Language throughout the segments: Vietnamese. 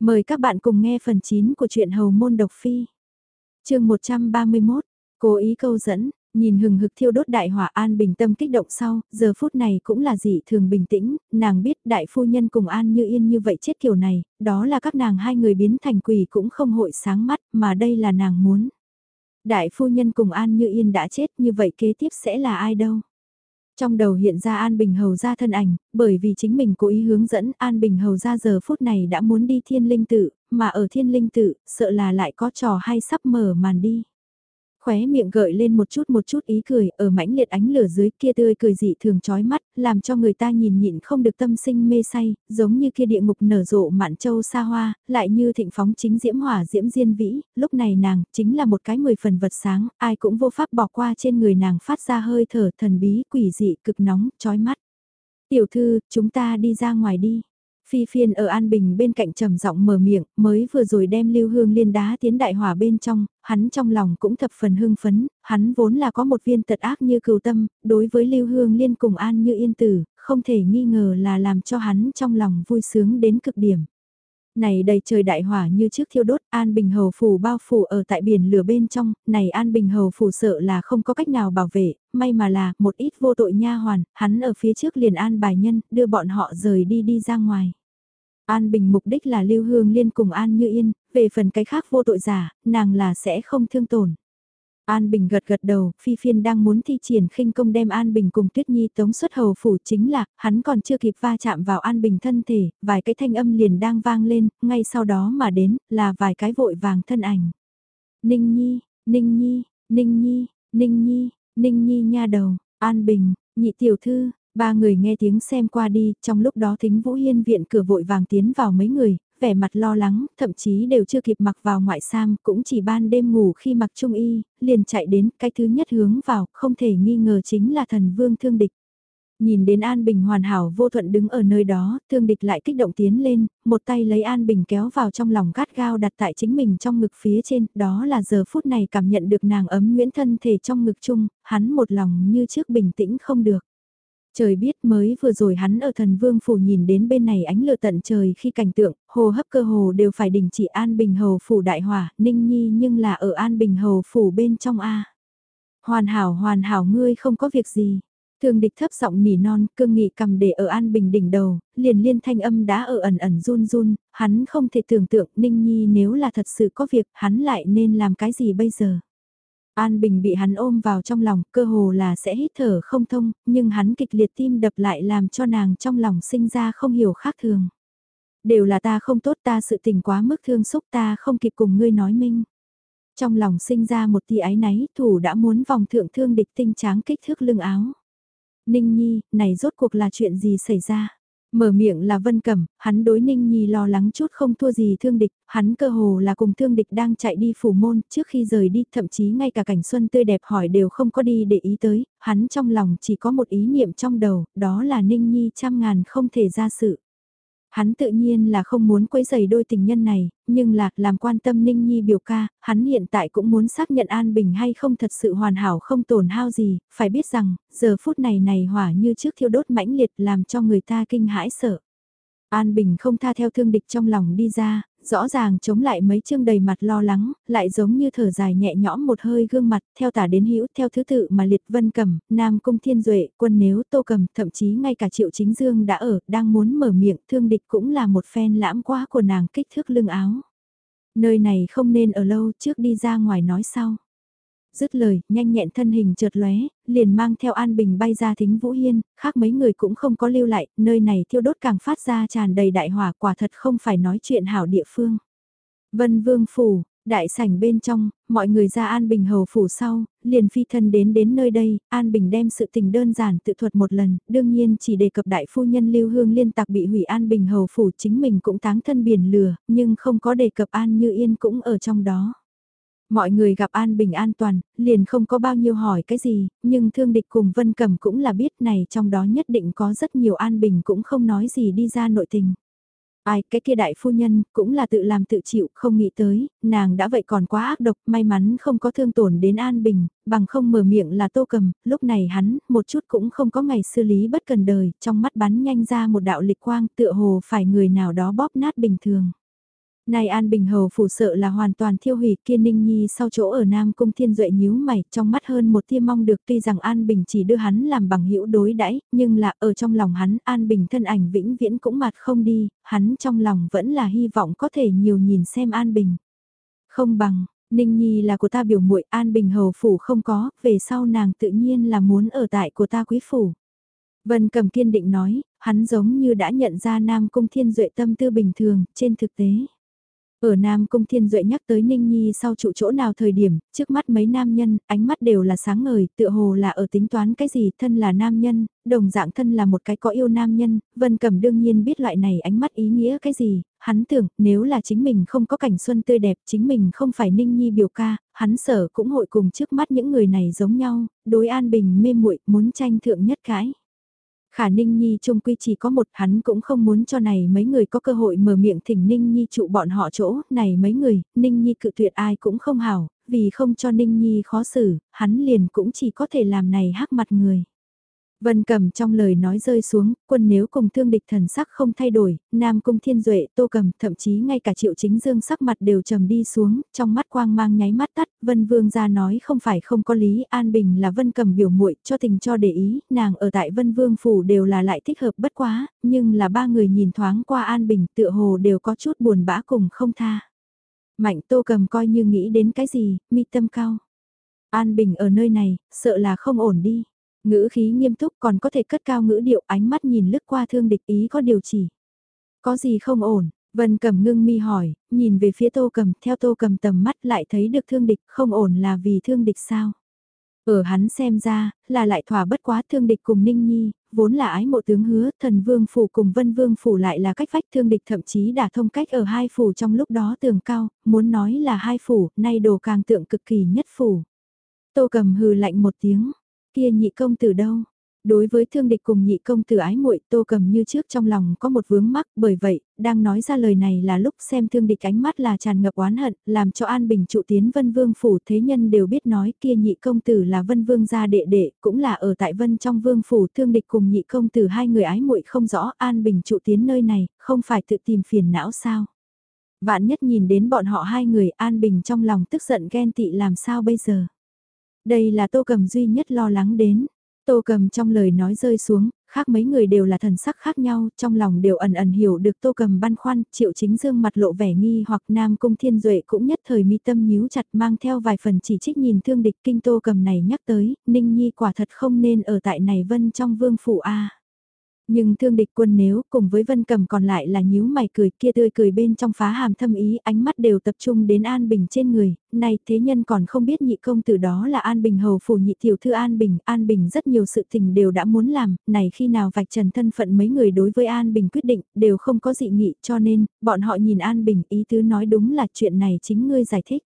Mời các bạn cùng nghe phần 9 của truyện Hầu Môn Độc Phi. chương 131, cố ý câu dẫn, nhìn hừng hực thiêu đốt đại hỏa An bình tâm kích động sau, giờ phút này cũng là dị thường bình tĩnh, nàng biết đại phu nhân cùng An như yên như vậy chết kiểu này, đó là các nàng hai người biến thành quỷ cũng không hội sáng mắt mà đây là nàng muốn. Đại phu nhân cùng An như yên đã chết như vậy kế tiếp sẽ là ai đâu? Trong đầu hiện ra An Bình Hầu ra thân ảnh, bởi vì chính mình cố ý hướng dẫn An Bình Hầu ra giờ phút này đã muốn đi thiên linh tự, mà ở thiên linh tự, sợ là lại có trò hay sắp mở màn đi. Khóe miệng gợi lên một chút một chút ý cười, ở mãnh liệt ánh lửa dưới kia tươi cười dị thường chói mắt, làm cho người ta nhìn nhịn không được tâm sinh mê say, giống như kia địa ngục nở rộ mạn châu xa hoa, lại như thịnh phóng chính diễm hỏa diễm diên vĩ, lúc này nàng, chính là một cái mười phần vật sáng, ai cũng vô pháp bỏ qua trên người nàng phát ra hơi thở thần bí quỷ dị cực nóng, chói mắt. Tiểu thư, chúng ta đi ra ngoài đi. Phi phiên ở An Bình bên cạnh trầm giọng mở miệng, mới vừa rồi đem lưu hương liên đá tiến đại hỏa bên trong, hắn trong lòng cũng thập phần hưng phấn, hắn vốn là có một viên tật ác như cừu tâm, đối với lưu hương liên cùng An như yên tử, không thể nghi ngờ là làm cho hắn trong lòng vui sướng đến cực điểm. Này đầy trời đại hỏa như trước thiêu đốt, An Bình Hầu Phủ bao phủ ở tại biển lửa bên trong, này An Bình Hầu Phủ sợ là không có cách nào bảo vệ, may mà là, một ít vô tội nha hoàn, hắn ở phía trước liền an bài nhân, đưa bọn họ rời đi đi ra ngoài. An Bình mục đích là lưu hương liên cùng An Như Yên, về phần cái khác vô tội giả, nàng là sẽ không thương tổn. An Bình gật gật đầu, Phi Phiên đang muốn thi triển khinh công đem An Bình cùng Tuyết Nhi tống xuất hầu phủ chính là, hắn còn chưa kịp va chạm vào An Bình thân thể, vài cái thanh âm liền đang vang lên, ngay sau đó mà đến, là vài cái vội vàng thân ảnh. Ninh Nhi, Ninh Nhi, Ninh Nhi, Ninh Nhi, Ninh Nhi nha đầu, An Bình, nhị tiểu thư, Ba người nghe tiếng xem qua đi, trong lúc đó thính Vũ Hiên viện cửa vội vàng tiến vào mấy người, vẻ mặt lo lắng, thậm chí đều chưa kịp mặc vào ngoại sam, cũng chỉ ban đêm ngủ khi mặc trung y, liền chạy đến, cái thứ nhất hướng vào, không thể nghi ngờ chính là thần vương thương địch. Nhìn đến An Bình hoàn hảo vô thuận đứng ở nơi đó, thương địch lại kích động tiến lên, một tay lấy An Bình kéo vào trong lòng gắt gao đặt tại chính mình trong ngực phía trên, đó là giờ phút này cảm nhận được nàng ấm nguyễn thân thể trong ngực chung, hắn một lòng như trước bình tĩnh không được. Trời biết mới vừa rồi hắn ở thần vương phủ nhìn đến bên này ánh lửa tận trời khi cảnh tượng, hồ hấp cơ hồ đều phải đình chỉ An Bình Hầu phủ đại hỏa, ninh nhi nhưng là ở An Bình Hầu phủ bên trong A. Hoàn hảo hoàn hảo ngươi không có việc gì. Thường địch thấp giọng nỉ non, cương nghị cầm để ở An Bình đỉnh đầu, liền liên thanh âm đã ở ẩn ẩn run run, hắn không thể tưởng tượng Ninh Nhi nếu là thật sự có việc, hắn lại nên làm cái gì bây giờ. An Bình bị hắn ôm vào trong lòng, cơ hồ là sẽ hít thở không thông, nhưng hắn kịch liệt tim đập lại làm cho nàng trong lòng sinh ra không hiểu khác thường. Đều là ta không tốt ta sự tình quá mức thương xúc ta không kịp cùng ngươi nói minh. Trong lòng sinh ra một tia ái náy, thủ đã muốn vòng thượng thương địch tinh tráng kích thước lưng áo. Ninh Nhi, này rốt cuộc là chuyện gì xảy ra? Mở miệng là Vân Cẩm, hắn đối Ninh Nhi lo lắng chút không thua gì thương địch, hắn cơ hồ là cùng thương địch đang chạy đi phủ môn, trước khi rời đi, thậm chí ngay cả cảnh xuân tươi đẹp hỏi đều không có đi để ý tới, hắn trong lòng chỉ có một ý niệm trong đầu, đó là Ninh Nhi trăm ngàn không thể ra sự. Hắn tự nhiên là không muốn quấy giày đôi tình nhân này, nhưng là, làm quan tâm Ninh Nhi biểu ca, hắn hiện tại cũng muốn xác nhận An Bình hay không thật sự hoàn hảo không tổn hao gì, phải biết rằng, giờ phút này này hỏa như trước thiêu đốt mãnh liệt làm cho người ta kinh hãi sợ. An Bình không tha theo thương địch trong lòng đi ra, rõ ràng chống lại mấy chương đầy mặt lo lắng, lại giống như thở dài nhẹ nhõm một hơi gương mặt, theo tả đến hữu theo thứ tự mà liệt vân cầm, nam cung thiên duệ quân nếu tô cầm, thậm chí ngay cả triệu chính dương đã ở, đang muốn mở miệng, thương địch cũng là một phen lãm quá của nàng kích thước lưng áo. Nơi này không nên ở lâu trước đi ra ngoài nói sau. Dứt lời, nhanh nhẹn thân hình chợt lóe, liền mang theo An Bình bay ra thính Vũ Hiên, khác mấy người cũng không có lưu lại, nơi này thiêu đốt càng phát ra tràn đầy đại hỏa quả thật không phải nói chuyện hảo địa phương. Vân Vương Phủ, đại sảnh bên trong, mọi người ra An Bình hầu phủ sau, liền phi thân đến đến nơi đây, An Bình đem sự tình đơn giản tự thuật một lần, đương nhiên chỉ đề cập đại phu nhân lưu hương liên tặc bị hủy An Bình hầu phủ chính mình cũng táng thân biển lửa, nhưng không có đề cập An Như Yên cũng ở trong đó. Mọi người gặp An Bình an toàn, liền không có bao nhiêu hỏi cái gì, nhưng thương địch cùng Vân cầm cũng là biết này trong đó nhất định có rất nhiều An Bình cũng không nói gì đi ra nội tình. Ai, cái kia đại phu nhân, cũng là tự làm tự chịu, không nghĩ tới, nàng đã vậy còn quá ác độc, may mắn không có thương tổn đến An Bình, bằng không mở miệng là tô cầm, lúc này hắn, một chút cũng không có ngày xử lý bất cần đời, trong mắt bắn nhanh ra một đạo lịch quang tựa hồ phải người nào đó bóp nát bình thường. Này An Bình Hầu phủ sợ là hoàn toàn thiêu hủy kia Ninh Nhi sau chỗ ở Nam Cung Thiên Duệ nhíu mày trong mắt hơn một tia mong được tuy rằng An Bình chỉ đưa hắn làm bằng hữu đối đãi nhưng là ở trong lòng hắn An Bình thân ảnh vĩnh viễn cũng mặt không đi, hắn trong lòng vẫn là hy vọng có thể nhiều nhìn xem An Bình. Không bằng, Ninh Nhi là của ta biểu muội An Bình Hầu phủ không có, về sau nàng tự nhiên là muốn ở tại của ta quý phủ. Vân Cầm kiên định nói, hắn giống như đã nhận ra Nam Cung Thiên Duệ tâm tư bình thường, trên thực tế. Ở Nam Cung Thiên Duệ nhắc tới Ninh Nhi sau trụ chỗ nào thời điểm, trước mắt mấy nam nhân, ánh mắt đều là sáng ngời, tựa hồ là ở tính toán cái gì, thân là nam nhân, đồng dạng thân là một cái có yêu nam nhân, Vân Cẩm đương nhiên biết loại này ánh mắt ý nghĩa cái gì, hắn tưởng nếu là chính mình không có cảnh xuân tươi đẹp, chính mình không phải Ninh Nhi biểu ca, hắn sở cũng hội cùng trước mắt những người này giống nhau, đối an bình mê muội muốn tranh thượng nhất cái. Khả Ninh Nhi trung quy chỉ có một hắn cũng không muốn cho này mấy người có cơ hội mở miệng thỉnh Ninh Nhi trụ bọn họ chỗ, này mấy người, Ninh Nhi cự tuyệt ai cũng không hảo, vì không cho Ninh Nhi khó xử, hắn liền cũng chỉ có thể làm này hắc mặt người. Vân cầm trong lời nói rơi xuống, quân nếu cùng thương địch thần sắc không thay đổi, Nam Cung Thiên Duệ, Tô cầm, thậm chí ngay cả Triệu Chính Dương sắc mặt đều trầm đi xuống, trong mắt quang mang nháy mắt tắt, Vân Vương ra nói không phải không có lý, An Bình là Vân cầm biểu muội cho tình cho để ý, nàng ở tại Vân Vương Phủ đều là lại thích hợp bất quá, nhưng là ba người nhìn thoáng qua An Bình tựa hồ đều có chút buồn bã cùng không tha. Mạnh Tô cầm coi như nghĩ đến cái gì, mi tâm cao. An Bình ở nơi này, sợ là không ổn đi. Ngữ khí nghiêm túc còn có thể cất cao ngữ điệu ánh mắt nhìn lướt qua thương địch ý có điều chỉ. Có gì không ổn, Vân cầm ngưng mi hỏi, nhìn về phía tô cầm, theo tô cầm tầm mắt lại thấy được thương địch, không ổn là vì thương địch sao? Ở hắn xem ra, là lại thỏa bất quá thương địch cùng Ninh Nhi, vốn là ái mộ tướng hứa, thần vương phủ cùng vân vương phủ lại là cách vách thương địch thậm chí đã thông cách ở hai phủ trong lúc đó tường cao, muốn nói là hai phủ, nay đồ càng tượng cực kỳ nhất phủ. Tô cầm hừ lạnh một tiếng, Kia nhị công tử đâu? Đối với thương địch cùng nhị công tử ái muội tô cầm như trước trong lòng có một vướng mắc bởi vậy, đang nói ra lời này là lúc xem thương địch ánh mắt là tràn ngập oán hận, làm cho An Bình trụ tiến vân vương phủ thế nhân đều biết nói kia nhị công tử là vân vương gia đệ đệ, cũng là ở tại vân trong vương phủ thương địch cùng nhị công tử hai người ái muội không rõ An Bình trụ tiến nơi này, không phải tự tìm phiền não sao. Vạn nhất nhìn đến bọn họ hai người An Bình trong lòng tức giận ghen tị làm sao bây giờ. Đây là tô cầm duy nhất lo lắng đến. Tô cầm trong lời nói rơi xuống, khác mấy người đều là thần sắc khác nhau, trong lòng đều ẩn ẩn hiểu được tô cầm băn khoăn, triệu chính dương mặt lộ vẻ nghi hoặc nam cung thiên duệ cũng nhất thời mi tâm nhíu chặt mang theo vài phần chỉ trích nhìn thương địch kinh tô cầm này nhắc tới, ninh nhi quả thật không nên ở tại này vân trong vương phủ A. Nhưng thương địch quân nếu cùng với vân cầm còn lại là nhíu mày cười kia tươi cười bên trong phá hàm thâm ý ánh mắt đều tập trung đến An Bình trên người, này thế nhân còn không biết nhị công tử đó là An Bình hầu phủ nhị tiểu thư An Bình, An Bình rất nhiều sự tình đều đã muốn làm, này khi nào vạch trần thân phận mấy người đối với An Bình quyết định đều không có dị nghị cho nên, bọn họ nhìn An Bình ý tứ nói đúng là chuyện này chính ngươi giải thích.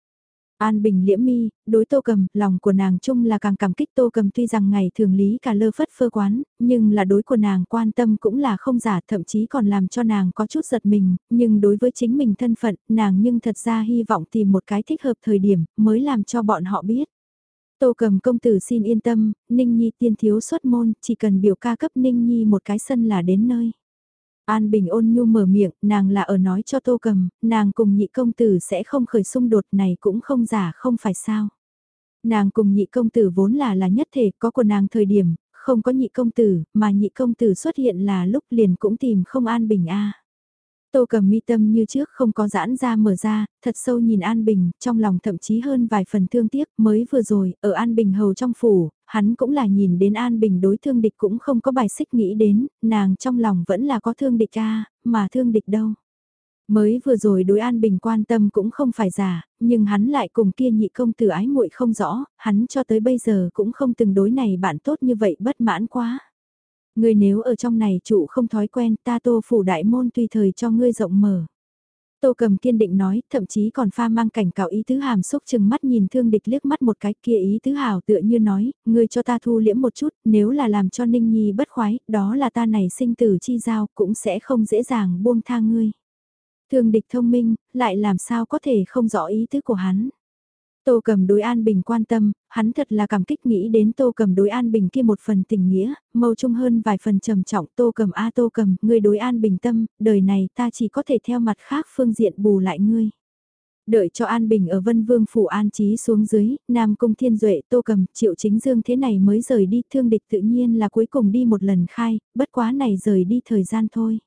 An Bình liễm mi, đối tô cầm, lòng của nàng chung là càng cảm kích tô cầm tuy rằng ngày thường lý cả lơ phất phơ quán, nhưng là đối của nàng quan tâm cũng là không giả thậm chí còn làm cho nàng có chút giật mình, nhưng đối với chính mình thân phận, nàng nhưng thật ra hy vọng tìm một cái thích hợp thời điểm, mới làm cho bọn họ biết. Tô cầm công tử xin yên tâm, Ninh Nhi tiên thiếu xuất môn, chỉ cần biểu ca cấp Ninh Nhi một cái sân là đến nơi. An Bình ôn nhu mở miệng, nàng là ở nói cho tô cầm, nàng cùng nhị công tử sẽ không khởi xung đột này cũng không giả không phải sao. Nàng cùng nhị công tử vốn là là nhất thể, có của nàng thời điểm, không có nhị công tử, mà nhị công tử xuất hiện là lúc liền cũng tìm không An Bình a. Tô cầm mi tâm như trước không có giãn ra mở ra, thật sâu nhìn An Bình, trong lòng thậm chí hơn vài phần thương tiếc mới vừa rồi, ở An Bình hầu trong phủ, hắn cũng là nhìn đến An Bình đối thương địch cũng không có bài xích nghĩ đến, nàng trong lòng vẫn là có thương địch ca, mà thương địch đâu. Mới vừa rồi đối An Bình quan tâm cũng không phải giả, nhưng hắn lại cùng kia nhị công tử ái muội không rõ, hắn cho tới bây giờ cũng không từng đối này bạn tốt như vậy bất mãn quá. Ngươi nếu ở trong này trụ không thói quen ta tô phủ đại môn tùy thời cho ngươi rộng mở. Tô cầm kiên định nói, thậm chí còn pha mang cảnh cáo ý tứ hàm xúc chừng mắt nhìn thương địch liếc mắt một cái kia ý tứ hào tựa như nói, ngươi cho ta thu liễm một chút, nếu là làm cho Ninh Nhi bất khoái, đó là ta này sinh tử chi giao cũng sẽ không dễ dàng buông tha ngươi. Thương địch thông minh, lại làm sao có thể không rõ ý tứ của hắn. Tô cầm đối An Bình quan tâm, hắn thật là cảm kích nghĩ đến Tô cầm đối An Bình kia một phần tình nghĩa, mâu trung hơn vài phần trầm trọng Tô cầm a Tô cầm, ngươi đối An Bình tâm, đời này ta chỉ có thể theo mặt khác phương diện bù lại ngươi. Đợi cho An Bình ở Vân Vương Phủ An Trí xuống dưới, Nam Cung Thiên Duệ Tô Cầm, Triệu Chính Dương thế này mới rời đi, thương địch tự nhiên là cuối cùng đi một lần khai, bất quá này rời đi thời gian thôi.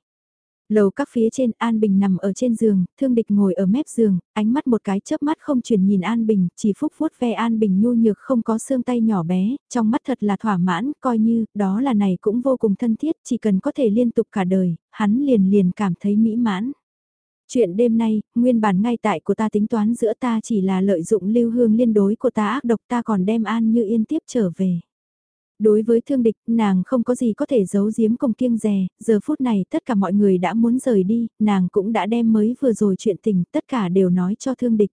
Lầu các phía trên An Bình nằm ở trên giường, thương địch ngồi ở mép giường, ánh mắt một cái chớp mắt không chuyển nhìn An Bình, chỉ phúc vuốt ve An Bình nhu nhược không có xương tay nhỏ bé, trong mắt thật là thỏa mãn, coi như, đó là này cũng vô cùng thân thiết, chỉ cần có thể liên tục cả đời, hắn liền liền cảm thấy mỹ mãn. Chuyện đêm nay, nguyên bản ngay tại của ta tính toán giữa ta chỉ là lợi dụng lưu hương liên đối của ta ác độc ta còn đem An Như Yên tiếp trở về. Đối với thương địch, nàng không có gì có thể giấu giếm cùng kiêng rè, giờ phút này tất cả mọi người đã muốn rời đi, nàng cũng đã đem mới vừa rồi chuyện tình, tất cả đều nói cho thương địch.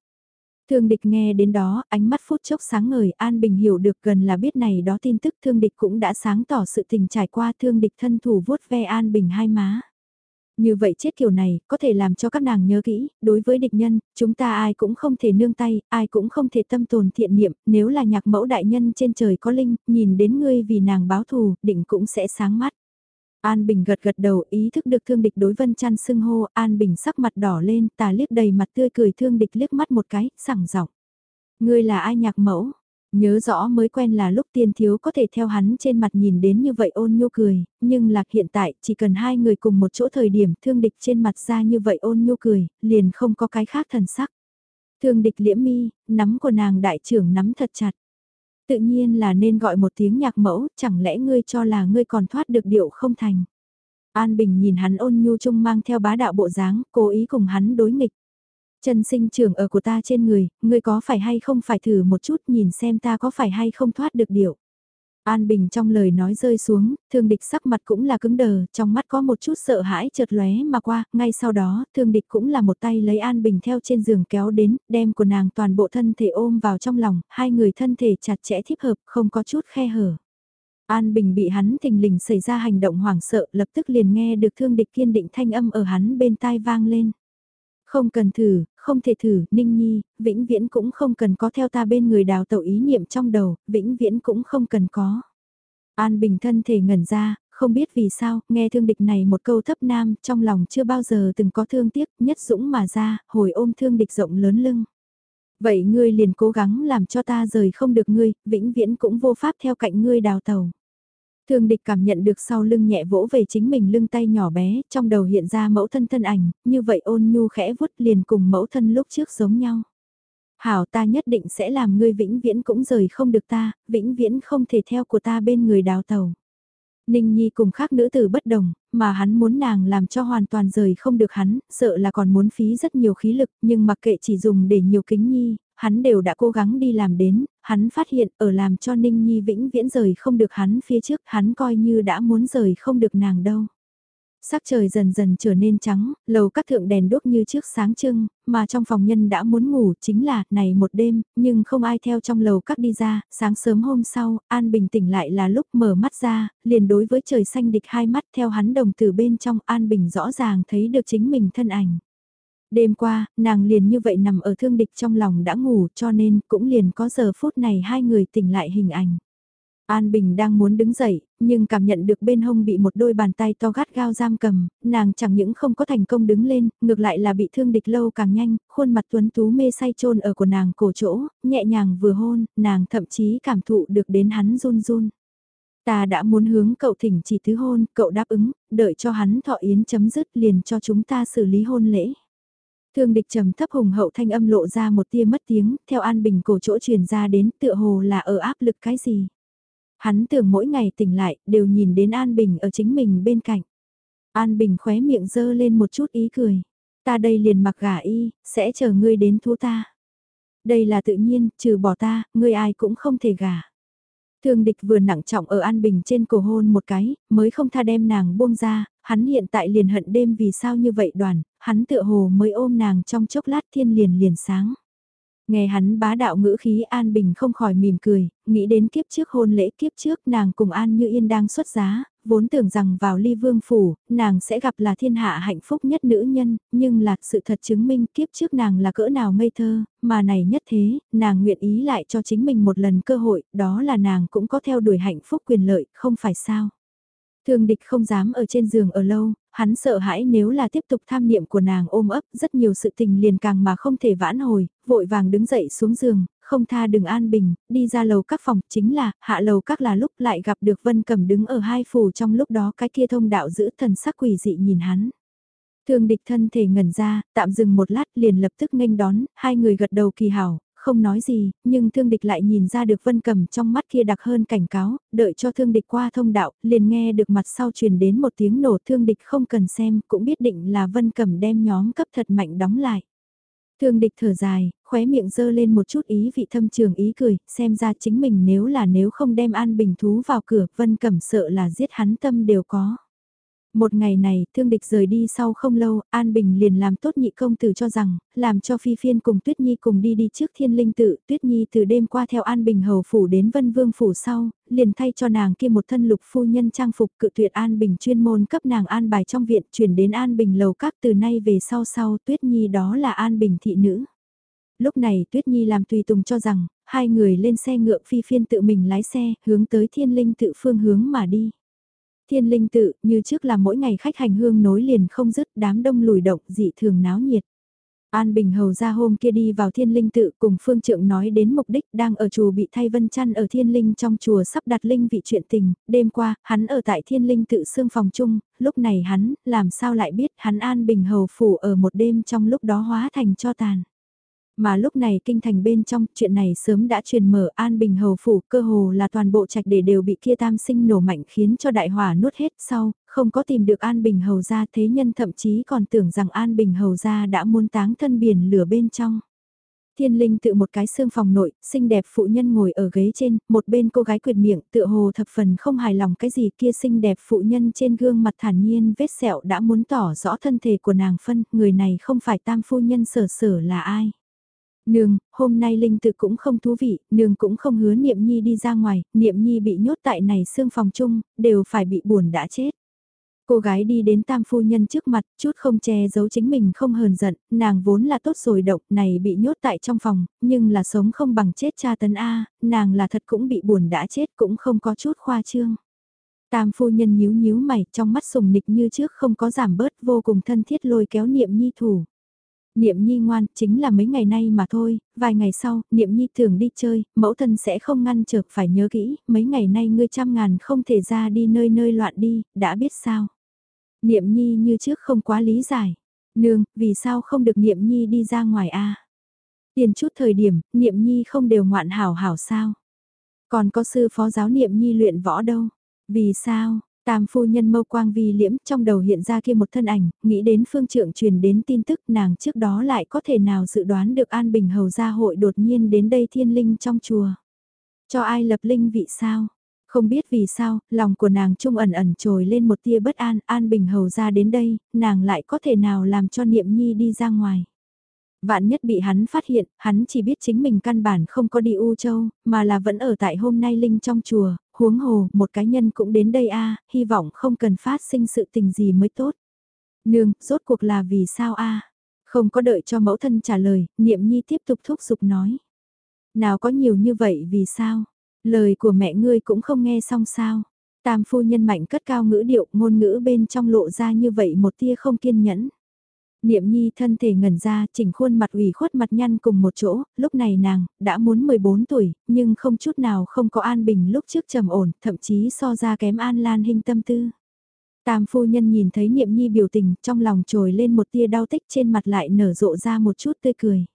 Thương địch nghe đến đó, ánh mắt phút chốc sáng ngời, An Bình hiểu được gần là biết này đó tin tức thương địch cũng đã sáng tỏ sự tình trải qua thương địch thân thủ vuốt ve An Bình hai má. Như vậy chết kiểu này, có thể làm cho các nàng nhớ kỹ, đối với địch nhân, chúng ta ai cũng không thể nương tay, ai cũng không thể tâm tồn thiện niệm, nếu là nhạc mẫu đại nhân trên trời có linh, nhìn đến ngươi vì nàng báo thù, định cũng sẽ sáng mắt. An Bình gật gật đầu ý thức được thương địch đối vân chăn sưng hô, An Bình sắc mặt đỏ lên, tà liếc đầy mặt tươi cười thương địch liếc mắt một cái, sẳng giọng Ngươi là ai nhạc mẫu? Nhớ rõ mới quen là lúc tiên thiếu có thể theo hắn trên mặt nhìn đến như vậy ôn nhu cười, nhưng lạc hiện tại chỉ cần hai người cùng một chỗ thời điểm thương địch trên mặt ra như vậy ôn nhu cười, liền không có cái khác thần sắc. Thương địch liễm mi, nắm của nàng đại trưởng nắm thật chặt. Tự nhiên là nên gọi một tiếng nhạc mẫu, chẳng lẽ ngươi cho là ngươi còn thoát được điệu không thành. An Bình nhìn hắn ôn nhu trung mang theo bá đạo bộ dáng, cố ý cùng hắn đối nghịch. Chân sinh trưởng ở của ta trên người, ngươi có phải hay không phải thử một chút nhìn xem ta có phải hay không thoát được điệu. An Bình trong lời nói rơi xuống, thương địch sắc mặt cũng là cứng đờ, trong mắt có một chút sợ hãi chợt lóe mà qua, ngay sau đó, thương địch cũng là một tay lấy An Bình theo trên giường kéo đến, đem của nàng toàn bộ thân thể ôm vào trong lòng, hai người thân thể chặt chẽ thiếp hợp, không có chút khe hở. An Bình bị hắn thình lình xảy ra hành động hoảng sợ, lập tức liền nghe được thương địch kiên định thanh âm ở hắn bên tai vang lên. Không cần thử, không thể thử, Ninh Nhi, vĩnh viễn cũng không cần có theo ta bên người đào tẩu ý niệm trong đầu, vĩnh viễn cũng không cần có. An Bình thân thể ngẩn ra, không biết vì sao, nghe thương địch này một câu thấp nam, trong lòng chưa bao giờ từng có thương tiếc, nhất dũng mà ra, hồi ôm thương địch rộng lớn lưng. Vậy ngươi liền cố gắng làm cho ta rời không được ngươi, vĩnh viễn cũng vô pháp theo cạnh ngươi đào tàu. Thương địch cảm nhận được sau lưng nhẹ vỗ về chính mình lưng tay nhỏ bé, trong đầu hiện ra mẫu thân thân ảnh, như vậy ôn nhu khẽ vuốt liền cùng mẫu thân lúc trước giống nhau. Hảo ta nhất định sẽ làm ngươi vĩnh viễn cũng rời không được ta, vĩnh viễn không thể theo của ta bên người đào tàu. Ninh Nhi cùng khác nữ tử bất đồng, mà hắn muốn nàng làm cho hoàn toàn rời không được hắn, sợ là còn muốn phí rất nhiều khí lực, nhưng mặc kệ chỉ dùng để nhiều kính nhi, hắn đều đã cố gắng đi làm đến, hắn phát hiện ở làm cho Ninh Nhi vĩnh viễn rời không được hắn phía trước, hắn coi như đã muốn rời không được nàng đâu. Sắc trời dần dần trở nên trắng, lầu các thượng đèn đốt như trước sáng trưng, mà trong phòng nhân đã muốn ngủ chính là này một đêm, nhưng không ai theo trong lầu các đi ra, sáng sớm hôm sau, An Bình tỉnh lại là lúc mở mắt ra, liền đối với trời xanh địch hai mắt theo hắn đồng từ bên trong An Bình rõ ràng thấy được chính mình thân ảnh. Đêm qua, nàng liền như vậy nằm ở thương địch trong lòng đã ngủ cho nên cũng liền có giờ phút này hai người tỉnh lại hình ảnh. An Bình đang muốn đứng dậy, nhưng cảm nhận được bên hông bị một đôi bàn tay to gắt gao giam cầm, nàng chẳng những không có thành công đứng lên, ngược lại là bị thương địch lâu càng nhanh, khuôn mặt tuấn tú mê say trôn ở của nàng cổ chỗ, nhẹ nhàng vừa hôn, nàng thậm chí cảm thụ được đến hắn run run. Ta đã muốn hướng cậu thỉnh chỉ thứ hôn, cậu đáp ứng, đợi cho hắn thọ yến chấm dứt liền cho chúng ta xử lý hôn lễ. Thương địch trầm thấp hùng hậu thanh âm lộ ra một tia mất tiếng, theo an bình cổ chỗ truyền ra đến tựa hồ là ở áp lực cái gì. Hắn tưởng mỗi ngày tỉnh lại, đều nhìn đến An Bình ở chính mình bên cạnh. An Bình khóe miệng dơ lên một chút ý cười. Ta đây liền mặc gả y, sẽ chờ ngươi đến thu ta. Đây là tự nhiên, trừ bỏ ta, ngươi ai cũng không thể gả. Thương địch vừa nặng trọng ở An Bình trên cổ hôn một cái, mới không tha đem nàng buông ra, hắn hiện tại liền hận đêm vì sao như vậy đoàn, hắn tựa hồ mới ôm nàng trong chốc lát thiên liền liền sáng. Nghe hắn bá đạo ngữ khí An Bình không khỏi mỉm cười, nghĩ đến kiếp trước hôn lễ kiếp trước nàng cùng An Như Yên đang xuất giá, vốn tưởng rằng vào ly vương phủ, nàng sẽ gặp là thiên hạ hạnh phúc nhất nữ nhân, nhưng là sự thật chứng minh kiếp trước nàng là cỡ nào ngây thơ, mà này nhất thế, nàng nguyện ý lại cho chính mình một lần cơ hội, đó là nàng cũng có theo đuổi hạnh phúc quyền lợi, không phải sao. Thương địch không dám ở trên giường ở lâu, hắn sợ hãi nếu là tiếp tục tham niệm của nàng ôm ấp, rất nhiều sự tình liền càng mà không thể vãn hồi, vội vàng đứng dậy xuống giường, không tha đừng an bình, đi ra lầu các phòng, chính là, hạ lầu các là lúc lại gặp được Vân Cầm đứng ở hai phủ trong lúc đó cái kia thông đạo giữ thần sắc quỷ dị nhìn hắn. Thương địch thân thể ngẩn ra, tạm dừng một lát liền lập tức nghênh đón, hai người gật đầu kỳ hảo, không nói gì, nhưng thương địch lại nhìn ra được vân cầm trong mắt kia đặc hơn cảnh cáo, đợi cho thương địch qua thông đạo, liền nghe được mặt sau truyền đến một tiếng nổ thương địch không cần xem, cũng biết định là vân cầm đem nhóm cấp thật mạnh đóng lại. Thương địch thở dài, khóe miệng dơ lên một chút ý vị thâm trường ý cười, xem ra chính mình nếu là nếu không đem an bình thú vào cửa, vân cẩm sợ là giết hắn tâm đều có. Một ngày này, thương địch rời đi sau không lâu, An Bình liền làm tốt nhị công tử cho rằng, làm cho Phi Phiên cùng Tuyết Nhi cùng đi đi trước thiên linh tự, Tuyết Nhi từ đêm qua theo An Bình hầu phủ đến Vân Vương phủ sau, liền thay cho nàng kia một thân lục phu nhân trang phục cự tuyệt An Bình chuyên môn cấp nàng An bài trong viện chuyển đến An Bình lầu các từ nay về sau sau Tuyết Nhi đó là An Bình thị nữ. Lúc này Tuyết Nhi làm tùy tùng cho rằng, hai người lên xe ngựa Phi Phiên tự mình lái xe, hướng tới thiên linh tự phương hướng mà đi. Thiên linh tự, như trước là mỗi ngày khách hành hương nối liền không dứt đám đông lùi động dị thường náo nhiệt. An Bình Hầu ra hôm kia đi vào thiên linh tự cùng phương trượng nói đến mục đích đang ở chùa bị thay vân chăn ở thiên linh trong chùa sắp đặt linh vị chuyện tình, đêm qua, hắn ở tại thiên linh tự xương phòng chung, lúc này hắn, làm sao lại biết hắn An Bình Hầu phủ ở một đêm trong lúc đó hóa thành cho tàn. Mà lúc này kinh thành bên trong, chuyện này sớm đã truyền mở An Bình Hầu Phủ, cơ hồ là toàn bộ trạch để đều bị kia tam sinh nổ mạnh khiến cho đại hỏa nuốt hết sau, không có tìm được An Bình Hầu ra thế nhân thậm chí còn tưởng rằng An Bình Hầu ra đã muốn táng thân biển lửa bên trong. Thiên Linh tự một cái xương phòng nội, xinh đẹp phụ nhân ngồi ở ghế trên, một bên cô gái quyệt miệng tựa hồ thập phần không hài lòng cái gì kia xinh đẹp phụ nhân trên gương mặt thản nhiên vết sẹo đã muốn tỏ rõ thân thể của nàng phân, người này không phải tam phu nhân sở sở là ai. Nương, hôm nay Linh tự cũng không thú vị, nương cũng không hứa Niệm Nhi đi ra ngoài, Niệm Nhi bị nhốt tại này xương phòng chung, đều phải bị buồn đã chết. Cô gái đi đến tam phu nhân trước mặt, chút không che giấu chính mình không hờn giận, nàng vốn là tốt rồi độc, này bị nhốt tại trong phòng, nhưng là sống không bằng chết cha tấn A, nàng là thật cũng bị buồn đã chết cũng không có chút khoa trương. Tam phu nhân nhíu nhíu mày, trong mắt sùng nịch như trước không có giảm bớt vô cùng thân thiết lôi kéo niệm nhi thủ. Niệm Nhi ngoan, chính là mấy ngày nay mà thôi, vài ngày sau, Niệm Nhi thường đi chơi, mẫu thân sẽ không ngăn trở phải nhớ kỹ, mấy ngày nay ngươi trăm ngàn không thể ra đi nơi nơi loạn đi, đã biết sao. Niệm Nhi như trước không quá lý giải. Nương, vì sao không được Niệm Nhi đi ra ngoài a? Tiền chút thời điểm, Niệm Nhi không đều ngoạn hảo hảo sao? Còn có sư phó giáo Niệm Nhi luyện võ đâu? Vì sao? Tam phu nhân mâu quang vi liễm trong đầu hiện ra kia một thân ảnh, nghĩ đến phương trượng truyền đến tin tức nàng trước đó lại có thể nào dự đoán được An Bình Hầu gia hội đột nhiên đến đây thiên linh trong chùa. Cho ai lập linh vị sao? Không biết vì sao, lòng của nàng trung ẩn ẩn trồi lên một tia bất an, An Bình Hầu ra đến đây, nàng lại có thể nào làm cho Niệm Nhi đi ra ngoài. Vạn nhất bị hắn phát hiện, hắn chỉ biết chính mình căn bản không có đi U Châu, mà là vẫn ở tại hôm nay Linh trong chùa, huống hồ, một cá nhân cũng đến đây a hy vọng không cần phát sinh sự tình gì mới tốt. Nương, rốt cuộc là vì sao a Không có đợi cho mẫu thân trả lời, niệm nhi tiếp tục thúc giục nói. Nào có nhiều như vậy vì sao? Lời của mẹ ngươi cũng không nghe xong sao? Tam phu nhân mạnh cất cao ngữ điệu ngôn ngữ bên trong lộ ra như vậy một tia không kiên nhẫn. Niệm nhi thân thể ngẩn ra, chỉnh khuôn mặt ủy khuất mặt nhăn cùng một chỗ, lúc này nàng, đã muốn 14 tuổi, nhưng không chút nào không có an bình lúc trước trầm ổn, thậm chí so ra kém an lan hình tâm tư. Tam phu nhân nhìn thấy niệm nhi biểu tình, trong lòng trồi lên một tia đau tích trên mặt lại nở rộ ra một chút tươi cười.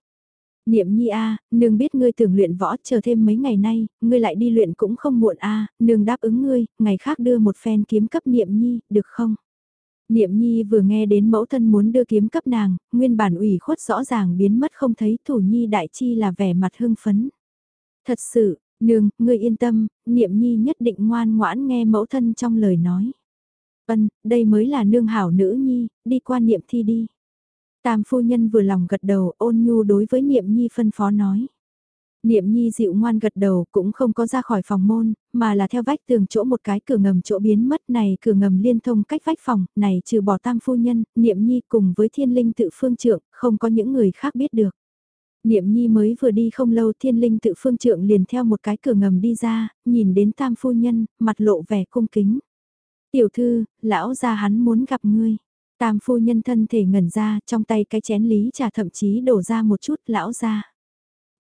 Niệm nhi a, nương biết ngươi tưởng luyện võ chờ thêm mấy ngày nay, ngươi lại đi luyện cũng không muộn a, nương đáp ứng ngươi, ngày khác đưa một phen kiếm cấp niệm nhi, được không? Niệm Nhi vừa nghe đến mẫu thân muốn đưa kiếm cấp nàng, nguyên bản ủy khuất rõ ràng biến mất không thấy thủ Nhi đại chi là vẻ mặt hưng phấn. Thật sự, nương, ngươi yên tâm, Niệm Nhi nhất định ngoan ngoãn nghe mẫu thân trong lời nói. Vân, đây mới là nương hảo nữ Nhi, đi qua Niệm thi đi. Tam phu nhân vừa lòng gật đầu ôn nhu đối với Niệm Nhi phân phó nói. Niệm nhi dịu ngoan gật đầu cũng không có ra khỏi phòng môn, mà là theo vách tường chỗ một cái cửa ngầm chỗ biến mất này cửa ngầm liên thông cách vách phòng, này trừ bỏ tam phu nhân, niệm nhi cùng với thiên linh tự phương trượng, không có những người khác biết được. Niệm nhi mới vừa đi không lâu thiên linh tự phương trượng liền theo một cái cửa ngầm đi ra, nhìn đến tam phu nhân, mặt lộ vẻ cung kính. Tiểu thư, lão gia hắn muốn gặp ngươi. Tam phu nhân thân thể ngẩn ra, trong tay cái chén lý trà thậm chí đổ ra một chút lão gia.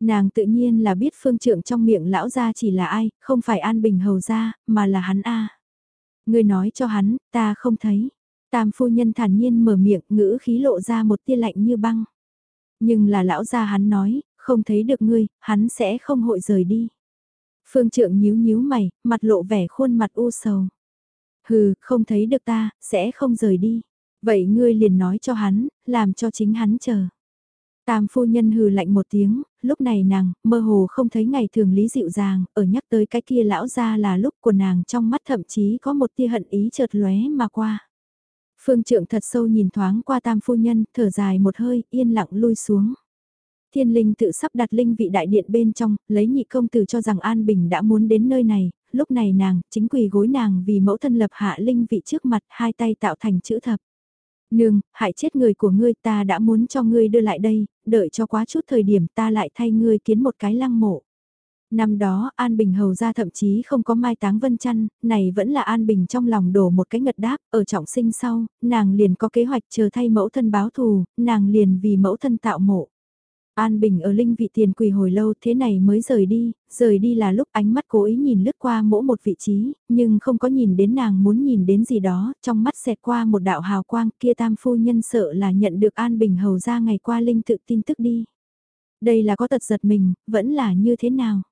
Nàng tự nhiên là biết phương trượng trong miệng lão gia chỉ là ai, không phải an bình hầu gia, mà là hắn a. Ngươi nói cho hắn, ta không thấy. Tam phu nhân thản nhiên mở miệng, ngữ khí lộ ra một tia lạnh như băng. Nhưng là lão gia hắn nói, không thấy được ngươi, hắn sẽ không hội rời đi. Phương trượng nhíu nhíu mày, mặt lộ vẻ khuôn mặt u sầu. Hừ, không thấy được ta, sẽ không rời đi. Vậy ngươi liền nói cho hắn, làm cho chính hắn chờ. Tam phu nhân hừ lạnh một tiếng, lúc này nàng, mơ hồ không thấy ngày thường lý dịu dàng, ở nhắc tới cái kia lão ra là lúc của nàng trong mắt thậm chí có một tia hận ý chợt lóe mà qua. Phương trượng thật sâu nhìn thoáng qua tam phu nhân, thở dài một hơi, yên lặng lui xuống. Thiên linh tự sắp đặt linh vị đại điện bên trong, lấy nhị công tử cho rằng An Bình đã muốn đến nơi này, lúc này nàng, chính quỳ gối nàng vì mẫu thân lập hạ linh vị trước mặt, hai tay tạo thành chữ thập. Nương, hại chết người của ngươi ta đã muốn cho ngươi đưa lại đây, đợi cho quá chút thời điểm ta lại thay ngươi kiến một cái lăng mộ. Năm đó An Bình hầu ra thậm chí không có mai táng vân chăn, này vẫn là An Bình trong lòng đổ một cái ngật đáp, ở trọng sinh sau, nàng liền có kế hoạch chờ thay mẫu thân báo thù, nàng liền vì mẫu thân tạo mộ. An Bình ở linh vị tiền quỳ hồi lâu thế này mới rời đi, rời đi là lúc ánh mắt cố ý nhìn lướt qua mỗi một vị trí, nhưng không có nhìn đến nàng muốn nhìn đến gì đó, trong mắt xẹt qua một đạo hào quang kia tam phu nhân sợ là nhận được An Bình hầu ra ngày qua linh tự tin tức đi. Đây là có tật giật mình, vẫn là như thế nào?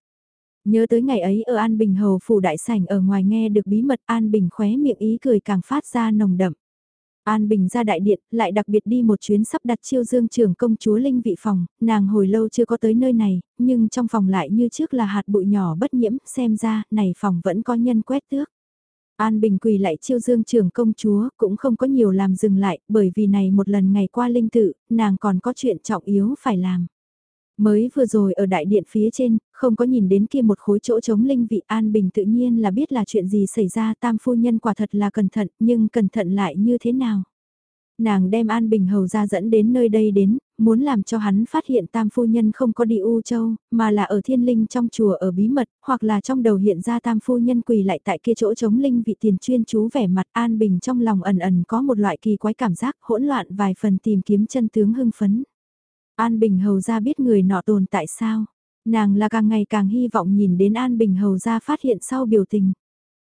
Nhớ tới ngày ấy ở An Bình hầu phủ đại sảnh ở ngoài nghe được bí mật An Bình khóe miệng ý cười càng phát ra nồng đậm. An Bình ra đại điện, lại đặc biệt đi một chuyến sắp đặt chiêu dương trưởng công chúa Linh vị phòng, nàng hồi lâu chưa có tới nơi này, nhưng trong phòng lại như trước là hạt bụi nhỏ bất nhiễm, xem ra, này phòng vẫn có nhân quét tước. An Bình quỳ lại chiêu dương trưởng công chúa, cũng không có nhiều làm dừng lại, bởi vì này một lần ngày qua linh tự, nàng còn có chuyện trọng yếu phải làm. Mới vừa rồi ở đại điện phía trên, không có nhìn đến kia một khối chỗ chống linh vị An Bình tự nhiên là biết là chuyện gì xảy ra tam phu nhân quả thật là cẩn thận, nhưng cẩn thận lại như thế nào. Nàng đem An Bình hầu ra dẫn đến nơi đây đến, muốn làm cho hắn phát hiện tam phu nhân không có đi U Châu, mà là ở thiên linh trong chùa ở bí mật, hoặc là trong đầu hiện ra tam phu nhân quỳ lại tại kia chỗ chống linh vị tiền chuyên chú vẻ mặt An Bình trong lòng ẩn ẩn có một loại kỳ quái cảm giác hỗn loạn vài phần tìm kiếm chân tướng hưng phấn. An Bình Hầu ra biết người nọ tồn tại sao. Nàng là càng ngày càng hy vọng nhìn đến An Bình Hầu ra phát hiện sau biểu tình.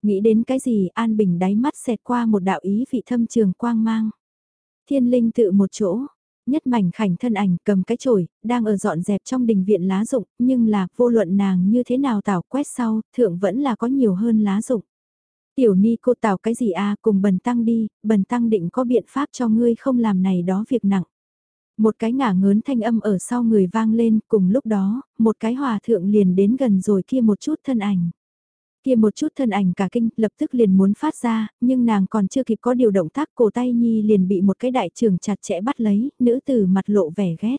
Nghĩ đến cái gì An Bình đáy mắt xẹt qua một đạo ý vị thâm trường quang mang. Thiên linh tự một chỗ, nhất mảnh khảnh thân ảnh cầm cái chổi, đang ở dọn dẹp trong đình viện lá rụng, nhưng là vô luận nàng như thế nào tảo quét sau, thượng vẫn là có nhiều hơn lá rụng. Tiểu ni cô tảo cái gì a cùng bần tăng đi, bần tăng định có biện pháp cho ngươi không làm này đó việc nặng. Một cái ngả ngớn thanh âm ở sau người vang lên, cùng lúc đó, một cái hòa thượng liền đến gần rồi kia một chút thân ảnh. Kia một chút thân ảnh cả kinh, lập tức liền muốn phát ra, nhưng nàng còn chưa kịp có điều động tác cổ tay nhi liền bị một cái đại trưởng chặt chẽ bắt lấy, nữ tử mặt lộ vẻ ghét.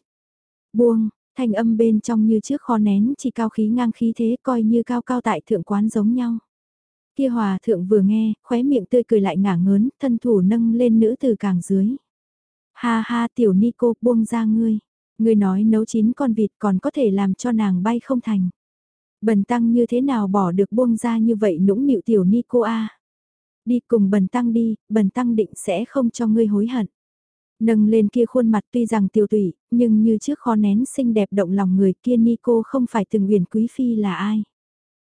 Buông, thanh âm bên trong như trước kho nén chỉ cao khí ngang khí thế coi như cao cao tại thượng quán giống nhau. Kia hòa thượng vừa nghe, khóe miệng tươi cười lại ngả ngớn, thân thủ nâng lên nữ tử càng dưới. Ha ha tiểu ni cô buông ra ngươi. Ngươi nói nấu chín con vịt còn có thể làm cho nàng bay không thành. Bần tăng như thế nào bỏ được buông ra như vậy nũng nịu tiểu ni cô a Đi cùng bần tăng đi, bần tăng định sẽ không cho ngươi hối hận. Nâng lên kia khuôn mặt tuy rằng tiêu tụy, nhưng như trước khó nén xinh đẹp động lòng người kia ni cô không phải từng huyền quý phi là ai.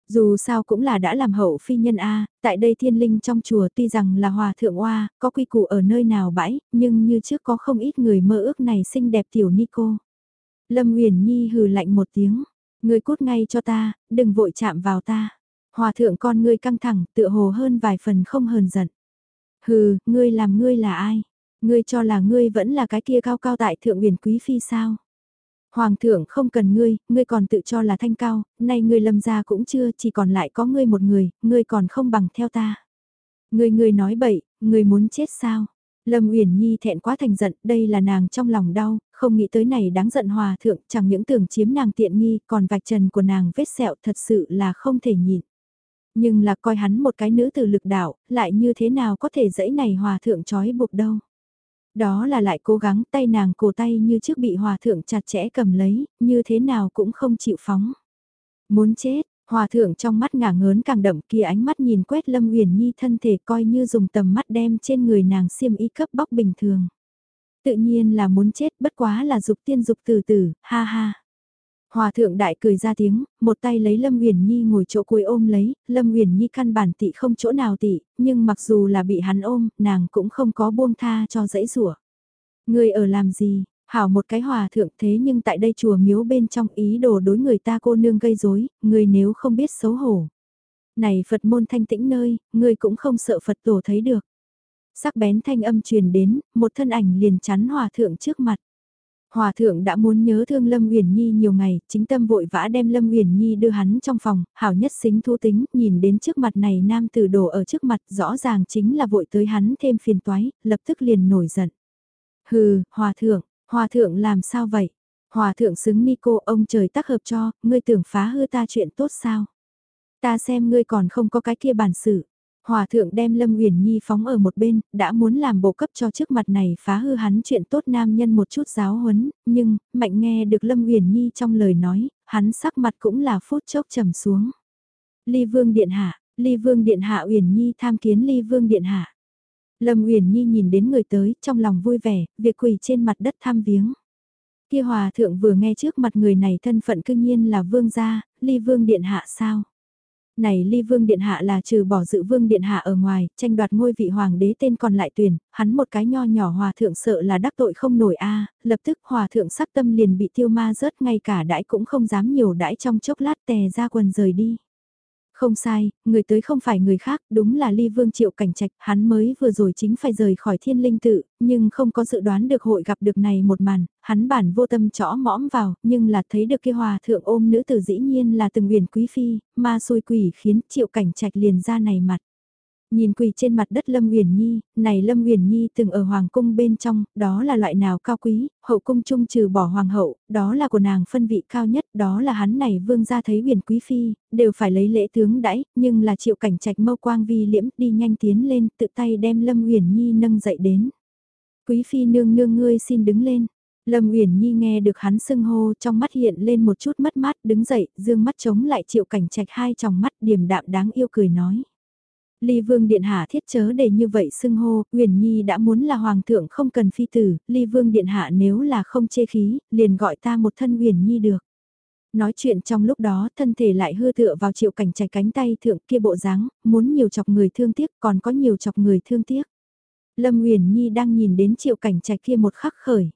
Dù sao cũng là đã làm hậu phi nhân A, tại đây thiên linh trong chùa tuy rằng là hòa thượng oa, có quy củ ở nơi nào bãi, nhưng như trước có không ít người mơ ước này xinh đẹp tiểu ni cô. Lâm uyển Nhi hừ lạnh một tiếng, ngươi cút ngay cho ta, đừng vội chạm vào ta. Hòa thượng con ngươi căng thẳng, tựa hồ hơn vài phần không hờn giận. Hừ, ngươi làm ngươi là ai? Ngươi cho là ngươi vẫn là cái kia cao cao tại thượng uyển quý phi sao? Hoàng thượng không cần ngươi, ngươi còn tự cho là thanh cao, nay ngươi lâm ra cũng chưa, chỉ còn lại có ngươi một người, ngươi còn không bằng theo ta. Ngươi ngươi nói bậy, ngươi muốn chết sao? Lâm Uyển Nhi thẹn quá thành giận, đây là nàng trong lòng đau, không nghĩ tới này đáng giận hòa thượng, chẳng những tưởng chiếm nàng tiện nghi, còn vạch trần của nàng vết sẹo thật sự là không thể nhịn. Nhưng là coi hắn một cái nữ từ lực đạo, lại như thế nào có thể dẫy này hòa thượng trói buộc đâu. Đó là lại cố gắng tay nàng cổ tay như trước bị hòa thượng chặt chẽ cầm lấy, như thế nào cũng không chịu phóng. Muốn chết, hòa thượng trong mắt ngả ngớn càng đậm kia ánh mắt nhìn quét Lâm Uyển Nhi thân thể coi như dùng tầm mắt đem trên người nàng xiêm y cấp bóc bình thường. Tự nhiên là muốn chết bất quá là dục tiên dục từ từ, ha ha. Hòa thượng đại cười ra tiếng, một tay lấy Lâm Uyển Nhi ngồi chỗ cuối ôm lấy, Lâm Uyển Nhi căn bản tị không chỗ nào tị, nhưng mặc dù là bị hắn ôm, nàng cũng không có buông tha cho dãy rủa. Người ở làm gì? Hảo một cái hòa thượng thế nhưng tại đây chùa miếu bên trong ý đồ đối người ta cô nương gây rối, người nếu không biết xấu hổ. Này Phật môn thanh tĩnh nơi, người cũng không sợ Phật tổ thấy được. Sắc bén thanh âm truyền đến, một thân ảnh liền chắn hòa thượng trước mặt. Hòa thượng đã muốn nhớ thương Lâm Uyển Nhi nhiều ngày, chính tâm vội vã đem Lâm Uyển Nhi đưa hắn trong phòng, hảo nhất xính thu tính, nhìn đến trước mặt này nam tử đồ ở trước mặt, rõ ràng chính là vội tới hắn thêm phiền toái, lập tức liền nổi giận. Hừ, hòa thượng, hòa thượng làm sao vậy? Hòa thượng xứng ni cô ông trời tác hợp cho, ngươi tưởng phá hư ta chuyện tốt sao? Ta xem ngươi còn không có cái kia bản sự. Hòa thượng đem Lâm Uyển Nhi phóng ở một bên, đã muốn làm bộ cấp cho trước mặt này phá hư hắn chuyện tốt nam nhân một chút giáo huấn, nhưng, mạnh nghe được Lâm Uyển Nhi trong lời nói, hắn sắc mặt cũng là phút chốc trầm xuống. Ly Vương Điện Hạ, Ly Vương Điện Hạ Uyển Nhi tham kiến Ly Vương Điện Hạ. Lâm Uyển Nhi nhìn đến người tới, trong lòng vui vẻ, việc quỳ trên mặt đất thăm viếng. Kia hòa thượng vừa nghe trước mặt người này thân phận cương nhiên là vương gia, Ly Vương Điện Hạ sao? Này ly vương điện hạ là trừ bỏ dự vương điện hạ ở ngoài, tranh đoạt ngôi vị hoàng đế tên còn lại tuyển, hắn một cái nho nhỏ hòa thượng sợ là đắc tội không nổi a lập tức hòa thượng sắc tâm liền bị tiêu ma rớt ngay cả đãi cũng không dám nhiều đãi trong chốc lát tè ra quần rời đi. Không sai, người tới không phải người khác, đúng là ly vương triệu cảnh trạch, hắn mới vừa rồi chính phải rời khỏi thiên linh tự, nhưng không có dự đoán được hội gặp được này một màn, hắn bản vô tâm chõ mõm vào, nhưng là thấy được kia hòa thượng ôm nữ tử dĩ nhiên là từng huyền quý phi, ma xôi quỷ khiến triệu cảnh trạch liền ra này mặt. Nhìn quỳ trên mặt đất Lâm Uyển Nhi, này Lâm Uyển Nhi từng ở hoàng cung bên trong, đó là loại nào cao quý, hậu cung chung trừ bỏ hoàng hậu, đó là của nàng phân vị cao nhất, đó là hắn này vương gia thấy uyển quý phi, đều phải lấy lễ tướng đãi, nhưng là triệu cảnh trạch mâu quang vi liễm đi nhanh tiến lên, tự tay đem Lâm Uyển Nhi nâng dậy đến. Quý phi nương nương ngươi xin đứng lên. Lâm Uyển Nhi nghe được hắn sưng hô trong mắt hiện lên một chút mất mát đứng dậy, dương mắt chống lại triệu cảnh trạch hai tròng mắt điềm đạm đáng yêu cười nói. Ly Vương Điện Hạ thiết chớ để như vậy xưng hô, Huyền Nhi đã muốn là Hoàng thượng không cần phi tử, Ly Vương Điện Hạ nếu là không chê khí, liền gọi ta một thân Huyền Nhi được. Nói chuyện trong lúc đó thân thể lại hư tựa vào triệu cảnh chạy cánh tay thượng kia bộ dáng muốn nhiều chọc người thương tiếc còn có nhiều chọc người thương tiếc. Lâm Huyền Nhi đang nhìn đến triệu cảnh trạch kia một khắc khởi.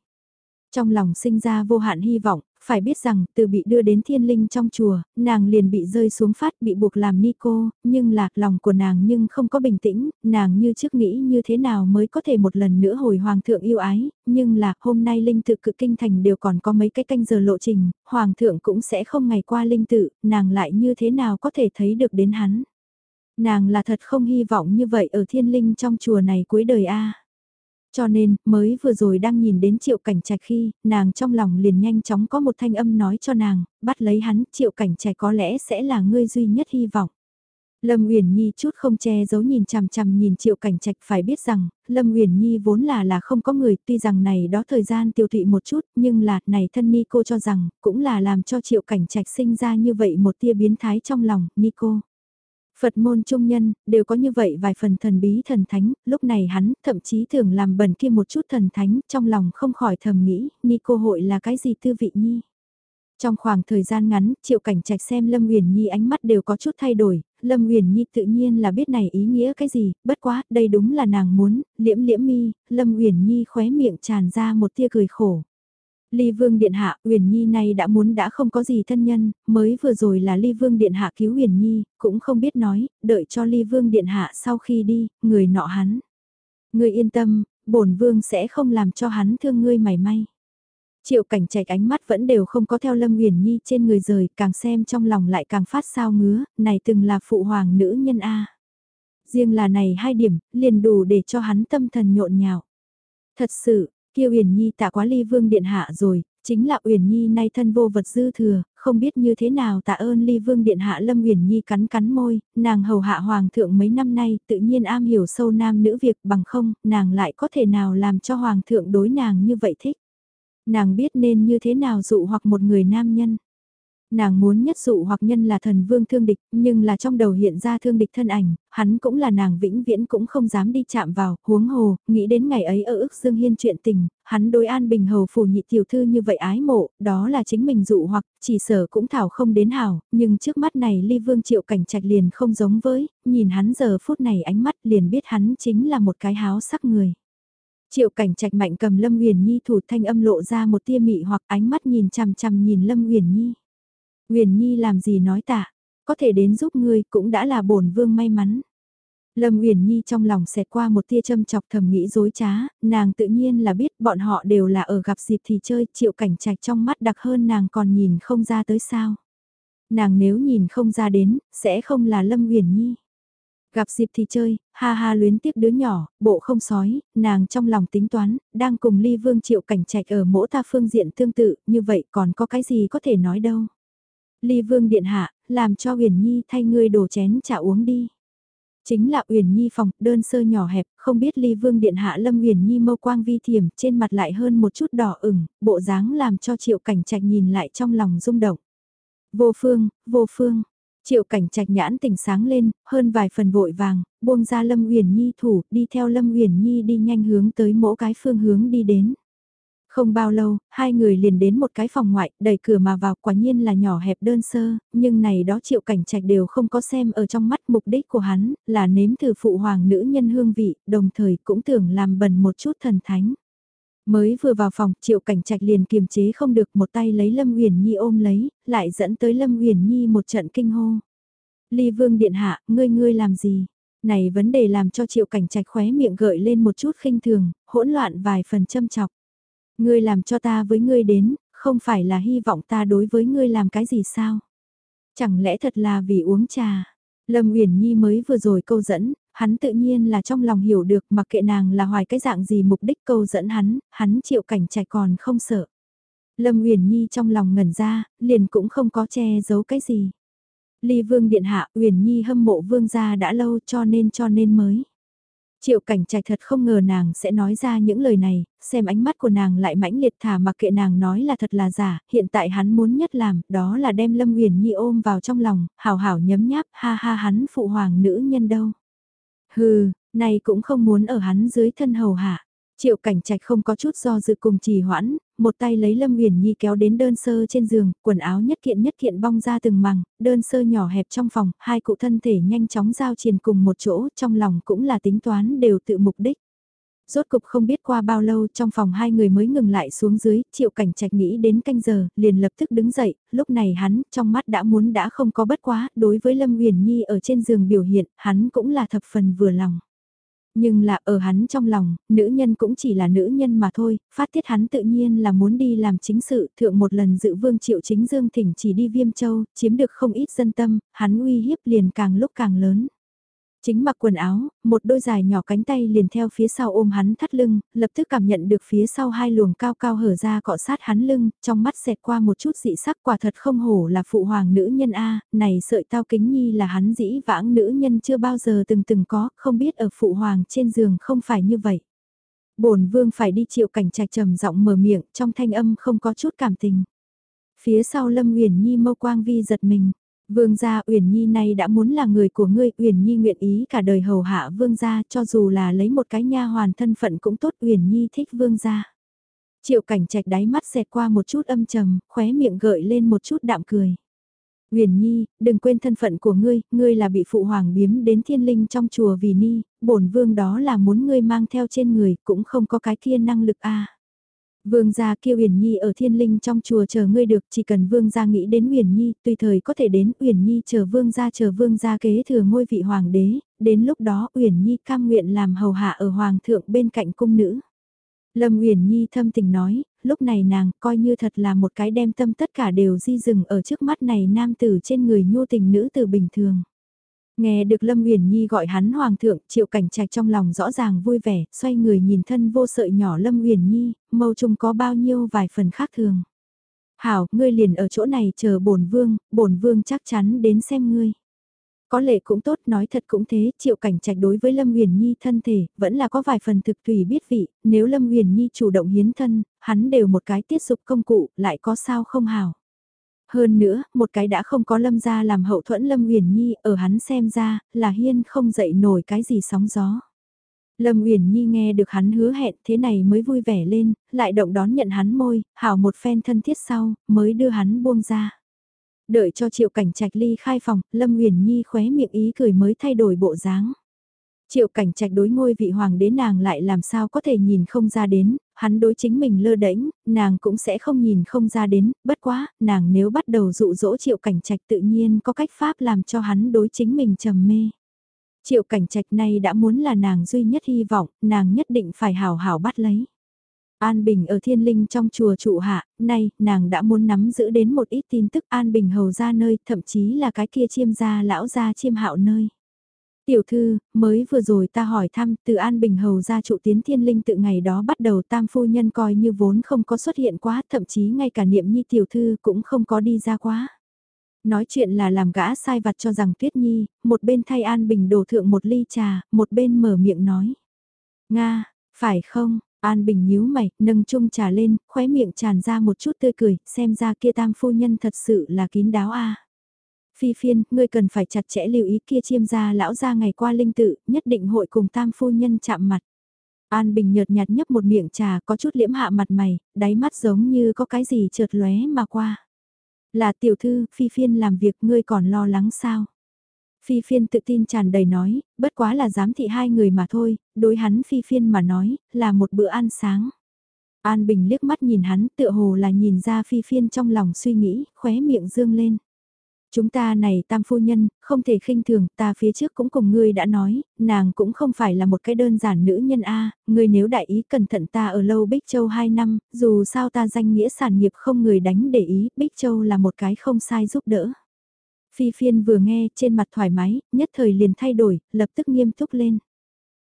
Trong lòng sinh ra vô hạn hy vọng, phải biết rằng từ bị đưa đến thiên linh trong chùa, nàng liền bị rơi xuống phát bị buộc làm ni cô, nhưng lạc lòng của nàng nhưng không có bình tĩnh, nàng như trước nghĩ như thế nào mới có thể một lần nữa hồi hoàng thượng yêu ái, nhưng là hôm nay linh tự cực kinh thành đều còn có mấy cái canh giờ lộ trình, hoàng thượng cũng sẽ không ngày qua linh tự, nàng lại như thế nào có thể thấy được đến hắn. Nàng là thật không hy vọng như vậy ở thiên linh trong chùa này cuối đời a. Cho nên, mới vừa rồi đang nhìn đến triệu cảnh trạch khi, nàng trong lòng liền nhanh chóng có một thanh âm nói cho nàng, bắt lấy hắn, triệu cảnh trạch có lẽ sẽ là ngươi duy nhất hy vọng. Lâm Uyển Nhi chút không che giấu nhìn chằm chằm nhìn Triệu Cảnh Trạch phải biết rằng, Lâm Uyển Nhi vốn là là không có người, tuy rằng này đó thời gian tiêu thụy một chút, nhưng là, này thân Ni cô cho rằng, cũng là làm cho Triệu Cảnh Trạch sinh ra như vậy một tia biến thái trong lòng, Ni cô. Phật môn trung nhân, đều có như vậy vài phần thần bí thần thánh, lúc này hắn thậm chí thường làm bẩn kia một chút thần thánh, trong lòng không khỏi thầm nghĩ, ni cô hội là cái gì tư vị nhi. Trong khoảng thời gian ngắn, Triệu Cảnh Trạch xem Lâm Uyển Nhi ánh mắt đều có chút thay đổi, Lâm Uyển Nhi tự nhiên là biết này ý nghĩa cái gì, bất quá, đây đúng là nàng muốn, liễm liễm mi, Lâm Uyển Nhi khóe miệng tràn ra một tia cười khổ. Ly Vương Điện Hạ, Uyển Nhi này đã muốn đã không có gì thân nhân, mới vừa rồi là Ly Vương Điện Hạ cứu Uyển Nhi, cũng không biết nói, đợi cho Ly Vương Điện Hạ sau khi đi, người nọ hắn. Người yên tâm, bổn Vương sẽ không làm cho hắn thương ngươi mảy may. Triệu cảnh trạch ánh mắt vẫn đều không có theo Lâm Uyển Nhi trên người rời, càng xem trong lòng lại càng phát sao ngứa, này từng là phụ hoàng nữ nhân A. Riêng là này hai điểm, liền đủ để cho hắn tâm thần nhộn nhạo. Thật sự, kia Uyển Nhi tạ quá ly vương điện hạ rồi, chính là Uyển Nhi nay thân vô vật dư thừa, không biết như thế nào tạ ơn ly vương điện hạ Lâm Uyển Nhi cắn cắn môi, nàng hầu hạ hoàng thượng mấy năm nay tự nhiên am hiểu sâu nam nữ việc bằng không, nàng lại có thể nào làm cho hoàng thượng đối nàng như vậy thích. Nàng biết nên như thế nào dụ hoặc một người nam nhân. Nàng muốn nhất dụ hoặc nhân là thần vương thương địch, nhưng là trong đầu hiện ra thương địch thân ảnh, hắn cũng là nàng vĩnh viễn cũng không dám đi chạm vào, huống hồ, nghĩ đến ngày ấy ở ức dương hiên chuyện tình, hắn đối an bình hầu phủ nhị tiểu thư như vậy ái mộ, đó là chính mình dụ hoặc, chỉ sở cũng thảo không đến hảo, nhưng trước mắt này ly vương triệu cảnh trạch liền không giống với, nhìn hắn giờ phút này ánh mắt liền biết hắn chính là một cái háo sắc người. Triệu cảnh trạch mạnh cầm Lâm uyển Nhi thủ thanh âm lộ ra một tia mị hoặc ánh mắt nhìn chằm chằm nhìn Lâm uyển Nhi. Huyền Nhi làm gì nói tạ, có thể đến giúp ngươi cũng đã là bổn vương may mắn. Lâm Uyển Nhi trong lòng xẹt qua một tia châm chọc thầm nghĩ dối trá, nàng tự nhiên là biết bọn họ đều là ở gặp dịp thì chơi, triệu cảnh trạch trong mắt đặc hơn nàng còn nhìn không ra tới sao. Nàng nếu nhìn không ra đến, sẽ không là Lâm Uyển Nhi. Gặp dịp thì chơi, ha ha luyến tiếc đứa nhỏ, bộ không sói, nàng trong lòng tính toán, đang cùng ly vương triệu cảnh trạch ở mỗi ta phương diện tương tự, như vậy còn có cái gì có thể nói đâu. Ly Vương điện hạ, làm cho Uyển Nhi thay ngươi đổ chén trà uống đi. Chính là Uyển Nhi phòng, đơn sơ nhỏ hẹp, không biết Ly Vương điện hạ Lâm Uyển Nhi mâu quang vi thiểm, trên mặt lại hơn một chút đỏ ửng, bộ dáng làm cho Triệu Cảnh Trạch nhìn lại trong lòng rung động. Vô Phương, Vô Phương. Triệu cảnh trạch nhãn tỉnh sáng lên, hơn vài phần vội vàng, buông ra Lâm Uyển Nhi thủ, đi theo Lâm Uyển Nhi đi nhanh hướng tới mỗi cái phương hướng đi đến. Không bao lâu, hai người liền đến một cái phòng ngoại, đẩy cửa mà vào quả nhiên là nhỏ hẹp đơn sơ, nhưng này đó triệu cảnh trạch đều không có xem ở trong mắt mục đích của hắn, là nếm thử phụ hoàng nữ nhân hương vị, đồng thời cũng tưởng làm bẩn một chút thần thánh. Mới vừa vào phòng, triệu cảnh trạch liền kiềm chế không được một tay lấy Lâm Huyền Nhi ôm lấy, lại dẫn tới Lâm Huyền Nhi một trận kinh hô. Ly Vương Điện Hạ, ngươi ngươi làm gì? Này vấn đề làm cho triệu cảnh trạch khóe miệng gợi lên một chút khinh thường, hỗn loạn vài phần châm chọc. Ngươi làm cho ta với ngươi đến, không phải là hy vọng ta đối với ngươi làm cái gì sao? Chẳng lẽ thật là vì uống trà? Lâm Uyển Nhi mới vừa rồi câu dẫn, hắn tự nhiên là trong lòng hiểu được mặc kệ nàng là hoài cái dạng gì mục đích câu dẫn hắn, hắn chịu cảnh trải còn không sợ. Lâm Uyển Nhi trong lòng ngẩn ra, liền cũng không có che giấu cái gì. Ly Vương điện hạ, Uyển Nhi hâm mộ vương gia đã lâu cho nên cho nên mới. Triệu cảnh trạch thật không ngờ nàng sẽ nói ra những lời này, xem ánh mắt của nàng lại mãnh liệt thả mặc kệ nàng nói là thật là giả, hiện tại hắn muốn nhất làm, đó là đem Lâm uyển Nhi ôm vào trong lòng, hào hảo nhấm nháp, ha ha hắn phụ hoàng nữ nhân đâu. Hừ, này cũng không muốn ở hắn dưới thân hầu hạ. Triệu cảnh trạch không có chút do dự cùng trì hoãn, một tay lấy Lâm Huyền Nhi kéo đến đơn sơ trên giường, quần áo nhất kiện nhất kiện bong ra từng màng đơn sơ nhỏ hẹp trong phòng, hai cụ thân thể nhanh chóng giao triền cùng một chỗ, trong lòng cũng là tính toán đều tự mục đích. Rốt cục không biết qua bao lâu trong phòng hai người mới ngừng lại xuống dưới, triệu cảnh trạch nghĩ đến canh giờ, liền lập tức đứng dậy, lúc này hắn, trong mắt đã muốn đã không có bất quá, đối với Lâm Huyền Nhi ở trên giường biểu hiện, hắn cũng là thập phần vừa lòng. Nhưng là ở hắn trong lòng, nữ nhân cũng chỉ là nữ nhân mà thôi, phát tiết hắn tự nhiên là muốn đi làm chính sự, thượng một lần dự vương triệu chính dương thỉnh chỉ đi viêm châu, chiếm được không ít dân tâm, hắn uy hiếp liền càng lúc càng lớn. Chính mặc quần áo, một đôi dài nhỏ cánh tay liền theo phía sau ôm hắn thắt lưng, lập tức cảm nhận được phía sau hai luồng cao cao hở ra cọ sát hắn lưng, trong mắt xẹt qua một chút dị sắc quả thật không hổ là phụ hoàng nữ nhân A, này sợi tao kính nhi là hắn dĩ vãng nữ nhân chưa bao giờ từng từng có, không biết ở phụ hoàng trên giường không phải như vậy. bổn vương phải đi chịu cảnh trạch trầm giọng mở miệng, trong thanh âm không có chút cảm tình. Phía sau Lâm Uyển Nhi mâu quang vi giật mình, Vương gia Uyển Nhi này đã muốn là người của ngươi, Uyển Nhi nguyện ý cả đời hầu hạ vương gia, cho dù là lấy một cái nha hoàn thân phận cũng tốt, Uyển Nhi thích vương gia. Triệu Cảnh Trạch đáy mắt xẹt qua một chút âm trầm, khóe miệng gợi lên một chút đạm cười. Uyển Nhi, đừng quên thân phận của ngươi, ngươi là bị phụ hoàng biếm đến thiên linh trong chùa vì ni, bổn vương đó là muốn ngươi mang theo trên người, cũng không có cái kia năng lực a. Vương gia kêu Uyển Nhi ở thiên linh trong chùa chờ ngươi được, chỉ cần vương gia nghĩ đến Uyển Nhi, tùy thời có thể đến Uyển Nhi chờ vương gia chờ vương gia kế thừa ngôi vị hoàng đế, đến lúc đó Uyển Nhi cam nguyện làm hầu hạ ở hoàng thượng bên cạnh cung nữ. Lâm Uyển Nhi thâm tình nói, lúc này nàng coi như thật là một cái đem tâm tất cả đều di dừng ở trước mắt này nam tử trên người nhu tình nữ tử bình thường. Nghe được Lâm Uyển Nhi gọi hắn hoàng thượng, Triệu Cảnh Trạch trong lòng rõ ràng vui vẻ, xoay người nhìn thân vô sợi nhỏ Lâm Uyển Nhi, mâu trung có bao nhiêu vài phần khác thường. "Hảo, ngươi liền ở chỗ này chờ bổn vương, bổn vương chắc chắn đến xem ngươi." Có lệ cũng tốt, nói thật cũng thế, Triệu Cảnh Trạch đối với Lâm Uyển Nhi thân thể, vẫn là có vài phần thực tùy biết vị, nếu Lâm Uyển Nhi chủ động hiến thân, hắn đều một cái tiết dục công cụ, lại có sao không hảo. Hơn nữa, một cái đã không có lâm gia làm hậu thuẫn lâm uyển nhi, ở hắn xem ra, là hiên không dậy nổi cái gì sóng gió. Lâm Uyển Nhi nghe được hắn hứa hẹn thế này mới vui vẻ lên, lại động đón nhận hắn môi, hảo một phen thân thiết sau, mới đưa hắn buông ra. Đợi cho triệu cảnh trạch ly khai phòng, Lâm Uyển Nhi khóe miệng ý cười mới thay đổi bộ dáng. Triệu cảnh trạch đối ngôi vị hoàng đế nàng lại làm sao có thể nhìn không ra đến, hắn đối chính mình lơ đễnh, nàng cũng sẽ không nhìn không ra đến, bất quá, nàng nếu bắt đầu dụ dỗ triệu cảnh trạch tự nhiên có cách pháp làm cho hắn đối chính mình trầm mê. Triệu cảnh trạch này đã muốn là nàng duy nhất hy vọng, nàng nhất định phải hào hào bắt lấy. An Bình ở thiên linh trong chùa trụ hạ, nay, nàng đã muốn nắm giữ đến một ít tin tức An Bình hầu ra nơi, thậm chí là cái kia chiêm gia lão gia chiêm hạo nơi. Tiểu thư, mới vừa rồi ta hỏi thăm từ An Bình Hầu ra trụ tiến thiên linh tự ngày đó bắt đầu tam phu nhân coi như vốn không có xuất hiện quá, thậm chí ngay cả niệm nhi tiểu thư cũng không có đi ra quá. Nói chuyện là làm gã sai vặt cho rằng Tuyết Nhi, một bên thay An Bình đổ thượng một ly trà, một bên mở miệng nói. Nga, phải không? An Bình nhíu mày, nâng chung trà lên, khóe miệng tràn ra một chút tươi cười, xem ra kia tam phu nhân thật sự là kín đáo a. Phi phiên, ngươi cần phải chặt chẽ lưu ý kia chiêm gia lão gia ngày qua linh tự, nhất định hội cùng tam phu nhân chạm mặt. An Bình nhợt nhạt nhấp một miệng trà có chút liễm hạ mặt mày, đáy mắt giống như có cái gì trượt lóe mà qua. Là tiểu thư, phi phiên làm việc ngươi còn lo lắng sao? Phi phiên tự tin tràn đầy nói, bất quá là giám thị hai người mà thôi, đối hắn phi phiên mà nói, là một bữa ăn sáng. An Bình liếc mắt nhìn hắn tựa hồ là nhìn ra phi phiên trong lòng suy nghĩ, khóe miệng dương lên. Chúng ta này tam phu nhân, không thể khinh thường, ta phía trước cũng cùng ngươi đã nói, nàng cũng không phải là một cái đơn giản nữ nhân A, ngươi nếu đại ý cẩn thận ta ở lâu Bích Châu 2 năm, dù sao ta danh nghĩa sản nghiệp không người đánh để ý, Bích Châu là một cái không sai giúp đỡ. Phi phiên vừa nghe trên mặt thoải mái, nhất thời liền thay đổi, lập tức nghiêm túc lên.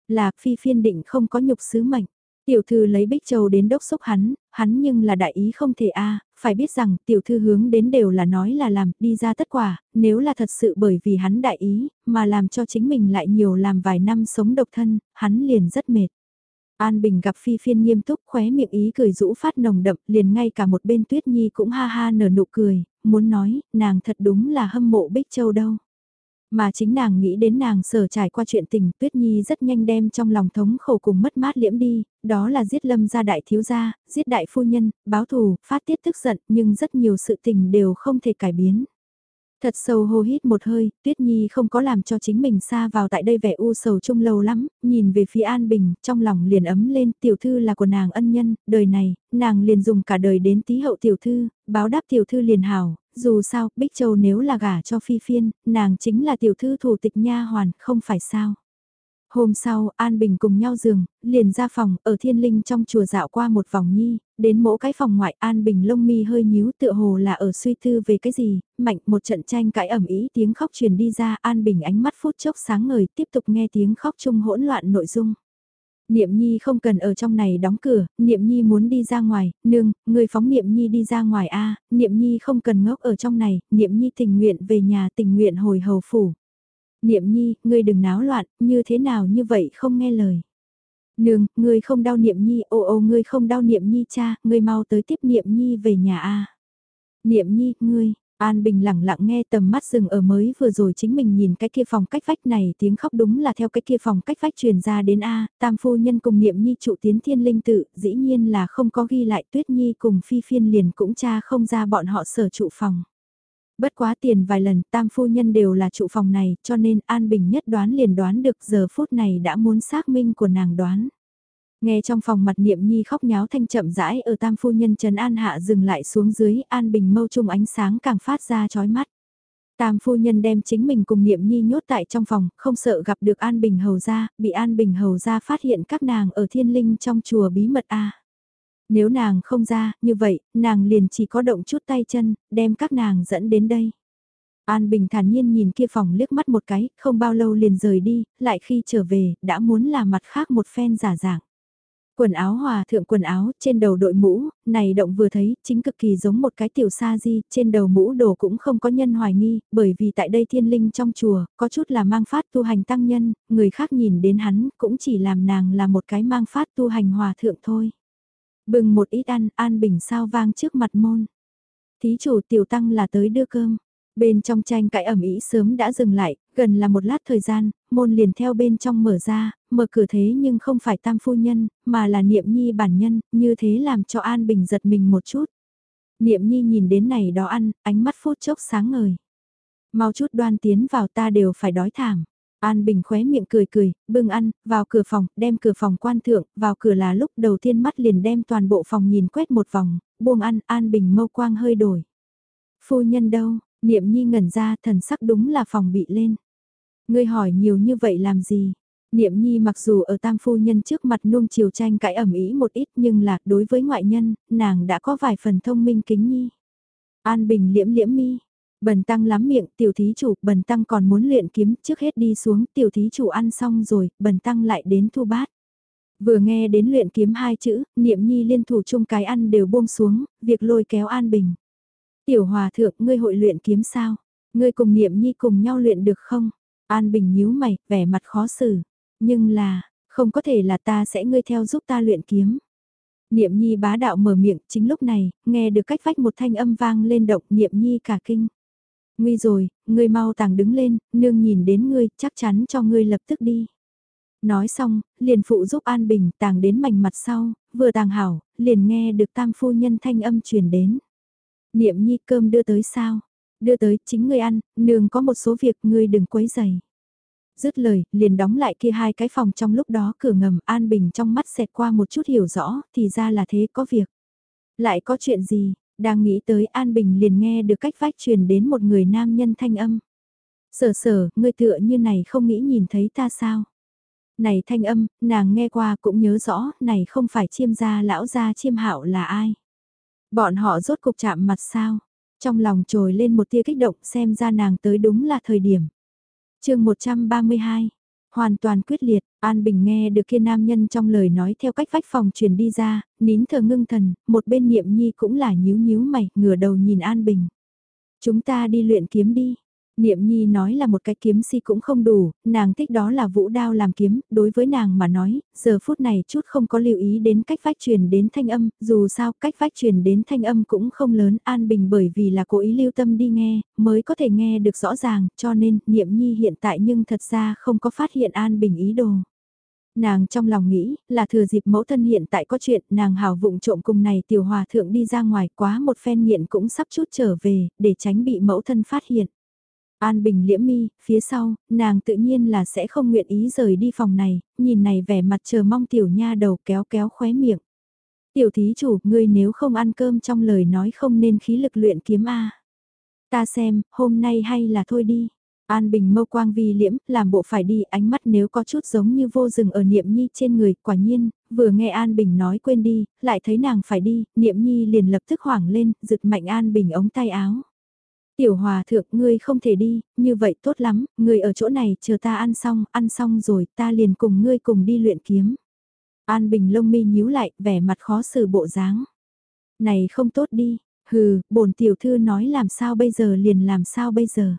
Là phi phiên định không có nhục sứ mệnh. Tiểu thư lấy Bích Châu đến đốc xúc hắn, hắn nhưng là đại ý không thể a phải biết rằng tiểu thư hướng đến đều là nói là làm, đi ra tất quả, nếu là thật sự bởi vì hắn đại ý, mà làm cho chính mình lại nhiều làm vài năm sống độc thân, hắn liền rất mệt. An Bình gặp Phi Phiên nghiêm túc khóe miệng ý cười rũ phát nồng đậm, liền ngay cả một bên Tuyết Nhi cũng ha ha nở nụ cười, muốn nói, nàng thật đúng là hâm mộ Bích Châu đâu. Mà chính nàng nghĩ đến nàng sở trải qua chuyện tình Tuyết Nhi rất nhanh đem trong lòng thống khổ cùng mất mát liễm đi, đó là giết lâm gia đại thiếu gia, giết đại phu nhân, báo thù, phát tiết tức giận nhưng rất nhiều sự tình đều không thể cải biến. Thật sâu hô hít một hơi, Tuyết Nhi không có làm cho chính mình xa vào tại đây vẻ u sầu chung lâu lắm, nhìn về phía An Bình, trong lòng liền ấm lên, tiểu thư là của nàng ân nhân, đời này, nàng liền dùng cả đời đến tí hậu tiểu thư, báo đáp tiểu thư liền hảo, dù sao, Bích Châu nếu là gả cho Phi Phiên, nàng chính là tiểu thư thủ tịch nha hoàn, không phải sao. Hôm sau, An Bình cùng nhau giường, liền ra phòng, ở thiên linh trong chùa dạo qua một vòng nhi, đến mỗi cái phòng ngoại An Bình lông mi hơi nhíu tựa hồ là ở suy tư về cái gì, mạnh một trận tranh cãi ẩm ý tiếng khóc truyền đi ra An Bình ánh mắt phút chốc sáng ngời tiếp tục nghe tiếng khóc chung hỗn loạn nội dung. Niệm Nhi không cần ở trong này đóng cửa, Niệm Nhi muốn đi ra ngoài, nương, người phóng Niệm Nhi đi ra ngoài a, Niệm Nhi không cần ngốc ở trong này, Niệm Nhi tình nguyện về nhà tình nguyện hồi hầu phủ. Niệm Nhi, ngươi đừng náo loạn, như thế nào như vậy không nghe lời. Nương, ngươi không đau Niệm Nhi, ô ô ngươi không đau Niệm Nhi cha, ngươi mau tới tiếp Niệm Nhi về nhà a. Niệm Nhi, ngươi, An Bình lặng lặng nghe tầm mắt dừng ở mới vừa rồi chính mình nhìn cái kia phòng cách vách này tiếng khóc đúng là theo cái kia phòng cách vách truyền ra đến A, tam phu nhân cùng niệm nhi trụ tiến thiên linh tự, dĩ nhiên là không có ghi lại tuyết nhi cùng phi phiên liền cũng cha không ra bọn họ sở trụ phòng. Bất quá tiền vài lần tam phu nhân đều là trụ phòng này cho nên An Bình nhất đoán liền đoán được giờ phút này đã muốn xác minh của nàng đoán. Nghe trong phòng mặt niệm nhi khóc nháo thanh chậm rãi ở tam phu nhân trần an hạ dừng lại xuống dưới an bình mâu trung ánh sáng càng phát ra chói mắt. Tam phu nhân đem chính mình cùng niệm nhi nhốt tại trong phòng, không sợ gặp được an bình hầu ra, bị an bình hầu ra phát hiện các nàng ở thiên linh trong chùa bí mật A. Nếu nàng không ra, như vậy, nàng liền chỉ có động chút tay chân, đem các nàng dẫn đến đây. An Bình thản nhiên nhìn kia phòng liếc mắt một cái, không bao lâu liền rời đi, lại khi trở về, đã muốn là mặt khác một phen giả dạng. Quần áo hòa thượng quần áo, trên đầu đội mũ, này động vừa thấy, chính cực kỳ giống một cái tiểu sa di, trên đầu mũ đồ cũng không có nhân hoài nghi, bởi vì tại đây thiên linh trong chùa, có chút là mang phát tu hành tăng nhân, người khác nhìn đến hắn, cũng chỉ làm nàng là một cái mang phát tu hành hòa thượng thôi. Bừng một ít ăn, an bình sao vang trước mặt môn. Thí chủ tiểu tăng là tới đưa cơm. Bên trong tranh cãi ẩm ý sớm đã dừng lại, gần là một lát thời gian, môn liền theo bên trong mở ra, mở cửa thế nhưng không phải tam phu nhân, mà là niệm nhi bản nhân, như thế làm cho An Bình giật mình một chút. Niệm nhi nhìn đến này đó ăn, ánh mắt phút chốc sáng ngời. Mau chút đoan tiến vào ta đều phải đói thảm. An Bình khóe miệng cười cười, bưng ăn, vào cửa phòng, đem cửa phòng quan thượng, vào cửa là lúc đầu tiên mắt liền đem toàn bộ phòng nhìn quét một vòng, buông ăn, An Bình mâu quang hơi đổi. Phu nhân đâu, Niệm nhi ngẩn ra thần sắc đúng là phòng bị lên. Ngươi hỏi nhiều như vậy làm gì? Niệm nhi mặc dù ở tam phu nhân trước mặt nuông chiều tranh cãi ẩm ý một ít nhưng là đối với ngoại nhân, nàng đã có vài phần thông minh kính nhi. An bình liễm liễm mi. Bần tăng lắm miệng tiểu thí chủ, bần tăng còn muốn luyện kiếm trước hết đi xuống tiểu thí chủ ăn xong rồi, bần tăng lại đến thu bát. Vừa nghe đến luyện kiếm hai chữ, niệm nhi liên thủ chung cái ăn đều buông xuống, việc lôi kéo an bình. Tiểu hòa thượng, ngươi hội luyện kiếm sao? Ngươi cùng niệm nhi cùng nhau luyện được không? An Bình nhíu mày, vẻ mặt khó xử. Nhưng là, không có thể là ta sẽ ngươi theo giúp ta luyện kiếm. Niệm nhi bá đạo mở miệng, chính lúc này, nghe được cách vách một thanh âm vang lên động niệm nhi cả kinh. Nguy rồi, ngươi mau tàng đứng lên, nương nhìn đến ngươi, chắc chắn cho ngươi lập tức đi. Nói xong, liền phụ giúp An Bình tàng đến mảnh mặt sau, vừa tàng hảo, liền nghe được tam phu nhân thanh âm truyền đến. Niệm nhi cơm đưa tới sao? Đưa tới chính ngươi ăn, nương có một số việc ngươi đừng quấy dày. Dứt lời, liền đóng lại kia hai cái phòng trong lúc đó cửa ngầm An Bình trong mắt xẹt qua một chút hiểu rõ, thì ra là thế có việc. Lại có chuyện gì, đang nghĩ tới An Bình liền nghe được cách vách truyền đến một người nam nhân thanh âm. Sở sở, ngươi tựa như này không nghĩ nhìn thấy ta sao? Này thanh âm, nàng nghe qua cũng nhớ rõ, này không phải chiêm gia lão gia chiêm hạo là ai? Bọn họ rốt cục chạm mặt sao? Trong lòng trồi lên một tia kích động xem ra nàng tới đúng là thời điểm. chương 132, hoàn toàn quyết liệt, An Bình nghe được kia nam nhân trong lời nói theo cách vách phòng truyền đi ra, nín thờ ngưng thần, một bên niệm nhi cũng là nhíu nhíu mày, ngửa đầu nhìn An Bình. Chúng ta đi luyện kiếm đi, Niệm Nhi nói là một cái kiếm si cũng không đủ, nàng thích đó là vũ đao làm kiếm, đối với nàng mà nói, giờ phút này chút không có lưu ý đến cách vách truyền đến thanh âm, dù sao cách vách truyền đến thanh âm cũng không lớn an bình bởi vì là cố ý lưu tâm đi nghe, mới có thể nghe được rõ ràng, cho nên Niệm Nhi hiện tại nhưng thật ra không có phát hiện an bình ý đồ. Nàng trong lòng nghĩ, là thừa dịp mẫu thân hiện tại có chuyện, nàng hào vụng trộm cùng này tiểu hòa thượng đi ra ngoài quá một phen nghiện cũng sắp chút trở về, để tránh bị mẫu thân phát hiện. An Bình liễm mi, phía sau, nàng tự nhiên là sẽ không nguyện ý rời đi phòng này, nhìn này vẻ mặt chờ mong tiểu nha đầu kéo kéo khóe miệng. Tiểu thí chủ, ngươi nếu không ăn cơm trong lời nói không nên khí lực luyện kiếm A. Ta xem, hôm nay hay là thôi đi. An Bình mâu quang vi liễm, làm bộ phải đi, ánh mắt nếu có chút giống như vô rừng ở niệm nhi trên người, quả nhiên, vừa nghe An Bình nói quên đi, lại thấy nàng phải đi, niệm nhi liền lập tức hoảng lên, giựt mạnh An Bình ống tay áo. Tiểu hòa thượng, ngươi không thể đi, như vậy tốt lắm, ngươi ở chỗ này chờ ta ăn xong, ăn xong rồi ta liền cùng ngươi cùng đi luyện kiếm. An Bình lông mi nhíu lại, vẻ mặt khó xử bộ dáng. Này không tốt đi, hừ, bổn tiểu thư nói làm sao bây giờ liền làm sao bây giờ.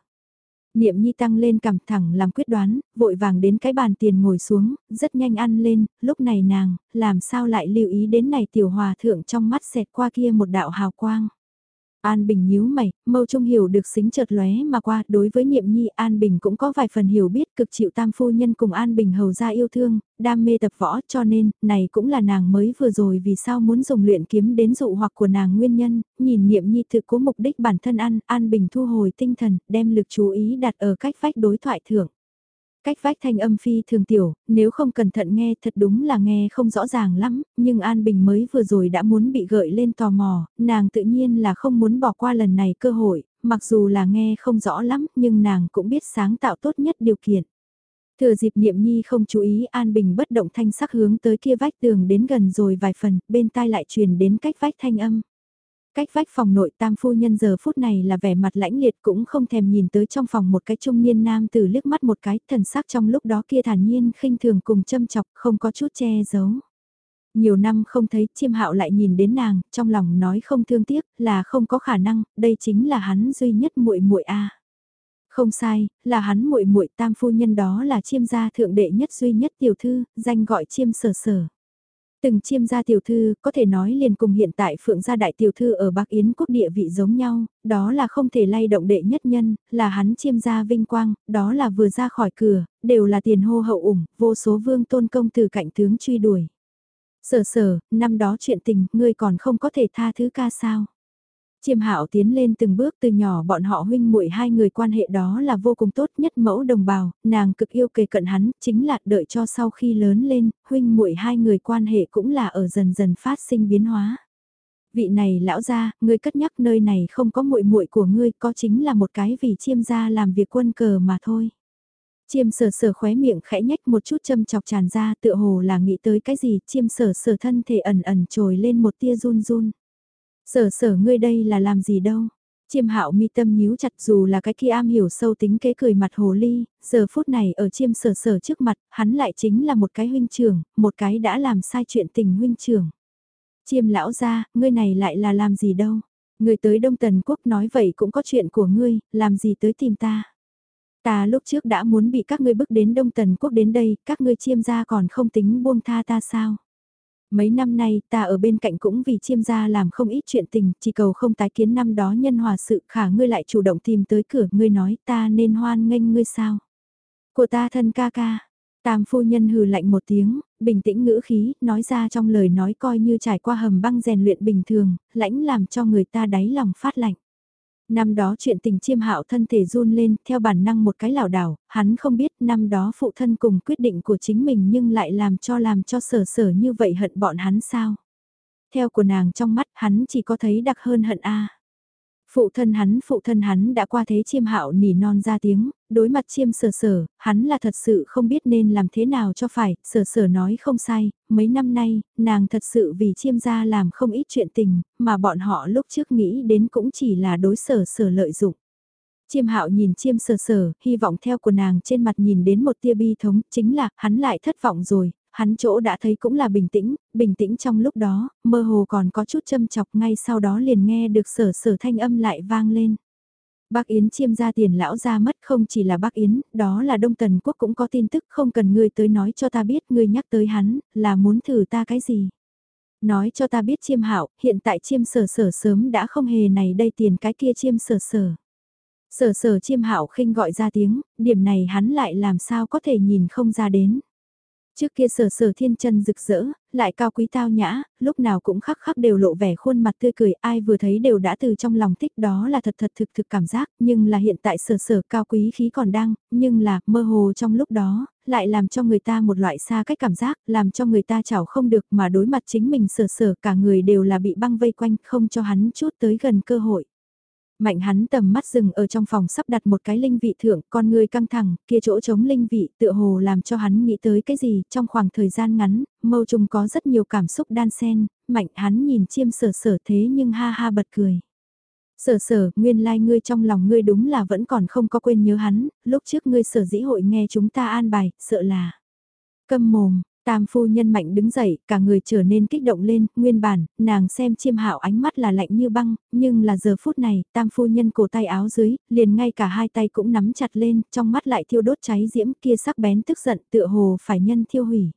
Niệm nhi tăng lên cầm thẳng làm quyết đoán, vội vàng đến cái bàn tiền ngồi xuống, rất nhanh ăn lên, lúc này nàng, làm sao lại lưu ý đến này tiểu hòa thượng trong mắt xẹt qua kia một đạo hào quang. An Bình nhíu mày, mâu trung hiểu được xính chợt lóe mà qua, đối với niệm nhi An Bình cũng có vài phần hiểu biết cực chịu tam phu nhân cùng An Bình hầu ra yêu thương, đam mê tập võ cho nên, này cũng là nàng mới vừa rồi vì sao muốn dùng luyện kiếm đến dụ hoặc của nàng nguyên nhân, nhìn niệm nhi thực cố mục đích bản thân ăn, An Bình thu hồi tinh thần, đem lực chú ý đặt ở cách vách đối thoại thưởng. Cách vách thanh âm phi thường tiểu, nếu không cẩn thận nghe thật đúng là nghe không rõ ràng lắm, nhưng An Bình mới vừa rồi đã muốn bị gợi lên tò mò, nàng tự nhiên là không muốn bỏ qua lần này cơ hội, mặc dù là nghe không rõ lắm nhưng nàng cũng biết sáng tạo tốt nhất điều kiện. Thừa dịp niệm nhi không chú ý An Bình bất động thanh sắc hướng tới kia vách tường đến gần rồi vài phần, bên tai lại truyền đến cách vách thanh âm. Cách vách phòng nội tam phu nhân giờ phút này là vẻ mặt lãnh liệt cũng không thèm nhìn tới trong phòng một cái trung niên nam từ liếc mắt một cái thần sắc trong lúc đó kia thản nhiên khinh thường cùng châm chọc không có chút che giấu. Nhiều năm không thấy chiêm hạo lại nhìn đến nàng, trong lòng nói không thương tiếc là không có khả năng, đây chính là hắn duy nhất muội muội a. Không sai, là hắn muội muội tam phu nhân đó là chiêm gia thượng đệ nhất duy nhất tiểu thư, danh gọi chiêm sở sở. Từng chiêm gia tiểu thư, có thể nói liền cùng hiện tại phượng gia đại tiểu thư ở Bắc Yến quốc địa vị giống nhau, đó là không thể lay động đệ nhất nhân, là hắn chiêm gia vinh quang, đó là vừa ra khỏi cửa, đều là tiền hô hậu ủng, vô số vương tôn công từ cạnh tướng truy đuổi. Sở sở, năm đó chuyện tình, ngươi còn không có thể tha thứ ca sao? Chiêm hạo tiến lên từng bước từ nhỏ bọn họ huynh muội hai người quan hệ đó là vô cùng tốt nhất mẫu đồng bào, nàng cực yêu kề cận hắn, chính là đợi cho sau khi lớn lên, huynh muội hai người quan hệ cũng là ở dần dần phát sinh biến hóa. Vị này lão gia, ngươi cất nhắc nơi này không có muội muội của ngươi, có chính là một cái vì chiêm gia làm việc quân cờ mà thôi. Chiêm sở sở khóe miệng khẽ nhách một chút châm chọc tràn ra tựa hồ là nghĩ tới cái gì, chiêm sở sở thân thể ẩn ẩn trồi lên một tia run run. Sở sở ngươi đây là làm gì đâu. Chiêm hạo mi tâm nhíu chặt dù là cái kia am hiểu sâu tính kế cười mặt hồ ly, giờ phút này ở chiêm sở sở trước mặt, hắn lại chính là một cái huynh trưởng, một cái đã làm sai chuyện tình huynh trưởng. Chiêm lão ra, ngươi này lại là làm gì đâu. Ngươi tới Đông Tần Quốc nói vậy cũng có chuyện của ngươi, làm gì tới tìm ta. Ta lúc trước đã muốn bị các ngươi bức đến Đông Tần Quốc đến đây, các ngươi chiêm gia còn không tính buông tha ta sao. Mấy năm nay ta ở bên cạnh cũng vì chiêm gia làm không ít chuyện tình, chỉ cầu không tái kiến năm đó nhân hòa sự khả ngươi lại chủ động tìm tới cửa ngươi nói ta nên hoan nghênh ngươi sao. Của ta thân ca ca, tam phu nhân hừ lạnh một tiếng, bình tĩnh ngữ khí, nói ra trong lời nói coi như trải qua hầm băng rèn luyện bình thường, lãnh làm cho người ta đáy lòng phát lạnh. Năm đó chuyện tình chiêm hạo thân thể run lên theo bản năng một cái lảo đảo, hắn không biết năm đó phụ thân cùng quyết định của chính mình nhưng lại làm cho làm cho sở sở như vậy hận bọn hắn sao. Theo của nàng trong mắt hắn chỉ có thấy đặc hơn hận a Phụ thân hắn, phụ thân hắn đã qua thế chiêm hạo nỉ non ra tiếng, đối mặt chiêm sở sở, hắn là thật sự không biết nên làm thế nào cho phải, sở sở nói không sai, mấy năm nay, nàng thật sự vì chiêm gia làm không ít chuyện tình, mà bọn họ lúc trước nghĩ đến cũng chỉ là đối sở sở lợi dụng. Chiêm hạo nhìn chiêm sờ sờ hy vọng theo của nàng trên mặt nhìn đến một tia bi thống, chính là, hắn lại thất vọng rồi, hắn chỗ đã thấy cũng là bình tĩnh, bình tĩnh trong lúc đó, mơ hồ còn có chút châm chọc ngay sau đó liền nghe được sở sở thanh âm lại vang lên. Bác Yến chiêm ra tiền lão ra mất không chỉ là bác Yến, đó là Đông Tần Quốc cũng có tin tức không cần ngươi tới nói cho ta biết ngươi nhắc tới hắn, là muốn thử ta cái gì. Nói cho ta biết chiêm hạo, hiện tại chiêm sở sở sớm đã không hề này đây tiền cái kia chiêm sở sở. Sở sở chiêm hạo khinh gọi ra tiếng, điểm này hắn lại làm sao có thể nhìn không ra đến. Trước kia sở sở thiên chân rực rỡ, lại cao quý tao nhã, lúc nào cũng khắc khắc đều lộ vẻ khuôn mặt tươi cười, ai vừa thấy đều đã từ trong lòng thích đó là thật thật thực thực cảm giác, nhưng là hiện tại sở sở cao quý khí còn đang, nhưng là mơ hồ trong lúc đó, lại làm cho người ta một loại xa cách cảm giác, làm cho người ta chảo không được mà đối mặt chính mình sở sở cả người đều là bị băng vây quanh không cho hắn chút tới gần cơ hội. Mạnh hắn tầm mắt dừng ở trong phòng sắp đặt một cái linh vị thượng, con người căng thẳng, kia chỗ chống linh vị tựa hồ làm cho hắn nghĩ tới cái gì, trong khoảng thời gian ngắn, mâu trùng có rất nhiều cảm xúc đan xen, mạnh hắn nhìn chiêm sở sở thế nhưng ha ha bật cười. Sở sở, nguyên lai like ngươi trong lòng ngươi đúng là vẫn còn không có quên nhớ hắn, lúc trước ngươi sở dĩ hội nghe chúng ta an bài, sợ là. Câm mồm, Tam phu nhân mạnh đứng dậy, cả người trở nên kích động lên, nguyên bản, nàng xem chiêm hạo ánh mắt là lạnh như băng, nhưng là giờ phút này, tam phu nhân cổ tay áo dưới, liền ngay cả hai tay cũng nắm chặt lên, trong mắt lại thiêu đốt cháy diễm kia sắc bén tức giận tựa hồ phải nhân thiêu hủy.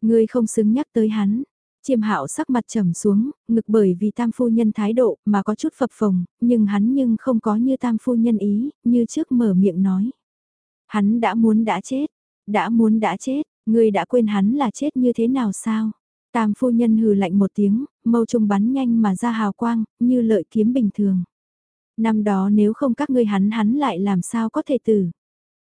Ngươi không xứng nhắc tới hắn. Chiêm hạo sắc mặt trầm xuống, ngực bởi vì tam phu nhân thái độ mà có chút phập phồng, nhưng hắn nhưng không có như tam phu nhân ý, như trước mở miệng nói. Hắn đã muốn đã chết, đã muốn đã chết, Ngươi đã quên hắn là chết như thế nào sao? Tam phu nhân hừ lạnh một tiếng, mâu trung bắn nhanh mà ra hào quang, như lợi kiếm bình thường. Năm đó nếu không các ngươi hắn hắn lại làm sao có thể tử.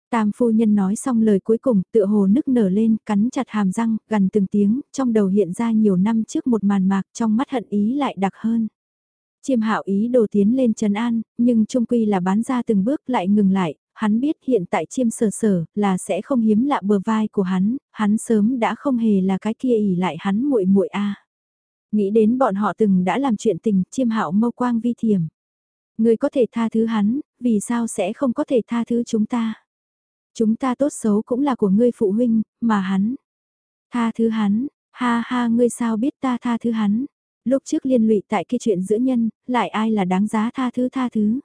Tam phu nhân nói xong lời cuối cùng, tựa hồ nức nở lên, cắn chặt hàm răng, gần từng tiếng, trong đầu hiện ra nhiều năm trước một màn mạc, trong mắt hận ý lại đặc hơn. Chiêm hạo ý đồ tiến lên trần an, nhưng trung quy là bán ra từng bước lại ngừng lại, hắn biết hiện tại chiêm sở sở là sẽ không hiếm lạ bờ vai của hắn, hắn sớm đã không hề là cái kia ỉ lại hắn muội muội a. Nghĩ đến bọn họ từng đã làm chuyện tình, chiêm hạo mâu quang vi thiểm. Người có thể tha thứ hắn, vì sao sẽ không có thể tha thứ chúng ta? Chúng ta tốt xấu cũng là của ngươi phụ huynh, mà hắn. Tha thứ hắn, ha ha ngươi sao biết ta tha thứ hắn? Lúc trước liên lụy tại cái chuyện giữa nhân, lại ai là đáng giá tha thứ tha thứ?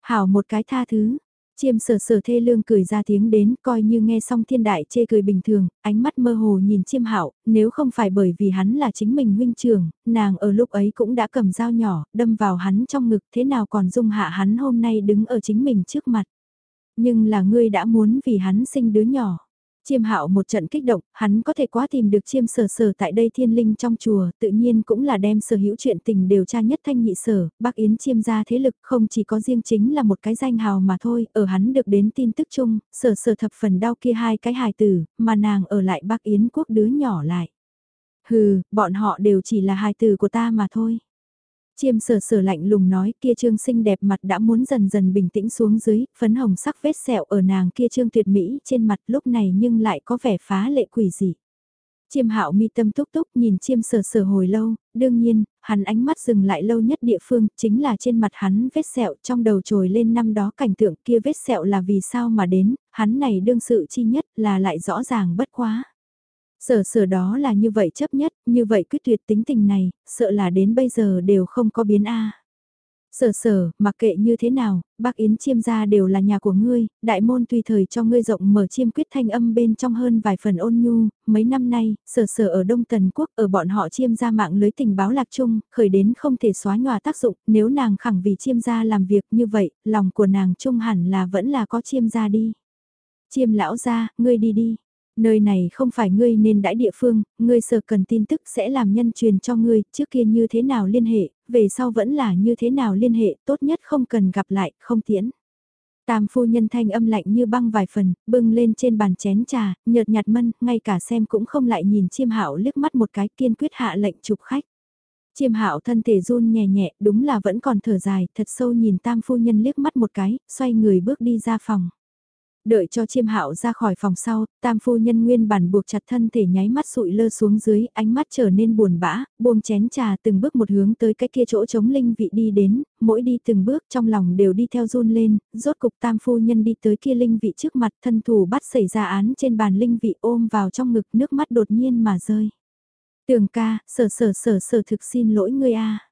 Hảo một cái tha thứ, Chiêm sở sở thê lương cười ra tiếng đến coi như nghe xong thiên đại chê cười bình thường, ánh mắt mơ hồ nhìn chiêm hạo nếu không phải bởi vì hắn là chính mình huynh trưởng, nàng ở lúc ấy cũng đã cầm dao nhỏ, đâm vào hắn trong ngực thế nào còn dung hạ hắn hôm nay đứng ở chính mình trước mặt. Nhưng là ngươi đã muốn vì hắn sinh đứa nhỏ. Chiêm hạo một trận kích động, hắn có thể quá tìm được chiêm sở sở tại đây thiên linh trong chùa, tự nhiên cũng là đem sở hữu chuyện tình đều tra nhất thanh nhị sở, bác Yến chiêm gia thế lực không chỉ có riêng chính là một cái danh hào mà thôi, ở hắn được đến tin tức chung, sở sở thập phần đau kia hai cái hài tử, mà nàng ở lại bác Yến quốc đứa nhỏ lại. Hừ, bọn họ đều chỉ là hài tử của ta mà thôi. Chiêm sở sở lạnh lùng nói kia trương xinh đẹp mặt đã muốn dần dần bình tĩnh xuống dưới, phấn hồng sắc vết sẹo ở nàng kia trương tuyệt mỹ trên mặt lúc này nhưng lại có vẻ phá lệ quỷ dị. Chiêm hạo mi tâm túc túc nhìn chiêm sở sở hồi lâu, đương nhiên, hắn ánh mắt dừng lại lâu nhất địa phương, chính là trên mặt hắn vết sẹo trong đầu trồi lên năm đó cảnh tượng kia vết sẹo là vì sao mà đến, hắn này đương sự chi nhất là lại rõ ràng bất quá. Sở sở đó là như vậy chấp nhất, như vậy quyết tuyệt tính tình này, sợ là đến bây giờ đều không có biến A. Sở sở, mặc kệ như thế nào, bác Yến chiêm gia đều là nhà của ngươi, đại môn tùy thời cho ngươi rộng mở chiêm quyết thanh âm bên trong hơn vài phần ôn nhu, mấy năm nay, sở sở ở Đông Tần Quốc ở bọn họ chiêm gia mạng lưới tình báo lạc chung, khởi đến không thể xóa nhòa tác dụng, nếu nàng khẳng vì chiêm gia làm việc như vậy, lòng của nàng chung hẳn là vẫn là có chiêm gia đi. Chiêm lão gia, ngươi đi đi, Nơi này không phải ngươi nên đãi địa phương, ngươi sợ cần tin tức sẽ làm nhân truyền cho ngươi, trước kia như thế nào liên hệ, về sau vẫn là như thế nào liên hệ, tốt nhất không cần gặp lại, không tiễn. Tam phu nhân thanh âm lạnh như băng vài phần, bưng lên trên bàn chén trà, nhợt nhạt mân, ngay cả xem cũng không lại nhìn chiêm hạo liếc mắt một cái kiên quyết hạ lệnh chụp khách. Chiêm hạo thân thể run nhẹ nhẹ, đúng là vẫn còn thở dài, thật sâu nhìn tam phu nhân liếc mắt một cái, xoay người bước đi ra phòng. Đợi cho chiêm hạo ra khỏi phòng sau, tam phu nhân nguyên bản buộc chặt thân thể nháy mắt sụi lơ xuống dưới, ánh mắt trở nên buồn bã, buông chén trà từng bước một hướng tới cái kia chỗ chống linh vị đi đến, mỗi đi từng bước trong lòng đều đi theo run lên, rốt cục tam phu nhân đi tới kia linh vị trước mặt thân thủ bắt xảy ra án trên bàn linh vị ôm vào trong ngực nước mắt đột nhiên mà rơi. Tường ca, sở sở sở sở thực xin lỗi ngươi a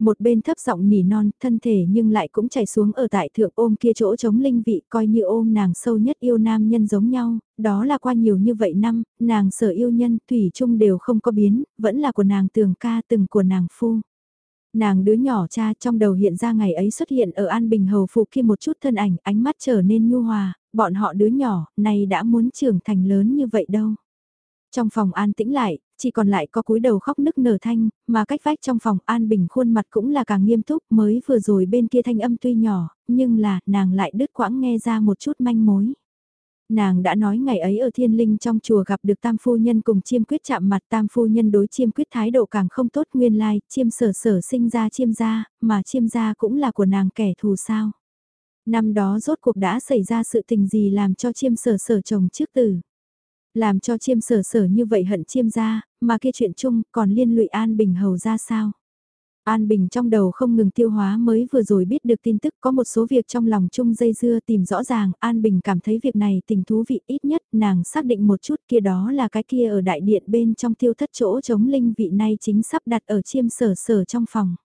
một bên thấp giọng nỉ non, thân thể nhưng lại cũng chảy xuống ở tại thượng ôm kia chỗ chống linh vị coi như ôm nàng sâu nhất yêu nam nhân giống nhau, đó là qua nhiều như vậy năm, nàng sở yêu nhân thủy chung đều không có biến, vẫn là của nàng tường ca từng của nàng phu. Nàng đứa nhỏ cha trong đầu hiện ra ngày ấy xuất hiện ở An Bình Hầu Phụ khi một chút thân ảnh ánh mắt trở nên nhu hòa, bọn họ đứa nhỏ, này đã muốn trưởng thành lớn như vậy đâu. Trong phòng an tĩnh lại, chỉ còn lại có cúi đầu khóc nức nở thanh, mà cách vách trong phòng An Bình khuôn mặt cũng là càng nghiêm túc mới vừa rồi bên kia thanh âm tuy nhỏ, nhưng là nàng lại đứt quãng nghe ra một chút manh mối. Nàng đã nói ngày ấy ở thiên linh trong chùa gặp được tam phu nhân cùng chiêm quyết chạm mặt tam phu nhân đối chiêm quyết thái độ càng không tốt nguyên lai, chiêm sở sở sinh ra chiêm gia, mà chiêm gia cũng là của nàng kẻ thù sao. Năm đó rốt cuộc đã xảy ra sự tình gì làm cho chiêm sở sở chồng trước tử. Làm cho chiêm sở sở như vậy hận chiêm ra, mà kia chuyện chung còn liên lụy An Bình hầu ra sao? An Bình trong đầu không ngừng tiêu hóa mới vừa rồi biết được tin tức có một số việc trong lòng chung dây dưa tìm rõ ràng, An Bình cảm thấy việc này tình thú vị ít nhất nàng xác định một chút kia đó là cái kia ở đại điện bên trong tiêu thất chỗ chống linh vị nay chính sắp đặt ở chiêm sở sở trong phòng.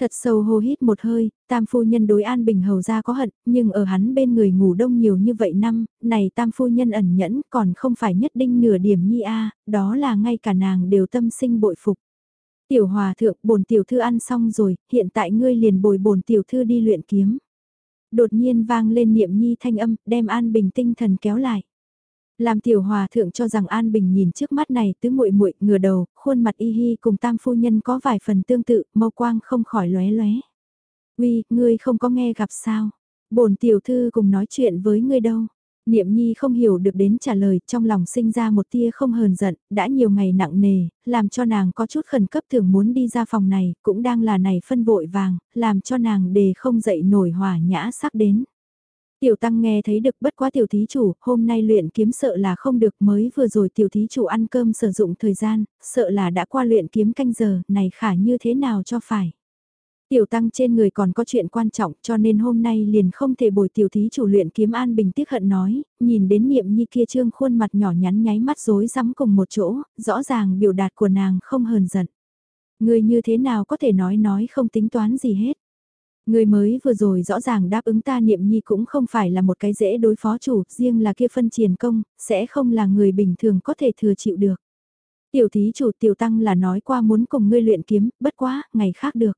Thật sâu hô hít một hơi, tam phu nhân đối an bình hầu ra có hận, nhưng ở hắn bên người ngủ đông nhiều như vậy năm, này tam phu nhân ẩn nhẫn còn không phải nhất định nửa điểm nhi a đó là ngay cả nàng đều tâm sinh bội phục. Tiểu hòa thượng bổn tiểu thư ăn xong rồi, hiện tại ngươi liền bồi bổn tiểu thư đi luyện kiếm. Đột nhiên vang lên niệm nhi thanh âm, đem an bình tinh thần kéo lại. Làm tiểu hòa thượng cho rằng An Bình nhìn trước mắt này tứ muội muội ngửa đầu, khuôn mặt y hi cùng tam phu nhân có vài phần tương tự, mâu quang không khỏi lóe lóe. Uy, ngươi không có nghe gặp sao? Bổn tiểu thư cùng nói chuyện với ngươi đâu. Niệm Nhi không hiểu được đến trả lời, trong lòng sinh ra một tia không hờn giận, đã nhiều ngày nặng nề, làm cho nàng có chút khẩn cấp thường muốn đi ra phòng này, cũng đang là này phân vội vàng, làm cho nàng đề không dậy nổi hỏa nhã sắc đến. Tiểu tăng nghe thấy được bất quá tiểu thí chủ, hôm nay luyện kiếm sợ là không được mới vừa rồi tiểu thí chủ ăn cơm sử dụng thời gian, sợ là đã qua luyện kiếm canh giờ, này khả như thế nào cho phải. Tiểu tăng trên người còn có chuyện quan trọng cho nên hôm nay liền không thể bồi tiểu thí chủ luyện kiếm an bình tiếc hận nói, nhìn đến niệm nhi kia trương khuôn mặt nhỏ nhắn nháy mắt rối rắm cùng một chỗ, rõ ràng biểu đạt của nàng không hờn giận. Người như thế nào có thể nói nói không tính toán gì hết. Người mới vừa rồi rõ ràng đáp ứng ta niệm nhi cũng không phải là một cái dễ đối phó chủ, riêng là kia phân triển công, sẽ không là người bình thường có thể thừa chịu được. Tiểu thí chủ tiểu tăng là nói qua muốn cùng ngươi luyện kiếm, bất quá, ngày khác được.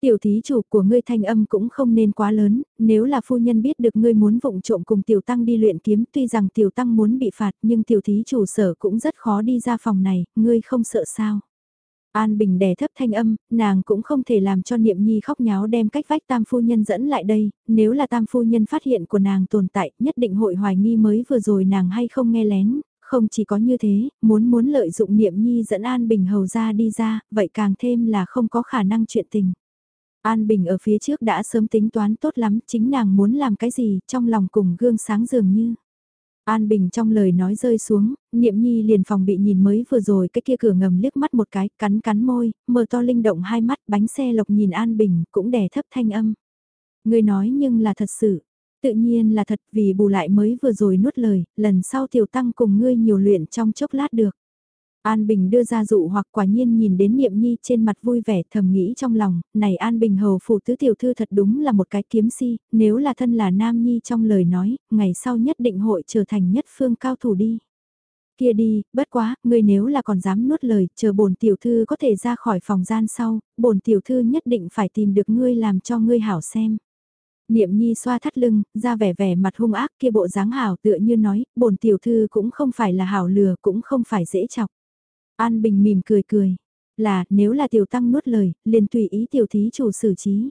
Tiểu thí chủ của ngươi thanh âm cũng không nên quá lớn, nếu là phu nhân biết được ngươi muốn vụng trộm cùng tiểu tăng đi luyện kiếm tuy rằng tiểu tăng muốn bị phạt nhưng tiểu thí chủ sở cũng rất khó đi ra phòng này, ngươi không sợ sao. An Bình đè thấp thanh âm, nàng cũng không thể làm cho Niệm Nhi khóc nháo đem cách vách tam phu nhân dẫn lại đây, nếu là tam phu nhân phát hiện của nàng tồn tại, nhất định hội hoài nghi mới vừa rồi nàng hay không nghe lén, không chỉ có như thế, muốn muốn lợi dụng Niệm Nhi dẫn An Bình hầu ra đi ra, vậy càng thêm là không có khả năng chuyện tình. An Bình ở phía trước đã sớm tính toán tốt lắm, chính nàng muốn làm cái gì, trong lòng cùng gương sáng dường như. An Bình trong lời nói rơi xuống, Niệm Nhi liền phòng bị nhìn mới vừa rồi cái kia cửa ngầm liếc mắt một cái, cắn cắn môi, mở to linh động hai mắt, bánh xe lộc nhìn An Bình, cũng đè thấp thanh âm. Người nói nhưng là thật sự, tự nhiên là thật vì bù lại mới vừa rồi nuốt lời, lần sau tiểu tăng cùng ngươi nhiều luyện trong chốc lát được. An Bình đưa ra dụ hoặc quả nhiên nhìn đến Niệm Nhi trên mặt vui vẻ thầm nghĩ trong lòng, này An Bình hầu phụ tứ tiểu thư thật đúng là một cái kiếm si, nếu là thân là Nam Nhi trong lời nói, ngày sau nhất định hội trở thành nhất phương cao thủ đi. Kia đi, bất quá, ngươi nếu là còn dám nuốt lời, chờ bổn tiểu thư có thể ra khỏi phòng gian sau, bổn tiểu thư nhất định phải tìm được ngươi làm cho ngươi hảo xem. Niệm Nhi xoa thắt lưng, ra vẻ vẻ mặt hung ác kia bộ dáng hảo tựa như nói, bổn tiểu thư cũng không phải là hảo lừa, cũng không phải dễ chọc. An Bình mỉm cười cười, là nếu là tiểu tăng nuốt lời, liền tùy ý tiểu thí chủ xử trí.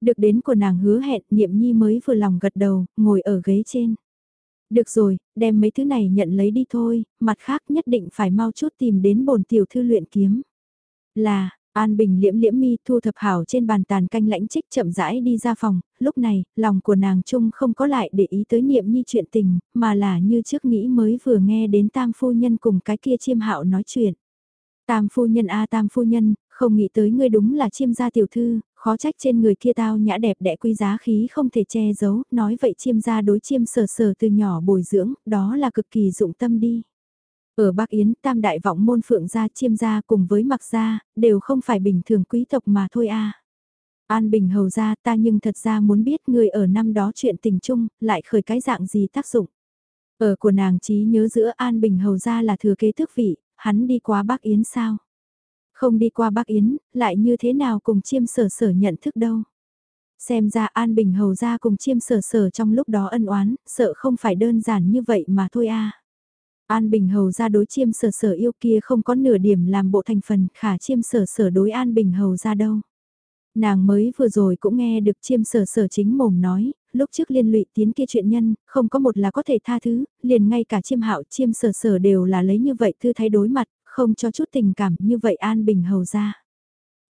Được đến của nàng hứa hẹn, niệm nhi mới vừa lòng gật đầu, ngồi ở ghế trên. Được rồi, đem mấy thứ này nhận lấy đi thôi, mặt khác nhất định phải mau chút tìm đến bổn tiểu thư luyện kiếm. Là, An Bình liễm liễm mi thu thập hảo trên bàn tàn canh lãnh trích chậm rãi đi ra phòng, lúc này, lòng của nàng trung không có lại để ý tới niệm nhi chuyện tình, mà là như trước nghĩ mới vừa nghe đến tam phu nhân cùng cái kia chiêm hạo nói chuyện. Tam phu nhân a tam phu nhân, không nghĩ tới ngươi đúng là chiêm gia tiểu thư, khó trách trên người kia tao nhã đẹp đẽ quý giá khí không thể che giấu, nói vậy chiêm gia đối chiêm sờ sờ từ nhỏ bồi dưỡng, đó là cực kỳ dụng tâm đi. Ở Bắc Yến, tam đại vọng môn phượng gia chiêm gia cùng với mặc gia, đều không phải bình thường quý tộc mà thôi a. An Bình hầu gia ta nhưng thật ra muốn biết người ở năm đó chuyện tình chung, lại khởi cái dạng gì tác dụng. Ở của nàng trí nhớ giữa An Bình hầu gia là thừa kế tước vị, hắn đi qua Bắc Yến sao? Không đi qua Bắc Yến, lại như thế nào cùng chiêm sở sở nhận thức đâu? Xem ra An Bình hầu gia cùng chiêm sở sở trong lúc đó ân oán, sợ không phải đơn giản như vậy mà thôi a. An Bình Hầu ra đối chiêm sở sở yêu kia không có nửa điểm làm bộ thành phần khả chiêm sở sở đối An Bình Hầu ra đâu. Nàng mới vừa rồi cũng nghe được chiêm sở sở chính mồm nói, lúc trước liên lụy tiến kia chuyện nhân, không có một là có thể tha thứ, liền ngay cả chiêm hạo chiêm sở sở đều là lấy như vậy thư thái đối mặt, không cho chút tình cảm như vậy An Bình Hầu ra.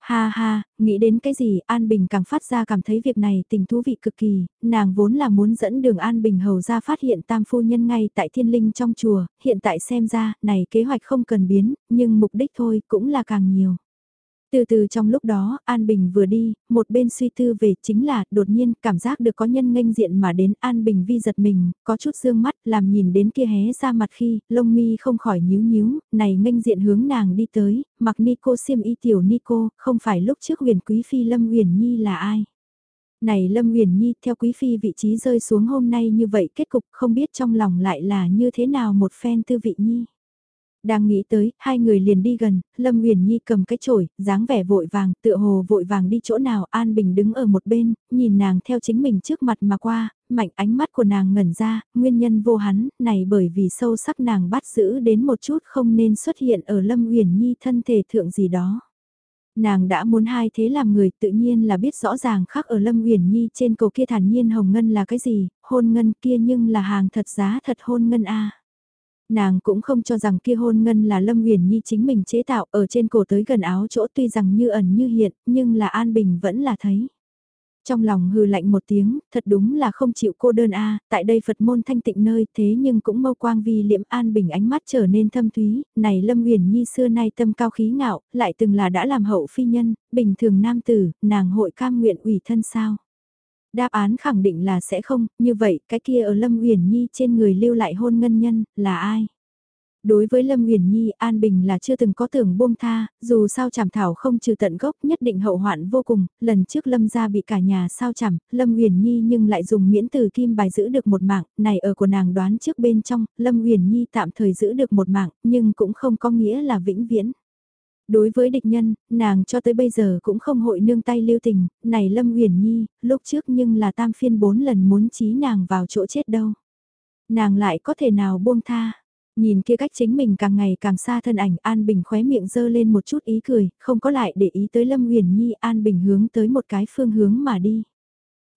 Ha ha, nghĩ đến cái gì An Bình càng phát ra cảm thấy việc này tình thú vị cực kỳ, nàng vốn là muốn dẫn đường An Bình hầu ra phát hiện tam phu nhân ngay tại thiên linh trong chùa, hiện tại xem ra, này kế hoạch không cần biến, nhưng mục đích thôi cũng là càng nhiều. Từ từ trong lúc đó, An Bình vừa đi, một bên suy tư về chính là đột nhiên cảm giác được có nhân nghênh diện mà đến An Bình vi giật mình, có chút dương mắt làm nhìn đến kia hé ra mặt khi, lông mi không khỏi nhíu nhíu, này nghênh diện hướng nàng đi tới, mặc Nico xiêm y tiểu Nico, không phải lúc trước huyền quý phi Lâm huyền Nhi là ai. Này Lâm huyền Nhi theo quý phi vị trí rơi xuống hôm nay như vậy kết cục không biết trong lòng lại là như thế nào một phen tư vị Nhi. Đang nghĩ tới, hai người liền đi gần, Lâm Uyển Nhi cầm cái chổi, dáng vẻ vội vàng, tựa hồ vội vàng đi chỗ nào, An Bình đứng ở một bên, nhìn nàng theo chính mình trước mặt mà qua, mạnh ánh mắt của nàng ngẩn ra, nguyên nhân vô hắn, này bởi vì sâu sắc nàng bắt giữ đến một chút không nên xuất hiện ở Lâm Uyển Nhi thân thể thượng gì đó. Nàng đã muốn hai thế làm người tự nhiên là biết rõ ràng khác ở Lâm Uyển Nhi trên cầu kia thản nhiên hồng ngân là cái gì, hôn ngân kia nhưng là hàng thật giá thật hôn ngân a. Nàng cũng không cho rằng kia hôn ngân là Lâm Huyền Nhi chính mình chế tạo ở trên cổ tới gần áo chỗ tuy rằng như ẩn như hiện, nhưng là An Bình vẫn là thấy. Trong lòng hừ lạnh một tiếng, thật đúng là không chịu cô đơn a tại đây Phật môn thanh tịnh nơi thế nhưng cũng mâu quang vi liễm an bình ánh mắt trở nên thâm thúy, này Lâm Uyển Nhi xưa nay tâm cao khí ngạo, lại từng là đã làm hậu phi nhân, bình thường nam tử, nàng hội cam nguyện ủy thân sao. Đáp án khẳng định là sẽ không, như vậy cái kia ở Lâm Uyển Nhi trên người lưu lại hôn ngân nhân, là ai? Đối với Lâm Uyển Nhi, An Bình là chưa từng có tưởng buông tha, dù sao chảm thảo không trừ tận gốc nhất định hậu hoạn vô cùng, lần trước Lâm gia bị cả nhà sao chảm, Lâm Uyển Nhi nhưng lại dùng miễn từ kim bài giữ được một mạng, này ở của nàng đoán trước bên trong, Lâm Uyển Nhi tạm thời giữ được một mạng, nhưng cũng không có nghĩa là vĩnh viễn. Đối với địch nhân, nàng cho tới bây giờ cũng không hội nương tay lưu tình, này Lâm Uyển Nhi, lúc trước nhưng là tam phiên bốn lần muốn trí nàng vào chỗ chết đâu. Nàng lại có thể nào buông tha Nhìn kia cách chính mình càng ngày càng xa thân ảnh An Bình khóe miệng dơ lên một chút ý cười, không có lại để ý tới Lâm uyển Nhi An Bình hướng tới một cái phương hướng mà đi.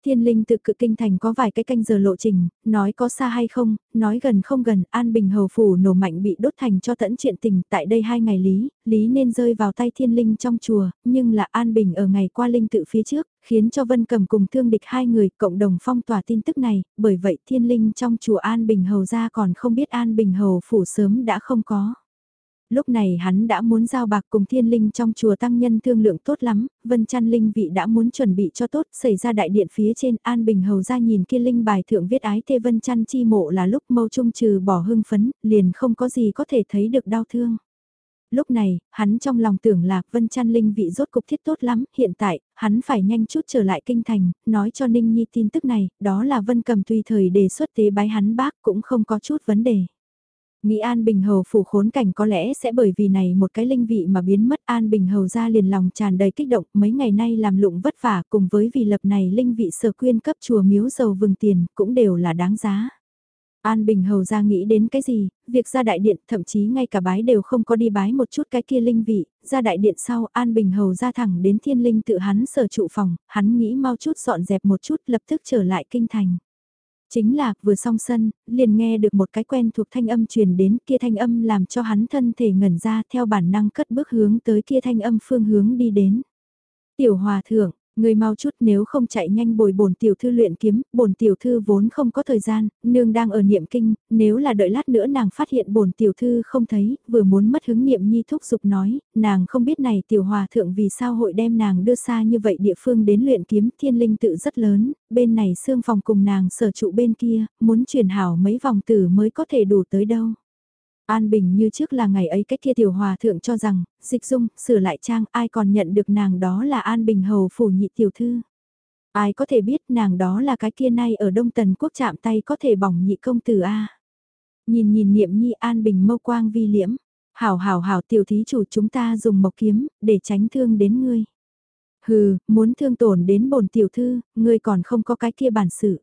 Thiên linh tự cự kinh thành có vài cái canh giờ lộ trình, nói có xa hay không, nói gần không gần, An Bình hầu phủ nổ mạnh bị đốt thành cho tẫn chuyện tình, tại đây hai ngày lý, lý nên rơi vào tay thiên linh trong chùa, nhưng là An Bình ở ngày qua linh tự phía trước, khiến cho Vân Cầm cùng thương địch hai người cộng đồng phong tỏa tin tức này, bởi vậy thiên linh trong chùa An Bình hầu ra còn không biết An Bình hầu phủ sớm đã không có lúc này hắn đã muốn giao bạc cùng thiên linh trong chùa tăng nhân thương lượng tốt lắm, vân chăn linh vị đã muốn chuẩn bị cho tốt, xảy ra đại điện phía trên an bình hầu ra nhìn kia linh bài thượng viết ái thê vân chăn chi mộ là lúc mâu trung trừ bỏ hưng phấn, liền không có gì có thể thấy được đau thương. Lúc này, hắn trong lòng tưởng là vân chăn linh vị rốt cục thiết tốt lắm, hiện tại, hắn phải nhanh chút trở lại kinh thành, nói cho Ninh Nhi tin tức này, đó là vân cầm tùy thời đề xuất tế bái hắn bác cũng không có chút vấn đề. Nghĩ An Bình Hầu phủ khốn cảnh có lẽ sẽ bởi vì này một cái linh vị mà biến mất An Bình Hầu ra liền lòng tràn đầy kích động mấy ngày nay làm lụng vất vả cùng với vì lập này linh vị sở quyên cấp chùa miếu dầu vừng tiền cũng đều là đáng giá. An Bình Hầu ra nghĩ đến cái gì, việc ra đại điện thậm chí ngay cả bái đều không có đi bái một chút cái kia linh vị, ra đại điện sau An Bình Hầu ra thẳng đến thiên linh tự hắn sở trụ phòng, hắn nghĩ mau chút dọn dẹp một chút lập tức trở lại kinh thành. Chính là, vừa xong sân, liền nghe được một cái quen thuộc thanh âm truyền đến kia thanh âm làm cho hắn thân thể ngẩn ra theo bản năng cất bước hướng tới kia thanh âm phương hướng đi đến. Tiểu hòa thượng, Người mau chút nếu không chạy nhanh bồi bổn tiểu thư luyện kiếm, bổn tiểu thư vốn không có thời gian, nương đang ở niệm kinh, nếu là đợi lát nữa nàng phát hiện bổn tiểu thư không thấy, vừa muốn mất hứng niệm nhi thúc giục nói, nàng không biết này tiểu hòa thượng vì sao hội đem nàng đưa xa như vậy địa phương đến luyện kiếm thiên linh tự rất lớn, bên này xương phòng cùng nàng sở trụ bên kia, muốn truyền hảo mấy vòng tử mới có thể đủ tới đâu. An Bình như trước là ngày ấy cách kia tiểu hòa thượng cho rằng, dịch dung, sửa lại trang, ai còn nhận được nàng đó là An Bình hầu phủ nhị tiểu thư. Ai có thể biết nàng đó là cái kia nay ở Đông Tần Quốc chạm tay có thể bỏng nhị công tử A. Nhìn nhìn niệm nhi An Bình mâu quang vi liễm, hảo hảo hảo tiểu thí chủ chúng ta dùng mộc kiếm, để tránh thương đến ngươi. Hừ, muốn thương tổn đến bổn tiểu thư, ngươi còn không có cái kia bản sự.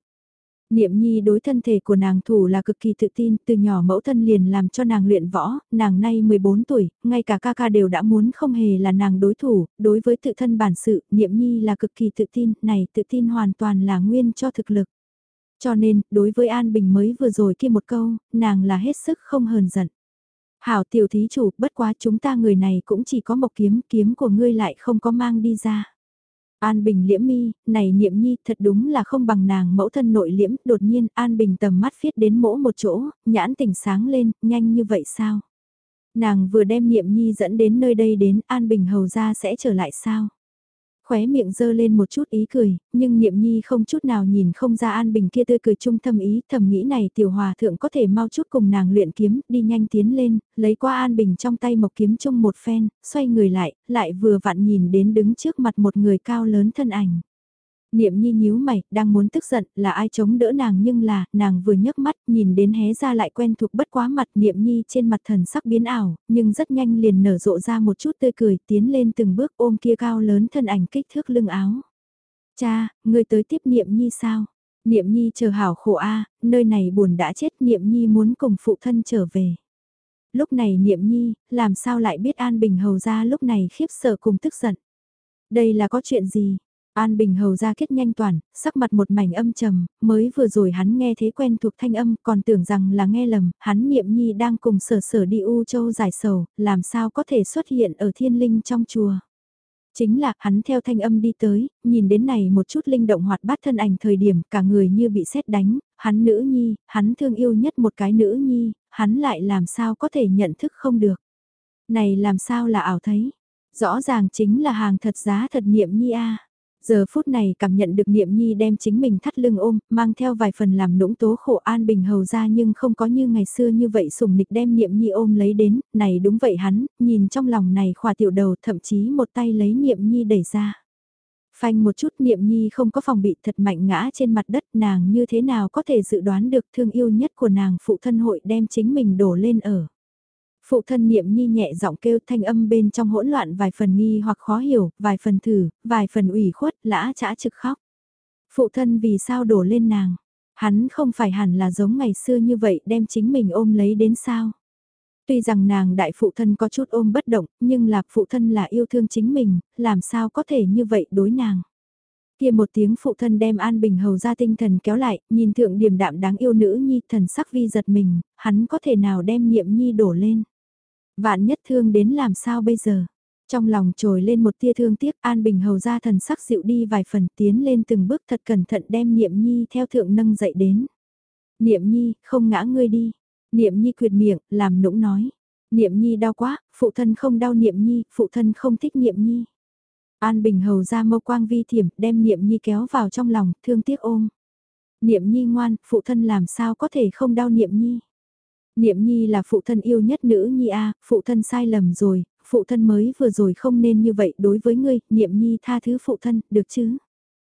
Niệm nhi đối thân thể của nàng thủ là cực kỳ tự tin, từ nhỏ mẫu thân liền làm cho nàng luyện võ, nàng nay 14 tuổi, ngay cả ca ca đều đã muốn không hề là nàng đối thủ, đối với tự thân bản sự, niệm nhi là cực kỳ tự tin, này tự tin hoàn toàn là nguyên cho thực lực. Cho nên, đối với An Bình mới vừa rồi kia một câu, nàng là hết sức không hờn giận. Hảo tiểu thí chủ, bất quá chúng ta người này cũng chỉ có một kiếm, kiếm của ngươi lại không có mang đi ra. An Bình liễm mi, này niệm nhi thật đúng là không bằng nàng mẫu thân nội liễm, đột nhiên An Bình tầm mắt phiết đến mỗ một chỗ, nhãn tỉnh sáng lên, nhanh như vậy sao? Nàng vừa đem niệm nhi dẫn đến nơi đây đến An Bình hầu ra sẽ trở lại sao? Khóe miệng dơ lên một chút ý cười, nhưng niệm nhi không chút nào nhìn không ra An Bình kia tươi cười chung thâm ý, thầm nghĩ này tiểu hòa thượng có thể mau chút cùng nàng luyện kiếm, đi nhanh tiến lên, lấy qua An Bình trong tay mộc kiếm chung một phen, xoay người lại, lại vừa vặn nhìn đến đứng trước mặt một người cao lớn thân ảnh. Niệm nhi nhíu mày, đang muốn tức giận, là ai chống đỡ nàng nhưng là, nàng vừa nhấc mắt, nhìn đến hé ra lại quen thuộc bất quá mặt niệm nhi trên mặt thần sắc biến ảo, nhưng rất nhanh liền nở rộ ra một chút tươi cười, tiến lên từng bước ôm kia cao lớn thân ảnh kích thước lưng áo. Cha, người tới tiếp niệm nhi sao? Niệm nhi chờ hảo khổ a nơi này buồn đã chết niệm nhi muốn cùng phụ thân trở về. Lúc này niệm nhi, làm sao lại biết an bình hầu ra lúc này khiếp sợ cùng tức giận. Đây là có chuyện gì? An Bình hầu ra kết nhanh toàn, sắc mặt một mảnh âm trầm, mới vừa rồi hắn nghe thế quen thuộc thanh âm, còn tưởng rằng là nghe lầm, hắn niệm nhi đang cùng sở sở đi U Châu giải sầu, làm sao có thể xuất hiện ở thiên linh trong chùa. Chính là, hắn theo thanh âm đi tới, nhìn đến này một chút linh động hoạt bát thân ảnh thời điểm cả người như bị sét đánh, hắn nữ nhi, hắn thương yêu nhất một cái nữ nhi, hắn lại làm sao có thể nhận thức không được. Này làm sao là ảo thấy, rõ ràng chính là hàng thật giá thật niệm nhi a. Giờ phút này cảm nhận được niệm nhi đem chính mình thắt lưng ôm, mang theo vài phần làm nũng tố khổ an bình hầu ra nhưng không có như ngày xưa như vậy sùng nịch đem niệm nhi ôm lấy đến, này đúng vậy hắn, nhìn trong lòng này khỏa tiểu đầu thậm chí một tay lấy niệm nhi đẩy ra. Phanh một chút niệm nhi không có phòng bị thật mạnh ngã trên mặt đất nàng như thế nào có thể dự đoán được thương yêu nhất của nàng phụ thân hội đem chính mình đổ lên ở. Phụ thân niệm nhi nhẹ giọng kêu thanh âm bên trong hỗn loạn vài phần nghi hoặc khó hiểu, vài phần thử, vài phần ủy khuất, lã chả trực khóc. Phụ thân vì sao đổ lên nàng? Hắn không phải hẳn là giống ngày xưa như vậy đem chính mình ôm lấy đến sao? Tuy rằng nàng đại phụ thân có chút ôm bất động, nhưng là phụ thân là yêu thương chính mình, làm sao có thể như vậy đối nàng? Kia một tiếng phụ thân đem An Bình Hầu ra tinh thần kéo lại, nhìn thượng điềm đạm đáng yêu nữ nhi thần sắc vi giật mình, hắn có thể nào đem niệm nhi đổ lên? Vạn nhất thương đến làm sao bây giờ? Trong lòng trồi lên một tia thương tiếc An Bình hầu ra thần sắc dịu đi vài phần tiến lên từng bước thật cẩn thận đem Niệm Nhi theo thượng nâng dậy đến. Niệm Nhi, không ngã ngươi đi. Niệm Nhi quyệt miệng, làm nũng nói. Niệm Nhi đau quá, phụ thân không đau Niệm Nhi, phụ thân không thích Niệm Nhi. An Bình hầu ra mâu quang vi thiểm, đem Niệm Nhi kéo vào trong lòng, thương tiếc ôm. Niệm Nhi ngoan, phụ thân làm sao có thể không đau Niệm Nhi. Niệm Nhi là phụ thân yêu nhất nữ Nhi A, phụ thân sai lầm rồi, phụ thân mới vừa rồi không nên như vậy đối với ngươi, Niệm Nhi tha thứ phụ thân, được chứ?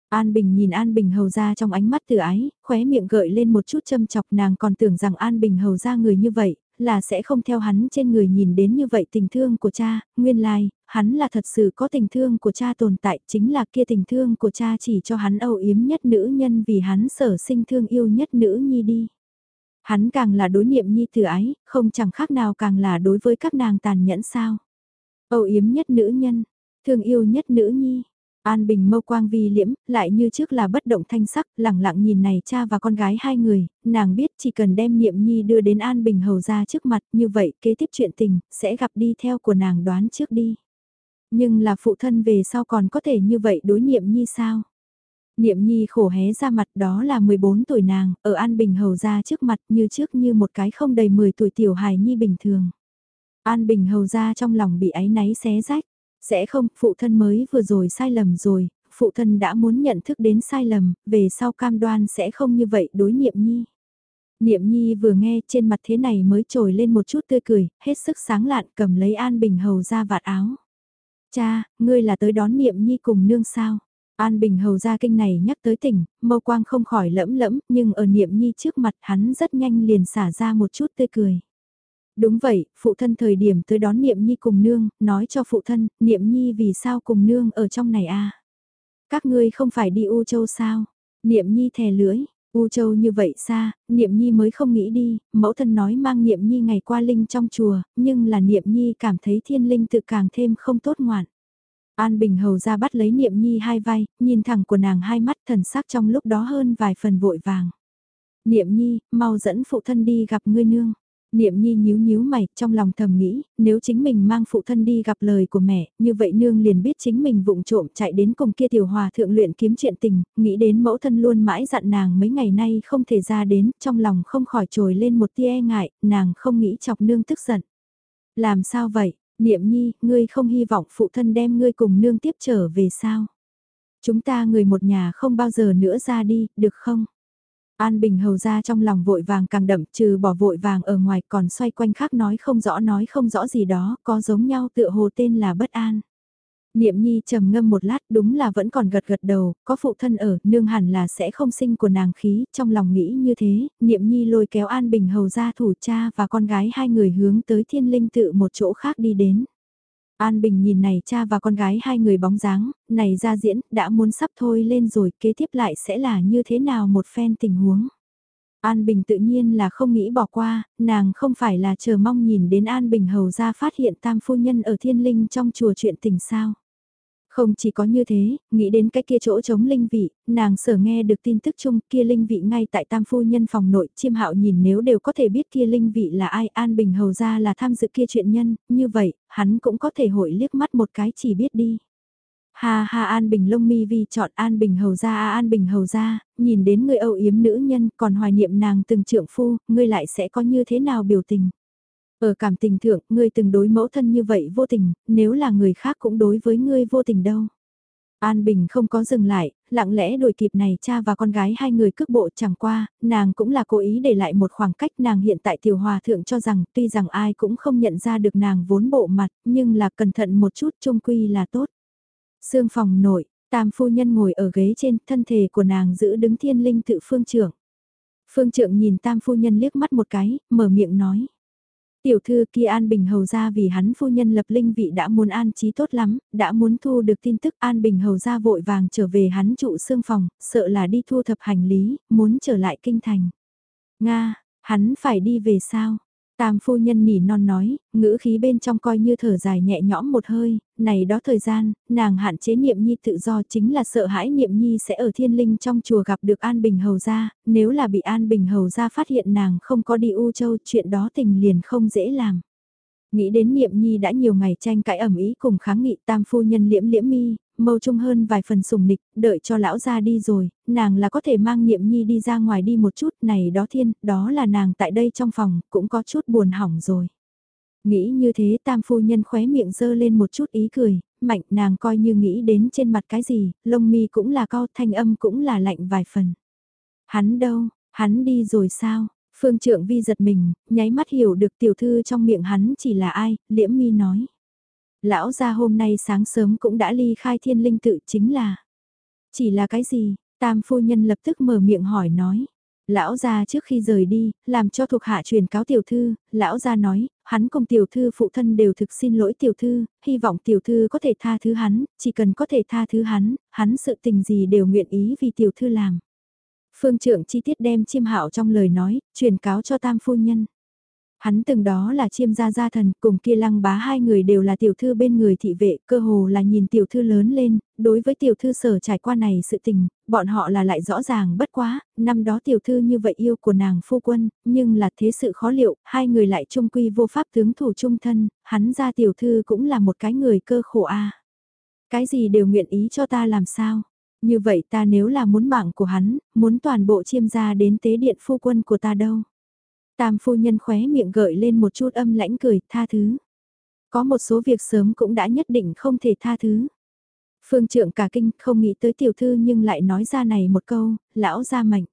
An Bình nhìn An Bình hầu ra trong ánh mắt từ ái, khóe miệng gợi lên một chút châm chọc nàng còn tưởng rằng An Bình hầu ra người như vậy, là sẽ không theo hắn trên người nhìn đến như vậy tình thương của cha, nguyên lai, hắn là thật sự có tình thương của cha tồn tại, chính là kia tình thương của cha chỉ cho hắn âu yếm nhất nữ nhân vì hắn sở sinh thương yêu nhất nữ nhi đi. Hắn càng là đối niệm nhi từ ái, không chẳng khác nào càng là đối với các nàng tàn nhẫn sao. Âu yếm nhất nữ nhân, thương yêu nhất nữ nhi. An Bình mâu quang vi liễm, lại như trước là bất động thanh sắc, lẳng lặng nhìn này cha và con gái hai người, nàng biết chỉ cần đem niệm nhi đưa đến An Bình hầu ra trước mặt, như vậy kế tiếp chuyện tình, sẽ gặp đi theo của nàng đoán trước đi. Nhưng là phụ thân về sau còn có thể như vậy đối niệm nhi sao? Niệm nhi khổ hé ra mặt đó là 14 tuổi nàng, ở An Bình hầu ra trước mặt như trước như một cái không đầy 10 tuổi tiểu hài nhi bình thường. An Bình hầu ra trong lòng bị áy náy xé rách, sẽ không, phụ thân mới vừa rồi sai lầm rồi, phụ thân đã muốn nhận thức đến sai lầm, về sau cam đoan sẽ không như vậy đối niệm nhi. Niệm nhi vừa nghe trên mặt thế này mới trồi lên một chút tươi cười, hết sức sáng lạn cầm lấy An Bình hầu ra vạt áo. Cha, ngươi là tới đón niệm nhi cùng nương sao? An Bình hầu ra kinh này nhắc tới tỉnh, mâu quang không khỏi lẫm lẫm, nhưng ở niệm nhi trước mặt hắn rất nhanh liền xả ra một chút tươi cười. Đúng vậy, phụ thân thời điểm tới đón niệm nhi cùng nương, nói cho phụ thân, niệm nhi vì sao cùng nương ở trong này a Các ngươi không phải đi U Châu sao? Niệm nhi thè lưỡi, U Châu như vậy xa, Niệm Nhi mới không nghĩ đi, mẫu thân nói mang Niệm Nhi ngày qua linh trong chùa, nhưng là Niệm Nhi cảm thấy thiên linh tự càng thêm không tốt ngoạn. An Bình Hầu ra bắt lấy Niệm Nhi hai vai, nhìn thẳng của nàng hai mắt thần sắc trong lúc đó hơn vài phần vội vàng. Niệm Nhi, mau dẫn phụ thân đi gặp ngươi nương. Niệm Nhi nhíu nhíu mày, trong lòng thầm nghĩ, nếu chính mình mang phụ thân đi gặp lời của mẹ, như vậy nương liền biết chính mình vụng trộm chạy đến cùng kia tiểu hòa thượng luyện kiếm chuyện tình, nghĩ đến mẫu thân luôn mãi dặn nàng mấy ngày nay không thể ra đến, trong lòng không khỏi trồi lên một tia e ngại, nàng không nghĩ chọc nương tức giận. Làm sao vậy, Niệm nhi, ngươi không hy vọng phụ thân đem ngươi cùng nương tiếp trở về sao? Chúng ta người một nhà không bao giờ nữa ra đi, được không? An Bình hầu ra trong lòng vội vàng càng đậm trừ bỏ vội vàng ở ngoài còn xoay quanh khác nói không rõ nói không rõ gì đó, có giống nhau tựa hồ tên là bất an. Niệm Nhi trầm ngâm một lát đúng là vẫn còn gật gật đầu, có phụ thân ở, nương hẳn là sẽ không sinh của nàng khí, trong lòng nghĩ như thế, Niệm Nhi lôi kéo An Bình hầu ra thủ cha và con gái hai người hướng tới thiên linh tự một chỗ khác đi đến. An Bình nhìn này cha và con gái hai người bóng dáng, này ra diễn, đã muốn sắp thôi lên rồi, kế tiếp lại sẽ là như thế nào một phen tình huống. An Bình tự nhiên là không nghĩ bỏ qua, nàng không phải là chờ mong nhìn đến An Bình hầu ra phát hiện tam phu nhân ở thiên linh trong chùa chuyện tình sao. Không chỉ có như thế, nghĩ đến cái kia chỗ chống linh vị, nàng sở nghe được tin tức chung kia linh vị ngay tại tam phu nhân phòng nội, chiêm hạo nhìn nếu đều có thể biết kia linh vị là ai, An Bình hầu ra là tham dự kia chuyện nhân, như vậy, hắn cũng có thể hội liếc mắt một cái chỉ biết đi. Ha ha An Bình lông mi vi chọn An Bình hầu ra à, An Bình hầu ra, nhìn đến người âu yếm nữ nhân còn hoài niệm nàng từng trượng phu, ngươi lại sẽ có như thế nào biểu tình. Ở cảm tình thượng, ngươi từng đối mẫu thân như vậy vô tình, nếu là người khác cũng đối với ngươi vô tình đâu. An Bình không có dừng lại, lặng lẽ đuổi kịp này cha và con gái hai người cước bộ chẳng qua, nàng cũng là cố ý để lại một khoảng cách nàng hiện tại tiểu hòa thượng cho rằng tuy rằng ai cũng không nhận ra được nàng vốn bộ mặt, nhưng là cẩn thận một chút trung quy là tốt. Sương phòng nội, tam phu nhân ngồi ở ghế trên, thân thể của nàng giữ đứng thiên linh tự phương trưởng. Phương trưởng nhìn tam phu nhân liếc mắt một cái, mở miệng nói. Tiểu thư kia An Bình Hầu ra vì hắn phu nhân lập linh vị đã muốn an trí tốt lắm, đã muốn thu được tin tức An Bình Hầu ra vội vàng trở về hắn trụ xương phòng, sợ là đi thu thập hành lý, muốn trở lại kinh thành. Nga, hắn phải đi về sao? Tam phu nhân nỉ non nói, ngữ khí bên trong coi như thở dài nhẹ nhõm một hơi, này đó thời gian, nàng hạn chế niệm nhi tự do chính là sợ hãi niệm nhi sẽ ở thiên linh trong chùa gặp được An Bình Hầu gia, nếu là bị An Bình Hầu gia phát hiện nàng không có đi U Châu chuyện đó tình liền không dễ làm. Nghĩ đến niệm nhi đã nhiều ngày tranh cãi ẩm ý cùng kháng nghị tam phu nhân liễm liễm mi, mâu trung hơn vài phần sùng nịch, đợi cho lão ra đi rồi, nàng là có thể mang niệm nhi đi ra ngoài đi một chút, này đó thiên, đó là nàng tại đây trong phòng, cũng có chút buồn hỏng rồi. Nghĩ như thế tam phu nhân khóe miệng dơ lên một chút ý cười, mạnh nàng coi như nghĩ đến trên mặt cái gì, lông mi cũng là cao thanh âm cũng là lạnh vài phần. Hắn đâu, hắn đi rồi sao? Phương trượng vi giật mình, nháy mắt hiểu được tiểu thư trong miệng hắn chỉ là ai, liễm mi nói. Lão gia hôm nay sáng sớm cũng đã ly khai thiên linh tự chính là. Chỉ là cái gì, tam phu nhân lập tức mở miệng hỏi nói. Lão gia trước khi rời đi, làm cho thuộc hạ truyền cáo tiểu thư, lão gia nói, hắn cùng tiểu thư phụ thân đều thực xin lỗi tiểu thư, hy vọng tiểu thư có thể tha thứ hắn, chỉ cần có thể tha thứ hắn, hắn sự tình gì đều nguyện ý vì tiểu thư làm. Phương trưởng chi tiết đem chiêm hạo trong lời nói, truyền cáo cho tam phu nhân. Hắn từng đó là chiêm gia gia thần, cùng kia lăng bá hai người đều là tiểu thư bên người thị vệ, cơ hồ là nhìn tiểu thư lớn lên, đối với tiểu thư sở trải qua này sự tình, bọn họ là lại rõ ràng bất quá, năm đó tiểu thư như vậy yêu của nàng phu quân, nhưng là thế sự khó liệu, hai người lại trung quy vô pháp tướng thủ trung thân, hắn ra tiểu thư cũng là một cái người cơ khổ a Cái gì đều nguyện ý cho ta làm sao? Như vậy ta nếu là muốn mạng của hắn, muốn toàn bộ chiêm gia đến tế điện phu quân của ta đâu? Tam phu nhân khóe miệng gợi lên một chút âm lãnh cười, tha thứ. Có một số việc sớm cũng đã nhất định không thể tha thứ. Phương trượng cả kinh không nghĩ tới tiểu thư nhưng lại nói ra này một câu, lão gia mạnh.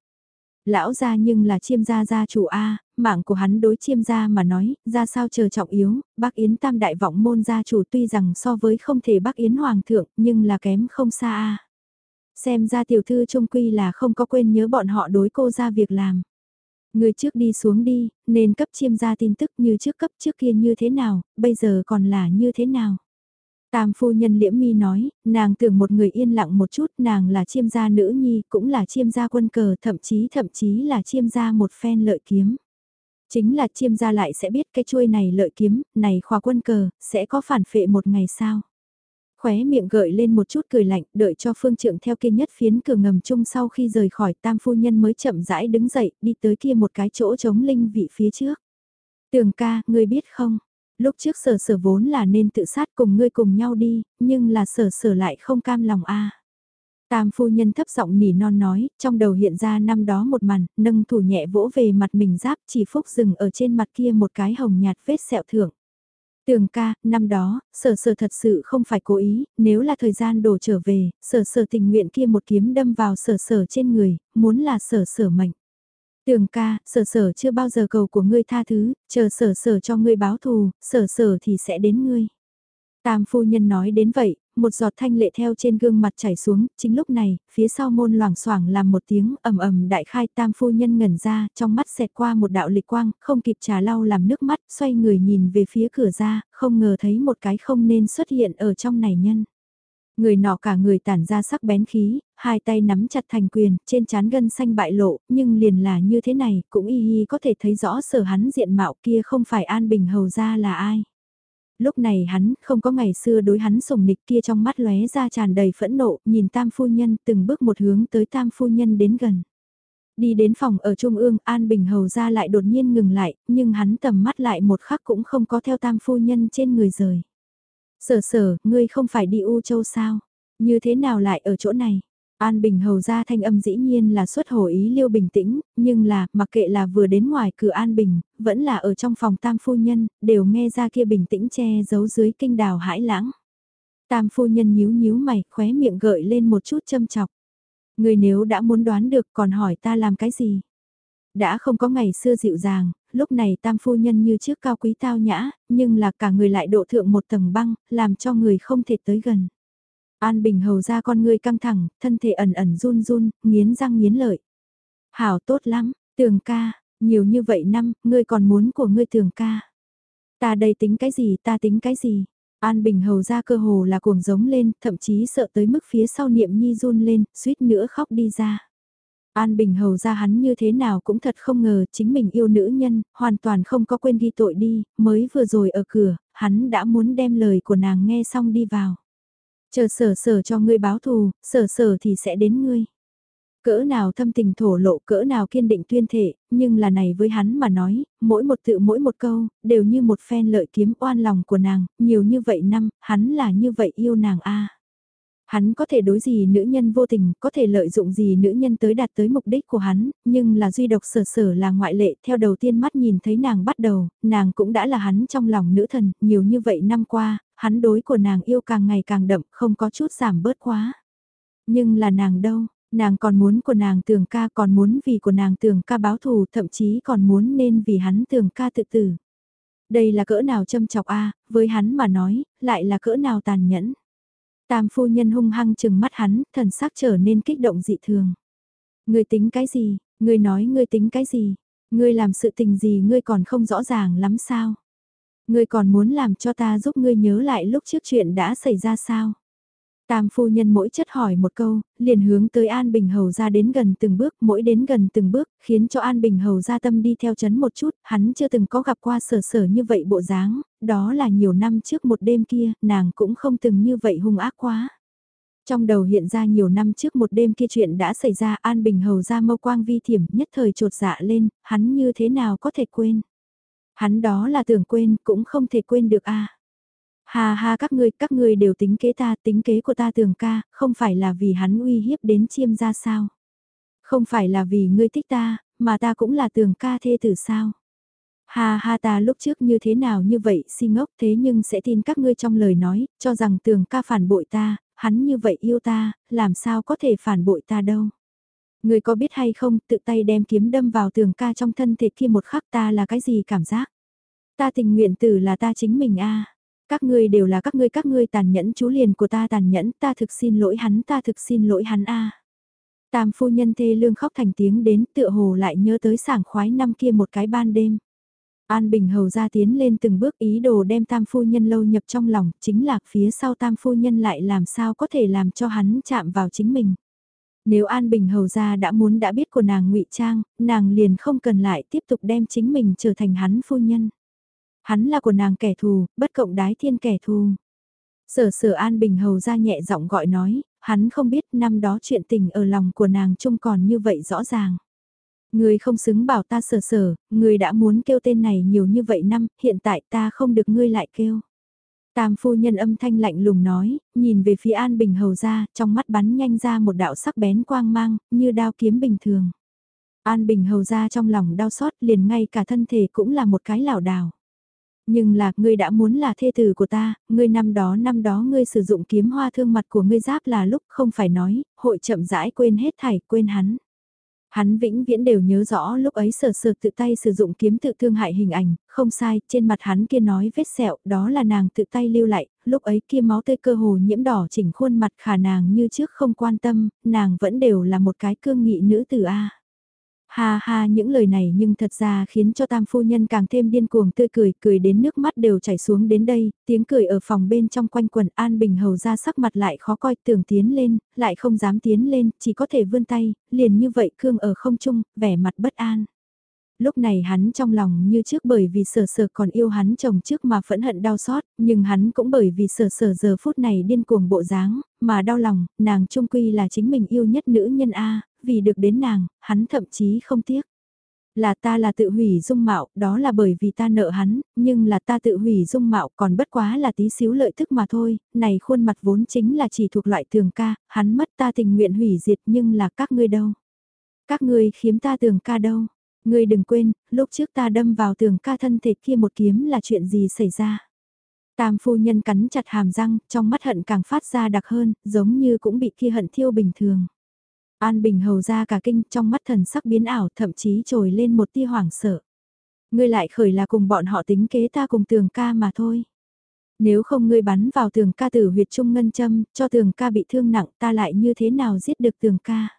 Lão gia nhưng là chiêm gia gia chủ A, mạng của hắn đối chiêm gia mà nói, ra sao chờ trọng yếu, bác Yến tam đại vọng môn gia chủ tuy rằng so với không thể bác Yến hoàng thượng nhưng là kém không xa A. Xem ra tiểu thư trung quy là không có quên nhớ bọn họ đối cô ra việc làm. Người trước đi xuống đi, nên cấp chiêm ra tin tức như trước cấp trước kia như thế nào, bây giờ còn là như thế nào. Tam phu nhân liễm mi nói, nàng tưởng một người yên lặng một chút, nàng là chiêm gia nữ nhi, cũng là chiêm gia quân cờ, thậm chí thậm chí là chiêm gia một phen lợi kiếm. Chính là chiêm gia lại sẽ biết cái chuôi này lợi kiếm, này khoa quân cờ, sẽ có phản phệ một ngày sao khóe miệng gợi lên một chút cười lạnh, đợi cho phương trượng theo kia nhất phiến cửa ngầm chung sau khi rời khỏi tam phu nhân mới chậm rãi đứng dậy, đi tới kia một cái chỗ chống linh vị phía trước. Tường ca, ngươi biết không, lúc trước sở sở vốn là nên tự sát cùng ngươi cùng nhau đi, nhưng là sở sở lại không cam lòng a. Tam phu nhân thấp giọng nỉ non nói, trong đầu hiện ra năm đó một màn, nâng thủ nhẹ vỗ về mặt mình giáp chỉ phúc dừng ở trên mặt kia một cái hồng nhạt vết sẹo thưởng. Tường ca, năm đó, sở sở thật sự không phải cố ý, nếu là thời gian đổ trở về, sở sở tình nguyện kia một kiếm đâm vào sở sở trên người, muốn là sở sở mệnh. Tường ca, sở sở chưa bao giờ cầu của ngươi tha thứ, chờ sở sở cho ngươi báo thù, sở sở thì sẽ đến ngươi. Tam phu nhân nói đến vậy, một giọt thanh lệ theo trên gương mặt chảy xuống, chính lúc này, phía sau môn loảng xoảng làm một tiếng ầm ầm đại khai tam phu nhân ngẩn ra, trong mắt xẹt qua một đạo lịch quang, không kịp trà lau làm nước mắt, xoay người nhìn về phía cửa ra, không ngờ thấy một cái không nên xuất hiện ở trong này nhân. Người nọ cả người tản ra sắc bén khí, hai tay nắm chặt thành quyền, trên trán gân xanh bại lộ, nhưng liền là như thế này, cũng y y có thể thấy rõ sở hắn diện mạo kia không phải An Bình Hầu ra là ai. Lúc này hắn không có ngày xưa đối hắn sùng nịch kia trong mắt lóe ra tràn đầy phẫn nộ, nhìn tam phu nhân từng bước một hướng tới tam phu nhân đến gần. Đi đến phòng ở trung ương, An Bình Hầu ra lại đột nhiên ngừng lại, nhưng hắn tầm mắt lại một khắc cũng không có theo tam phu nhân trên người rời. Sở sở, ngươi không phải đi U Châu sao? Như thế nào lại ở chỗ này? An Bình hầu ra thanh âm dĩ nhiên là xuất hồ ý liêu bình tĩnh, nhưng là, mặc kệ là vừa đến ngoài cửa An Bình, vẫn là ở trong phòng tam phu nhân, đều nghe ra kia bình tĩnh che giấu dưới kinh đào hãi lãng. Tam phu nhân nhíu nhíu mày, khóe miệng gợi lên một chút châm chọc. Người nếu đã muốn đoán được còn hỏi ta làm cái gì? Đã không có ngày xưa dịu dàng, lúc này tam phu nhân như trước cao quý tao nhã, nhưng là cả người lại độ thượng một tầng băng, làm cho người không thể tới gần. An Bình hầu ra con ngươi căng thẳng, thân thể ẩn ẩn run run, nghiến răng nghiến lợi. Hảo tốt lắm, tường ca, nhiều như vậy năm, ngươi còn muốn của ngươi tường ca. Ta đây tính cái gì, ta tính cái gì. An Bình hầu ra cơ hồ là cuồng giống lên, thậm chí sợ tới mức phía sau niệm nhi run lên, suýt nữa khóc đi ra. An Bình hầu ra hắn như thế nào cũng thật không ngờ chính mình yêu nữ nhân, hoàn toàn không có quên ghi tội đi, mới vừa rồi ở cửa, hắn đã muốn đem lời của nàng nghe xong đi vào. Chờ sở sở cho ngươi báo thù, sở sở thì sẽ đến ngươi. Cỡ nào thâm tình thổ lộ, cỡ nào kiên định tuyên thể, nhưng là này với hắn mà nói, mỗi một tự mỗi một câu, đều như một phen lợi kiếm oan lòng của nàng, nhiều như vậy năm, hắn là như vậy yêu nàng a Hắn có thể đối gì nữ nhân vô tình, có thể lợi dụng gì nữ nhân tới đạt tới mục đích của hắn, nhưng là duy độc sở sở là ngoại lệ, theo đầu tiên mắt nhìn thấy nàng bắt đầu, nàng cũng đã là hắn trong lòng nữ thần, nhiều như vậy năm qua, hắn đối của nàng yêu càng ngày càng đậm, không có chút giảm bớt quá. Nhưng là nàng đâu, nàng còn muốn của nàng tường ca còn muốn vì của nàng tường ca báo thù thậm chí còn muốn nên vì hắn tường ca tự tử. Đây là cỡ nào châm chọc a với hắn mà nói, lại là cỡ nào tàn nhẫn. Tam phu nhân hung hăng chừng mắt hắn, thần sắc trở nên kích động dị thường. Ngươi tính cái gì, ngươi nói ngươi tính cái gì, ngươi làm sự tình gì ngươi còn không rõ ràng lắm sao. Ngươi còn muốn làm cho ta giúp ngươi nhớ lại lúc trước chuyện đã xảy ra sao? Tam phu nhân mỗi chất hỏi một câu, liền hướng tới An Bình Hầu ra đến gần từng bước, mỗi đến gần từng bước, khiến cho An Bình Hầu ra tâm đi theo chấn một chút, hắn chưa từng có gặp qua sở sở như vậy bộ dáng, đó là nhiều năm trước một đêm kia, nàng cũng không từng như vậy hung ác quá. Trong đầu hiện ra nhiều năm trước một đêm kia chuyện đã xảy ra An Bình Hầu ra mâu quang vi thiểm nhất thời trột dạ lên, hắn như thế nào có thể quên. Hắn đó là tưởng quên, cũng không thể quên được a. Ha ha các ngươi, các ngươi đều tính kế ta, tính kế của ta tưởng ca, không phải là vì hắn uy hiếp đến chiêm ra sao. Không phải là vì ngươi thích ta, mà ta cũng là tưởng ca thê tử sao. Ha ha ta lúc trước như thế nào như vậy si ngốc thế nhưng sẽ tin các ngươi trong lời nói, cho rằng tường ca phản bội ta, hắn như vậy yêu ta, làm sao có thể phản bội ta đâu người có biết hay không, tự tay đem kiếm đâm vào tường ca trong thân thể kia một khắc ta là cái gì cảm giác? Ta tình nguyện tử là ta chính mình a. Các ngươi đều là các ngươi các ngươi tàn nhẫn chú liền của ta tàn nhẫn ta thực xin lỗi hắn ta thực xin lỗi hắn a. Tam phu nhân thê lương khóc thành tiếng đến tựa hồ lại nhớ tới sảng khoái năm kia một cái ban đêm. An Bình hầu ra tiến lên từng bước ý đồ đem tam phu nhân lâu nhập trong lòng, chính là phía sau tam phu nhân lại làm sao có thể làm cho hắn chạm vào chính mình. Nếu An Bình hầu ra đã muốn đã biết của nàng ngụy Trang, nàng liền không cần lại tiếp tục đem chính mình trở thành hắn phu nhân. Hắn là của nàng kẻ thù, bất cộng đái thiên kẻ thù. Sở sở An Bình hầu ra nhẹ giọng gọi nói, hắn không biết năm đó chuyện tình ở lòng của nàng trông còn như vậy rõ ràng. Người không xứng bảo ta sở sở, người đã muốn kêu tên này nhiều như vậy năm, hiện tại ta không được ngươi lại kêu. Tam phu nhân âm thanh lạnh lùng nói, nhìn về phía An Bình hầu ra, trong mắt bắn nhanh ra một đạo sắc bén quang mang, như đao kiếm bình thường. An Bình hầu ra trong lòng đau xót liền ngay cả thân thể cũng là một cái lảo đảo. Nhưng là, ngươi đã muốn là thê tử của ta, ngươi năm đó năm đó ngươi sử dụng kiếm hoa thương mặt của ngươi giáp là lúc không phải nói, hội chậm rãi quên hết thảy, quên hắn. Hắn vĩnh viễn đều nhớ rõ lúc ấy sờ sờ tự tay sử dụng kiếm tự thương hại hình ảnh, không sai, trên mặt hắn kia nói vết sẹo, đó là nàng tự tay lưu lại, lúc ấy kia máu tươi cơ hồ nhiễm đỏ chỉnh khuôn mặt khả nàng như trước không quan tâm, nàng vẫn đều là một cái cương nghị nữ tử A. Ha ha những lời này nhưng thật ra khiến cho tam phu nhân càng thêm điên cuồng tươi cười, cười đến nước mắt đều chảy xuống đến đây, tiếng cười ở phòng bên trong quanh quần An Bình hầu ra sắc mặt lại khó coi tưởng tiến lên, lại không dám tiến lên, chỉ có thể vươn tay, liền như vậy cương ở không trung, vẻ mặt bất an. Lúc này hắn trong lòng như trước bởi vì sở sở còn yêu hắn chồng trước mà phẫn hận đau xót, nhưng hắn cũng bởi vì sở sở giờ phút này điên cuồng bộ dáng, mà đau lòng, nàng trung quy là chính mình yêu nhất nữ nhân A, vì được đến nàng, hắn thậm chí không tiếc. Là ta là tự hủy dung mạo, đó là bởi vì ta nợ hắn, nhưng là ta tự hủy dung mạo còn bất quá là tí xíu lợi thức mà thôi, này khuôn mặt vốn chính là chỉ thuộc loại tường ca, hắn mất ta tình nguyện hủy diệt nhưng là các ngươi đâu. Các ngươi khiếm ta tường ca đâu. Ngươi đừng quên, lúc trước ta đâm vào tường ca thân thể kia một kiếm là chuyện gì xảy ra. Tam phu nhân cắn chặt hàm răng, trong mắt hận càng phát ra đặc hơn, giống như cũng bị kia hận thiêu bình thường. An Bình hầu ra cả kinh trong mắt thần sắc biến ảo thậm chí trồi lên một tia hoảng sợ. Ngươi lại khởi là cùng bọn họ tính kế ta cùng tường ca mà thôi. Nếu không ngươi bắn vào tường ca tử huyệt trung ngân châm, cho tường ca bị thương nặng ta lại như thế nào giết được tường ca.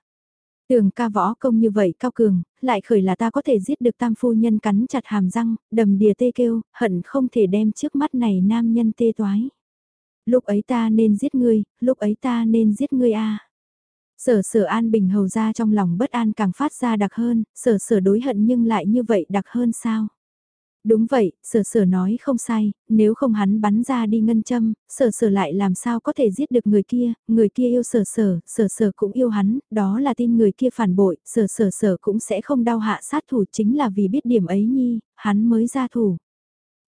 Tường ca võ công như vậy cao cường, lại khởi là ta có thể giết được tam phu nhân cắn chặt hàm răng, đầm đìa tê kêu, hận không thể đem trước mắt này nam nhân tê toái. Lúc ấy ta nên giết ngươi, lúc ấy ta nên giết ngươi a. Sở sở an bình hầu ra trong lòng bất an càng phát ra đặc hơn, sở sở đối hận nhưng lại như vậy đặc hơn sao? Đúng vậy, sở sở nói không sai, nếu không hắn bắn ra đi ngân châm, sở sở lại làm sao có thể giết được người kia, người kia yêu sở sở, sở sở cũng yêu hắn, đó là tin người kia phản bội, sở sở sở cũng sẽ không đau hạ sát thủ chính là vì biết điểm ấy nhi, hắn mới ra thủ.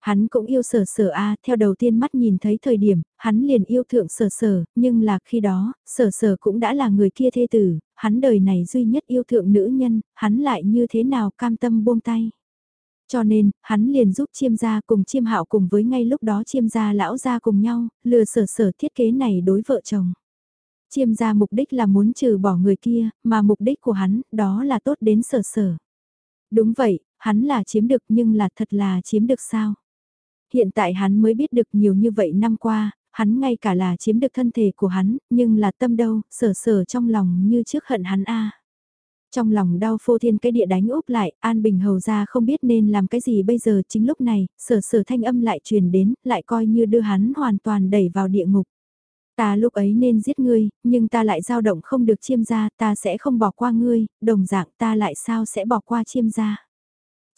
Hắn cũng yêu sở sở a theo đầu tiên mắt nhìn thấy thời điểm, hắn liền yêu thượng sở sở, nhưng là khi đó, sở sở cũng đã là người kia thê tử, hắn đời này duy nhất yêu thượng nữ nhân, hắn lại như thế nào cam tâm buông tay. Cho nên, hắn liền giúp chiêm gia cùng chiêm hạo cùng với ngay lúc đó chiêm gia lão gia cùng nhau, lừa sở sở thiết kế này đối vợ chồng. Chiêm gia mục đích là muốn trừ bỏ người kia, mà mục đích của hắn, đó là tốt đến sở sở. Đúng vậy, hắn là chiếm được nhưng là thật là chiếm được sao? Hiện tại hắn mới biết được nhiều như vậy năm qua, hắn ngay cả là chiếm được thân thể của hắn, nhưng là tâm đâu, sở sở trong lòng như trước hận hắn a. Trong lòng đau phô thiên cái địa đánh úp lại, An Bình hầu ra không biết nên làm cái gì bây giờ chính lúc này, sở sở thanh âm lại truyền đến, lại coi như đưa hắn hoàn toàn đẩy vào địa ngục. Ta lúc ấy nên giết ngươi, nhưng ta lại dao động không được chiêm gia, ta sẽ không bỏ qua ngươi, đồng dạng ta lại sao sẽ bỏ qua chiêm gia.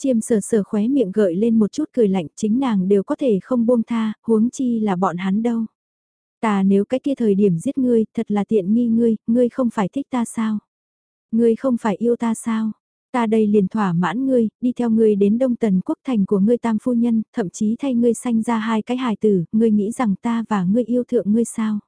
Chiêm sở sở khóe miệng gợi lên một chút cười lạnh chính nàng đều có thể không buông tha, huống chi là bọn hắn đâu. Ta nếu cái kia thời điểm giết ngươi, thật là tiện nghi ngươi, ngươi không phải thích ta sao? Ngươi không phải yêu ta sao? Ta đây liền thỏa mãn ngươi, đi theo ngươi đến Đông Tần Quốc thành của ngươi tam phu nhân, thậm chí thay ngươi sanh ra hai cái hài tử, ngươi nghĩ rằng ta và ngươi yêu thượng ngươi sao?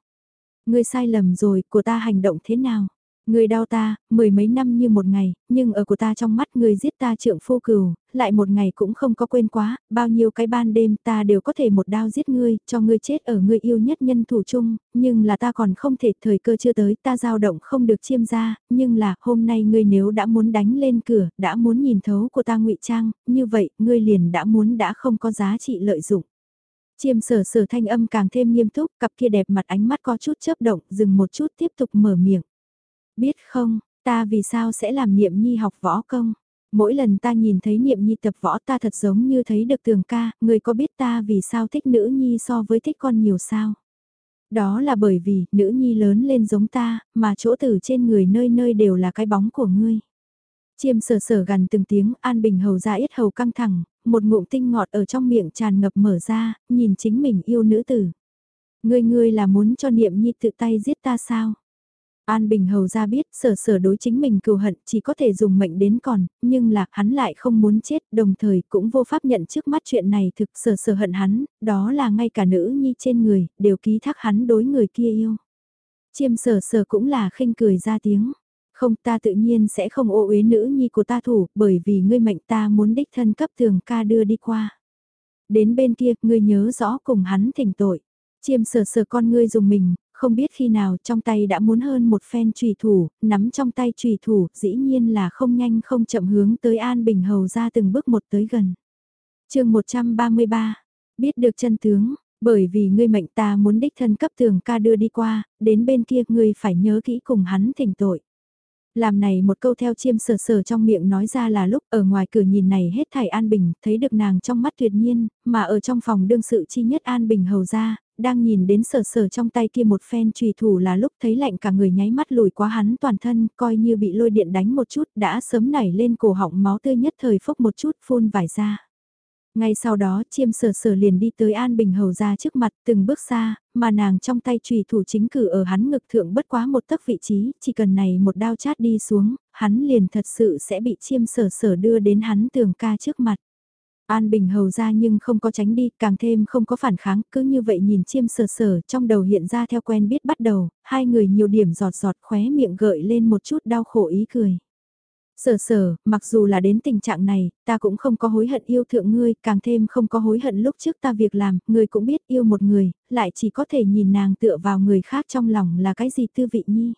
Ngươi sai lầm rồi, của ta hành động thế nào? Người đau ta, mười mấy năm như một ngày, nhưng ở của ta trong mắt người giết ta trượng phu cừu, lại một ngày cũng không có quên quá, bao nhiêu cái ban đêm ta đều có thể một đao giết ngươi, cho ngươi chết ở ngươi yêu nhất nhân thủ chung, nhưng là ta còn không thể thời cơ chưa tới, ta dao động không được chiêm ra, nhưng là hôm nay ngươi nếu đã muốn đánh lên cửa, đã muốn nhìn thấu của ta ngụy trang, như vậy, ngươi liền đã muốn đã không có giá trị lợi dụng. Chiêm sở sở thanh âm càng thêm nghiêm túc, cặp kia đẹp mặt ánh mắt có chút chớp động, dừng một chút tiếp tục mở miệng. Biết không, ta vì sao sẽ làm niệm nhi học võ công? Mỗi lần ta nhìn thấy niệm nhi tập võ ta thật giống như thấy được tường ca, người có biết ta vì sao thích nữ nhi so với thích con nhiều sao? Đó là bởi vì nữ nhi lớn lên giống ta, mà chỗ tử trên người nơi nơi đều là cái bóng của ngươi. Chiêm sờ sờ gần từng tiếng an bình hầu ra yết hầu căng thẳng, một ngụm tinh ngọt ở trong miệng tràn ngập mở ra, nhìn chính mình yêu nữ tử. Ngươi ngươi là muốn cho niệm nhi tự tay giết ta sao? An Bình Hầu ra biết sở sở đối chính mình cừu hận chỉ có thể dùng mệnh đến còn, nhưng là hắn lại không muốn chết đồng thời cũng vô pháp nhận trước mắt chuyện này thực sở sở hận hắn, đó là ngay cả nữ nhi trên người, đều ký thác hắn đối người kia yêu. Chiêm sở sở cũng là khinh cười ra tiếng. Không ta tự nhiên sẽ không ô uế nữ nhi của ta thủ bởi vì ngươi mệnh ta muốn đích thân cấp thường ca đưa đi qua. Đến bên kia, ngươi nhớ rõ cùng hắn thỉnh tội. Chiêm sở sở con ngươi dùng mình, không biết khi nào trong tay đã muốn hơn một phen trùy thủ, nắm trong tay trùy thủ, dĩ nhiên là không nhanh không chậm hướng tới An Bình Hầu ra từng bước một tới gần. chương 133, biết được chân tướng, bởi vì ngươi mệnh ta muốn đích thân cấp tường ca đưa đi qua, đến bên kia ngươi phải nhớ kỹ cùng hắn thỉnh tội. Làm này một câu theo chiêm sờ sờ trong miệng nói ra là lúc ở ngoài cửa nhìn này hết thảy An Bình, thấy được nàng trong mắt tuyệt nhiên, mà ở trong phòng đương sự chi nhất An Bình hầu ra, đang nhìn đến sờ sờ trong tay kia một phen trùy thủ là lúc thấy lạnh cả người nháy mắt lùi qua hắn toàn thân, coi như bị lôi điện đánh một chút, đã sớm nảy lên cổ họng máu tươi nhất thời phốc một chút phun vải ra. Ngay sau đó chiêm sở sở liền đi tới An Bình Hầu ra trước mặt từng bước xa, mà nàng trong tay trùy thủ chính cử ở hắn ngực thượng bất quá một tấc vị trí, chỉ cần này một đao chát đi xuống, hắn liền thật sự sẽ bị chiêm sở sở đưa đến hắn tường ca trước mặt. An Bình hầu ra nhưng không có tránh đi, càng thêm không có phản kháng, cứ như vậy nhìn chiêm sờ sờ trong đầu hiện ra theo quen biết bắt đầu, hai người nhiều điểm giọt giọt khóe miệng gợi lên một chút đau khổ ý cười. Sở sở, mặc dù là đến tình trạng này, ta cũng không có hối hận yêu thượng ngươi, càng thêm không có hối hận lúc trước ta việc làm, ngươi cũng biết yêu một người, lại chỉ có thể nhìn nàng tựa vào người khác trong lòng là cái gì tư vị nhi.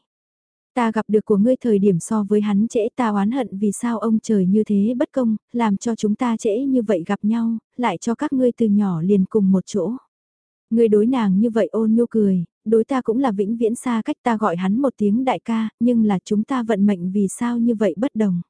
Ta gặp được của ngươi thời điểm so với hắn trễ ta oán hận vì sao ông trời như thế bất công, làm cho chúng ta trễ như vậy gặp nhau, lại cho các ngươi từ nhỏ liền cùng một chỗ. Ngươi đối nàng như vậy ôn nhu cười, đối ta cũng là vĩnh viễn xa cách ta gọi hắn một tiếng đại ca, nhưng là chúng ta vận mệnh vì sao như vậy bất đồng.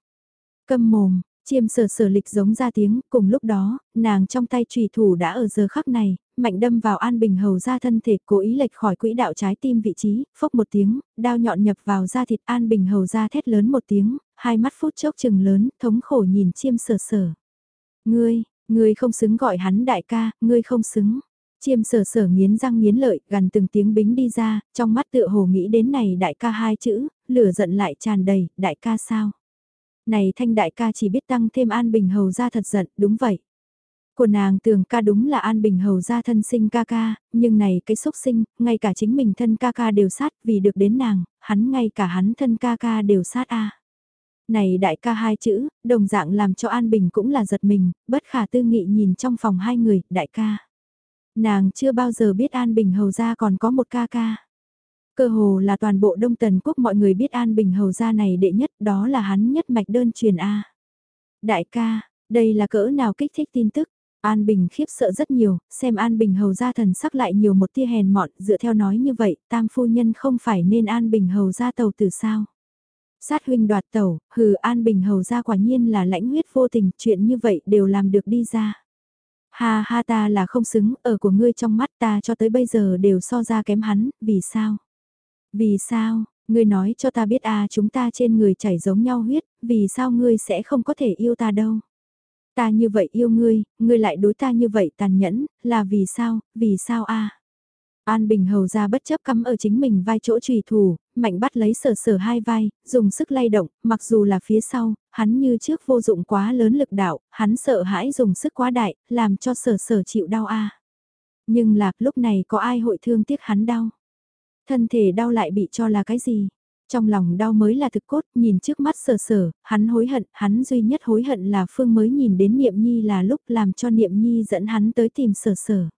Câm mồm, chiêm sở sở lịch giống ra tiếng, cùng lúc đó, nàng trong tay trùy thủ đã ở giờ khắc này, mạnh đâm vào An Bình Hầu ra thân thể cố ý lệch khỏi quỹ đạo trái tim vị trí, phốc một tiếng, đao nhọn nhập vào da thịt An Bình Hầu ra thét lớn một tiếng, hai mắt phút chốc chừng lớn, thống khổ nhìn chiêm sở sở. Ngươi, ngươi không xứng gọi hắn đại ca, ngươi không xứng. Chiêm sở sở nghiến răng nghiến lợi, gần từng tiếng bính đi ra, trong mắt tựa hồ nghĩ đến này đại ca hai chữ, lửa giận lại tràn đầy, đại ca sao? Này thanh đại ca chỉ biết tăng thêm An Bình Hầu ra thật giận, đúng vậy. Của nàng tưởng ca đúng là An Bình Hầu ra thân sinh ca ca, nhưng này cái xúc sinh, ngay cả chính mình thân ca ca đều sát vì được đến nàng, hắn ngay cả hắn thân ca ca đều sát a. Này đại ca hai chữ, đồng dạng làm cho An Bình cũng là giật mình, bất khả tư nghị nhìn trong phòng hai người, đại ca. Nàng chưa bao giờ biết An Bình Hầu ra còn có một ca ca. Cơ hồ là toàn bộ Đông Tần Quốc mọi người biết An Bình Hầu ra này đệ nhất đó là hắn nhất mạch đơn truyền A. Đại ca, đây là cỡ nào kích thích tin tức, An Bình khiếp sợ rất nhiều, xem An Bình hầu ra thần sắc lại nhiều một tia hèn mọn, dựa theo nói như vậy, tam phu nhân không phải nên An Bình hầu ra tàu từ sao. Sát huynh đoạt tàu, hừ An Bình hầu ra quả nhiên là lãnh huyết vô tình, chuyện như vậy đều làm được đi ra. Ha ha ta là không xứng, ở của ngươi trong mắt ta cho tới bây giờ đều so ra kém hắn, vì sao? Vì sao, ngươi nói cho ta biết à chúng ta trên người chảy giống nhau huyết, vì sao ngươi sẽ không có thể yêu ta đâu? Ta như vậy yêu ngươi, ngươi lại đối ta như vậy tàn nhẫn, là vì sao, vì sao a? An Bình hầu ra bất chấp cắm ở chính mình vai chỗ trùy thủ, mạnh bắt lấy sở sở hai vai, dùng sức lay động, mặc dù là phía sau, hắn như trước vô dụng quá lớn lực đạo, hắn sợ hãi dùng sức quá đại, làm cho sở sở chịu đau a. Nhưng là, lúc này có ai hội thương tiếc hắn đau? Thân thể đau lại bị cho là cái gì? Trong lòng đau mới là thực cốt, nhìn trước mắt sờ sờ, hắn hối hận, hắn duy nhất hối hận là Phương mới nhìn đến Niệm Nhi là lúc làm cho Niệm Nhi dẫn hắn tới tìm sờ sờ.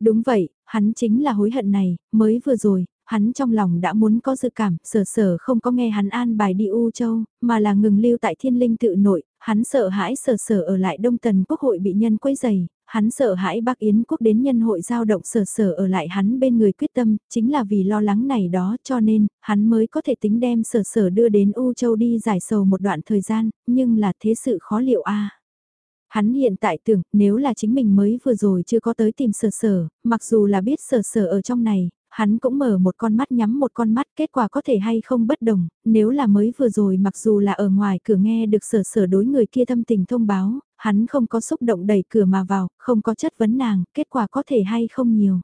Đúng vậy, hắn chính là hối hận này, mới vừa rồi, hắn trong lòng đã muốn có dự cảm, sở sở không có nghe hắn an bài đi U Châu, mà là ngừng lưu tại thiên linh tự nội, hắn sợ hãi sở sở ở lại Đông Tần Quốc hội bị nhân quấy dày, hắn sợ hãi bác Yến quốc đến nhân hội giao động sở sở ở lại hắn bên người quyết tâm, chính là vì lo lắng này đó cho nên, hắn mới có thể tính đem sở sở đưa đến U Châu đi giải sầu một đoạn thời gian, nhưng là thế sự khó liệu a. Hắn hiện tại tưởng, nếu là chính mình mới vừa rồi chưa có tới tìm sở sở, mặc dù là biết sở sở ở trong này, hắn cũng mở một con mắt nhắm một con mắt kết quả có thể hay không bất đồng, nếu là mới vừa rồi mặc dù là ở ngoài cửa nghe được sở sở đối người kia thâm tình thông báo, hắn không có xúc động đẩy cửa mà vào, không có chất vấn nàng, kết quả có thể hay không nhiều.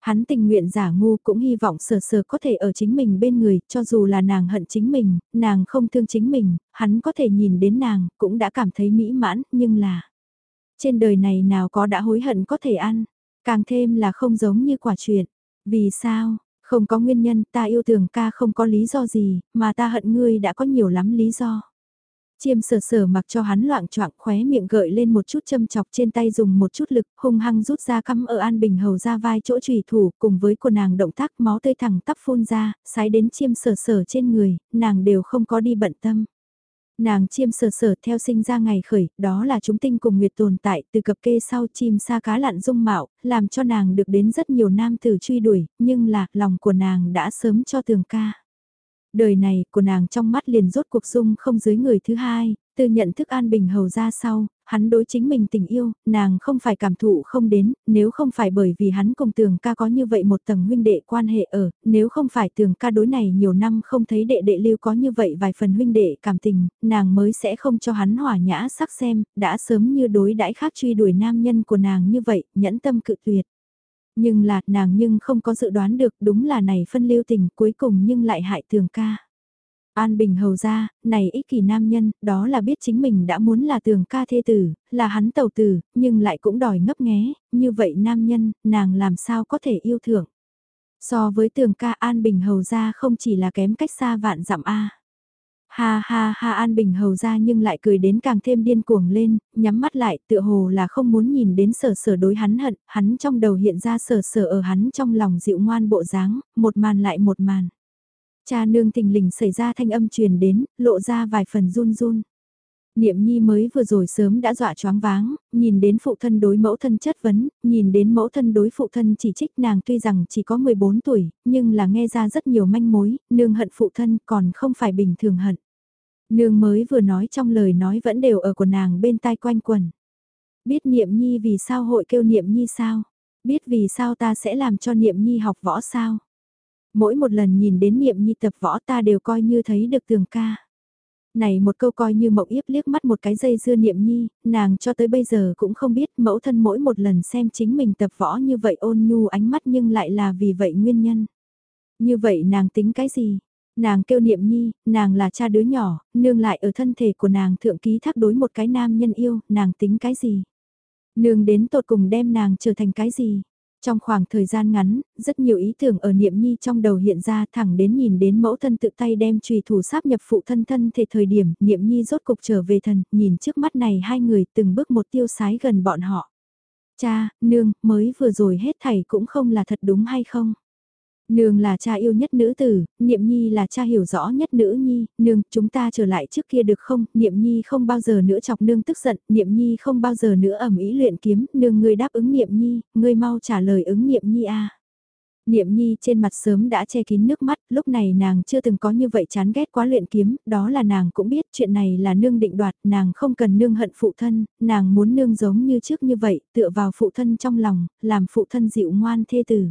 Hắn tình nguyện giả ngu cũng hy vọng sở sở có thể ở chính mình bên người, cho dù là nàng hận chính mình, nàng không thương chính mình, hắn có thể nhìn đến nàng, cũng đã cảm thấy mỹ mãn, nhưng là... Trên đời này nào có đã hối hận có thể ăn, càng thêm là không giống như quả chuyện. Vì sao, không có nguyên nhân ta yêu tưởng ca không có lý do gì, mà ta hận ngươi đã có nhiều lắm lý do. Chiêm sờ sờ mặc cho hắn loạn choạng khóe miệng gợi lên một chút châm chọc trên tay dùng một chút lực hung hăng rút ra cắm ở an bình hầu ra vai chỗ trùy thủ cùng với của nàng động tác máu tươi thẳng tắp phun ra, sái đến chiêm sờ sờ trên người, nàng đều không có đi bận tâm. Nàng chiêm sờ sờ theo sinh ra ngày khởi, đó là chúng tinh cùng nguyệt tồn tại từ cập kê sau chim xa cá lặn dung mạo, làm cho nàng được đến rất nhiều nam tử truy đuổi, nhưng là lòng của nàng đã sớm cho tường ca. Đời này của nàng trong mắt liền rốt cuộc dung không dưới người thứ hai, từ nhận thức an bình hầu ra sau, hắn đối chính mình tình yêu, nàng không phải cảm thụ không đến, nếu không phải bởi vì hắn cùng tường ca có như vậy một tầng huynh đệ quan hệ ở, nếu không phải tường ca đối này nhiều năm không thấy đệ đệ lưu có như vậy vài phần huynh đệ cảm tình, nàng mới sẽ không cho hắn hỏa nhã sắc xem, đã sớm như đối đãi khác truy đuổi nam nhân của nàng như vậy, nhẫn tâm cự tuyệt. Nhưng là nàng nhưng không có dự đoán được đúng là này phân lưu tình cuối cùng nhưng lại hại tường ca. An Bình hầu ra, này ích kỷ nam nhân, đó là biết chính mình đã muốn là tường ca thê tử, là hắn tàu tử, nhưng lại cũng đòi ngấp nghé, như vậy nam nhân, nàng làm sao có thể yêu thưởng. So với tường ca An Bình hầu ra không chỉ là kém cách xa vạn dặm A. Ha ha ha An Bình hầu ra nhưng lại cười đến càng thêm điên cuồng lên, nhắm mắt lại tựa hồ là không muốn nhìn đến sở sở đối hắn hận, hắn trong đầu hiện ra sở sở ở hắn trong lòng dịu ngoan bộ dáng, một màn lại một màn. Cha nương tình lình xảy ra thanh âm truyền đến, lộ ra vài phần run run. Niệm nhi mới vừa rồi sớm đã dọa choáng váng, nhìn đến phụ thân đối mẫu thân chất vấn, nhìn đến mẫu thân đối phụ thân chỉ trích nàng tuy rằng chỉ có 14 tuổi, nhưng là nghe ra rất nhiều manh mối, nương hận phụ thân còn không phải bình thường hận. Nương mới vừa nói trong lời nói vẫn đều ở của nàng bên tai quanh quần. Biết niệm nhi vì sao hội kêu niệm nhi sao? Biết vì sao ta sẽ làm cho niệm nhi học võ sao? Mỗi một lần nhìn đến niệm nhi tập võ ta đều coi như thấy được tường ca. Này một câu coi như mộng yếp liếc mắt một cái dây dưa niệm nhi, nàng cho tới bây giờ cũng không biết mẫu thân mỗi một lần xem chính mình tập võ như vậy ôn nhu ánh mắt nhưng lại là vì vậy nguyên nhân. Như vậy nàng tính cái gì? Nàng kêu niệm nhi, nàng là cha đứa nhỏ, nương lại ở thân thể của nàng thượng ký thác đối một cái nam nhân yêu, nàng tính cái gì? Nương đến tột cùng đem nàng trở thành cái gì? Trong khoảng thời gian ngắn, rất nhiều ý tưởng ở niệm nhi trong đầu hiện ra thẳng đến nhìn đến mẫu thân tự tay đem trùy thủ sáp nhập phụ thân thân thể thời điểm niệm nhi rốt cục trở về thần, nhìn trước mắt này hai người từng bước một tiêu sái gần bọn họ. Cha, nương, mới vừa rồi hết thảy cũng không là thật đúng hay không? Nương là cha yêu nhất nữ tử, Niệm Nhi là cha hiểu rõ nhất nữ nhi, nương, chúng ta trở lại trước kia được không, Niệm Nhi không bao giờ nữa chọc nương tức giận, Niệm Nhi không bao giờ nữa ẩm ý luyện kiếm, nương ngươi đáp ứng Niệm Nhi, ngươi mau trả lời ứng Niệm Nhi a. Niệm Nhi trên mặt sớm đã che kín nước mắt, lúc này nàng chưa từng có như vậy chán ghét quá luyện kiếm, đó là nàng cũng biết chuyện này là nương định đoạt, nàng không cần nương hận phụ thân, nàng muốn nương giống như trước như vậy, tựa vào phụ thân trong lòng, làm phụ thân dịu ngoan thê tử.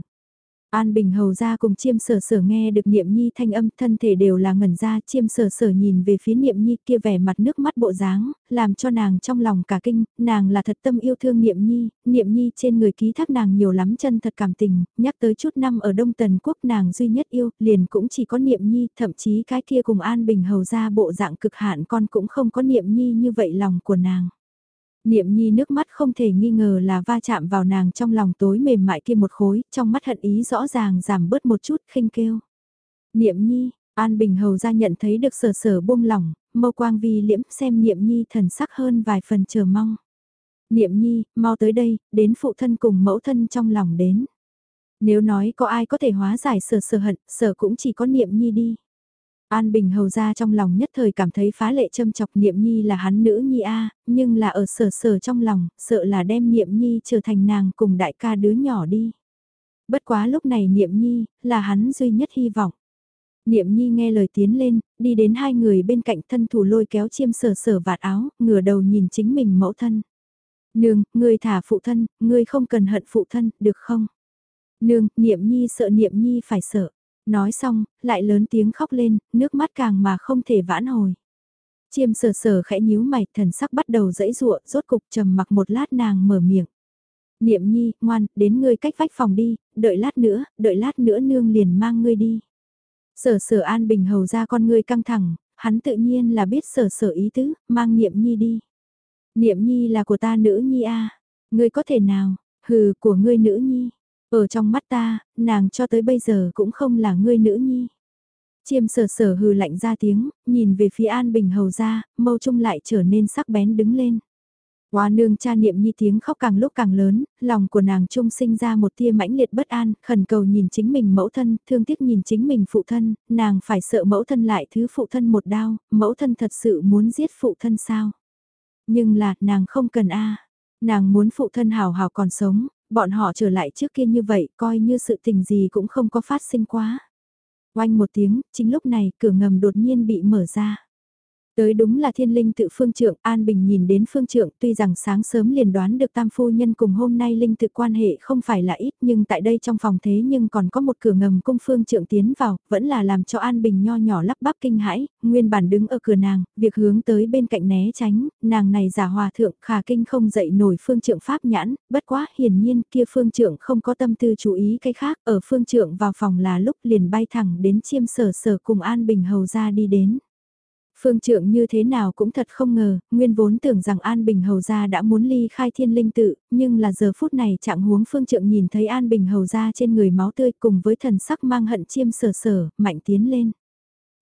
An Bình hầu ra cùng chiêm sở sở nghe được niệm nhi thanh âm thân thể đều là ngẩn ra. Chiêm sở sở nhìn về phía niệm nhi kia vẻ mặt nước mắt bộ dáng, làm cho nàng trong lòng cả kinh, nàng là thật tâm yêu thương niệm nhi, niệm nhi trên người ký thác nàng nhiều lắm chân thật cảm tình, nhắc tới chút năm ở Đông Tần Quốc nàng duy nhất yêu, liền cũng chỉ có niệm nhi, thậm chí cái kia cùng An Bình hầu ra bộ dạng cực hạn con cũng không có niệm nhi như vậy lòng của nàng. Niệm nhi nước mắt không thể nghi ngờ là va chạm vào nàng trong lòng tối mềm mại kia một khối, trong mắt hận ý rõ ràng giảm bớt một chút khinh kêu. Niệm nhi, An Bình Hầu ra nhận thấy được sở sở buông lỏng, mâu quang vi liễm xem niệm nhi thần sắc hơn vài phần chờ mong. Niệm nhi, mau tới đây, đến phụ thân cùng mẫu thân trong lòng đến. Nếu nói có ai có thể hóa giải sở sở hận, sở cũng chỉ có niệm nhi đi. An Bình hầu ra trong lòng nhất thời cảm thấy phá lệ châm chọc niệm nhi là hắn nữ nhi a nhưng là ở sở sở trong lòng, sợ là đem niệm nhi trở thành nàng cùng đại ca đứa nhỏ đi. Bất quá lúc này niệm nhi, là hắn duy nhất hy vọng. Niệm nhi nghe lời tiến lên, đi đến hai người bên cạnh thân thủ lôi kéo chiêm sở sở vạt áo, ngửa đầu nhìn chính mình mẫu thân. Nương, ngươi thả phụ thân, ngươi không cần hận phụ thân, được không? Nương, niệm nhi sợ niệm nhi phải sợ. Nói xong, lại lớn tiếng khóc lên, nước mắt càng mà không thể vãn hồi. Chiêm sờ sờ khẽ nhíu mày, thần sắc bắt đầu dẫy dụa, rốt cục trầm mặc một lát nàng mở miệng. Niệm nhi, ngoan, đến ngươi cách vách phòng đi, đợi lát nữa, đợi lát nữa nương liền mang ngươi đi. Sở sở an bình hầu ra con ngươi căng thẳng, hắn tự nhiên là biết sở sở ý tứ, mang niệm nhi đi. Niệm nhi là của ta nữ nhi a ngươi có thể nào, hừ của ngươi nữ nhi, ở trong mắt ta, nàng cho tới bây giờ cũng không là ngươi nữ nhi. Chiêm sở sở hừ lạnh ra tiếng, nhìn về phía An Bình hầu ra, mâu trung lại trở nên sắc bén đứng lên. Hoa nương cha niệm nhi tiếng khóc càng lúc càng lớn, lòng của nàng trung sinh ra một tia mãnh liệt bất an, khẩn cầu nhìn chính mình mẫu thân, thương tiếc nhìn chính mình phụ thân, nàng phải sợ mẫu thân lại thứ phụ thân một đau, mẫu thân thật sự muốn giết phụ thân sao. Nhưng là, nàng không cần a Nàng muốn phụ thân hào hào còn sống, bọn họ trở lại trước kia như vậy coi như sự tình gì cũng không có phát sinh quá. Oanh một tiếng, chính lúc này cửa ngầm đột nhiên bị mở ra. Tới đúng là thiên linh tự phương trượng, An Bình nhìn đến phương trượng tuy rằng sáng sớm liền đoán được tam phu nhân cùng hôm nay linh tự quan hệ không phải là ít nhưng tại đây trong phòng thế nhưng còn có một cửa ngầm cung phương trượng tiến vào, vẫn là làm cho An Bình nho nhỏ lắp bắp kinh hãi, nguyên bản đứng ở cửa nàng, việc hướng tới bên cạnh né tránh, nàng này giả hòa thượng khả kinh không dậy nổi phương trượng pháp nhãn, bất quá hiển nhiên kia phương trượng không có tâm tư chú ý cái khác, ở phương trượng vào phòng là lúc liền bay thẳng đến chiêm sở sở cùng An Bình hầu ra đi đến. Phương trượng như thế nào cũng thật không ngờ, nguyên vốn tưởng rằng An Bình Hầu Gia đã muốn ly khai thiên linh tự, nhưng là giờ phút này trạng huống phương trượng nhìn thấy An Bình Hầu Gia trên người máu tươi cùng với thần sắc mang hận chiêm sở sở, mạnh tiến lên.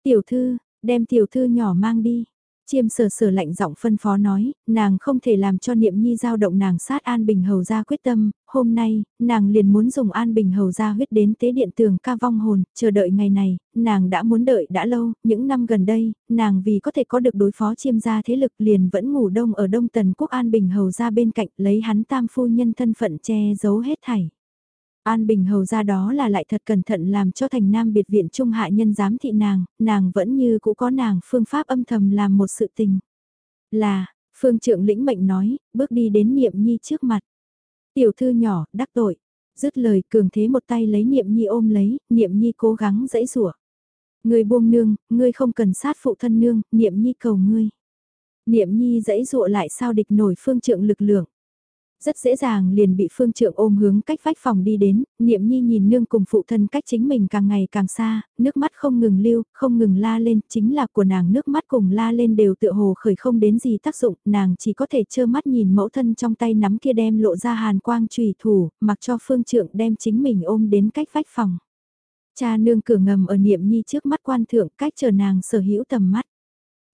Tiểu thư, đem tiểu thư nhỏ mang đi. Chiêm sở sở lạnh giọng phân phó nói, nàng không thể làm cho niệm nhi giao động nàng sát An Bình Hầu ra quyết tâm, hôm nay, nàng liền muốn dùng An Bình Hầu ra huyết đến tế điện tường ca vong hồn, chờ đợi ngày này, nàng đã muốn đợi đã lâu, những năm gần đây, nàng vì có thể có được đối phó chiêm gia thế lực liền vẫn ngủ đông ở Đông Tần Quốc An Bình Hầu ra bên cạnh lấy hắn tam phu nhân thân phận che giấu hết thảy. An Bình hầu ra đó là lại thật cẩn thận làm cho thành nam biệt viện trung hạ nhân giám thị nàng, nàng vẫn như cũ có nàng phương pháp âm thầm làm một sự tình. Là, phương trượng lĩnh mệnh nói, bước đi đến niệm nhi trước mặt. Tiểu thư nhỏ, đắc tội. Dứt lời cường thế một tay lấy niệm nhi ôm lấy, niệm nhi cố gắng dãy rủa Người buông nương, ngươi không cần sát phụ thân nương, niệm nhi cầu ngươi. Niệm nhi dãy dụa lại sao địch nổi phương trượng lực lượng rất dễ dàng liền bị phương trượng ôm hướng cách vách phòng đi đến, niệm nhi nhìn nương cùng phụ thân cách chính mình càng ngày càng xa, nước mắt không ngừng lưu, không ngừng la lên, chính là của nàng nước mắt cùng la lên đều tựa hồ khởi không đến gì tác dụng, nàng chỉ có thể trơ mắt nhìn mẫu thân trong tay nắm kia đem lộ ra hàn quang trùy thủ, mặc cho phương trượng đem chính mình ôm đến cách vách phòng. Cha nương cửa ngầm ở niệm nhi trước mắt quan thượng cách chờ nàng sở hữu tầm mắt.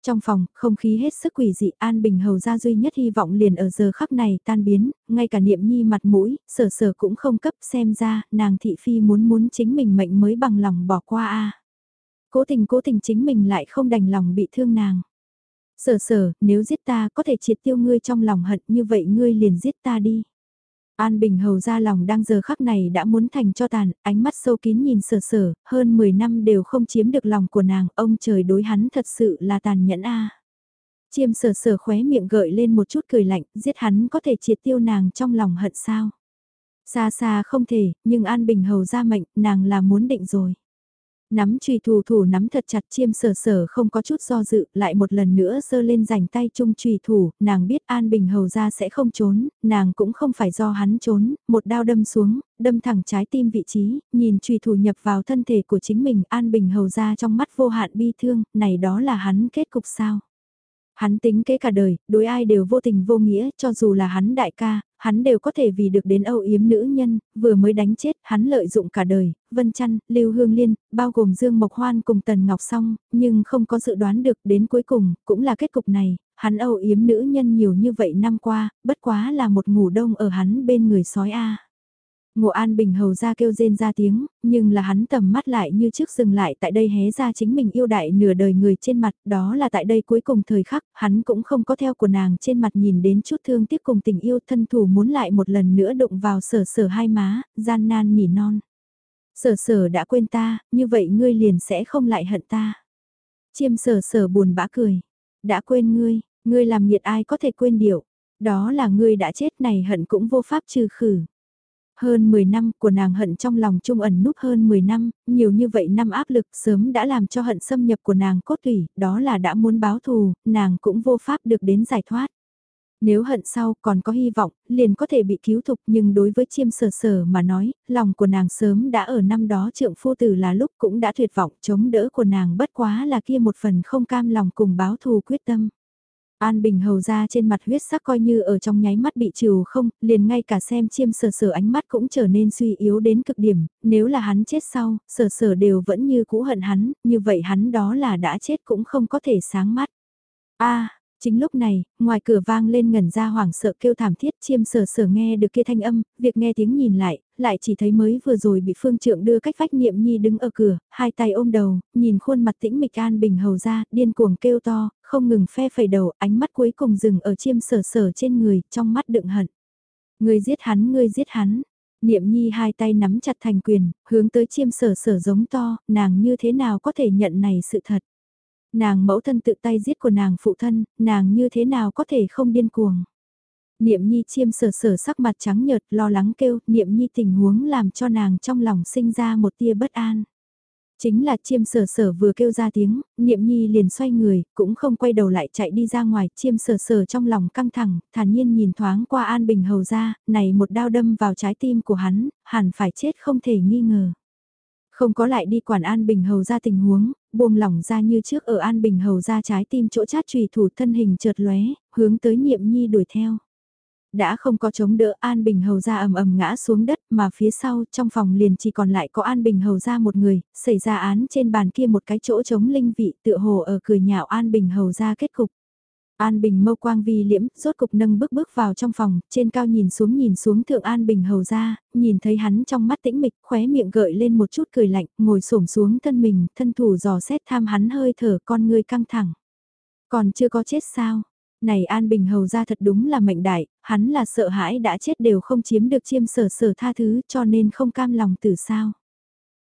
Trong phòng, không khí hết sức quỷ dị, An Bình Hầu ra duy nhất hy vọng liền ở giờ khắc này tan biến, ngay cả niệm nhi mặt mũi, sở sở cũng không cấp xem ra, nàng thị phi muốn muốn chính mình mệnh mới bằng lòng bỏ qua a Cố tình cố tình chính mình lại không đành lòng bị thương nàng. Sở sở, nếu giết ta có thể triệt tiêu ngươi trong lòng hận như vậy ngươi liền giết ta đi. An Bình Hầu ra lòng đang giờ khắc này đã muốn thành cho tàn, ánh mắt sâu kín nhìn sờ sờ, hơn 10 năm đều không chiếm được lòng của nàng, ông trời đối hắn thật sự là tàn nhẫn a. Chiêm sờ sờ khóe miệng gợi lên một chút cười lạnh, giết hắn có thể triệt tiêu nàng trong lòng hận sao. Xa xa không thể, nhưng An Bình Hầu ra mệnh, nàng là muốn định rồi. Nắm trùy thủ thủ nắm thật chặt chiêm sở sở không có chút do dự, lại một lần nữa sơ lên rảnh tay chung trùy thủ, nàng biết An Bình Hầu ra sẽ không trốn, nàng cũng không phải do hắn trốn, một đao đâm xuống, đâm thẳng trái tim vị trí, nhìn trùy thủ nhập vào thân thể của chính mình An Bình Hầu ra trong mắt vô hạn bi thương, này đó là hắn kết cục sao. Hắn tính kế cả đời, đối ai đều vô tình vô nghĩa, cho dù là hắn đại ca, hắn đều có thể vì được đến âu yếm nữ nhân, vừa mới đánh chết, hắn lợi dụng cả đời, Vân Chăn, Lưu Hương Liên, bao gồm Dương Mộc Hoan cùng Tần Ngọc Song, nhưng không có dự đoán được đến cuối cùng, cũng là kết cục này, hắn âu yếm nữ nhân nhiều như vậy năm qua, bất quá là một ngủ đông ở hắn bên người sói A. Ngộ An Bình hầu ra kêu rên ra tiếng, nhưng là hắn tầm mắt lại như trước dừng lại tại đây hé ra chính mình yêu đại nửa đời người trên mặt, đó là tại đây cuối cùng thời khắc, hắn cũng không có theo của nàng trên mặt nhìn đến chút thương tiếc cùng tình yêu thân thủ muốn lại một lần nữa đụng vào sở sở hai má, gian nan nỉ non. Sở sở đã quên ta, như vậy ngươi liền sẽ không lại hận ta. Chiêm sở sở buồn bã cười, đã quên ngươi, ngươi làm nhiệt ai có thể quên điệu, đó là ngươi đã chết này hận cũng vô pháp trừ khử. Hơn 10 năm của nàng hận trong lòng trung ẩn núp hơn 10 năm, nhiều như vậy năm áp lực sớm đã làm cho hận xâm nhập của nàng cốt tủy, đó là đã muốn báo thù, nàng cũng vô pháp được đến giải thoát. Nếu hận sau còn có hy vọng, liền có thể bị cứu thục nhưng đối với chiêm sở sở mà nói, lòng của nàng sớm đã ở năm đó trượng phu tử là lúc cũng đã tuyệt vọng chống đỡ của nàng bất quá là kia một phần không cam lòng cùng báo thù quyết tâm. An Bình hầu ra trên mặt huyết sắc coi như ở trong nháy mắt bị trừ không, liền ngay cả xem chiêm sờ sờ ánh mắt cũng trở nên suy yếu đến cực điểm, nếu là hắn chết sau, sờ sờ đều vẫn như cũ hận hắn, như vậy hắn đó là đã chết cũng không có thể sáng mắt. a Chính lúc này, ngoài cửa vang lên ngẩn ra hoảng sợ kêu thảm thiết chiêm sở sở nghe được kia thanh âm, việc nghe tiếng nhìn lại, lại chỉ thấy mới vừa rồi bị phương trượng đưa cách vách niệm nhi đứng ở cửa, hai tay ôm đầu, nhìn khuôn mặt tĩnh mịch an bình hầu ra, điên cuồng kêu to, không ngừng phe phẩy đầu, ánh mắt cuối cùng dừng ở chiêm sở sở trên người, trong mắt đựng hận. Người giết hắn, người giết hắn. Niệm nhi hai tay nắm chặt thành quyền, hướng tới chiêm sở sở giống to, nàng như thế nào có thể nhận này sự thật. Nàng mẫu thân tự tay giết của nàng phụ thân, nàng như thế nào có thể không điên cuồng. Niệm nhi chiêm sờ sờ sắc mặt trắng nhợt lo lắng kêu, niệm nhi tình huống làm cho nàng trong lòng sinh ra một tia bất an. Chính là chiêm sở sở vừa kêu ra tiếng, niệm nhi liền xoay người, cũng không quay đầu lại chạy đi ra ngoài, chiêm sở sở trong lòng căng thẳng, thản nhiên nhìn thoáng qua An Bình Hầu ra, này một đao đâm vào trái tim của hắn, hẳn phải chết không thể nghi ngờ. Không có lại đi quản An Bình Hầu ra tình huống, buông lỏng ra như trước ở An Bình Hầu ra trái tim chỗ chát trùy thủ thân hình chợt lóe, hướng tới nhiệm nhi đuổi theo. Đã không có chống đỡ An Bình Hầu ra ầm ầm ngã xuống đất mà phía sau trong phòng liền chỉ còn lại có An Bình Hầu ra một người, xảy ra án trên bàn kia một cái chỗ chống linh vị tựa hồ ở cười nhạo An Bình Hầu ra kết cục. An Bình mâu quang vi liễm, rốt cục nâng bước bước vào trong phòng, trên cao nhìn xuống nhìn xuống thượng An Bình hầu ra, nhìn thấy hắn trong mắt tĩnh mịch, khóe miệng gợi lên một chút cười lạnh, ngồi xổm xuống thân mình, thân thủ dò xét tham hắn hơi thở con người căng thẳng. Còn chưa có chết sao? Này An Bình hầu ra thật đúng là mệnh đại, hắn là sợ hãi đã chết đều không chiếm được chiêm sở sở tha thứ cho nên không cam lòng từ sao.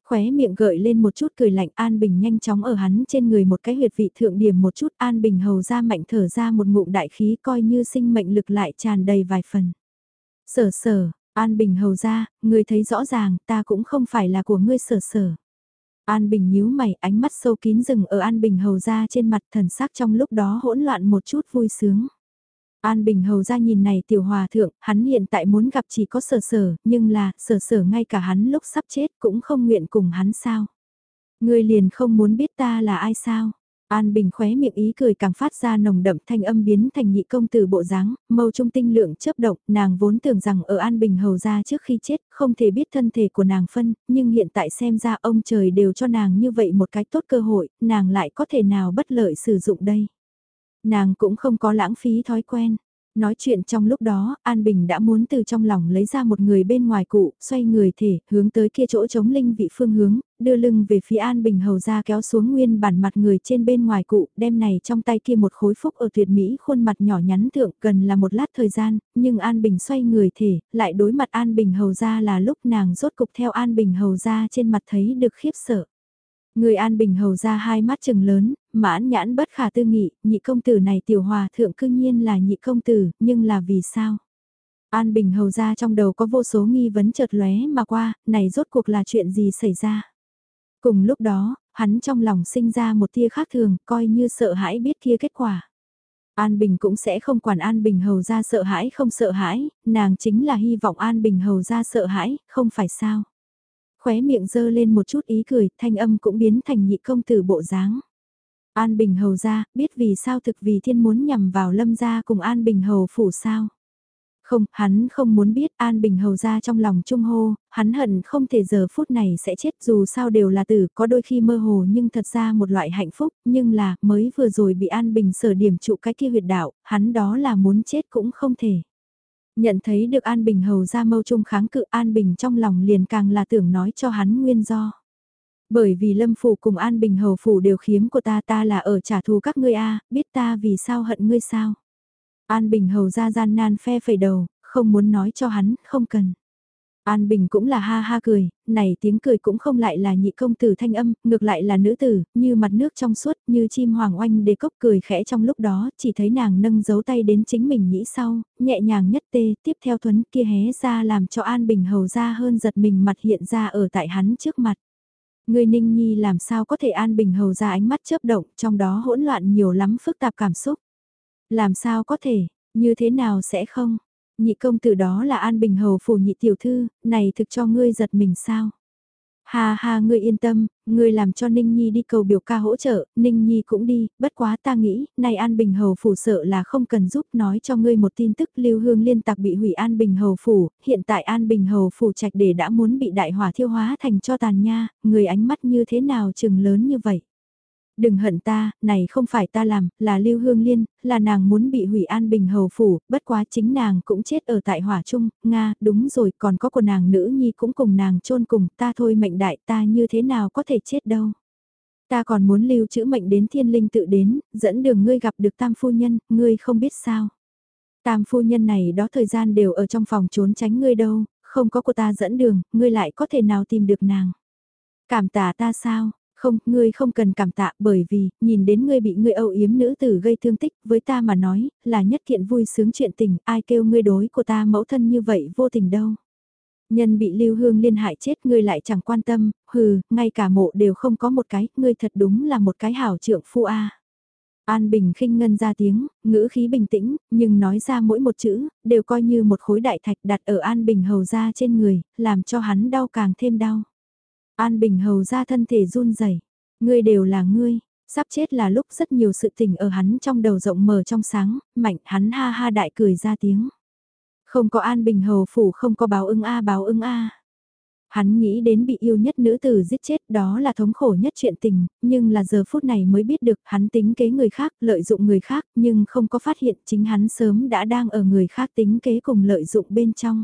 Khóe miệng gợi lên một chút cười lạnh An Bình nhanh chóng ở hắn trên người một cái huyệt vị thượng điểm một chút An Bình hầu ra mạnh thở ra một ngụm đại khí coi như sinh mệnh lực lại tràn đầy vài phần. Sở sở, An Bình hầu ra, người thấy rõ ràng ta cũng không phải là của ngươi sở sở. An Bình nhíu mày ánh mắt sâu kín rừng ở An Bình hầu ra trên mặt thần sắc trong lúc đó hỗn loạn một chút vui sướng. An Bình hầu ra nhìn này tiểu hòa thượng, hắn hiện tại muốn gặp chỉ có sở sở, nhưng là, sở sở ngay cả hắn lúc sắp chết cũng không nguyện cùng hắn sao. Người liền không muốn biết ta là ai sao. An Bình khóe miệng ý cười càng phát ra nồng đậm thanh âm biến thành nhị công tử bộ dáng, mâu trung tinh lượng chớp động, nàng vốn tưởng rằng ở An Bình hầu ra trước khi chết, không thể biết thân thể của nàng phân, nhưng hiện tại xem ra ông trời đều cho nàng như vậy một cái tốt cơ hội, nàng lại có thể nào bất lợi sử dụng đây. Nàng cũng không có lãng phí thói quen. Nói chuyện trong lúc đó, An Bình đã muốn từ trong lòng lấy ra một người bên ngoài cụ, xoay người thể, hướng tới kia chỗ chống linh vị phương hướng, đưa lưng về phía An Bình hầu ra kéo xuống nguyên bản mặt người trên bên ngoài cụ, đem này trong tay kia một khối phúc ở tuyệt mỹ khuôn mặt nhỏ nhắn thượng gần là một lát thời gian, nhưng An Bình xoay người thể, lại đối mặt An Bình hầu ra là lúc nàng rốt cục theo An Bình hầu ra trên mặt thấy được khiếp sợ. Người An Bình hầu ra hai mắt trừng lớn, mãn nhãn bất khả tư nghị, nhị công tử này tiểu hòa thượng cư nhiên là nhị công tử, nhưng là vì sao? An Bình hầu ra trong đầu có vô số nghi vấn chợt lóe mà qua, này rốt cuộc là chuyện gì xảy ra? Cùng lúc đó, hắn trong lòng sinh ra một tia khác thường, coi như sợ hãi biết kia kết quả. An Bình cũng sẽ không quản An Bình hầu ra sợ hãi không sợ hãi, nàng chính là hy vọng An Bình hầu ra sợ hãi, không phải sao? khóe miệng dơ lên một chút ý cười, thanh âm cũng biến thành nhị công tử bộ dáng. An Bình Hầu ra, biết vì sao thực vì thiên muốn nhằm vào lâm gia cùng An Bình Hầu phủ sao. Không, hắn không muốn biết An Bình Hầu ra trong lòng trung hô, hắn hận không thể giờ phút này sẽ chết dù sao đều là tử, có đôi khi mơ hồ nhưng thật ra một loại hạnh phúc, nhưng là, mới vừa rồi bị An Bình sở điểm trụ cái kia huyệt đạo, hắn đó là muốn chết cũng không thể. Nhận thấy được An Bình hầu ra mâu trung kháng cự An Bình trong lòng liền càng là tưởng nói cho hắn nguyên do. Bởi vì Lâm Phủ cùng An Bình hầu phủ đều khiếm của ta ta là ở trả thù các ngươi a biết ta vì sao hận ngươi sao. An Bình hầu ra gian nan phe phẩy đầu, không muốn nói cho hắn, không cần. An Bình cũng là ha ha cười, này tiếng cười cũng không lại là nhị công tử thanh âm, ngược lại là nữ tử, như mặt nước trong suốt, như chim hoàng oanh đề cốc cười khẽ trong lúc đó, chỉ thấy nàng nâng dấu tay đến chính mình nghĩ sau, nhẹ nhàng nhất tê, tiếp theo thuấn kia hé ra làm cho An Bình hầu ra hơn giật mình mặt hiện ra ở tại hắn trước mặt. Người ninh nhi làm sao có thể An Bình hầu ra ánh mắt chớp động, trong đó hỗn loạn nhiều lắm phức tạp cảm xúc. Làm sao có thể, như thế nào sẽ không? nhị công tử đó là An Bình Hầu phủ nhị tiểu thư, này thực cho ngươi giật mình sao? Ha ha ngươi yên tâm, ngươi làm cho Ninh Nhi đi cầu biểu ca hỗ trợ, Ninh Nhi cũng đi, bất quá ta nghĩ, này An Bình Hầu phủ sợ là không cần giúp nói cho ngươi một tin tức lưu hương liên tạc bị hủy An Bình Hầu phủ, hiện tại An Bình Hầu phủ trạch để đã muốn bị đại hỏa thiêu hóa thành cho tàn nha, người ánh mắt như thế nào chừng lớn như vậy. Đừng hận ta, này không phải ta làm, là Lưu Hương Liên, là nàng muốn bị hủy an bình hầu phủ, bất quá chính nàng cũng chết ở tại hỏa trung Nga, đúng rồi, còn có của nàng nữ nhi cũng cùng nàng chôn cùng, ta thôi mệnh đại ta như thế nào có thể chết đâu. Ta còn muốn lưu chữ mệnh đến thiên linh tự đến, dẫn đường ngươi gặp được tam phu nhân, ngươi không biết sao. Tam phu nhân này đó thời gian đều ở trong phòng trốn tránh ngươi đâu, không có của ta dẫn đường, ngươi lại có thể nào tìm được nàng. Cảm tạ ta sao, không, ngươi không cần cảm tạ bởi vì, nhìn đến ngươi bị ngươi âu yếm nữ tử gây thương tích, với ta mà nói, là nhất kiện vui sướng chuyện tình, ai kêu ngươi đối của ta mẫu thân như vậy vô tình đâu. Nhân bị lưu hương liên hại chết ngươi lại chẳng quan tâm, hừ, ngay cả mộ đều không có một cái, ngươi thật đúng là một cái hảo trượng phu a. An Bình khinh ngân ra tiếng, ngữ khí bình tĩnh, nhưng nói ra mỗi một chữ, đều coi như một khối đại thạch đặt ở An Bình hầu ra trên người, làm cho hắn đau càng thêm đau. An Bình hầu ra thân thể run rẩy ngươi đều là ngươi, sắp chết là lúc rất nhiều sự tình ở hắn trong đầu rộng mở trong sáng, mạnh hắn ha ha đại cười ra tiếng. Không có An Bình hầu phủ không có báo ưng a báo ưng a. Hắn nghĩ đến bị yêu nhất nữ tử giết chết đó là thống khổ nhất chuyện tình, nhưng là giờ phút này mới biết được hắn tính kế người khác, lợi dụng người khác, nhưng không có phát hiện chính hắn sớm đã đang ở người khác tính kế cùng lợi dụng bên trong.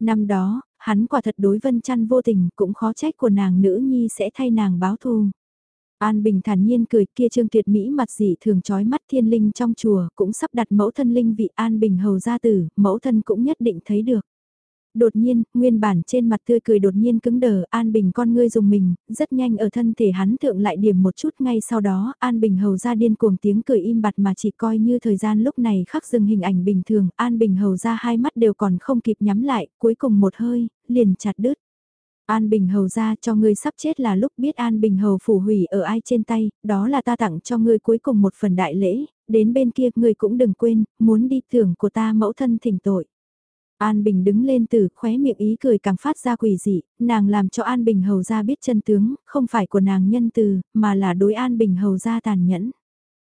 Năm đó, hắn quả thật đối vân chăn vô tình cũng khó trách của nàng nữ nhi sẽ thay nàng báo thù. An Bình thản nhiên cười kia trương tuyệt mỹ mặt dị thường trói mắt thiên linh trong chùa cũng sắp đặt mẫu thân linh vị An Bình hầu gia tử, mẫu thân cũng nhất định thấy được. Đột nhiên, nguyên bản trên mặt tươi cười đột nhiên cứng đờ, An Bình con ngươi dùng mình, rất nhanh ở thân thể hắn thượng lại điểm một chút ngay sau đó, An Bình hầu ra điên cuồng tiếng cười im bặt mà chỉ coi như thời gian lúc này khắc dừng hình ảnh bình thường, An Bình hầu ra hai mắt đều còn không kịp nhắm lại, cuối cùng một hơi, liền chặt đứt. An Bình Hầu ra cho ngươi sắp chết là lúc biết An Bình Hầu phủ hủy ở ai trên tay, đó là ta tặng cho ngươi cuối cùng một phần đại lễ, đến bên kia ngươi cũng đừng quên, muốn đi thưởng của ta mẫu thân thỉnh tội. An Bình đứng lên từ khóe miệng ý cười càng phát ra quỷ dị, nàng làm cho An Bình hầu ra biết chân tướng, không phải của nàng nhân từ, mà là đối An Bình hầu ra tàn nhẫn.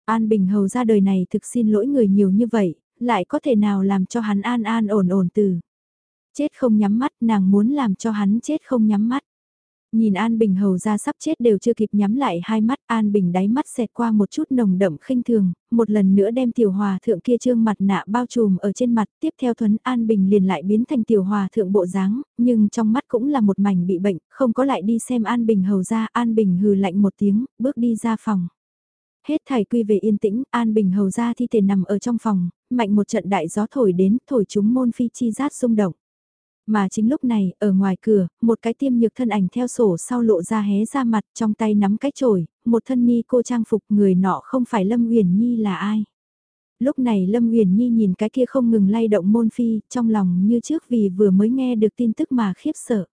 An Bình hầu ra đời này thực xin lỗi người nhiều như vậy, lại có thể nào làm cho hắn an an ổn ổn từ. Chết không nhắm mắt, nàng muốn làm cho hắn chết không nhắm mắt. Nhìn An Bình hầu ra sắp chết đều chưa kịp nhắm lại hai mắt, An Bình đáy mắt xẹt qua một chút nồng đậm khinh thường, một lần nữa đem tiểu hòa thượng kia trương mặt nạ bao trùm ở trên mặt, tiếp theo thuấn An Bình liền lại biến thành tiểu hòa thượng bộ dáng, nhưng trong mắt cũng là một mảnh bị bệnh, không có lại đi xem An Bình hầu ra, An Bình hừ lạnh một tiếng, bước đi ra phòng. Hết thảy quy về yên tĩnh, An Bình hầu ra thi thể nằm ở trong phòng, mạnh một trận đại gió thổi đến, thổi chúng môn phi chi rát xung động. Mà chính lúc này, ở ngoài cửa, một cái tiêm nhược thân ảnh theo sổ sau lộ ra hé ra mặt trong tay nắm cái chổi, một thân ni cô trang phục người nọ không phải Lâm Uyển Nhi là ai. Lúc này Lâm Uyển Nhi nhìn cái kia không ngừng lay động môn phi, trong lòng như trước vì vừa mới nghe được tin tức mà khiếp sợ.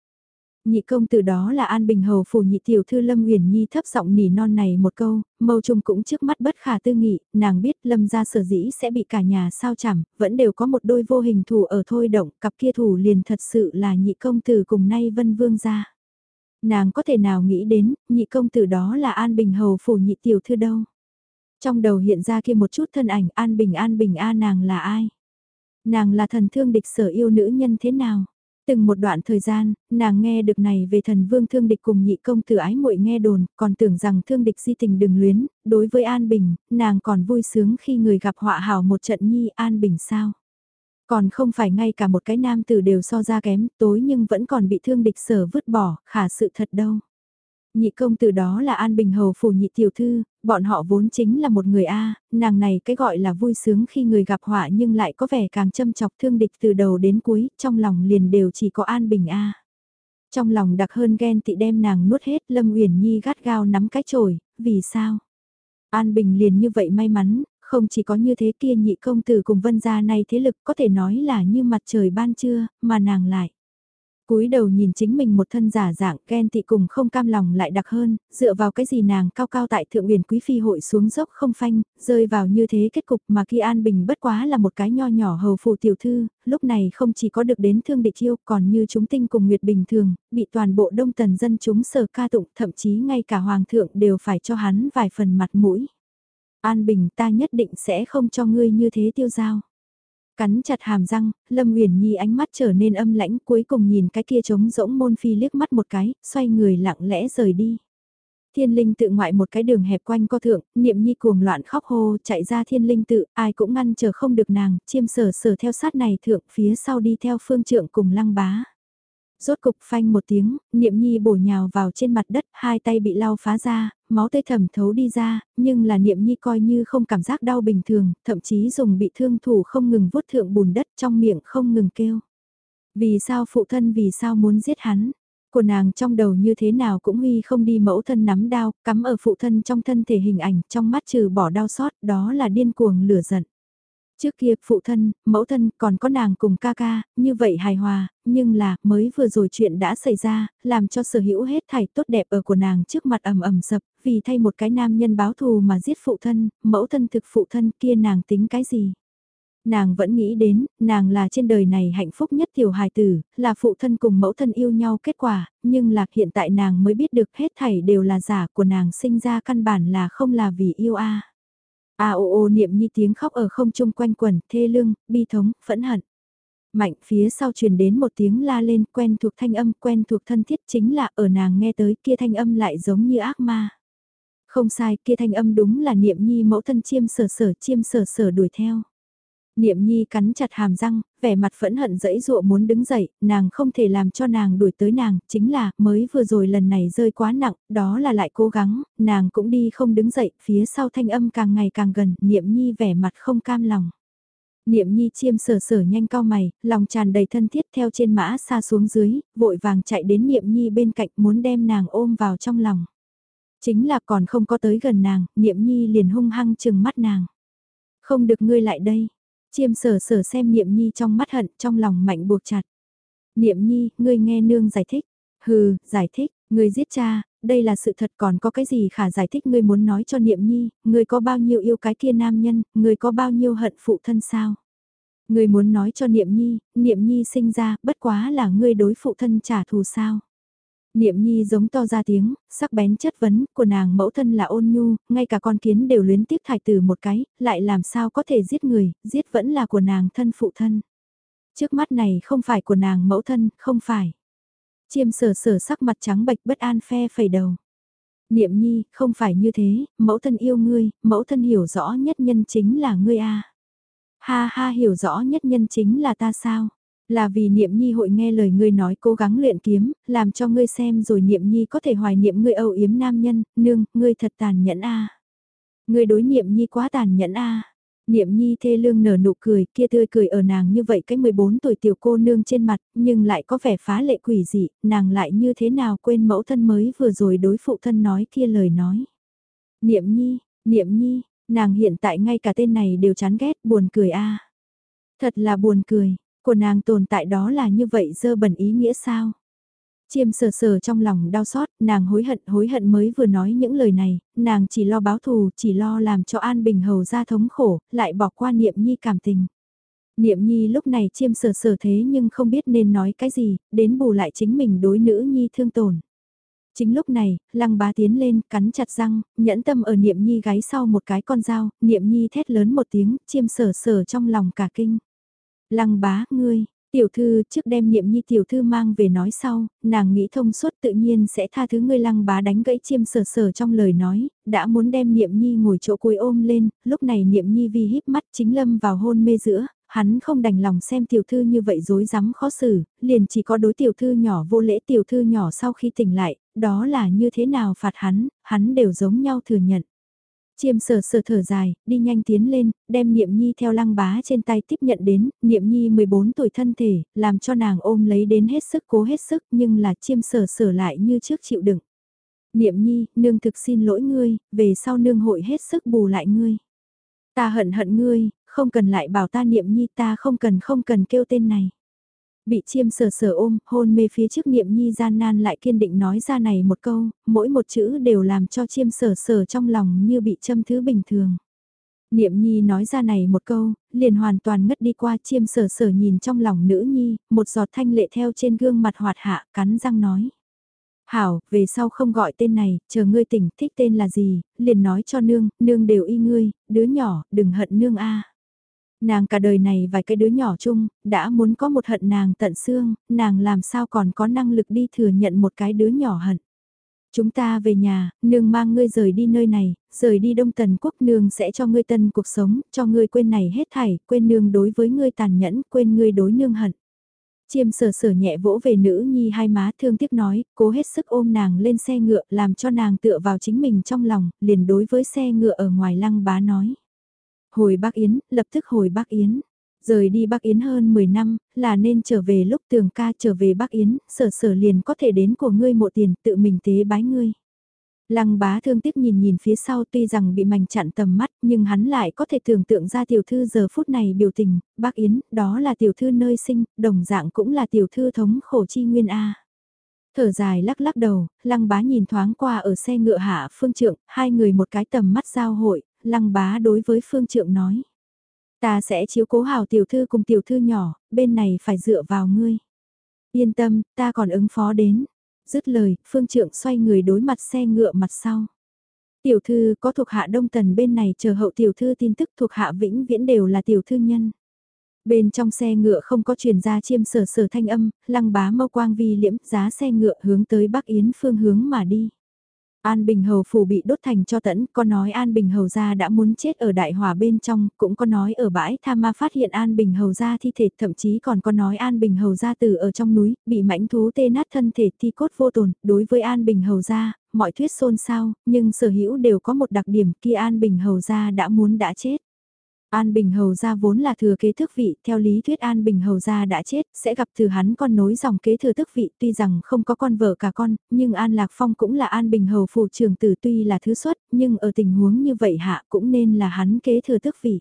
Nhị công từ đó là An Bình Hầu phủ nhị tiểu thư Lâm Uyển Nhi thấp giọng nỉ non này một câu, mâu trung cũng trước mắt bất khả tư nghị, nàng biết Lâm gia sở dĩ sẽ bị cả nhà sao chẳng, vẫn đều có một đôi vô hình thủ ở thôi động, cặp kia thủ liền thật sự là nhị công tử cùng nay vân vương gia. Nàng có thể nào nghĩ đến, nhị công tử đó là An Bình Hầu phủ nhị tiểu thư đâu. Trong đầu hiện ra kia một chút thân ảnh An Bình An Bình A nàng là ai? Nàng là thần thương địch sở yêu nữ nhân thế nào? Từng một đoạn thời gian, nàng nghe được này về thần vương thương địch cùng nhị công tử ái muội nghe đồn, còn tưởng rằng thương địch di tình đừng luyến, đối với An Bình, nàng còn vui sướng khi người gặp họa hào một trận nhi An Bình sao. Còn không phải ngay cả một cái nam tử đều so ra kém, tối nhưng vẫn còn bị thương địch sở vứt bỏ, khả sự thật đâu. Nhị công từ đó là An Bình Hầu phủ nhị tiểu thư, bọn họ vốn chính là một người A, nàng này cái gọi là vui sướng khi người gặp họa nhưng lại có vẻ càng châm chọc thương địch từ đầu đến cuối, trong lòng liền đều chỉ có An Bình A. Trong lòng đặc hơn ghen tị đem nàng nuốt hết Lâm Uyển Nhi gắt gao nắm cái chổi, vì sao? An Bình liền như vậy may mắn, không chỉ có như thế kia nhị công tử cùng vân gia này thế lực có thể nói là như mặt trời ban trưa, mà nàng lại cúi đầu nhìn chính mình một thân giả dạng ghen tị cùng không cam lòng lại đặc hơn, dựa vào cái gì nàng cao cao tại thượng huyền quý phi hội xuống dốc không phanh, rơi vào như thế kết cục mà khi An Bình bất quá là một cái nho nhỏ hầu phù tiểu thư, lúc này không chỉ có được đến thương địch yêu còn như chúng tinh cùng nguyệt bình thường, bị toàn bộ đông tần dân chúng sờ ca tụng thậm chí ngay cả hoàng thượng đều phải cho hắn vài phần mặt mũi. An Bình ta nhất định sẽ không cho ngươi như thế tiêu giao. Cắn chặt hàm răng, Lâm Uyển Nhi ánh mắt trở nên âm lãnh cuối cùng nhìn cái kia trống rỗng môn phi liếc mắt một cái, xoay người lặng lẽ rời đi. Thiên linh tự ngoại một cái đường hẹp quanh co thượng, niệm nhi cuồng loạn khóc hô chạy ra thiên linh tự, ai cũng ngăn chờ không được nàng, chiêm sở sở theo sát này thượng phía sau đi theo phương trượng cùng lăng bá. Rốt cục phanh một tiếng, niệm nhi bổ nhào vào trên mặt đất, hai tay bị lau phá ra, máu tê thẩm thấu đi ra, nhưng là niệm nhi coi như không cảm giác đau bình thường, thậm chí dùng bị thương thủ không ngừng vuốt thượng bùn đất trong miệng không ngừng kêu. Vì sao phụ thân vì sao muốn giết hắn? Của nàng trong đầu như thế nào cũng huy không đi mẫu thân nắm đao, cắm ở phụ thân trong thân thể hình ảnh, trong mắt trừ bỏ đau xót, đó là điên cuồng lửa giận. Trước kia, phụ thân, mẫu thân, còn có nàng cùng ca ca, như vậy hài hòa, nhưng là, mới vừa rồi chuyện đã xảy ra, làm cho sở hữu hết thảy tốt đẹp ở của nàng trước mặt ầm ầm sập, vì thay một cái nam nhân báo thù mà giết phụ thân, mẫu thân thực phụ thân kia nàng tính cái gì nàng vẫn nghĩ đến, nàng là trên đời này hạnh phúc nhất tiểu hài tử, là phụ thân cùng mẫu thân yêu nhau kết quả, nhưng là hiện tại nàng mới biết được hết thảy đều là giả của nàng sinh ra căn bản là không là vì yêu a. A ô ô niệm nhi tiếng khóc ở không trung quanh quẩn, thê lương, bi thống, phẫn hận. Mạnh phía sau truyền đến một tiếng la lên quen thuộc thanh âm quen thuộc thân thiết chính là ở nàng nghe tới kia thanh âm lại giống như ác ma. Không sai kia thanh âm đúng là niệm nhi mẫu thân chiêm sở sở chiêm sở sở đuổi theo. Niệm nhi cắn chặt hàm răng, vẻ mặt phẫn hận dẫy dụa muốn đứng dậy, nàng không thể làm cho nàng đuổi tới nàng, chính là mới vừa rồi lần này rơi quá nặng, đó là lại cố gắng, nàng cũng đi không đứng dậy, phía sau thanh âm càng ngày càng gần, niệm nhi vẻ mặt không cam lòng. Niệm nhi chiêm sở sở nhanh cao mày, lòng tràn đầy thân thiết theo trên mã xa xuống dưới, vội vàng chạy đến niệm nhi bên cạnh muốn đem nàng ôm vào trong lòng. Chính là còn không có tới gần nàng, niệm nhi liền hung hăng chừng mắt nàng. Không được ngươi lại đây, Chiêm sở sở xem niệm nhi trong mắt hận, trong lòng mạnh buộc chặt. Niệm nhi, ngươi nghe nương giải thích. Hừ, giải thích, ngươi giết cha, đây là sự thật còn có cái gì khả giải thích ngươi muốn nói cho niệm nhi, ngươi có bao nhiêu yêu cái kia nam nhân, ngươi có bao nhiêu hận phụ thân sao? Ngươi muốn nói cho niệm nhi, niệm nhi sinh ra, bất quá là ngươi đối phụ thân trả thù sao? Niệm nhi giống to ra tiếng, sắc bén chất vấn, của nàng mẫu thân là ôn nhu, ngay cả con kiến đều luyến tiếp thải từ một cái, lại làm sao có thể giết người, giết vẫn là của nàng thân phụ thân. Trước mắt này không phải của nàng mẫu thân, không phải. Chiêm sở sở sắc mặt trắng bệch bất an phe phẩy đầu. Niệm nhi, không phải như thế, mẫu thân yêu ngươi, mẫu thân hiểu rõ nhất nhân chính là ngươi a. Ha ha hiểu rõ nhất nhân chính là ta sao? Là vì niệm nhi hội nghe lời ngươi nói cố gắng luyện kiếm, làm cho ngươi xem rồi niệm nhi có thể hoài niệm ngươi âu yếm nam nhân, nương, ngươi thật tàn nhẫn a. Ngươi đối niệm nhi quá tàn nhẫn a. Niệm nhi thê lương nở nụ cười kia tươi cười ở nàng như vậy cái 14 tuổi tiểu cô nương trên mặt, nhưng lại có vẻ phá lệ quỷ dị, nàng lại như thế nào quên mẫu thân mới vừa rồi đối phụ thân nói kia lời nói. Niệm nhi, niệm nhi, nàng hiện tại ngay cả tên này đều chán ghét buồn cười a. Thật là buồn cười, của nàng tồn tại đó là như vậy dơ bẩn ý nghĩa sao? Chiêm sờ sờ trong lòng đau xót, nàng hối hận hối hận mới vừa nói những lời này, nàng chỉ lo báo thù, chỉ lo làm cho An Bình Hầu ra thống khổ, lại bỏ qua niệm nhi cảm tình. Niệm nhi lúc này chiêm sờ sờ thế nhưng không biết nên nói cái gì, đến bù lại chính mình đối nữ nhi thương tổn. Chính lúc này, lăng bá tiến lên, cắn chặt răng, nhẫn tâm ở niệm nhi gáy sau một cái con dao, niệm nhi thét lớn một tiếng, chiêm sờ sờ trong lòng cả kinh. Lăng bá, ngươi, tiểu thư trước đem niệm nhi tiểu thư mang về nói sau, nàng nghĩ thông suốt tự nhiên sẽ tha thứ ngươi lăng bá đánh gãy chiêm sờ sờ trong lời nói, đã muốn đem niệm nhi ngồi chỗ cuối ôm lên, lúc này niệm nhi vi híp mắt chính lâm vào hôn mê giữa, hắn không đành lòng xem tiểu thư như vậy dối rắm khó xử, liền chỉ có đối tiểu thư nhỏ vô lễ tiểu thư nhỏ sau khi tỉnh lại, đó là như thế nào phạt hắn, hắn đều giống nhau thừa nhận. Chiêm sở sở thở dài, đi nhanh tiến lên, đem Niệm Nhi theo lăng bá trên tay tiếp nhận đến, Niệm Nhi 14 tuổi thân thể, làm cho nàng ôm lấy đến hết sức cố hết sức nhưng là chiêm sở sở lại như trước chịu đựng. Niệm Nhi, nương thực xin lỗi ngươi, về sau nương hội hết sức bù lại ngươi. Ta hận hận ngươi, không cần lại bảo ta Niệm Nhi ta không cần không cần kêu tên này. Bị chiêm sờ sờ ôm, hôn mê phía trước niệm nhi gian nan lại kiên định nói ra này một câu, mỗi một chữ đều làm cho chiêm sờ sờ trong lòng như bị châm thứ bình thường. Niệm nhi nói ra này một câu, liền hoàn toàn ngất đi qua chiêm sờ sờ nhìn trong lòng nữ nhi, một giọt thanh lệ theo trên gương mặt hoạt hạ, cắn răng nói. Hảo, về sau không gọi tên này, chờ ngươi tỉnh, thích tên là gì, liền nói cho nương, nương đều y ngươi, đứa nhỏ, đừng hận nương a. Nàng cả đời này vài cái đứa nhỏ chung, đã muốn có một hận nàng tận xương, nàng làm sao còn có năng lực đi thừa nhận một cái đứa nhỏ hận. Chúng ta về nhà, nương mang ngươi rời đi nơi này, rời đi Đông Tần Quốc nương sẽ cho ngươi tân cuộc sống, cho ngươi quên này hết thảy, quên nương đối với ngươi tàn nhẫn, quên ngươi đối nương hận. Chiêm sở sở nhẹ vỗ về nữ nhi hai má thương tiếc nói, cố hết sức ôm nàng lên xe ngựa làm cho nàng tựa vào chính mình trong lòng, liền đối với xe ngựa ở ngoài lăng bá nói. Hồi bác Yến, lập tức hồi bác Yến. Rời đi Bắc Yến hơn 10 năm, là nên trở về lúc tường ca trở về Bắc Yến, sở sở liền có thể đến của ngươi một tiền tự mình tế bái ngươi. Lăng bá thương tiếc nhìn nhìn phía sau tuy rằng bị mảnh chặn tầm mắt nhưng hắn lại có thể tưởng tượng ra tiểu thư giờ phút này biểu tình, bác Yến, đó là tiểu thư nơi sinh, đồng dạng cũng là tiểu thư thống khổ chi nguyên A. Thở dài lắc lắc đầu, lăng bá nhìn thoáng qua ở xe ngựa hạ phương trượng, hai người một cái tầm mắt giao hội, lăng bá đối với phương trượng nói. Ta sẽ chiếu cố hào tiểu thư cùng tiểu thư nhỏ, bên này phải dựa vào ngươi. Yên tâm, ta còn ứng phó đến. Dứt lời, phương trượng xoay người đối mặt xe ngựa mặt sau. Tiểu thư có thuộc hạ đông tần bên này chờ hậu tiểu thư tin tức thuộc hạ vĩnh viễn đều là tiểu thư nhân. Bên trong xe ngựa không có truyền ra chiêm sở sở thanh âm, lăng bá mâu quang vi liễm giá xe ngựa hướng tới Bắc Yến phương hướng mà đi. An Bình Hầu phủ bị đốt thành cho tẫn, có nói An Bình Hầu gia đã muốn chết ở đại hỏa bên trong, cũng có nói ở bãi tham ma phát hiện An Bình Hầu gia thi thể, thậm chí còn có nói An Bình Hầu gia tử ở trong núi, bị mãnh thú tê nát thân thể thi cốt vô tồn, đối với An Bình Hầu gia, mọi thuyết xôn xao, nhưng sở hữu đều có một đặc điểm kia An Bình Hầu gia đã muốn đã chết. An Bình Hầu gia vốn là thừa kế thức vị, theo lý thuyết An Bình Hầu gia đã chết, sẽ gặp từ hắn con nối dòng kế thừa thức vị, tuy rằng không có con vợ cả con, nhưng An Lạc Phong cũng là An Bình Hầu phủ trưởng tử tuy là thứ xuất, nhưng ở tình huống như vậy hạ cũng nên là hắn kế thừa thức vị.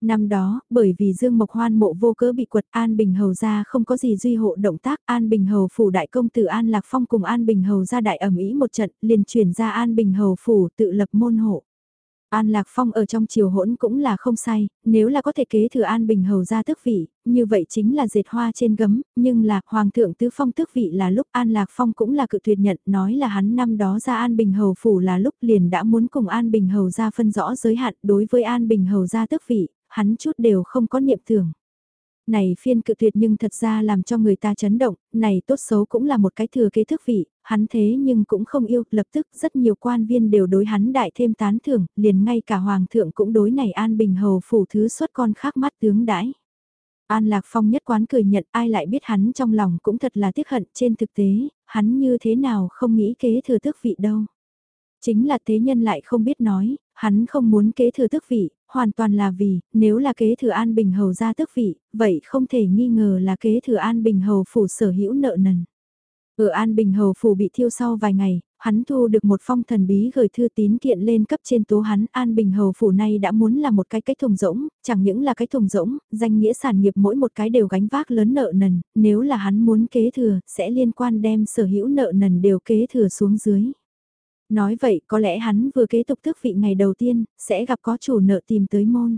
Năm đó, bởi vì Dương Mộc Hoan mộ vô cớ bị quật An Bình Hầu gia không có gì duy hộ động tác, An Bình Hầu phủ đại công tử An Lạc Phong cùng An Bình Hầu gia đại ẩm ý một trận, liền chuyển ra An Bình Hầu phủ tự lập môn hộ. An Lạc Phong ở trong triều hỗn cũng là không sai, nếu là có thể kế thừa An Bình Hầu ra tước vị, như vậy chính là dệt hoa trên gấm, nhưng là Hoàng thượng tứ phong tước vị là lúc An Lạc Phong cũng là cự tuyệt nhận, nói là hắn năm đó ra An Bình Hầu phủ là lúc liền đã muốn cùng An Bình Hầu ra phân rõ giới hạn đối với An Bình Hầu ra tước vị, hắn chút đều không có niệm tưởng. Này phiên cự tuyệt nhưng thật ra làm cho người ta chấn động, này tốt xấu cũng là một cái thừa kế thức vị, hắn thế nhưng cũng không yêu, lập tức rất nhiều quan viên đều đối hắn đại thêm tán thưởng, liền ngay cả hoàng thượng cũng đối này an bình hầu phủ thứ xuất con khác mắt tướng đãi. An Lạc Phong nhất quán cười nhận ai lại biết hắn trong lòng cũng thật là tiếc hận trên thực tế, hắn như thế nào không nghĩ kế thừa tước vị đâu. Chính là thế nhân lại không biết nói, hắn không muốn kế thừa tước vị, hoàn toàn là vì, nếu là kế thừa An Bình Hầu ra tước vị, vậy không thể nghi ngờ là kế thừa An Bình Hầu phủ sở hữu nợ nần. Ở An Bình Hầu phủ bị thiêu sau vài ngày, hắn thu được một phong thần bí gửi thư tín kiện lên cấp trên tố hắn An Bình Hầu phủ này đã muốn là một cái cái thùng rỗng, chẳng những là cái thùng rỗng, danh nghĩa sản nghiệp mỗi một cái đều gánh vác lớn nợ nần, nếu là hắn muốn kế thừa, sẽ liên quan đem sở hữu nợ nần đều kế thừa xuống dưới. Nói vậy có lẽ hắn vừa kế tục thức vị ngày đầu tiên, sẽ gặp có chủ nợ tìm tới môn.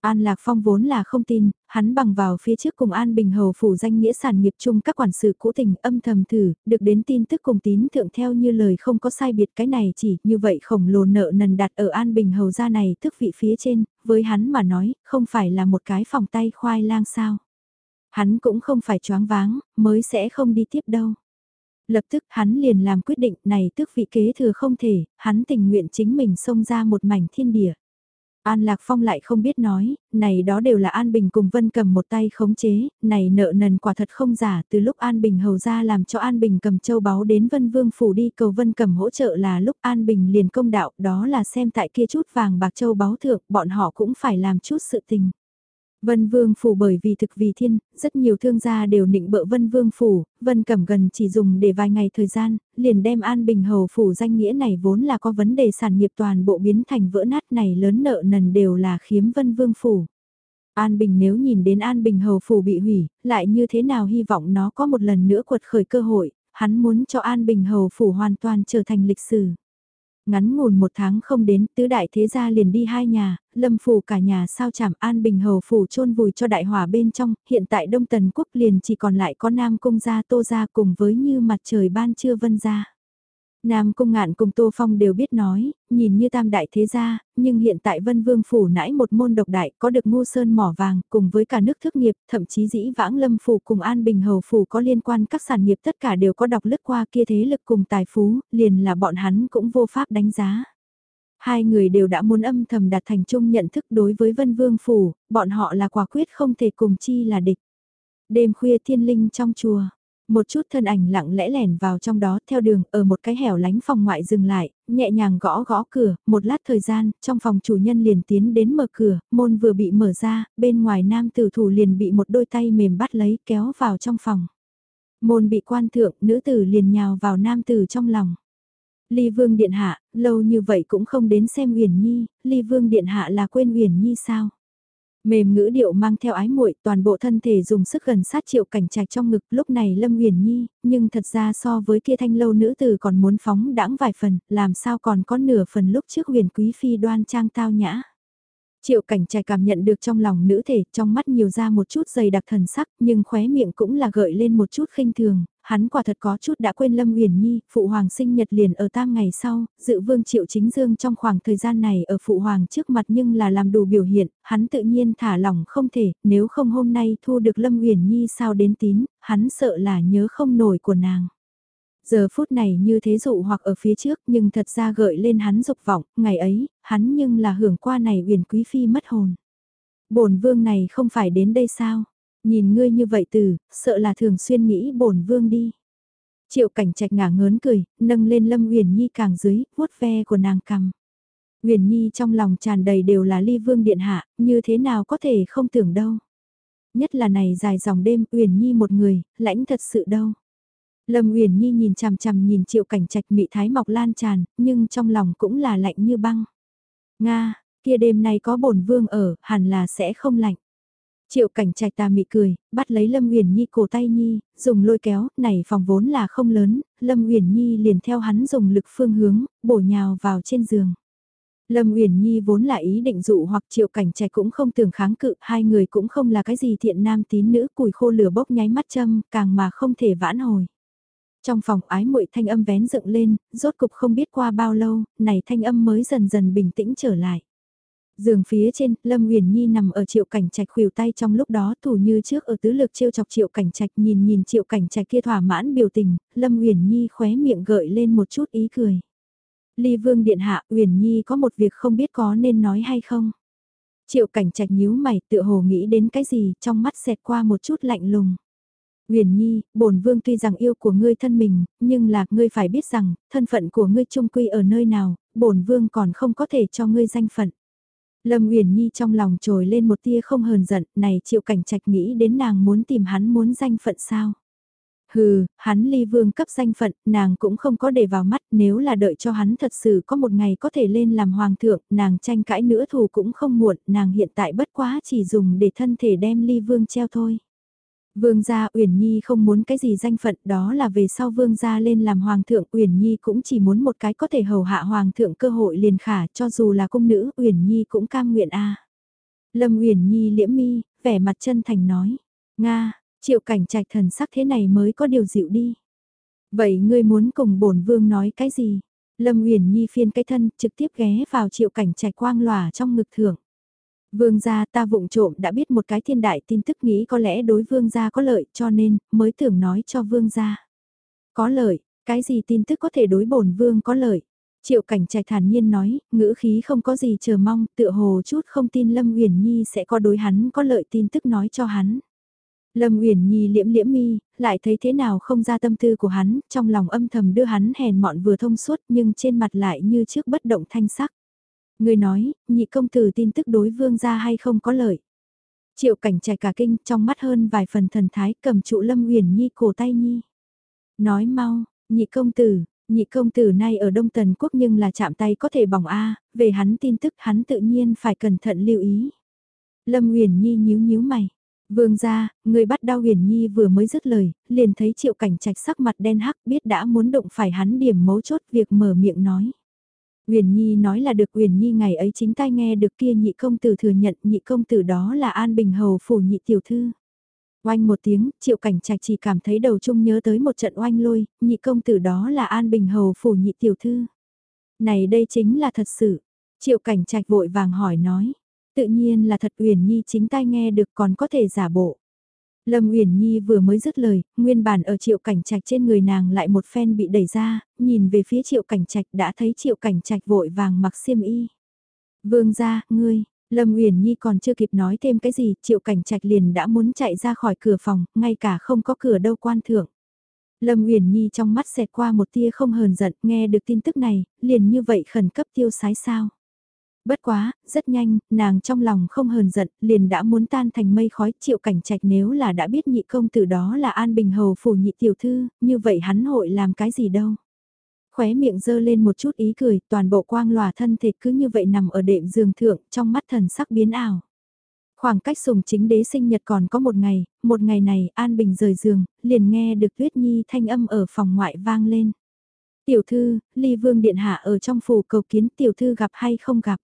An Lạc Phong vốn là không tin, hắn bằng vào phía trước cùng An Bình Hầu phủ danh nghĩa sản nghiệp chung các quản sự cũ tình âm thầm thử, được đến tin tức cùng tín thượng theo như lời không có sai biệt cái này chỉ như vậy khổng lồ nợ nần đặt ở An Bình Hầu gia này thức vị phía trên, với hắn mà nói, không phải là một cái phòng tay khoai lang sao. Hắn cũng không phải choáng váng, mới sẽ không đi tiếp đâu. Lập tức hắn liền làm quyết định này tước vị kế thừa không thể, hắn tình nguyện chính mình xông ra một mảnh thiên địa. An Lạc Phong lại không biết nói, này đó đều là An Bình cùng Vân cầm một tay khống chế, này nợ nần quả thật không giả, từ lúc An Bình hầu ra làm cho An Bình cầm châu báu đến Vân Vương phủ đi cầu Vân cầm hỗ trợ là lúc An Bình liền công đạo, đó là xem tại kia chút vàng bạc châu báu thượng, bọn họ cũng phải làm chút sự tình. Vân Vương Phủ bởi vì thực vì thiên, rất nhiều thương gia đều nịnh bợ Vân Vương Phủ, Vân Cẩm gần chỉ dùng để vài ngày thời gian, liền đem An Bình Hầu Phủ danh nghĩa này vốn là có vấn đề sản nghiệp toàn bộ biến thành vỡ nát này lớn nợ nần đều là khiếm Vân Vương Phủ. An Bình nếu nhìn đến An Bình Hầu Phủ bị hủy, lại như thế nào hy vọng nó có một lần nữa quật khởi cơ hội, hắn muốn cho An Bình Hầu Phủ hoàn toàn trở thành lịch sử. Ngắn ngủn một tháng không đến, tứ đại thế gia liền đi hai nhà, lâm phủ cả nhà sao chảm an bình hầu phủ chôn vùi cho đại hỏa bên trong, hiện tại Đông Tần Quốc liền chỉ còn lại có Nam Cung gia Tô gia cùng với như mặt trời ban trưa vân gia. Nam Cung Ngạn cùng Tô Phong đều biết nói, nhìn như tam đại thế gia, nhưng hiện tại Vân Vương Phủ nãi một môn độc đại có được ngu sơn mỏ vàng cùng với cả nước thức nghiệp, thậm chí dĩ vãng lâm phủ cùng An Bình Hầu Phủ có liên quan các sản nghiệp tất cả đều có đọc lướt qua kia thế lực cùng tài phú, liền là bọn hắn cũng vô pháp đánh giá. Hai người đều đã muốn âm thầm đạt thành chung nhận thức đối với Vân Vương Phủ, bọn họ là quả quyết không thể cùng chi là địch. Đêm khuya thiên linh trong chùa, một chút thân ảnh lặng lẽ lẻn vào trong đó theo đường ở một cái hẻo lánh phòng ngoại dừng lại, nhẹ nhàng gõ gõ cửa, một lát thời gian, trong phòng chủ nhân liền tiến đến mở cửa, môn vừa bị mở ra, bên ngoài nam tử thủ liền bị một đôi tay mềm bắt lấy kéo vào trong phòng. Môn bị quan thượng, nữ tử liền nhào vào nam tử trong lòng. Ly Vương Điện Hạ, lâu như vậy cũng không đến xem Uyển Nhi, Ly Vương Điện Hạ là quên Uyển Nhi sao? Mềm ngữ điệu mang theo ái muội, toàn bộ thân thể dùng sức gần sát triệu cảnh trạch trong ngực, lúc này Lâm Uyển Nhi, nhưng thật ra so với kia thanh lâu nữ tử còn muốn phóng đãng vài phần, làm sao còn có nửa phần lúc trước huyền quý phi đoan trang tao nhã. Triệu cảnh trai cảm nhận được trong lòng nữ thể, trong mắt nhiều ra một chút dày đặc thần sắc, nhưng khóe miệng cũng là gợi lên một chút khinh thường, hắn quả thật có chút đã quên Lâm Uyển Nhi, phụ hoàng sinh nhật liền ở tam ngày sau, dự vương Triệu Chính Dương trong khoảng thời gian này ở phụ hoàng trước mặt nhưng là làm đủ biểu hiện, hắn tự nhiên thả lỏng không thể, nếu không hôm nay thu được Lâm Uyển Nhi sao đến tín, hắn sợ là nhớ không nổi của nàng. Giờ phút này như thế dụ hoặc ở phía trước nhưng thật ra gợi lên hắn dục vọng, ngày ấy, hắn nhưng là hưởng qua này uyển quý phi mất hồn. bổn vương này không phải đến đây sao? Nhìn ngươi như vậy từ, sợ là thường xuyên nghĩ bổn vương đi. Triệu cảnh trạch ngả ngớn cười, nâng lên Lâm Uyển Nhi càng dưới, vuốt ve của nàng cằm. Uyển Nhi trong lòng tràn đầy đều là ly vương điện hạ, như thế nào có thể không tưởng đâu. Nhất là này dài dòng đêm, Uyển Nhi một người, lãnh thật sự đâu. Lâm Uyển Nhi nhìn chằm chằm nhìn Triệu Cảnh Trạch mị thái mọc lan tràn, nhưng trong lòng cũng là lạnh như băng. Nga, kia đêm nay có bổn vương ở, hẳn là sẽ không lạnh. Triệu cảnh trạch ta mị cười, bắt lấy Lâm Uyển Nhi cổ tay Nhi, dùng lôi kéo, này phòng vốn là không lớn, Lâm Uyển Nhi liền theo hắn dùng lực phương hướng, bổ nhào vào trên giường. Lâm Uyển Nhi vốn là ý định dụ hoặc Triệu Cảnh Trạch cũng không tưởng kháng cự, hai người cũng không là cái gì thiện nam tín nữ, củi khô lửa bốc nháy mắt châm, càng mà không thể vãn hồi. Trong phòng ái muội thanh âm vén dựng lên, rốt cục không biết qua bao lâu, này thanh âm mới dần dần bình tĩnh trở lại. Giường phía trên, Lâm Uyển Nhi nằm ở triệu cảnh trạch khuỷu tay trong lúc đó thủ như trước ở tứ lực trêu chọc triệu cảnh trạch nhìn nhìn triệu cảnh trạch kia thỏa mãn biểu tình, Lâm Uyển Nhi khóe miệng gợi lên một chút ý cười. Ly Vương Điện Hạ, Uyển Nhi có một việc không biết có nên nói hay không? Triệu cảnh trạch nhíu mày tựa hồ nghĩ đến cái gì trong mắt xẹt qua một chút lạnh lùng. Huyền Nhi, bổn vương tuy rằng yêu của ngươi thân mình, nhưng là ngươi phải biết rằng, thân phận của ngươi trung quy ở nơi nào, bổn vương còn không có thể cho ngươi danh phận. Lâm Uyển Nhi trong lòng trồi lên một tia không hờn giận, này Triệu Cảnh Trạch nghĩ đến nàng muốn tìm hắn muốn danh phận sao? Hừ, hắn ly vương cấp danh phận, nàng cũng không có để vào mắt, nếu là đợi cho hắn thật sự có một ngày có thể lên làm hoàng thượng, nàng tranh cãi nữa thù cũng không muộn, nàng hiện tại bất quá chỉ dùng để thân thể đem ly vương treo thôi. Vương gia Uyển Nhi không muốn cái gì danh phận đó là về sau vương gia lên làm hoàng thượng Uyển Nhi cũng chỉ muốn một cái có thể hầu hạ hoàng thượng cơ hội liền khả cho dù là cung nữ Uyển Nhi cũng cam nguyện a. Lâm Uyển Nhi liễm mi, vẻ mặt chân thành nói, "Nga, Triệu Cảnh Trạch thần sắc thế này mới có điều dịu đi." "Vậy ngươi muốn cùng bổn vương nói cái gì?" Lâm Uyển Nhi phiên cái thân, trực tiếp ghé vào Triệu Cảnh Trạch quang lòa trong ngực thượng. Vương gia ta vụng trộm đã biết một cái thiên đại tin tức nghĩ có lẽ đối vương gia có lợi cho nên mới tưởng nói cho vương gia. Có lợi, cái gì tin tức có thể đối bổn vương có lợi? Triệu cảnh trạch thản nhiên nói, ngữ khí không có gì chờ mong, tựa hồ chút không tin Lâm Uyển Nhi sẽ có đối hắn có lợi tin tức nói cho hắn. Lâm Uyển Nhi liễm liễm mi, lại thấy thế nào không ra tâm tư của hắn, trong lòng âm thầm đưa hắn hèn mọn vừa thông suốt nhưng trên mặt lại như trước bất động thanh sắc. Người nói, nhị công tử tin tức đối vương gia hay không có lợi. Triệu cảnh chạy cả kinh trong mắt hơn vài phần thần thái cầm trụ Lâm Uyển Nhi cổ tay Nhi. Nói mau, nhị công tử, nhị công tử nay ở Đông Tần Quốc nhưng là chạm tay có thể bỏng A, về hắn tin tức hắn tự nhiên phải cẩn thận lưu ý. Lâm Uyển Nhi nhíu nhíu mày. Vương gia, người bắt đau Huyền Nhi vừa mới dứt lời, liền thấy Triệu Cảnh Trạch sắc mặt đen hắc, biết đã muốn động phải hắn điểm mấu chốt việc mở miệng nói. Uyển Nhi nói là được Uyển Nhi ngày ấy chính tai nghe được kia nhị công tử thừa nhận nhị công tử đó là An Bình Hầu phủ nhị tiểu thư. Oanh một tiếng, triệu cảnh trạch chỉ cảm thấy đầu chung nhớ tới một trận oanh lôi, nhị công tử đó là An Bình Hầu phủ nhị tiểu thư. Này đây chính là thật sự. Triệu cảnh trạch vội vàng hỏi nói. Tự nhiên là thật Uyển Nhi chính tai nghe được còn có thể giả bộ. Lâm Uyển Nhi vừa mới dứt lời, nguyên bản ở Triệu Cảnh Trạch trên người nàng lại một phen bị đẩy ra, nhìn về phía Triệu Cảnh Trạch đã thấy Triệu Cảnh Trạch vội vàng mặc xiêm y. "Vương gia, ngươi." Lâm Uyển Nhi còn chưa kịp nói thêm cái gì, Triệu Cảnh Trạch liền đã muốn chạy ra khỏi cửa phòng, ngay cả không có cửa đâu quan thượng. Lâm Uyển Nhi trong mắt xẹt qua một tia không hờn giận, nghe được tin tức này, liền như vậy khẩn cấp tiêu sái sao. Bất quá, rất nhanh, nàng trong lòng không hờn giận, liền đã muốn tan thành mây khói triệu cảnh trạch nếu là đã biết nhị công tử đó là An Bình Hầu phủ nhị tiểu thư, như vậy hắn hội làm cái gì đâu. Khóe miệng dơ lên một chút ý cười, toàn bộ quang lòa thân thể cứ như vậy nằm ở đệm giường thượng, trong mắt thần sắc biến ảo. Khoảng cách sùng chính đế sinh nhật còn có một ngày, một ngày này An Bình rời giường, liền nghe được Tuyết Nhi thanh âm ở phòng ngoại vang lên. Tiểu thư, ly vương điện hạ ở trong phủ cầu kiến tiểu thư gặp hay không gặp.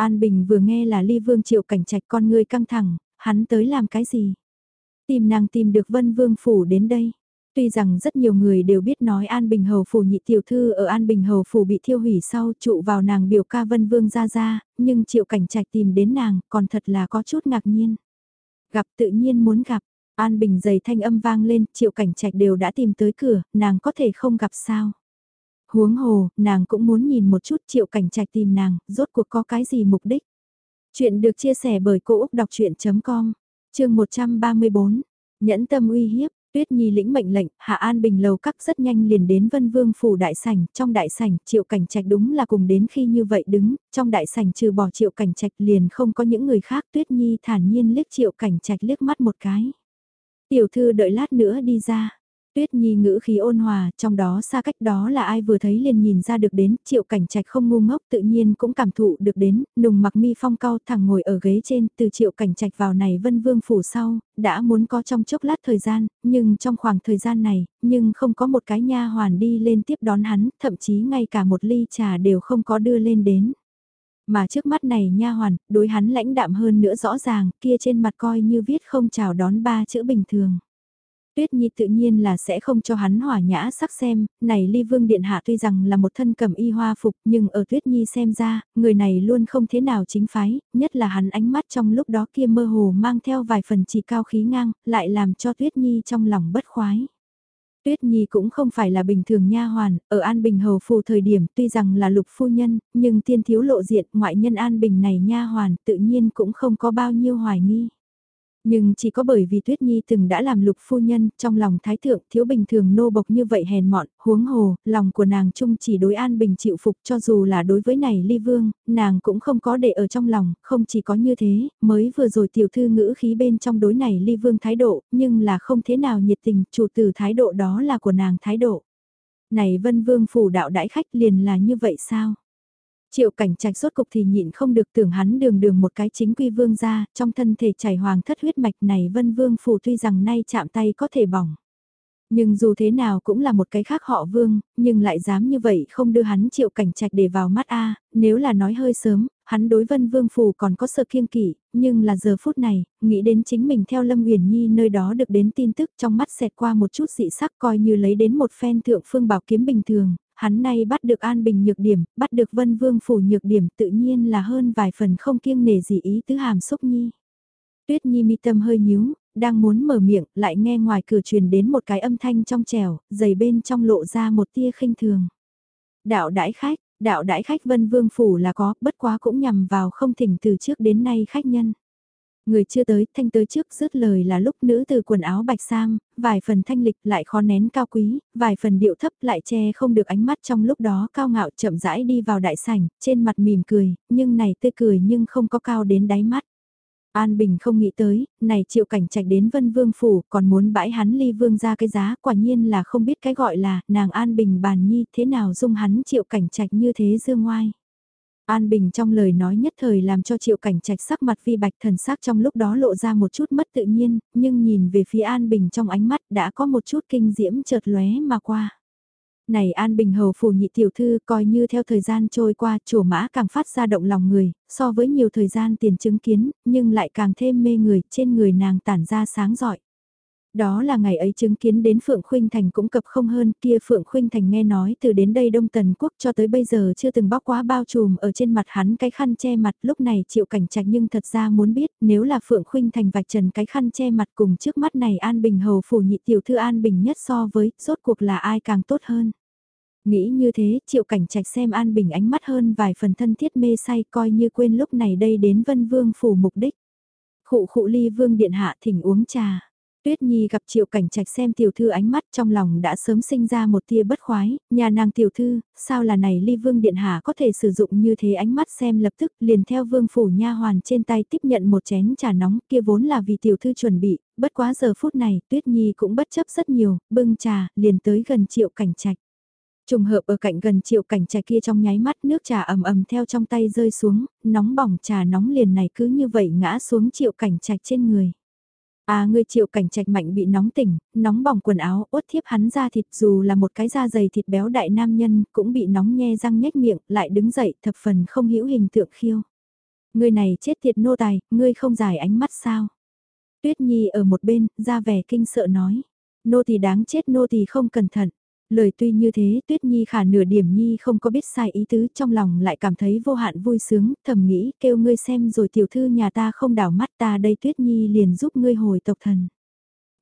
An Bình vừa nghe là ly vương triệu cảnh trạch con người căng thẳng, hắn tới làm cái gì? Tìm nàng tìm được vân vương phủ đến đây. Tuy rằng rất nhiều người đều biết nói An Bình Hầu Phủ nhị tiểu thư ở An Bình Hầu Phủ bị thiêu hủy sau trụ vào nàng biểu ca Vân Vương ra ra, nhưng triệu cảnh trạch tìm đến nàng còn thật là có chút ngạc nhiên. Gặp tự nhiên muốn gặp, An Bình dày thanh âm vang lên, triệu cảnh trạch đều đã tìm tới cửa, nàng có thể không gặp sao. Huống hồ, nàng cũng muốn nhìn một chút triệu cảnh trạch tìm nàng, rốt cuộc có cái gì mục đích. Chuyện được chia sẻ bởi Cô Úc Đọc Chuyện.com, chương 134, Nhẫn tâm uy hiếp, Tuyết Nhi lĩnh mệnh lệnh, Hạ An Bình lầu các rất nhanh liền đến Vân Vương phủ đại sảnh, trong đại sảnh, Triệu Cảnh Trạch đúng là cùng đến khi như vậy đứng, trong đại sảnh trừ bỏ Triệu Cảnh Trạch liền không có những người khác, Tuyết Nhi thản nhiên liếc Triệu Cảnh Trạch liếc mắt một cái. Tiểu thư đợi lát nữa đi ra. Tuyết Nhi ngữ khí ôn hòa, trong đó xa cách đó là ai vừa thấy liền nhìn ra được đến, triệu cảnh trạch không ngu ngốc tự nhiên cũng cảm thụ được đến, nùng mặc mi phong cao thẳng ngồi ở ghế trên, từ triệu cảnh trạch vào này vân vương phủ sau, đã muốn có trong chốc lát thời gian, nhưng trong khoảng thời gian này, nhưng không có một cái nha hoàn đi lên tiếp đón hắn, thậm chí ngay cả một ly trà đều không có đưa lên đến. Mà trước mắt này nha hoàn, đối hắn lãnh đạm hơn nữa rõ ràng, kia trên mặt coi như viết không chào đón ba chữ bình thường. Tuyết Nhi tự nhiên là sẽ không cho hắn hỏa nhã sắc xem, này ly vương điện hạ tuy rằng là một thân cầm y hoa phục nhưng ở Tuyết Nhi xem ra, người này luôn không thế nào chính phái, nhất là hắn ánh mắt trong lúc đó kia mơ hồ mang theo vài phần chỉ cao khí ngang, lại làm cho Tuyết Nhi trong lòng bất khoái. Tuyết Nhi cũng không phải là bình thường nha hoàn, ở An Bình hầu phù thời điểm tuy rằng là lục phu nhân, nhưng tiên thiếu lộ diện ngoại nhân An Bình này nha hoàn tự nhiên cũng không có bao nhiêu hoài nghi. Nhưng chỉ có bởi vì Tuyết Nhi từng đã làm lục phu nhân, trong lòng thái thượng thiếu bình thường nô bộc như vậy hèn mọn, huống hồ, lòng của nàng chung chỉ đối an bình chịu phục cho dù là đối với này ly vương, nàng cũng không có để ở trong lòng, không chỉ có như thế, mới vừa rồi tiểu thư ngữ khí bên trong đối này ly vương thái độ, nhưng là không thế nào nhiệt tình, chủ tử thái độ đó là của nàng thái độ. Này vân vương phủ đạo đãi khách liền là như vậy sao? Triệu cảnh trạch rốt cục thì nhịn không được tưởng hắn đường đường một cái chính quy vương ra, trong thân thể chảy hoàng thất huyết mạch này vân vương phù tuy rằng nay chạm tay có thể bỏng. Nhưng dù thế nào cũng là một cái khác họ vương, nhưng lại dám như vậy không đưa hắn triệu cảnh trạch để vào mắt A, nếu là nói hơi sớm, hắn đối vân vương phù còn có sợ kiêng kỵ, nhưng là giờ phút này, nghĩ đến chính mình theo Lâm uyển Nhi nơi đó được đến tin tức trong mắt xẹt qua một chút dị sắc coi như lấy đến một phen thượng phương bảo kiếm bình thường, hắn nay bắt được An Bình nhược điểm, bắt được Vân Vương phủ nhược điểm tự nhiên là hơn vài phần không kiêng nề gì ý tứ hàm xúc nhi. Tuyết Nhi mi tâm hơi nhíu, đang muốn mở miệng, lại nghe ngoài cửa truyền đến một cái âm thanh trong trèo, dày bên trong lộ ra một tia khinh thường. Đạo đãi khách, đạo đãi khách Vân Vương phủ là có, bất quá cũng nhằm vào không thỉnh từ trước đến nay khách nhân. Người chưa tới, thanh tới trước dứt lời là lúc nữ từ quần áo bạch sang vài phần thanh lịch lại khó nén cao quý, vài phần điệu thấp lại che không được ánh mắt trong lúc đó cao ngạo chậm rãi đi vào đại sảnh, trên mặt mỉm cười, nhưng này tươi cười nhưng không có cao đến đáy mắt. An Bình không nghĩ tới, này triệu cảnh trạch đến Vân Vương Phủ còn muốn bãi hắn ly vương ra cái giá quả nhiên là không biết cái gọi là nàng An Bình bàn nhi thế nào dung hắn triệu cảnh trạch như thế dương ngoai. An Bình trong lời nói nhất thời làm cho triệu cảnh trạch sắc mặt vi bạch thần sắc trong lúc đó lộ ra một chút mất tự nhiên, nhưng nhìn về phía An Bình trong ánh mắt đã có một chút kinh diễm chợt lóe mà qua. Này An Bình hầu phủ nhị tiểu thư coi như theo thời gian trôi qua chủ mã càng phát ra động lòng người, so với nhiều thời gian tiền chứng kiến, nhưng lại càng thêm mê người, trên người nàng tản ra sáng giỏi. Đó là ngày ấy chứng kiến đến Phượng Khuynh Thành cũng cập không hơn kia Phượng Khuynh Thành nghe nói từ đến đây Đông Tần Quốc cho tới bây giờ chưa từng bóc quá bao trùm ở trên mặt hắn cái khăn che mặt lúc này chịu cảnh trạch nhưng thật ra muốn biết nếu là Phượng Khuynh Thành vạch trần cái khăn che mặt cùng trước mắt này An Bình Hầu phủ nhị tiểu thư An Bình nhất so với rốt cuộc là ai càng tốt hơn. Nghĩ như thế, triệu cảnh trạch xem An Bình ánh mắt hơn vài phần thân thiết mê say coi như quên lúc này đây đến Vân Vương phủ mục đích. Khụ khụ ly vương điện hạ thỉnh uống trà. Tuyết Nhi gặp Triệu Cảnh Trạch xem tiểu thư ánh mắt trong lòng đã sớm sinh ra một tia bất khoái, nhà nàng tiểu thư, sao là này ly vương điện hạ có thể sử dụng như thế ánh mắt xem lập tức liền theo vương phủ nha hoàn trên tay tiếp nhận một chén trà nóng kia vốn là vì tiểu thư chuẩn bị, bất quá giờ phút này Tuyết Nhi cũng bất chấp rất nhiều, bưng trà, liền tới gần Triệu Cảnh Trạch. Trùng hợp ở cạnh gần Triệu Cảnh Trạch kia trong nháy mắt nước trà ầm ầm theo trong tay rơi xuống, nóng bỏng trà nóng liền này cứ như vậy ngã xuống Triệu Cảnh Trạch trên người. À ngươi triệu cảnh trạch mạnh bị nóng tỉnh, nóng bỏng quần áo, ốt thiếp hắn ra thịt dù là một cái da dày thịt béo đại nam nhân cũng bị nóng nhe răng nhếch miệng, lại đứng dậy thập phần không hữu hình tượng khiêu. Ngươi này chết thiệt nô tài, ngươi không giải ánh mắt sao? Tuyết Nhi ở một bên, ra vẻ kinh sợ nói. Nô tỳ đáng chết nô tỳ không cẩn thận. Lời tuy như thế, Tuyết Nhi khả nửa điểm Nhi không có biết sai ý tứ, trong lòng lại cảm thấy vô hạn vui sướng, thầm nghĩ, kêu ngươi xem rồi tiểu thư nhà ta không đảo mắt ta đây Tuyết Nhi liền giúp ngươi hồi tộc thần.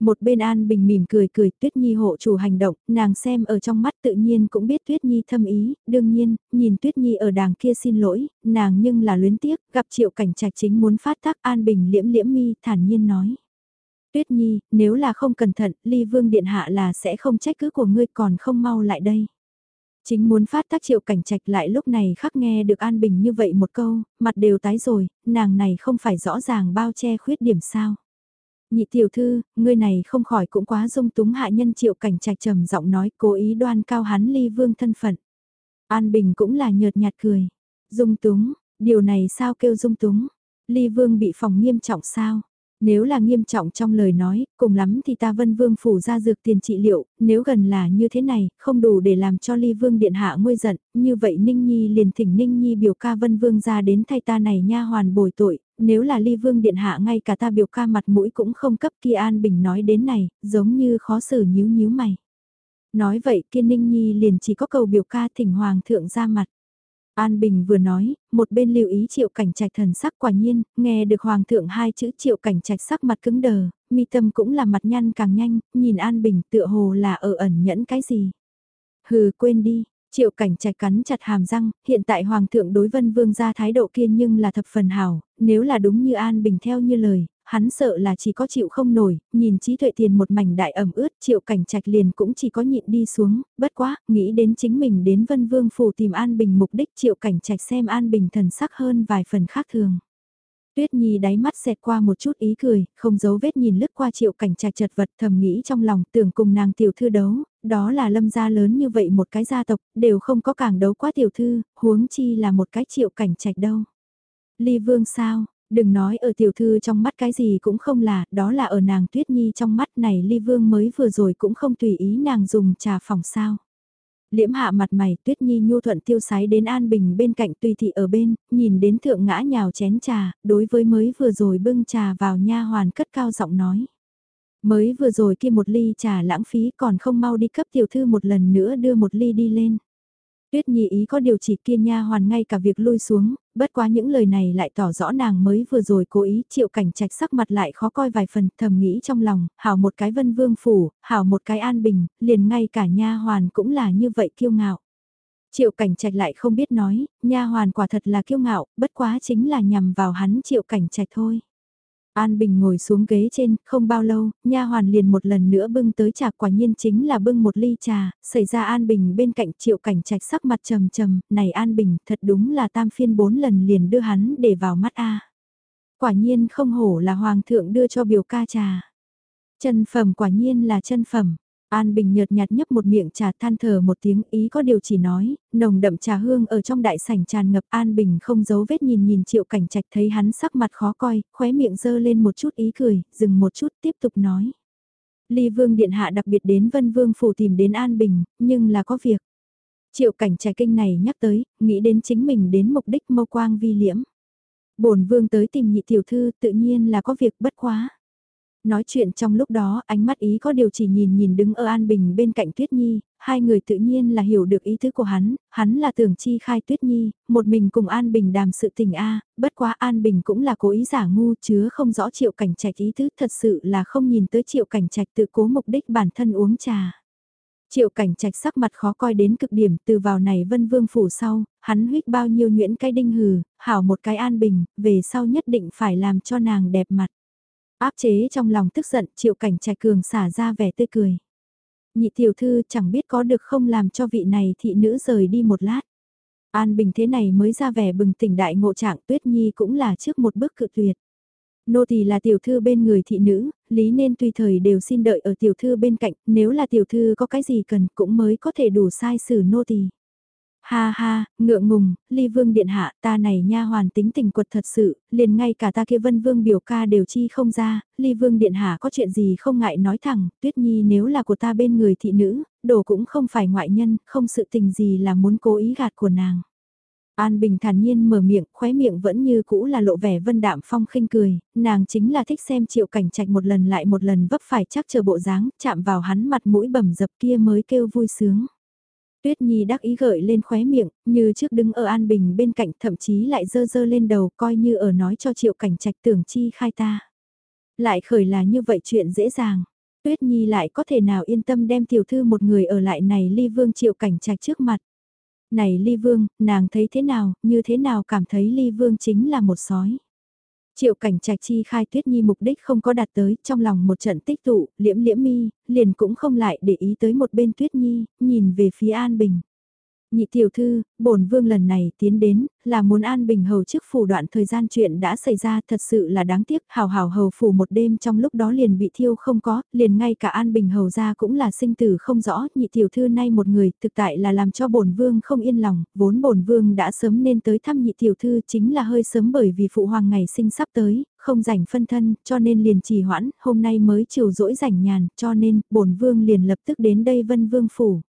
Một bên An Bình mỉm cười cười Tuyết Nhi hộ chủ hành động, nàng xem ở trong mắt tự nhiên cũng biết Tuyết Nhi thâm ý, đương nhiên, nhìn Tuyết Nhi ở đàng kia xin lỗi, nàng nhưng là luyến tiếc, gặp triệu cảnh trạch chính muốn phát tác An Bình liễm liễm mi thản nhiên nói. Tuyết Nhi, nếu là không cẩn thận, ly vương điện hạ là sẽ không trách cứ của ngươi còn không mau lại đây. Chính muốn phát tác triệu cảnh trạch lại lúc này khắc nghe được an bình như vậy một câu, mặt đều tái rồi, nàng này không phải rõ ràng bao che khuyết điểm sao. Nhị tiểu thư, ngươi này không khỏi cũng quá dung túng hạ nhân triệu cảnh trạch trầm giọng nói cố ý đoan cao hắn ly vương thân phận. An bình cũng là nhợt nhạt cười. Dung túng, điều này sao kêu dung túng? Ly vương bị phòng nghiêm trọng sao? Nếu là nghiêm trọng trong lời nói, cùng lắm thì ta vân vương phủ ra dược tiền trị liệu, nếu gần là như thế này, không đủ để làm cho ly vương điện hạ nguôi giận, như vậy Ninh Nhi liền thỉnh Ninh Nhi biểu ca vân vương ra đến thay ta này nha hoàn bồi tội, nếu là ly vương điện hạ ngay cả ta biểu ca mặt mũi cũng không cấp kia an bình nói đến này, giống như khó xử nhíu nhíu mày. Nói vậy kia Ninh Nhi liền chỉ có cầu biểu ca thỉnh hoàng thượng ra mặt. An Bình vừa nói, một bên lưu ý triệu cảnh trạch thần sắc quả nhiên, nghe được hoàng thượng hai chữ triệu cảnh trạch sắc mặt cứng đờ, mi tâm cũng là mặt nhăn càng nhanh, nhìn An Bình tựa hồ là ở ẩn nhẫn cái gì. Hừ quên đi, Triệu cảnh trạch cắn chặt hàm răng, hiện tại Hoàng thượng đối vân vương ra thái độ kia nhưng là thập phần hảo, nếu là đúng như An Bình theo như lời, hắn sợ là chỉ có chịu không nổi, nhìn trí tuệ tiền một mảnh đại ẩm ướt triệu cảnh trạch liền cũng chỉ có nhịn đi xuống, bất quá, nghĩ đến chính mình đến vân vương phủ tìm An Bình mục đích triệu cảnh trạch xem An Bình thần sắc hơn vài phần khác thường. Tuyết Nhi đáy mắt xẹt qua một chút ý cười, không giấu vết nhìn lướt qua triệu cảnh trạch chật vật thầm nghĩ trong lòng tưởng cùng nàng tiểu thư đấu, đó là lâm gia lớn như vậy một cái gia tộc, đều không có càng đấu quá tiểu thư, huống chi là một cái triệu cảnh trạch đâu. Ly vương sao, Đừng nói ở tiểu thư trong mắt cái gì cũng không là, đó là ở nàng tuyết nhi trong mắt này ly vương mới vừa rồi cũng không tùy ý nàng dùng trà phòng sao. Liễm hạ mặt mày tuyết nhi nhu thuận tiêu sái đến an bình bên cạnh tùy thị ở bên, nhìn đến thượng ngã nhào chén trà, đối với mới vừa rồi bưng trà vào nha hoàn cất cao giọng nói. Mới vừa rồi kia một ly trà lãng phí còn không mau đi cấp tiểu thư một lần nữa đưa một ly đi lên. Tuyết Nhi ý có điều chỉ kia nha hoàn ngay cả việc lui xuống, bất quá những lời này lại tỏ rõ nàng mới vừa rồi cố ý chịu cảnh trạch sắc mặt lại khó coi vài phần thầm nghĩ trong lòng, hảo một cái vân vương phủ, hảo một cái an bình, liền ngay cả nha hoàn cũng là như vậy kiêu ngạo. Triệu cảnh trạch lại không biết nói, nha hoàn quả thật là kiêu ngạo, bất quá chính là nhằm vào hắn triệu cảnh trạch thôi. An Bình ngồi xuống ghế trên, không bao lâu, nha hoàn liền một lần nữa bưng tới trà quả nhiên chính là bưng một ly trà, xảy ra An Bình bên cạnh triệu cảnh trạch sắc mặt trầm trầm, này An Bình thật đúng là tam phiên bốn lần liền đưa hắn để vào mắt A. Quả nhiên không hổ là hoàng thượng đưa cho biểu ca trà. Chân phẩm quả nhiên là chân phẩm. An Bình nhợt nhạt nhấp một miệng trà than thở một tiếng ý có điều chỉ nói, nồng đậm trà hương ở trong đại sảnh tràn ngập An Bình không giấu vết nhìn nhìn triệu cảnh trạch thấy hắn sắc mặt khó coi, khóe miệng dơ lên một chút ý cười, dừng một chút tiếp tục nói. Ly Vương Điện Hạ đặc biệt đến Vân Vương Phủ tìm đến An Bình, nhưng là có việc. Triệu cảnh trạch kinh này nhắc tới, nghĩ đến chính mình đến mục đích mâu quang vi liễm. bổn Vương tới tìm nhị tiểu thư tự nhiên là có việc bất quá. Nói chuyện trong lúc đó, ánh mắt ý có điều chỉ nhìn nhìn đứng ở An Bình bên cạnh Tuyết Nhi, hai người tự nhiên là hiểu được ý tứ của hắn, hắn là tưởng chi khai Tuyết Nhi, một mình cùng An Bình đàm sự tình A, bất quá An Bình cũng là cố ý giả ngu chứa không rõ triệu cảnh trạch ý tứ thật sự là không nhìn tới triệu cảnh trạch tự cố mục đích bản thân uống trà. Triệu cảnh trạch sắc mặt khó coi đến cực điểm từ vào này vân vương phủ sau, hắn huyết bao nhiêu nhuyễn cái đinh hừ, hảo một cái an bình, về sau nhất định phải làm cho nàng đẹp mặt. Áp chế trong lòng tức giận, triệu cảnh trạch cường xả ra vẻ tươi cười. Nhị tiểu thư chẳng biết có được không làm cho vị này thị nữ rời đi một lát. An Bình thế này mới ra vẻ bừng tỉnh đại ngộ trạng Tuyết Nhi cũng là trước một bước cự tuyệt. Nô tỳ là tiểu thư bên người thị nữ, lý nên tùy thời đều xin đợi ở tiểu thư bên cạnh, nếu là tiểu thư có cái gì cần cũng mới có thể đủ sai xử nô tỳ. Ha ha, ngượng ngùng, ly vương điện hạ, ta này nha hoàn tính tình quật thật sự, liền ngay cả ta kia vân vương biểu ca đều chi không ra, ly vương điện hạ có chuyện gì không ngại nói thẳng, tuyết nhi nếu là của ta bên người thị nữ, đồ cũng không phải ngoại nhân, không sự tình gì là muốn cố ý gạt của nàng. An Bình thản nhiên mở miệng, khóe miệng vẫn như cũ là lộ vẻ vân đạm phong khinh cười, nàng chính là thích xem triệu cảnh trạch một lần lại một lần vấp phải chắc chờ bộ dáng, chạm vào hắn mặt mũi bầm dập kia mới kêu vui sướng. Tuyết Nhi đắc ý gợi lên khóe miệng, như trước đứng ở An Bình bên cạnh thậm chí lại dơ dơ lên đầu coi như ở nói cho triệu cảnh trạch tưởng chi khai ta. Lại khởi là như vậy chuyện dễ dàng. Tuyết Nhi lại có thể nào yên tâm đem tiểu thư một người ở lại này ly vương triệu cảnh trạch trước mặt. Này ly vương, nàng thấy thế nào, như thế nào cảm thấy ly vương chính là một sói. Triệu cảnh trạch chi khai tuyết nhi mục đích không có đạt tới, trong lòng một trận tích tụ, liễm liễm mi, liền cũng không lại để ý tới một bên tuyết nhi, nhìn về phía an bình. Nhị tiểu thư, bổn vương lần này tiến đến, là muốn an bình hầu trước phủ đoạn thời gian chuyện đã xảy ra thật sự là đáng tiếc, hào hào hầu phủ một đêm trong lúc đó liền bị thiêu không có, liền ngay cả an bình hầu ra cũng là sinh tử không rõ, nhị tiểu thư nay một người, thực tại là làm cho bổn vương không yên lòng, vốn bổn vương đã sớm nên tới thăm nhị tiểu thư chính là hơi sớm bởi vì phụ hoàng ngày sinh sắp tới, không rảnh phân thân, cho nên liền trì hoãn, hôm nay mới chiều rỗi rảnh nhàn, cho nên, bổn vương liền lập tức đến đây vân vương phủ.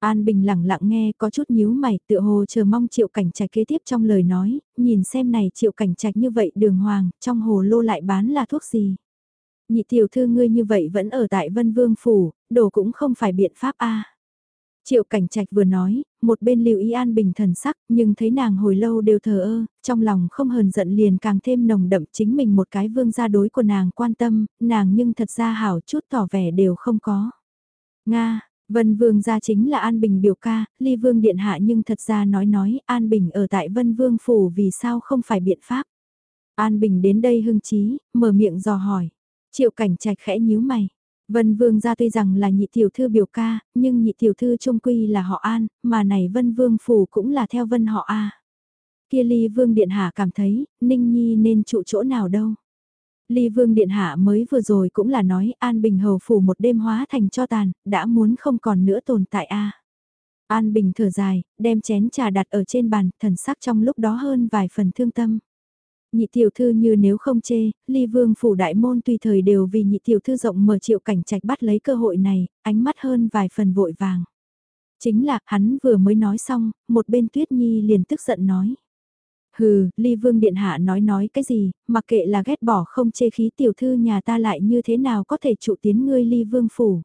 An Bình lặng lặng nghe có chút nhíu mày tựa hồ chờ mong triệu cảnh trạch kế tiếp trong lời nói, nhìn xem này triệu cảnh trạch như vậy đường hoàng, trong hồ lô lại bán là thuốc gì. Nhị tiểu thư ngươi như vậy vẫn ở tại Vân Vương Phủ, đồ cũng không phải biện pháp a Triệu cảnh trạch vừa nói, một bên lưu ý An Bình thần sắc, nhưng thấy nàng hồi lâu đều thờ ơ, trong lòng không hờn giận liền càng thêm nồng đậm chính mình một cái vương gia đối của nàng quan tâm, nàng nhưng thật ra hảo chút tỏ vẻ đều không có. Nga, Vân Vương gia chính là An Bình biểu ca, Ly Vương điện hạ nhưng thật ra nói nói An Bình ở tại Vân Vương phủ vì sao không phải biện pháp. An Bình đến đây hưng trí, mở miệng dò hỏi. Triệu cảnh trạch khẽ nhíu mày. Vân Vương gia tuy rằng là nhị tiểu thư biểu ca, nhưng nhị tiểu thư trung quy là họ An, mà này Vân Vương phủ cũng là theo Vân họ A. Kia Ly Vương điện hạ cảm thấy, Ninh Nhi nên trụ chỗ nào đâu. Ly Vương Điện Hạ mới vừa rồi cũng là nói An Bình hầu phủ một đêm hóa thành cho tàn, đã muốn không còn nữa tồn tại a. An Bình thở dài, đem chén trà đặt ở trên bàn, thần sắc trong lúc đó hơn vài phần thương tâm. Nhị tiểu thư như nếu không chê, ly vương phủ đại môn tùy thời đều vì nhị tiểu thư rộng mở triệu cảnh trạch bắt lấy cơ hội này, ánh mắt hơn vài phần vội vàng. Chính là, hắn vừa mới nói xong, một bên tuyết nhi liền tức giận nói. Hừ, ly vương điện hạ nói nói cái gì, mặc kệ là ghét bỏ không chê khí tiểu thư nhà ta lại như thế nào có thể trụ tiến ngươi ly vương phủ.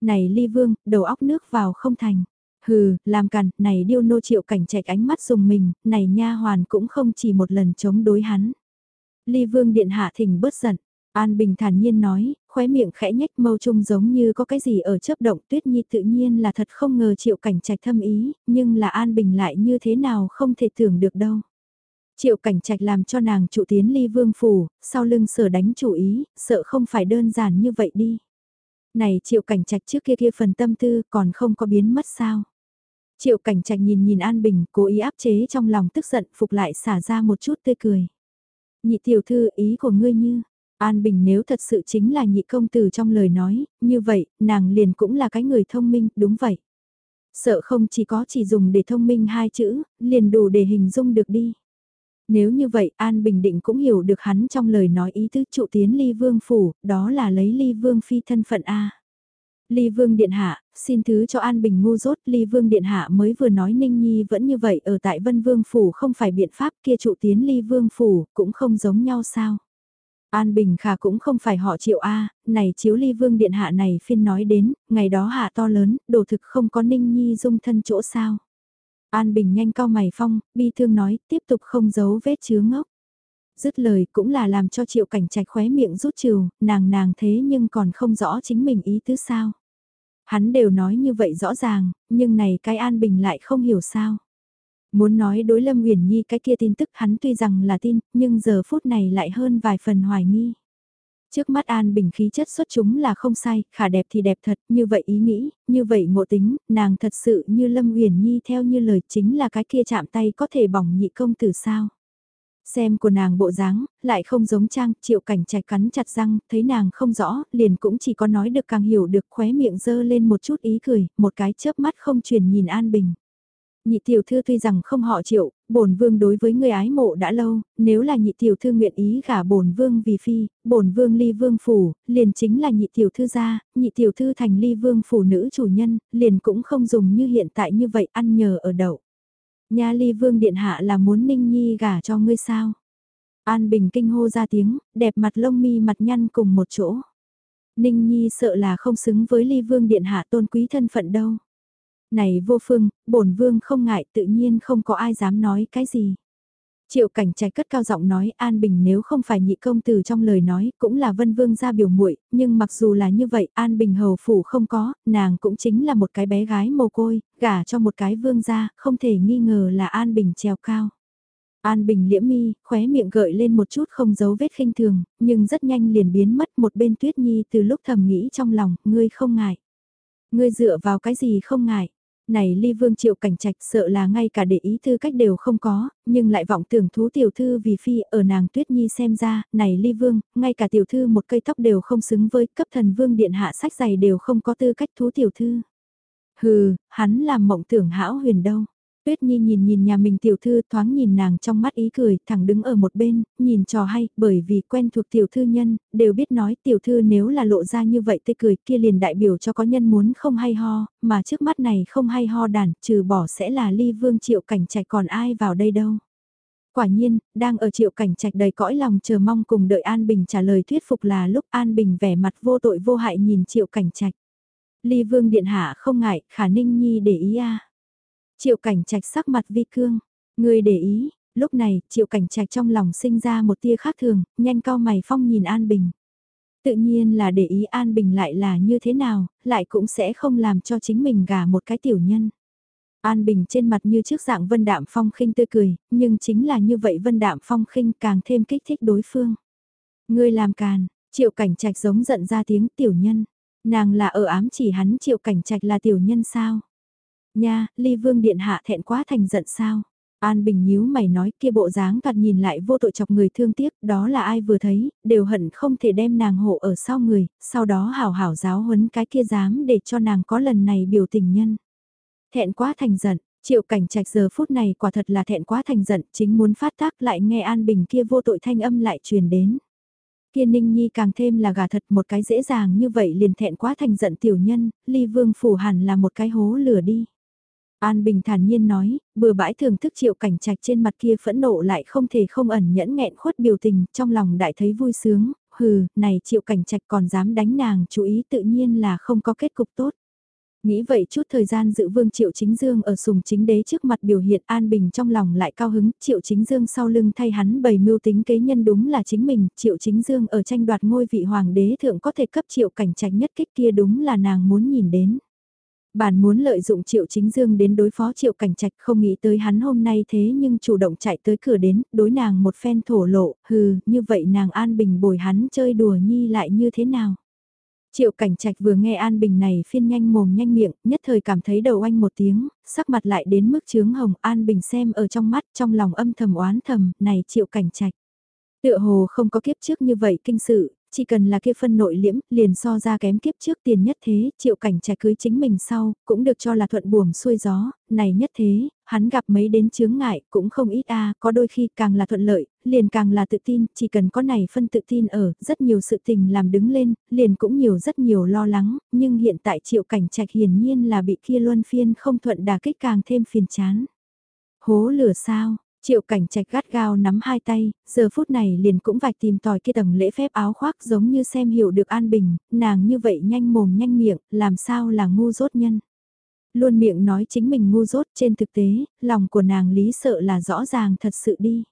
Này ly vương, đầu óc nước vào không thành. Hừ, làm cằn, này điêu nô triệu cảnh trạch ánh mắt dùng mình, này nha hoàn cũng không chỉ một lần chống đối hắn. Ly vương điện hạ thỉnh bớt giận. An Bình thản nhiên nói, khóe miệng khẽ nhếch mâu trung giống như có cái gì ở chớp động tuyết nhi tự nhiên là thật không ngờ triệu cảnh trạch thâm ý, nhưng là An Bình lại như thế nào không thể tưởng được đâu. Triệu cảnh trạch làm cho nàng trụ tiến ly vương phủ, sau lưng sở đánh chủ ý, sợ không phải đơn giản như vậy đi. Này triệu cảnh trạch trước kia kia phần tâm tư còn không có biến mất sao. Triệu cảnh trạch nhìn nhìn An Bình, cố ý áp chế trong lòng tức giận, phục lại xả ra một chút tươi cười. Nhị tiểu thư ý của ngươi như, An Bình nếu thật sự chính là nhị công tử trong lời nói, như vậy, nàng liền cũng là cái người thông minh, đúng vậy. Sợ không chỉ có chỉ dùng để thông minh hai chữ, liền đủ để hình dung được đi. Nếu như vậy An Bình Định cũng hiểu được hắn trong lời nói ý tứ trụ tiến ly vương phủ, đó là lấy ly vương phi thân phận A. Ly Vương Điện Hạ, xin thứ cho An Bình ngu dốt, Ly Vương Điện Hạ mới vừa nói Ninh Nhi vẫn như vậy ở tại Vân Vương Phủ không phải biện pháp kia trụ tiến Ly Vương Phủ, cũng không giống nhau sao. An Bình Khả cũng không phải họ triệu A, này chiếu Ly Vương Điện Hạ này phiên nói đến, ngày đó hạ to lớn, đồ thực không có Ninh Nhi dung thân chỗ sao. An Bình nhanh cao mày phong, bi thương nói, tiếp tục không giấu vết chứa ngốc. Dứt lời cũng là làm cho triệu cảnh trạch khóe miệng rút trừ, nàng nàng thế nhưng còn không rõ chính mình ý tứ sao. Hắn đều nói như vậy rõ ràng, nhưng này cái An Bình lại không hiểu sao. Muốn nói đối Lâm Huyền Nhi cái kia tin tức hắn tuy rằng là tin, nhưng giờ phút này lại hơn vài phần hoài nghi. Trước mắt An Bình khí chất xuất chúng là không sai, khả đẹp thì đẹp thật, như vậy ý nghĩ, như vậy ngộ tính, nàng thật sự như Lâm Uyển Nhi theo như lời chính là cái kia chạm tay có thể bỏng nhị công tử sao. Xem của nàng bộ dáng, lại không giống trang, triệu cảnh trạch cắn chặt răng, thấy nàng không rõ, liền cũng chỉ có nói được càng hiểu được khóe miệng dơ lên một chút ý cười, một cái chớp mắt không truyền nhìn An Bình. Nhị tiểu thư tuy rằng không họ triệu, bổn vương đối với người ái mộ đã lâu, nếu là nhị tiểu thư nguyện ý gả bổn vương vì phi, bổn vương ly vương phủ, liền chính là nhị tiểu thư gia, nhị tiểu thư thành ly vương phủ nữ chủ nhân, liền cũng không dùng như hiện tại như vậy ăn nhờ ở đậu. Nha ly vương điện hạ là muốn ninh nhi gả cho ngươi sao? An Bình kinh hô ra tiếng, đẹp mặt lông mi mặt nhăn cùng một chỗ. Ninh nhi sợ là không xứng với ly vương điện hạ tôn quý thân phận đâu. Này vô phương, bổn vương không ngại tự nhiên không có ai dám nói cái gì. Triệu cảnh trạch cất cao giọng nói An Bình nếu không phải nhị công tử trong lời nói cũng là vân vương ra biểu muội nhưng mặc dù là như vậy An Bình hầu phủ không có, nàng cũng chính là một cái bé gái mồ côi, gả cho một cái vương gia, không thể nghi ngờ là An Bình treo cao. An Bình liễm mi, khóe miệng gợi lên một chút không giấu vết khinh thường, nhưng rất nhanh liền biến mất một bên tuyết nhi từ lúc thầm nghĩ trong lòng, ngươi không ngại. Ngươi dựa vào cái gì không ngại. Này ly vương triệu cảnh trạch sợ là ngay cả để ý tư cách đều không có, nhưng lại vọng tưởng thú tiểu thư vì phi ở nàng tuyết nhi xem ra, này ly vương, ngay cả tiểu thư một cây tóc đều không xứng với cấp thần vương điện hạ sách giày đều không có tư cách thú tiểu thư. Hừ, hắn làm mộng tưởng hão huyền đâu. Tuyết Nhi nhìn nhìn nhà mình tiểu thư thoáng nhìn nàng trong mắt ý cười, thẳng đứng ở một bên, nhìn trò hay, bởi vì quen thuộc tiểu thư nhân, đều biết nói tiểu thư nếu là lộ ra như vậy tê cười kia liền đại biểu cho có nhân muốn không hay ho, mà trước mắt này không hay ho đàn, trừ bỏ sẽ là ly vương triệu cảnh trạch còn ai vào đây đâu. Quả nhiên, đang ở triệu cảnh trạch đầy cõi lòng chờ mong cùng đợi An Bình trả lời thuyết phục là lúc An Bình vẻ mặt vô tội vô hại nhìn triệu cảnh trạch. Ly vương điện hạ không ngại, khả ninh nhi để ý a Triệu cảnh trạch sắc mặt vi cương, người để ý, lúc này triệu cảnh trạch trong lòng sinh ra một tia khác thường, nhanh cao mày phong nhìn An Bình. Tự nhiên là để ý An Bình lại là như thế nào, lại cũng sẽ không làm cho chính mình gả một cái tiểu nhân. An Bình trên mặt như trước dạng vân đạm phong khinh tươi cười, nhưng chính là như vậy vân đạm phong khinh càng thêm kích thích đối phương. Ngươi làm càn, triệu cảnh trạch giống giận ra tiếng tiểu nhân, nàng là ở ám chỉ hắn triệu cảnh trạch là tiểu nhân sao? Nha, ly vương điện hạ thẹn quá thành giận sao? An Bình nhíu mày nói kia bộ dáng thoạt nhìn lại vô tội chọc người thương tiếc, đó là ai vừa thấy, đều hận không thể đem nàng hộ ở sau người, sau đó hảo hảo giáo huấn cái kia dám để cho nàng có lần này biểu tình nhân. Thẹn quá thành giận, triệu cảnh trạch giờ phút này quả thật là thẹn quá thành giận, chính muốn phát tác lại nghe An Bình kia vô tội thanh âm lại truyền đến. Kia Ninh Nhi càng thêm là gà thật một cái dễ dàng như vậy liền thẹn quá thành giận tiểu nhân, ly vương phủ hẳn là một cái hố lửa đi. An Bình thản nhiên nói, bừa bãi thưởng thức triệu cảnh trạch trên mặt kia phẫn nộ lại không thể không ẩn nhẫn nghẹn khuất biểu tình, trong lòng đại thấy vui sướng, hừ, này triệu cảnh trạch còn dám đánh nàng chú ý tự nhiên là không có kết cục tốt. Nghĩ vậy chút thời gian dự vương triệu chính dương ở sùng chính đế trước mặt biểu hiện an bình trong lòng lại cao hứng, triệu chính dương sau lưng thay hắn bày mưu tính kế nhân đúng là chính mình, triệu chính dương ở tranh đoạt ngôi vị hoàng đế thượng có thể cấp triệu cảnh trạch nhất kích kia đúng là nàng muốn nhìn đến. Bản muốn lợi dụng Triệu Chính Dương đến đối phó Triệu Cảnh Trạch không nghĩ tới hắn hôm nay thế nhưng chủ động chạy tới cửa đến, đối nàng một phen thổ lộ, hừ, như vậy nàng An Bình bồi hắn chơi đùa nhi lại như thế nào? Triệu Cảnh Trạch vừa nghe An Bình này phiên nhanh mồm nhanh miệng, nhất thời cảm thấy đầu anh một tiếng, sắc mặt lại đến mức chướng hồng An Bình xem ở trong mắt trong lòng âm thầm oán thầm, này Triệu Cảnh Trạch. Tựa hồ không có kiếp trước như vậy kinh sự, chỉ cần là kia phân nội liễm, liền so ra kém kiếp trước tiền nhất thế, triệu cảnh trẻ cưới chính mình sau, cũng được cho là thuận buồm xuôi gió, này nhất thế, hắn gặp mấy đến chướng ngại, cũng không ít a có đôi khi càng là thuận lợi, liền càng là tự tin, chỉ cần có này phân tự tin ở, rất nhiều sự tình làm đứng lên, liền cũng nhiều rất nhiều lo lắng, nhưng hiện tại triệu cảnh trạch hiển nhiên là bị kia luân phiên không thuận đà kích càng thêm phiền chán. Hố lửa sao, Triệu cảnh trạch gắt gao nắm hai tay, giờ phút này liền cũng vạch tìm tòi kia tầng lễ phép áo khoác giống như xem hiểu được an bình, nàng như vậy nhanh mồm nhanh miệng, làm sao là ngu dốt nhân. Luôn miệng nói chính mình ngu dốt trên thực tế, lòng của nàng lý sợ là rõ ràng thật sự đi.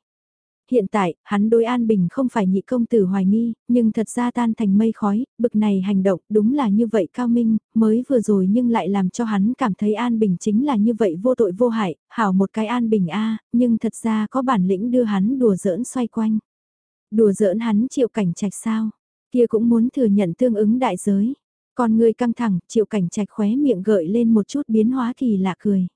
Hiện tại, hắn đối An Bình không phải nhị công tử hoài nghi, nhưng thật ra tan thành mây khói, bực này hành động đúng là như vậy cao minh, mới vừa rồi nhưng lại làm cho hắn cảm thấy An Bình chính là như vậy vô tội vô hại, hảo một cái An Bình a nhưng thật ra có bản lĩnh đưa hắn đùa giỡn xoay quanh. Đùa giỡn hắn chịu cảnh trạch sao? kia cũng muốn thừa nhận tương ứng đại giới. Còn người căng thẳng, chịu cảnh trạch khóe miệng gợi lên một chút biến hóa kỳ lạ cười.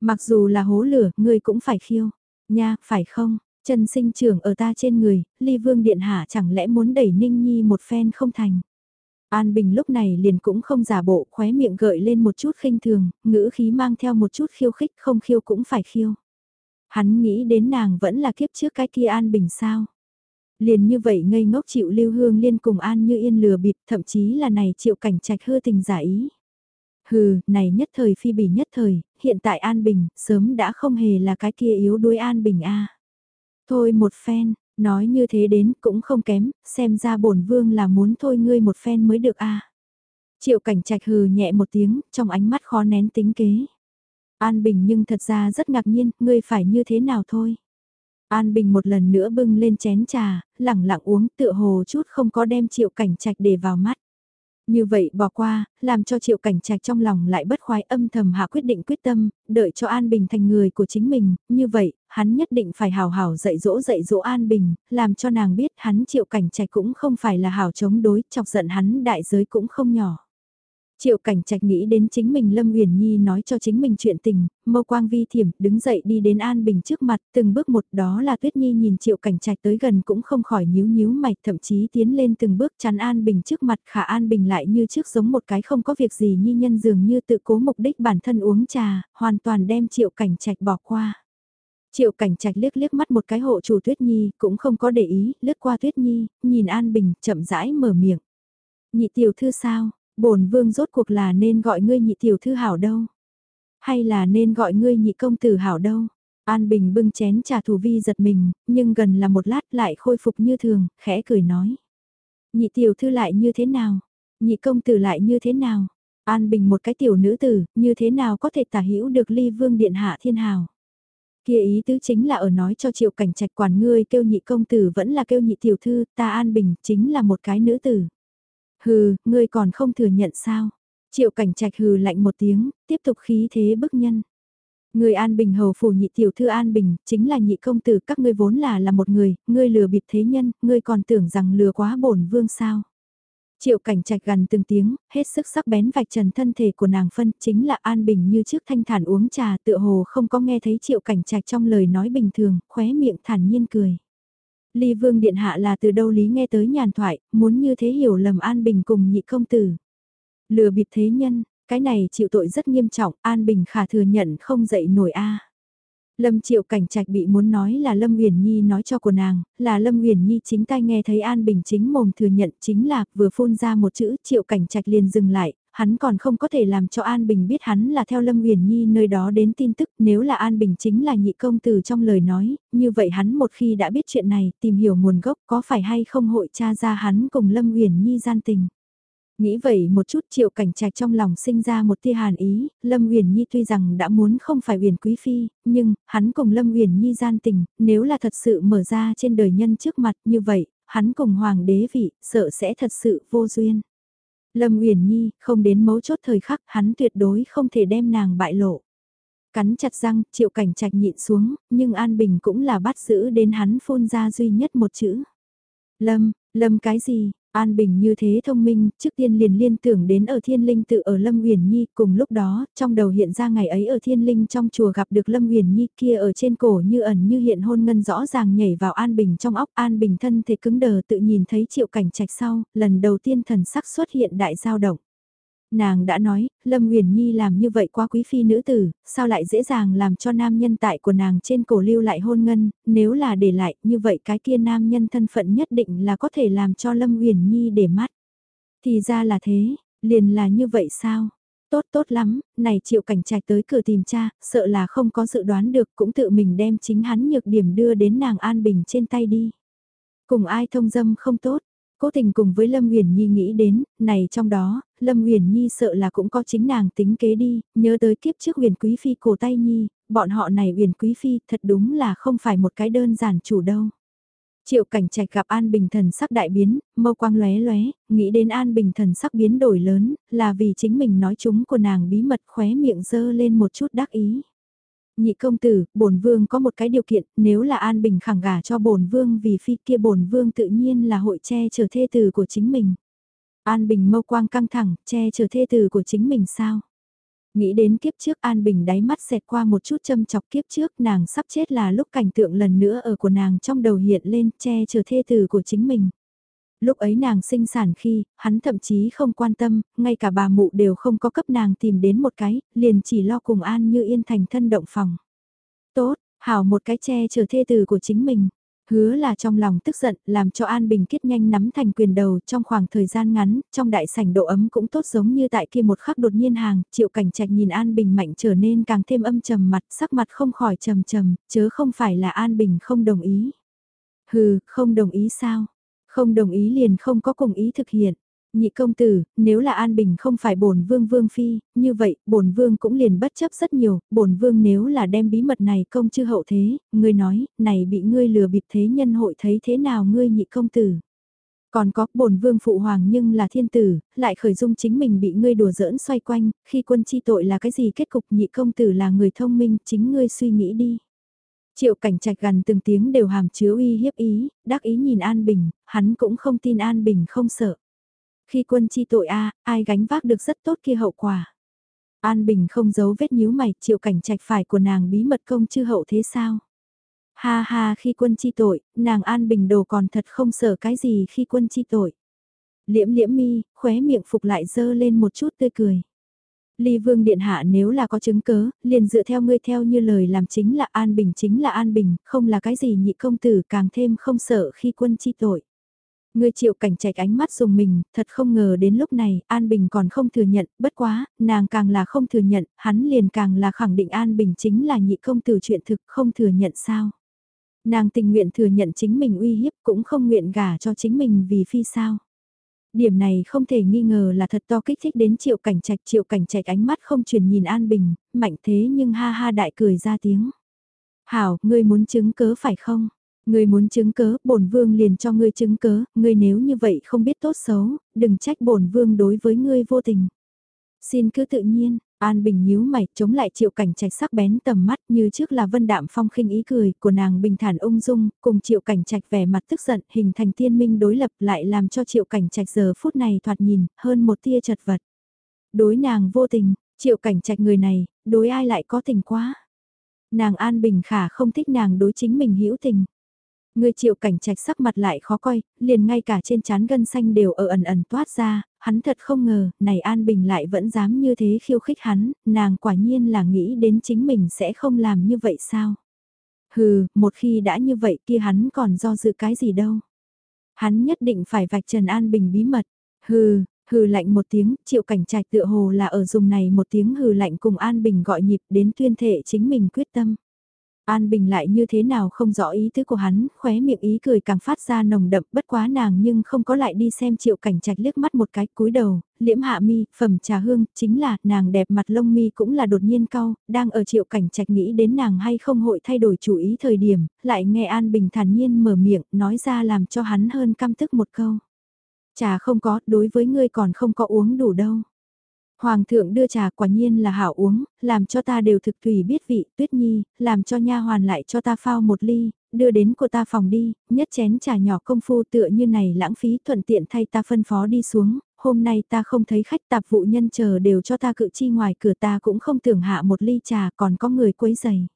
Mặc dù là hố lửa, ngươi cũng phải khiêu. Nha, phải không? Chân sinh trưởng ở ta trên người, ly vương điện hạ chẳng lẽ muốn đẩy ninh nhi một phen không thành. An Bình lúc này liền cũng không giả bộ, khóe miệng gợi lên một chút khinh thường, ngữ khí mang theo một chút khiêu khích, không khiêu cũng phải khiêu. Hắn nghĩ đến nàng vẫn là kiếp trước cái kia An Bình sao. Liền như vậy ngây ngốc chịu lưu hương liên cùng An như yên lừa bịp, thậm chí là này chịu cảnh trạch hư tình giả ý. Hừ, này nhất thời phi bỉ nhất thời, hiện tại An Bình, sớm đã không hề là cái kia yếu đuối An Bình a. Thôi một phen, nói như thế đến cũng không kém, xem ra bổn vương là muốn thôi ngươi một phen mới được a. Triệu cảnh trạch hừ nhẹ một tiếng, trong ánh mắt khó nén tính kế. An Bình nhưng thật ra rất ngạc nhiên, ngươi phải như thế nào thôi. An Bình một lần nữa bưng lên chén trà, lẳng lặng uống tựa hồ chút không có đem triệu cảnh trạch để vào mắt. Như vậy bỏ qua, làm cho triệu cảnh trạch trong lòng lại bất khoái âm thầm hạ quyết định quyết tâm, đợi cho An Bình thành người của chính mình, như vậy, hắn nhất định phải hào hảo dạy dỗ dạy dỗ An Bình, làm cho nàng biết hắn triệu cảnh trạch cũng không phải là hảo chống đối, chọc giận hắn đại giới cũng không nhỏ. Triệu cảnh trạch nghĩ đến chính mình Lâm uyển Nhi nói cho chính mình chuyện tình, mâu quang vi thiểm đứng dậy đi đến An Bình trước mặt từng bước một đó là Tuyết Nhi nhìn triệu cảnh trạch tới gần cũng không khỏi nhíu nhíu mày thậm chí tiến lên từng bước chắn An Bình trước mặt khả An Bình lại như trước giống một cái không có việc gì Nhi nhân dường như tự cố mục đích bản thân uống trà, hoàn toàn đem triệu cảnh trạch bỏ qua. Triệu cảnh trạch liếc liếc mắt một cái hộ chủ Tuyết Nhi cũng không có để ý, lướt qua Tuyết Nhi, nhìn An Bình chậm rãi mở miệng. Nhị tiểu thư sao? bổn vương rốt cuộc là nên gọi ngươi nhị tiểu thư hảo đâu? Hay là nên gọi ngươi nhị công tử hảo đâu? An Bình bưng chén trà thủ vi giật mình, nhưng gần là một lát lại khôi phục như thường, khẽ cười nói. Nhị tiểu thư lại như thế nào? Nhị công tử lại như thế nào? An Bình một cái tiểu nữ tử, như thế nào có thể tả hữu được ly vương điện hạ thiên hào? Kia ý tứ chính là ở nói cho triệu cảnh trạch quản ngươi kêu nhị công tử vẫn là kêu nhị tiểu thư, ta An Bình chính là một cái nữ tử. Hừ, ngươi còn không thừa nhận sao? Triệu cảnh trạch hừ lạnh một tiếng, tiếp tục khí thế bức nhân. Người An Bình hầu phủ nhị tiểu thư An Bình, chính là nhị công tử các ngươi vốn là là một người, ngươi lừa bịp thế nhân, ngươi còn tưởng rằng lừa quá bổn vương sao. Triệu cảnh trạch gần từng tiếng, hết sức sắc bén vạch trần thân thể của nàng phân, chính là An Bình như trước thanh thản uống trà tựa hồ không có nghe thấy triệu cảnh trạch trong lời nói bình thường, khóe miệng thản nhiên cười. Ly Vương Điện Hạ là từ đâu lý nghe tới nhàn thoại, muốn như thế hiểu lầm An Bình cùng nhị công tử. Lừa bịp thế nhân, cái này chịu tội rất nghiêm trọng, An Bình khả thừa nhận không dậy nổi a. Lâm Triệu Cảnh Trạch bị muốn nói là Lâm Uyển Nhi nói cho của nàng, là Lâm Uyển Nhi chính tay nghe thấy An Bình chính mồm thừa nhận chính là vừa phun ra một chữ Triệu Cảnh Trạch liền dừng lại, hắn còn không có thể làm cho An Bình biết hắn là theo Lâm Uyển Nhi nơi đó đến tin tức, nếu là An Bình chính là nhị công tử trong lời nói, như vậy hắn một khi đã biết chuyện này, tìm hiểu nguồn gốc có phải hay không hội tra ra hắn cùng Lâm Uyển Nhi gian tình. Nghĩ vậy một chút triệu cảnh trạch trong lòng sinh ra một tia hàn ý, Lâm Uyển Nhi tuy rằng đã muốn không phải Uyển Quý Phi, nhưng, hắn cùng Lâm Uyển Nhi gian tình, nếu là thật sự mở ra trên đời nhân trước mặt như vậy, hắn cùng Hoàng đế vị, sợ sẽ thật sự vô duyên. Lâm Uyển Nhi, không đến mấu chốt thời khắc, hắn tuyệt đối không thể đem nàng bại lộ. Cắn chặt răng, triệu cảnh trạch nhịn xuống, nhưng An Bình cũng là bắt giữ đến hắn phun ra duy nhất một chữ. Lâm, Lâm cái gì, An Bình như thế thông minh, trước tiên liền liên tưởng đến ở Thiên Linh tự ở Lâm Uyển Nhi, cùng lúc đó, trong đầu hiện ra ngày ấy ở Thiên Linh trong chùa gặp được Lâm Uyển Nhi kia ở trên cổ như ẩn như hiện hôn ngân rõ ràng nhảy vào An Bình trong óc, An Bình thân thể cứng đờ tự nhìn thấy triệu cảnh trạch sau, lần đầu tiên thần sắc xuất hiện đại dao động. Nàng đã nói, Lâm Uyển Nhi làm như vậy quá quý phi nữ tử, sao lại dễ dàng làm cho nam nhân tại của nàng trên cổ lưu lại hôn ngân, nếu là để lại, như vậy cái kia nam nhân thân phận nhất định là có thể làm cho Lâm Uyển Nhi để mắt. Thì ra là thế, liền là như vậy sao? Tốt tốt lắm, này triệu cảnh trạch tới cửa tìm cha, sợ là không có dự đoán được cũng tự mình đem chính hắn nhược điểm đưa đến nàng an bình trên tay đi. Cùng ai thông dâm không tốt, Cố tình cùng với Lâm Uyển Nhi nghĩ đến, này trong đó, Lâm Uyển Nhi sợ là cũng có chính nàng tính kế đi, nhớ tới kiếp trước Uyển Quý phi cổ tay nhi, bọn họ này Uyển Quý phi thật đúng là không phải một cái đơn giản chủ đâu. Triệu cảnh trạch gặp An Bình thần sắc đại biến, mâu quang lóe lóe, nghĩ đến An Bình thần sắc biến đổi lớn, là vì chính mình nói chúng của nàng bí mật khóe miệng dơ lên một chút đắc ý. Nhị công tử, bổn vương có một cái điều kiện, nếu là An Bình khẳng gả cho bổn vương vì phi kia bổn vương tự nhiên là hội che chở thê tử của chính mình. An Bình mâu quang căng thẳng, che chở thê tử của chính mình sao? Nghĩ đến kiếp trước An Bình đáy mắt xẹt qua một chút châm chọc kiếp trước nàng sắp chết là lúc cảnh tượng lần nữa ở của nàng trong đầu hiện lên che chở thê tử của chính mình. Lúc ấy nàng sinh sản khi, hắn thậm chí không quan tâm, ngay cả bà mụ đều không có cấp nàng tìm đến một cái, liền chỉ lo cùng An như yên thành thân động phòng. Tốt, hảo một cái che chở thê tử của chính mình. Hứa là trong lòng tức giận, làm cho An Bình kết nhanh nắm thành quyền đầu trong khoảng thời gian ngắn, trong đại sảnh độ ấm cũng tốt giống như tại kia một khắc đột nhiên hàng, triệu cảnh trạch nhìn An Bình mạnh trở nên càng thêm âm trầm mặt, sắc mặt không khỏi trầm trầm, chớ không phải là An Bình không đồng ý. Hừ, không đồng ý sao? Không đồng ý liền không có cùng ý thực hiện. Nhị công tử, nếu là An Bình không phải bổn vương vương phi, như vậy, bổn vương cũng liền bất chấp rất nhiều, bổn vương nếu là đem bí mật này công chư hậu thế, ngươi nói, này bị ngươi lừa bịp thế nhân hội thấy thế nào ngươi nhị công tử. Còn có, bổn vương phụ hoàng nhưng là thiên tử, lại khởi dung chính mình bị ngươi đùa giỡn xoay quanh, khi quân chi tội là cái gì kết cục nhị công tử là người thông minh, chính ngươi suy nghĩ đi. Triệu cảnh trạch gần từng tiếng đều hàm chứa uy hiếp ý, đắc ý nhìn An Bình, hắn cũng không tin An Bình không sợ. Khi quân chi tội a ai gánh vác được rất tốt kia hậu quả. An Bình không giấu vết nhíu mày, triệu cảnh trạch phải của nàng bí mật công chư hậu thế sao? Ha ha khi quân chi tội, nàng An Bình đồ còn thật không sợ cái gì khi quân chi tội. Liễm liễm mi, khóe miệng phục lại dơ lên một chút tươi cười. Ly Vương Điện Hạ nếu là có chứng cớ, liền dựa theo ngươi theo như lời làm chính là An Bình chính là An Bình, không là cái gì nhị công tử càng thêm không sợ khi quân chi tội. Ngươi chịu cảnh trạch ánh mắt dùng mình, thật không ngờ đến lúc này, An Bình còn không thừa nhận, bất quá, nàng càng là không thừa nhận, hắn liền càng là khẳng định An Bình chính là nhị công tử chuyện thực không thừa nhận sao. Nàng tình nguyện thừa nhận chính mình uy hiếp cũng không nguyện gả cho chính mình vì phi sao. Điểm này không thể nghi ngờ là thật to kích thích đến triệu cảnh trạch triệu cảnh trạch ánh mắt không chuyển nhìn An Bình, mạnh thế nhưng ha ha đại cười ra tiếng. Hảo, ngươi muốn chứng cớ phải không? Ngươi muốn chứng cớ, bổn vương liền cho ngươi chứng cớ, ngươi nếu như vậy không biết tốt xấu, đừng trách bổn vương đối với ngươi vô tình. Xin cứ tự nhiên, An Bình nhíu mày, chống lại triệu cảnh trạch sắc bén tầm mắt như trước là vân đạm phong khinh ý cười của nàng bình thản ung dung, cùng triệu cảnh trạch vẻ mặt tức giận hình thành tiên minh đối lập lại làm cho triệu cảnh trạch giờ phút này thoạt nhìn, hơn một tia chật vật. Đối nàng vô tình, triệu cảnh trạch người này, đối ai lại có tình quá. Nàng An Bình khả không thích nàng đối chính mình hữu tình. Người triệu cảnh trạch sắc mặt lại khó coi, liền ngay cả trên trán gân xanh đều ở ẩn ẩn toát ra, hắn thật không ngờ, này An Bình lại vẫn dám như thế khiêu khích hắn, nàng quả nhiên là nghĩ đến chính mình sẽ không làm như vậy sao? Hừ, một khi đã như vậy kia hắn còn do dự cái gì đâu? Hắn nhất định phải vạch trần An Bình bí mật. Hừ, hừ lạnh một tiếng, triệu cảnh trạch tựa hồ là ở dùng này một tiếng hừ lạnh cùng An Bình gọi nhịp đến tuyên thệ chính mình quyết tâm. An Bình lại như thế nào không rõ ý tứ của hắn, khóe miệng ý cười càng phát ra nồng đậm bất quá nàng nhưng không có lại đi xem triệu cảnh trạch liếc mắt một cái cúi đầu, liễm hạ mi, phẩm trà hương, chính là nàng đẹp mặt lông mi cũng là đột nhiên cau, đang ở triệu cảnh trạch nghĩ đến nàng hay không hội thay đổi chủ ý thời điểm, lại nghe An Bình thản nhiên mở miệng, nói ra làm cho hắn hơn căm tức một câu. Trà không có, đối với ngươi còn không có uống đủ đâu. Hoàng thượng đưa trà quả nhiên là hảo uống, làm cho ta đều thực tùy biết vị, tuyết nhi, làm cho nha hoàn lại cho ta phao một ly, đưa đến của ta phòng đi, nhất chén trà nhỏ công phu tựa như này lãng phí thuận tiện thay ta phân phó đi xuống, hôm nay ta không thấy khách tạp vụ nhân chờ đều cho ta cự chi ngoài cửa ta cũng không tưởng hạ một ly trà còn có người quấy giày.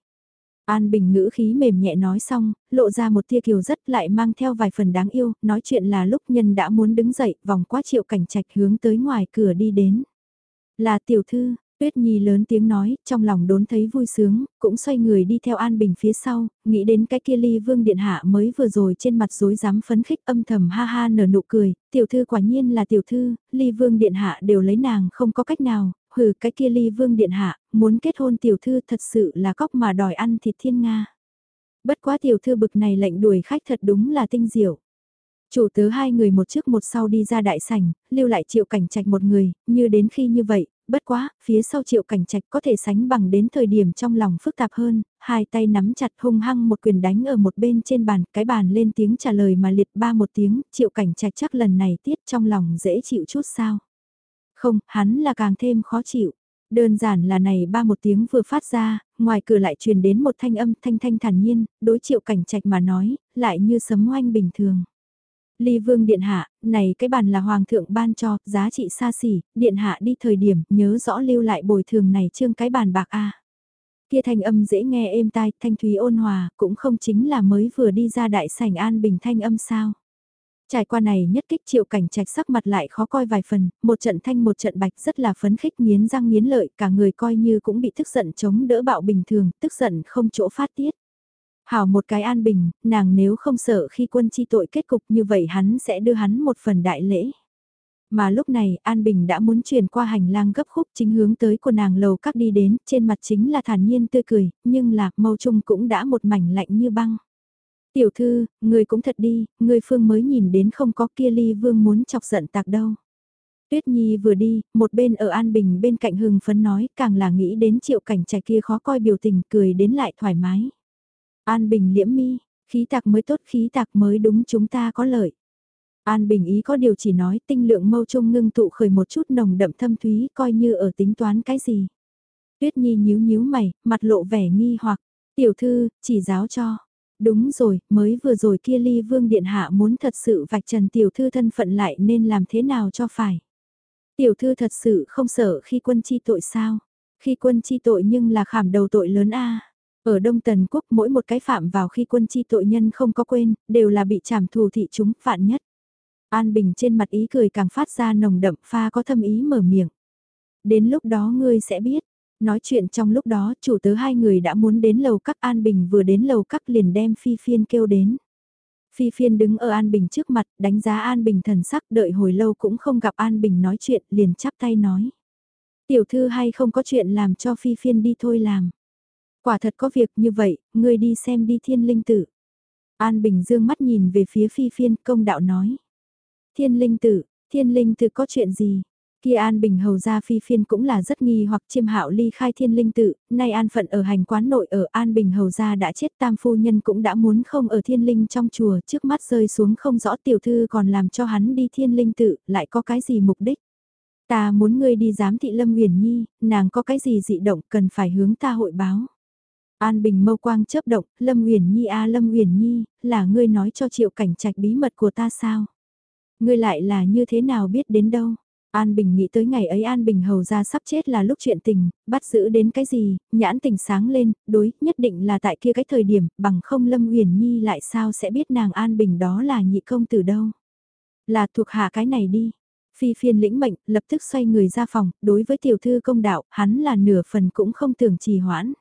An Bình ngữ khí mềm nhẹ nói xong, lộ ra một tia kiều rất lại mang theo vài phần đáng yêu, nói chuyện là lúc nhân đã muốn đứng dậy, vòng qua triệu cảnh trạch hướng tới ngoài cửa đi đến. Là tiểu thư, Tuyết Nhi lớn tiếng nói, trong lòng đốn thấy vui sướng, cũng xoay người đi theo An Bình phía sau, nghĩ đến cái kia ly vương điện hạ mới vừa rồi trên mặt rối dám phấn khích âm thầm ha ha nở nụ cười, tiểu thư quả nhiên là tiểu thư, ly vương điện hạ đều lấy nàng không có cách nào, hừ cái kia ly vương điện hạ, muốn kết hôn tiểu thư thật sự là cóc mà đòi ăn thịt thiên Nga. Bất quá tiểu thư bực này lệnh đuổi khách thật đúng là tinh diệu. Chủ tớ hai người một trước một sau đi ra đại sảnh, lưu lại triệu cảnh trạch một người, như đến khi như vậy, bất quá, phía sau triệu cảnh trạch có thể sánh bằng đến thời điểm trong lòng phức tạp hơn, hai tay nắm chặt hung hăng một quyền đánh ở một bên trên bàn, cái bàn lên tiếng trả lời mà liệt ba một tiếng, triệu cảnh trạch chắc lần này tiết trong lòng dễ chịu chút sao. Không, hắn là càng thêm khó chịu. Đơn giản là này ba một tiếng vừa phát ra, ngoài cửa lại truyền đến một thanh âm thanh thanh thản nhiên, đối triệu cảnh trạch mà nói, lại như sấm oanh bình thường. Ly vương điện hạ, này cái bàn là hoàng thượng ban cho, giá trị xa xỉ, điện hạ đi thời điểm, nhớ rõ lưu lại bồi thường này trương cái bàn bạc a. Kia thanh âm dễ nghe êm tai, thanh thúy ôn hòa, cũng không chính là mới vừa đi ra đại sảnh an bình thanh âm sao. Trải qua này nhất kích triệu cảnh trạch sắc mặt lại khó coi vài phần, một trận thanh một trận bạch rất là phấn khích nghiến răng nghiến lợi, cả người coi như cũng bị tức giận chống đỡ bạo bình thường, tức giận không chỗ phát tiết. Hảo một cái an bình, nàng nếu không sợ khi quân chi tội kết cục như vậy hắn sẽ đưa hắn một phần đại lễ. Mà lúc này An Bình đã muốn chuyển qua hành lang gấp khúc chính hướng tới của nàng lầu các đi đến, trên mặt chính là thản nhiên tươi cười, nhưng là mâu trung cũng đã một mảnh lạnh như băng. Tiểu thư, người cũng thật đi, người phương mới nhìn đến không có kia ly vương muốn chọc giận tạc đâu. Tuyết Nhi vừa đi, một bên ở An Bình bên cạnh hưng phấn nói, càng là nghĩ đến triệu cảnh trẻ kia khó coi biểu tình, cười đến lại thoải mái. An Bình liễm mi, khí tạc mới tốt khí tạc mới đúng chúng ta có lợi. An Bình ý có điều chỉ nói tinh lượng mâu trung ngưng tụ khởi một chút nồng đậm thâm thúy coi như ở tính toán cái gì. Tuyết Nhi nhíu nhíu mày, mặt lộ vẻ nghi hoặc, tiểu thư, chỉ giáo cho. Đúng rồi, mới vừa rồi kia ly vương điện hạ muốn thật sự vạch trần tiểu thư thân phận lại nên làm thế nào cho phải. Tiểu thư thật sự không sợ khi quân chi tội sao? Khi quân chi tội nhưng là khảm đầu tội lớn a. Ở Đông Tần Quốc mỗi một cái phạm vào khi quân chi tội nhân không có quên, đều là bị trảm thù thị chúng phản nhất. An Bình trên mặt ý cười càng phát ra nồng đậm pha có thâm ý mở miệng. Đến lúc đó ngươi sẽ biết. Nói chuyện trong lúc đó chủ tớ hai người đã muốn đến lầu các An Bình vừa đến lầu các liền đem Phi Phiên kêu đến. Phi Phiên đứng ở An Bình trước mặt đánh giá An Bình thần sắc đợi hồi lâu cũng không gặp An Bình nói chuyện liền chắp tay nói. Tiểu thư hay không có chuyện làm cho Phi Phiên đi thôi làm. Quả thật có việc như vậy, ngươi đi xem đi thiên linh tử. An Bình dương mắt nhìn về phía Phi Phiên công đạo nói. Thiên linh tử, thiên linh tử có chuyện gì? Kia An Bình hầu ra phi phiên cũng là rất nghi hoặc chiêm hạo ly khai thiên linh tự, nay An phận ở hành quán nội ở An Bình hầu ra đã chết tam phu nhân cũng đã muốn không ở thiên linh trong chùa trước mắt rơi xuống không rõ tiểu thư còn làm cho hắn đi thiên linh tự, lại có cái gì mục đích. Ta muốn ngươi đi giám thị Lâm Huyền Nhi, nàng có cái gì dị động cần phải hướng ta hội báo. An Bình mâu quang chớp động, Lâm Huyền Nhi a Lâm Huyền Nhi, là ngươi nói cho triệu cảnh trạch bí mật của ta sao? Ngươi lại là như thế nào biết đến đâu? An Bình nghĩ tới ngày ấy An Bình hầu ra sắp chết là lúc chuyện tình, bắt giữ đến cái gì, nhãn tình sáng lên, đối, nhất định là tại kia cái thời điểm, bằng không Lâm Huyền Nhi lại sao sẽ biết nàng An Bình đó là nhị công từ đâu. Là thuộc hạ cái này đi. Phi phiên lĩnh mệnh, lập tức xoay người ra phòng, đối với tiểu thư công đạo, hắn là nửa phần cũng không tưởng trì hoãn.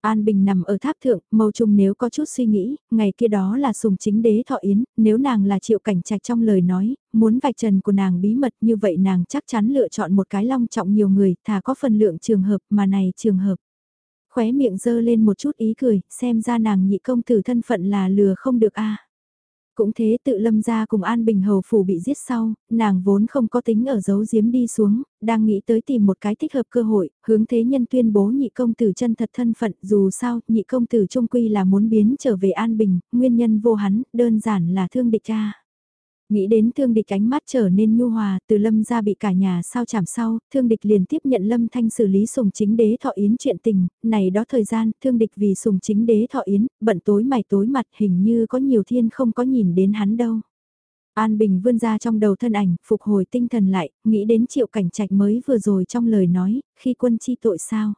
An Bình nằm ở tháp thượng, mâu trung nếu có chút suy nghĩ, ngày kia đó là sùng chính đế thọ yến, nếu nàng là triệu cảnh trạch trong lời nói, muốn vạch trần của nàng bí mật như vậy nàng chắc chắn lựa chọn một cái long trọng nhiều người, thà có phần lượng trường hợp mà này trường hợp. Khóe miệng dơ lên một chút ý cười, xem ra nàng nhị công tử thân phận là lừa không được a cũng thế tự lâm ra cùng An Bình Hầu Phủ bị giết sau, nàng vốn không có tính ở dấu giếm đi xuống, đang nghĩ tới tìm một cái thích hợp cơ hội, hướng thế nhân tuyên bố nhị công tử chân thật thân phận dù sao nhị công tử trung quy là muốn biến trở về An Bình, nguyên nhân vô hắn, đơn giản là thương địch cha. Nghĩ đến thương địch ánh mắt trở nên nhu hòa, từ lâm ra bị cả nhà sao chảm sau, thương địch liền tiếp nhận lâm thanh xử lý sùng chính đế thọ yến chuyện tình, này đó thời gian, thương địch vì sùng chính đế thọ yến, bận tối mày tối mặt hình như có nhiều thiên không có nhìn đến hắn đâu. An Bình vươn ra trong đầu thân ảnh, phục hồi tinh thần lại, nghĩ đến triệu cảnh trạch mới vừa rồi trong lời nói, khi quân chi tội sao.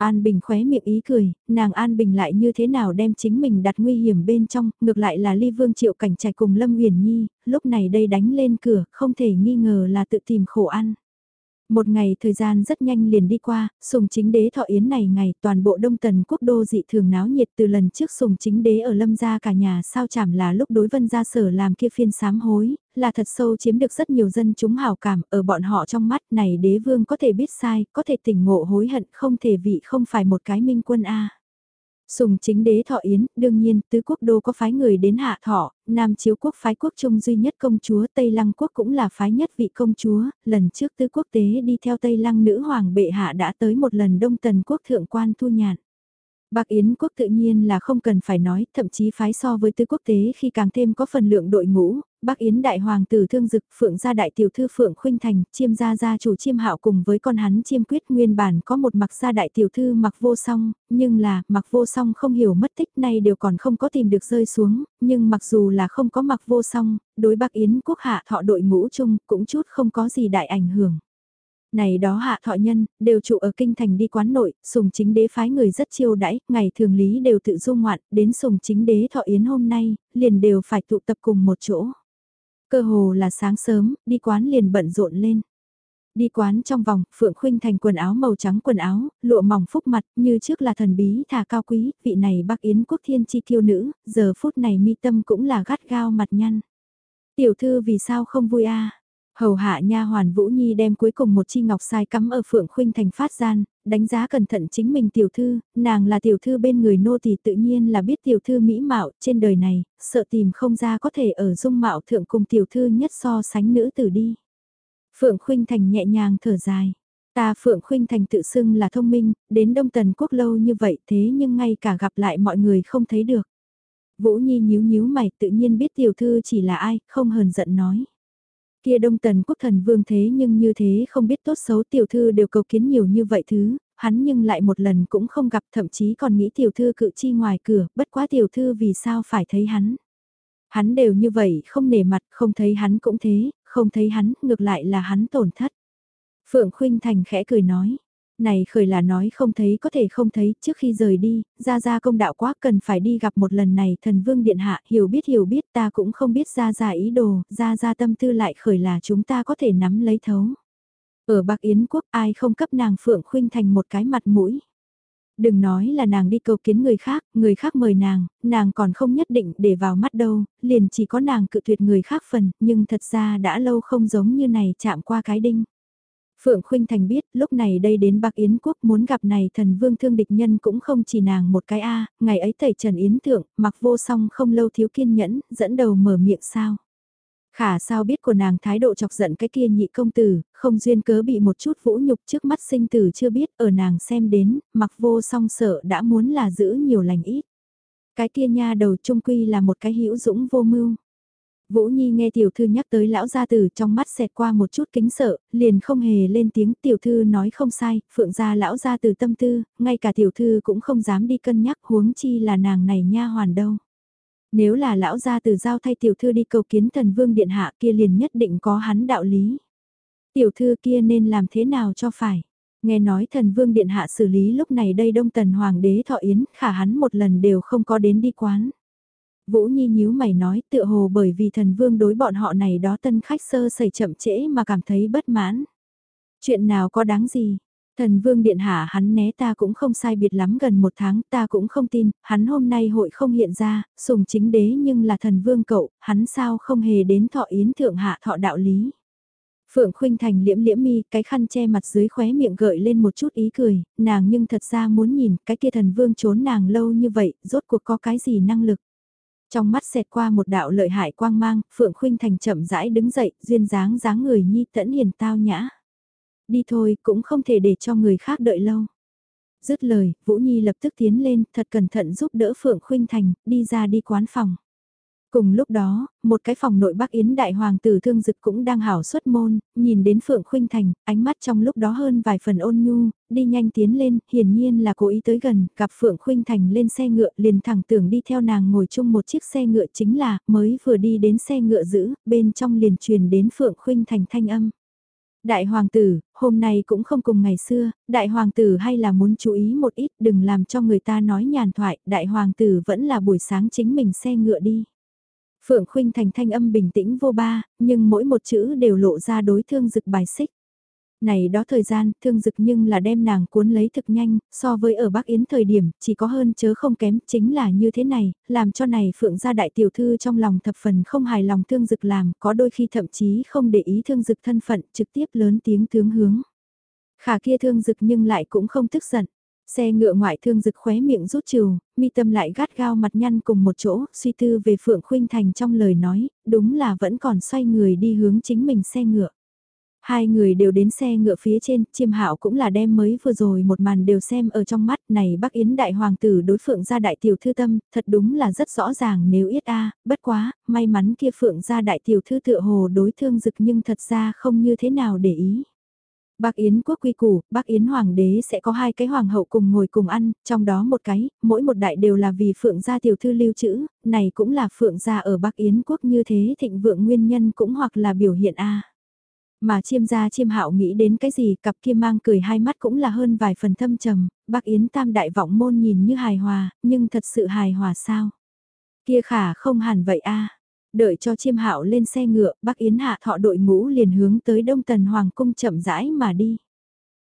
An Bình khóe miệng ý cười, nàng An Bình lại như thế nào đem chính mình đặt nguy hiểm bên trong, ngược lại là ly vương triệu cảnh trạch cùng Lâm Uyển Nhi, lúc này đây đánh lên cửa, không thể nghi ngờ là tự tìm khổ ăn. Một ngày thời gian rất nhanh liền đi qua, sùng chính đế thọ yến này ngày toàn bộ đông tần quốc đô dị thường náo nhiệt từ lần trước sùng chính đế ở lâm gia cả nhà sao chảm là lúc đối vân gia sở làm kia phiên sám hối, là thật sâu chiếm được rất nhiều dân chúng hào cảm ở bọn họ trong mắt này đế vương có thể biết sai, có thể tỉnh ngộ hối hận không thể vị không phải một cái minh quân A. Sùng chính đế thọ yến, đương nhiên, tứ quốc đô có phái người đến hạ thọ, Nam chiếu quốc phái quốc trung duy nhất công chúa, Tây lăng quốc cũng là phái nhất vị công chúa, lần trước tứ quốc tế đi theo Tây lăng nữ hoàng bệ hạ đã tới một lần đông tần quốc thượng quan thu nhàn. Bạc Yến quốc tự nhiên là không cần phải nói, thậm chí phái so với tứ quốc tế khi càng thêm có phần lượng đội ngũ, Bắc Yến đại hoàng tử thương dực, Phượng gia đại tiểu thư Phượng Khuynh Thành, chiêm gia gia chủ chiêm hạo cùng với con hắn chiêm quyết nguyên bản có một mặc gia đại tiểu thư mặc vô song, nhưng là, mặc vô song không hiểu mất tích nay đều còn không có tìm được rơi xuống, nhưng mặc dù là không có mặc vô song, đối Bắc Yến quốc hạ thọ đội ngũ chung cũng chút không có gì đại ảnh hưởng. Này đó hạ thọ nhân, đều trụ ở kinh thành đi quán nội, sùng chính đế phái người rất chiêu đãi, ngày thường lý đều tự du ngoạn, đến sùng chính đế thọ yến hôm nay, liền đều phải tụ tập cùng một chỗ. Cơ hồ là sáng sớm, đi quán liền bận rộn lên. Đi quán trong vòng, Phượng Khuynh thành quần áo màu trắng quần áo, lụa mỏng phúc mặt, như trước là thần bí thà cao quý, vị này bác Yến quốc thiên chi kiêu nữ, giờ phút này mi tâm cũng là gắt gao mặt nhăn. Tiểu thư vì sao không vui a Hầu hạ nha hoàn Vũ Nhi đem cuối cùng một chi ngọc sai cắm ở Phượng Khuynh thành phát gian, đánh giá cẩn thận chính mình tiểu thư, nàng là tiểu thư bên người nô thì tự nhiên là biết tiểu thư mỹ mạo trên đời này, sợ tìm không ra có thể ở dung mạo thượng cùng tiểu thư nhất so sánh nữ tử đi. Phượng Khuynh thành nhẹ nhàng thở dài. Ta Phượng Khuynh Thành tự xưng là thông minh, đến Đông Tần Quốc lâu như vậy thế nhưng ngay cả gặp lại mọi người không thấy được. Vũ Nhi nhíu nhíu mày tự nhiên biết tiểu thư chỉ là ai, không hờn giận nói. Kia đông tần quốc thần vương thế nhưng như thế không biết tốt xấu tiểu thư đều cầu kiến nhiều như vậy thứ, hắn nhưng lại một lần cũng không gặp thậm chí còn nghĩ tiểu thư cự chi ngoài cửa, bất quá tiểu thư vì sao phải thấy hắn. Hắn đều như vậy không nể mặt, không thấy hắn cũng thế, không thấy hắn, ngược lại là hắn tổn thất. Phượng Khuynh Thành khẽ cười nói, này khởi là nói không thấy có thể không thấy, trước khi rời đi, ra ra công đạo quá cần phải đi gặp một lần này thần vương điện hạ, hiểu biết hiểu biết ta cũng không biết ra ra ý đồ, ra ra tâm tư lại khởi là chúng ta có thể nắm lấy thấu. Ở Bắc Yến quốc ai không cấp nàng Phượng Khuynh thành một cái mặt mũi. Đừng nói là nàng đi cầu kiến người khác, người khác mời nàng, nàng còn không nhất định để vào mắt đâu, liền chỉ có nàng cự tuyệt người khác phần, nhưng thật ra đã lâu không giống như này chạm qua cái đinh. Phượng Khuynh Thành biết lúc này đây đến Bắc Yến Quốc muốn gặp này thần vương thương địch nhân cũng không chỉ nàng một cái A, ngày ấy thầy Trần Yến Thượng, mặc vô song không lâu thiếu kiên nhẫn, dẫn đầu mở miệng sao. Khả sao biết của nàng thái độ chọc giận cái kia nhị công tử, không duyên cớ bị một chút vũ nhục trước mắt sinh tử chưa biết ở nàng xem đến, mặc vô song sợ đã muốn là giữ nhiều lành ít. Cái kia nha đầu trung quy là một cái hữu dũng vô mưu. Vũ Nhi nghe tiểu thư nhắc tới lão gia tử trong mắt xẹt qua một chút kính sợ, liền không hề lên tiếng tiểu thư nói không sai, phượng gia lão gia tử tâm tư, ngay cả tiểu thư cũng không dám đi cân nhắc huống chi là nàng này nha hoàn đâu. Nếu là lão gia tử giao thay tiểu thư đi cầu kiến thần vương điện hạ kia liền nhất định có hắn đạo lý. Tiểu thư kia nên làm thế nào cho phải. Nghe nói thần vương điện hạ xử lý lúc này đây đông tần hoàng đế thọ yến khả hắn một lần đều không có đến đi quán. Vũ Nhi nhíu mày nói tựa hồ bởi vì thần vương đối bọn họ này đó tân khách sơ sẩy chậm trễ mà cảm thấy bất mãn. Chuyện nào có đáng gì? Thần vương điện hạ hắn né ta cũng không sai biệt lắm gần một tháng ta cũng không tin, hắn hôm nay hội không hiện ra, sùng chính đế nhưng là thần vương cậu, hắn sao không hề đến thọ yến thượng hạ thọ đạo lý. Phượng Khuynh Thành liễm liễm mi, cái khăn che mặt dưới khóe miệng gợi lên một chút ý cười, nàng nhưng thật ra muốn nhìn cái kia thần vương trốn nàng lâu như vậy, rốt cuộc có cái gì năng lực. Trong mắt xẹt qua một đạo lợi hại quang mang, Phượng Khuynh Thành chậm rãi đứng dậy, duyên dáng dáng người nhi tẫn hiền tao nhã. Đi thôi, cũng không thể để cho người khác đợi lâu. Dứt lời, Vũ Nhi lập tức tiến lên, thật cẩn thận giúp đỡ Phượng Khuynh Thành, đi ra đi quán phòng. Cùng lúc đó, một cái phòng nội Bắc Yến đại hoàng tử thương dực cũng đang hảo xuất môn, nhìn đến Phượng Khuynh Thành, ánh mắt trong lúc đó hơn vài phần ôn nhu, đi nhanh tiến lên, hiển nhiên là cố ý tới gần, gặp Phượng Khuynh Thành lên xe ngựa liền thẳng tưởng đi theo nàng ngồi chung một chiếc xe ngựa chính là, mới vừa đi đến xe ngựa giữ, bên trong liền truyền đến Phượng Khuynh Thành thanh âm. Đại hoàng tử, hôm nay cũng không cùng ngày xưa, đại hoàng tử hay là muốn chú ý một ít đừng làm cho người ta nói nhàn thoại, đại hoàng tử vẫn là buổi sáng chính mình xe ngựa đi. Phượng Khuynh Thành thanh âm bình tĩnh vô ba, nhưng mỗi một chữ đều lộ ra đối thương dực bài xích. Này đó thời gian, thương dực nhưng là đem nàng cuốn lấy thực nhanh, so với ở Bắc Yến thời điểm, chỉ có hơn chớ không kém, chính là như thế này, làm cho này Phượng gia đại tiểu thư trong lòng thập phần không hài lòng thương dực làm, có đôi khi thậm chí không để ý thương dực thân phận, trực tiếp lớn tiếng tướng hướng. Khả kia thương dực nhưng lại cũng không tức giận. Xe ngựa ngoại thương rực khóe miệng rút trừ, mi tâm lại gắt gao mặt nhăn cùng một chỗ, suy tư về Phượng Khuynh Thành trong lời nói, đúng là vẫn còn xoay người đi hướng chính mình xe ngựa. Hai người đều đến xe ngựa phía trên, chiêm hạo cũng là đem mới vừa rồi một màn đều xem ở trong mắt này Bắc Yến đại hoàng tử đối phượng gia đại tiểu thư tâm, thật đúng là rất rõ ràng nếu yết a bất quá, may mắn kia phượng gia đại tiểu thư tựa hồ đối thương dực nhưng thật ra không như thế nào để ý. Bắc Yến quốc quy củ, Bắc Yến hoàng đế sẽ có hai cái hoàng hậu cùng ngồi cùng ăn, trong đó một cái, mỗi một đại đều là vì phượng gia tiểu thư lưu trữ, này cũng là phượng gia ở Bắc Yến quốc như thế thịnh vượng nguyên nhân cũng hoặc là biểu hiện a. Mà chiêm gia chiêm hạo nghĩ đến cái gì cặp kia mang cười hai mắt cũng là hơn vài phần thâm trầm, Bắc Yến tam đại vọng môn nhìn như hài hòa, nhưng thật sự hài hòa sao? Kia khả không hẳn vậy a. Đợi cho chiêm hạo lên xe ngựa, Bắc Yến hạ thọ đội ngũ liền hướng tới Đông Tần Hoàng cung chậm rãi mà đi.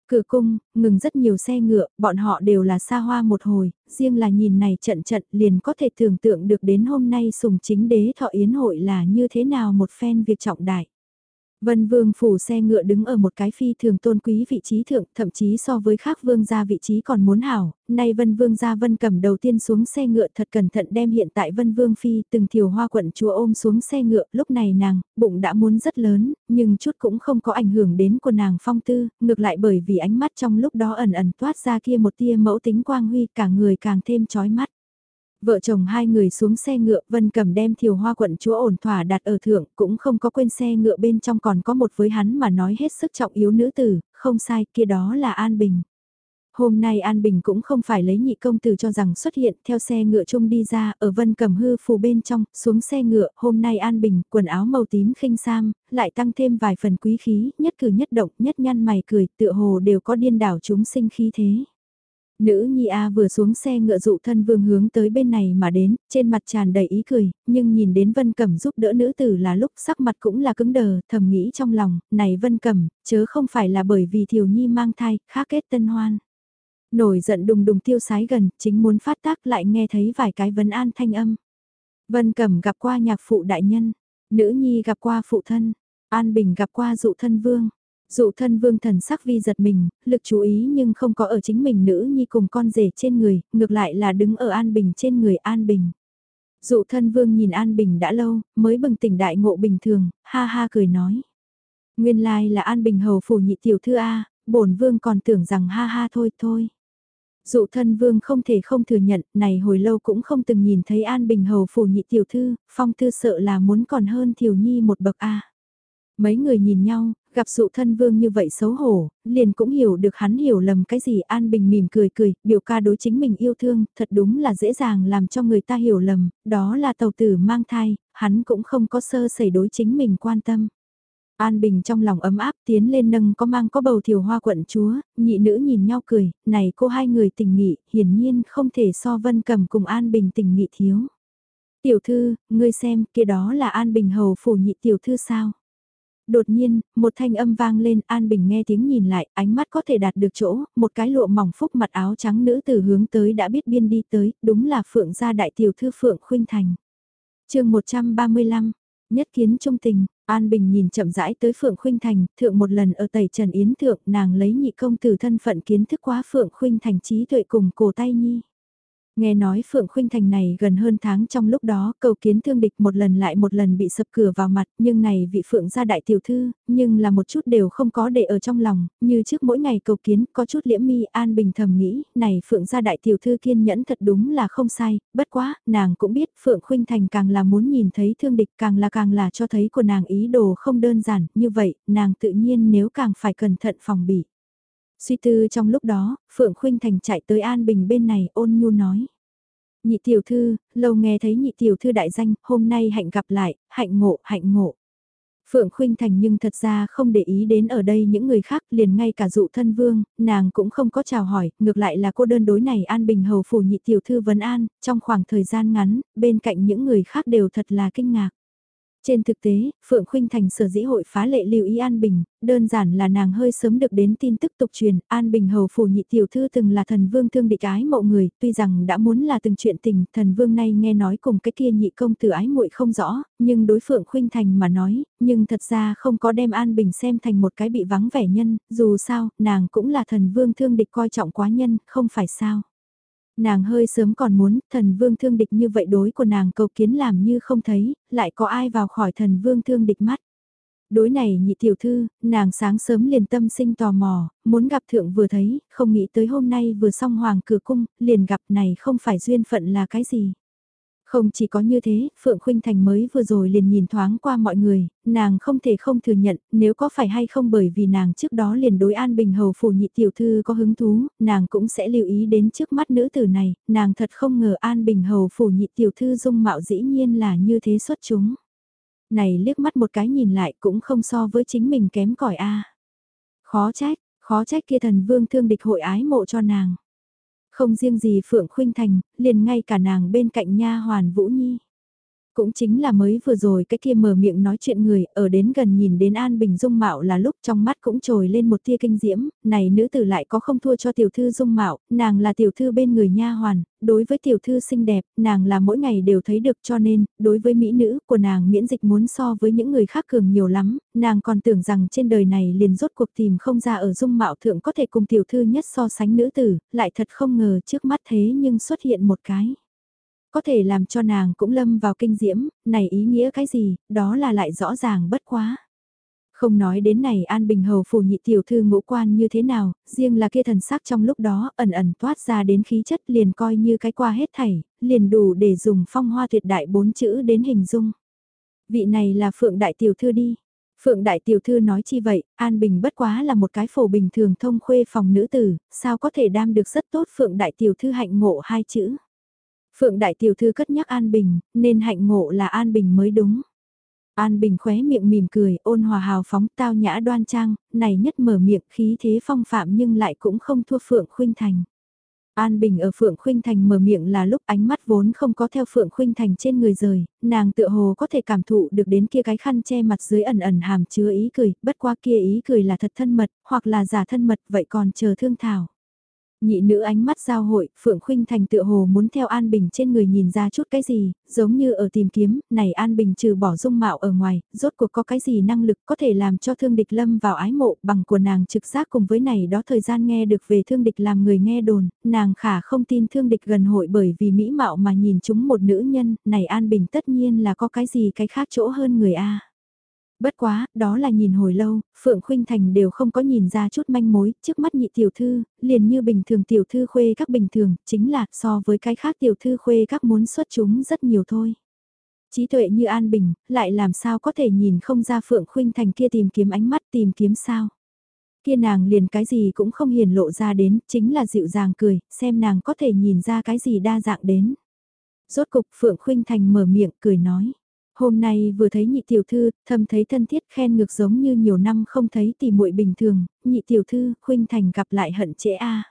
Cửa cung, ngừng rất nhiều xe ngựa, bọn họ đều là xa hoa một hồi, riêng là nhìn này trận trận liền có thể tưởng tượng được đến hôm nay sùng chính đế thọ yến hội là như thế nào một phen việc trọng đại. Vân Vương phủ xe ngựa đứng ở một cái phi thường tôn quý vị trí thượng, thậm chí so với khác vương gia vị trí còn muốn hảo, nay Vân Vương gia Vân cầm đầu tiên xuống xe ngựa thật cẩn thận đem hiện tại Vân Vương phi từng thiều hoa quận chúa ôm xuống xe ngựa, lúc này nàng, bụng đã muốn rất lớn, nhưng chút cũng không có ảnh hưởng đến của nàng phong tư, ngược lại bởi vì ánh mắt trong lúc đó ẩn ẩn toát ra kia một tia mẫu tính quang huy cả người càng thêm chói mắt. Vợ chồng hai người xuống xe ngựa, Vân Cầm đem thiều hoa quận chúa ổn thỏa đặt ở thượng, cũng không có quên xe ngựa bên trong còn có một với hắn mà nói hết sức trọng yếu nữ tử, không sai, kia đó là An Bình. Hôm nay An Bình cũng không phải lấy nhị công tử cho rằng xuất hiện theo xe ngựa chung đi ra ở vân cầm hư phù bên trong, xuống xe ngựa, hôm nay An Bình, quần áo màu tím khinh sam, lại tăng thêm vài phần quý khí, nhất cử nhất động, nhất nhăn mày cười, tựa hồ đều có điên đảo chúng sinh khí thế. Nữ nhi A vừa xuống xe ngựa dụ thân vương hướng tới bên này mà đến, trên mặt tràn đầy ý cười, nhưng nhìn đến Vân Cẩm giúp đỡ nữ tử là lúc sắc mặt cũng là cứng đờ, thầm nghĩ trong lòng, này Vân Cẩm, chớ không phải là bởi vì Thiều Nhi mang thai, khác kết tân hoan. Nổi giận đùng đùng tiêu sái gần, chính muốn phát tác lại nghe thấy vài cái vấn an thanh âm. Vân Cẩm gặp qua nhạc phụ đại nhân, nữ nhi gặp qua phụ thân, An Bình gặp qua dụ thân vương. Dụ thân vương thần sắc vi giật mình, lực chú ý nhưng không có ở chính mình nữ nhi cùng con rể trên người, ngược lại là đứng ở An Bình trên người An Bình. Dụ thân vương nhìn An Bình đã lâu, mới bừng tỉnh đại ngộ bình thường, ha ha cười nói. Nguyên lai là An Bình hầu phủ nhị tiểu thư A, bổn vương còn tưởng rằng ha ha thôi thôi. Dụ thân vương không thể không thừa nhận, này hồi lâu cũng không từng nhìn thấy An Bình hầu phủ nhị tiểu thư, phong thư sợ là muốn còn hơn thiểu nhi một bậc A. Mấy người nhìn nhau, gặp dụ thân vương như vậy xấu hổ, liền cũng hiểu được hắn hiểu lầm cái gì An Bình mỉm cười cười, biểu ca đối chính mình yêu thương, thật đúng là dễ dàng làm cho người ta hiểu lầm, đó là tàu tử mang thai, hắn cũng không có sơ sẩy đối chính mình quan tâm. An Bình trong lòng ấm áp tiến lên nâng có mang có bầu thiều hoa quận chúa, nhị nữ nhìn nhau cười, này cô hai người tình nghị, hiển nhiên không thể so vân cầm cùng An Bình tình nghị thiếu. Tiểu thư, ngươi xem, kia đó là An Bình hầu phủ nhị tiểu thư sao? Đột nhiên, một thanh âm vang lên, An Bình nghe tiếng nhìn lại, ánh mắt có thể đạt được chỗ, một cái lụa mỏng phúc mặt áo trắng nữ từ hướng tới đã biết biên đi tới, đúng là Phượng gia đại tiểu thư Phượng Khuynh Thành. chương 135, nhất kiến trung tình, An Bình nhìn chậm rãi tới Phượng Khuynh Thành, thượng một lần ở tẩy Trần Yến thượng, nàng lấy nhị công từ thân phận kiến thức quá Phượng Khuynh Thành trí tuệ cùng cổ tay nhi. Nghe nói Phượng Khuynh Thành này gần hơn tháng trong lúc đó cầu kiến thương địch một lần lại một lần bị sập cửa vào mặt, nhưng này vị Phượng gia đại tiểu thư, nhưng là một chút đều không có để ở trong lòng, như trước mỗi ngày cầu kiến có chút liễm mi an bình thầm nghĩ, này Phượng gia đại tiểu thư kiên nhẫn thật đúng là không sai, bất quá, nàng cũng biết Phượng Khuynh Thành càng là muốn nhìn thấy thương địch càng là càng là cho thấy của nàng ý đồ không đơn giản, như vậy, nàng tự nhiên nếu càng phải cẩn thận phòng bị. Suy tư trong lúc đó, Phượng Khuynh Thành chạy tới An Bình bên này ôn nhu nói. Nhị tiểu thư, lâu nghe thấy nhị tiểu thư đại danh, hôm nay hạnh gặp lại, hạnh ngộ, hạnh ngộ. Phượng Khuynh Thành nhưng thật ra không để ý đến ở đây những người khác liền ngay cả dụ thân vương, nàng cũng không có chào hỏi, ngược lại là cô đơn đối này An Bình Hầu phủ nhị tiểu thư vấn an, trong khoảng thời gian ngắn, bên cạnh những người khác đều thật là kinh ngạc. Trên thực tế, Phượng Khuynh Thành sở dĩ hội phá lệ lưu ý An Bình, đơn giản là nàng hơi sớm được đến tin tức tục truyền, An Bình hầu phủ nhị tiểu thư từng là thần vương thương địch ái mộ người, tuy rằng đã muốn là từng chuyện tình, thần vương nay nghe nói cùng cái kia nhị công tử ái muội không rõ, nhưng đối Phượng Khuynh Thành mà nói, nhưng thật ra không có đem An Bình xem thành một cái bị vắng vẻ nhân, dù sao, nàng cũng là thần vương thương địch coi trọng quá nhân, không phải sao. Nàng hơi sớm còn muốn, thần vương thương địch như vậy đối của nàng cầu kiến làm như không thấy, lại có ai vào khỏi thần vương thương địch mắt. Đối này nhị tiểu thư, nàng sáng sớm liền tâm sinh tò mò, muốn gặp thượng vừa thấy, không nghĩ tới hôm nay vừa xong hoàng cửa cung, liền gặp này không phải duyên phận là cái gì. Không chỉ có như thế, Phượng Khuynh Thành mới vừa rồi liền nhìn thoáng qua mọi người, nàng không thể không thừa nhận, nếu có phải hay không bởi vì nàng trước đó liền đối An Bình Hầu phủ nhị tiểu thư có hứng thú, nàng cũng sẽ lưu ý đến trước mắt nữ tử này, nàng thật không ngờ An Bình Hầu phủ nhị tiểu thư dung mạo dĩ nhiên là như thế xuất chúng. Này liếc mắt một cái nhìn lại cũng không so với chính mình kém cỏi a. Khó trách, khó trách kia thần vương thương địch hội ái mộ cho nàng. Không riêng gì Phượng Khuynh Thành, liền ngay cả nàng bên cạnh nha hoàn Vũ Nhi. Cũng chính là mới vừa rồi cái kia mở miệng nói chuyện người, ở đến gần nhìn đến An Bình Dung Mạo là lúc trong mắt cũng trồi lên một tia kinh diễm, này nữ tử lại có không thua cho tiểu thư Dung Mạo, nàng là tiểu thư bên người nha hoàn, đối với tiểu thư xinh đẹp, nàng là mỗi ngày đều thấy được cho nên, đối với mỹ nữ của nàng miễn dịch muốn so với những người khác cường nhiều lắm, nàng còn tưởng rằng trên đời này liền rốt cuộc tìm không ra ở Dung Mạo thượng có thể cùng tiểu thư nhất so sánh nữ tử, lại thật không ngờ trước mắt thế nhưng xuất hiện một cái có thể làm cho nàng cũng lâm vào kinh diễm, này ý nghĩa cái gì, đó là lại rõ ràng bất quá. Không nói đến này An Bình Hầu phủ nhị tiểu thư ngũ quan như thế nào, riêng là kia thần sắc trong lúc đó ẩn ẩn toát ra đến khí chất liền coi như cái qua hết thảy, liền đủ để dùng phong hoa tuyệt đại bốn chữ đến hình dung. Vị này là Phượng Đại Tiểu Thư đi. Phượng Đại Tiểu Thư nói chi vậy, An Bình bất quá là một cái phổ bình thường thông khuê phòng nữ tử, sao có thể đam được rất tốt Phượng Đại Tiểu Thư hạnh ngộ hai chữ. Phượng Đại Tiểu Thư cất nhắc An Bình, nên hạnh ngộ là An Bình mới đúng. An Bình khóe miệng mỉm cười, ôn hòa hào phóng, tao nhã đoan trang, này nhất mở miệng khí thế phong phạm nhưng lại cũng không thua Phượng Khuynh Thành. An Bình ở Phượng Khuynh Thành mở miệng là lúc ánh mắt vốn không có theo Phượng Khuynh Thành trên người rời, nàng tựa hồ có thể cảm thụ được đến kia cái khăn che mặt dưới ẩn ẩn hàm chứa ý cười, bất qua kia ý cười là thật thân mật, hoặc là giả thân mật vậy còn chờ thương thảo. Nhị nữ ánh mắt giao hội, Phượng Khuynh Thành tựa hồ muốn theo An Bình trên người nhìn ra chút cái gì, giống như ở tìm kiếm, này An Bình trừ bỏ dung mạo ở ngoài, rốt cuộc có cái gì năng lực có thể làm cho thương địch lâm vào ái mộ bằng của nàng trực giác cùng với này đó thời gian nghe được về thương địch làm người nghe đồn, nàng khả không tin thương địch gần hội bởi vì mỹ mạo mà nhìn chúng một nữ nhân, này An Bình tất nhiên là có cái gì cái khác chỗ hơn người A. Bất quá, đó là nhìn hồi lâu, Phượng Khuynh Thành đều không có nhìn ra chút manh mối, trước mắt nhị tiểu thư, liền như bình thường tiểu thư khuê các bình thường, chính là so với cái khác tiểu thư khuê các muốn xuất chúng rất nhiều thôi. Trí tuệ như An Bình, lại làm sao có thể nhìn không ra Phượng Khuynh Thành kia tìm kiếm ánh mắt tìm kiếm sao. Kia nàng liền cái gì cũng không hiền lộ ra đến, chính là dịu dàng cười, xem nàng có thể nhìn ra cái gì đa dạng đến. Rốt cục Phượng Khuynh Thành mở miệng cười nói Hôm nay vừa thấy nhị tiểu thư, thầm thấy thân thiết khen ngược giống như nhiều năm không thấy tỷ muội bình thường, nhị tiểu thư, khuynh thành gặp lại hận trễ a.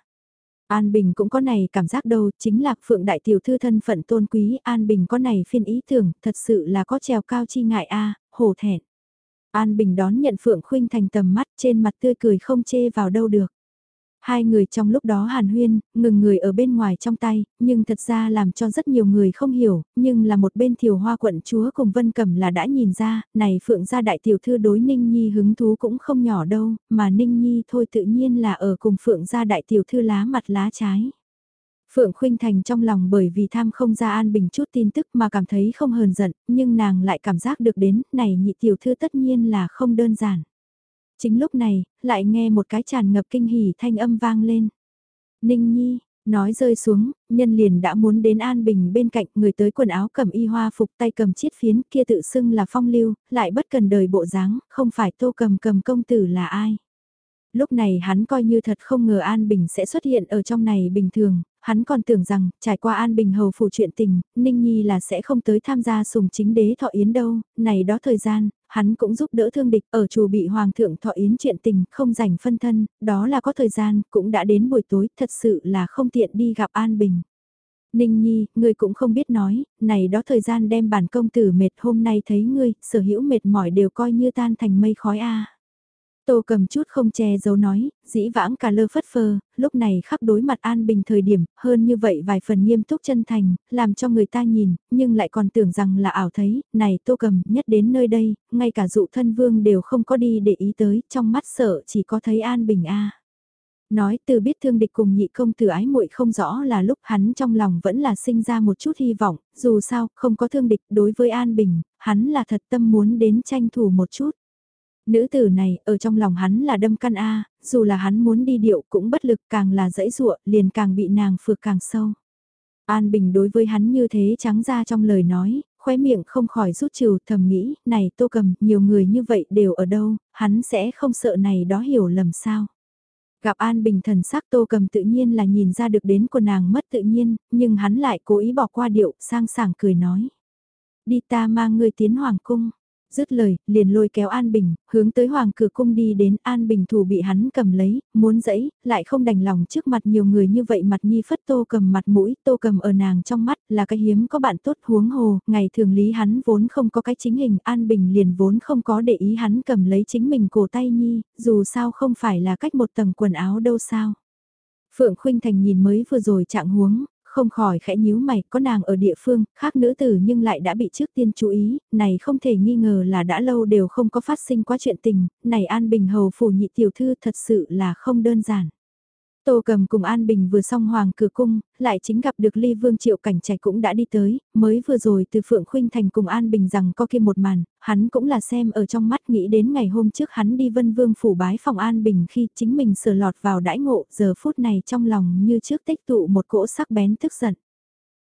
An Bình cũng có này cảm giác đâu, chính là phượng đại tiểu thư thân phận tôn quý, An Bình có này phiên ý tưởng, thật sự là có trèo cao chi ngại a, hổ thẹn. An Bình đón nhận Phượng Khuynh thành tầm mắt trên mặt tươi cười không chê vào đâu được. Hai người trong lúc đó hàn huyên, ngừng người ở bên ngoài trong tay, nhưng thật ra làm cho rất nhiều người không hiểu, nhưng là một bên thiều hoa quận chúa cùng Vân Cẩm là đã nhìn ra, này Phượng gia đại tiểu thư đối Ninh Nhi hứng thú cũng không nhỏ đâu, mà Ninh Nhi thôi tự nhiên là ở cùng Phượng gia đại tiểu thư lá mặt lá trái. Phượng Khuynh Thành trong lòng bởi vì tham không ra an bình chút tin tức mà cảm thấy không hờn giận, nhưng nàng lại cảm giác được đến, này nhị tiểu thư tất nhiên là không đơn giản. Chính lúc này, lại nghe một cái tràn ngập kinh hỉ thanh âm vang lên. Ninh Nhi, nói rơi xuống, nhân liền đã muốn đến An Bình bên cạnh người tới quần áo cầm y hoa phục tay cầm chiết phiến kia tự xưng là phong lưu, lại bất cần đời bộ dáng, không phải tô cầm cầm công tử là ai. Lúc này hắn coi như thật không ngờ An Bình sẽ xuất hiện ở trong này bình thường, hắn còn tưởng rằng, trải qua An Bình Hầu phủ chuyện tình, Ninh Nhi là sẽ không tới tham gia sùng chính đế thọ yến đâu, này đó thời gian, hắn cũng giúp đỡ thương địch ở chủ bị Hoàng thượng thọ yến chuyện tình, không rảnh phân thân, đó là có thời gian, cũng đã đến buổi tối, thật sự là không tiện đi gặp An Bình. Ninh Nhi, ngươi cũng không biết nói, này đó thời gian đem bản công tử mệt hôm nay thấy ngươi, sở hữu mệt mỏi đều coi như tan thành mây khói a. Tô cầm chút không che giấu nói, dĩ vãng cả lơ phất phơ, lúc này khắc đối mặt an bình thời điểm, hơn như vậy vài phần nghiêm túc chân thành, làm cho người ta nhìn, nhưng lại còn tưởng rằng là ảo thấy, này tô cầm nhất đến nơi đây, ngay cả dụ thân vương đều không có đi để ý tới, trong mắt sợ chỉ có thấy an bình a. Nói từ biết thương địch cùng nhị công tử ái muội không rõ là lúc hắn trong lòng vẫn là sinh ra một chút hy vọng, dù sao, không có thương địch đối với An Bình, hắn là thật tâm muốn đến tranh thủ một chút. Nữ tử này, ở trong lòng hắn là đâm căn A, dù là hắn muốn đi điệu cũng bất lực càng là dãy dụa, liền càng bị nàng phược càng sâu. An Bình đối với hắn như thế trắng ra trong lời nói, khóe miệng không khỏi rút trừ thầm nghĩ, này tô cầm, nhiều người như vậy đều ở đâu, hắn sẽ không sợ này đó hiểu lầm sao. Gặp An Bình thần sắc tô cầm tự nhiên là nhìn ra được đến của nàng mất tự nhiên, nhưng hắn lại cố ý bỏ qua điệu, sang sảng cười nói. Đi ta mang người tiến hoàng cung dứt lời, liền lôi kéo An Bình, hướng tới hoàng cửa cung đi đến An Bình thủ bị hắn cầm lấy, muốn dẫy, lại không đành lòng trước mặt nhiều người như vậy mặt nhi phất tô cầm mặt mũi, tô cầm ở nàng trong mắt là cái hiếm có bạn tốt huống hồ, ngày thường lý hắn vốn không có cái chính hình, An Bình liền vốn không có để ý hắn cầm lấy chính mình cổ tay nhi, dù sao không phải là cách một tầng quần áo đâu sao. Phượng Khuynh Thành nhìn mới vừa rồi trạng huống, không khỏi khẽ nhíu mày, có nàng ở địa phương, khác nữ tử nhưng lại đã bị trước tiên chú ý, này không thể nghi ngờ là đã lâu đều không có phát sinh quá chuyện tình, này An Bình hầu phủ nhị tiểu thư thật sự là không đơn giản. Tô cầm cùng An Bình vừa xong hoàng cửa cung, lại chính gặp được Ly Vương Triệu Cảnh Trạch cũng đã đi tới, mới vừa rồi từ Phượng Khuynh Thành cùng An Bình rằng có kia một màn, hắn cũng là xem ở trong mắt nghĩ đến ngày hôm trước hắn đi Vân Vương phủ bái phòng An Bình khi chính mình sờ lọt vào đãi ngộ, giờ phút này trong lòng như trước tích tụ một cỗ sắc bén tức giận.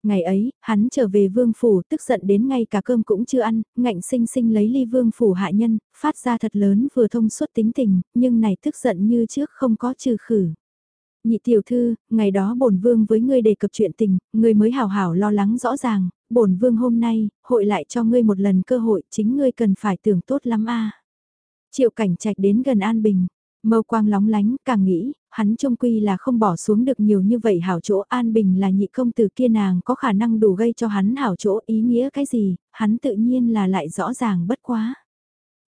Ngày ấy, hắn trở về vương phủ tức giận đến ngay cả cơm cũng chưa ăn, ngạnh sinh sinh lấy ly vương phủ hạ nhân, phát ra thật lớn vừa thông suốt tính tình, nhưng này tức giận như trước không có trừ khử. Nhị tiểu thư, ngày đó bổn vương với ngươi đề cập chuyện tình, ngươi mới hào hảo lo lắng rõ ràng, bổn vương hôm nay, hội lại cho ngươi một lần cơ hội, chính ngươi cần phải tưởng tốt lắm a. Triệu cảnh trạch đến gần An Bình, mâu quang lóng lánh, càng nghĩ, hắn trông quy là không bỏ xuống được nhiều như vậy hảo chỗ An Bình là nhị công tử kia nàng có khả năng đủ gây cho hắn hảo chỗ ý nghĩa cái gì, hắn tự nhiên là lại rõ ràng bất quá.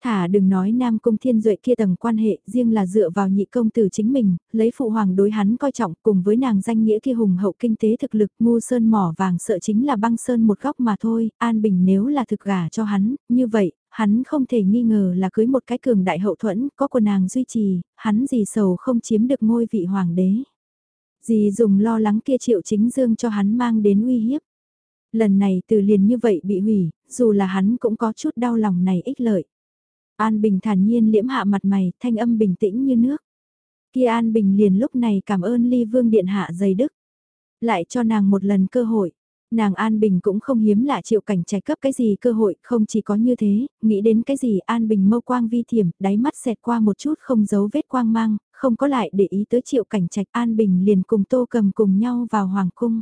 Thả đừng nói Nam Cung Thiên Duệ kia tầng quan hệ, riêng là dựa vào nhị công tử chính mình, lấy phụ hoàng đối hắn coi trọng cùng với nàng danh nghĩa kia hùng hậu kinh tế thực lực ngu sơn mỏ vàng sợ chính là băng sơn một góc mà thôi, An Bình nếu là thực gả cho hắn, như vậy, hắn không thể nghi ngờ là cưới một cái cường đại hậu thuẫn, có của nàng duy trì, hắn gì sầu không chiếm được ngôi vị hoàng đế. gì dùng lo lắng kia triệu chính dương cho hắn mang đến uy hiếp. Lần này từ liền như vậy bị hủy, dù là hắn cũng có chút đau lòng này ích lợi. An Bình thản nhiên liễm hạ mặt mày, thanh âm bình tĩnh như nước. Kia An Bình liền lúc này cảm ơn ly vương điện hạ dày đức. Lại cho nàng một lần cơ hội. Nàng An Bình cũng không hiếm lạ chịu cảnh trái cấp cái gì cơ hội, không chỉ có như thế, nghĩ đến cái gì An Bình mâu quang vi thiểm, đáy mắt xẹt qua một chút không giấu vết quang mang, không có lại để ý tới triệu cảnh trạch An Bình liền cùng tô cầm cùng nhau vào hoàng cung.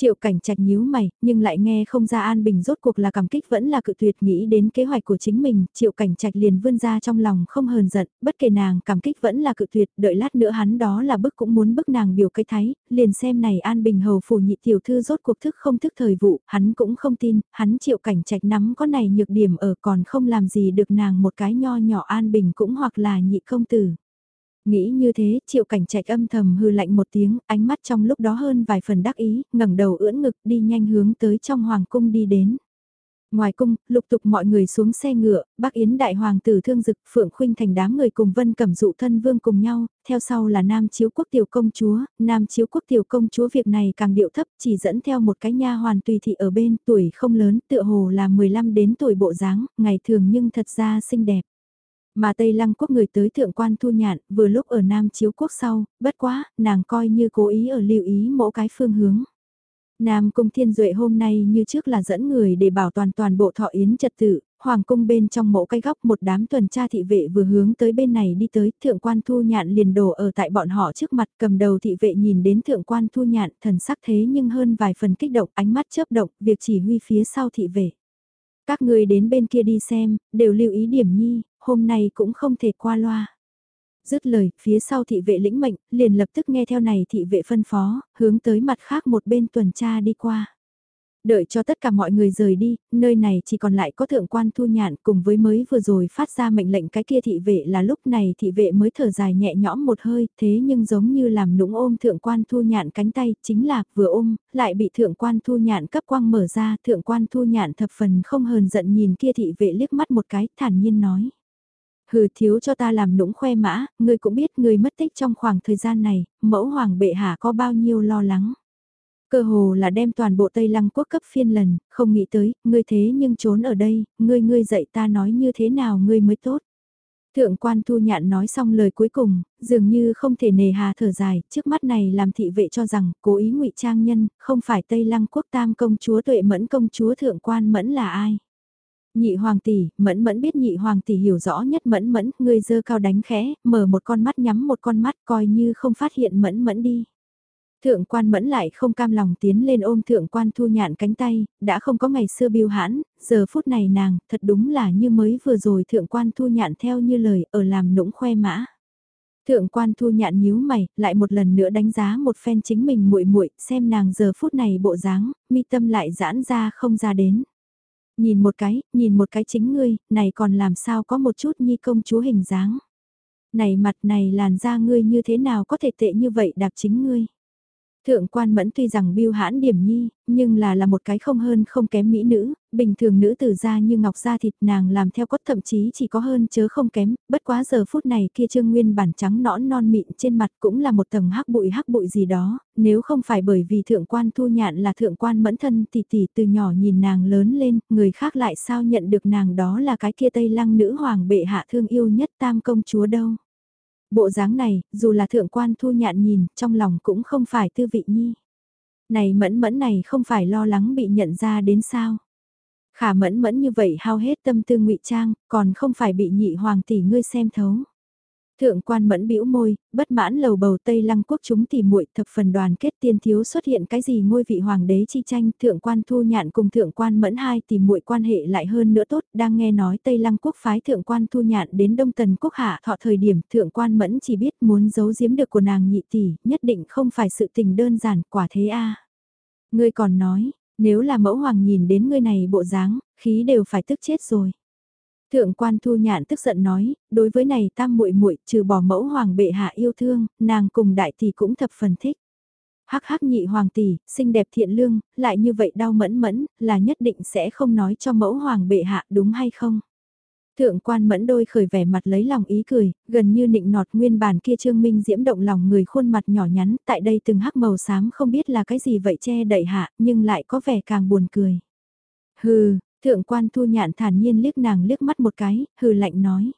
Triệu cảnh trạch nhíu mày, nhưng lại nghe không ra An Bình rốt cuộc là cảm kích vẫn là cự tuyệt nghĩ đến kế hoạch của chính mình, triệu cảnh trạch liền vươn ra trong lòng không hờn giận, bất kể nàng cảm kích vẫn là cự tuyệt, đợi lát nữa hắn đó là bức cũng muốn bức nàng biểu cái thái, liền xem này An Bình hầu phủ nhị tiểu thư rốt cuộc thức không thức thời vụ, hắn cũng không tin, hắn triệu cảnh trạch nắm có này nhược điểm ở còn không làm gì được nàng một cái nho nhỏ An Bình cũng hoặc là nhị công tử. Nghĩ như thế, triệu cảnh trạch âm thầm hư lạnh một tiếng, ánh mắt trong lúc đó hơn vài phần đắc ý, ngẩng đầu ưỡn ngực đi nhanh hướng tới trong hoàng cung đi đến. Ngoài cung, lục tục mọi người xuống xe ngựa, bác Yến đại hoàng tử thương dực phượng khuynh thành đám người cùng vân cẩm dụ thân vương cùng nhau, theo sau là nam chiếu quốc tiểu công chúa, nam chiếu quốc tiểu công chúa việc này càng điệu thấp chỉ dẫn theo một cái nha hoàn tùy thị ở bên tuổi không lớn tựa hồ là 15 đến tuổi bộ dáng, ngày thường nhưng thật ra xinh đẹp. Mà Tây Lăng quốc người tới thượng quan thu nhạn, vừa lúc ở Nam Chiếu quốc sau, bất quá, nàng coi như cố ý ở lưu ý mỗi cái phương hướng. Nam Cung Thiên Duệ hôm nay như trước là dẫn người để bảo toàn toàn bộ thọ yến trật tự, Hoàng cung bên trong mẫu cái góc một đám tuần tra thị vệ vừa hướng tới bên này đi tới, thượng quan thu nhạn liền đổ ở tại bọn họ trước mặt cầm đầu thị vệ nhìn đến thượng quan thu nhạn thần sắc thế nhưng hơn vài phần kích động ánh mắt chớp động, việc chỉ huy phía sau thị vệ. Các người đến bên kia đi xem, đều lưu ý điểm nhi, hôm nay cũng không thể qua loa. Dứt lời, phía sau thị vệ lĩnh mệnh, liền lập tức nghe theo này thị vệ phân phó, hướng tới mặt khác một bên tuần tra đi qua. Đợi cho tất cả mọi người rời đi, nơi này chỉ còn lại có thượng quan thu nhạn cùng với mới vừa rồi phát ra mệnh lệnh cái kia thị vệ là lúc này thị vệ mới thở dài nhẹ nhõm một hơi, thế nhưng giống như làm nũng ôm thượng quan thu nhạn cánh tay, chính là vừa ôm, lại bị thượng quan thu nhạn cấp quang mở ra, thượng quan thu nhạn thập phần không hờn giận nhìn kia thị vệ liếc mắt một cái, thản nhiên nói. Hừ thiếu cho ta làm nũng khoe mã, ngươi cũng biết ngươi mất tích trong khoảng thời gian này, mẫu hoàng bệ hạ có bao nhiêu lo lắng. Cơ hồ là đem toàn bộ Tây Lăng quốc cấp phiên lần, không nghĩ tới, ngươi thế nhưng trốn ở đây, ngươi ngươi dạy ta nói như thế nào ngươi mới tốt. Thượng quan thu nhạn nói xong lời cuối cùng, dường như không thể nề hà thở dài, trước mắt này làm thị vệ cho rằng cố ý ngụy trang nhân, không phải Tây Lăng quốc tam công chúa tuệ mẫn công chúa thượng quan mẫn là ai. Nhị hoàng tỷ, mẫn mẫn biết nhị hoàng tỷ hiểu rõ nhất mẫn mẫn, người dơ cao đánh khẽ, mở một con mắt nhắm một con mắt coi như không phát hiện mẫn mẫn đi. Thượng quan mẫn lại không cam lòng tiến lên ôm thượng quan thu nhạn cánh tay, đã không có ngày xưa biêu hãn, giờ phút này nàng, thật đúng là như mới vừa rồi thượng quan thu nhạn theo như lời ở làm nũng khoe mã. Thượng quan thu nhạn nhíu mày, lại một lần nữa đánh giá một phen chính mình muội muội xem nàng giờ phút này bộ dáng, mi tâm lại giãn ra không ra đến. Nhìn một cái, nhìn một cái chính ngươi, này còn làm sao có một chút nhi công chúa hình dáng. Này mặt này làn da ngươi như thế nào có thể tệ như vậy đạp chính ngươi. Thượng quan mẫn tuy rằng biêu hãn điểm nhi, nhưng là là một cái không hơn không kém mỹ nữ, bình thường nữ tử ra như ngọc da thịt nàng làm theo cốt thậm chí chỉ có hơn chớ không kém, bất quá giờ phút này kia trương nguyên bản trắng nõn non mịn trên mặt cũng là một tầng hắc bụi hắc bụi gì đó, nếu không phải bởi vì thượng quan thu nhạn là thượng quan mẫn thân tỷ tỷ từ nhỏ nhìn nàng lớn lên, người khác lại sao nhận được nàng đó là cái kia tây lăng nữ hoàng bệ hạ thương yêu nhất tam công chúa đâu. Bộ dáng này, dù là thượng quan thu nhạn nhìn, trong lòng cũng không phải tư vị nhi. Này mẫn mẫn này không phải lo lắng bị nhận ra đến sao. Khả mẫn mẫn như vậy hao hết tâm tư ngụy trang, còn không phải bị nhị hoàng tỷ ngươi xem thấu. Thượng quan mẫn bĩu môi, bất mãn lầu bầu Tây Lăng quốc chúng tỉ muội thập phần đoàn kết tiên thiếu xuất hiện cái gì ngôi vị hoàng đế chi tranh, thượng quan thu nhạn cùng thượng quan mẫn hai tỉ muội quan hệ lại hơn nữa tốt, đang nghe nói Tây Lăng quốc phái thượng quan thu nhạn đến Đông Tần quốc hạ thọ thời điểm thượng quan mẫn chỉ biết muốn giấu giếm được của nàng nhị tỷ, nhất định không phải sự tình đơn giản, quả thế a. Ngươi còn nói, nếu là mẫu hoàng nhìn đến ngươi này bộ dáng, khí đều phải tức chết rồi. Thượng quan thu nhạn tức giận nói, đối với này tam muội muội trừ bỏ mẫu hoàng bệ hạ yêu thương, nàng cùng đại tỷ cũng thập phần thích. Hắc hắc nhị hoàng tỷ, xinh đẹp thiện lương, lại như vậy đau mẫn mẫn, là nhất định sẽ không nói cho mẫu hoàng bệ hạ đúng hay không. Thượng quan mẫn đôi khởi vẻ mặt lấy lòng ý cười, gần như nịnh nọt nguyên bản kia trương minh diễm động lòng người khuôn mặt nhỏ nhắn, tại đây từng hắc màu xám không biết là cái gì vậy che đậy hạ, nhưng lại có vẻ càng buồn cười. Hừ, Thượng quan thu nhạn thản nhiên liếc nàng liếc mắt một cái, hừ lạnh nói.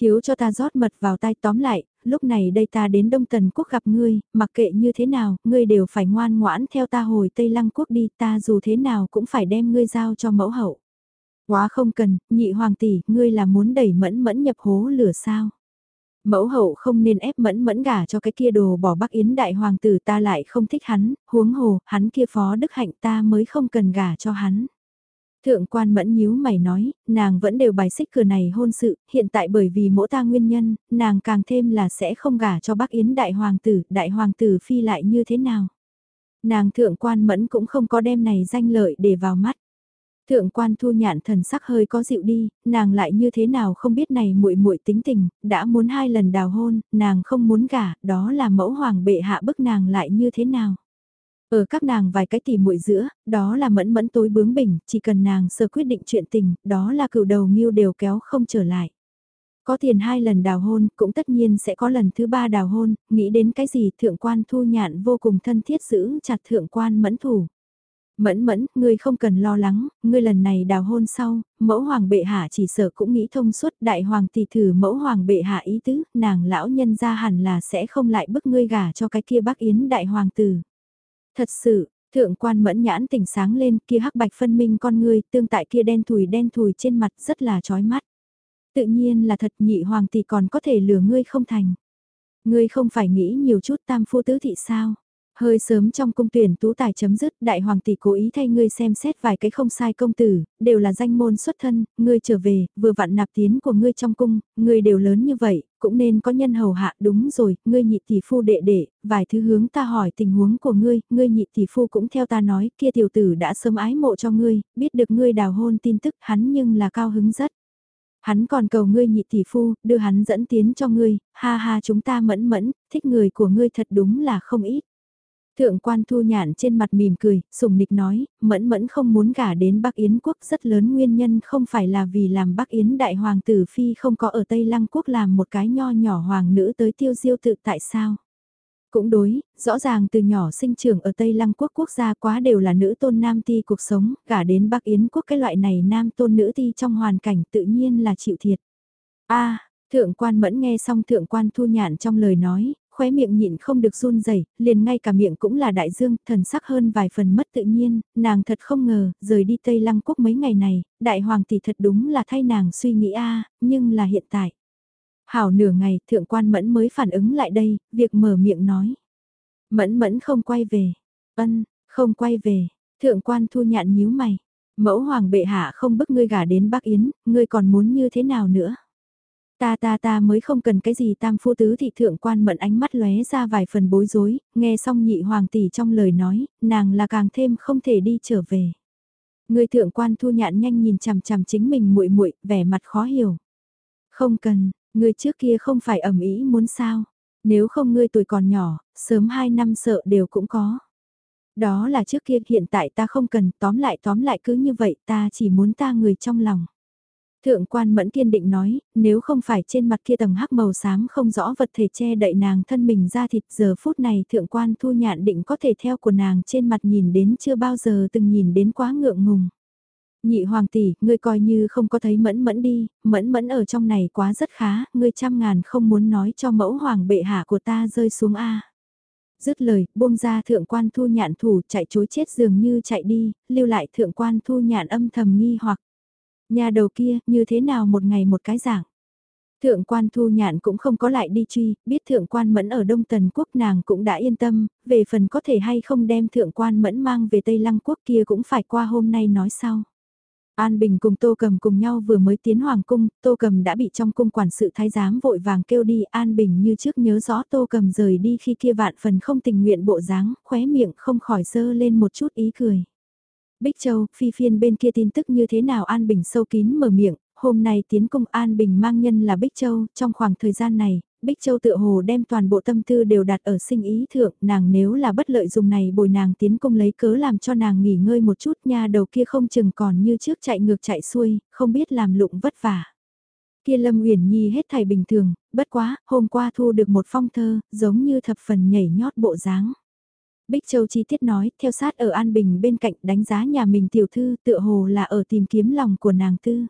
Thiếu cho ta rót mật vào tay tóm lại, lúc này đây ta đến Đông Tần Quốc gặp ngươi, mặc kệ như thế nào, ngươi đều phải ngoan ngoãn theo ta hồi Tây Lăng Quốc đi, ta dù thế nào cũng phải đem ngươi giao cho mẫu hậu. Quá không cần, nhị hoàng tỷ, ngươi là muốn đẩy mẫn mẫn nhập hố lửa sao? Mẫu hậu không nên ép mẫn mẫn gả cho cái kia đồ bỏ Bắc Yến đại hoàng tử ta lại không thích hắn, huống hồ, hắn kia phó đức hạnh ta mới không cần gả cho hắn. Thượng quan mẫn nhíu mày nói, nàng vẫn đều bài xích cửa này hôn sự, hiện tại bởi vì mỗi ta nguyên nhân, nàng càng thêm là sẽ không gả cho bác Yến đại hoàng tử, đại hoàng tử phi lại như thế nào. Nàng thượng quan mẫn cũng không có đem này danh lợi để vào mắt. Thượng quan thu nhạn thần sắc hơi có dịu đi, nàng lại như thế nào không biết này muội muội tính tình, đã muốn hai lần đào hôn, nàng không muốn gả, đó là mẫu hoàng bệ hạ bức nàng lại như thế nào. Ở các nàng vài cái tỉ muội giữa, đó là mẫn mẫn tối bướng bỉnh, chỉ cần nàng sơ quyết định chuyện tình, đó là cựu đầu nghiêu đều kéo không trở lại. Có tiền hai lần đào hôn, cũng tất nhiên sẽ có lần thứ ba đào hôn, nghĩ đến cái gì thượng quan thu nhạn vô cùng thân thiết giữ chặt thượng quan mẫn thủ. Mẫn mẫn, ngươi không cần lo lắng, ngươi lần này đào hôn sau, mẫu hoàng bệ hạ chỉ sợ cũng nghĩ thông suốt đại hoàng tỷ thử mẫu hoàng bệ hạ ý tứ, nàng lão nhân ra hẳn là sẽ không lại bức ngươi gả cho cái kia bác yến đại hoàng tử. Thật sự, thượng quan mẫn nhãn tỉnh sáng lên kia hắc bạch phân minh con người tương tại kia đen thùi đen thùi trên mặt rất là chói mắt. Tự nhiên là thật nhị hoàng tỷ còn có thể lừa ngươi không thành. Ngươi không phải nghĩ nhiều chút tam phu tứ thị sao? Hơi sớm trong cung tuyển tú tài chấm dứt, đại hoàng tỷ cố ý thay ngươi xem xét vài cái không sai công tử, đều là danh môn xuất thân, ngươi trở về, vừa vặn nạp tiến của ngươi trong cung, ngươi đều lớn như vậy, cũng nên có nhân hầu hạ, đúng rồi, ngươi nhị tỷ phu đệ đệ, vài thứ hướng ta hỏi tình huống của ngươi, ngươi nhị tỷ phu cũng theo ta nói, kia tiểu tử đã sớm ái mộ cho ngươi, biết được ngươi đào hôn tin tức hắn nhưng là cao hứng rất. Hắn còn cầu ngươi nhị tỷ phu, đưa hắn dẫn tiến cho ngươi, ha ha chúng ta mẫn mẫn, thích người của ngươi thật đúng là không ít. Thượng quan thu nhạn trên mặt mỉm cười, sùng nịch nói, mẫn mẫn không muốn gả đến Bắc Yến quốc rất lớn nguyên nhân không phải là vì làm Bắc Yến đại hoàng tử phi không có ở Tây Lăng quốc làm một cái nho nhỏ hoàng nữ tới tiêu diêu tự tại sao. Cũng đối, rõ ràng từ nhỏ sinh trưởng ở Tây Lăng quốc quốc gia quá đều là nữ tôn nam ti cuộc sống, gả đến Bắc Yến quốc cái loại này nam tôn nữ ti trong hoàn cảnh tự nhiên là chịu thiệt. a Thượng quan mẫn nghe xong thượng quan thu nhạn trong lời nói, khóe miệng nhịn không được run rẩy, liền ngay cả miệng cũng là đại dương, thần sắc hơn vài phần mất tự nhiên, nàng thật không ngờ, rời đi Tây Lăng Quốc mấy ngày này, đại hoàng tỷ thật đúng là thay nàng suy nghĩ a nhưng là hiện tại. Hảo nửa ngày, thượng quan mẫn mới phản ứng lại đây, việc mở miệng nói. Mẫn mẫn không quay về, ân, không quay về, thượng quan thu nhạn nhíu mày. Mẫu hoàng bệ hạ không bức ngươi gả đến Bắc Yến, ngươi còn muốn như thế nào nữa? Ta ta ta mới không cần cái gì tam phu tứ thị thượng quan mận ánh mắt lóe ra vài phần bối rối, nghe xong nhị hoàng tỷ trong lời nói, nàng là càng thêm không thể đi trở về. Người thượng quan thu nhạn nhanh nhìn chằm chằm chính mình muội muội vẻ mặt khó hiểu. Không cần, người trước kia không phải ẩm ý muốn sao, nếu không ngươi tuổi còn nhỏ, sớm hai năm sợ đều cũng có. Đó là trước kia hiện tại ta không cần, tóm lại tóm lại cứ như vậy ta chỉ muốn ta người trong lòng. Thượng quan mẫn kiên định nói, nếu không phải trên mặt kia tầng hắc màu xám không rõ vật thể che đậy nàng thân mình ra thịt giờ phút này thượng quan thu nhạn định có thể theo của nàng trên mặt nhìn đến chưa bao giờ từng nhìn đến quá ngượng ngùng. Nhị hoàng tỷ, ngươi coi như không có thấy mẫn mẫn đi, mẫn mẫn ở trong này quá rất khá, ngươi trăm ngàn không muốn nói cho mẫu hoàng bệ hạ của ta rơi xuống A. Dứt lời, buông ra thượng quan thu nhạn thủ chạy chối chết dường như chạy đi, lưu lại thượng quan thu nhạn âm thầm nghi hoặc. Nhà đầu kia, như thế nào một ngày một cái dạng. Thượng quan thu nhạn cũng không có lại đi truy, biết thượng quan mẫn ở Đông Tần Quốc nàng cũng đã yên tâm, về phần có thể hay không đem thượng quan mẫn mang về Tây Lăng Quốc kia cũng phải qua hôm nay nói sau. An Bình cùng Tô Cầm cùng nhau vừa mới tiến Hoàng Cung, Tô Cầm đã bị trong cung quản sự thái giám vội vàng kêu đi An Bình như trước nhớ rõ Tô Cầm rời đi khi kia vạn phần không tình nguyện bộ dáng, khóe miệng không khỏi dơ lên một chút ý cười. Bích Châu, phi phiên bên kia tin tức như thế nào An Bình sâu kín mở miệng, hôm nay tiến công An Bình mang nhân là Bích Châu, trong khoảng thời gian này, Bích Châu tự hồ đem toàn bộ tâm tư đều đặt ở sinh ý thượng, nàng nếu là bất lợi dùng này bồi nàng tiến công lấy cớ làm cho nàng nghỉ ngơi một chút nha đầu kia không chừng còn như trước chạy ngược chạy xuôi, không biết làm lụng vất vả. Kia Lâm Uyển Nhi hết thảy bình thường, bất quá, hôm qua thu được một phong thơ, giống như thập phần nhảy nhót bộ dáng. Bích Châu chi tiết nói, theo sát ở An Bình bên cạnh đánh giá nhà mình tiểu thư tựa hồ là ở tìm kiếm lòng của nàng tư.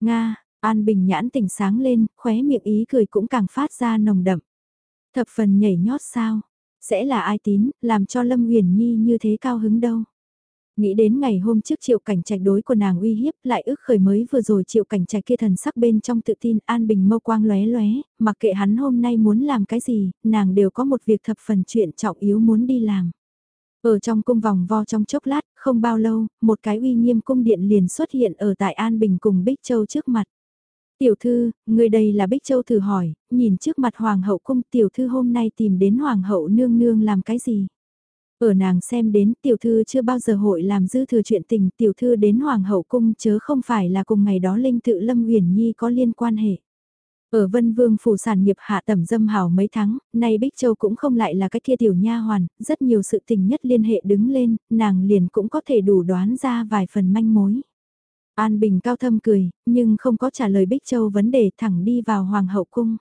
Nga, An Bình nhãn tỉnh sáng lên, khóe miệng ý cười cũng càng phát ra nồng đậm. Thập phần nhảy nhót sao? Sẽ là ai tín, làm cho Lâm Huyền Nhi như thế cao hứng đâu? Nghĩ đến ngày hôm trước triệu cảnh trạch đối của nàng uy hiếp lại ức khởi mới vừa rồi triệu cảnh trạch kia thần sắc bên trong tự tin an bình mâu quang lóe lóe, mặc kệ hắn hôm nay muốn làm cái gì, nàng đều có một việc thập phần chuyện trọng yếu muốn đi làm. Ở trong cung vòng vo trong chốc lát, không bao lâu, một cái uy nghiêm cung điện liền xuất hiện ở tại An Bình cùng Bích Châu trước mặt. Tiểu thư, người đây là Bích Châu thử hỏi, nhìn trước mặt Hoàng hậu cung tiểu thư hôm nay tìm đến Hoàng hậu nương nương làm cái gì? Ở nàng xem đến tiểu thư chưa bao giờ hội làm dư thừa chuyện tình tiểu thư đến Hoàng hậu cung chớ không phải là cùng ngày đó Linh tự Lâm uyển Nhi có liên quan hệ. Ở Vân Vương phủ sản nghiệp hạ tẩm dâm hào mấy tháng, nay Bích Châu cũng không lại là cái kia tiểu nha hoàn, rất nhiều sự tình nhất liên hệ đứng lên, nàng liền cũng có thể đủ đoán ra vài phần manh mối. An Bình cao thâm cười, nhưng không có trả lời Bích Châu vấn đề thẳng đi vào Hoàng hậu cung.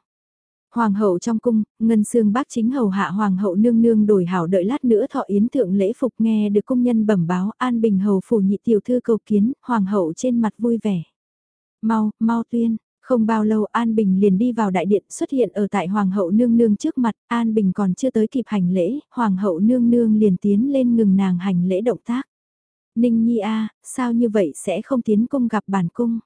Hoàng hậu trong cung, ngân xương bác chính hầu hạ hoàng hậu nương nương đổi hảo đợi lát nữa thọ yến thượng lễ phục nghe được công nhân bẩm báo an bình hầu phủ nhị tiểu thư cầu kiến, hoàng hậu trên mặt vui vẻ. Mau, mau tuyên, không bao lâu An Bình liền đi vào đại điện xuất hiện ở tại Hoàng hậu nương nương trước mặt, An Bình còn chưa tới kịp hành lễ, Hoàng hậu nương nương liền tiến lên ngừng nàng hành lễ động tác. Ninh Nhi a sao như vậy sẽ không tiến cung gặp bản cung?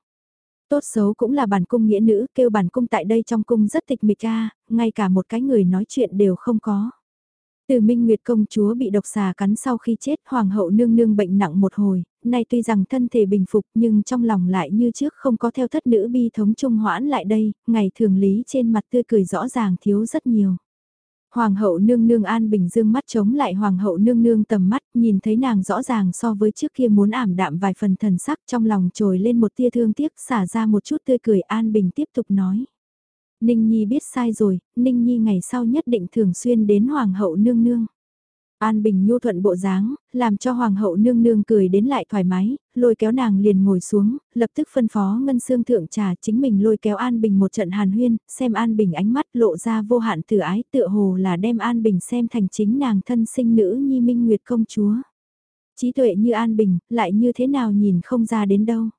Tốt xấu cũng là bản cung nghĩa nữ, kêu bản cung tại đây trong cung rất tịch mịch a ngay cả một cái người nói chuyện đều không có. Từ Minh Nguyệt công chúa bị độc xà cắn sau khi chết, hoàng hậu nương nương bệnh nặng một hồi, nay tuy rằng thân thể bình phục nhưng trong lòng lại như trước không có theo thất nữ bi thống trung hoãn lại đây, ngày thường lý trên mặt tươi cười rõ ràng thiếu rất nhiều. Hoàng hậu nương nương an bình dương mắt chống lại hoàng hậu nương nương tầm mắt, nhìn thấy nàng rõ ràng so với trước kia muốn ảm đạm vài phần thần sắc trong lòng trồi lên một tia thương tiếc xả ra một chút tươi cười an bình tiếp tục nói. Ninh Nhi biết sai rồi, Ninh Nhi ngày sau nhất định thường xuyên đến hoàng hậu nương nương. An Bình nhu thuận bộ dáng, làm cho hoàng hậu nương nương cười đến lại thoải mái, lôi kéo nàng liền ngồi xuống, lập tức phân phó ngân xương thượng trà chính mình lôi kéo An Bình một trận hàn huyên, xem An Bình ánh mắt lộ ra vô hạn từ ái tựa hồ là đem An Bình xem thành chính nàng thân sinh nữ nhi minh nguyệt công chúa. Trí tuệ như An Bình, lại như thế nào nhìn không ra đến đâu.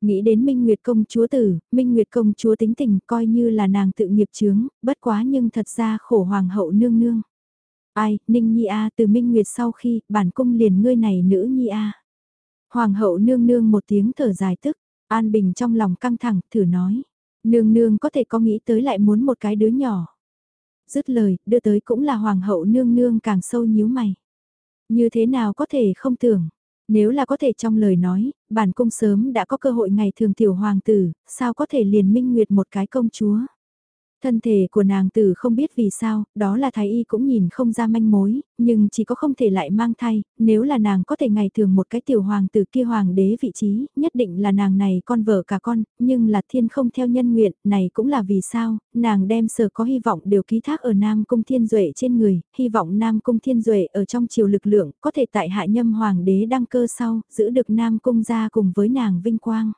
Nghĩ đến Minh Nguyệt công chúa tử, Minh Nguyệt công chúa tính tình coi như là nàng tự nghiệp chướng, bất quá nhưng thật ra khổ hoàng hậu nương nương. Ai, Ninh Nhi A từ Minh Nguyệt sau khi, bản cung liền ngươi này nữ Nhi A. Hoàng hậu nương nương một tiếng thở dài tức, An Bình trong lòng căng thẳng, thử nói. Nương nương có thể có nghĩ tới lại muốn một cái đứa nhỏ. Dứt lời, đưa tới cũng là hoàng hậu nương nương càng sâu nhíu mày. Như thế nào có thể không tưởng. Nếu là có thể trong lời nói, bản cung sớm đã có cơ hội ngày thường tiểu hoàng tử, sao có thể liền minh nguyệt một cái công chúa. Thân thể của nàng tử không biết vì sao, đó là thái y cũng nhìn không ra manh mối, nhưng chỉ có không thể lại mang thai, nếu là nàng có thể ngày thường một cái tiểu hoàng tử kia hoàng đế vị trí, nhất định là nàng này con vợ cả con, nhưng là thiên không theo nhân nguyện, này cũng là vì sao, nàng đem sở có hy vọng đều ký thác ở Nam Cung Thiên Duệ trên người, hy vọng Nam Cung Thiên Duệ ở trong chiều lực lượng, có thể tại hạ nhâm hoàng đế đăng cơ sau, giữ được Nam Cung ra cùng với nàng vinh quang.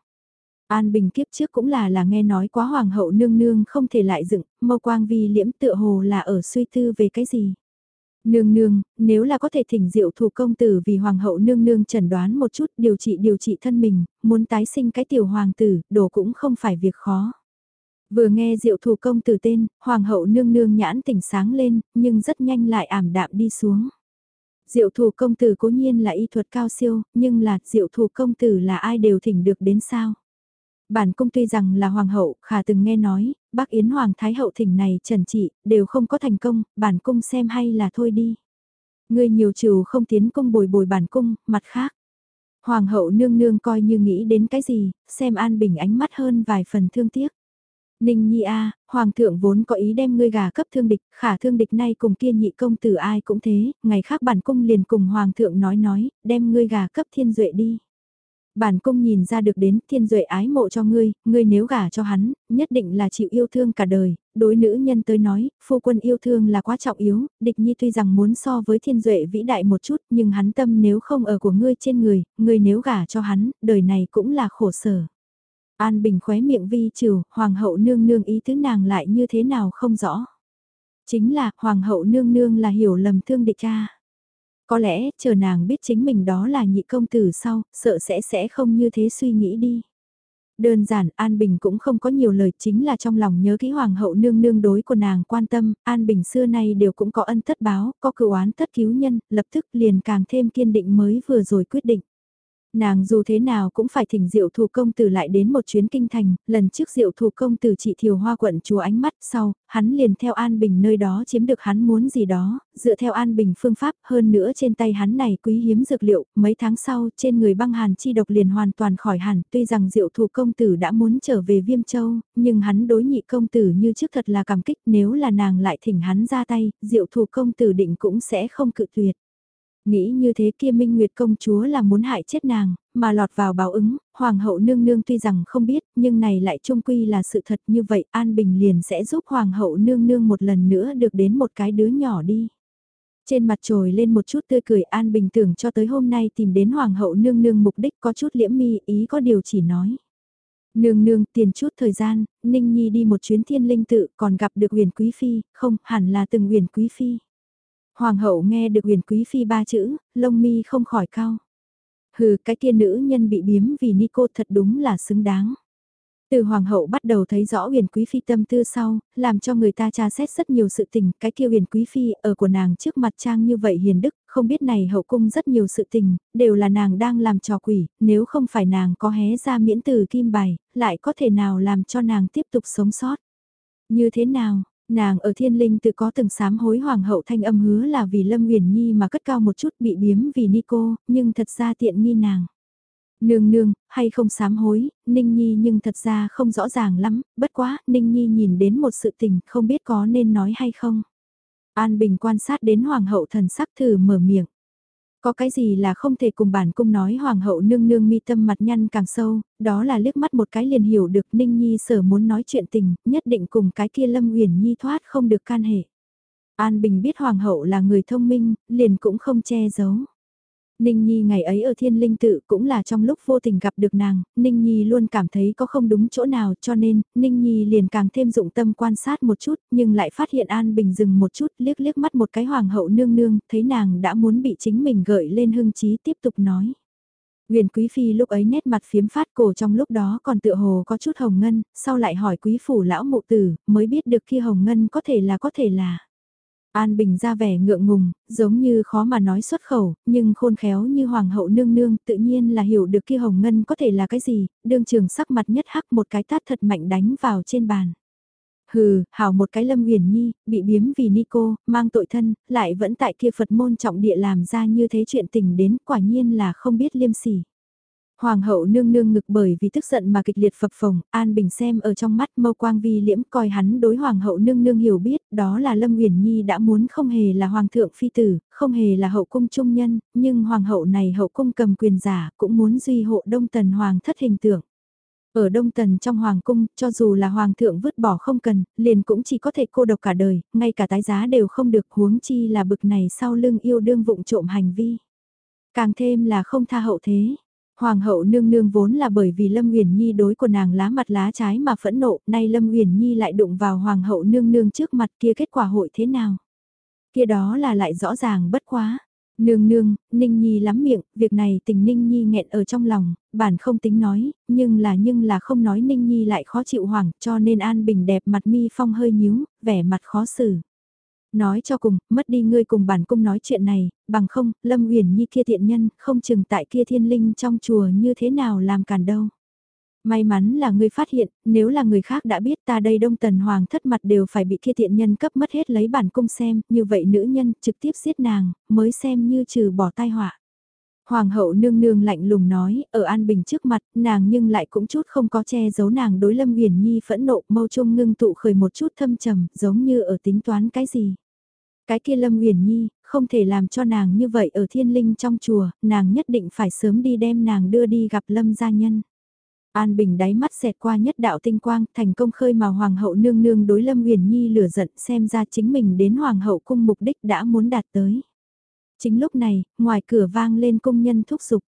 An Bình kiếp trước cũng là là nghe nói quá hoàng hậu nương nương không thể lại dựng, mâu quang vi liễm tựa hồ là ở suy tư về cái gì. Nương nương, nếu là có thể thỉnh diệu thủ công tử vì hoàng hậu nương nương chẩn đoán một chút điều trị điều trị thân mình, muốn tái sinh cái tiểu hoàng tử, đồ cũng không phải việc khó. Vừa nghe diệu thủ công tử tên, hoàng hậu nương nương nhãn tỉnh sáng lên, nhưng rất nhanh lại ảm đạm đi xuống. Diệu thủ công tử cố nhiên là y thuật cao siêu, nhưng là diệu thủ công tử là ai đều thỉnh được đến sao. Bản cung tuy rằng là hoàng hậu, khả từng nghe nói, bác Yến Hoàng Thái hậu thỉnh này trần trị, đều không có thành công, bản cung xem hay là thôi đi. Ngươi nhiều trừ không tiến cung bồi bồi bản cung, mặt khác. Hoàng hậu nương nương coi như nghĩ đến cái gì, xem An Bình ánh mắt hơn vài phần thương tiếc. Ninh Nhi A, Hoàng thượng vốn có ý đem ngươi gà cấp thương địch, khả thương địch nay cùng kia nhị công tử ai cũng thế, ngày khác bản cung liền cùng Hoàng thượng nói nói, đem ngươi gà cấp thiên duệ đi. Bản cung nhìn ra được đến thiên duệ ái mộ cho ngươi, ngươi nếu gả cho hắn, nhất định là chịu yêu thương cả đời, đối nữ nhân tới nói, phu quân yêu thương là quá trọng yếu, địch nhi tuy rằng muốn so với thiên duệ vĩ đại một chút nhưng hắn tâm nếu không ở của ngươi trên người, ngươi nếu gả cho hắn, đời này cũng là khổ sở. An Bình khóe miệng vi trừ, hoàng hậu nương nương ý tứ nàng lại như thế nào không rõ. Chính là, hoàng hậu nương nương là hiểu lầm thương địch cha. Có lẽ, chờ nàng biết chính mình đó là nhị công tử sau, sợ sẽ sẽ không như thế suy nghĩ đi. Đơn giản, An Bình cũng không có nhiều lời chính là trong lòng nhớ kỹ hoàng hậu nương nương đối của nàng quan tâm, An Bình xưa nay đều cũng có ân tất báo, có cựu án tất cứu nhân, lập tức liền càng thêm kiên định mới vừa rồi quyết định. Nàng dù thế nào cũng phải thỉnh diệu thủ công tử lại đến một chuyến kinh thành, lần trước diệu thủ công tử trị thiều hoa quận chùa ánh mắt sau, hắn liền theo An Bình nơi đó chiếm được hắn muốn gì đó, dựa theo An Bình phương pháp hơn nữa trên tay hắn này quý hiếm dược liệu, mấy tháng sau trên người băng hàn chi độc liền hoàn toàn khỏi hẳn, tuy rằng diệu thủ công tử đã muốn trở về Viêm Châu, nhưng hắn đối nhị công tử như trước thật là cảm kích nếu là nàng lại thỉnh hắn ra tay, diệu thủ công tử định cũng sẽ không cự tuyệt. Nghĩ như thế kia Minh Nguyệt công chúa là muốn hại chết nàng, mà lọt vào báo ứng, Hoàng hậu nương nương tuy rằng không biết, nhưng này lại trung quy là sự thật như vậy, An Bình liền sẽ giúp Hoàng hậu nương nương một lần nữa được đến một cái đứa nhỏ đi. Trên mặt trồi lên một chút tươi cười An Bình tưởng cho tới hôm nay tìm đến Hoàng hậu nương nương mục đích có chút liễm mi ý có điều chỉ nói. Nương nương tiền chút thời gian, Ninh Nhi đi một chuyến thiên linh tự còn gặp được huyền quý phi, không hẳn là từng huyền quý phi. Hoàng hậu nghe được huyền quý phi ba chữ, lông mi không khỏi cao. Hừ, cái kia nữ nhân bị biếm vì Nico thật đúng là xứng đáng. Từ hoàng hậu bắt đầu thấy rõ huyền quý phi tâm tư sau, làm cho người ta tra xét rất nhiều sự tình, cái kia huyền quý phi ở của nàng trước mặt trang như vậy hiền đức, không biết này hậu cung rất nhiều sự tình, đều là nàng đang làm trò quỷ, nếu không phải nàng có hé ra miễn từ kim bài, lại có thể nào làm cho nàng tiếp tục sống sót. Như thế nào, Nàng ở thiên linh tự có từng sám hối hoàng hậu thanh âm hứa là vì Lâm Nguyền Nhi mà cất cao một chút bị biếm vì Nico, nhưng thật ra tiện nghi nàng. Nương nương, hay không sám hối, Ninh Nhi nhưng thật ra không rõ ràng lắm, bất quá, Ninh Nhi nhìn đến một sự tình không biết có nên nói hay không. An Bình quan sát đến hoàng hậu thần sắc thử mở miệng. Có cái gì là không thể cùng bản cung nói hoàng hậu nương nương mi tâm mặt nhăn càng sâu, đó là liếc mắt một cái liền hiểu được Ninh Nhi sở muốn nói chuyện tình, nhất định cùng cái kia Lâm Uyển Nhi thoát không được can hệ. An Bình biết hoàng hậu là người thông minh, liền cũng không che giấu. Ninh Nhi ngày ấy ở thiên linh tự cũng là trong lúc vô tình gặp được nàng, Ninh Nhi luôn cảm thấy có không đúng chỗ nào cho nên, Ninh Nhi liền càng thêm dụng tâm quan sát một chút, nhưng lại phát hiện An Bình dừng một chút liếc liếc mắt một cái hoàng hậu nương nương, thấy nàng đã muốn bị chính mình gợi lên hưng trí tiếp tục nói. Huyền Quý Phi lúc ấy nét mặt phiếm phát cổ trong lúc đó còn tựa hồ có chút hồng ngân, sau lại hỏi quý phủ lão mụ tử, mới biết được khi hồng ngân có thể là có thể là. An Bình ra vẻ ngượng ngùng, giống như khó mà nói xuất khẩu, nhưng khôn khéo như hoàng hậu nương nương tự nhiên là hiểu được kia hồng ngân có thể là cái gì, đương trường sắc mặt nhất hắc một cái tát thật mạnh đánh vào trên bàn. Hừ, hảo một cái lâm huyền nhi, bị biếm vì Nico, mang tội thân, lại vẫn tại kia Phật môn trọng địa làm ra như thế chuyện tình đến, quả nhiên là không biết liêm sỉ. Hoàng hậu nương nương ngực bởi vì tức giận mà kịch liệt phập phồng, An Bình xem ở trong mắt mâu quang vi liễm coi hắn đối hoàng hậu nương nương hiểu biết, đó là Lâm Uyển Nhi đã muốn không hề là hoàng thượng phi tử, không hề là hậu cung trung nhân, nhưng hoàng hậu này hậu cung cầm quyền giả cũng muốn duy hộ đông tần hoàng thất hình tượng. Ở Đông Tần trong Hoàng cung, cho dù là Hoàng thượng vứt bỏ không cần, liền cũng chỉ có thể cô độc cả đời, ngay cả tái giá đều không được huống chi là bực này sau lưng yêu đương vụng trộm hành vi. Càng thêm là không tha hậu thế. Hoàng hậu nương nương vốn là bởi vì Lâm Uyển Nhi đối của nàng lá mặt lá trái mà phẫn nộ, nay Lâm Uyển Nhi lại đụng vào Hoàng hậu nương nương trước mặt kia kết quả hội thế nào? Kia đó là lại rõ ràng bất quá. Nương nương, Ninh Nhi lắm miệng, việc này tình Ninh Nhi nghẹn ở trong lòng, bản không tính nói, nhưng là nhưng là không nói Ninh Nhi lại khó chịu hoảng cho nên An Bình đẹp mặt mi phong hơi nhíu, vẻ mặt khó xử. Nói cho cùng, mất đi ngươi cùng bản cung nói chuyện này, bằng không, Lâm Uyển Nhi kia thiện nhân, không chừng tại kia thiên linh trong chùa như thế nào làm cản đâu. May mắn là ngươi phát hiện, nếu là người khác đã biết ta đây đông tần hoàng thất mặt đều phải bị kia thiện nhân cấp mất hết lấy bản cung xem, như vậy nữ nhân trực tiếp giết nàng, mới xem như trừ bỏ tai họa. Hoàng hậu nương nương lạnh lùng nói, ở An Bình trước mặt, nàng nhưng lại cũng chút không có che giấu nàng đối Lâm Uyển Nhi phẫn nộ, mâu trung ngưng tụ khởi một chút thâm trầm, giống như ở tính toán cái gì. Cái kia Lâm Uyển Nhi, không thể làm cho nàng như vậy ở thiên linh trong chùa, nàng nhất định phải sớm đi đem nàng đưa đi gặp Lâm gia nhân. An Bình đáy mắt xẹt qua nhất đạo tinh quang, thành công khơi mà Hoàng hậu nương nương đối Lâm Uyển Nhi lửa giận xem ra chính mình đến Hoàng hậu cung mục đích đã muốn đạt tới. Chính lúc này, ngoài cửa vang lên công nhân thúc giục.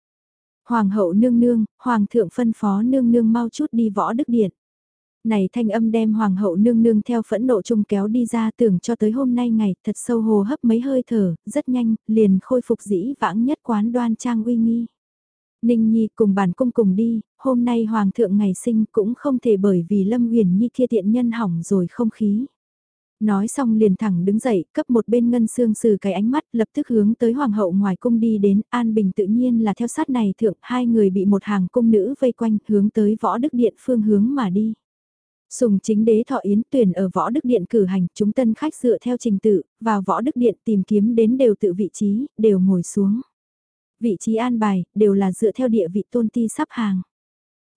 Hoàng hậu nương nương, Hoàng thượng phân phó nương nương mau chút đi võ đức điện. Này thanh âm đem Hoàng hậu nương nương theo phẫn nộ chung kéo đi ra tưởng cho tới hôm nay ngày thật sâu hồ hấp mấy hơi thở, rất nhanh, liền khôi phục dĩ vãng nhất quán đoan trang uy nghi. Ninh Nhi cùng bản cung cùng đi, hôm nay Hoàng thượng ngày sinh cũng không thể bởi vì Lâm Huyền Nhi kia tiện nhân hỏng rồi không khí. Nói xong liền thẳng đứng dậy, cấp một bên ngân xương sử cái ánh mắt, lập tức hướng tới hoàng hậu ngoài cung đi đến, An Bình tự nhiên là theo sát này thượng, hai người bị một hàng cung nữ vây quanh, hướng tới võ đức điện phương hướng mà đi. Sùng chính đế thọ yến tuyển ở võ đức điện cử hành, chúng tân khách dựa theo trình tự, vào võ đức điện tìm kiếm đến đều tự vị trí, đều ngồi xuống. Vị trí an bài, đều là dựa theo địa vị tôn ti sắp hàng.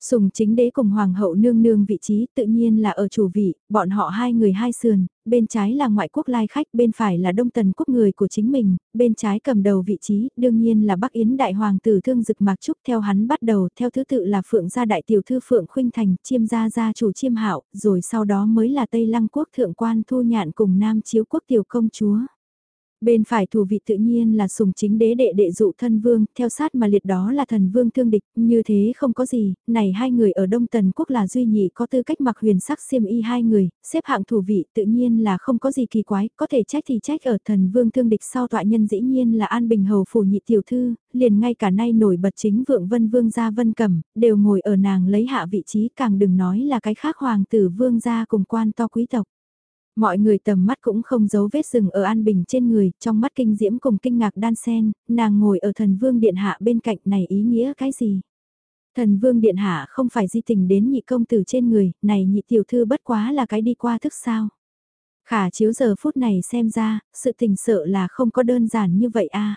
Sùng chính đế cùng hoàng hậu nương nương vị trí tự nhiên là ở chủ vị, bọn họ hai người hai sườn, bên trái là ngoại quốc lai khách, bên phải là đông tần quốc người của chính mình, bên trái cầm đầu vị trí, đương nhiên là Bắc Yến đại hoàng tử thương dực mạc trúc theo hắn bắt đầu, theo thứ tự là phượng gia đại tiểu thư phượng khuynh thành, chiêm gia gia chủ chiêm hạo, rồi sau đó mới là Tây Lăng quốc thượng quan thu nhạn cùng nam chiếu quốc tiểu công chúa. Bên phải thủ vị tự nhiên là sùng chính đế đệ đệ dụ thân vương, theo sát mà liệt đó là thần vương thương địch, như thế không có gì, này hai người ở Đông Tần Quốc là duy nhị có tư cách mặc huyền sắc xiêm y hai người, xếp hạng thủ vị tự nhiên là không có gì kỳ quái, có thể trách thì trách ở thần vương thương địch sau tọa nhân dĩ nhiên là An Bình Hầu phủ nhị tiểu thư, liền ngay cả nay nổi bật chính vượng vân vương gia vân cẩm, đều ngồi ở nàng lấy hạ vị trí càng đừng nói là cái khác hoàng tử vương gia cùng quan to quý tộc. Mọi người tầm mắt cũng không giấu vết rừng ở An Bình trên người, trong mắt kinh diễm cùng kinh ngạc đan sen, nàng ngồi ở thần vương điện hạ bên cạnh này ý nghĩa cái gì? Thần vương điện hạ không phải di tình đến nhị công tử trên người, này nhị tiểu thư bất quá là cái đi qua thức sao? Khả chiếu giờ phút này xem ra, sự tình sợ là không có đơn giản như vậy a.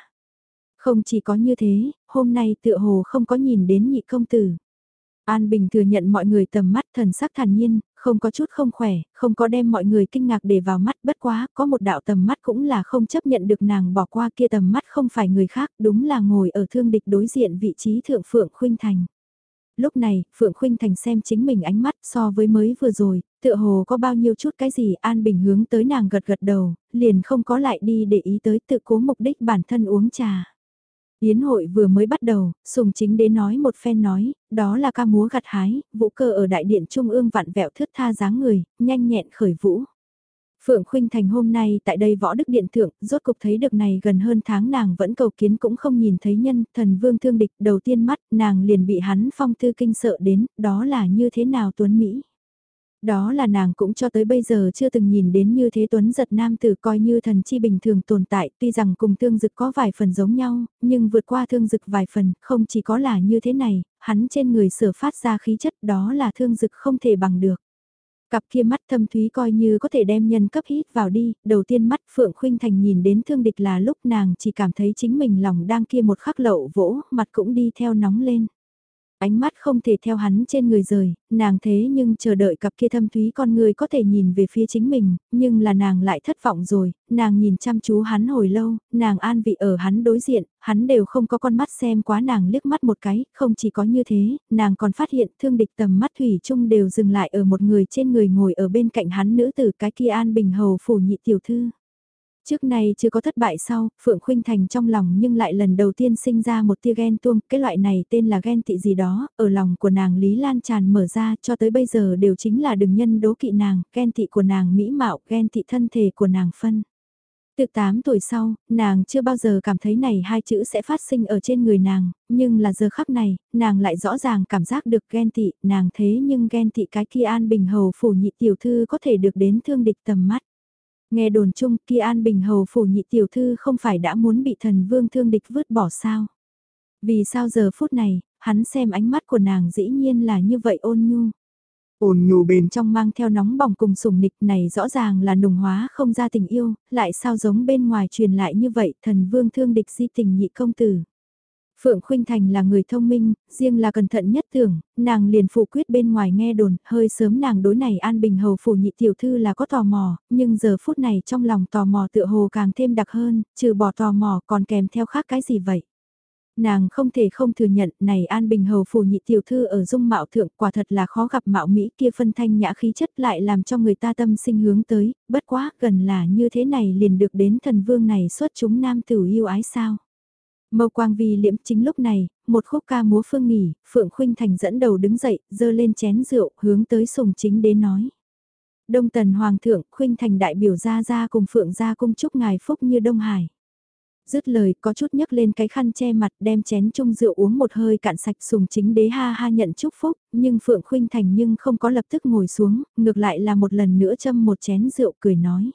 Không chỉ có như thế, hôm nay tựa hồ không có nhìn đến nhị công tử. An Bình thừa nhận mọi người tầm mắt thần sắc thản nhiên, không có chút không khỏe, không có đem mọi người kinh ngạc để vào mắt bất quá, có một đạo tầm mắt cũng là không chấp nhận được nàng bỏ qua kia tầm mắt không phải người khác, đúng là ngồi ở thương địch đối diện vị trí thượng Phượng Khuynh Thành. Lúc này, Phượng Khuynh Thành xem chính mình ánh mắt so với mới vừa rồi, tựa hồ có bao nhiêu chút cái gì An Bình hướng tới nàng gật gật đầu, liền không có lại đi để ý tới tự cố mục đích bản thân uống trà. Yến hội vừa mới bắt đầu, Sùng Chính Đế nói một phen nói, đó là ca múa gặt hái, vũ cơ ở đại điện trung ương vặn vẹo thước tha dáng người, nhanh nhẹn khởi vũ. Phượng Khuynh Thành hôm nay tại đây võ đức điện thượng, rốt cục thấy được này gần hơn tháng nàng vẫn cầu kiến cũng không nhìn thấy nhân, thần vương thương địch, đầu tiên mắt, nàng liền bị hắn phong tư kinh sợ đến, đó là như thế nào Tuấn Mỹ. Đó là nàng cũng cho tới bây giờ chưa từng nhìn đến như thế Tuấn giật nam tử coi như thần chi bình thường tồn tại, tuy rằng cùng thương dực có vài phần giống nhau, nhưng vượt qua thương dực vài phần, không chỉ có là như thế này, hắn trên người sở phát ra khí chất đó là thương dực không thể bằng được. Cặp kia mắt thâm thúy coi như có thể đem nhân cấp hít vào đi, đầu tiên mắt Phượng Khuynh Thành nhìn đến thương địch là lúc nàng chỉ cảm thấy chính mình lòng đang kia một khắc lậu vỗ, mặt cũng đi theo nóng lên. Ánh mắt không thể theo hắn trên người rời, nàng thế nhưng chờ đợi cặp kia thâm thúy con người có thể nhìn về phía chính mình, nhưng là nàng lại thất vọng rồi, nàng nhìn chăm chú hắn hồi lâu, nàng an vị ở hắn đối diện, hắn đều không có con mắt xem quá nàng liếc mắt một cái, không chỉ có như thế, nàng còn phát hiện thương địch tầm mắt thủy chung đều dừng lại ở một người trên người ngồi ở bên cạnh hắn nữ tử cái kia an bình hầu phủ nhị tiểu thư. Trước này chưa có thất bại sau, Phượng Khuynh Thành trong lòng nhưng lại lần đầu tiên sinh ra một tia ghen tuông, cái loại này tên là ghen tị gì đó, ở lòng của nàng Lý Lan tràn mở ra cho tới bây giờ đều chính là đừng nhân đố kỵ nàng, ghen tị của nàng mỹ mạo, ghen tị thân thể của nàng phân. Từ 8 tuổi sau, nàng chưa bao giờ cảm thấy này hai chữ sẽ phát sinh ở trên người nàng, nhưng là giờ khắc này, nàng lại rõ ràng cảm giác được ghen tị, nàng thế nhưng ghen tị cái kia an bình hầu phủ nhị tiểu thư có thể được đến thương địch tầm mắt. Nghe đồn chung kia An Bình Hầu phủ nhị tiểu thư không phải đã muốn bị thần vương thương địch vứt bỏ sao? Vì sao giờ phút này, hắn xem ánh mắt của nàng dĩ nhiên là như vậy ôn nhu. Ôn nhu bên trong mang theo nóng bỏng cùng sủng nịch này rõ ràng là nùng hóa không ra tình yêu, lại sao giống bên ngoài truyền lại như vậy thần vương thương địch di tình nhị công tử. Phượng Khuynh Thành là người thông minh, riêng là cẩn thận nhất tưởng, nàng liền phủ quyết bên ngoài nghe đồn, hơi sớm nàng đối này An Bình Hầu phủ nhị tiểu thư là có tò mò, nhưng giờ phút này trong lòng tò mò tựa hồ càng thêm đặc hơn, trừ bỏ tò mò còn kèm theo khác cái gì vậy. Nàng không thể không thừa nhận này An Bình Hầu phủ nhị tiểu thư ở dung mạo thượng quả thật là khó gặp mạo Mỹ kia phân thanh nhã khí chất lại làm cho người ta tâm sinh hướng tới, bất quá gần là như thế này liền được đến thần vương này xuất chúng nam tử yêu ái sao. Mâu quang vi liễm chính lúc này, một khúc ca múa phương nghỉ, Phượng Khuynh Thành dẫn đầu đứng dậy, dơ lên chén rượu, hướng tới sùng chính đến nói. Đông tần hoàng thượng, Khuynh Thành đại biểu ra ra cùng Phượng ra cung chúc ngài phúc như Đông Hải. Dứt lời có chút nhấc lên cái khăn che mặt đem chén chung rượu uống một hơi cạn sạch sùng chính đế ha ha nhận chúc phúc, nhưng Phượng Khuynh Thành nhưng không có lập tức ngồi xuống, ngược lại là một lần nữa châm một chén rượu cười nói.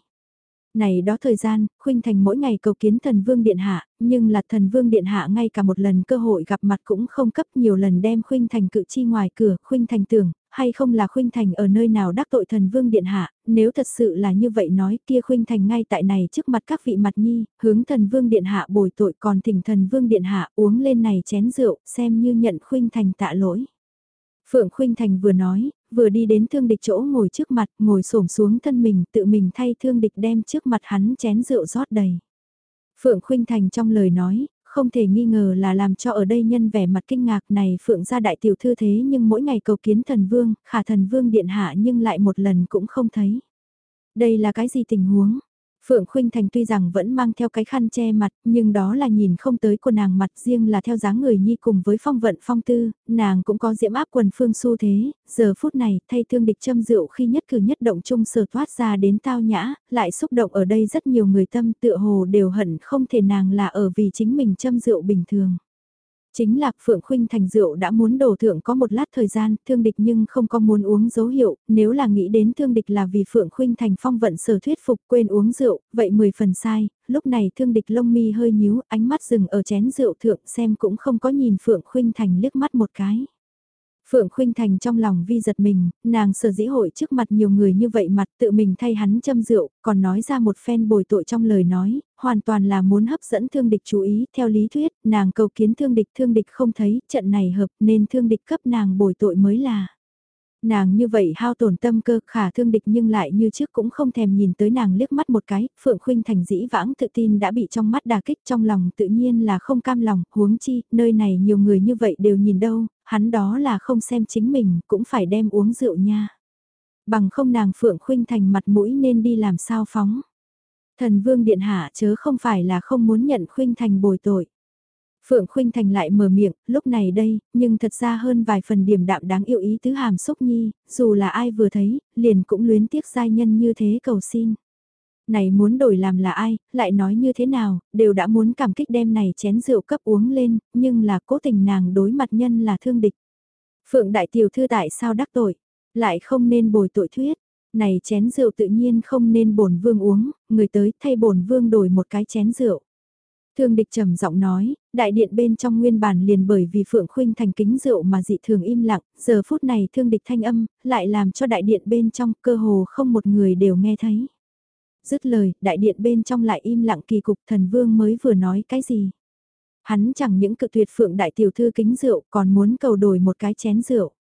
Này đó thời gian, Khuynh Thành mỗi ngày cầu kiến thần vương điện hạ, nhưng là thần vương điện hạ ngay cả một lần cơ hội gặp mặt cũng không cấp nhiều lần đem Khuynh Thành cự chi ngoài cửa, Khuynh Thành tưởng, hay không là Khuynh Thành ở nơi nào đắc tội thần vương điện hạ, nếu thật sự là như vậy nói kia Khuynh Thành ngay tại này trước mặt các vị mặt nhi, hướng thần vương điện hạ bồi tội còn thỉnh thần vương điện hạ uống lên này chén rượu, xem như nhận Khuynh Thành tạ lỗi. Phượng Khuynh Thành vừa nói, vừa đi đến thương địch chỗ ngồi trước mặt, ngồi xổm xuống thân mình, tự mình thay thương địch đem trước mặt hắn chén rượu rót đầy. Phượng Khuynh Thành trong lời nói, không thể nghi ngờ là làm cho ở đây nhân vẻ mặt kinh ngạc này Phượng gia đại tiểu thư thế nhưng mỗi ngày cầu kiến thần vương, khả thần vương điện hạ nhưng lại một lần cũng không thấy. Đây là cái gì tình huống? Phượng Khuynh Thành tuy rằng vẫn mang theo cái khăn che mặt, nhưng đó là nhìn không tới của nàng mặt riêng là theo dáng người nhi cùng với phong vận phong tư, nàng cũng có diễm áp quần phương xu thế, giờ phút này thay thương địch châm rượu khi nhất cử nhất động chung sờ thoát ra đến tao nhã, lại xúc động ở đây rất nhiều người tâm tựa hồ đều hận không thể nàng là ở vì chính mình châm rượu bình thường. Chính là Phượng Khuynh thành rượu đã muốn đổ thượng có một lát thời gian, thương địch nhưng không có muốn uống dấu hiệu, nếu là nghĩ đến thương địch là vì Phượng Khuynh thành phong vận sở thuyết phục quên uống rượu, vậy mười phần sai, lúc này thương địch lông mi hơi nhíu, ánh mắt dừng ở chén rượu thượng xem cũng không có nhìn Phượng Khuynh thành liếc mắt một cái. Phượng Khuynh Thành trong lòng vi giật mình, nàng sở dĩ hội trước mặt nhiều người như vậy mặt tự mình thay hắn châm rượu, còn nói ra một phen bồi tội trong lời nói, hoàn toàn là muốn hấp dẫn thương địch chú ý, theo lý thuyết, nàng cầu kiến thương địch thương địch không thấy, trận này hợp nên thương địch cấp nàng bồi tội mới là. Nàng như vậy hao tổn tâm cơ khả thương địch nhưng lại như trước cũng không thèm nhìn tới nàng liếc mắt một cái, Phượng Khuynh Thành dĩ vãng tự tin đã bị trong mắt đà kích trong lòng tự nhiên là không cam lòng, huống chi, nơi này nhiều người như vậy đều nhìn đâu, hắn đó là không xem chính mình, cũng phải đem uống rượu nha. Bằng không nàng Phượng Khuynh Thành mặt mũi nên đi làm sao phóng. Thần Vương Điện Hạ chớ không phải là không muốn nhận Khuynh Thành bồi tội. Phượng Khuynh Thành lại mở miệng, lúc này đây, nhưng thật ra hơn vài phần điểm đạm đáng yêu ý tứ hàm xúc nhi, dù là ai vừa thấy, liền cũng luyến tiếc giai nhân như thế cầu xin. Này muốn đổi làm là ai, lại nói như thế nào, đều đã muốn cảm kích đem này chén rượu cấp uống lên, nhưng là cố tình nàng đối mặt nhân là thương địch. Phượng đại tiểu thư tại sao đắc tội, lại không nên bồi tội thuyết, này chén rượu tự nhiên không nên bổn vương uống, người tới thay bổn vương đổi một cái chén rượu. Thương địch trầm giọng nói, đại điện bên trong nguyên bản liền bởi vì Phượng Khuynh thành kính rượu mà dị thường im lặng, giờ phút này thương địch thanh âm, lại làm cho đại điện bên trong cơ hồ không một người đều nghe thấy. Dứt lời, đại điện bên trong lại im lặng kỳ cục thần vương mới vừa nói cái gì. Hắn chẳng những cự tuyệt Phượng đại tiểu thư kính rượu còn muốn cầu đổi một cái chén rượu.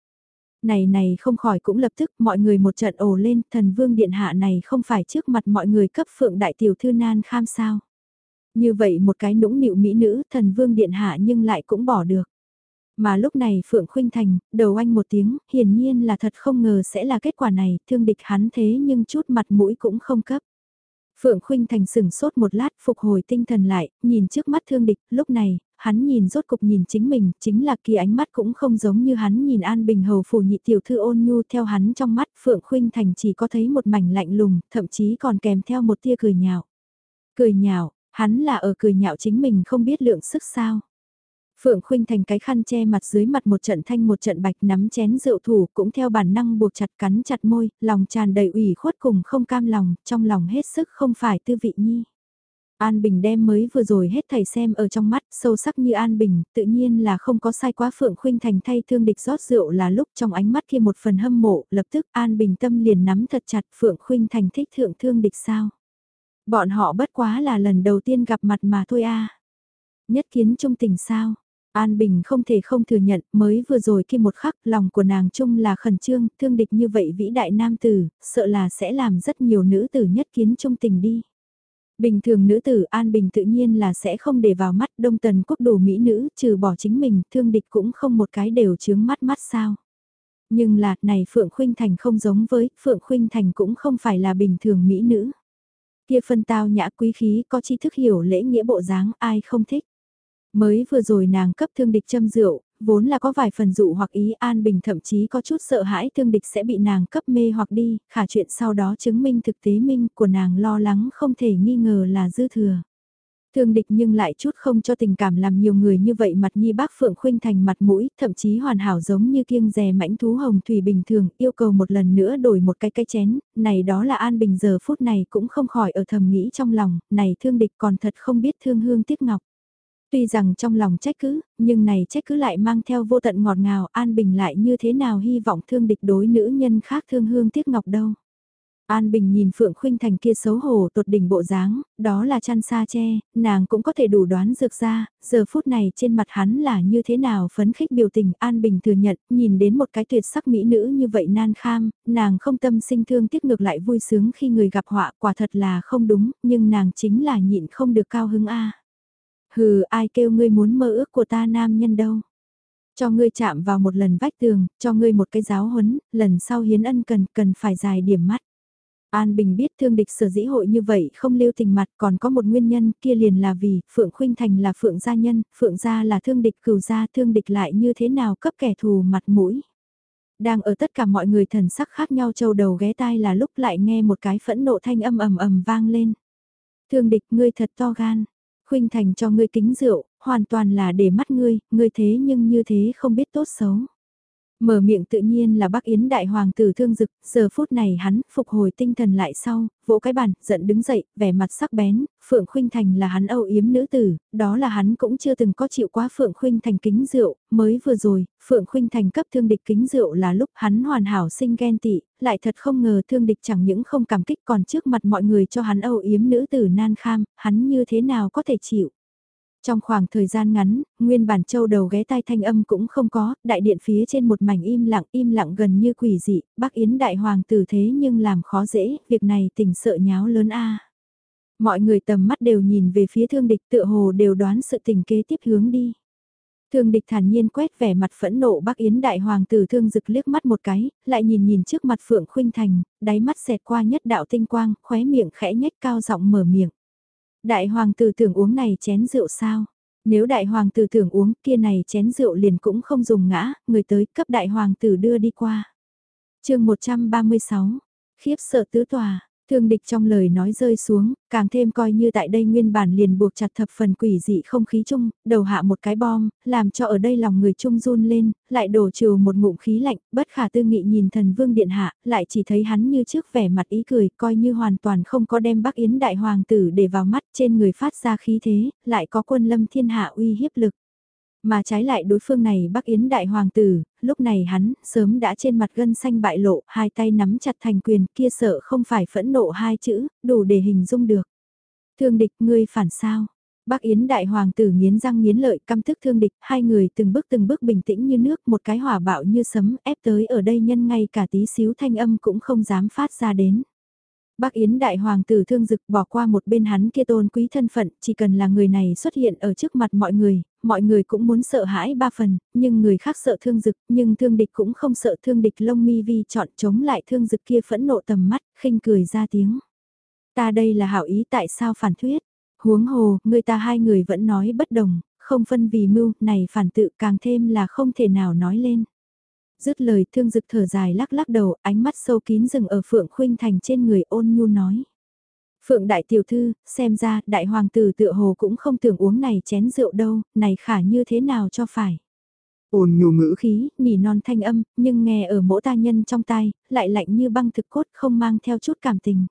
Này này không khỏi cũng lập tức mọi người một trận ồ lên thần vương điện hạ này không phải trước mặt mọi người cấp Phượng đại tiểu thư nan kham sao. Như vậy một cái nũng nịu mỹ nữ thần vương điện hạ nhưng lại cũng bỏ được. Mà lúc này Phượng Khuynh Thành, đầu anh một tiếng, hiển nhiên là thật không ngờ sẽ là kết quả này, thương địch hắn thế nhưng chút mặt mũi cũng không cấp. Phượng Khuynh Thành sừng sốt một lát phục hồi tinh thần lại, nhìn trước mắt thương địch, lúc này, hắn nhìn rốt cục nhìn chính mình, chính là kỳ ánh mắt cũng không giống như hắn nhìn An Bình Hầu phủ nhị tiểu thư ôn nhu theo hắn trong mắt Phượng Khuynh Thành chỉ có thấy một mảnh lạnh lùng, thậm chí còn kèm theo một tia cười nhạo. Cười nhạo, Hắn là ở cười nhạo chính mình không biết lượng sức sao. Phượng Khuynh thành cái khăn che mặt dưới mặt một trận thanh một trận bạch nắm chén rượu thủ cũng theo bản năng buộc chặt cắn chặt môi, lòng tràn đầy ủy khuất cùng không cam lòng, trong lòng hết sức không phải tư vị nhi. An Bình đem mới vừa rồi hết thầy xem ở trong mắt, sâu sắc như An Bình, tự nhiên là không có sai quá Phượng Khuynh Thành thay thương địch rót rượu là lúc trong ánh mắt kia một phần hâm mộ, lập tức An Bình tâm liền nắm thật chặt Phượng Khuynh Thành thích thượng thương địch sao. Bọn họ bất quá là lần đầu tiên gặp mặt mà thôi a. Nhất kiến trung tình sao? An Bình không thể không thừa nhận, mới vừa rồi khi một khắc lòng của nàng chung là khẩn trương, thương địch như vậy vĩ đại nam tử, sợ là sẽ làm rất nhiều nữ tử nhất kiến trung tình đi. Bình thường nữ tử An Bình tự nhiên là sẽ không để vào mắt đông tần quốc đồ mỹ nữ, trừ bỏ chính mình, thương địch cũng không một cái đều chướng mắt mắt sao. Nhưng là, này Phượng Khuynh Thành không giống với, Phượng Khuynh Thành cũng không phải là bình thường mỹ nữ. Kia phân tao nhã quý khí có tri thức hiểu lễ nghĩa bộ dáng ai không thích. Mới vừa rồi nàng cấp thương địch châm rượu, vốn là có vài phần dụ hoặc ý an bình thậm chí có chút sợ hãi thương địch sẽ bị nàng cấp mê hoặc đi, khả chuyện sau đó chứng minh thực tế minh của nàng lo lắng không thể nghi ngờ là dư thừa. Thương địch nhưng lại chút không cho tình cảm làm nhiều người như vậy mặt nhi bác Phượng Khuynh thành mặt mũi, thậm chí hoàn hảo giống như kiêng rè mãnh thú hồng thủy bình thường, yêu cầu một lần nữa đổi một cái cái chén, này đó là an bình giờ phút này cũng không khỏi ở thầm nghĩ trong lòng, này thương địch còn thật không biết thương hương tiếc ngọc. Tuy rằng trong lòng trách cứ, nhưng này trách cứ lại mang theo vô tận ngọt ngào, an bình lại như thế nào hy vọng thương địch đối nữ nhân khác thương hương tiếc ngọc đâu. An Bình nhìn Phượng Khuynh Thành kia xấu hổ tột đỉnh bộ dáng, đó là chăn sa che, nàng cũng có thể đủ đoán dược ra, giờ phút này trên mặt hắn là như thế nào phấn khích biểu tình An Bình thừa nhận, nhìn đến một cái tuyệt sắc mỹ nữ như vậy nan kham, nàng không tâm sinh thương tiếc ngược lại vui sướng khi người gặp họa quả thật là không đúng, nhưng nàng chính là nhịn không được cao hứng a. Hừ, ai kêu ngươi muốn mơ ước của ta nam nhân đâu. Cho ngươi chạm vào một lần vách tường, cho ngươi một cái giáo huấn, lần sau hiến ân cần, cần phải dài điểm mắt. An Bình biết thương địch sở dĩ hội như vậy không lưu tình mặt còn có một nguyên nhân kia liền là vì Phượng Khuynh Thành là Phượng gia nhân, Phượng gia là thương địch cửu gia thương địch lại như thế nào cấp kẻ thù mặt mũi. Đang ở tất cả mọi người thần sắc khác nhau châu đầu ghé tai là lúc lại nghe một cái phẫn nộ thanh âm ầm ầm vang lên. Thương địch ngươi thật to gan, Khuynh Thành cho ngươi kính rượu, hoàn toàn là để mắt ngươi, ngươi thế nhưng như thế không biết tốt xấu. Mở miệng tự nhiên là bác Yến đại hoàng tử thương dực, giờ phút này hắn phục hồi tinh thần lại sau, vỗ cái bàn, giận đứng dậy, vẻ mặt sắc bén, Phượng Khuynh Thành là hắn âu yếm nữ tử, đó là hắn cũng chưa từng có chịu quá Phượng Khuynh Thành kính rượu, mới vừa rồi, Phượng Khuynh Thành cấp thương địch kính rượu là lúc hắn hoàn hảo sinh ghen tị, lại thật không ngờ thương địch chẳng những không cảm kích còn trước mặt mọi người cho hắn âu yếm nữ tử nan kham, hắn như thế nào có thể chịu. Trong khoảng thời gian ngắn, nguyên bản châu đầu ghé tai thanh âm cũng không có, đại điện phía trên một mảnh im lặng im lặng gần như quỷ dị, bác Yến đại hoàng tử thế nhưng làm khó dễ, việc này tình sợ nháo lớn a. Mọi người tầm mắt đều nhìn về phía thương địch tựa hồ đều đoán sự tình kế tiếp hướng đi. Thương địch thản nhiên quét vẻ mặt phẫn nộ bác Yến đại hoàng tử thương rực liếc mắt một cái, lại nhìn nhìn trước mặt Phượng Khuynh Thành, đáy mắt xẹt qua nhất đạo tinh quang, khóe miệng khẽ nhếch cao giọng mở miệng. Đại hoàng tử tưởng uống này chén rượu sao? Nếu đại hoàng tử tưởng uống kia này chén rượu liền cũng không dùng ngã, người tới cấp đại hoàng tử đưa đi qua. chương 136, khiếp sợ tứ tòa, Thương địch trong lời nói rơi xuống, càng thêm coi như tại đây nguyên bản liền buộc chặt thập phần quỷ dị không khí chung, đầu hạ một cái bom, làm cho ở đây lòng người chung run lên, lại đổ trừ một ngụm khí lạnh, bất khả tư nghị nhìn thần vương điện hạ, lại chỉ thấy hắn như trước vẻ mặt ý cười, coi như hoàn toàn không có đem Bắc Yến đại hoàng tử để vào mắt trên người phát ra khí thế, lại có quân lâm thiên hạ uy hiếp lực. Mà trái lại đối phương này Bắc Yến đại hoàng tử, lúc này hắn, sớm đã trên mặt gân xanh bại lộ, hai tay nắm chặt thành quyền kia sợ không phải phẫn nộ hai chữ, đủ để hình dung được. Thương địch ngươi phản sao? Bắc Yến đại hoàng tử nghiến răng nghiến lợi căm thức thương địch, hai người từng bước từng bước bình tĩnh như nước, một cái hỏa bạo như sấm ép tới ở đây nhân ngay cả tí xíu thanh âm cũng không dám phát ra đến. Bác Yến đại hoàng tử thương dực bỏ qua một bên hắn kia tôn quý thân phận, chỉ cần là người này xuất hiện ở trước mặt mọi người, mọi người cũng muốn sợ hãi ba phần, nhưng người khác sợ thương dực, nhưng thương địch cũng không sợ thương địch lông mi vi chọn chống lại thương dực kia phẫn nộ tầm mắt, khinh cười ra tiếng. Ta đây là hảo ý tại sao phản thuyết, huống hồ, người ta hai người vẫn nói bất đồng, không phân vì mưu, này phản tự càng thêm là không thể nào nói lên. Dứt lời thương dực thở dài lắc lắc đầu, ánh mắt sâu kín dừng ở Phượng Khuynh Thành trên người ôn nhu nói. Phượng đại tiểu thư, xem ra đại hoàng tử tựa hồ cũng không tưởng uống này chén rượu đâu, này khả như thế nào cho phải. Ôn nhu ngữ khí, nỉ non thanh âm, nhưng nghe ở mỗi ta nhân trong tai, lại lạnh như băng thực cốt không mang theo chút cảm tình.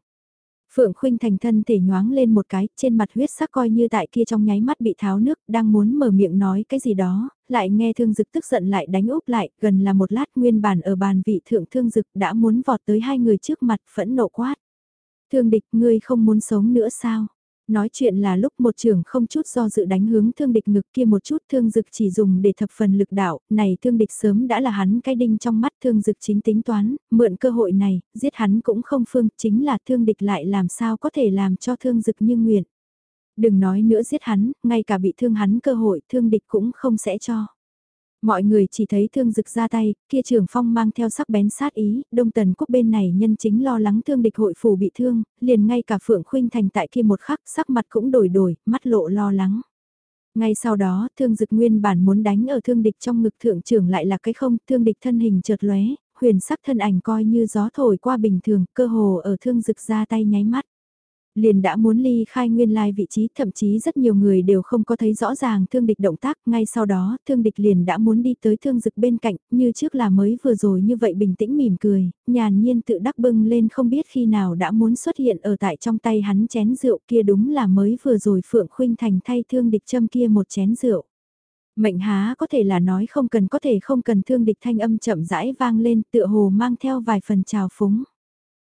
Phượng Khuynh thành thân thể nhoáng lên một cái, trên mặt huyết sắc coi như tại kia trong nháy mắt bị tháo nước, đang muốn mở miệng nói cái gì đó, lại nghe thương dực tức giận lại đánh úp lại, gần là một lát nguyên bản ở bàn vị thượng thương dực đã muốn vọt tới hai người trước mặt phẫn nộ quát. Thương địch ngươi không muốn sống nữa sao? Nói chuyện là lúc một trưởng không chút do dự đánh hướng thương địch ngực kia một chút thương dực chỉ dùng để thập phần lực đạo, này thương địch sớm đã là hắn cái đinh trong mắt thương dực chính tính toán, mượn cơ hội này, giết hắn cũng không phương, chính là thương địch lại làm sao có thể làm cho thương dực như nguyện. Đừng nói nữa giết hắn, ngay cả bị thương hắn cơ hội thương địch cũng không sẽ cho. Mọi người chỉ thấy thương dực ra tay, kia trường phong mang theo sắc bén sát ý, đông tần quốc bên này nhân chính lo lắng thương địch hội phủ bị thương, liền ngay cả phượng khuynh thành tại kia một khắc sắc mặt cũng đổi đổi, mắt lộ lo lắng. Ngay sau đó, thương dực nguyên bản muốn đánh ở thương địch trong ngực thượng trưởng lại là cái không, thương địch thân hình chợt lóe, huyền sắc thân ảnh coi như gió thổi qua bình thường, cơ hồ ở thương dực ra tay nháy mắt liền đã muốn ly khai nguyên lai vị trí, thậm chí rất nhiều người đều không có thấy rõ ràng thương địch động tác, ngay sau đó, thương địch liền đã muốn đi tới thương dực bên cạnh, như trước là mới vừa rồi như vậy bình tĩnh mỉm cười, nhàn nhiên tự đắc bưng lên không biết khi nào đã muốn xuất hiện ở tại trong tay hắn chén rượu kia đúng là mới vừa rồi Phượng Khuynh Thành thay thương địch châm kia một chén rượu. Mệnh há có thể là nói không cần có thể không cần thương địch thanh âm chậm rãi vang lên tựa hồ mang theo vài phần trào phúng.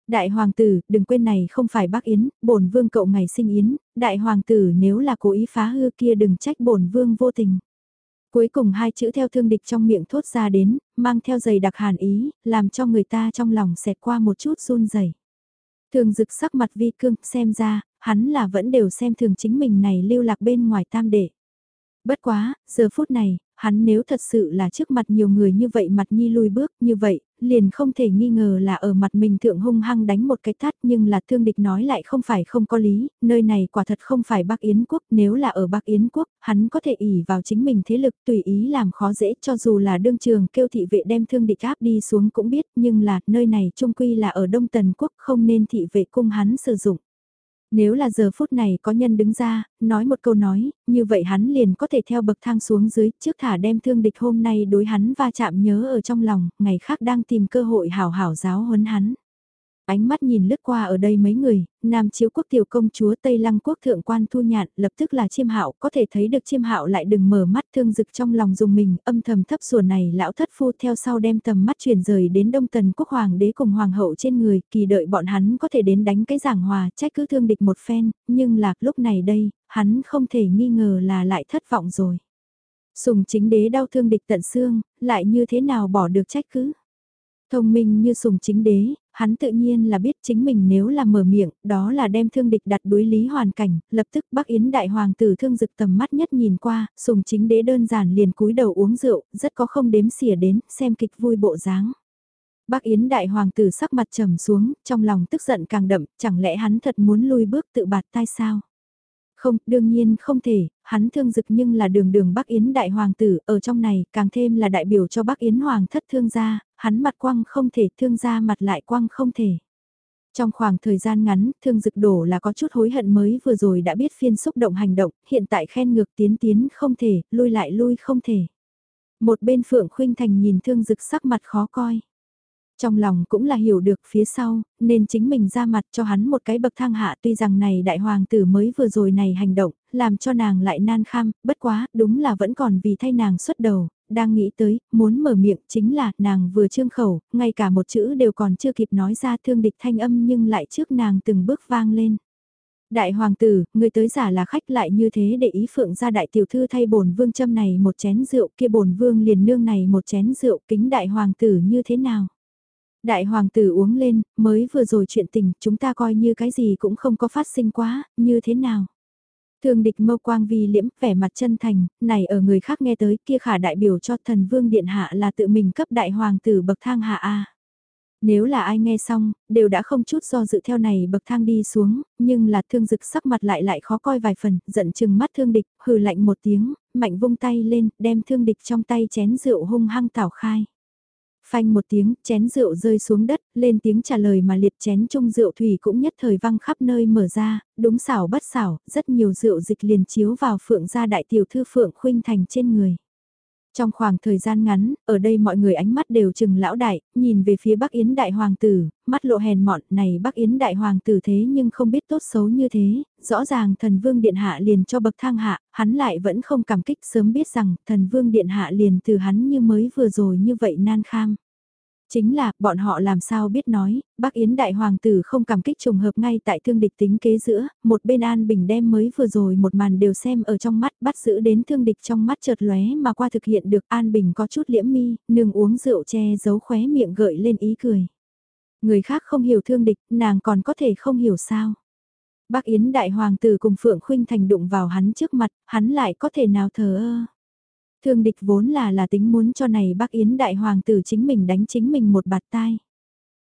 Đại hoàng tử, đừng quên này không phải bác Yến, bổn vương cậu ngày sinh Yến, đại hoàng tử nếu là cố ý phá hư kia đừng trách bổn vương vô tình. Cuối cùng hai chữ theo thương địch trong miệng thốt ra đến, mang theo giày đặc hàn ý, làm cho người ta trong lòng xẹt qua một chút run rẩy. Thường rực sắc mặt vi cương, xem ra, hắn là vẫn đều xem thường chính mình này lưu lạc bên ngoài tam đệ. Bất quá, giờ phút này, hắn nếu thật sự là trước mặt nhiều người như vậy mặt nhi lùi bước như vậy, liền không thể nghi ngờ là ở mặt mình thượng hung hăng đánh một cái tát nhưng là thương địch nói lại không phải không có lý, nơi này quả thật không phải Bắc Yến quốc, nếu là ở Bắc Yến quốc, hắn có thể ỉ vào chính mình thế lực tùy ý làm khó dễ cho dù là đương trường kêu thị vệ đem thương địch áp đi xuống cũng biết nhưng là nơi này trung quy là ở Đông Tần quốc không nên thị vệ cung hắn sử dụng. Nếu là giờ phút này có nhân đứng ra, nói một câu nói, như vậy hắn liền có thể theo bậc thang xuống dưới, trước thả đem thương địch hôm nay đối hắn va chạm nhớ ở trong lòng, ngày khác đang tìm cơ hội hảo hảo giáo huấn hắn. Ánh mắt nhìn lướt qua ở đây mấy người, Nam Chiếu Quốc tiểu công chúa Tây Lăng Quốc thượng quan thu nhạn, lập tức là chiêm hạo, có thể thấy được chiêm hạo lại đừng mở mắt thương dực trong lòng dùng mình, âm thầm thấp sủa này lão thất phu theo sau đem tầm mắt chuyển rời đến Đông Tần Quốc Hoàng đế cùng Hoàng hậu trên người, kỳ đợi bọn hắn có thể đến đánh cái giảng hòa, trách cứ thương địch một phen, nhưng là lúc này đây, hắn không thể nghi ngờ là lại thất vọng rồi. Sùng chính đế đau thương địch tận xương, lại như thế nào bỏ được trách cứ. Thông minh như sùng chính đế, hắn tự nhiên là biết chính mình nếu là mở miệng, đó là đem thương địch đặt đối lý hoàn cảnh, lập tức Bắc Yến đại hoàng tử thương dực tầm mắt nhất nhìn qua, sùng chính đế đơn giản liền cúi đầu uống rượu, rất có không đếm xỉa đến, xem kịch vui bộ dáng. Bắc Yến đại hoàng tử sắc mặt trầm xuống, trong lòng tức giận càng đậm, chẳng lẽ hắn thật muốn lui bước tự bạt tai sao? Không, đương nhiên không thể, hắn thương dực nhưng là đường đường Bắc Yến đại hoàng tử, ở trong này càng thêm là đại biểu cho Bắc Yến hoàng thất thương gia, hắn mặt quăng không thể thương gia mặt lại quăng không thể. Trong khoảng thời gian ngắn, thương dực đổ là có chút hối hận mới vừa rồi đã biết phiên xúc động hành động, hiện tại khen ngược tiến tiến không thể, lui lại lui không thể. Một bên Phượng Khuynh Thành nhìn thương dực sắc mặt khó coi. Trong lòng cũng là hiểu được phía sau, nên chính mình ra mặt cho hắn một cái bậc thang hạ tuy rằng này đại hoàng tử mới vừa rồi này hành động, làm cho nàng lại nan kham, bất quá, đúng là vẫn còn vì thay nàng xuất đầu, đang nghĩ tới, muốn mở miệng chính là nàng vừa trương khẩu, ngay cả một chữ đều còn chưa kịp nói ra thương địch thanh âm nhưng lại trước nàng từng bước vang lên. Đại hoàng tử, người tới giả là khách lại như thế để ý phượng ra đại tiểu thư thay bổn vương châm này một chén rượu kia bổn vương liền nương này một chén rượu kính đại hoàng tử như thế nào. Đại hoàng tử uống lên, mới vừa rồi chuyện tình, chúng ta coi như cái gì cũng không có phát sinh quá, như thế nào. Thương địch mâu quang vi liễm, vẻ mặt chân thành, này ở người khác nghe tới kia khả đại biểu cho thần vương điện hạ là tự mình cấp đại hoàng tử bậc thang hạ A. Nếu là ai nghe xong, đều đã không chút do dự theo này bậc thang đi xuống, nhưng là thương dực sắc mặt lại lại khó coi vài phần, giận chừng mắt thương địch, hừ lạnh một tiếng, mạnh vung tay lên, đem thương địch trong tay chén rượu hung hăng tảo khai. Phanh một tiếng, chén rượu rơi xuống đất, lên tiếng trả lời mà liệt chén chung rượu thủy cũng nhất thời văng khắp nơi mở ra, đúng xảo bất xảo, rất nhiều rượu dịch liền chiếu vào phượng gia đại tiểu thư phượng khuynh thành trên người. Trong khoảng thời gian ngắn, ở đây mọi người ánh mắt đều chừng lão đại, nhìn về phía Bắc Yến Đại Hoàng tử, mắt lộ hèn mọn này Bắc Yến Đại Hoàng tử thế nhưng không biết tốt xấu như thế, rõ ràng thần vương điện hạ liền cho bậc thang hạ, hắn lại vẫn không cảm kích sớm biết rằng thần vương điện hạ liền từ hắn như mới vừa rồi như vậy nan kham. Chính là, bọn họ làm sao biết nói, bác Yến Đại Hoàng tử không cảm kích trùng hợp ngay tại thương địch tính kế giữa, một bên An Bình đem mới vừa rồi một màn đều xem ở trong mắt, bắt giữ đến thương địch trong mắt chợt lóe mà qua thực hiện được An Bình có chút liễm mi, nương uống rượu che giấu khóe miệng gợi lên ý cười. Người khác không hiểu thương địch, nàng còn có thể không hiểu sao. Bác Yến Đại Hoàng tử cùng Phượng Khuynh Thành đụng vào hắn trước mặt, hắn lại có thể nào thờ ơ. Thương địch vốn là là tính muốn cho này bác Yến đại hoàng tử chính mình đánh chính mình một bạt tai.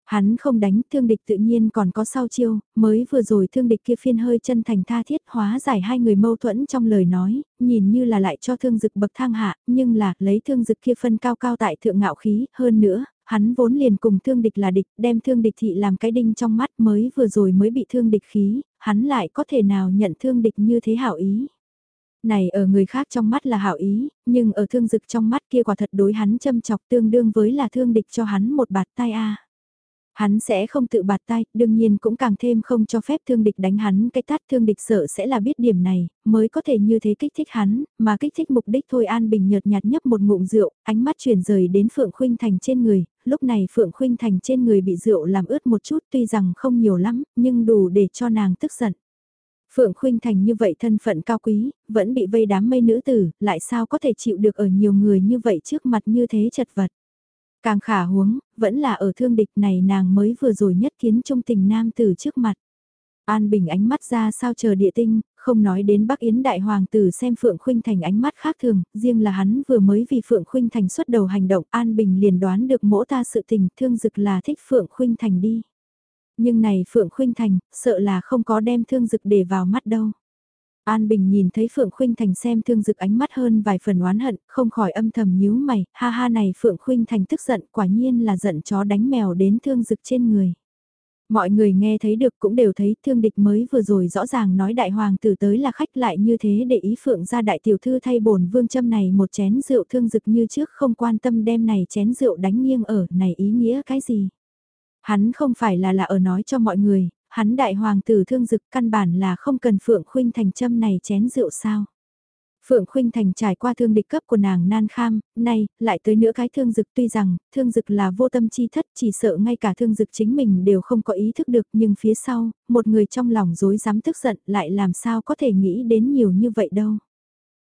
Hắn không đánh thương địch tự nhiên còn có sau chiêu, mới vừa rồi thương địch kia phiên hơi chân thành tha thiết hóa giải hai người mâu thuẫn trong lời nói, nhìn như là lại cho thương dực bậc thang hạ, nhưng là lấy thương dực kia phân cao cao tại thượng ngạo khí, hơn nữa, hắn vốn liền cùng thương địch là địch, đem thương địch thị làm cái đinh trong mắt mới vừa rồi mới bị thương địch khí, hắn lại có thể nào nhận thương địch như thế hảo ý. Này ở người khác trong mắt là hảo ý, nhưng ở thương dực trong mắt kia quả thật đối hắn châm chọc tương đương với là thương địch cho hắn một bạt tai a. Hắn sẽ không tự bạt tay, đương nhiên cũng càng thêm không cho phép thương địch đánh hắn cái tát thương địch sợ sẽ là biết điểm này, mới có thể như thế kích thích hắn, mà kích thích mục đích thôi An Bình nhợt nhạt nhấp một ngụm rượu, ánh mắt chuyển rời đến Phượng Khuynh Thành trên người, lúc này Phượng Khuynh Thành trên người bị rượu làm ướt một chút tuy rằng không nhiều lắm, nhưng đủ để cho nàng tức giận. Phượng Khuynh Thành như vậy thân phận cao quý, vẫn bị vây đám mây nữ tử, lại sao có thể chịu được ở nhiều người như vậy trước mặt như thế chật vật. Càng khả huống, vẫn là ở thương địch này nàng mới vừa rồi nhất kiến trung tình nam tử trước mặt. An Bình ánh mắt ra sao chờ địa tinh, không nói đến Bắc Yến Đại Hoàng tử xem Phượng Khuynh Thành ánh mắt khác thường, riêng là hắn vừa mới vì Phượng Khuynh Thành xuất đầu hành động An Bình liền đoán được mỗ ta sự tình thương dực là thích Phượng Khuynh Thành đi. Nhưng này Phượng Khuynh Thành, sợ là không có đem thương dực để vào mắt đâu. An Bình nhìn thấy Phượng Khuynh Thành xem thương dực ánh mắt hơn vài phần oán hận, không khỏi âm thầm nhíu mày, ha ha này Phượng Khuynh Thành tức giận quả nhiên là giận chó đánh mèo đến thương dực trên người. Mọi người nghe thấy được cũng đều thấy thương địch mới vừa rồi rõ ràng nói đại hoàng tử tới là khách lại như thế để ý Phượng ra đại tiểu thư thay bổn vương châm này một chén rượu thương dực như trước không quan tâm đem này chén rượu đánh nghiêng ở này ý nghĩa cái gì. Hắn không phải là là ở nói cho mọi người, hắn đại hoàng tử thương dực căn bản là không cần Phượng Khuynh Thành châm này chén rượu sao. Phượng Khuynh Thành trải qua thương địch cấp của nàng nan kham, nay, lại tới nữa cái thương dực tuy rằng, thương dực là vô tâm chi thất chỉ sợ ngay cả thương dực chính mình đều không có ý thức được nhưng phía sau, một người trong lòng dối dám tức giận lại làm sao có thể nghĩ đến nhiều như vậy đâu.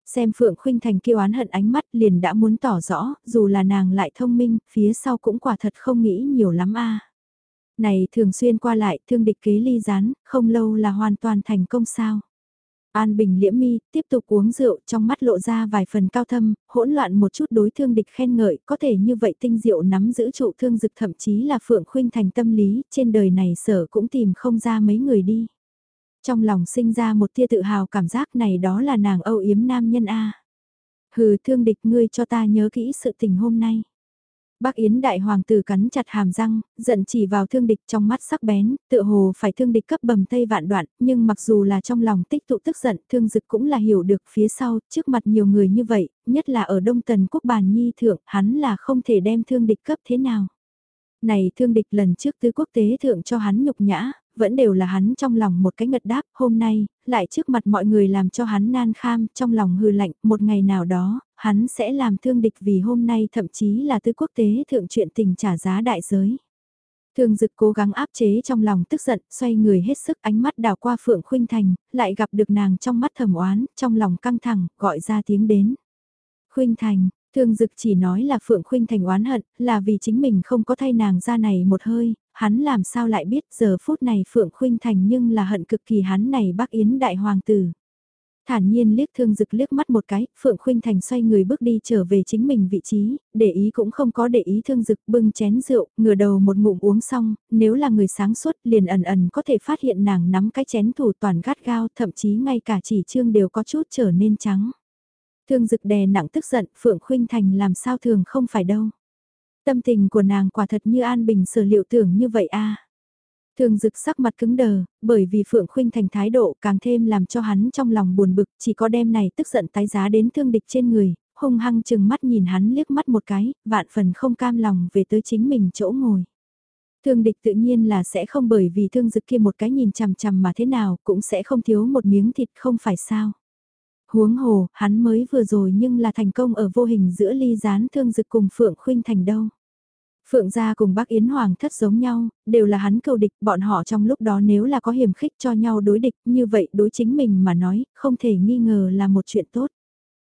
Xem Phượng Khuynh Thành kêu oán hận ánh mắt liền đã muốn tỏ rõ, dù là nàng lại thông minh, phía sau cũng quả thật không nghĩ nhiều lắm a. Này thường xuyên qua lại thương địch kế ly gián, không lâu là hoàn toàn thành công sao. An Bình liễm mi, tiếp tục uống rượu trong mắt lộ ra vài phần cao thâm, hỗn loạn một chút đối thương địch khen ngợi, có thể như vậy tinh diệu nắm giữ trụ thương dực thậm chí là phượng khuynh thành tâm lý, trên đời này sở cũng tìm không ra mấy người đi. Trong lòng sinh ra một tia tự hào cảm giác này đó là nàng âu yếm nam nhân A. Hừ thương địch ngươi cho ta nhớ kỹ sự tình hôm nay. Bác Yến đại hoàng tử cắn chặt hàm răng, giận chỉ vào thương địch trong mắt sắc bén, tựa hồ phải thương địch cấp bầm tây vạn đoạn, nhưng mặc dù là trong lòng tích tụ tức giận, thương dực cũng là hiểu được phía sau, trước mặt nhiều người như vậy, nhất là ở Đông Tần Quốc Bàn Nhi Thượng, hắn là không thể đem thương địch cấp thế nào. Này thương địch lần trước tứ quốc tế thượng cho hắn nhục nhã, vẫn đều là hắn trong lòng một cái ngật đáp, hôm nay, lại trước mặt mọi người làm cho hắn nan kham, trong lòng hư lạnh, một ngày nào đó, hắn sẽ làm thương địch vì hôm nay thậm chí là tư quốc tế thượng chuyện tình trả giá đại giới. thường dực cố gắng áp chế trong lòng tức giận, xoay người hết sức ánh mắt đào qua Phượng Khuynh Thành, lại gặp được nàng trong mắt thầm oán, trong lòng căng thẳng, gọi ra tiếng đến. Khuynh Thành, Thương dực chỉ nói là Phượng Khuynh Thành oán hận, là vì chính mình không có thay nàng ra này một hơi, hắn làm sao lại biết giờ phút này Phượng Khuynh Thành nhưng là hận cực kỳ hắn này bác Yến Đại Hoàng tử. Thản nhiên liếc thương dực liếc mắt một cái, Phượng Khuynh Thành xoay người bước đi trở về chính mình vị trí, để ý cũng không có để ý thương dực bưng chén rượu, ngửa đầu một ngụm uống xong, nếu là người sáng suốt liền ẩn ẩn có thể phát hiện nàng nắm cái chén thủ toàn gắt gao, thậm chí ngay cả chỉ trương đều có chút trở nên trắng. Thương dực đè nặng tức giận, Phượng Khuynh Thành làm sao thường không phải đâu. Tâm tình của nàng quả thật như An Bình sở liệu tưởng như vậy a. À. Thường dực sắc mặt cứng đờ, bởi vì Phượng Khuynh Thành thái độ càng thêm làm cho hắn trong lòng buồn bực, chỉ có đêm này tức giận tái giá đến thương địch trên người, hung hăng chừng mắt nhìn hắn liếc mắt một cái, vạn phần không cam lòng về tới chính mình chỗ ngồi. Thương địch tự nhiên là sẽ không bởi vì thương dực kia một cái nhìn chằm chằm mà thế nào, cũng sẽ không thiếu một miếng thịt không phải sao. Huống hồ, hắn mới vừa rồi nhưng là thành công ở vô hình giữa ly gián thương dực cùng Phượng Khuynh Thành đâu. Phượng gia cùng bác Yến Hoàng thất giống nhau, đều là hắn cầu địch, bọn họ trong lúc đó nếu là có hiểm khích cho nhau đối địch, như vậy đối chính mình mà nói, không thể nghi ngờ là một chuyện tốt.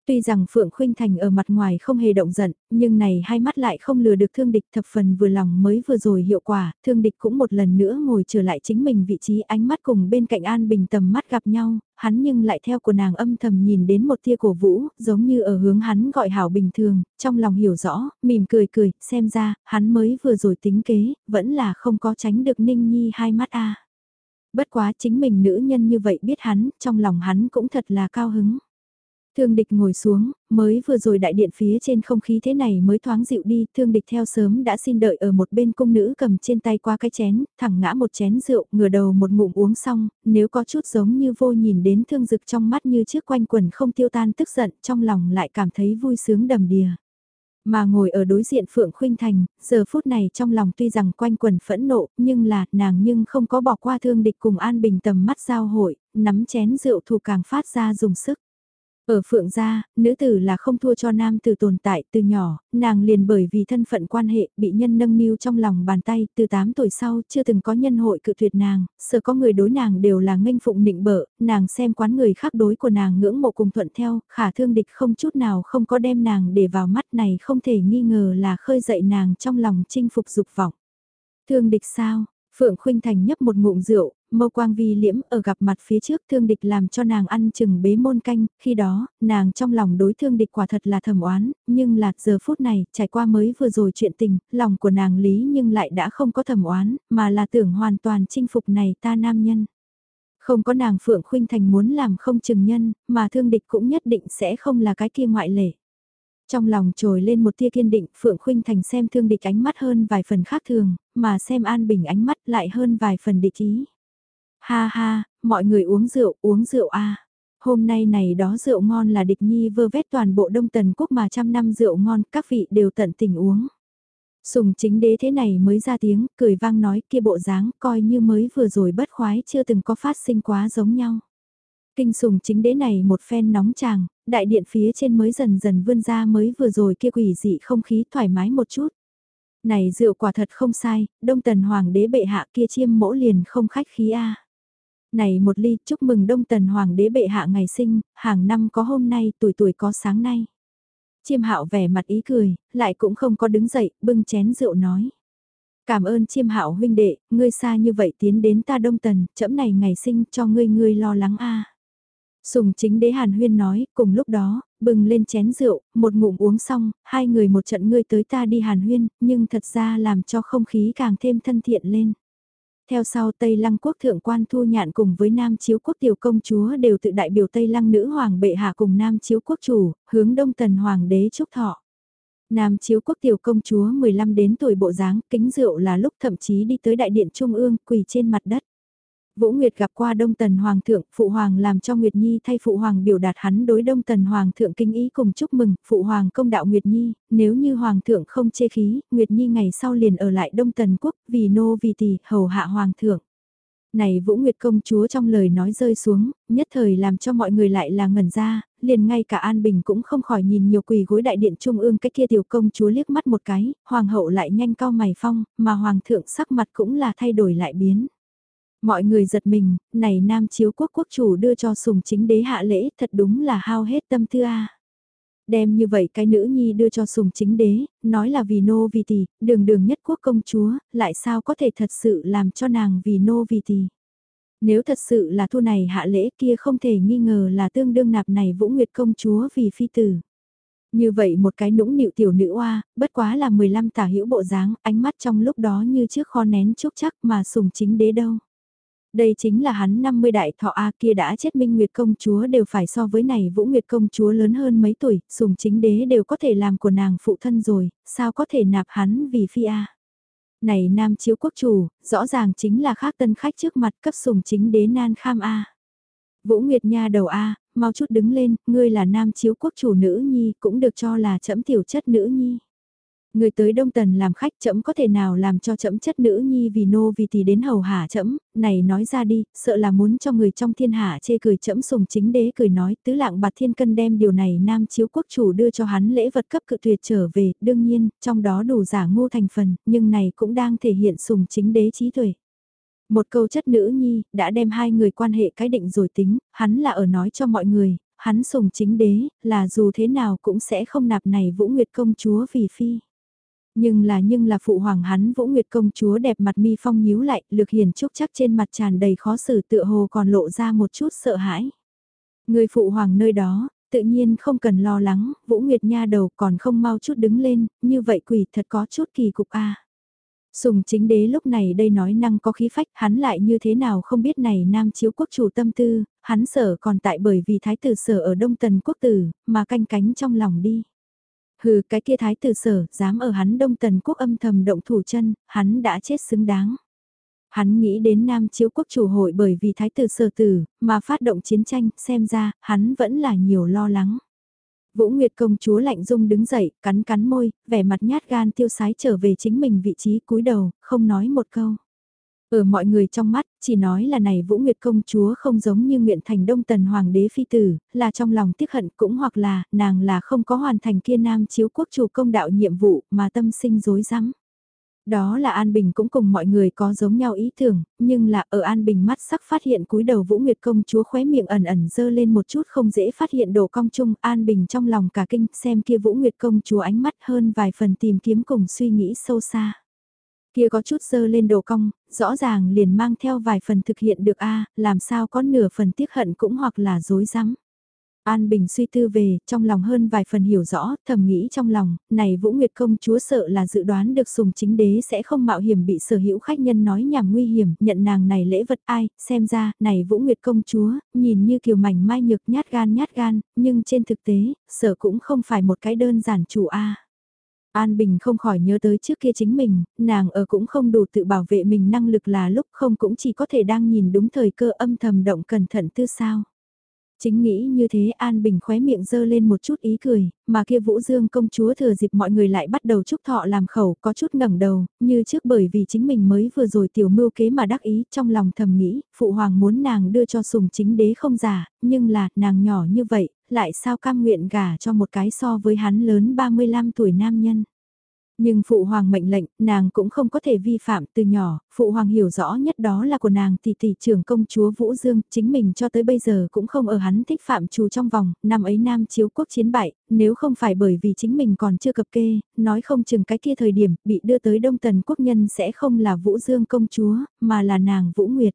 Tuy rằng Phượng Khuynh Thành ở mặt ngoài không hề động giận, nhưng này hai mắt lại không lừa được thương địch thập phần vừa lòng mới vừa rồi hiệu quả, thương địch cũng một lần nữa ngồi trở lại chính mình vị trí ánh mắt cùng bên cạnh An Bình tầm mắt gặp nhau, hắn nhưng lại theo của nàng âm thầm nhìn đến một tia cổ vũ, giống như ở hướng hắn gọi hảo bình thường, trong lòng hiểu rõ, mỉm cười cười, xem ra, hắn mới vừa rồi tính kế, vẫn là không có tránh được Ninh Nhi hai mắt a. Bất quá chính mình nữ nhân như vậy biết hắn, trong lòng hắn cũng thật là cao hứng. Thương địch ngồi xuống, mới vừa rồi đại điện phía trên không khí thế này mới thoáng dịu đi, thương địch theo sớm đã xin đợi ở một bên cung nữ cầm trên tay qua cái chén, thẳng ngã một chén rượu, ngửa đầu một ngụm uống xong, nếu có chút giống như vô nhìn đến thương dực trong mắt như chiếc quanh quần không tiêu tan tức giận, trong lòng lại cảm thấy vui sướng đầm đìa. Mà ngồi ở đối diện Phượng Khuynh Thành, giờ phút này trong lòng tuy rằng quanh quần phẫn nộ, nhưng là nàng nhưng không có bỏ qua thương địch cùng an bình tầm mắt giao hội, nắm chén rượu thù càng phát ra dùng sức. Ở phượng gia, nữ tử là không thua cho nam tử tồn tại từ nhỏ, nàng liền bởi vì thân phận quan hệ bị nhân nâng niu trong lòng bàn tay từ 8 tuổi sau chưa từng có nhân hội cự tuyệt nàng, sợ có người đối nàng đều là nghênh phụng nịnh bợ, nàng xem quán người khác đối của nàng ngưỡng mộ cùng thuận theo, khả thương địch không chút nào không có đem nàng để vào mắt này không thể nghi ngờ là khơi dậy nàng trong lòng chinh phục dục vọng. Thương địch sao? Phượng Khuynh Thành nhấp một ngụm rượu, mâu quang vi liễm ở gặp mặt phía trước thương địch làm cho nàng ăn chừng bế môn canh, khi đó, nàng trong lòng đối thương địch quả thật là thầm oán, nhưng là giờ phút này, trải qua mới vừa rồi chuyện tình, lòng của nàng lý nhưng lại đã không có thầm oán, mà là tưởng hoàn toàn chinh phục này ta nam nhân. Không có nàng Phượng Khuynh Thành muốn làm không chừng nhân, mà thương địch cũng nhất định sẽ không là cái kia ngoại lệ. Trong lòng trồi lên một tia kiên định, Phượng Khuynh Thành xem thương địch ánh mắt hơn vài phần khác thường, mà xem An Bình ánh mắt lại hơn vài phần địch ý. Ha ha, mọi người uống rượu, uống rượu a. Hôm nay này đó rượu ngon là địch nhi vơ vét toàn bộ đông tần quốc mà trăm năm rượu ngon, các vị đều tận tình uống. Sùng chính đế thế này mới ra tiếng, cười vang nói kia bộ dáng, coi như mới vừa rồi bất khoái chưa từng có phát sinh quá giống nhau. Kinh sùng chính đế này một phen nóng chàng, đại điện phía trên mới dần dần vươn ra mới vừa rồi kia quỷ dị không khí thoải mái một chút. Này rượu quả thật không sai, đông tần hoàng đế bệ hạ kia chiêm mỗ liền không khách khí a này một ly chúc mừng đông tần hoàng đế bệ hạ ngày sinh, hàng năm có hôm nay, tuổi tuổi có sáng nay. Chiêm hạo vẻ mặt ý cười, lại cũng không có đứng dậy, bưng chén rượu nói. Cảm ơn chiêm hạo huynh đệ, ngươi xa như vậy tiến đến ta đông tần, chậm này ngày sinh cho ngươi ngươi lo lắng a Sùng chính đế Hàn Huyên nói, cùng lúc đó, bừng lên chén rượu, một ngụm uống xong, hai người một trận ngươi tới ta đi Hàn Huyên, nhưng thật ra làm cho không khí càng thêm thân thiện lên. Theo sau Tây Lăng quốc thượng quan thu nhạn cùng với Nam Chiếu quốc tiểu công chúa đều tự đại biểu Tây Lăng nữ hoàng bệ hạ cùng Nam Chiếu quốc chủ, hướng đông tần hoàng đế chúc thọ. Nam chiếu quốc tiểu công chúa 15 đến tuổi bộ dáng, kính rượu là lúc thậm chí đi tới đại điện trung ương, quỳ trên mặt đất. Vũ Nguyệt gặp qua Đông Tần Hoàng thượng, Phụ Hoàng làm cho Nguyệt Nhi thay Phụ Hoàng biểu đạt hắn đối Đông Tần Hoàng thượng kinh ý cùng chúc mừng, Phụ Hoàng công đạo Nguyệt Nhi, nếu như Hoàng thượng không chê khí, Nguyệt Nhi ngày sau liền ở lại Đông Tần Quốc, vì nô vì tỷ, hầu hạ Hoàng thượng. Này Vũ Nguyệt công chúa trong lời nói rơi xuống, nhất thời làm cho mọi người lại là ngẩn ra, liền ngay cả An Bình cũng không khỏi nhìn nhiều quỳ gối đại điện trung ương cái kia tiểu công chúa liếc mắt một cái, hoàng hậu lại nhanh cao mày phong, mà hoàng thượng sắc mặt cũng là thay đổi lại biến. Mọi người giật mình, này nam chiếu quốc quốc chủ đưa cho sùng chính đế hạ lễ thật đúng là hao hết tâm tư a. Đem như vậy cái nữ nhi đưa cho sùng chính đế, nói là vì nô vì tỷ, đường đường nhất quốc công chúa, lại sao có thể thật sự làm cho nàng vì nô vì tỷ. Nếu thật sự là thu này hạ lễ kia không thể nghi ngờ là tương đương nạp này Vũ Nguyệt công chúa vì phi tử. Như vậy một cái nũng nịu tiểu nữ oa, bất quá là 15 tả hữu bộ dáng, ánh mắt trong lúc đó như trước kho nén chúc chắc mà sùng chính đế đâu. Đây chính là hắn 50 đại thọ A kia đã chết Minh Nguyệt công chúa đều phải so với này Vũ Nguyệt công chúa lớn hơn mấy tuổi, sùng chính đế đều có thể làm của nàng phụ thân rồi, sao có thể nạp hắn vì phi A. Này nam chiếu quốc chủ, rõ ràng chính là khác tân khách trước mặt cấp sùng chính đế nan kham A. Vũ Nguyệt Nha đầu A, mau chút đứng lên, ngươi là nam chiếu quốc chủ nữ nhi, cũng được cho là trẫm tiểu chất nữ nhi. Người tới Đông Tần làm khách chậm có thể nào làm cho chậm chất nữ nhi vì nô vì thì đến hầu hạ chậm, này nói ra đi, sợ là muốn cho người trong thiên hạ chê cười chậm sùng chính đế cười nói tứ lạng bạc thiên cân đem điều này nam chiếu quốc chủ đưa cho hắn lễ vật cấp cự tuyệt trở về, đương nhiên, trong đó đủ giả ngu thành phần, nhưng này cũng đang thể hiện sùng chính đế trí tuệ. Một câu chất nữ nhi, đã đem hai người quan hệ cái định rồi tính, hắn là ở nói cho mọi người, hắn sùng chính đế, là dù thế nào cũng sẽ không nạp này Vũ Nguyệt công chúa vì phi. Nhưng là nhưng là phụ hoàng hắn Vũ Nguyệt công chúa đẹp mặt mi phong nhíu lại, lực hiền trúc chắc trên mặt tràn đầy khó xử tựa hồ còn lộ ra một chút sợ hãi. Người phụ hoàng nơi đó, tự nhiên không cần lo lắng, Vũ Nguyệt nha đầu còn không mau chút đứng lên, như vậy quỷ thật có chút kỳ cục a. Sùng chính đế lúc này đây nói năng có khí phách, hắn lại như thế nào không biết này nam chiếu quốc chủ tâm tư, hắn sở còn tại bởi vì thái tử sở ở đông tần quốc tử, mà canh cánh trong lòng đi. Hừ cái kia thái tử sở, dám ở hắn đông tần quốc âm thầm động thủ chân, hắn đã chết xứng đáng. Hắn nghĩ đến Nam Chiếu Quốc chủ hội bởi vì thái tử sở tử, mà phát động chiến tranh, xem ra, hắn vẫn là nhiều lo lắng. Vũ Nguyệt công chúa lạnh dung đứng dậy, cắn cắn môi, vẻ mặt nhát gan tiêu sái trở về chính mình vị trí cúi đầu, không nói một câu. Ở mọi người trong mắt, chỉ nói là này Vũ Nguyệt công chúa không giống như nguyện thành đông tần hoàng đế phi tử, là trong lòng tiếc hận cũng hoặc là nàng là không có hoàn thành kia nam chiếu quốc chủ công đạo nhiệm vụ mà tâm sinh dối rắm đó là An Bình cũng cùng mọi người có giống nhau ý tưởng, nhưng là ở An Bình mắt sắc phát hiện cúi đầu Vũ Nguyệt công chúa khóe miệng ẩn ẩn dơ lên một chút không dễ phát hiện đồ cong chung, An Bình trong lòng cả kinh xem kia Vũ Nguyệt công chúa ánh mắt hơn vài phần tìm kiếm cùng suy nghĩ sâu xa. Kia có chút sơ lên đầu cong, rõ ràng liền mang theo vài phần thực hiện được a làm sao có nửa phần tiếc hận cũng hoặc là dối rắm An Bình suy tư về, trong lòng hơn vài phần hiểu rõ, thầm nghĩ trong lòng, này Vũ Nguyệt công chúa sợ là dự đoán được sùng chính đế sẽ không mạo hiểm bị sở hữu khách nhân nói nhảm nguy hiểm, nhận nàng này lễ vật ai, xem ra, này Vũ Nguyệt công chúa, nhìn như kiều mảnh mai nhược nhát gan nhát gan, nhưng trên thực tế, sở cũng không phải một cái đơn giản chủ A. An Bình không khỏi nhớ tới trước kia chính mình, nàng ở cũng không đủ tự bảo vệ mình năng lực là lúc không cũng chỉ có thể đang nhìn đúng thời cơ âm thầm động cẩn thận tư sao. Chính nghĩ như thế An Bình khóe miệng dơ lên một chút ý cười, mà kia Vũ Dương công chúa thừa dịp mọi người lại bắt đầu chúc thọ làm khẩu có chút ngẩng đầu, như trước bởi vì chính mình mới vừa rồi tiểu mưu kế mà đắc ý trong lòng thầm nghĩ, phụ hoàng muốn nàng đưa cho sùng chính đế không giả, nhưng là nàng nhỏ như vậy, lại sao cam nguyện gả cho một cái so với hắn lớn 35 tuổi nam nhân. Nhưng phụ hoàng mệnh lệnh, nàng cũng không có thể vi phạm từ nhỏ, phụ hoàng hiểu rõ nhất đó là của nàng tỷ tỷ trưởng công chúa Vũ Dương, chính mình cho tới bây giờ cũng không ở hắn thích phạm trù trong vòng, năm ấy nam chiếu quốc chiến bại, nếu không phải bởi vì chính mình còn chưa cập kê, nói không chừng cái kia thời điểm bị đưa tới Đông Tần quốc nhân sẽ không là Vũ Dương công chúa, mà là nàng Vũ Nguyệt.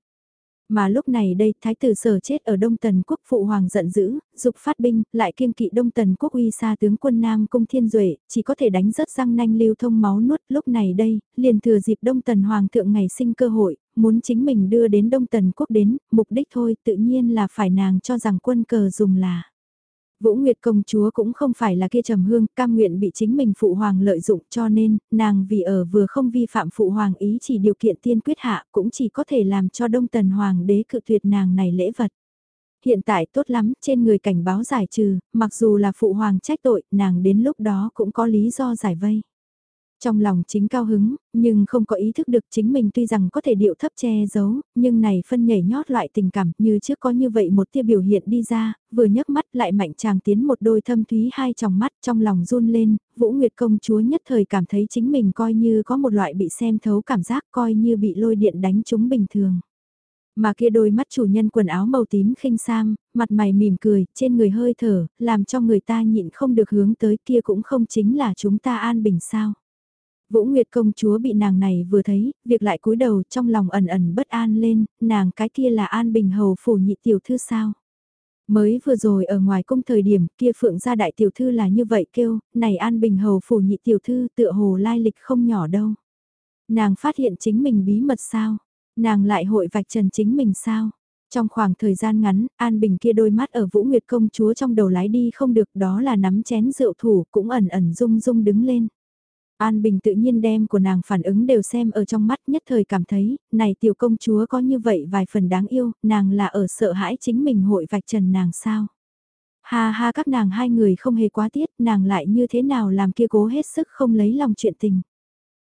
Mà lúc này đây, thái tử sở chết ở Đông Tần quốc phụ hoàng giận dữ, dục phát binh, lại kiêng kỵ Đông Tần quốc uy xa tướng quân Nam Cung Thiên Duệ, chỉ có thể đánh rớt răng nanh lưu thông máu nuốt. Lúc này đây, liền thừa dịp Đông Tần hoàng thượng ngày sinh cơ hội, muốn chính mình đưa đến Đông Tần quốc đến, mục đích thôi tự nhiên là phải nàng cho rằng quân cờ dùng là. Vũ Nguyệt công chúa cũng không phải là kia trầm hương, cam nguyện bị chính mình phụ hoàng lợi dụng cho nên, nàng vì ở vừa không vi phạm phụ hoàng ý chỉ điều kiện tiên quyết hạ cũng chỉ có thể làm cho đông tần hoàng đế cự tuyệt nàng này lễ vật. Hiện tại tốt lắm, trên người cảnh báo giải trừ, mặc dù là phụ hoàng trách tội, nàng đến lúc đó cũng có lý do giải vây. Trong lòng chính cao hứng, nhưng không có ý thức được chính mình tuy rằng có thể điệu thấp che giấu, nhưng này phân nhảy nhót loại tình cảm như trước có như vậy một tia biểu hiện đi ra, vừa nhấc mắt lại mạnh chàng tiến một đôi thâm thúy hai tròng mắt trong lòng run lên, Vũ Nguyệt công chúa nhất thời cảm thấy chính mình coi như có một loại bị xem thấu cảm giác coi như bị lôi điện đánh chúng bình thường. Mà kia đôi mắt chủ nhân quần áo màu tím khinh sam, mặt mày mỉm cười, trên người hơi thở, làm cho người ta nhịn không được hướng tới kia cũng không chính là chúng ta an bình sao. Vũ Nguyệt công chúa bị nàng này vừa thấy, việc lại cúi đầu trong lòng ẩn ẩn bất an lên, nàng cái kia là An Bình Hầu phủ nhị tiểu thư sao? Mới vừa rồi ở ngoài cung thời điểm kia phượng gia đại tiểu thư là như vậy kêu, này An Bình Hầu phủ nhị tiểu thư tựa hồ lai lịch không nhỏ đâu. Nàng phát hiện chính mình bí mật sao? Nàng lại hội vạch trần chính mình sao? Trong khoảng thời gian ngắn, An Bình kia đôi mắt ở Vũ Nguyệt công chúa trong đầu lái đi không được đó là nắm chén rượu thủ cũng ẩn ẩn rung rung đứng lên. An Bình tự nhiên đem của nàng phản ứng đều xem ở trong mắt nhất thời cảm thấy, này tiểu công chúa có như vậy vài phần đáng yêu, nàng là ở sợ hãi chính mình hội vạch trần nàng sao. Ha ha các nàng hai người không hề quá tiết, nàng lại như thế nào làm kia cố hết sức không lấy lòng chuyện tình.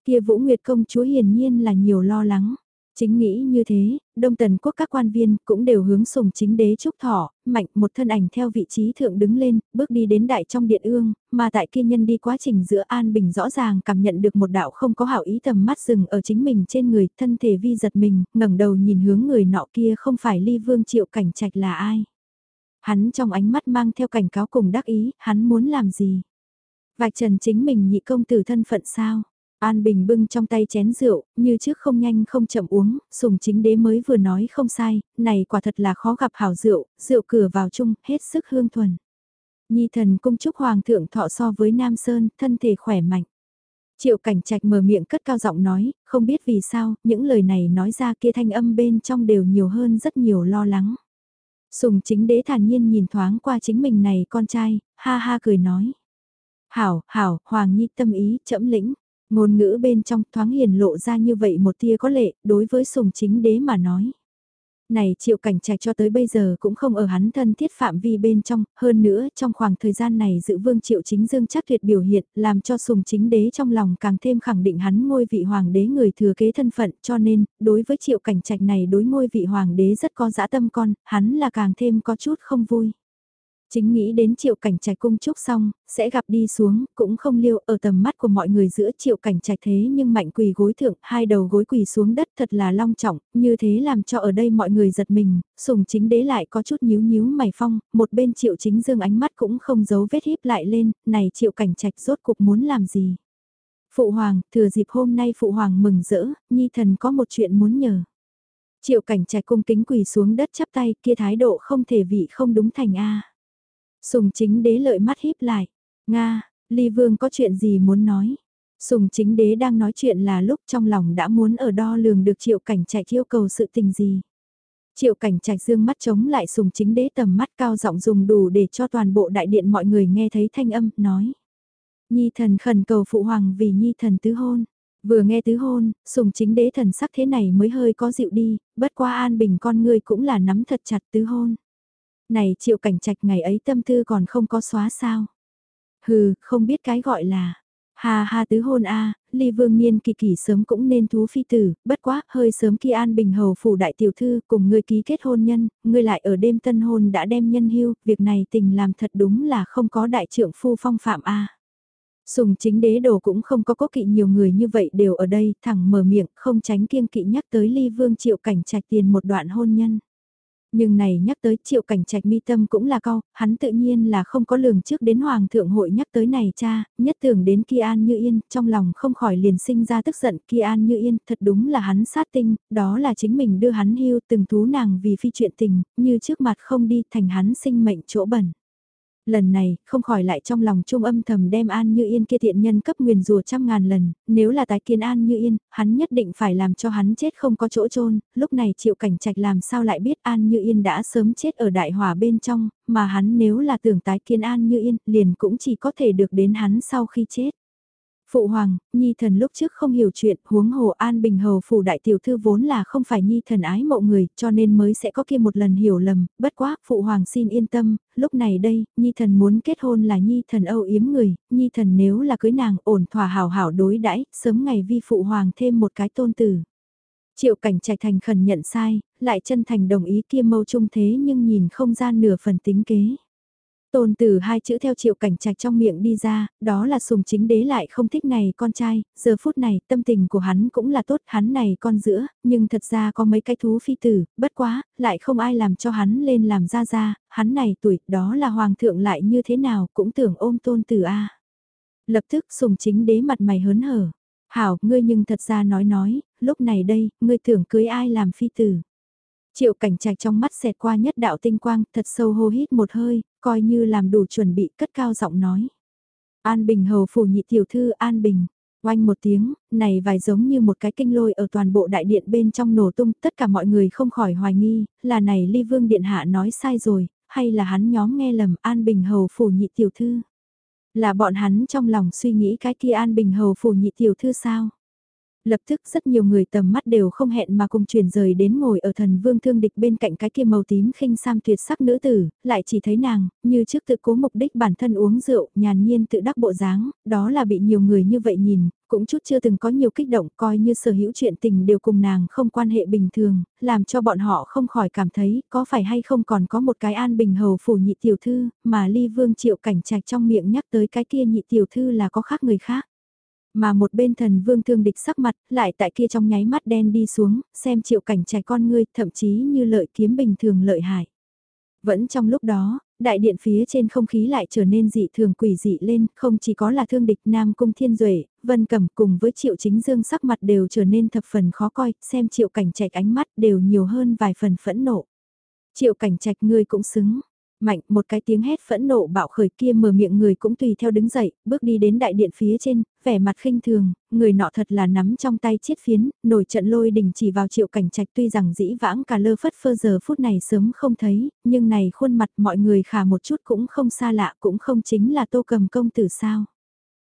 Kia Vũ Nguyệt công chúa hiển nhiên là nhiều lo lắng. Chính nghĩ như thế, Đông Tần quốc các quan viên cũng đều hướng sùng chính đế trúc thọ, mạnh một thân ảnh theo vị trí thượng đứng lên, bước đi đến đại trong điện ương, mà tại kia nhân đi quá trình giữa An Bình rõ ràng cảm nhận được một đạo không có hảo ý tầm mắt dừng ở chính mình trên người, thân thể vi giật mình, ngẩng đầu nhìn hướng người nọ kia không phải ly vương triệu cảnh trạch là ai. Hắn trong ánh mắt mang theo cảnh cáo cùng đắc ý, hắn muốn làm gì? Vạch trần chính mình nhị công tử thân phận sao? An Bình bưng trong tay chén rượu, như trước không nhanh không chậm uống, sùng chính đế mới vừa nói không sai, này quả thật là khó gặp hảo rượu, rượu cửa vào chung, hết sức hương thuần. Nhi thần cung chúc hoàng thượng thọ so với Nam Sơn, thân thể khỏe mạnh. Triệu cảnh trạch mở miệng cất cao giọng nói, không biết vì sao, những lời này nói ra kia thanh âm bên trong đều nhiều hơn rất nhiều lo lắng. Sùng chính đế thản nhiên nhìn thoáng qua chính mình này con trai, ha ha cười nói. Hảo, hảo, Hoàng Nhi tâm ý, chậm lĩnh. Ngôn ngữ bên trong thoáng hiền lộ ra như vậy một tia có lệ, đối với sùng chính đế mà nói. Này triệu cảnh trạch cho tới bây giờ cũng không ở hắn thân thiết phạm vi bên trong, hơn nữa trong khoảng thời gian này dự vương triệu chính dương chắc tuyệt biểu hiện, làm cho sùng chính đế trong lòng càng thêm khẳng định hắn ngôi vị hoàng đế người thừa kế thân phận, cho nên, đối với triệu cảnh trạch này đối ngôi vị hoàng đế rất có dã tâm con, hắn là càng thêm có chút không vui. Chính nghĩ đến triệu cảnh trạch cung trúc xong, sẽ gặp đi xuống, cũng không liêu ở tầm mắt của mọi người giữa triệu cảnh trạch thế nhưng mạnh quỳ gối thượng, hai đầu gối quỳ xuống đất thật là long trọng, như thế làm cho ở đây mọi người giật mình, sùng chính đế lại có chút nhíu nhíu mày phong, một bên triệu chính dương ánh mắt cũng không giấu vết híp lại lên, này triệu cảnh trạch rốt cục muốn làm gì. Phụ hoàng, thừa dịp hôm nay phụ hoàng mừng rỡ, nhi thần có một chuyện muốn nhờ. Triệu cảnh trạch cung kính quỳ xuống đất chắp tay kia thái độ không thể vị không đúng thành A. Sùng chính đế lợi mắt híp lại. Nga, Ly Vương có chuyện gì muốn nói? Sùng chính đế đang nói chuyện là lúc trong lòng đã muốn ở đo lường được triệu cảnh trạch yêu cầu sự tình gì. Triệu cảnh trạch dương mắt chống lại sùng chính đế tầm mắt cao giọng dùng đủ để cho toàn bộ đại điện mọi người nghe thấy thanh âm, nói. Nhi thần khẩn cầu phụ hoàng vì nhi thần tứ hôn. Vừa nghe tứ hôn, sùng chính đế thần sắc thế này mới hơi có dịu đi, bất qua an bình con người cũng là nắm thật chặt tứ hôn này triệu cảnh trạch ngày ấy tâm tư còn không có xóa sao. Hừ, không biết cái gọi là, hà hà tứ hôn a ly vương niên kỳ kỳ sớm cũng nên thú phi tử, bất quá, hơi sớm khi an bình hầu phủ đại tiểu thư cùng ngươi ký kết hôn nhân, ngươi lại ở đêm tân hôn đã đem nhân hưu, việc này tình làm thật đúng là không có đại trưởng phu phong phạm a Sùng chính đế đồ cũng không có có kỵ nhiều người như vậy đều ở đây, thẳng mở miệng, không tránh kiêng kỵ nhắc tới ly vương triệu cảnh trạch tiền một đoạn hôn nhân. Nhưng này nhắc tới triệu cảnh trạch mi tâm cũng là cao, hắn tự nhiên là không có lường trước đến Hoàng thượng hội nhắc tới này cha, nhất tưởng đến Ki An Như Yên, trong lòng không khỏi liền sinh ra tức giận Ki An Như Yên, thật đúng là hắn sát tinh, đó là chính mình đưa hắn hưu từng thú nàng vì phi chuyện tình, như trước mặt không đi thành hắn sinh mệnh chỗ bẩn. Lần này, không khỏi lại trong lòng trung âm thầm đem An Như Yên kia thiện nhân cấp nguyền rùa trăm ngàn lần, nếu là tái kiến An Như Yên, hắn nhất định phải làm cho hắn chết không có chỗ chôn lúc này triệu cảnh trạch làm sao lại biết An Như Yên đã sớm chết ở đại hỏa bên trong, mà hắn nếu là tưởng tái kiến An Như Yên, liền cũng chỉ có thể được đến hắn sau khi chết. Phụ hoàng, Nhi thần lúc trước không hiểu chuyện, huống hồ An Bình Hầu phủ đại tiểu thư vốn là không phải Nhi thần ái mộ người, cho nên mới sẽ có kia một lần hiểu lầm, bất quá, Phụ hoàng xin yên tâm, lúc này đây, Nhi thần muốn kết hôn là Nhi thần âu yếm người, Nhi thần nếu là cưới nàng ổn thỏa hảo hảo đối đãi sớm ngày vi Phụ hoàng thêm một cái tôn tử. Triệu cảnh trạch thành khẩn nhận sai, lại chân thành đồng ý kia mâu trung thế nhưng nhìn không ra nửa phần tính kế. Tôn từ hai chữ theo triệu cảnh trạch trong miệng đi ra, đó là sùng chính đế lại không thích này con trai, giờ phút này tâm tình của hắn cũng là tốt hắn này con giữa, nhưng thật ra có mấy cái thú phi tử, bất quá, lại không ai làm cho hắn lên làm ra ra, hắn này tuổi, đó là hoàng thượng lại như thế nào cũng tưởng ôm tôn từ a Lập tức sùng chính đế mặt mày hớn hở, hảo, ngươi nhưng thật ra nói nói, lúc này đây, ngươi tưởng cưới ai làm phi tử. Triệu cảnh trạch trong mắt xẹt qua nhất đạo tinh quang, thật sâu hô hít một hơi, coi như làm đủ chuẩn bị cất cao giọng nói. An Bình hầu phủ nhị tiểu thư An Bình. Oanh một tiếng, này vài giống như một cái kinh lôi ở toàn bộ đại điện bên trong nổ tung, tất cả mọi người không khỏi hoài nghi, là này ly vương điện hạ nói sai rồi, hay là hắn nhóm nghe lầm An Bình hầu phủ nhị tiểu thư. Là bọn hắn trong lòng suy nghĩ cái kia An Bình hầu phủ nhị tiểu thư sao? Lập tức rất nhiều người tầm mắt đều không hẹn mà cùng chuyển rời đến ngồi ở thần vương thương địch bên cạnh cái kia màu tím khinh sam tuyệt sắc nữ tử, lại chỉ thấy nàng, như trước tự cố mục đích bản thân uống rượu, nhàn nhiên tự đắc bộ dáng, đó là bị nhiều người như vậy nhìn, cũng chút chưa từng có nhiều kích động coi như sở hữu chuyện tình đều cùng nàng không quan hệ bình thường, làm cho bọn họ không khỏi cảm thấy có phải hay không còn có một cái an bình hầu phủ nhị tiểu thư, mà ly vương triệu cảnh trạch trong miệng nhắc tới cái kia nhị tiểu thư là có khác người khác. Mà một bên thần vương thương địch sắc mặt, lại tại kia trong nháy mắt đen đi xuống, xem triệu cảnh trẻ con ngươi, thậm chí như lợi kiếm bình thường lợi hại. Vẫn trong lúc đó, đại điện phía trên không khí lại trở nên dị thường quỷ dị lên, không chỉ có là thương địch Nam Cung Thiên Duệ, Vân Cẩm cùng với triệu chính dương sắc mặt đều trở nên thập phần khó coi, xem triệu cảnh trạch ánh mắt đều nhiều hơn vài phần phẫn nộ. Triệu cảnh trạch ngươi cũng xứng, mạnh một cái tiếng hét phẫn nộ bạo khởi kia mở miệng người cũng tùy theo đứng dậy, bước đi đến đại điện phía trên, vẻ mặt khinh thường, người nọ thật là nắm trong tay chiết phiến, nổi trận lôi đình chỉ vào triệu cảnh trạch tuy rằng dĩ vãng cả lơ phất phơ giờ phút này sớm không thấy, nhưng này khuôn mặt mọi người khả một chút cũng không xa lạ cũng không chính là tô cầm công tử sao.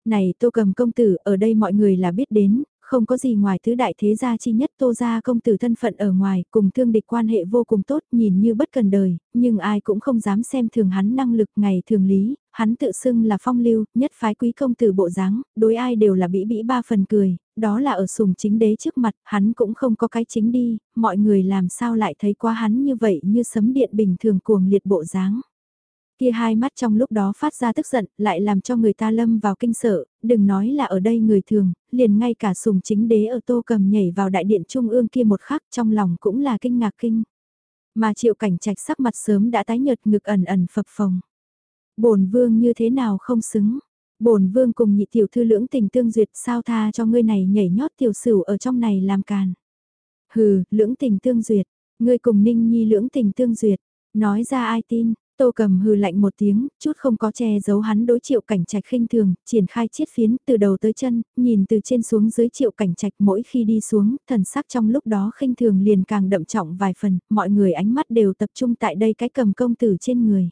Này tô cầm công tử ở đây mọi người là biết đến, không có gì ngoài thứ đại thế gia chi nhất tô gia công tử thân phận ở ngoài, cùng thương địch quan hệ vô cùng tốt, nhìn như bất cần đời, nhưng ai cũng không dám xem thường hắn năng lực ngày thường lý, hắn tự xưng là phong lưu, nhất phái quý công tử bộ dáng, đối ai đều là bĩ bĩ ba phần cười, đó là ở sùng chính đế trước mặt, hắn cũng không có cái chính đi, mọi người làm sao lại thấy qua hắn như vậy như sấm điện bình thường cuồng liệt bộ dáng. Kia hai mắt trong lúc đó phát ra tức giận, lại làm cho người ta lâm vào kinh sợ, đừng nói là ở đây người thường, liền ngay cả sùng chính đế ở tô cầm nhảy vào đại điện trung ương kia một khắc trong lòng cũng là kinh ngạc kinh. Mà triệu cảnh trạch sắc mặt sớm đã tái nhợt ngực ẩn ẩn phập phồng. bổn vương như thế nào không xứng, bổn vương cùng nhị tiểu thư lưỡng tình tương duyệt sao tha cho ngươi này nhảy nhót tiểu sửu ở trong này làm càn. Hừ, lưỡng tình tương duyệt, ngươi cùng ninh nhi lưỡng tình tương duyệt, nói ra ai tin, Tô cầm hừ lạnh một tiếng, chút không có che giấu hắn đối triệu cảnh trạch khinh thường, triển khai chiết phiến từ đầu tới chân, nhìn từ trên xuống dưới triệu cảnh trạch mỗi khi đi xuống, thần sắc trong lúc đó khinh thường liền càng đậm trọng vài phần, mọi người ánh mắt đều tập trung tại đây cái cầm công tử trên người.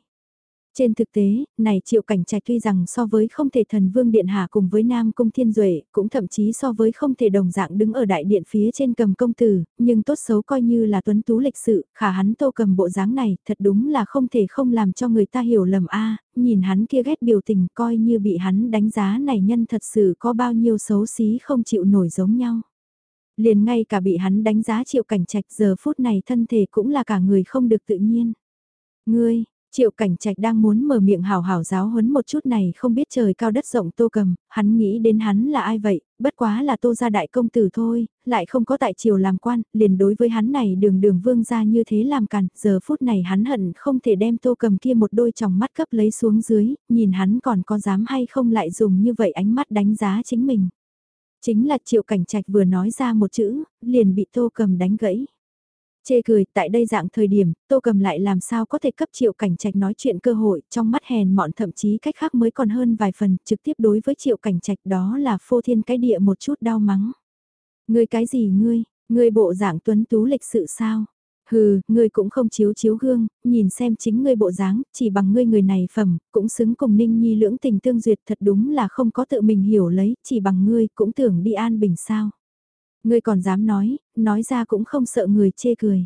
Trên thực tế, này triệu cảnh trạch tuy rằng so với không thể thần vương điện hạ cùng với nam cung thiên duệ cũng thậm chí so với không thể đồng dạng đứng ở đại điện phía trên cầm công tử, nhưng tốt xấu coi như là tuấn tú lịch sự, khả hắn tô cầm bộ dáng này, thật đúng là không thể không làm cho người ta hiểu lầm a nhìn hắn kia ghét biểu tình coi như bị hắn đánh giá này nhân thật sự có bao nhiêu xấu xí không chịu nổi giống nhau. Liền ngay cả bị hắn đánh giá triệu cảnh trạch giờ phút này thân thể cũng là cả người không được tự nhiên. Ngươi, Triệu cảnh trạch đang muốn mở miệng hào hào giáo huấn một chút này không biết trời cao đất rộng tô cầm, hắn nghĩ đến hắn là ai vậy, bất quá là tô gia đại công tử thôi, lại không có tại triều làm quan, liền đối với hắn này đường đường vương ra như thế làm càn, giờ phút này hắn hận không thể đem tô cầm kia một đôi tròng mắt cấp lấy xuống dưới, nhìn hắn còn có dám hay không lại dùng như vậy ánh mắt đánh giá chính mình. Chính là triệu cảnh trạch vừa nói ra một chữ, liền bị tô cầm đánh gãy. Chê cười, tại đây dạng thời điểm, tô cầm lại làm sao có thể cấp triệu cảnh trạch nói chuyện cơ hội, trong mắt hèn mọn thậm chí cách khác mới còn hơn vài phần, trực tiếp đối với triệu cảnh trạch đó là phô thiên cái địa một chút đau mắng. Ngươi cái gì ngươi, ngươi bộ dạng tuấn tú lịch sự sao? Hừ, ngươi cũng không chiếu chiếu gương, nhìn xem chính ngươi bộ dáng, chỉ bằng ngươi người này phẩm, cũng xứng cùng Ninh Nhi lưỡng tình tương duyệt thật đúng là không có tự mình hiểu lấy, chỉ bằng ngươi cũng tưởng đi an bình sao. Ngươi còn dám nói, nói ra cũng không sợ người chê cười.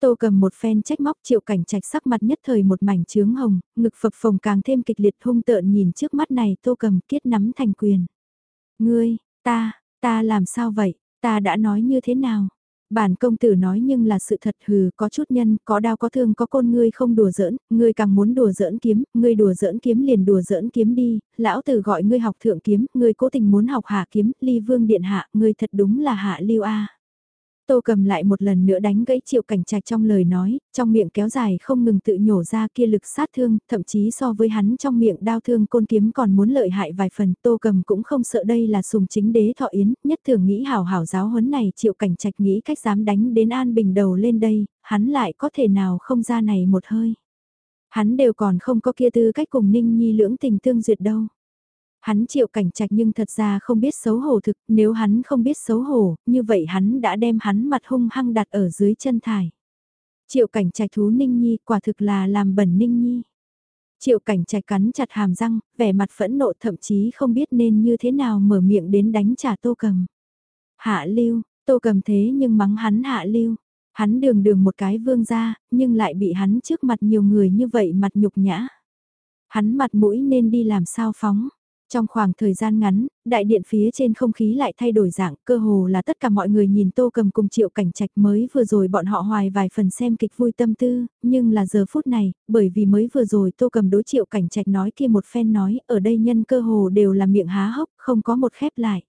Tô cầm một phen trách móc triệu cảnh trạch sắc mặt nhất thời một mảnh trướng hồng, ngực phập phồng càng thêm kịch liệt hung tợn nhìn trước mắt này tô cầm kiết nắm thành quyền. Ngươi, ta, ta làm sao vậy, ta đã nói như thế nào? Bản công tử nói nhưng là sự thật hừ, có chút nhân, có đau có thương có côn ngươi không đùa giỡn, ngươi càng muốn đùa giỡn kiếm, ngươi đùa giỡn kiếm liền đùa giỡn kiếm đi, lão tử gọi ngươi học thượng kiếm, ngươi cố tình muốn học hạ kiếm, ly vương điện hạ, ngươi thật đúng là hạ lưu a. Tô cầm lại một lần nữa đánh gãy triệu cảnh trạch trong lời nói, trong miệng kéo dài không ngừng tự nhổ ra kia lực sát thương, thậm chí so với hắn trong miệng đao thương côn kiếm còn muốn lợi hại vài phần. Tô cầm cũng không sợ đây là sùng chính đế thọ yến, nhất thường nghĩ hảo hảo giáo huấn này triệu cảnh trạch nghĩ cách dám đánh đến an bình đầu lên đây, hắn lại có thể nào không ra này một hơi. Hắn đều còn không có kia tư cách cùng ninh nhi lưỡng tình tương duyệt đâu. Hắn triệu cảnh trạch nhưng thật ra không biết xấu hổ thực, nếu hắn không biết xấu hổ, như vậy hắn đã đem hắn mặt hung hăng đặt ở dưới chân thải. Triệu cảnh trạch thú Ninh Nhi quả thực là làm bẩn Ninh Nhi. Triệu cảnh trạch cắn chặt hàm răng, vẻ mặt phẫn nộ thậm chí không biết nên như thế nào mở miệng đến đánh trả tô cầm. Hạ lưu, tô cầm thế nhưng mắng hắn hạ lưu. Hắn đường đường một cái vương ra, nhưng lại bị hắn trước mặt nhiều người như vậy mặt nhục nhã. Hắn mặt mũi nên đi làm sao phóng. Trong khoảng thời gian ngắn, đại điện phía trên không khí lại thay đổi dạng, cơ hồ là tất cả mọi người nhìn tô cầm cùng triệu cảnh trạch mới vừa rồi bọn họ hoài vài phần xem kịch vui tâm tư, nhưng là giờ phút này, bởi vì mới vừa rồi tô cầm đối triệu cảnh trạch nói kia một phen nói, ở đây nhân cơ hồ đều là miệng há hốc, không có một khép lại.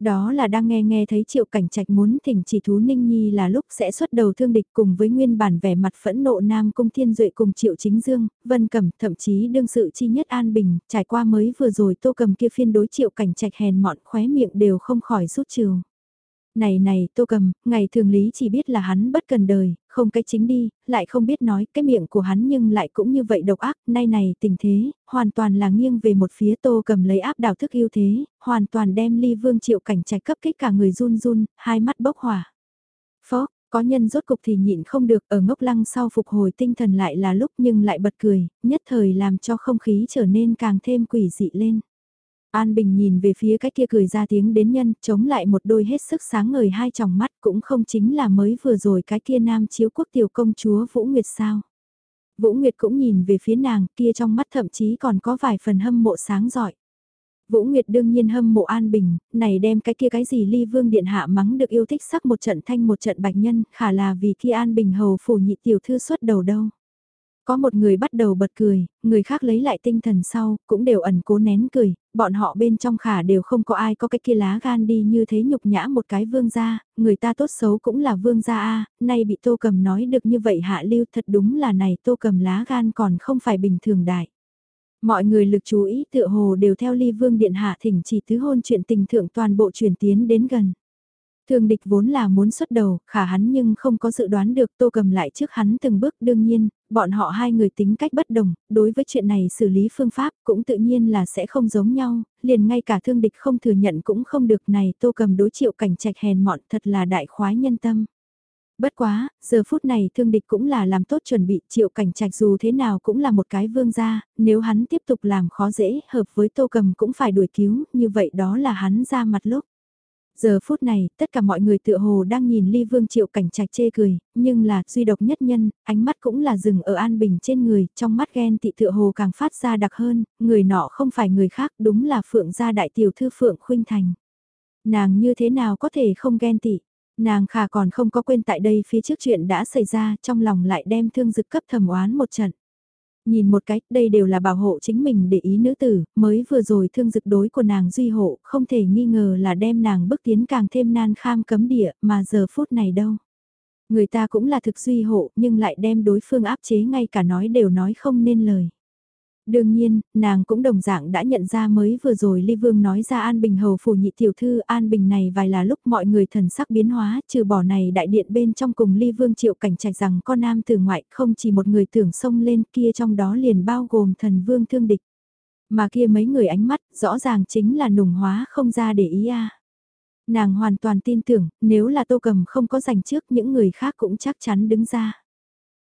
Đó là đang nghe nghe thấy triệu cảnh trạch muốn thỉnh chỉ thú Ninh Nhi là lúc sẽ xuất đầu thương địch cùng với nguyên bản vẻ mặt phẫn nộ Nam Cung Thiên Duệ cùng triệu chính dương, Vân Cẩm thậm chí đương sự chi nhất An Bình, trải qua mới vừa rồi tô cầm kia phiên đối triệu cảnh trạch hèn mọn khóe miệng đều không khỏi rút trừ. Này này, tô cầm, ngày thường lý chỉ biết là hắn bất cần đời, không cái chính đi, lại không biết nói, cái miệng của hắn nhưng lại cũng như vậy độc ác, nay này tình thế, hoàn toàn là nghiêng về một phía tô cầm lấy áp đảo thức yêu thế, hoàn toàn đem ly vương triệu cảnh trạch cấp kích cả người run run, hai mắt bốc hỏa. Phó, có nhân rốt cục thì nhịn không được ở ngốc lăng sau phục hồi tinh thần lại là lúc nhưng lại bật cười, nhất thời làm cho không khí trở nên càng thêm quỷ dị lên. An Bình nhìn về phía cái kia cười ra tiếng đến nhân, chống lại một đôi hết sức sáng ngời hai tròng mắt cũng không chính là mới vừa rồi cái kia nam chiếu quốc tiểu công chúa Vũ Nguyệt sao. Vũ Nguyệt cũng nhìn về phía nàng kia trong mắt thậm chí còn có vài phần hâm mộ sáng giỏi. Vũ Nguyệt đương nhiên hâm mộ An Bình, này đem cái kia cái gì ly vương điện hạ mắng được yêu thích sắc một trận thanh một trận bạch nhân, khả là vì kia An Bình hầu phủ nhị tiểu thư xuất đầu đâu. Có một người bắt đầu bật cười, người khác lấy lại tinh thần sau, cũng đều ẩn cố nén cười, bọn họ bên trong khả đều không có ai có cái kia lá gan đi như thế nhục nhã một cái vương gia, người ta tốt xấu cũng là vương gia a nay bị tô cầm nói được như vậy hạ lưu thật đúng là này tô cầm lá gan còn không phải bình thường đại. Mọi người lực chú ý tựa hồ đều theo ly vương điện hạ thỉnh chỉ thứ hôn chuyện tình thượng toàn bộ chuyển tiến đến gần. Thường địch vốn là muốn xuất đầu, khả hắn nhưng không có dự đoán được tô cầm lại trước hắn từng bước đương nhiên, bọn họ hai người tính cách bất đồng, đối với chuyện này xử lý phương pháp cũng tự nhiên là sẽ không giống nhau, liền ngay cả thương địch không thừa nhận cũng không được này tô cầm đối triệu cảnh trạch hèn mọn thật là đại khoái nhân tâm. Bất quá, giờ phút này thương địch cũng là làm tốt chuẩn bị triệu cảnh trạch dù thế nào cũng là một cái vương gia, nếu hắn tiếp tục làm khó dễ hợp với tô cầm cũng phải đuổi cứu, như vậy đó là hắn ra mặt lúc. Giờ phút này, tất cả mọi người tựa hồ đang nhìn ly vương triệu cảnh trạch chê cười, nhưng là duy độc nhất nhân, ánh mắt cũng là dừng ở an bình trên người, trong mắt ghen tị tựa hồ càng phát ra đặc hơn, người nọ không phải người khác đúng là phượng gia đại tiểu thư phượng khuynh thành. Nàng như thế nào có thể không ghen tị? Nàng khả còn không có quên tại đây phía trước chuyện đã xảy ra trong lòng lại đem thương dực cấp thầm oán một trận. Nhìn một cách, đây đều là bảo hộ chính mình để ý nữ tử, mới vừa rồi thương dực đối của nàng duy hộ, không thể nghi ngờ là đem nàng bước tiến càng thêm nan kham cấm địa, mà giờ phút này đâu. Người ta cũng là thực duy hộ, nhưng lại đem đối phương áp chế ngay cả nói đều nói không nên lời. Đương nhiên, nàng cũng đồng dạng đã nhận ra mới vừa rồi Ly Vương nói ra An Bình hầu phủ nhị tiểu thư An Bình này vài là lúc mọi người thần sắc biến hóa, trừ bỏ này đại điện bên trong cùng Ly Vương triệu cảnh trạch rằng con nam từ ngoại không chỉ một người tưởng sông lên kia trong đó liền bao gồm thần vương thương địch. Mà kia mấy người ánh mắt rõ ràng chính là nùng hóa không ra để ý a Nàng hoàn toàn tin tưởng, nếu là tô cầm không có giành trước những người khác cũng chắc chắn đứng ra.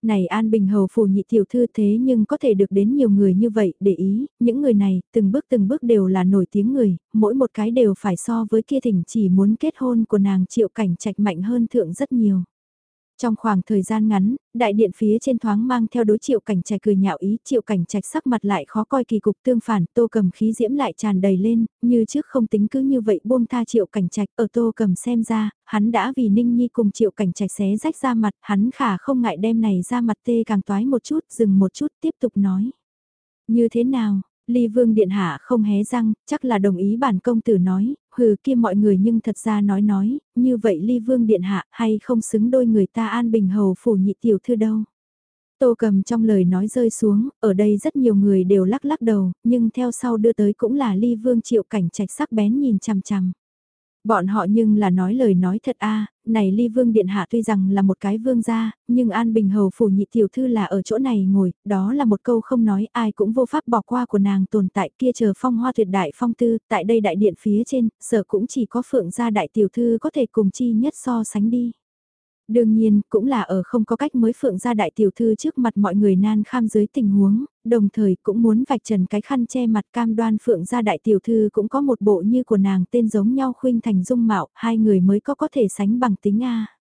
Này An Bình Hầu phủ nhị tiểu thư thế nhưng có thể được đến nhiều người như vậy để ý, những người này từng bước từng bước đều là nổi tiếng người, mỗi một cái đều phải so với kia thỉnh chỉ muốn kết hôn của nàng triệu cảnh trạch mạnh hơn thượng rất nhiều. Trong khoảng thời gian ngắn, đại điện phía trên thoáng mang theo đối triệu cảnh trạch cười nhạo ý, triệu cảnh trạch sắc mặt lại khó coi kỳ cục tương phản, tô cầm khí diễm lại tràn đầy lên, như trước không tính cứ như vậy buông tha triệu cảnh trạch, ở tô cầm xem ra, hắn đã vì ninh nhi cùng triệu cảnh trạch xé rách ra mặt, hắn khả không ngại đem này ra mặt tê càng toái một chút, dừng một chút, tiếp tục nói. Như thế nào, Ly Vương Điện Hạ không hé răng, chắc là đồng ý bản công tử nói, hừ kia mọi người nhưng thật ra nói nói, như vậy Ly Vương Điện Hạ hay không xứng đôi người ta an bình hầu phủ nhị tiểu thư đâu. Tô cầm trong lời nói rơi xuống, ở đây rất nhiều người đều lắc lắc đầu, nhưng theo sau đưa tới cũng là Ly Vương triệu cảnh trạch sắc bén nhìn chằm chằm. Bọn họ nhưng là nói lời nói thật a này ly vương điện hạ tuy rằng là một cái vương gia, nhưng An Bình Hầu phủ nhị tiểu thư là ở chỗ này ngồi, đó là một câu không nói ai cũng vô pháp bỏ qua của nàng tồn tại kia chờ phong hoa tuyệt đại phong tư, tại đây đại điện phía trên, sở cũng chỉ có phượng gia đại tiểu thư có thể cùng chi nhất so sánh đi. Đương nhiên, cũng là ở không có cách mới phượng ra đại tiểu thư trước mặt mọi người nan kham dưới tình huống, đồng thời cũng muốn vạch trần cái khăn che mặt cam đoan phượng ra đại tiểu thư cũng có một bộ như của nàng tên giống nhau khuynh thành dung mạo, hai người mới có có thể sánh bằng tính A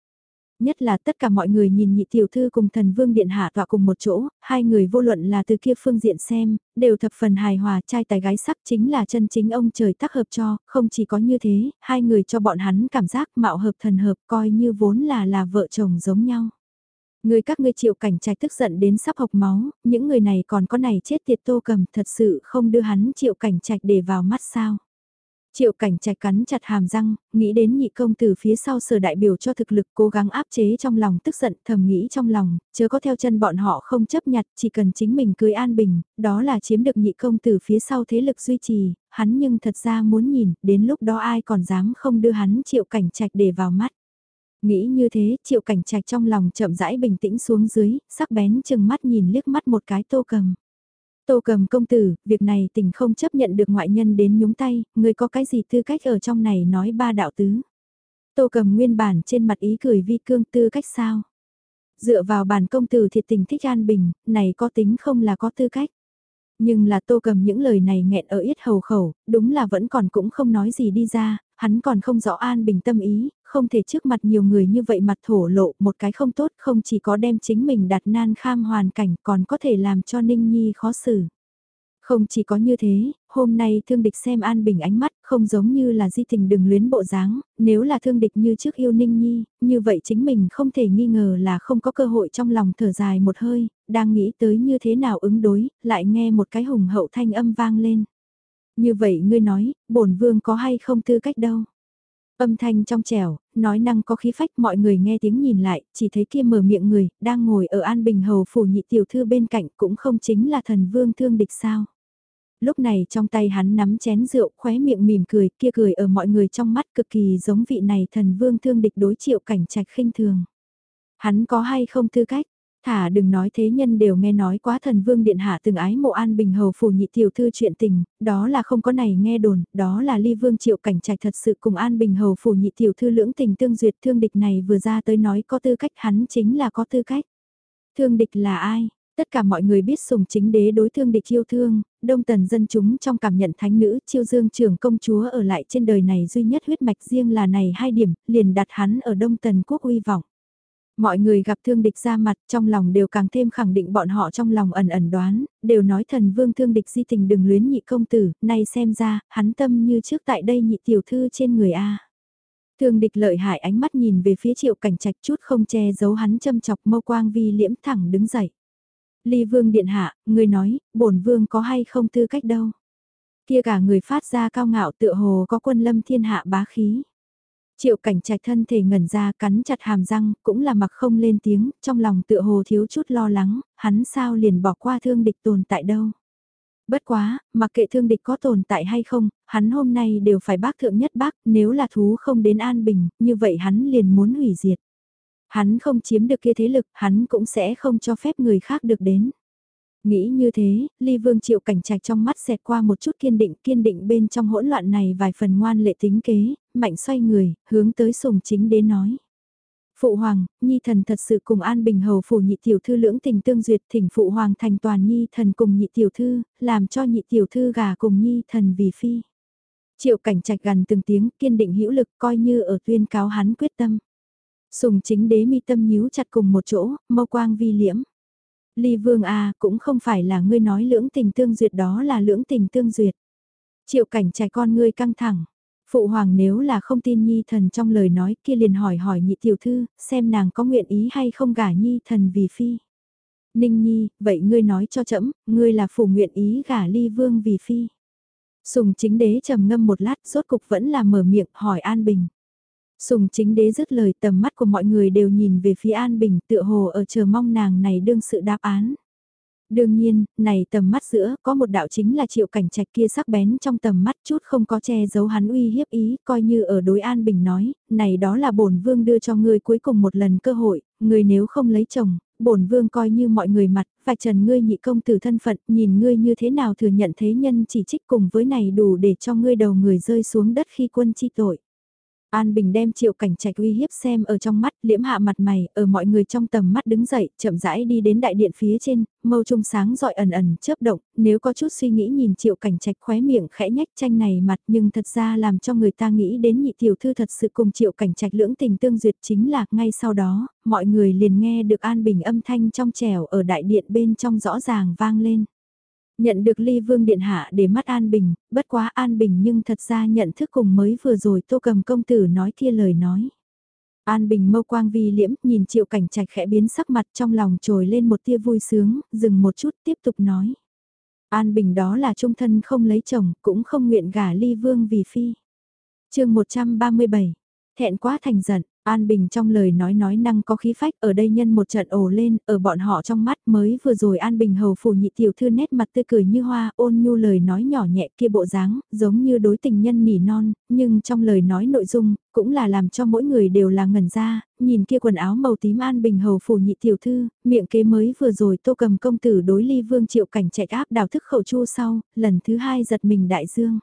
nhất là tất cả mọi người nhìn nhị tiểu thư cùng thần vương điện hạ tọa cùng một chỗ, hai người vô luận là từ kia phương diện xem, đều thập phần hài hòa trai tài gái sắc chính là chân chính ông trời tác hợp cho, không chỉ có như thế, hai người cho bọn hắn cảm giác mạo hợp thần hợp coi như vốn là là vợ chồng giống nhau. Người các ngươi chịu cảnh trạch tức giận đến sắp học máu, những người này còn có này chết tiệt tô cầm thật sự không đưa hắn chịu cảnh trạch để vào mắt sao. Triệu cảnh trạch cắn chặt hàm răng, nghĩ đến nhị công từ phía sau sở đại biểu cho thực lực cố gắng áp chế trong lòng tức giận thầm nghĩ trong lòng, chớ có theo chân bọn họ không chấp nhặt, chỉ cần chính mình cưới an bình, đó là chiếm được nhị công từ phía sau thế lực duy trì, hắn nhưng thật ra muốn nhìn, đến lúc đó ai còn dám không đưa hắn triệu cảnh trạch để vào mắt. Nghĩ như thế, triệu cảnh trạch trong lòng chậm rãi bình tĩnh xuống dưới, sắc bén chừng mắt nhìn liếc mắt một cái tô cầm. Tô cầm công tử, việc này tình không chấp nhận được ngoại nhân đến nhúng tay, người có cái gì tư cách ở trong này nói ba đạo tứ. Tô cầm nguyên bản trên mặt ý cười vi cương tư cách sao. Dựa vào bản công tử thiệt tình thích an bình, này có tính không là có tư cách. Nhưng là tô cầm những lời này nghẹn ở yết hầu khẩu, đúng là vẫn còn cũng không nói gì đi ra, hắn còn không rõ an bình tâm ý, không thể trước mặt nhiều người như vậy mặt thổ lộ một cái không tốt không chỉ có đem chính mình đặt nan kham hoàn cảnh còn có thể làm cho Ninh Nhi khó xử. Không chỉ có như thế, hôm nay thương địch xem An Bình ánh mắt không giống như là di tình đừng luyến bộ dáng, nếu là thương địch như trước yêu Ninh Nhi, như vậy chính mình không thể nghi ngờ là không có cơ hội trong lòng thở dài một hơi, đang nghĩ tới như thế nào ứng đối, lại nghe một cái hùng hậu thanh âm vang lên. Như vậy ngươi nói, bổn vương có hay không tư cách đâu. Âm thanh trong trẻo, nói năng có khí phách mọi người nghe tiếng nhìn lại, chỉ thấy kia mở miệng người, đang ngồi ở An Bình Hầu phủ nhị tiểu thư bên cạnh cũng không chính là thần vương thương địch sao. Lúc này trong tay hắn nắm chén rượu khóe miệng mỉm cười kia cười ở mọi người trong mắt cực kỳ giống vị này thần vương thương địch đối triệu cảnh trạch khinh thường. Hắn có hay không tư cách, Thả đừng nói thế nhân đều nghe nói quá thần vương điện hạ từng ái mộ an bình hầu phủ nhị tiểu thư chuyện tình, đó là không có này nghe đồn, đó là ly vương triệu cảnh trạch thật sự cùng an bình hầu phủ nhị tiểu thư lưỡng tình tương duyệt thương địch này vừa ra tới nói có tư cách hắn chính là có tư cách. Thương địch là ai? Tất cả mọi người biết sùng chính đế đối thương địch yêu thương, đông tần dân chúng trong cảm nhận thánh nữ chiêu dương trường công chúa ở lại trên đời này duy nhất huyết mạch riêng là này hai điểm, liền đặt hắn ở đông tần quốc uy vọng. Mọi người gặp thương địch ra mặt trong lòng đều càng thêm khẳng định bọn họ trong lòng ẩn ẩn đoán, đều nói thần vương thương địch di tình đừng luyến nhị công tử, nay xem ra, hắn tâm như trước tại đây nhị tiểu thư trên người A. Thương địch lợi hại ánh mắt nhìn về phía triệu cảnh trạch chút không che giấu hắn châm chọc mâu quang vi liễm thẳng đứng dậy. Ly vương điện hạ, người nói, bổn vương có hay không tư cách đâu. Kia cả người phát ra cao ngạo tựa hồ có quân lâm thiên hạ bá khí. Triệu cảnh trạch thân thể ngẩn ra cắn chặt hàm răng, cũng là mặc không lên tiếng, trong lòng tựa hồ thiếu chút lo lắng, hắn sao liền bỏ qua thương địch tồn tại đâu. Bất quá, mặc kệ thương địch có tồn tại hay không, hắn hôm nay đều phải bác thượng nhất bác, nếu là thú không đến an bình, như vậy hắn liền muốn hủy diệt. Hắn không chiếm được kia thế lực, hắn cũng sẽ không cho phép người khác được đến. Nghĩ như thế, Ly Vương Triệu cảnh trạch trong mắt xẹt qua một chút kiên định, kiên định bên trong hỗn loạn này vài phần ngoan lệ tính kế, mạnh xoay người, hướng tới sùng chính đế nói. Phụ hoàng, nhi thần thật sự cùng an bình hầu phủ nhị tiểu thư lưỡng tình tương duyệt thỉnh phụ hoàng thành toàn nhi thần cùng nhị tiểu thư, làm cho nhị tiểu thư gà cùng nhi thần vì phi. Triệu cảnh trạch gần từng tiếng kiên định hữu lực coi như ở tuyên cáo hắn quyết tâm. Sùng chính đế mi tâm nhíu chặt cùng một chỗ, mâu quang vi liễm. Ly vương a cũng không phải là ngươi nói lưỡng tình tương duyệt đó là lưỡng tình tương duyệt. Triệu cảnh trẻ con ngươi căng thẳng. Phụ hoàng nếu là không tin nhi thần trong lời nói kia liền hỏi hỏi nhị tiểu thư, xem nàng có nguyện ý hay không gả nhi thần vì phi. Ninh nhi, vậy ngươi nói cho trẫm ngươi là phủ nguyện ý gả ly vương vì phi. Sùng chính đế trầm ngâm một lát, rốt cục vẫn là mở miệng hỏi An Bình. Sùng chính đế dứt lời tầm mắt của mọi người đều nhìn về phía An Bình tựa hồ ở chờ mong nàng này đương sự đáp án. Đương nhiên, này tầm mắt giữa có một đạo chính là triệu cảnh trạch kia sắc bén trong tầm mắt chút không có che giấu hắn uy hiếp ý, coi như ở đối An Bình nói, này đó là bổn vương đưa cho ngươi cuối cùng một lần cơ hội, ngươi nếu không lấy chồng, bổn vương coi như mọi người mặt, vạch trần ngươi nhị công tử thân phận, nhìn ngươi như thế nào thừa nhận thế nhân chỉ trích cùng với này đủ để cho ngươi đầu người rơi xuống đất khi quân chi tội. An Bình đem triệu cảnh trạch uy hiếp xem ở trong mắt, liễm hạ mặt mày, ở mọi người trong tầm mắt đứng dậy, chậm rãi đi đến đại điện phía trên, mâu trung sáng dọi ẩn ẩn, chớp động, nếu có chút suy nghĩ nhìn triệu cảnh trạch khóe miệng khẽ nhách tranh này mặt nhưng thật ra làm cho người ta nghĩ đến nhị tiểu thư thật sự cùng triệu cảnh trạch lưỡng tình tương duyệt chính là ngay sau đó, mọi người liền nghe được An Bình âm thanh trong trẻo ở đại điện bên trong rõ ràng vang lên. Nhận được ly vương điện hạ để mắt An Bình, bất quá An Bình nhưng thật ra nhận thức cùng mới vừa rồi tô cầm công tử nói kia lời nói. An Bình mâu quang vi liễm nhìn triệu cảnh trạch khẽ biến sắc mặt trong lòng trồi lên một tia vui sướng, dừng một chút tiếp tục nói. An Bình đó là trung thân không lấy chồng, cũng không nguyện gả ly vương vì phi. chương 137, thẹn quá thành giận, An Bình trong lời nói nói năng có khí phách ở đây nhân một trận ồ lên, ở bọn họ trong mắt mới vừa rồi An Bình hầu phủ nhị tiểu thư nét mặt tươi cười như hoa ôn nhu lời nói nhỏ nhẹ kia bộ dáng, giống như đối tình nhân nỉ non, nhưng trong lời nói nội dung, cũng là làm cho mỗi người đều là ngẩn ra, nhìn kia quần áo màu tím An Bình hầu phủ nhị tiểu thư, miệng kế mới vừa rồi tô cầm công tử đối ly vương triệu cảnh chạy áp đào thức khẩu chu sau, lần thứ hai giật mình đại dương.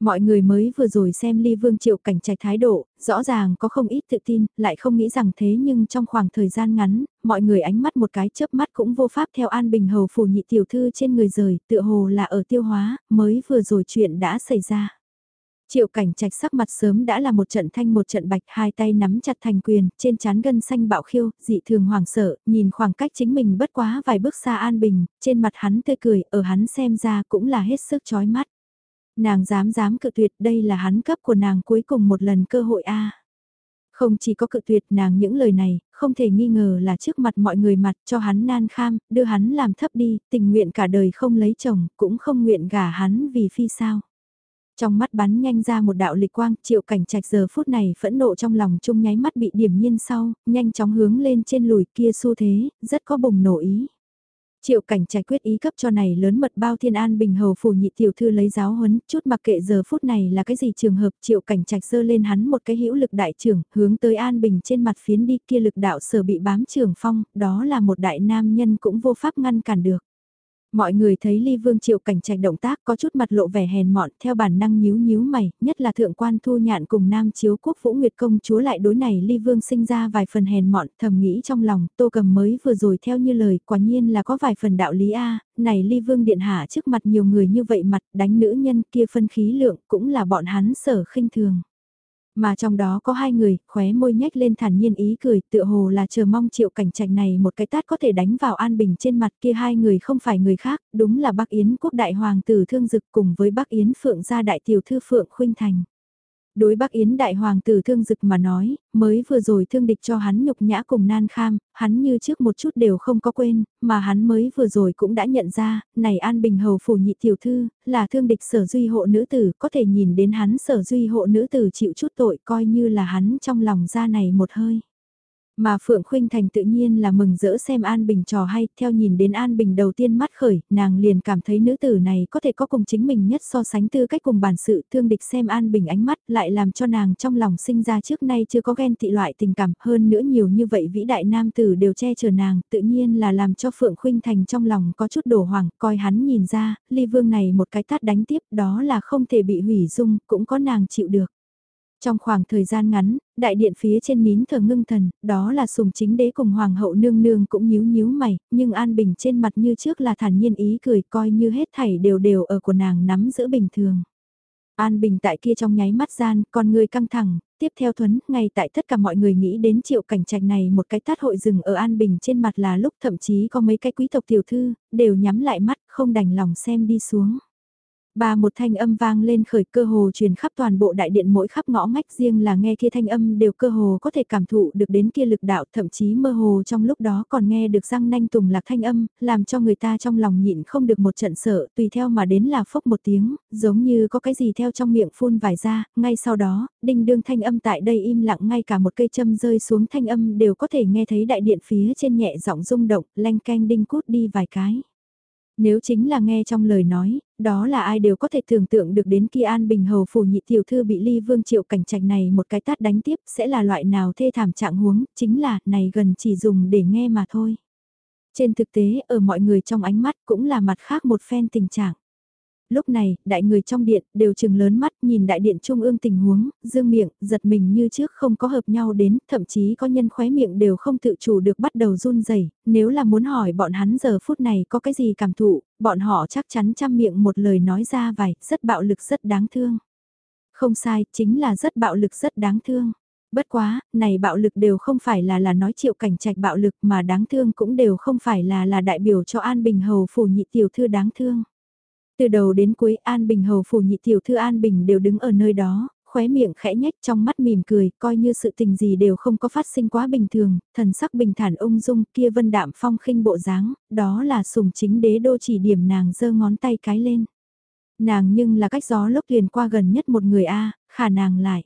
Mọi người mới vừa rồi xem ly vương triệu cảnh trạch thái độ, rõ ràng có không ít tự tin, lại không nghĩ rằng thế nhưng trong khoảng thời gian ngắn, mọi người ánh mắt một cái chớp mắt cũng vô pháp theo an bình hầu phủ nhị tiểu thư trên người rời, tựa hồ là ở tiêu hóa, mới vừa rồi chuyện đã xảy ra. Triệu cảnh trạch sắc mặt sớm đã là một trận thanh một trận bạch, hai tay nắm chặt thành quyền, trên chán gân xanh bạo khiêu, dị thường hoàng sợ, nhìn khoảng cách chính mình bất quá vài bước xa an bình, trên mặt hắn tươi cười, ở hắn xem ra cũng là hết sức chói mắt. Nàng dám dám cự tuyệt đây là hắn cấp của nàng cuối cùng một lần cơ hội a Không chỉ có cự tuyệt nàng những lời này, không thể nghi ngờ là trước mặt mọi người mặt cho hắn nan kham, đưa hắn làm thấp đi, tình nguyện cả đời không lấy chồng, cũng không nguyện gả hắn vì phi sao. Trong mắt bắn nhanh ra một đạo lịch quang, triệu cảnh trạch giờ phút này phẫn nộ trong lòng chung nháy mắt bị điểm nhiên sau, nhanh chóng hướng lên trên lùi kia xu thế, rất có bùng nổ ý. Triệu cảnh trải quyết ý cấp cho này lớn mật bao thiên an bình hầu phủ nhị tiểu thư lấy giáo huấn, chút mặc kệ giờ phút này là cái gì trường hợp triệu cảnh trạch sơ lên hắn một cái hữu lực đại trưởng, hướng tới an bình trên mặt phiến đi kia lực đạo sở bị bám trường phong, đó là một đại nam nhân cũng vô pháp ngăn cản được. Mọi người thấy ly vương triệu cảnh trạch động tác có chút mặt lộ vẻ hèn mọn theo bản năng nhíu nhíu mày, nhất là thượng quan thu nhạn cùng nam chiếu quốc vũ nguyệt công chúa lại đối này ly vương sinh ra vài phần hèn mọn thầm nghĩ trong lòng tô cầm mới vừa rồi theo như lời quả nhiên là có vài phần đạo lý a này ly vương điện hạ trước mặt nhiều người như vậy mặt đánh nữ nhân kia phân khí lượng cũng là bọn hắn sở khinh thường. Mà trong đó có hai người, khóe môi nhếch lên thản nhiên ý cười, tựa hồ là chờ mong triệu cảnh trạch này một cái tát có thể đánh vào an bình trên mặt kia hai người không phải người khác, đúng là bác Yến quốc đại hoàng tử thương dực cùng với bác Yến phượng gia đại tiểu thư phượng khuynh thành. Đối Bắc Yến đại hoàng tử thương dực mà nói, mới vừa rồi thương địch cho hắn nhục nhã cùng nan kham, hắn như trước một chút đều không có quên, mà hắn mới vừa rồi cũng đã nhận ra, này An Bình Hầu phủ nhị tiểu thư, là thương địch sở duy hộ nữ tử, có thể nhìn đến hắn sở duy hộ nữ tử chịu chút tội coi như là hắn trong lòng ra này một hơi. Mà Phượng Khuynh Thành tự nhiên là mừng rỡ xem An Bình trò hay, theo nhìn đến An Bình đầu tiên mắt khởi, nàng liền cảm thấy nữ tử này có thể có cùng chính mình nhất so sánh tư cách cùng bản sự thương địch xem An Bình ánh mắt lại làm cho nàng trong lòng sinh ra trước nay chưa có ghen tị loại tình cảm hơn nữa nhiều như vậy vĩ đại nam tử đều che chở nàng, tự nhiên là làm cho Phượng Khuynh Thành trong lòng có chút đổ hoàng, coi hắn nhìn ra, ly vương này một cái tát đánh tiếp đó là không thể bị hủy dung, cũng có nàng chịu được. Trong khoảng thời gian ngắn, đại điện phía trên nín thờ ngưng thần, đó là sùng chính đế cùng hoàng hậu nương nương cũng nhíu nhíu mày, nhưng an bình trên mặt như trước là thản nhiên ý cười coi như hết thảy đều đều ở của nàng nắm giữ bình thường. An bình tại kia trong nháy mắt gian, con người căng thẳng, tiếp theo thuấn, ngay tại tất cả mọi người nghĩ đến triệu cảnh trạch này một cái tát hội rừng ở An Bình trên mặt là lúc thậm chí có mấy cái quý tộc tiểu thư, đều nhắm lại mắt không đành lòng xem đi xuống. Ba một thanh âm vang lên khởi cơ hồ truyền khắp toàn bộ đại điện mỗi khắp ngõ ngách riêng là nghe kia thanh âm đều cơ hồ có thể cảm thụ được đến kia lực đạo thậm chí mơ hồ trong lúc đó còn nghe được răng nanh tùng lạc thanh âm, làm cho người ta trong lòng nhịn không được một trận sợ tùy theo mà đến là phốc một tiếng, giống như có cái gì theo trong miệng phun vài ra, ngay sau đó, đinh đương thanh âm tại đây im lặng ngay cả một cây châm rơi xuống thanh âm đều có thể nghe thấy đại điện phía trên nhẹ giọng rung động, lanh canh đinh cút đi vài cái. Nếu chính là nghe trong lời nói, đó là ai đều có thể tưởng tượng được đến khi An Bình Hầu phủ nhị tiểu thư bị ly vương triệu cảnh trạch này một cái tát đánh tiếp sẽ là loại nào thê thảm trạng huống, chính là này gần chỉ dùng để nghe mà thôi. Trên thực tế ở mọi người trong ánh mắt cũng là mặt khác một phen tình trạng lúc này, đại người trong điện đều trừng lớn mắt nhìn đại điện trung ương tình huống, dương miệng, giật mình như trước không có hợp nhau đến, thậm chí có nhân khóe miệng đều không tự chủ được bắt đầu run rẩy nếu là muốn hỏi bọn hắn giờ phút này có cái gì cảm thụ, bọn họ chắc chắn chăm miệng một lời nói ra vài, rất bạo lực rất đáng thương. Không sai, chính là rất bạo lực rất đáng thương. Bất quá, này bạo lực đều không phải là là nói triệu cảnh trạch bạo lực mà đáng thương cũng đều không phải là là đại biểu cho An Bình Hầu phủ nhị tiểu thư đáng thương. Từ đầu đến cuối An Bình hầu phủ nhị tiểu thư An Bình đều đứng ở nơi đó, khóe miệng khẽ nhách trong mắt mỉm cười, coi như sự tình gì đều không có phát sinh quá bình thường, thần sắc bình thản ung dung kia vân đạm phong khinh bộ dáng, đó là sùng chính đế đô chỉ điểm nàng giơ ngón tay cái lên. Nàng nhưng là cách gió lốc liền qua gần nhất một người A, khả nàng lại.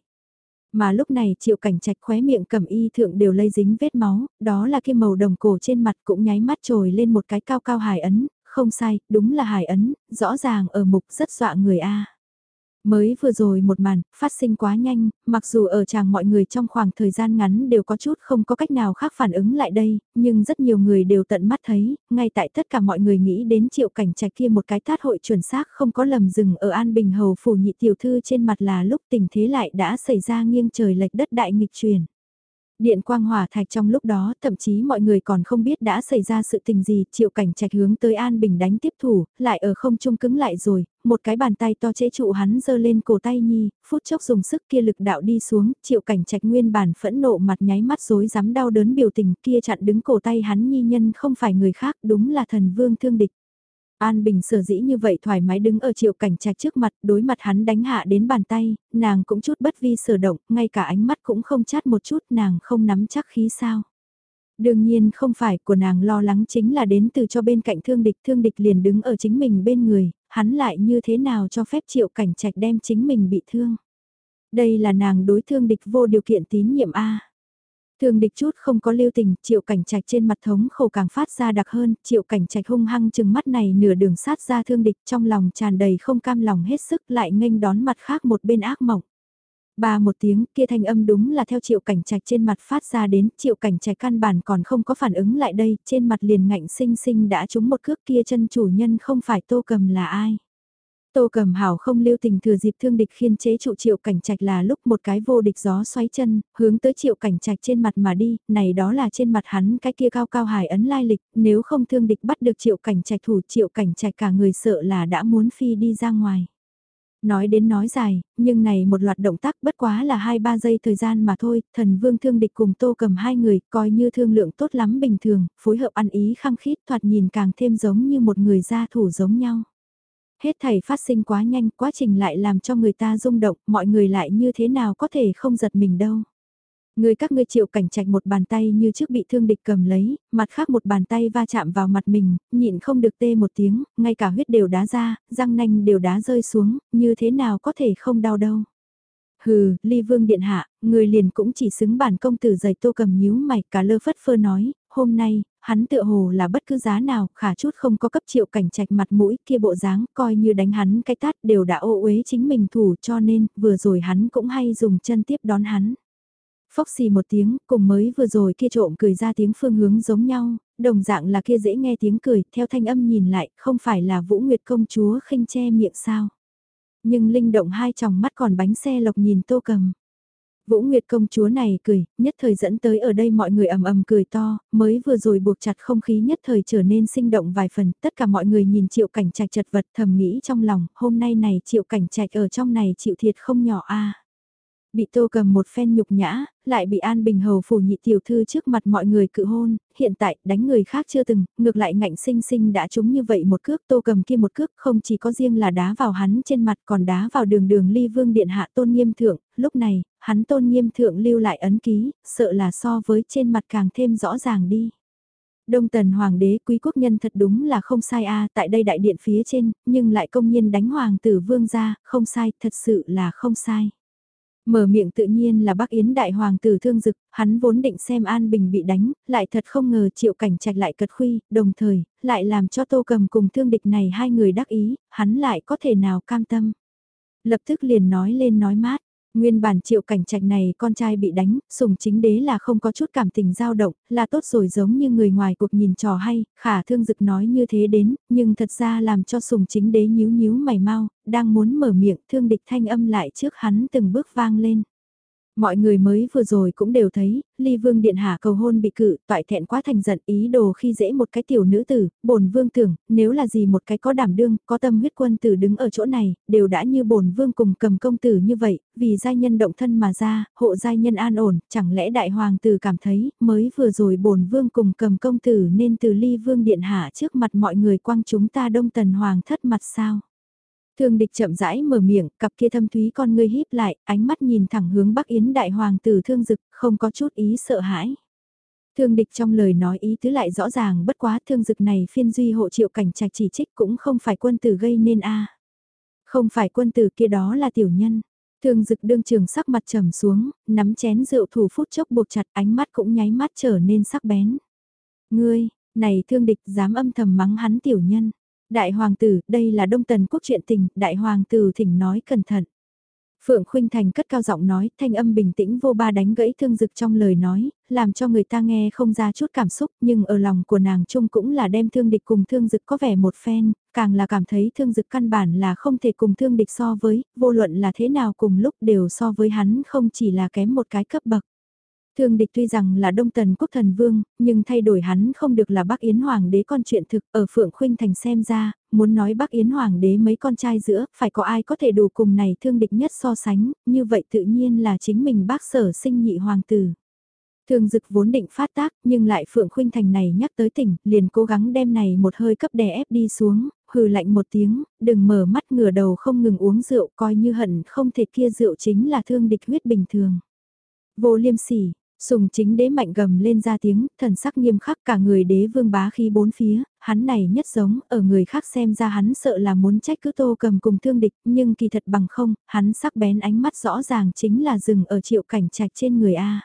Mà lúc này triệu cảnh trạch khóe miệng cầm y thượng đều lây dính vết máu, đó là cái màu đồng cổ trên mặt cũng nháy mắt trồi lên một cái cao cao hài ấn, không sai, đúng là hải ấn, rõ ràng ở mục rất dọa người A. Mới vừa rồi một màn, phát sinh quá nhanh, mặc dù ở chàng mọi người trong khoảng thời gian ngắn đều có chút không có cách nào khác phản ứng lại đây, nhưng rất nhiều người đều tận mắt thấy, ngay tại tất cả mọi người nghĩ đến triệu cảnh trạch kia một cái tát hội chuẩn xác không có lầm dừng ở An Bình Hầu phủ nhị tiểu thư trên mặt là lúc tình thế lại đã xảy ra nghiêng trời lệch đất đại nghịch truyền. Điện quang hỏa thạch trong lúc đó, thậm chí mọi người còn không biết đã xảy ra sự tình gì, triệu cảnh trạch hướng tới An Bình đánh tiếp thủ, lại ở không trung cứng lại rồi, một cái bàn tay to chế trụ hắn giơ lên cổ tay nhi, phút chốc dùng sức kia lực đạo đi xuống, triệu cảnh trạch nguyên bản phẫn nộ mặt nháy mắt rối rắm đau đớn biểu tình kia chặn đứng cổ tay hắn nhi nhân không phải người khác, đúng là thần vương thương địch. An Bình sở dĩ như vậy thoải mái đứng ở triệu cảnh trạch trước mặt, đối mặt hắn đánh hạ đến bàn tay, nàng cũng chút bất vi sở động, ngay cả ánh mắt cũng không chát một chút, nàng không nắm chắc khí sao. Đương nhiên không phải của nàng lo lắng chính là đến từ cho bên cạnh thương địch, thương địch liền đứng ở chính mình bên người, hắn lại như thế nào cho phép triệu cảnh trạch đem chính mình bị thương. Đây là nàng đối thương địch vô điều kiện tín nhiệm A thương địch chút không có lưu tình, triệu cảnh trạch trên mặt thống khổ càng phát ra đặc hơn, triệu cảnh trạch hung hăng chừng mắt này nửa đường sát ra thương địch trong lòng tràn đầy không cam lòng hết sức lại nghênh đón mặt khác một bên ác mộng. Ba một tiếng kia thanh âm đúng là theo triệu cảnh trạch trên mặt phát ra đến triệu cảnh trạch căn bản còn không có phản ứng lại đây, trên mặt liền ngạnh sinh sinh đã trúng một cước kia chân chủ nhân không phải tô cầm là ai. Tô cầm hảo không lưu tình thừa dịp thương địch khiên chế trụ triệu cảnh trạch là lúc một cái vô địch gió xoáy chân, hướng tới triệu cảnh trạch trên mặt mà đi, này đó là trên mặt hắn cái kia cao cao hài ấn lai lịch, nếu không thương địch bắt được triệu cảnh trạch thủ triệu cảnh trạch cả người sợ là đã muốn phi đi ra ngoài. Nói đến nói dài, nhưng này một loạt động tác bất quá là 2-3 giây thời gian mà thôi, thần vương thương địch cùng tô cầm hai người coi như thương lượng tốt lắm bình thường, phối hợp ăn ý khăng khít thoạt nhìn càng thêm giống như một người gia thủ giống nhau. Hết thảy phát sinh quá nhanh, quá trình lại làm cho người ta rung động, mọi người lại như thế nào có thể không giật mình đâu. Người các ngươi chịu cảnh trạch một bàn tay như trước bị thương địch cầm lấy, mặt khác một bàn tay va chạm vào mặt mình, nhịn không được tê một tiếng, ngay cả huyết đều đá ra, răng nanh đều đá rơi xuống, như thế nào có thể không đau đâu. Hừ, ly vương điện hạ, người liền cũng chỉ xứng bản công tử giày tô cầm nhíu mày cả lơ phất phơ nói, hôm nay, hắn tựa hồ là bất cứ giá nào, khả chút không có cấp triệu cảnh trạch mặt mũi kia bộ dáng, coi như đánh hắn cái tát đều đã ô uế chính mình thủ cho nên, vừa rồi hắn cũng hay dùng chân tiếp đón hắn. Phốc xì một tiếng, cùng mới vừa rồi kia trộm cười ra tiếng phương hướng giống nhau, đồng dạng là kia dễ nghe tiếng cười, theo thanh âm nhìn lại, không phải là Vũ Nguyệt công chúa khinh che miệng sao. Nhưng linh động hai tròng mắt còn bánh xe lộc nhìn tô cầm. Vũ Nguyệt công chúa này cười, nhất thời dẫn tới ở đây mọi người ầm ầm cười to, mới vừa rồi buộc chặt không khí nhất thời trở nên sinh động vài phần, tất cả mọi người nhìn triệu cảnh trạch chật vật thầm nghĩ trong lòng, hôm nay này triệu cảnh trạch ở trong này chịu thiệt không nhỏ a. Bị tô cầm một phen nhục nhã, lại bị An Bình Hầu phủ nhị tiểu thư trước mặt mọi người cự hôn, hiện tại đánh người khác chưa từng, ngược lại ngạnh sinh sinh đã trúng như vậy một cước tô cầm kia một cước không chỉ có riêng là đá vào hắn trên mặt còn đá vào đường đường ly vương điện hạ tôn nghiêm thượng, lúc này, hắn tôn nghiêm thượng lưu lại ấn ký, sợ là so với trên mặt càng thêm rõ ràng đi. Đông tần hoàng đế quý quốc nhân thật đúng là không sai a tại đây đại điện phía trên, nhưng lại công nhiên đánh hoàng tử vương ra, không sai, thật sự là không sai. Mở miệng tự nhiên là bác Yến đại hoàng tử thương dực, hắn vốn định xem An Bình bị đánh, lại thật không ngờ triệu cảnh trạch lại cật khuy, đồng thời, lại làm cho tô cầm cùng thương địch này hai người đắc ý, hắn lại có thể nào cam tâm. Lập tức liền nói lên nói mát, Nguyên bản triệu cảnh trạch này con trai bị đánh, sùng chính đế là không có chút cảm tình dao động, là tốt rồi giống như người ngoài cuộc nhìn trò hay, khả thương dực nói như thế đến, nhưng thật ra làm cho sùng chính đế nhíu nhíu mày mau, đang muốn mở miệng thương địch thanh âm lại trước hắn từng bước vang lên. Mọi người mới vừa rồi cũng đều thấy, ly vương điện hạ cầu hôn bị cự, toại thẹn quá thành giận ý đồ khi dễ một cái tiểu nữ tử, bổn vương tưởng, nếu là gì một cái có đảm đương, có tâm huyết quân tử đứng ở chỗ này, đều đã như bổn vương cùng cầm công tử như vậy, vì giai nhân động thân mà ra, hộ giai nhân an ổn, chẳng lẽ đại hoàng tử cảm thấy, mới vừa rồi bổn vương cùng cầm công tử nên từ ly vương điện hạ trước mặt mọi người quăng chúng ta đông tần hoàng thất mặt sao? Thương địch chậm rãi mở miệng, cặp kia thâm thúy con ngươi híp lại, ánh mắt nhìn thẳng hướng Bắc Yến đại hoàng tử thương dực, không có chút ý sợ hãi. Thương địch trong lời nói ý tứ lại rõ ràng bất quá thương dực này phiên duy hộ triệu cảnh trạch chỉ trích cũng không phải quân tử gây nên a Không phải quân tử kia đó là tiểu nhân. Thương dực đương trường sắc mặt trầm xuống, nắm chén rượu thủ phút chốc buộc chặt ánh mắt cũng nháy mắt trở nên sắc bén. Ngươi, này thương địch dám âm thầm mắng hắn tiểu nhân. Đại hoàng tử, đây là đông tần quốc chuyện tình, đại hoàng tử thỉnh nói cẩn thận. Phượng Khuynh Thành cất cao giọng nói, thanh âm bình tĩnh vô ba đánh gãy thương dực trong lời nói, làm cho người ta nghe không ra chút cảm xúc, nhưng ở lòng của nàng chung cũng là đem thương địch cùng thương dực có vẻ một phen, càng là cảm thấy thương dực căn bản là không thể cùng thương địch so với, vô luận là thế nào cùng lúc đều so với hắn không chỉ là kém một cái cấp bậc. Thương địch tuy rằng là Đông Tần Quốc Thần Vương, nhưng thay đổi hắn không được là Bắc Yến Hoàng đế con chuyện thực ở Phượng Khuynh Thành xem ra, muốn nói Bắc Yến Hoàng đế mấy con trai giữa, phải có ai có thể đủ cùng này thương địch nhất so sánh, như vậy tự nhiên là chính mình bác sở sinh nhị hoàng tử. Thương dực vốn định phát tác, nhưng lại Phượng Khuynh Thành này nhắc tới tỉnh, liền cố gắng đem này một hơi cấp đè ép đi xuống, hừ lạnh một tiếng, đừng mở mắt ngửa đầu không ngừng uống rượu coi như hận không thể kia rượu chính là thương địch huyết bình thường. Vô liêm sỉ, Sùng chính đế mạnh gầm lên ra tiếng, thần sắc nghiêm khắc cả người đế vương bá khí bốn phía, hắn này nhất giống, ở người khác xem ra hắn sợ là muốn trách cứ tô cầm cùng thương địch, nhưng kỳ thật bằng không, hắn sắc bén ánh mắt rõ ràng chính là dừng ở triệu cảnh trạch trên người A.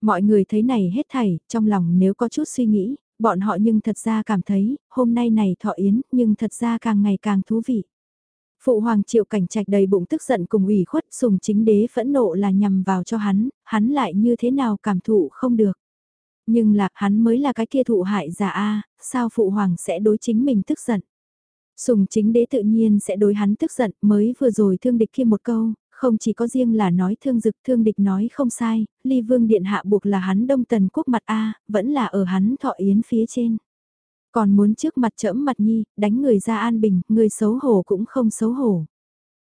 Mọi người thấy này hết thảy, trong lòng nếu có chút suy nghĩ, bọn họ nhưng thật ra cảm thấy, hôm nay này thọ yến, nhưng thật ra càng ngày càng thú vị. Phụ hoàng triệu cảnh trạch đầy bụng tức giận cùng ủy khuất sùng chính đế phẫn nộ là nhằm vào cho hắn, hắn lại như thế nào cảm thụ không được. Nhưng là hắn mới là cái kia thụ hại giả A, sao phụ hoàng sẽ đối chính mình tức giận. Sùng chính đế tự nhiên sẽ đối hắn tức giận mới vừa rồi thương địch kia một câu, không chỉ có riêng là nói thương dực thương địch nói không sai, ly vương điện hạ buộc là hắn đông tần quốc mặt A, vẫn là ở hắn thọ yến phía trên. Còn muốn trước mặt trẫm mặt nhi, đánh người ra an bình, người xấu hổ cũng không xấu hổ.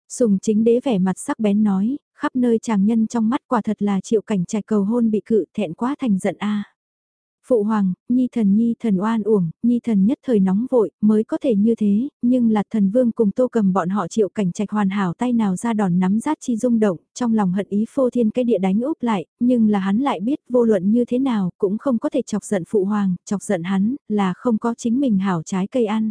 Sùng chính đế vẻ mặt sắc bén nói, khắp nơi chàng nhân trong mắt quả thật là triệu cảnh trạch cầu hôn bị cự thẹn quá thành giận a Phụ hoàng, nhi thần nhi thần oan uổng, nhi thần nhất thời nóng vội, mới có thể như thế, nhưng là thần vương cùng tô cầm bọn họ chịu cảnh trạch hoàn hảo tay nào ra đòn nắm rát chi rung động, trong lòng hận ý phô thiên cái địa đánh úp lại, nhưng là hắn lại biết vô luận như thế nào cũng không có thể chọc giận phụ hoàng, chọc giận hắn, là không có chính mình hảo trái cây ăn.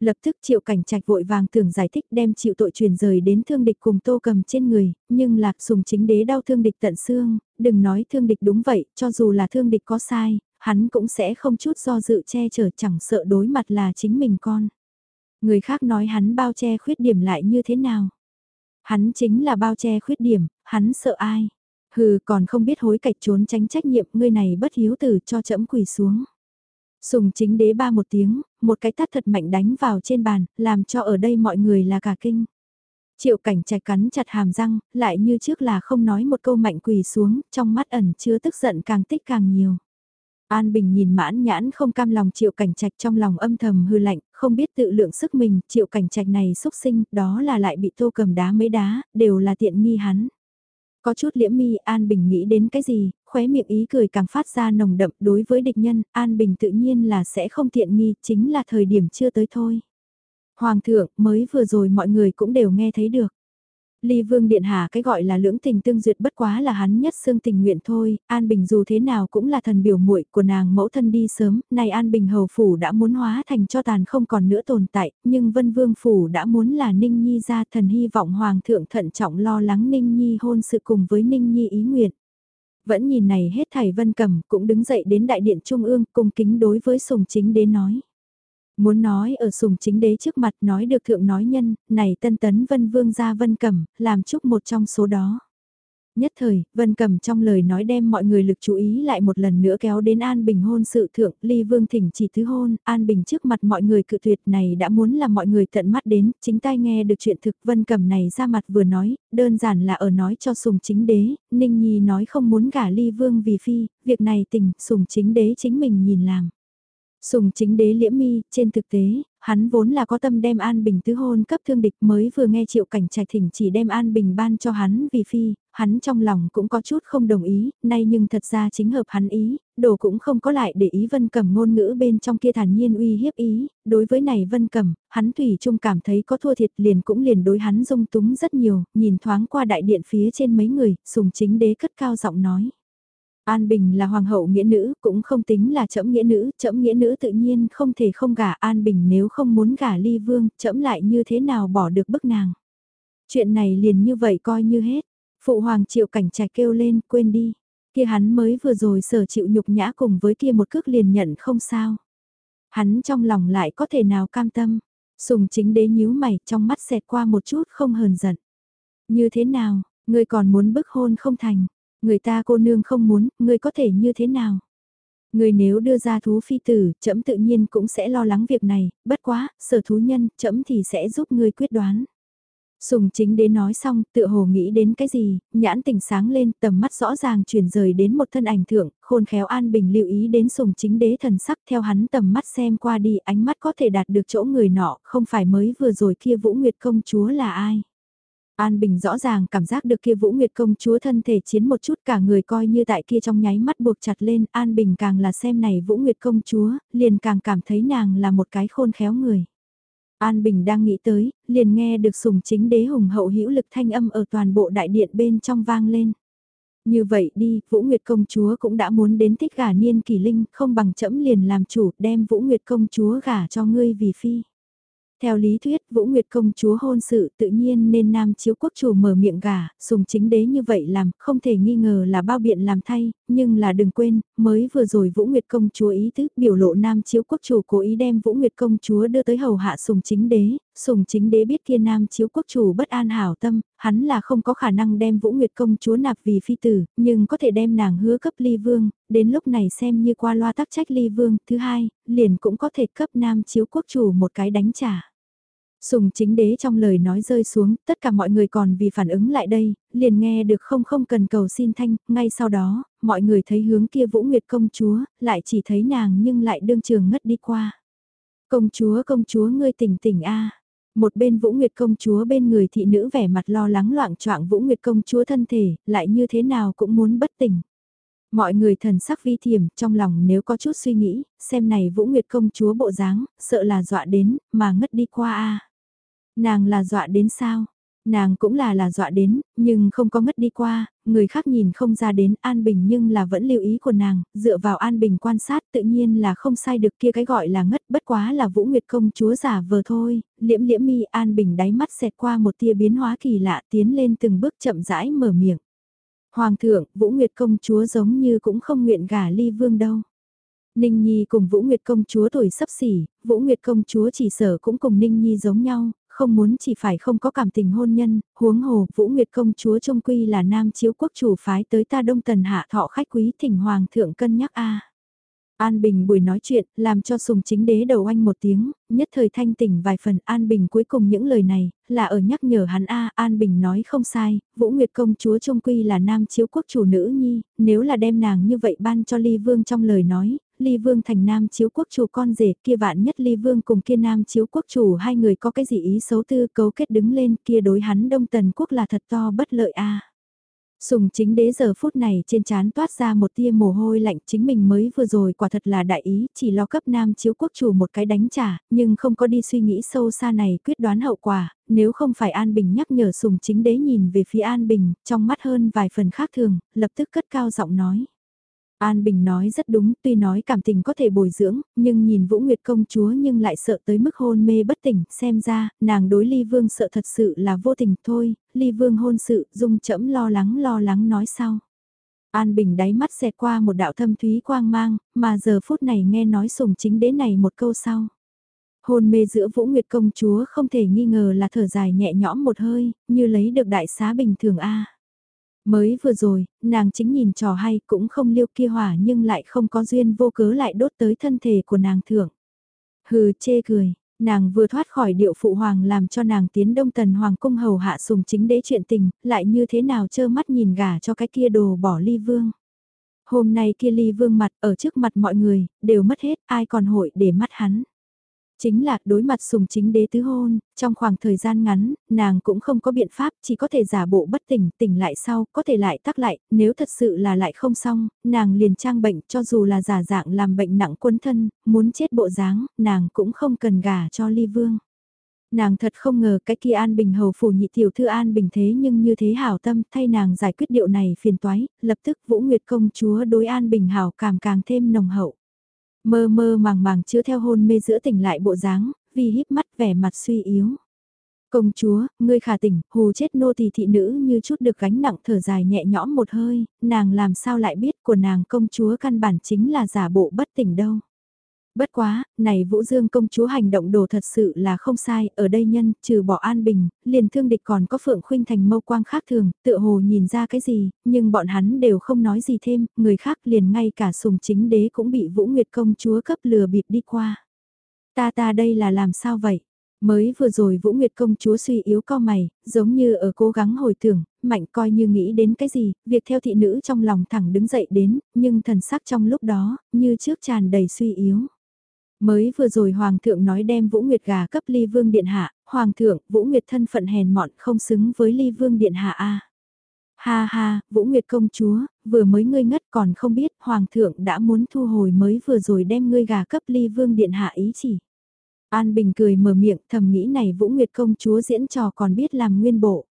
Lập tức triệu cảnh trạch vội vàng tưởng giải thích đem chịu tội truyền rời đến thương địch cùng tô cầm trên người, nhưng lạc sùng chính đế đau thương địch tận xương, đừng nói thương địch đúng vậy, cho dù là thương địch có sai, hắn cũng sẽ không chút do dự che chở chẳng sợ đối mặt là chính mình con. Người khác nói hắn bao che khuyết điểm lại như thế nào? Hắn chính là bao che khuyết điểm, hắn sợ ai? Hừ còn không biết hối cạch trốn tránh trách nhiệm ngươi này bất hiếu tử cho chẫm quỳ xuống. Sùng chính đế ba một tiếng, một cái tát thật mạnh đánh vào trên bàn, làm cho ở đây mọi người là cả kinh. Triệu cảnh trạch cắn chặt hàm răng, lại như trước là không nói một câu mạnh quỳ xuống, trong mắt ẩn chứa tức giận càng tích càng nhiều. An Bình nhìn mãn nhãn không cam lòng triệu cảnh trạch trong lòng âm thầm hư lạnh, không biết tự lượng sức mình, triệu cảnh trạch này xúc sinh, đó là lại bị tô cầm đá mấy đá, đều là tiện nghi hắn. Có chút liễm mi An Bình nghĩ đến cái gì, khóe miệng ý cười càng phát ra nồng đậm đối với địch nhân, An Bình tự nhiên là sẽ không tiện nghi, chính là thời điểm chưa tới thôi. Hoàng thượng, mới vừa rồi mọi người cũng đều nghe thấy được. Ly Vương Điện Hạ cái gọi là lưỡng tình tương duyệt bất quá là hắn nhất xương tình nguyện thôi, An Bình dù thế nào cũng là thần biểu muội của nàng mẫu thân đi sớm, này An Bình hầu phủ đã muốn hóa thành cho tàn không còn nữa tồn tại, nhưng Vân Vương phủ đã muốn là Ninh Nhi ra thần hy vọng Hoàng thượng thận trọng lo lắng Ninh Nhi hôn sự cùng với Ninh Nhi ý nguyện. Vẫn nhìn này hết thảy Vân Cẩm cũng đứng dậy đến đại điện trung ương cung kính đối với sùng chính đến nói. Muốn nói ở sùng chính đế trước mặt nói được thượng nói nhân, này tân tấn vân vương gia vân cẩm, làm chúc một trong số đó. Nhất thời, Vân Cầm trong lời nói đem mọi người lực chú ý lại một lần nữa kéo đến An Bình hôn sự thượng, Ly Vương thỉnh chỉ thứ hôn, An Bình trước mặt mọi người cự tuyệt này đã muốn là mọi người tận mắt đến, chính tai nghe được chuyện thực Vân Cầm này ra mặt vừa nói, đơn giản là ở nói cho sùng chính đế, Ninh Nhi nói không muốn gả Ly Vương vì phi, việc này tình, sùng chính đế chính mình nhìn làm. Sùng chính đế liễm mi, trên thực tế, hắn vốn là có tâm đem An Bình tứ hôn cấp thương địch mới vừa nghe triệu cảnh trạch thỉnh chỉ đem An Bình ban cho hắn vì phi, hắn trong lòng cũng có chút không đồng ý, nay nhưng thật ra chính hợp hắn ý, đồ cũng không có lại để ý vân cẩm ngôn ngữ bên trong kia thản nhiên uy hiếp ý, đối với này vân cẩm, hắn thủy chung cảm thấy có thua thiệt liền cũng liền đối hắn dung túng rất nhiều, nhìn thoáng qua đại điện phía trên mấy người, sùng chính đế cất cao giọng nói. An Bình là hoàng hậu nghĩa nữ, cũng không tính là trẫm nghĩa nữ, trẫm nghĩa nữ tự nhiên không thể không gả An Bình nếu không muốn gả ly vương, trẫm lại như thế nào bỏ được bức nàng. Chuyện này liền như vậy coi như hết, phụ hoàng triệu cảnh trạch kêu lên, quên đi, kia hắn mới vừa rồi sở chịu nhục nhã cùng với kia một cước liền nhận không sao. Hắn trong lòng lại có thể nào cam tâm, sùng chính đế nhíu mày trong mắt xẹt qua một chút không hờn giận. Như thế nào, ngươi còn muốn bức hôn không thành, Người ta cô nương không muốn, người có thể như thế nào? Người nếu đưa ra thú phi tử, trẫm tự nhiên cũng sẽ lo lắng việc này, bất quá, sở thú nhân, trẫm thì sẽ giúp người quyết đoán. Sùng chính đế nói xong, tựa hồ nghĩ đến cái gì, nhãn tỉnh sáng lên, tầm mắt rõ ràng chuyển rời đến một thân ảnh thượng, khôn khéo an bình lưu ý đến sùng chính đế thần sắc theo hắn tầm mắt xem qua đi, ánh mắt có thể đạt được chỗ người nọ, không phải mới vừa rồi kia Vũ Nguyệt công chúa là ai. An Bình rõ ràng cảm giác được kia Vũ Nguyệt công chúa thân thể chiến một chút cả người coi như tại kia trong nháy mắt buộc chặt lên, An Bình càng là xem này Vũ Nguyệt công chúa, liền càng cảm thấy nàng là một cái khôn khéo người. An Bình đang nghĩ tới, liền nghe được sùng chính đế hùng hậu hữu lực thanh âm ở toàn bộ đại điện bên trong vang lên. Như vậy đi, Vũ Nguyệt công chúa cũng đã muốn đến thích gả niên kỳ linh, không bằng chẫm liền làm chủ, đem Vũ Nguyệt công chúa gả cho ngươi vì phi. Theo lý thuyết, Vũ Nguyệt công chúa hôn sự tự nhiên nên nam chiếu quốc chủ mở miệng gả, sùng chính đế như vậy làm, không thể nghi ngờ là bao biện làm thay, nhưng là đừng quên, mới vừa rồi Vũ Nguyệt công chúa ý thức biểu lộ nam chiếu quốc chủ cố ý đem Vũ Nguyệt công chúa đưa tới hầu hạ sùng chính đế, sùng chính đế biết kia nam chiếu quốc chủ bất an hảo tâm, hắn là không có khả năng đem Vũ Nguyệt công chúa nạp vì phi tử, nhưng có thể đem nàng hứa cấp ly vương, đến lúc này xem như qua loa tắc trách ly vương, thứ hai, liền cũng có thể cấp nam chiếu quốc chủ một cái đánh trả. Sùng chính đế trong lời nói rơi xuống, tất cả mọi người còn vì phản ứng lại đây, liền nghe được không không cần cầu xin thanh, ngay sau đó, mọi người thấy hướng kia Vũ Nguyệt công chúa, lại chỉ thấy nàng nhưng lại đương trường ngất đi qua. Công chúa công chúa ngươi tỉnh tỉnh a Một bên Vũ Nguyệt công chúa bên người thị nữ vẻ mặt lo lắng loạn choạng Vũ Nguyệt công chúa thân thể, lại như thế nào cũng muốn bất tỉnh. Mọi người thần sắc vi thiểm, trong lòng nếu có chút suy nghĩ, xem này Vũ Nguyệt công chúa bộ dáng, sợ là dọa đến, mà ngất đi qua a Nàng là dọa đến sao? Nàng cũng là là dọa đến, nhưng không có ngất đi qua, người khác nhìn không ra đến An Bình nhưng là vẫn lưu ý của nàng, dựa vào An Bình quan sát tự nhiên là không sai được kia cái gọi là ngất bất quá là Vũ Nguyệt công chúa giả vờ thôi, liễm liễm mi An Bình đáy mắt xẹt qua một tia biến hóa kỳ lạ tiến lên từng bước chậm rãi mở miệng. Hoàng thượng, Vũ Nguyệt công chúa giống như cũng không nguyện gả ly vương đâu. Ninh Nhi cùng Vũ Nguyệt công chúa tuổi sắp xỉ, Vũ Nguyệt công chúa chỉ sở cũng cùng Ninh Nhi giống nhau, không muốn chỉ phải không có cảm tình hôn nhân, huống hồ Vũ Nguyệt công chúa trông quy là nam chiếu quốc chủ phái tới ta đông tần hạ thọ khách quý thỉnh hoàng thượng cân nhắc a. An Bình buổi nói chuyện, làm cho sùng chính đế đầu anh một tiếng, nhất thời thanh tỉnh vài phần An Bình cuối cùng những lời này, là ở nhắc nhở hắn A, An Bình nói không sai, Vũ Nguyệt công chúa trông quy là nam chiếu quốc chủ nữ nhi, nếu là đem nàng như vậy ban cho ly vương trong lời nói, ly vương thành nam chiếu quốc chủ con rể kia vạn nhất ly vương cùng kia nam chiếu quốc chủ hai người có cái gì ý xấu tư cấu kết đứng lên kia đối hắn đông tần quốc là thật to bất lợi A. Sùng chính đế giờ phút này trên chán toát ra một tia mồ hôi lạnh chính mình mới vừa rồi quả thật là đại ý, chỉ lo cấp nam chiếu quốc chủ một cái đánh trả, nhưng không có đi suy nghĩ sâu xa này quyết đoán hậu quả, nếu không phải An Bình nhắc nhở sùng chính đế nhìn về phía An Bình, trong mắt hơn vài phần khác thường, lập tức cất cao giọng nói. An Bình nói rất đúng, tuy nói cảm tình có thể bồi dưỡng, nhưng nhìn Vũ Nguyệt công chúa nhưng lại sợ tới mức hôn mê bất tỉnh, xem ra, nàng đối Ly Vương sợ thật sự là vô tình thôi, Ly Vương hôn sự, dung chẫm lo lắng lo lắng nói sau. An Bình đáy mắt xẹt qua một đạo thâm thúy quang mang, mà giờ phút này nghe nói sùng chính đế này một câu sau. Hôn mê giữa Vũ Nguyệt công chúa không thể nghi ngờ là thở dài nhẹ nhõm một hơi, như lấy được đại xá bình thường a. Mới vừa rồi, nàng chính nhìn trò hay cũng không liêu kia hỏa nhưng lại không có duyên vô cớ lại đốt tới thân thể của nàng thượng. Hừ chê cười, nàng vừa thoát khỏi điệu phụ hoàng làm cho nàng tiến đông tần hoàng cung hầu hạ sùng chính đế chuyện tình, lại như thế nào trơ mắt nhìn gả cho cái kia đồ bỏ ly vương. Hôm nay kia ly vương mặt ở trước mặt mọi người, đều mất hết, ai còn hội để mắt hắn. Chính là đối mặt sùng chính đế tứ hôn, trong khoảng thời gian ngắn, nàng cũng không có biện pháp, chỉ có thể giả bộ bất tỉnh, tỉnh lại sau, có thể lại tắc lại, nếu thật sự là lại không xong, nàng liền trang bệnh cho dù là giả dạng làm bệnh nặng quân thân, muốn chết bộ dáng, nàng cũng không cần gả cho ly vương. Nàng thật không ngờ cái kia An Bình hầu phủ nhị tiểu thư An Bình thế nhưng như thế hảo tâm thay nàng giải quyết điệu này phiền toái, lập tức Vũ Nguyệt công chúa đối An Bình hảo cảm càng thêm nồng hậu. Mơ mơ màng màng chứa theo hôn mê giữa tỉnh lại bộ dáng, vì híp mắt vẻ mặt suy yếu. Công chúa, ngươi khả tỉnh, hù chết nô tỳ thị nữ như chút được gánh nặng thở dài nhẹ nhõm một hơi, nàng làm sao lại biết của nàng công chúa căn bản chính là giả bộ bất tỉnh đâu. Bất quá, này Vũ Dương công chúa hành động đồ thật sự là không sai, ở đây nhân, trừ bỏ an bình, liền thương địch còn có Phượng Khuynh Thành mâu quang khác thường, tựa hồ nhìn ra cái gì, nhưng bọn hắn đều không nói gì thêm, người khác liền ngay cả sùng chính đế cũng bị Vũ Nguyệt công chúa cấp lừa bịp đi qua. Ta ta đây là làm sao vậy? Mới vừa rồi Vũ Nguyệt công chúa suy yếu co mày, giống như ở cố gắng hồi tưởng, mạnh coi như nghĩ đến cái gì, việc theo thị nữ trong lòng thẳng đứng dậy đến, nhưng thần sắc trong lúc đó, như trước tràn đầy suy yếu. Mới vừa rồi Hoàng thượng nói đem Vũ Nguyệt gà cấp ly vương điện hạ, Hoàng thượng, Vũ Nguyệt thân phận hèn mọn không xứng với ly vương điện hạ a Ha ha, Vũ Nguyệt công chúa, vừa mới ngươi ngất còn không biết Hoàng thượng đã muốn thu hồi mới vừa rồi đem ngươi gà cấp ly vương điện hạ ý chỉ. An Bình cười mở miệng thầm nghĩ này Vũ Nguyệt công chúa diễn trò còn biết làm nguyên bộ.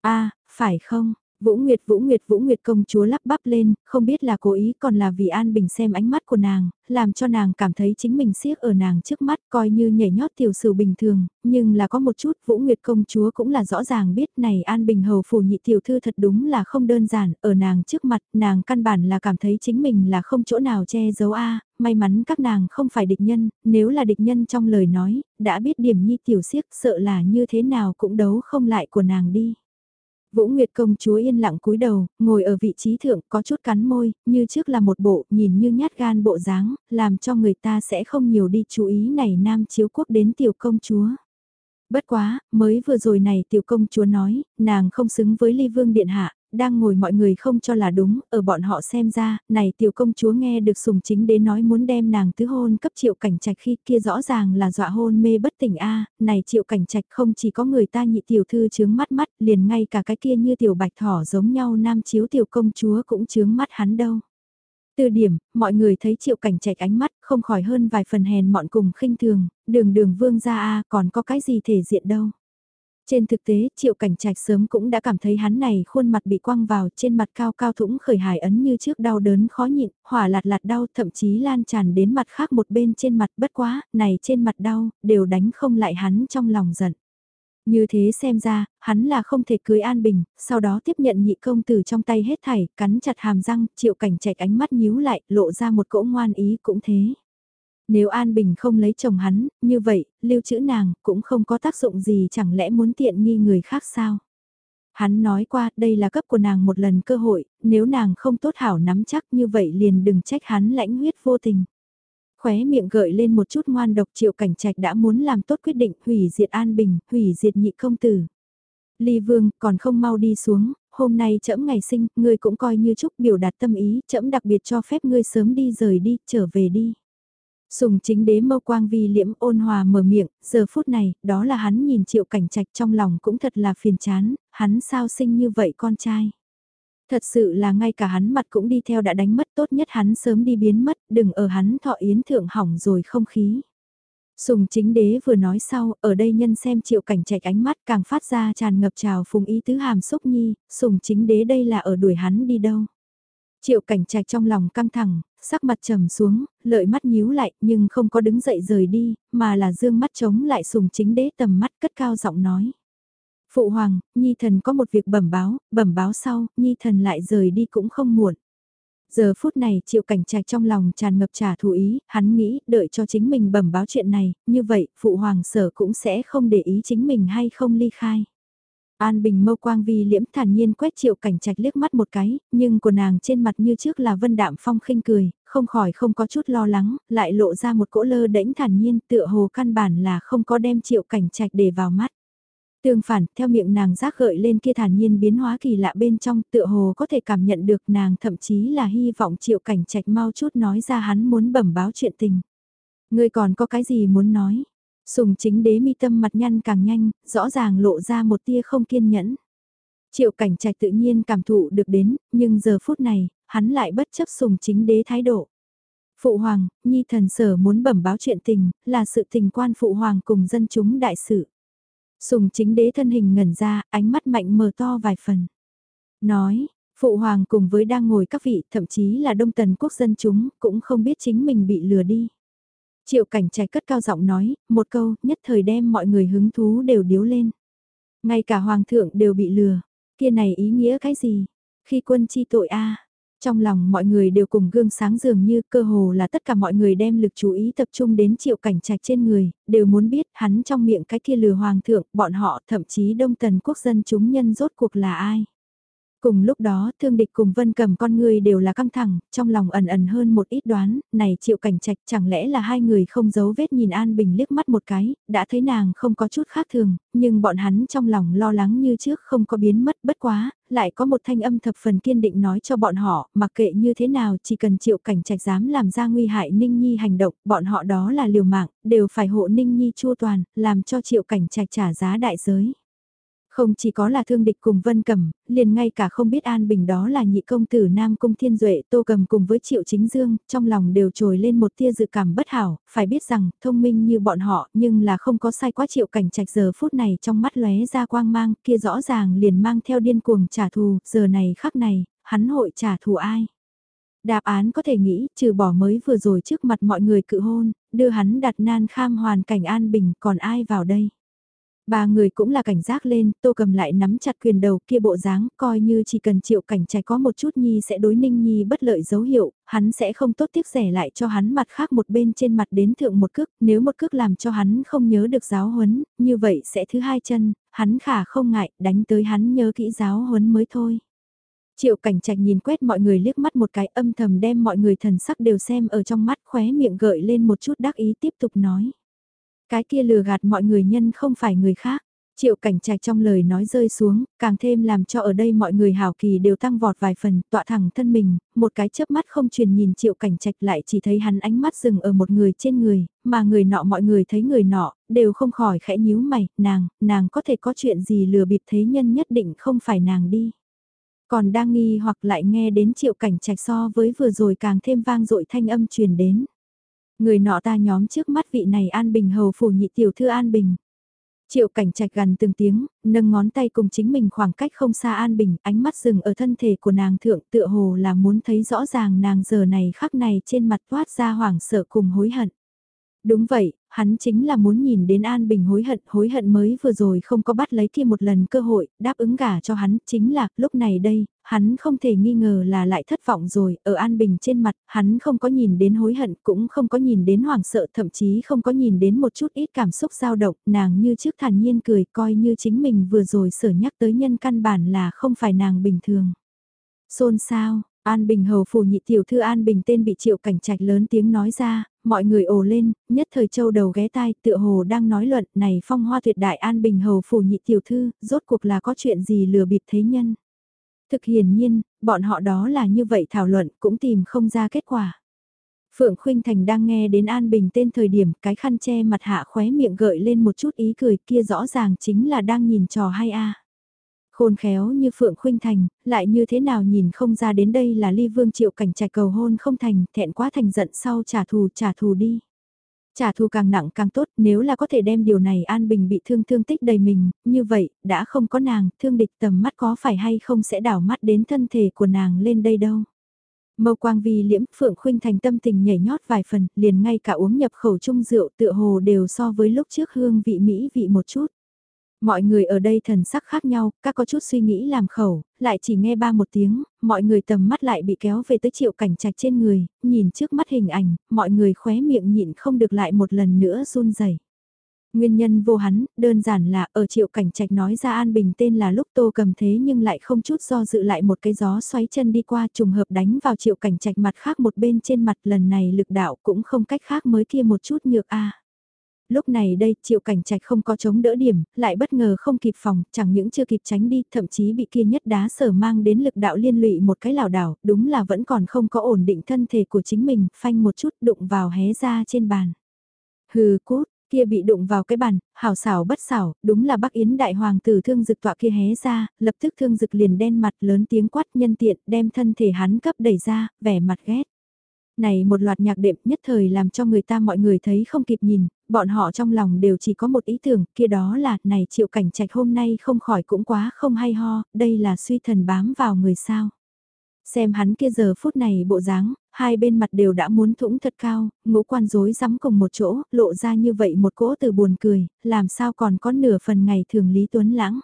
a phải không? Vũ Nguyệt Vũ Nguyệt Vũ Nguyệt công chúa lắp bắp lên, không biết là cố ý còn là vì An Bình xem ánh mắt của nàng, làm cho nàng cảm thấy chính mình siếc ở nàng trước mắt coi như nhảy nhót tiểu sử bình thường, nhưng là có một chút Vũ Nguyệt công chúa cũng là rõ ràng biết này An Bình hầu phủ nhị tiểu thư thật đúng là không đơn giản, ở nàng trước mặt nàng căn bản là cảm thấy chính mình là không chỗ nào che giấu a may mắn các nàng không phải địch nhân, nếu là địch nhân trong lời nói, đã biết điểm nhi tiểu siếc sợ là như thế nào cũng đấu không lại của nàng đi. Vũ Nguyệt công chúa yên lặng cúi đầu, ngồi ở vị trí thượng có chút cắn môi, như trước là một bộ, nhìn như nhát gan bộ dáng, làm cho người ta sẽ không nhiều đi chú ý này nam chiếu quốc đến tiểu công chúa. Bất quá, mới vừa rồi này tiểu công chúa nói, nàng không xứng với ly vương điện hạ, đang ngồi mọi người không cho là đúng, ở bọn họ xem ra, này tiểu công chúa nghe được sùng chính đến nói muốn đem nàng tứ hôn cấp triệu cảnh trạch khi kia rõ ràng là dọa hôn mê bất tỉnh a này triệu cảnh trạch không chỉ có người ta nhị tiểu thư chướng mắt mắt, liền ngay cả cái kia như tiểu bạch thỏ giống nhau nam chiếu tiểu công chúa cũng chướng mắt hắn đâu. Từ điểm, mọi người thấy triệu cảnh trạch ánh mắt không khỏi hơn vài phần hèn mọn cùng khinh thường, đường đường vương ra a còn có cái gì thể diện đâu. Trên thực tế, triệu cảnh trạch sớm cũng đã cảm thấy hắn này khuôn mặt bị quăng vào trên mặt cao cao thủng khởi hài ấn như trước đau đớn khó nhịn, hỏa lạt lạt đau thậm chí lan tràn đến mặt khác một bên trên mặt bất quá, này trên mặt đau, đều đánh không lại hắn trong lòng giận. Như thế xem ra, hắn là không thể cưới An Bình, sau đó tiếp nhận nhị công tử trong tay hết thảy, cắn chặt hàm răng, triệu cảnh trạch ánh mắt nhíu lại, lộ ra một cỗ ngoan ý cũng thế. Nếu An Bình không lấy chồng hắn, như vậy, lưu trữ nàng, cũng không có tác dụng gì chẳng lẽ muốn tiện nghi người khác sao? Hắn nói qua, đây là cấp của nàng một lần cơ hội, nếu nàng không tốt hảo nắm chắc như vậy liền đừng trách hắn lãnh huyết vô tình. Khóe miệng gợi lên một chút ngoan độc triệu cảnh trạch đã muốn làm tốt quyết định hủy diệt An Bình, hủy diệt nhị công tử. Ly Vương còn không mau đi xuống, hôm nay trẫm ngày sinh, ngươi cũng coi như chúc biểu đạt tâm ý, trẫm đặc biệt cho phép ngươi sớm đi rời đi, trở về đi. Sùng chính đế mâu quang vi liễm ôn hòa mở miệng, giờ phút này, đó là hắn nhìn triệu cảnh trạch trong lòng cũng thật là phiền chán, hắn sao sinh như vậy con trai. Thật sự là ngay cả hắn mặt cũng đi theo đã đánh mất tốt nhất hắn sớm đi biến mất, đừng ở hắn thọ yến thượng hỏng rồi không khí. Sùng chính đế vừa nói sau, ở đây nhân xem triệu cảnh trạch ánh mắt càng phát ra tràn ngập trào phùng ý tứ hàm xúc nhi, sùng chính đế đây là ở đuổi hắn đi đâu. Triệu cảnh trạch trong lòng căng thẳng, sắc mặt trầm xuống, lợi mắt nhíu lại nhưng không có đứng dậy rời đi, mà là dương mắt chống lại sùng chính đế tầm mắt cất cao giọng nói. Phụ hoàng, Nhi thần có một việc bẩm báo, bẩm báo sau, Nhi thần lại rời đi cũng không muộn. Giờ phút này triệu cảnh trạch trong lòng tràn ngập trả thù ý, hắn nghĩ đợi cho chính mình bẩm báo chuyện này, như vậy phụ hoàng sở cũng sẽ không để ý chính mình hay không ly khai. An Bình mâu quang vi liễm thản nhiên quét triệu cảnh trạch liếc mắt một cái, nhưng của nàng trên mặt như trước là vân đạm phong khinh cười, không khỏi không có chút lo lắng, lại lộ ra một cỗ lơ đễnh thản nhiên tựa hồ căn bản là không có đem triệu cảnh trạch để vào mắt. Tương phản, theo miệng nàng giác gợi lên kia thản nhiên biến hóa kỳ lạ bên trong tựa hồ có thể cảm nhận được nàng thậm chí là hy vọng triệu cảnh trạch mau chút nói ra hắn muốn bẩm báo chuyện tình. Người còn có cái gì muốn nói? Sùng chính đế mi tâm mặt nhăn càng nhanh, rõ ràng lộ ra một tia không kiên nhẫn. Triệu cảnh trạch tự nhiên cảm thụ được đến, nhưng giờ phút này, hắn lại bất chấp sùng chính đế thái độ. Phụ hoàng, nhi thần sở muốn bẩm báo chuyện tình, là sự tình quan phụ hoàng cùng dân chúng đại sự. Sùng chính đế thân hình ngẩn ra, ánh mắt mạnh mờ to vài phần. Nói, phụ hoàng cùng với đang ngồi các vị, thậm chí là đông tần quốc dân chúng, cũng không biết chính mình bị lừa đi. Triệu cảnh trạch cất cao giọng nói, một câu, nhất thời đem mọi người hứng thú đều điếu lên. Ngay cả hoàng thượng đều bị lừa, kia này ý nghĩa cái gì? Khi quân chi tội a Trong lòng mọi người đều cùng gương sáng dường như cơ hồ là tất cả mọi người đem lực chú ý tập trung đến triệu cảnh trạch trên người, đều muốn biết hắn trong miệng cái kia lừa hoàng thượng, bọn họ thậm chí đông tần quốc dân chúng nhân rốt cuộc là ai. Cùng lúc đó, thương địch cùng vân cầm con người đều là căng thẳng, trong lòng ẩn ẩn hơn một ít đoán, này triệu cảnh trạch chẳng lẽ là hai người không giấu vết nhìn An Bình liếc mắt một cái, đã thấy nàng không có chút khác thường, nhưng bọn hắn trong lòng lo lắng như trước không có biến mất bất quá, lại có một thanh âm thập phần kiên định nói cho bọn họ, mặc kệ như thế nào chỉ cần triệu cảnh trạch dám làm ra nguy hại Ninh Nhi hành động, bọn họ đó là liều mạng, đều phải hộ Ninh Nhi chua toàn, làm cho triệu cảnh trạch trả giá đại giới. Không chỉ có là thương địch cùng Vân Cẩm, liền ngay cả không biết An Bình đó là nhị công tử Nam Cung Thiên Duệ Tô Cầm cùng với Triệu Chính Dương, trong lòng đều trồi lên một tia dự cảm bất hảo, phải biết rằng, thông minh như bọn họ nhưng là không có sai quá Triệu Cảnh Trạch giờ phút này trong mắt lóe ra quang mang kia rõ ràng liền mang theo điên cuồng trả thù, giờ này khắc này, hắn hội trả thù ai? Đáp án có thể nghĩ, trừ bỏ mới vừa rồi trước mặt mọi người cự hôn, đưa hắn đặt nan kham hoàn cảnh an bình còn ai vào đây? Ba người cũng là cảnh giác lên, tô cầm lại nắm chặt quyền đầu kia bộ dáng, coi như chỉ cần triệu cảnh trai có một chút nhi sẽ đối ninh nhi bất lợi dấu hiệu, hắn sẽ không tốt tiếc rẻ lại cho hắn mặt khác một bên trên mặt đến thượng một cước, nếu một cước làm cho hắn không nhớ được giáo huấn, như vậy sẽ thứ hai chân, hắn khả không ngại, đánh tới hắn nhớ kỹ giáo huấn mới thôi. Triệu cảnh trạch nhìn quét mọi người liếc mắt một cái âm thầm đem mọi người thần sắc đều xem ở trong mắt khóe miệng gợi lên một chút đắc ý tiếp tục nói. Cái kia lừa gạt mọi người nhân không phải người khác. Triệu cảnh trạch trong lời nói rơi xuống, càng thêm làm cho ở đây mọi người hào kỳ đều tăng vọt vài phần, tọa thẳng thân mình, một cái chớp mắt không truyền nhìn triệu cảnh trạch lại chỉ thấy hắn ánh mắt dừng ở một người trên người, mà người nọ mọi người thấy người nọ, đều không khỏi khẽ nhíu mày, nàng, nàng có thể có chuyện gì lừa bịp thế nhân nhất định không phải nàng đi. Còn đang nghi hoặc lại nghe đến triệu cảnh trạch so với vừa rồi càng thêm vang dội thanh âm truyền đến. Người nọ ta nhóm trước mắt vị này An Bình hầu phủ nhị tiểu thư An Bình. Triệu cảnh trạch gần từng tiếng, nâng ngón tay cùng chính mình khoảng cách không xa an bình, ánh mắt dừng ở thân thể của nàng thượng tựa hồ là muốn thấy rõ ràng nàng giờ này khắc này trên mặt toát ra hoảng sợ cùng hối hận. Đúng vậy, hắn chính là muốn nhìn đến An Bình hối hận, hối hận mới vừa rồi không có bắt lấy kia một lần cơ hội, đáp ứng gả cho hắn, chính là, lúc này đây, hắn không thể nghi ngờ là lại thất vọng rồi, ở An Bình trên mặt, hắn không có nhìn đến hối hận, cũng không có nhìn đến hoảng sợ, thậm chí không có nhìn đến một chút ít cảm xúc dao động, nàng như trước thản nhiên cười, coi như chính mình vừa rồi sở nhắc tới nhân căn bản là không phải nàng bình thường. Xôn sao, An Bình hầu phủ nhị tiểu thư An Bình tên bị triệu cảnh trạch lớn tiếng nói ra, mọi người ồ lên, nhất thời châu đầu ghé tai tựa hồ đang nói luận này phong hoa tuyệt đại An Bình hầu phủ nhị tiểu thư, rốt cuộc là có chuyện gì lừa bịp thế nhân. Thực hiển nhiên, bọn họ đó là như vậy thảo luận cũng tìm không ra kết quả. Phượng Khuynh Thành đang nghe đến An Bình tên thời điểm cái khăn che mặt hạ khóe miệng gợi lên một chút ý cười kia rõ ràng chính là đang nhìn trò hay a. Khôn khéo như Phượng Khuynh Thành, lại như thế nào nhìn không ra đến đây là ly vương triệu cảnh trạch cầu hôn không thành, thẹn quá thành giận sau trả thù trả thù đi. Trả thù càng nặng càng tốt, nếu là có thể đem điều này An Bình bị thương thương tích đầy mình, như vậy, đã không có nàng, thương địch tầm mắt có phải hay không sẽ đảo mắt đến thân thể của nàng lên đây đâu. Mâu quang vì liễm Phượng Khuynh Thành tâm tình nhảy nhót vài phần, liền ngay cả uống nhập khẩu chung rượu tựa hồ đều so với lúc trước hương vị Mỹ vị một chút. Mọi người ở đây thần sắc khác nhau, các có chút suy nghĩ làm khẩu, lại chỉ nghe ba một tiếng, mọi người tầm mắt lại bị kéo về tới triệu cảnh trạch trên người, nhìn trước mắt hình ảnh, mọi người khóe miệng nhịn không được lại một lần nữa run rẩy. Nguyên nhân vô hắn, đơn giản là ở triệu cảnh trạch nói ra an bình tên là lúc tô cầm thế nhưng lại không chút do dự lại một cái gió xoáy chân đi qua trùng hợp đánh vào triệu cảnh trạch mặt khác một bên trên mặt lần này lực đạo cũng không cách khác mới kia một chút nhược a Lúc này đây, triệu cảnh trạch không có chống đỡ điểm, lại bất ngờ không kịp phòng, chẳng những chưa kịp tránh đi, thậm chí bị kia nhất đá sở mang đến lực đạo liên lụy một cái lảo đảo, đúng là vẫn còn không có ổn định thân thể của chính mình, phanh một chút đụng vào hé ra trên bàn. Hừ cút, kia bị đụng vào cái bàn, hảo xảo bất xảo, đúng là Bắc Yến đại hoàng tử thương dực tọa kia hé ra, lập tức thương dực liền đen mặt lớn tiếng quát nhân tiện, đem thân thể hắn cấp đẩy ra, vẻ mặt ghét. Này một loạt nhạc đệm nhất thời làm cho người ta mọi người thấy không kịp nhìn, bọn họ trong lòng đều chỉ có một ý tưởng, kia đó là, này triệu cảnh trạch hôm nay không khỏi cũng quá không hay ho, đây là suy thần bám vào người sao. Xem hắn kia giờ phút này bộ dáng, hai bên mặt đều đã muốn thủng thật cao, ngũ quan rối rắm cùng một chỗ, lộ ra như vậy một cỗ từ buồn cười, làm sao còn có nửa phần ngày thường Lý Tuấn Lãng.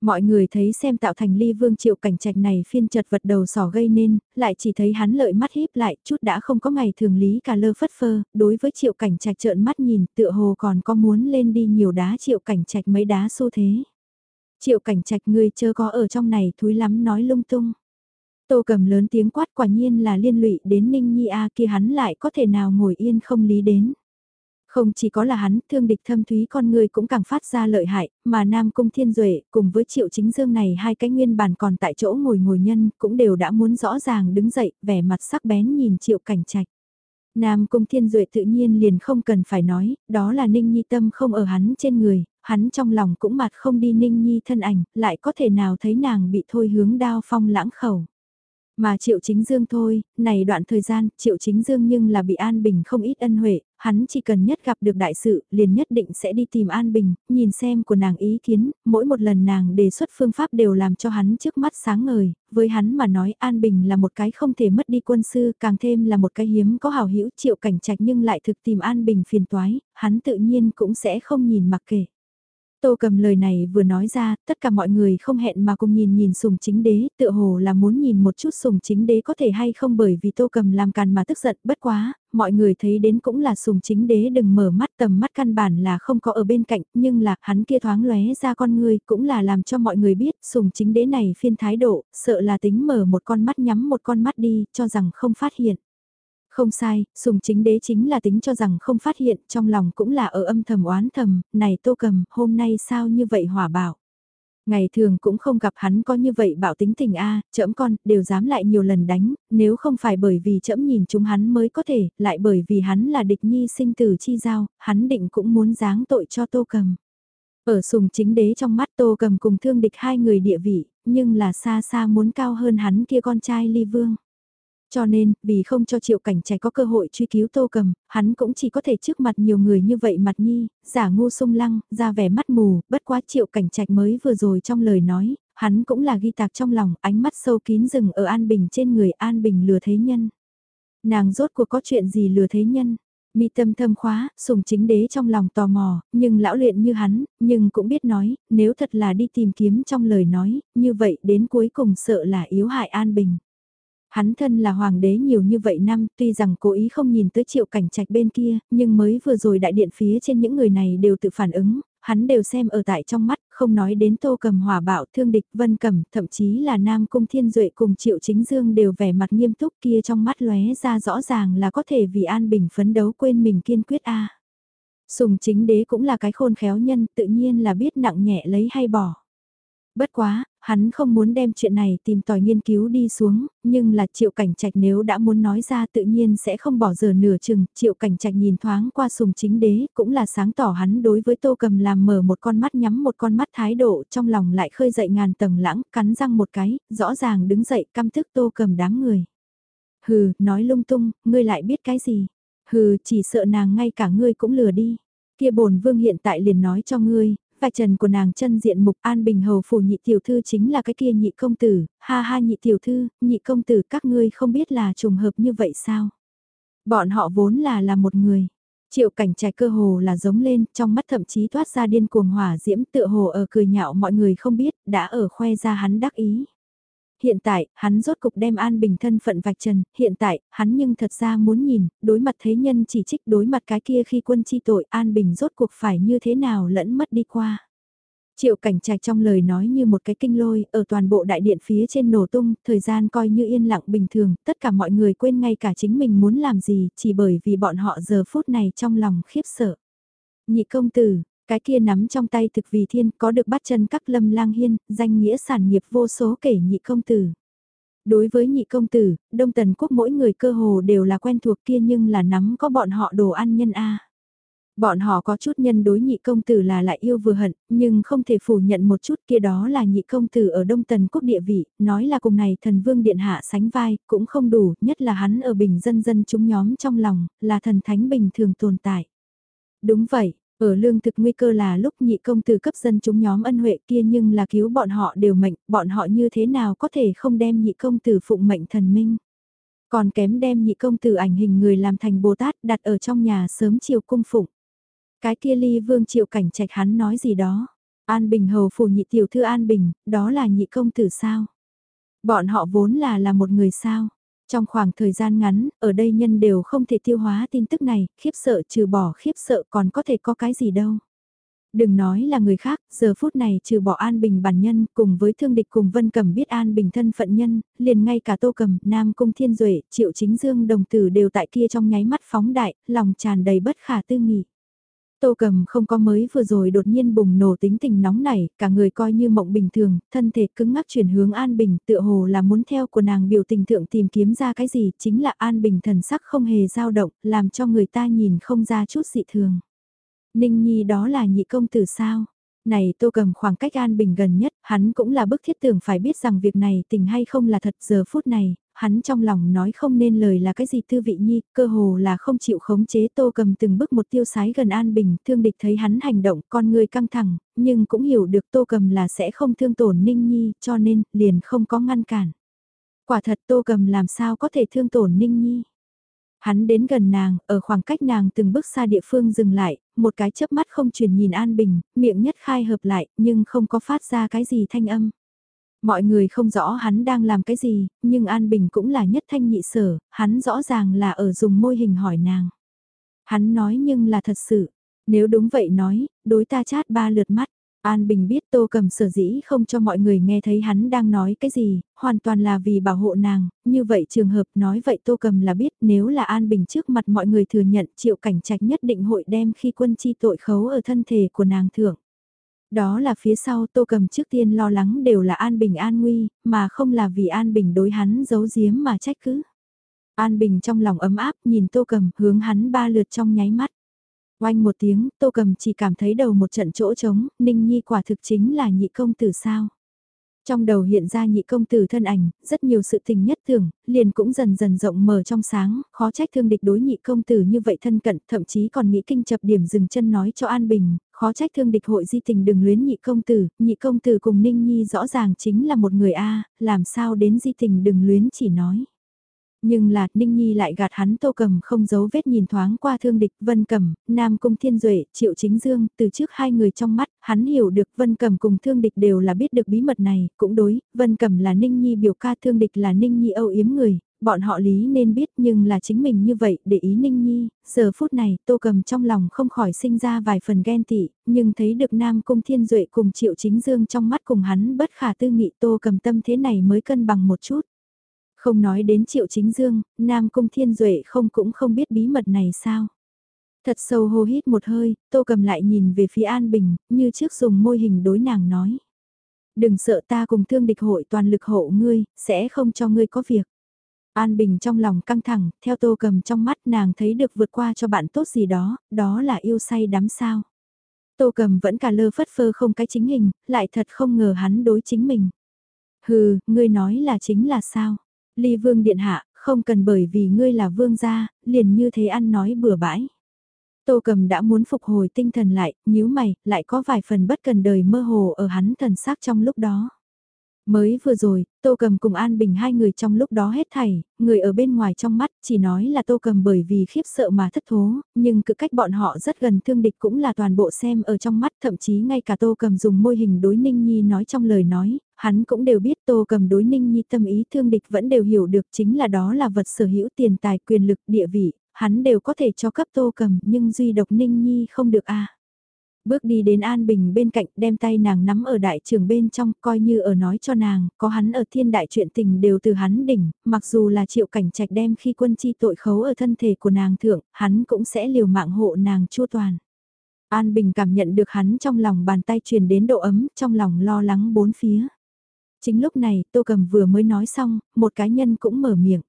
Mọi người thấy xem tạo thành ly vương triệu cảnh trạch này phiên chật vật đầu sỏ gây nên, lại chỉ thấy hắn lợi mắt híp lại, chút đã không có ngày thường lý cả lơ phất phơ, đối với triệu cảnh trạch trợn mắt nhìn, tựa hồ còn có muốn lên đi nhiều đá triệu cảnh trạch mấy đá xu thế. Triệu cảnh trạch người chớ có ở trong này thúi lắm nói lung tung. Tô cầm lớn tiếng quát quả nhiên là liên lụy đến Ninh Nhi A kia hắn lại có thể nào ngồi yên không lý đến. Không chỉ có là hắn, thương địch thâm thúy con người cũng càng phát ra lợi hại, mà Nam Cung Thiên Duệ cùng với Triệu Chính Dương này hai cái nguyên bản còn tại chỗ ngồi ngồi nhân cũng đều đã muốn rõ ràng đứng dậy, vẻ mặt sắc bén nhìn Triệu Cảnh Trạch. Nam Cung Thiên Duệ tự nhiên liền không cần phải nói, đó là Ninh Nhi tâm không ở hắn trên người, hắn trong lòng cũng mặt không đi Ninh Nhi thân ảnh, lại có thể nào thấy nàng bị thôi hướng đao phong lãng khẩu. Mà Triệu Chính Dương thôi, này đoạn thời gian, Triệu Chính Dương nhưng là bị An Bình không ít ân huệ, hắn chỉ cần nhất gặp được đại sự, liền nhất định sẽ đi tìm An Bình, nhìn xem của nàng ý kiến, mỗi một lần nàng đề xuất phương pháp đều làm cho hắn trước mắt sáng ngời, với hắn mà nói An Bình là một cái không thể mất đi quân sư, càng thêm là một cái hiếm có hào hữu Triệu Cảnh Trạch nhưng lại thực tìm An Bình phiền toái, hắn tự nhiên cũng sẽ không nhìn mặc kệ. Tô cầm lời này vừa nói ra, tất cả mọi người không hẹn mà cùng nhìn nhìn sùng chính đế, tựa hồ là muốn nhìn một chút sùng chính đế có thể hay không bởi vì tô cầm làm càn mà tức giận, bất quá, mọi người thấy đến cũng là sùng chính đế đừng mở mắt tầm mắt căn bản là không có ở bên cạnh, nhưng là hắn kia thoáng lóe ra con người cũng là làm cho mọi người biết sùng chính đế này phiên thái độ, sợ là tính mở một con mắt nhắm một con mắt đi, cho rằng không phát hiện. Không sai, sùng chính đế chính là tính cho rằng không phát hiện, trong lòng cũng là ở âm thầm oán thầm, này tô cầm, hôm nay sao như vậy hỏa bảo. Ngày thường cũng không gặp hắn có như vậy bảo tính tình a trẫm con, đều dám lại nhiều lần đánh, nếu không phải bởi vì trẫm nhìn chúng hắn mới có thể, lại bởi vì hắn là địch nhi sinh tử chi giao, hắn định cũng muốn giáng tội cho tô cầm. Ở sùng chính đế trong mắt tô cầm cùng thương địch hai người địa vị, nhưng là xa xa muốn cao hơn hắn kia con trai ly vương. Cho nên, vì không cho triệu cảnh trạch có cơ hội truy cứu tô cầm, hắn cũng chỉ có thể trước mặt nhiều người như vậy mặt nhi, giả ngu sung lăng, ra vẻ mắt mù, bất quá triệu cảnh trạch mới vừa rồi trong lời nói, hắn cũng là ghi tạc trong lòng, ánh mắt sâu kín rừng ở An Bình trên người An Bình lừa thế nhân. Nàng rốt cuộc có chuyện gì lừa thế nhân? Mi tâm thâm khóa, sùng chính đế trong lòng tò mò, nhưng lão luyện như hắn, nhưng cũng biết nói, nếu thật là đi tìm kiếm trong lời nói, như vậy đến cuối cùng sợ là yếu hại an bình. Hắn thân là hoàng đế nhiều như vậy năm, tuy rằng cố ý không nhìn tới triệu cảnh trạch bên kia, nhưng mới vừa rồi đại điện phía trên những người này đều tự phản ứng, hắn đều xem ở tại trong mắt, không nói đến tô cầm hỏa bạo thương địch vân cầm, thậm chí là nam cung thiên duệ cùng triệu chính dương đều vẻ mặt nghiêm túc kia trong mắt lóe ra rõ ràng là có thể vì an bình phấn đấu quên mình kiên quyết a Sùng chính đế cũng là cái khôn khéo nhân tự nhiên là biết nặng nhẹ lấy hay bỏ. Bất quá, hắn không muốn đem chuyện này tìm tòi nghiên cứu đi xuống, nhưng là triệu cảnh trạch nếu đã muốn nói ra tự nhiên sẽ không bỏ giờ nửa chừng, triệu cảnh trạch nhìn thoáng qua sùng chính đế, cũng là sáng tỏ hắn đối với tô cầm làm mở một con mắt nhắm một con mắt thái độ trong lòng lại khơi dậy ngàn tầng lãng, cắn răng một cái, rõ ràng đứng dậy căm thức tô cầm đám người. Hừ, nói lung tung, ngươi lại biết cái gì? Hừ, chỉ sợ nàng ngay cả ngươi cũng lừa đi kia bổn vương hiện tại liền nói cho ngươi, vạch trần của nàng chân diện mục an bình hầu phủ nhị tiểu thư chính là cái kia nhị công tử, ha ha nhị tiểu thư, nhị công tử các ngươi không biết là trùng hợp như vậy sao? Bọn họ vốn là là một người. Triệu cảnh trải cơ hồ là giống lên, trong mắt thậm chí thoát ra điên cuồng hỏa diễm tựa hồ ở cười nhạo mọi người không biết, đã ở khoe ra hắn đắc ý. Hiện tại, hắn rốt cục đem An Bình thân phận vạch trần, hiện tại, hắn nhưng thật ra muốn nhìn, đối mặt thế nhân chỉ trích đối mặt cái kia khi quân chi tội An Bình rốt cuộc phải như thế nào lẫn mất đi qua. Triệu cảnh trạch trong lời nói như một cái kinh lôi, ở toàn bộ đại điện phía trên nổ tung, thời gian coi như yên lặng bình thường, tất cả mọi người quên ngay cả chính mình muốn làm gì, chỉ bởi vì bọn họ giờ phút này trong lòng khiếp sợ. Nhị công tử, cái kia nắm trong tay thực vì thiên có được bắt chân các lâm lang hiên, danh nghĩa sản nghiệp vô số kể nhị công tử. Đối với nhị công tử, Đông Tần Quốc mỗi người cơ hồ đều là quen thuộc kia nhưng là nắm có bọn họ đồ ăn nhân A. Bọn họ có chút nhân đối nhị công tử là lại yêu vừa hận, nhưng không thể phủ nhận một chút kia đó là nhị công tử ở Đông Tần Quốc địa vị, nói là cùng này thần vương điện hạ sánh vai, cũng không đủ, nhất là hắn ở bình dân dân chúng nhóm trong lòng, là thần thánh bình thường tồn tại. Đúng vậy, ở lương thực nguy cơ là lúc nhị công tử cấp dân chúng nhóm ân huệ kia nhưng là cứu bọn họ đều mệnh, bọn họ như thế nào có thể không đem nhị công tử phụng mệnh thần minh. Còn kém đem nhị công tử ảnh hình người làm thành Bồ Tát đặt ở trong nhà sớm chiều cung phụng. Cái kia ly vương triệu cảnh trạch hắn nói gì đó. An Bình hầu phủ nhị tiểu thư An Bình, đó là nhị công tử sao? Bọn họ vốn là là một người sao? Trong khoảng thời gian ngắn, ở đây nhân đều không thể tiêu hóa tin tức này, khiếp sợ trừ bỏ khiếp sợ còn có thể có cái gì đâu. Đừng nói là người khác, giờ phút này trừ bỏ An Bình bản nhân cùng với thương địch cùng Vân Cầm biết An Bình thân phận nhân, liền ngay cả Tô Cầm, Nam Cung Thiên Duệ, Triệu Chính Dương đồng tử đều tại kia trong nháy mắt phóng đại, lòng tràn đầy bất khả tư nghị. Tô cầm không có mới vừa rồi đột nhiên bùng nổ tính tình nóng nảy, cả người coi như mộng bình thường, thân thể cứng ngắc chuyển hướng An Bình, tựa hồ là muốn theo của nàng biểu tình thượng tìm kiếm ra cái gì, chính là An Bình thần sắc không hề dao động, làm cho người ta nhìn không ra chút dị thường. Ninh Nhi đó là nhị công tử sao? Này Tô Cầm khoảng cách An Bình gần nhất, hắn cũng là bức thiết tưởng phải biết rằng việc này tình hay không là thật giờ phút này, hắn trong lòng nói không nên lời là cái gì tư vị nhi, cơ hồ là không chịu khống chế tô cầm từng bước một tiêu sái gần an bình, thương địch thấy hắn hành động con người căng thẳng, nhưng cũng hiểu được tô cầm là sẽ không thương tổn ninh nhi, cho nên, liền không có ngăn cản. Quả thật tô cầm làm sao có thể thương tổn ninh nhi. Hắn đến gần nàng, ở khoảng cách nàng từng bước xa địa phương dừng lại, một cái chớp mắt không truyền nhìn An Bình, miệng nhất khai hợp lại, nhưng không có phát ra cái gì thanh âm. Mọi người không rõ hắn đang làm cái gì, nhưng An Bình cũng là nhất thanh nhị sở, hắn rõ ràng là ở dùng môi hình hỏi nàng. Hắn nói nhưng là thật sự, nếu đúng vậy nói, đối ta chát ba lượt mắt. An Bình biết Tô Cầm sở dĩ không cho mọi người nghe thấy hắn đang nói cái gì, hoàn toàn là vì bảo hộ nàng, như vậy trường hợp nói vậy Tô Cầm là biết nếu là An Bình trước mặt mọi người thừa nhận triệu cảnh trạch nhất định hội đem khi quân chi tội khấu ở thân thể của nàng thưởng. Đó là phía sau Tô Cầm trước tiên lo lắng đều là An Bình an nguy, mà không là vì An Bình đối hắn giấu giếm mà trách cứ. An Bình trong lòng ấm áp nhìn Tô Cầm hướng hắn ba lượt trong nháy mắt. Oanh một tiếng, Tô Cầm chỉ cảm thấy đầu một trận chỗ trống, Ninh Nhi quả thực chính là nhị công tử sao. Trong đầu hiện ra nhị công tử thân ảnh, rất nhiều sự tình nhất thường, liền cũng dần dần rộng mở trong sáng, khó trách thương địch đối nhị công tử như vậy thân cận, thậm chí còn nghĩ kinh chập điểm dừng chân nói cho An Bình, khó trách thương địch hội di tình đừng luyến nhị công tử, nhị công tử cùng Ninh Nhi rõ ràng chính là một người A, làm sao đến di tình đừng luyến chỉ nói. Nhưng là, Ninh Nhi lại gạt hắn tô cầm không giấu vết nhìn thoáng qua thương địch Vân Cầm, Nam Cung Thiên Duệ, Triệu Chính Dương, từ trước hai người trong mắt, hắn hiểu được Vân Cầm cùng thương địch đều là biết được bí mật này, cũng đối, Vân Cầm là Ninh Nhi biểu ca thương địch là Ninh Nhi âu yếm người, bọn họ lý nên biết nhưng là chính mình như vậy để ý Ninh Nhi, giờ phút này tô cầm trong lòng không khỏi sinh ra vài phần ghen tị, nhưng thấy được Nam Cung Thiên Duệ cùng Triệu Chính Dương trong mắt cùng hắn bất khả tư nghị tô cầm tâm thế này mới cân bằng một chút. Không nói đến Triệu Chính Dương, Nam Cung Thiên Duệ không cũng không biết bí mật này sao. Thật sâu hô hít một hơi, Tô Cầm lại nhìn về phía An Bình, như trước dùng môi hình đối nàng nói. Đừng sợ ta cùng thương địch hội toàn lực hộ ngươi, sẽ không cho ngươi có việc. An Bình trong lòng căng thẳng, theo Tô Cầm trong mắt nàng thấy được vượt qua cho bạn tốt gì đó, đó là yêu say đắm sao. Tô Cầm vẫn cả lơ phất phơ không cái chính hình, lại thật không ngờ hắn đối chính mình. Hừ, ngươi nói là chính là sao? Ly vương điện hạ, không cần bởi vì ngươi là vương gia, liền như thế ăn nói bừa bãi. Tô cầm đã muốn phục hồi tinh thần lại, nhíu mày, lại có vài phần bất cần đời mơ hồ ở hắn thần sắc trong lúc đó. Mới vừa rồi, Tô Cầm cùng An Bình hai người trong lúc đó hết thảy, người ở bên ngoài trong mắt chỉ nói là Tô Cầm bởi vì khiếp sợ mà thất thố, nhưng cứ cách bọn họ rất gần thương địch cũng là toàn bộ xem ở trong mắt thậm chí ngay cả Tô Cầm dùng môi hình đối Ninh Nhi nói trong lời nói, hắn cũng đều biết Tô Cầm đối Ninh Nhi tâm ý thương địch vẫn đều hiểu được chính là đó là vật sở hữu tiền tài quyền lực địa vị, hắn đều có thể cho cấp Tô Cầm nhưng duy độc Ninh Nhi không được a Bước đi đến An Bình bên cạnh đem tay nàng nắm ở đại trường bên trong coi như ở nói cho nàng, có hắn ở thiên đại chuyện tình đều từ hắn đỉnh, mặc dù là triệu cảnh trạch đem khi quân chi tội khấu ở thân thể của nàng thượng, hắn cũng sẽ liều mạng hộ nàng chua toàn. An Bình cảm nhận được hắn trong lòng bàn tay truyền đến độ ấm, trong lòng lo lắng bốn phía. Chính lúc này, Tô Cầm vừa mới nói xong, một cá nhân cũng mở miệng.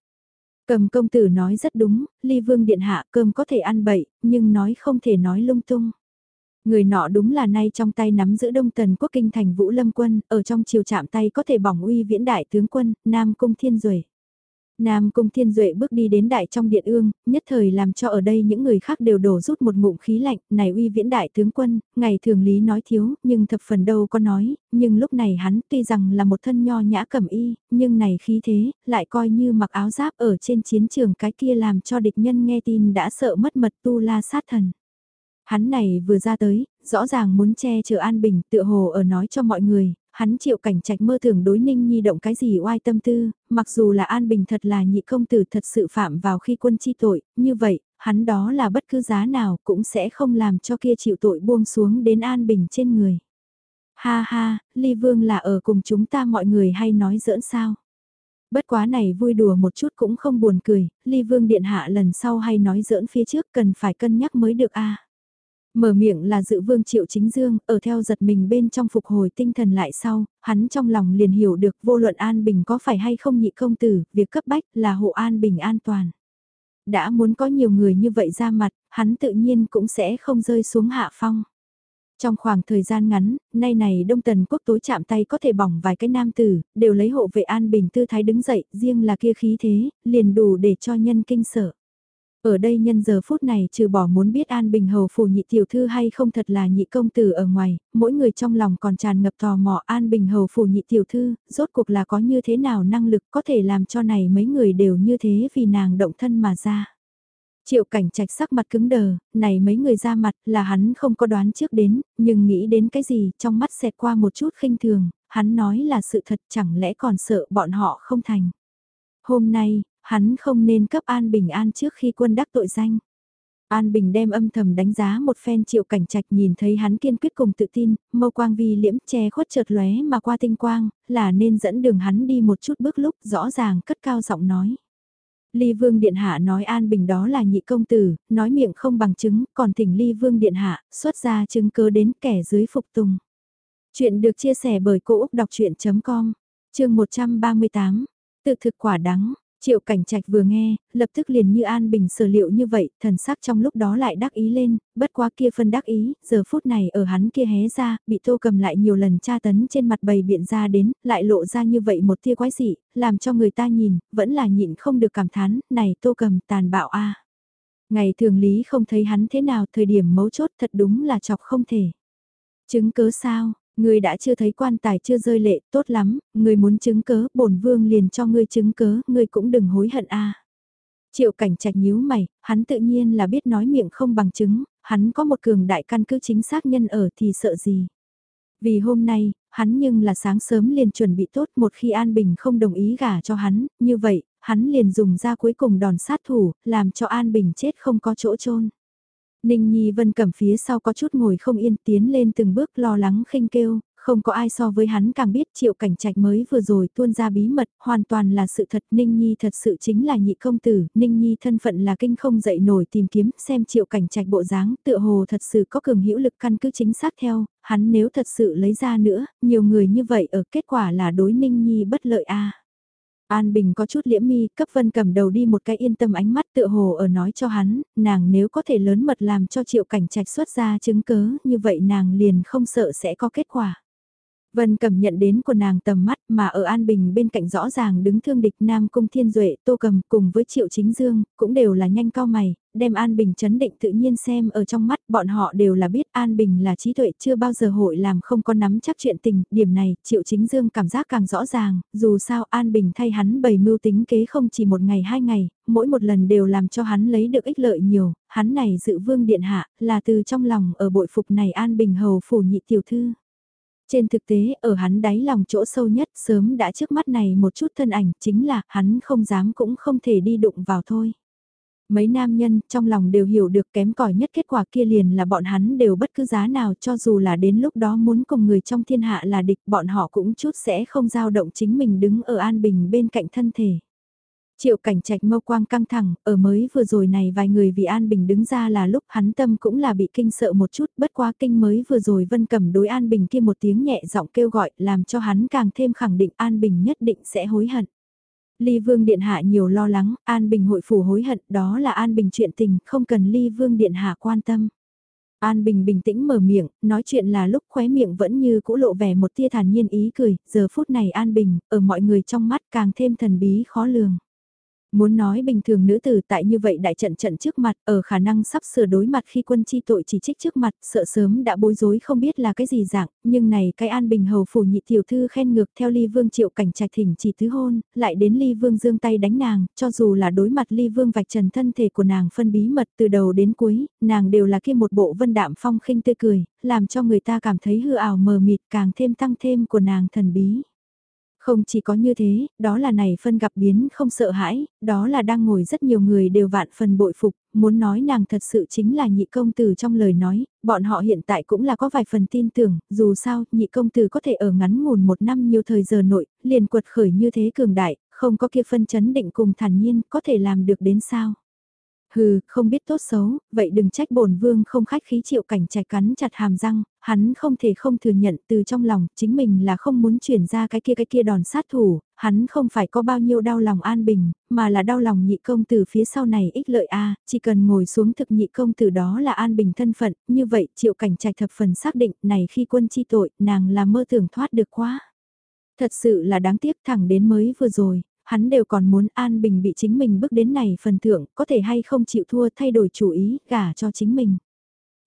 Cầm công tử nói rất đúng, ly vương điện hạ cơm có thể ăn bậy, nhưng nói không thể nói lung tung. Người nọ đúng là nay trong tay nắm giữ đông tần quốc kinh thành vũ lâm quân, ở trong chiều chạm tay có thể bỏng uy viễn đại tướng quân, Nam Cung Thiên Duệ. Nam Cung Thiên Duệ bước đi đến đại trong điện ương, nhất thời làm cho ở đây những người khác đều đổ rút một ngụm khí lạnh, này uy viễn đại tướng quân, ngày thường lý nói thiếu, nhưng thập phần đâu có nói, nhưng lúc này hắn tuy rằng là một thân nho nhã cẩm y, nhưng này khí thế, lại coi như mặc áo giáp ở trên chiến trường cái kia làm cho địch nhân nghe tin đã sợ mất mật tu la sát thần. Hắn này vừa ra tới, rõ ràng muốn che chở An Bình, tựa hồ ở nói cho mọi người, hắn chịu cảnh trạch mơ thường đối ninh nhi động cái gì oai tâm tư, mặc dù là An Bình thật là nhị công tử thật sự phạm vào khi quân chi tội, như vậy, hắn đó là bất cứ giá nào cũng sẽ không làm cho kia chịu tội buông xuống đến An Bình trên người. Ha ha, Ly Vương là ở cùng chúng ta mọi người hay nói giỡn sao? Bất quá này vui đùa một chút cũng không buồn cười, Ly Vương Điện Hạ lần sau hay nói giỡn phía trước cần phải cân nhắc mới được a Mở miệng là dự vương triệu chính dương, ở theo giật mình bên trong phục hồi tinh thần lại sau, hắn trong lòng liền hiểu được vô luận an bình có phải hay không nhị công tử, việc cấp bách là hộ an bình an toàn. Đã muốn có nhiều người như vậy ra mặt, hắn tự nhiên cũng sẽ không rơi xuống hạ phong. Trong khoảng thời gian ngắn, nay này Đông Tần quốc tối chạm tay có thể bỏng vài cái nam tử, đều lấy hộ vệ an bình tư thái đứng dậy, riêng là kia khí thế, liền đủ để cho nhân kinh sợ. Ở đây nhân giờ phút này trừ bỏ muốn biết An Bình Hầu phủ nhị tiểu thư hay không thật là nhị công tử ở ngoài, mỗi người trong lòng còn tràn ngập tò mò An Bình Hầu phủ nhị tiểu thư, rốt cuộc là có như thế nào năng lực có thể làm cho này mấy người đều như thế vì nàng động thân mà ra. Triệu cảnh trạch sắc mặt cứng đờ, này mấy người ra mặt là hắn không có đoán trước đến, nhưng nghĩ đến cái gì trong mắt xẹt qua một chút khinh thường, hắn nói là sự thật chẳng lẽ còn sợ bọn họ không thành. Hôm nay, hắn không nên cấp An Bình An trước khi quân đắc tội danh. An Bình đem âm thầm đánh giá một phen triệu cảnh trạch nhìn thấy hắn kiên quyết cùng tự tin, mâu quang vi liễm che khuất chợt lóe mà qua tinh quang, là nên dẫn đường hắn đi một chút bước lúc rõ ràng cất cao giọng nói. Ly Vương Điện Hạ nói An Bình đó là nhị công tử, nói miệng không bằng chứng, còn thỉnh Ly Vương Điện Hạ xuất ra chứng cứ đến kẻ dưới phục tùng. Chuyện được chia sẻ bởi Cô Úc Đọc Chuyện.com, chương 138, tự thực quả đắng, Triệu cảnh trạch vừa nghe, lập tức liền như An Bình sở liệu như vậy, thần sắc trong lúc đó lại đắc ý lên, bất quá kia phân đắc ý, giờ phút này ở hắn kia hé ra, bị tô cầm lại nhiều lần tra tấn trên mặt bầy biện ra đến, lại lộ ra như vậy một tia quái dị, làm cho người ta nhìn, vẫn là nhịn không được cảm thán, này tô cầm tàn bạo a Ngày thường lý không thấy hắn thế nào, thời điểm mấu chốt thật đúng là chọc không thể. Chứng cớ sao, Ngươi đã chưa thấy quan tài chưa rơi lệ, tốt lắm, ngươi muốn chứng cớ, bổn vương liền cho ngươi chứng cớ, ngươi cũng đừng hối hận a. Triệu cảnh trạch nhíu mày, hắn tự nhiên là biết nói miệng không bằng chứng, hắn có một cường đại căn cứ chính xác nhân ở thì sợ gì. Vì hôm nay, hắn nhưng là sáng sớm liền chuẩn bị tốt một khi An Bình không đồng ý gả cho hắn, như vậy, hắn liền dùng ra cuối cùng đòn sát thủ, làm cho An Bình chết không có chỗ chôn Ninh Nhi Vân cầm phía sau có chút ngồi không yên tiến lên từng bước lo lắng khinh kêu, không có ai so với hắn càng biết triệu cảnh trạch mới vừa rồi tuôn ra bí mật, hoàn toàn là sự thật Ninh Nhi thật sự chính là nhị công tử, Ninh Nhi thân phận là kinh không dậy nổi tìm kiếm xem triệu cảnh trạch bộ dáng tựa hồ thật sự có cường hữu lực căn cứ chính xác theo, hắn nếu thật sự lấy ra nữa, nhiều người như vậy ở kết quả là đối Ninh Nhi bất lợi a. An Bình có chút liễm mi, cấp vân cầm đầu đi một cái yên tâm ánh mắt tựa hồ ở nói cho hắn, nàng nếu có thể lớn mật làm cho triệu cảnh trạch xuất ra chứng cớ, như vậy nàng liền không sợ sẽ có kết quả. Vân cầm nhận đến của nàng tầm mắt mà ở An Bình bên cạnh rõ ràng đứng thương địch Nam Cung Thiên Duệ Tô Cầm cùng với Triệu Chính Dương, cũng đều là nhanh cao mày, đem An Bình chấn định tự nhiên xem ở trong mắt bọn họ đều là biết An Bình là trí tuệ chưa bao giờ hội làm không có nắm chắc chuyện tình, điểm này Triệu Chính Dương cảm giác càng rõ ràng, dù sao An Bình thay hắn bày mưu tính kế không chỉ một ngày hai ngày, mỗi một lần đều làm cho hắn lấy được ích lợi nhiều, hắn này dự vương điện hạ là từ trong lòng ở bội phục này An Bình hầu phủ nhị tiểu thư. Trên thực tế, ở hắn đáy lòng chỗ sâu nhất sớm đã trước mắt này một chút thân ảnh, chính là hắn không dám cũng không thể đi đụng vào thôi. Mấy nam nhân trong lòng đều hiểu được kém cỏi nhất kết quả kia liền là bọn hắn đều bất cứ giá nào cho dù là đến lúc đó muốn cùng người trong thiên hạ là địch bọn họ cũng chút sẽ không dao động chính mình đứng ở an bình bên cạnh thân thể. Triệu cảnh trạch mâu quang căng thẳng, ở mới vừa rồi này vài người vì An Bình đứng ra là lúc hắn tâm cũng là bị kinh sợ một chút, bất quá kinh mới vừa rồi vân cầm đối An Bình kia một tiếng nhẹ giọng kêu gọi làm cho hắn càng thêm khẳng định An Bình nhất định sẽ hối hận. Ly Vương Điện Hạ nhiều lo lắng, An Bình hội phủ hối hận, đó là An Bình chuyện tình, không cần Ly Vương Điện Hạ quan tâm. An Bình bình tĩnh mở miệng, nói chuyện là lúc khóe miệng vẫn như cũ lộ vẻ một tia thản nhiên ý cười, giờ phút này An Bình, ở mọi người trong mắt càng thêm thần bí khó lường. Muốn nói bình thường nữ tử tại như vậy đại trận trận trước mặt, ở khả năng sắp sửa đối mặt khi quân chi tội chỉ trích trước mặt, sợ sớm đã bối rối không biết là cái gì dạng, nhưng này cái an bình hầu phủ nhị tiểu thư khen ngược theo ly vương triệu cảnh trạch thỉnh chỉ tứ hôn, lại đến ly vương dương tay đánh nàng, cho dù là đối mặt ly vương vạch trần thân thể của nàng phân bí mật từ đầu đến cuối, nàng đều là kia một bộ vân đạm phong khinh tươi cười, làm cho người ta cảm thấy hư ảo mờ mịt càng thêm tăng thêm của nàng thần bí. Không chỉ có như thế, đó là này phân gặp biến không sợ hãi, đó là đang ngồi rất nhiều người đều vạn phần bội phục, muốn nói nàng thật sự chính là nhị công tử trong lời nói, bọn họ hiện tại cũng là có vài phần tin tưởng, dù sao, nhị công tử có thể ở ngắn ngủn một năm nhiều thời giờ nội, liền quật khởi như thế cường đại, không có kia phân chấn định cùng thản nhiên, có thể làm được đến sao. Hừ, không biết tốt xấu, vậy đừng trách bổn vương không khách khí chịu cảnh trạch cắn chặt hàm răng, hắn không thể không thừa nhận từ trong lòng, chính mình là không muốn chuyển ra cái kia cái kia đòn sát thủ, hắn không phải có bao nhiêu đau lòng an bình, mà là đau lòng nhị công từ phía sau này ích lợi a chỉ cần ngồi xuống thực nhị công từ đó là an bình thân phận, như vậy chịu cảnh trạch thập phần xác định này khi quân chi tội, nàng là mơ tưởng thoát được quá. Thật sự là đáng tiếc thẳng đến mới vừa rồi, hắn đều còn muốn An Bình bị chính mình bước đến này phần thưởng, có thể hay không chịu thua thay đổi chủ ý, gả cho chính mình.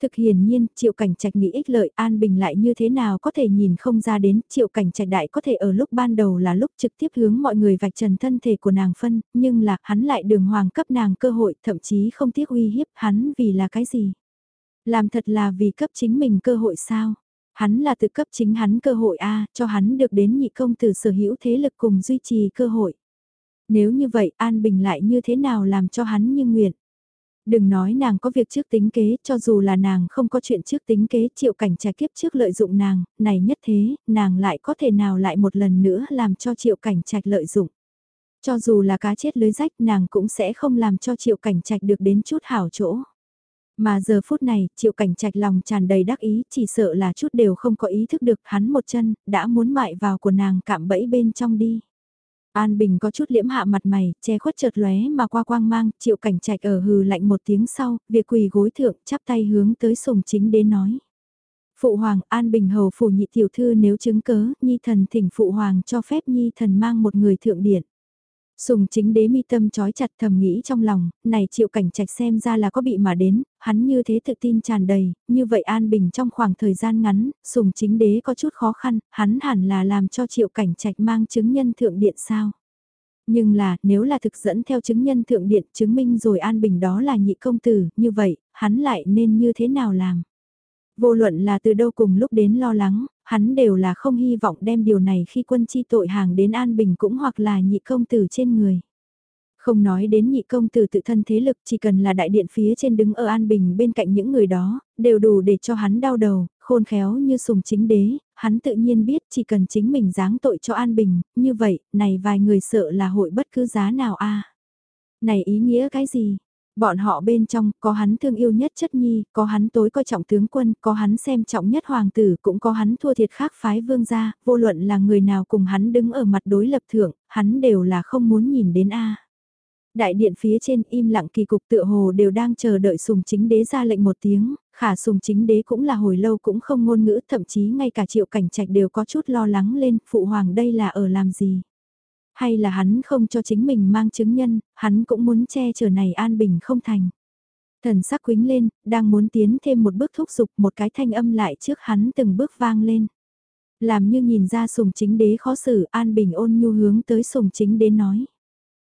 Thực hiển nhiên, triệu cảnh trạch nghĩ ích lợi An Bình lại như thế nào có thể nhìn không ra đến, triệu cảnh trạch đại có thể ở lúc ban đầu là lúc trực tiếp hướng mọi người vạch trần thân thể của nàng phân, nhưng là hắn lại đường hoàng cấp nàng cơ hội, thậm chí không tiếc uy hiếp hắn vì là cái gì. Làm thật là vì cấp chính mình cơ hội sao? Hắn là tự cấp chính hắn cơ hội A, cho hắn được đến nhị công tử sở hữu thế lực cùng duy trì cơ hội. Nếu như vậy An Bình lại như thế nào làm cho hắn như nguyện? Đừng nói nàng có việc trước tính kế, cho dù là nàng không có chuyện trước tính kế chịu cảnh trạch kiếp trước lợi dụng nàng, này nhất thế, nàng lại có thể nào lại một lần nữa làm cho triệu cảnh trạch lợi dụng. Cho dù là cá chết lưới rách nàng cũng sẽ không làm cho triệu cảnh trạch được đến chút hảo chỗ. Mà giờ phút này, triệu cảnh trạch lòng tràn đầy đắc ý, chỉ sợ là chút đều không có ý thức được hắn một chân, đã muốn mại vào của nàng cạm bẫy bên trong đi. An Bình có chút liễm hạ mặt mày, che khuất chợt lóe mà qua quang mang, triệu cảnh trạch ở hừ lạnh một tiếng sau, việc quỳ gối thượng chắp tay hướng tới sùng chính đến nói. Phụ hoàng An Bình hầu phủ nhị tiểu thư nếu chứng cớ, nhi thần thỉnh phụ hoàng cho phép nhi thần mang một người thượng điện. Sùng chính đế mi tâm trói chặt thầm nghĩ trong lòng, này triệu cảnh trạch xem ra là có bị mà đến, hắn như thế tự tin tràn đầy, như vậy an bình trong khoảng thời gian ngắn, sùng chính đế có chút khó khăn, hắn hẳn là làm cho triệu cảnh trạch mang chứng nhân thượng điện sao. Nhưng là, nếu là thực dẫn theo chứng nhân thượng điện chứng minh rồi an bình đó là nhị công tử, như vậy, hắn lại nên như thế nào làm? Vô luận là từ đâu cùng lúc đến lo lắng, hắn đều là không hy vọng đem điều này khi quân chi tội hàng đến An Bình cũng hoặc là nhị công tử trên người. Không nói đến nhị công tử tự thân thế lực chỉ cần là đại điện phía trên đứng ở An Bình bên cạnh những người đó, đều đủ để cho hắn đau đầu, khôn khéo như sùng chính đế, hắn tự nhiên biết chỉ cần chính mình giáng tội cho An Bình, như vậy, này vài người sợ là hội bất cứ giá nào a Này ý nghĩa cái gì? Bọn họ bên trong, có hắn thương yêu nhất chất nhi, có hắn tối coi trọng tướng quân, có hắn xem trọng nhất hoàng tử, cũng có hắn thua thiệt khác phái vương gia, vô luận là người nào cùng hắn đứng ở mặt đối lập thượng, hắn đều là không muốn nhìn đến A. Đại điện phía trên im lặng kỳ cục tựa hồ đều đang chờ đợi sùng chính đế ra lệnh một tiếng, khả sùng chính đế cũng là hồi lâu cũng không ngôn ngữ, thậm chí ngay cả triệu cảnh trạch đều có chút lo lắng lên, phụ hoàng đây là ở làm gì. Hay là hắn không cho chính mình mang chứng nhân, hắn cũng muốn che chở này an bình không thành. Thần sắc quính lên, đang muốn tiến thêm một bước thúc giục một cái thanh âm lại trước hắn từng bước vang lên. Làm như nhìn ra sùng chính đế khó xử an bình ôn nhu hướng tới sùng chính đế nói.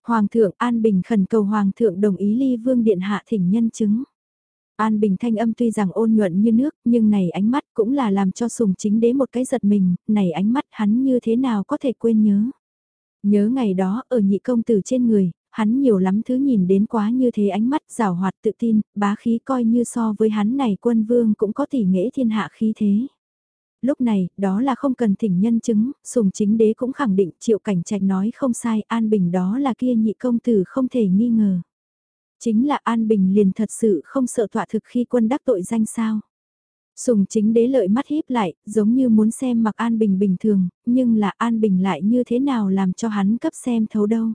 Hoàng thượng An Bình khẩn cầu Hoàng thượng đồng ý ly vương điện hạ thỉnh nhân chứng. An Bình thanh âm tuy rằng ôn nhuận như nước, nhưng này ánh mắt cũng là làm cho sùng chính đế một cái giật mình, này ánh mắt hắn như thế nào có thể quên nhớ. Nhớ ngày đó ở nhị công tử trên người, hắn nhiều lắm thứ nhìn đến quá như thế ánh mắt rào hoạt tự tin, bá khí coi như so với hắn này quân vương cũng có tỷ nghệ thiên hạ khí thế. Lúc này, đó là không cần thỉnh nhân chứng, sùng chính đế cũng khẳng định triệu cảnh trạch nói không sai, An Bình đó là kia nhị công tử không thể nghi ngờ. Chính là An Bình liền thật sự không sợ tọa thực khi quân đắc tội danh sao. Sùng chính đế lợi mắt híp lại, giống như muốn xem mặc An Bình bình thường, nhưng là An Bình lại như thế nào làm cho hắn cấp xem thấu đâu.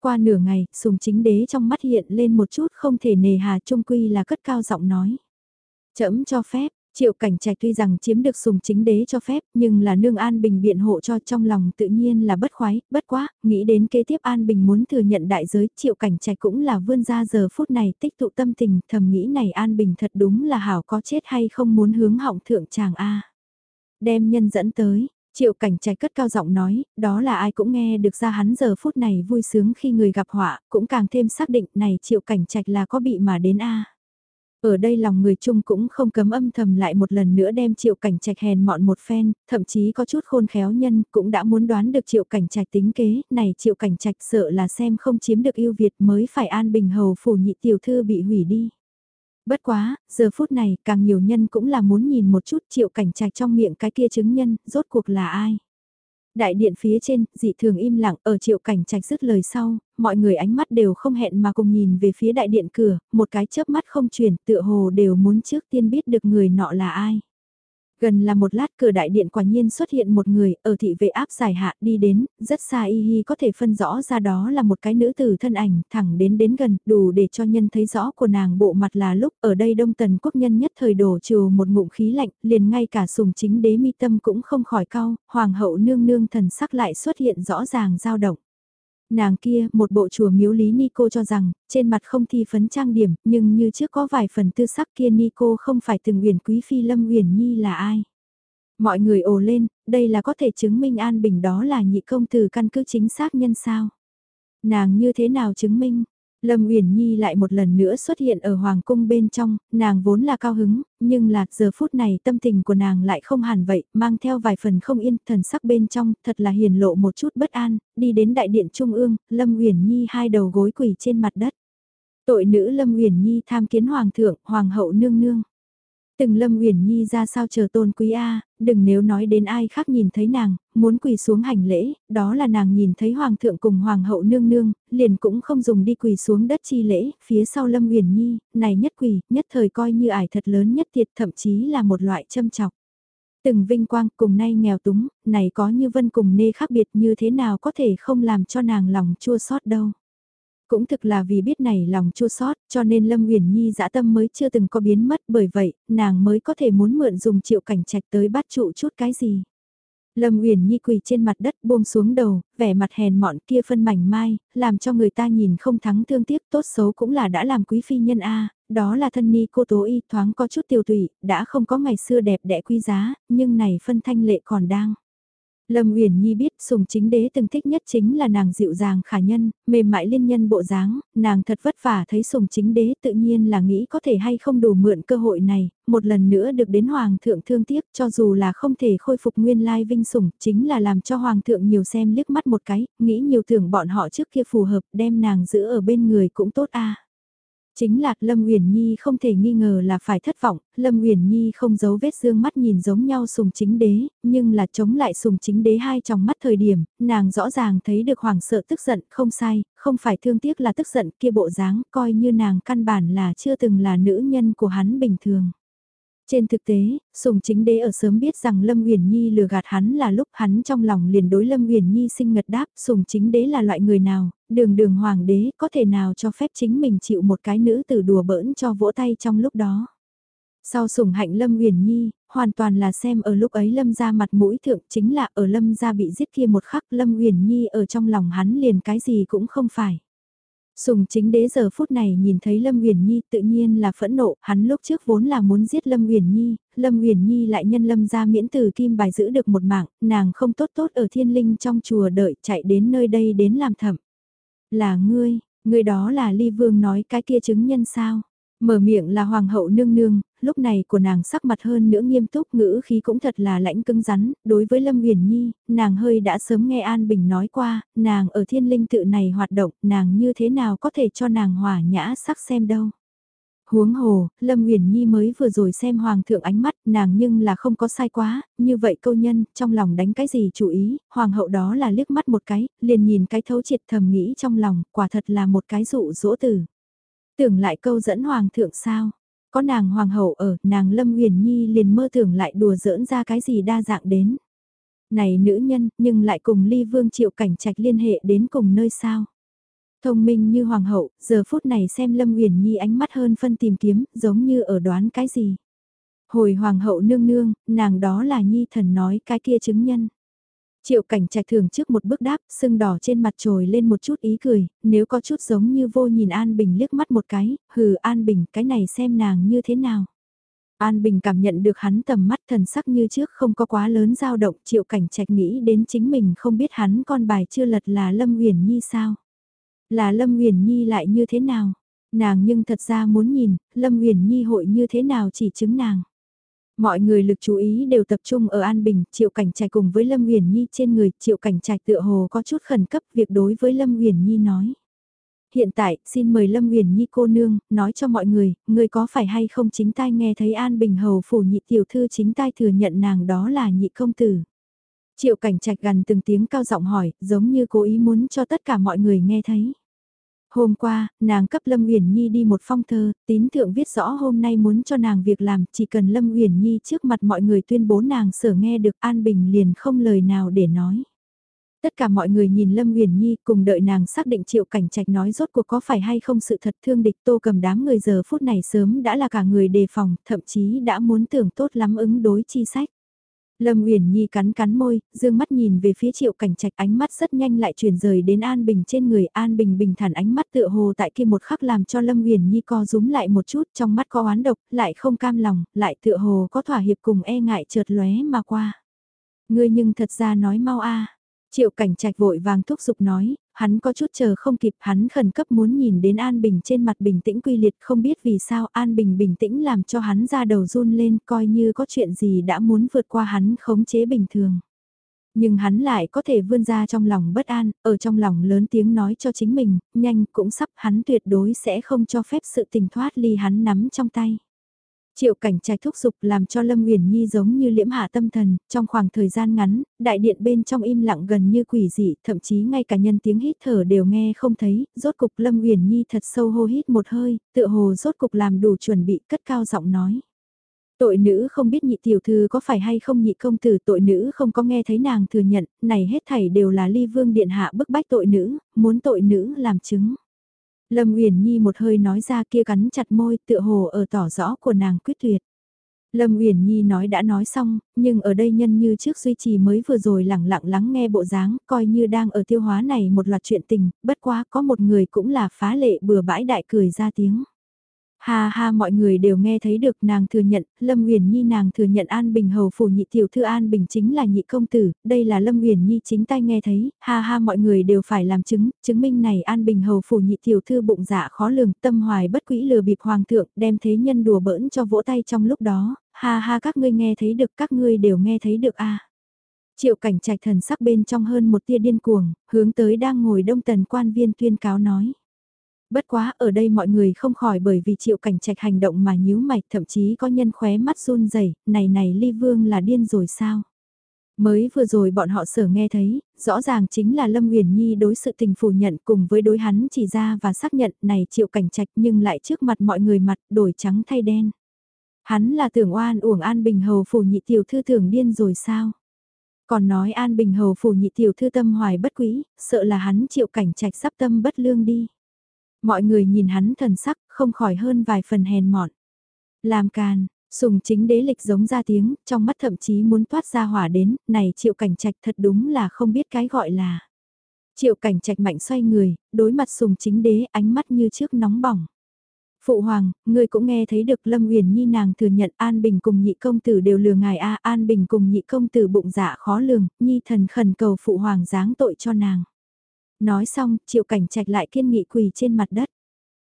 Qua nửa ngày, sùng chính đế trong mắt hiện lên một chút không thể nề hà trung quy là cất cao giọng nói. Chấm cho phép, Triệu cảnh trạch tuy rằng chiếm được sùng chính đế cho phép nhưng là nương An Bình biện hộ cho trong lòng tự nhiên là bất khoái, bất quá, nghĩ đến kế tiếp An Bình muốn thừa nhận đại giới, triệu cảnh trạch cũng là vươn ra giờ phút này tích tụ tâm tình, thầm nghĩ này An Bình thật đúng là hảo có chết hay không muốn hướng họng thượng chàng A. Đem nhân dẫn tới, Triệu cảnh trạch cất cao giọng nói, đó là ai cũng nghe được ra hắn giờ phút này vui sướng khi người gặp họa, cũng càng thêm xác định này triệu cảnh trạch là có bị mà đến A. Ở đây lòng người chung cũng không cấm âm thầm lại một lần nữa đem triệu cảnh trạch hèn mọn một phen, thậm chí có chút khôn khéo nhân cũng đã muốn đoán được triệu cảnh trạch tính kế, này triệu cảnh trạch sợ là xem không chiếm được yêu Việt mới phải an bình hầu phủ nhị tiểu thư bị hủy đi. Bất quá, giờ phút này càng nhiều nhân cũng là muốn nhìn một chút triệu cảnh trạch trong miệng cái kia chứng nhân, rốt cuộc là ai. Đại điện phía trên, dị thường im lặng, ở triệu cảnh trạch dứt lời sau, mọi người ánh mắt đều không hẹn mà cùng nhìn về phía đại điện cửa, một cái chớp mắt không chuyển, tựa hồ đều muốn trước tiên biết được người nọ là ai. Gần là một lát cửa đại điện quả nhiên xuất hiện một người ở thị vệ áp giải hạ đi đến, rất xa y hi có thể phân rõ ra đó là một cái nữ tử thân ảnh thẳng đến đến gần, đủ để cho nhân thấy rõ của nàng bộ mặt là lúc ở đây đông tần quốc nhân nhất thời đổ trừ một ngụm khí lạnh, liền ngay cả sùng chính đế mi tâm cũng không khỏi cau hoàng hậu nương nương thần sắc lại xuất hiện rõ ràng dao động. Nàng kia, một bộ chùa miếu lý Nico cho rằng, trên mặt không thi phấn trang điểm, nhưng như trước có vài phần tư sắc kia Nico không phải từng uyển quý phi Lâm Uyển Nhi là ai. Mọi người ồ lên, đây là có thể chứng minh An Bình đó là nhị công từ căn cứ chính xác nhân sao. Nàng như thế nào chứng minh, Lâm Uyển Nhi lại một lần nữa xuất hiện ở hoàng cung bên trong, nàng vốn là cao hứng, nhưng là giờ phút này tâm tình của nàng lại không hẳn vậy, mang theo vài phần không yên, thần sắc bên trong, thật là hiền lộ một chút bất an, đi đến đại điện trung ương, Lâm Uyển Nhi hai đầu gối quỳ trên mặt đất. Tội nữ Lâm Uyển Nhi tham kiến hoàng thượng, hoàng hậu nương nương. Từng Lâm Uyển Nhi ra sao chờ tôn quý A, đừng nếu nói đến ai khác nhìn thấy nàng, muốn quỳ xuống hành lễ, đó là nàng nhìn thấy Hoàng thượng cùng Hoàng hậu nương nương, liền cũng không dùng đi quỳ xuống đất chi lễ, phía sau Lâm Uyển Nhi, này nhất quỳ, nhất thời coi như ải thật lớn nhất thiệt thậm chí là một loại châm chọc. Từng vinh quang cùng nay nghèo túng, này có như vân cùng nê khác biệt như thế nào có thể không làm cho nàng lòng chua xót đâu. Cũng thực là vì biết này lòng chua xót cho nên Lâm Uyển Nhi dã tâm mới chưa từng có biến mất bởi vậy, nàng mới có thể muốn mượn dùng triệu cảnh trạch tới bắt trụ chút cái gì. Lâm Uyển Nhi quỳ trên mặt đất buông xuống đầu, vẻ mặt hèn mọn kia phân mảnh mai, làm cho người ta nhìn không thắng thương tiếc tốt xấu cũng là đã làm quý phi nhân A, đó là thân ni cô tố y thoáng có chút tiêu tụy, đã không có ngày xưa đẹp đẽ quý giá, nhưng này phân thanh lệ còn đang. Lâm Uyển Nhi biết sùng chính đế từng thích nhất chính là nàng dịu dàng khả nhân, mềm mại liên nhân bộ dáng, nàng thật vất vả thấy sùng chính đế tự nhiên là nghĩ có thể hay không đủ mượn cơ hội này, một lần nữa được đến hoàng thượng thương tiếc cho dù là không thể khôi phục nguyên lai vinh sủng, chính là làm cho hoàng thượng nhiều xem liếc mắt một cái, nghĩ nhiều tưởng bọn họ trước kia phù hợp đem nàng giữ ở bên người cũng tốt a. Chính là Lâm Uyển Nhi không thể nghi ngờ là phải thất vọng, Lâm Uyển Nhi không giấu vết dương mắt nhìn giống nhau sùng chính đế, nhưng là chống lại sùng chính đế hai trong mắt thời điểm, nàng rõ ràng thấy được hoàng sợ tức giận, không sai, không phải thương tiếc là tức giận kia bộ dáng, coi như nàng căn bản là chưa từng là nữ nhân của hắn bình thường. Trên thực tế, Sùng Chính Đế ở sớm biết rằng Lâm Uyển Nhi lừa gạt hắn là lúc hắn trong lòng liền đối Lâm Uyển Nhi sinh ngật đáp, Sùng Chính Đế là loại người nào, đường đường hoàng đế có thể nào cho phép chính mình chịu một cái nữ tử đùa bỡn cho vỗ tay trong lúc đó. Sau sùng hạnh Lâm Uyển Nhi, hoàn toàn là xem ở lúc ấy Lâm gia mặt mũi thượng chính là ở Lâm gia bị giết kia một khắc Lâm Uyển Nhi ở trong lòng hắn liền cái gì cũng không phải. Sùng chính đế giờ phút này nhìn thấy Lâm Uyển Nhi tự nhiên là phẫn nộ, hắn lúc trước vốn là muốn giết Lâm Uyển Nhi, Lâm Uyển Nhi lại nhân Lâm ra miễn từ kim bài giữ được một mạng, nàng không tốt tốt ở thiên linh trong chùa đợi chạy đến nơi đây đến làm thẩm. Là ngươi, ngươi đó là ly vương nói cái kia chứng nhân sao? Mở miệng là hoàng hậu nương nương, lúc này của nàng sắc mặt hơn nữa nghiêm túc ngữ khí cũng thật là lãnh cứng rắn, đối với Lâm uyển Nhi, nàng hơi đã sớm nghe An Bình nói qua, nàng ở thiên linh tự này hoạt động, nàng như thế nào có thể cho nàng hòa nhã sắc xem đâu. Huống hồ, Lâm uyển Nhi mới vừa rồi xem Hoàng thượng ánh mắt, nàng nhưng là không có sai quá, như vậy câu nhân, trong lòng đánh cái gì chú ý, Hoàng hậu đó là liếc mắt một cái, liền nhìn cái thấu triệt thầm nghĩ trong lòng, quả thật là một cái dụ dỗ tử. Tưởng lại câu dẫn Hoàng thượng sao? Có nàng Hoàng hậu ở, nàng Lâm uyển Nhi liền mơ tưởng lại đùa giỡn ra cái gì đa dạng đến. Này nữ nhân, nhưng lại cùng ly vương triệu cảnh trạch liên hệ đến cùng nơi sao? Thông minh như hoàng hậu, giờ phút này xem Lâm Uyển Nhi ánh mắt hơn phân tìm kiếm, giống như ở đoán cái gì. Hồi hoàng hậu nương nương, nàng đó là Nhi thần nói cái kia chứng nhân. Triệu cảnh trạch thường trước một bước đáp, sưng đỏ trên mặt trồi lên một chút ý cười, nếu có chút giống như vô nhìn An Bình liếc mắt một cái, hừ An Bình cái này xem nàng như thế nào. An Bình cảm nhận được hắn tầm mắt thần sắc như trước không có quá lớn dao động triệu cảnh trạch nghĩ đến chính mình không biết hắn con bài chưa lật là Lâm uyển Nhi sao. Là Lâm uyển Nhi lại như thế nào? Nàng nhưng thật ra muốn nhìn, Lâm uyển Nhi hội như thế nào chỉ chứng nàng. Mọi người lực chú ý đều tập trung ở An Bình, Triệu Cảnh Trạch cùng với Lâm uyển Nhi trên người, Triệu Cảnh Trạch tựa hồ có chút khẩn cấp việc đối với Lâm uyển Nhi nói. Hiện tại, xin mời Lâm uyển Nhi cô nương, nói cho mọi người, người có phải hay không chính tai nghe thấy An Bình hầu phủ nhị tiểu thư chính tai thừa nhận nàng đó là nhị công tử. Triệu Cảnh Trạch gần từng tiếng cao giọng hỏi, giống như cố ý muốn cho tất cả mọi người nghe thấy. Hôm qua, nàng cấp Lâm Uyển Nhi đi một phong thơ, tín thượng viết rõ hôm nay muốn cho nàng việc làm, chỉ cần Lâm Uyển Nhi trước mặt mọi người tuyên bố nàng sở nghe được An Bình liền không lời nào để nói. Tất cả mọi người nhìn Lâm Uyển Nhi cùng đợi nàng xác định triệu cảnh trạch nói rốt cuộc có phải hay không sự thật thương địch tô cầm đám người giờ phút này sớm đã là cả người đề phòng, thậm chí đã muốn tưởng tốt lắm ứng đối chi sách. Lâm Uyển Nhi cắn cắn môi, dương mắt nhìn về phía Triệu Cảnh Trạch, ánh mắt rất nhanh lại chuyển rời đến An Bình trên người, An Bình bình thản ánh mắt tựa hồ tại kia một khắc làm cho Lâm Uyển Nhi co rúm lại một chút, trong mắt có oán độc, lại không cam lòng, lại tựa hồ có thỏa hiệp cùng e ngại chợt lóe mà qua. Ngươi nhưng thật ra nói mau a. Triệu Cảnh Trạch vội vàng thúc giục nói, hắn có chút chờ không kịp, hắn khẩn cấp muốn nhìn đến An Bình trên mặt bình tĩnh quy liệt không biết vì sao An Bình bình tĩnh làm cho hắn ra đầu run lên coi như có chuyện gì đã muốn vượt qua hắn khống chế bình thường. Nhưng hắn lại có thể vươn ra trong lòng bất an, ở trong lòng lớn tiếng nói cho chính mình, nhanh cũng sắp hắn tuyệt đối sẽ không cho phép sự tình thoát ly hắn nắm trong tay. Triệu cảnh trạch thúc giục làm cho Lâm Nguyền Nhi giống như liễm hạ tâm thần, trong khoảng thời gian ngắn, đại điện bên trong im lặng gần như quỷ dị, thậm chí ngay cả nhân tiếng hít thở đều nghe không thấy, rốt cục Lâm Nguyền Nhi thật sâu hô hít một hơi, tựa hồ rốt cục làm đủ chuẩn bị cất cao giọng nói. Tội nữ không biết nhị tiểu thư có phải hay không nhị công tử tội nữ không có nghe thấy nàng thừa nhận, này hết thảy đều là ly vương điện hạ bức bách tội nữ, muốn tội nữ làm chứng. Lâm Uyển Nhi một hơi nói ra kia cắn chặt môi tựa hồ ở tỏ rõ của nàng quyết tuyệt. Lâm Uyển Nhi nói đã nói xong, nhưng ở đây nhân như trước duy trì mới vừa rồi lẳng lặng lắng nghe bộ dáng, coi như đang ở tiêu hóa này một loạt chuyện tình, bất quá có một người cũng là phá lệ bừa bãi đại cười ra tiếng. Ha ha mọi người đều nghe thấy được nàng thừa nhận, Lâm Uyển Nhi nàng thừa nhận An Bình hầu phủ nhị tiểu thư An Bình chính là nhị công tử, đây là Lâm Uyển Nhi chính tay nghe thấy, ha ha mọi người đều phải làm chứng, chứng minh này An Bình hầu phủ nhị tiểu thư bụng dạ khó lường, tâm hoài bất quỹ lừa bịp hoàng thượng, đem thế nhân đùa bỡn cho vỗ tay trong lúc đó, ha ha các ngươi nghe thấy được các ngươi đều nghe thấy được a. Triệu cảnh trạch thần sắc bên trong hơn một tia điên cuồng, hướng tới đang ngồi đông tần quan viên tuyên cáo nói. Bất quá ở đây mọi người không khỏi bởi vì triệu cảnh trạch hành động mà nhíu mạch thậm chí có nhân khóe mắt run rẩy này này ly vương là điên rồi sao? Mới vừa rồi bọn họ sở nghe thấy, rõ ràng chính là Lâm Uyển Nhi đối sự tình phủ nhận cùng với đối hắn chỉ ra và xác nhận này triệu cảnh trạch nhưng lại trước mặt mọi người mặt đổi trắng thay đen. Hắn là tưởng oan uổng An Bình Hầu phủ nhị tiểu thư tưởng điên rồi sao? Còn nói An Bình Hầu phủ nhị tiểu thư tâm hoài bất quý, sợ là hắn triệu cảnh trạch sắp tâm bất lương đi. Mọi người nhìn hắn thần sắc, không khỏi hơn vài phần hèn mọn. Làm càn, sùng chính đế lịch giống ra tiếng, trong mắt thậm chí muốn toát ra hỏa đến, này triệu cảnh trạch thật đúng là không biết cái gọi là. Triệu cảnh trạch mạnh xoay người, đối mặt sùng chính đế ánh mắt như trước nóng bỏng. Phụ hoàng, người cũng nghe thấy được Lâm Uyển Nhi nàng thừa nhận An Bình cùng nhị công tử đều lừa ngài a, An Bình cùng nhị công tử bụng dạ khó lường, Nhi thần khẩn cầu phụ hoàng giáng tội cho nàng. Nói xong, triệu cảnh trạch lại kiên nghị quỳ trên mặt đất.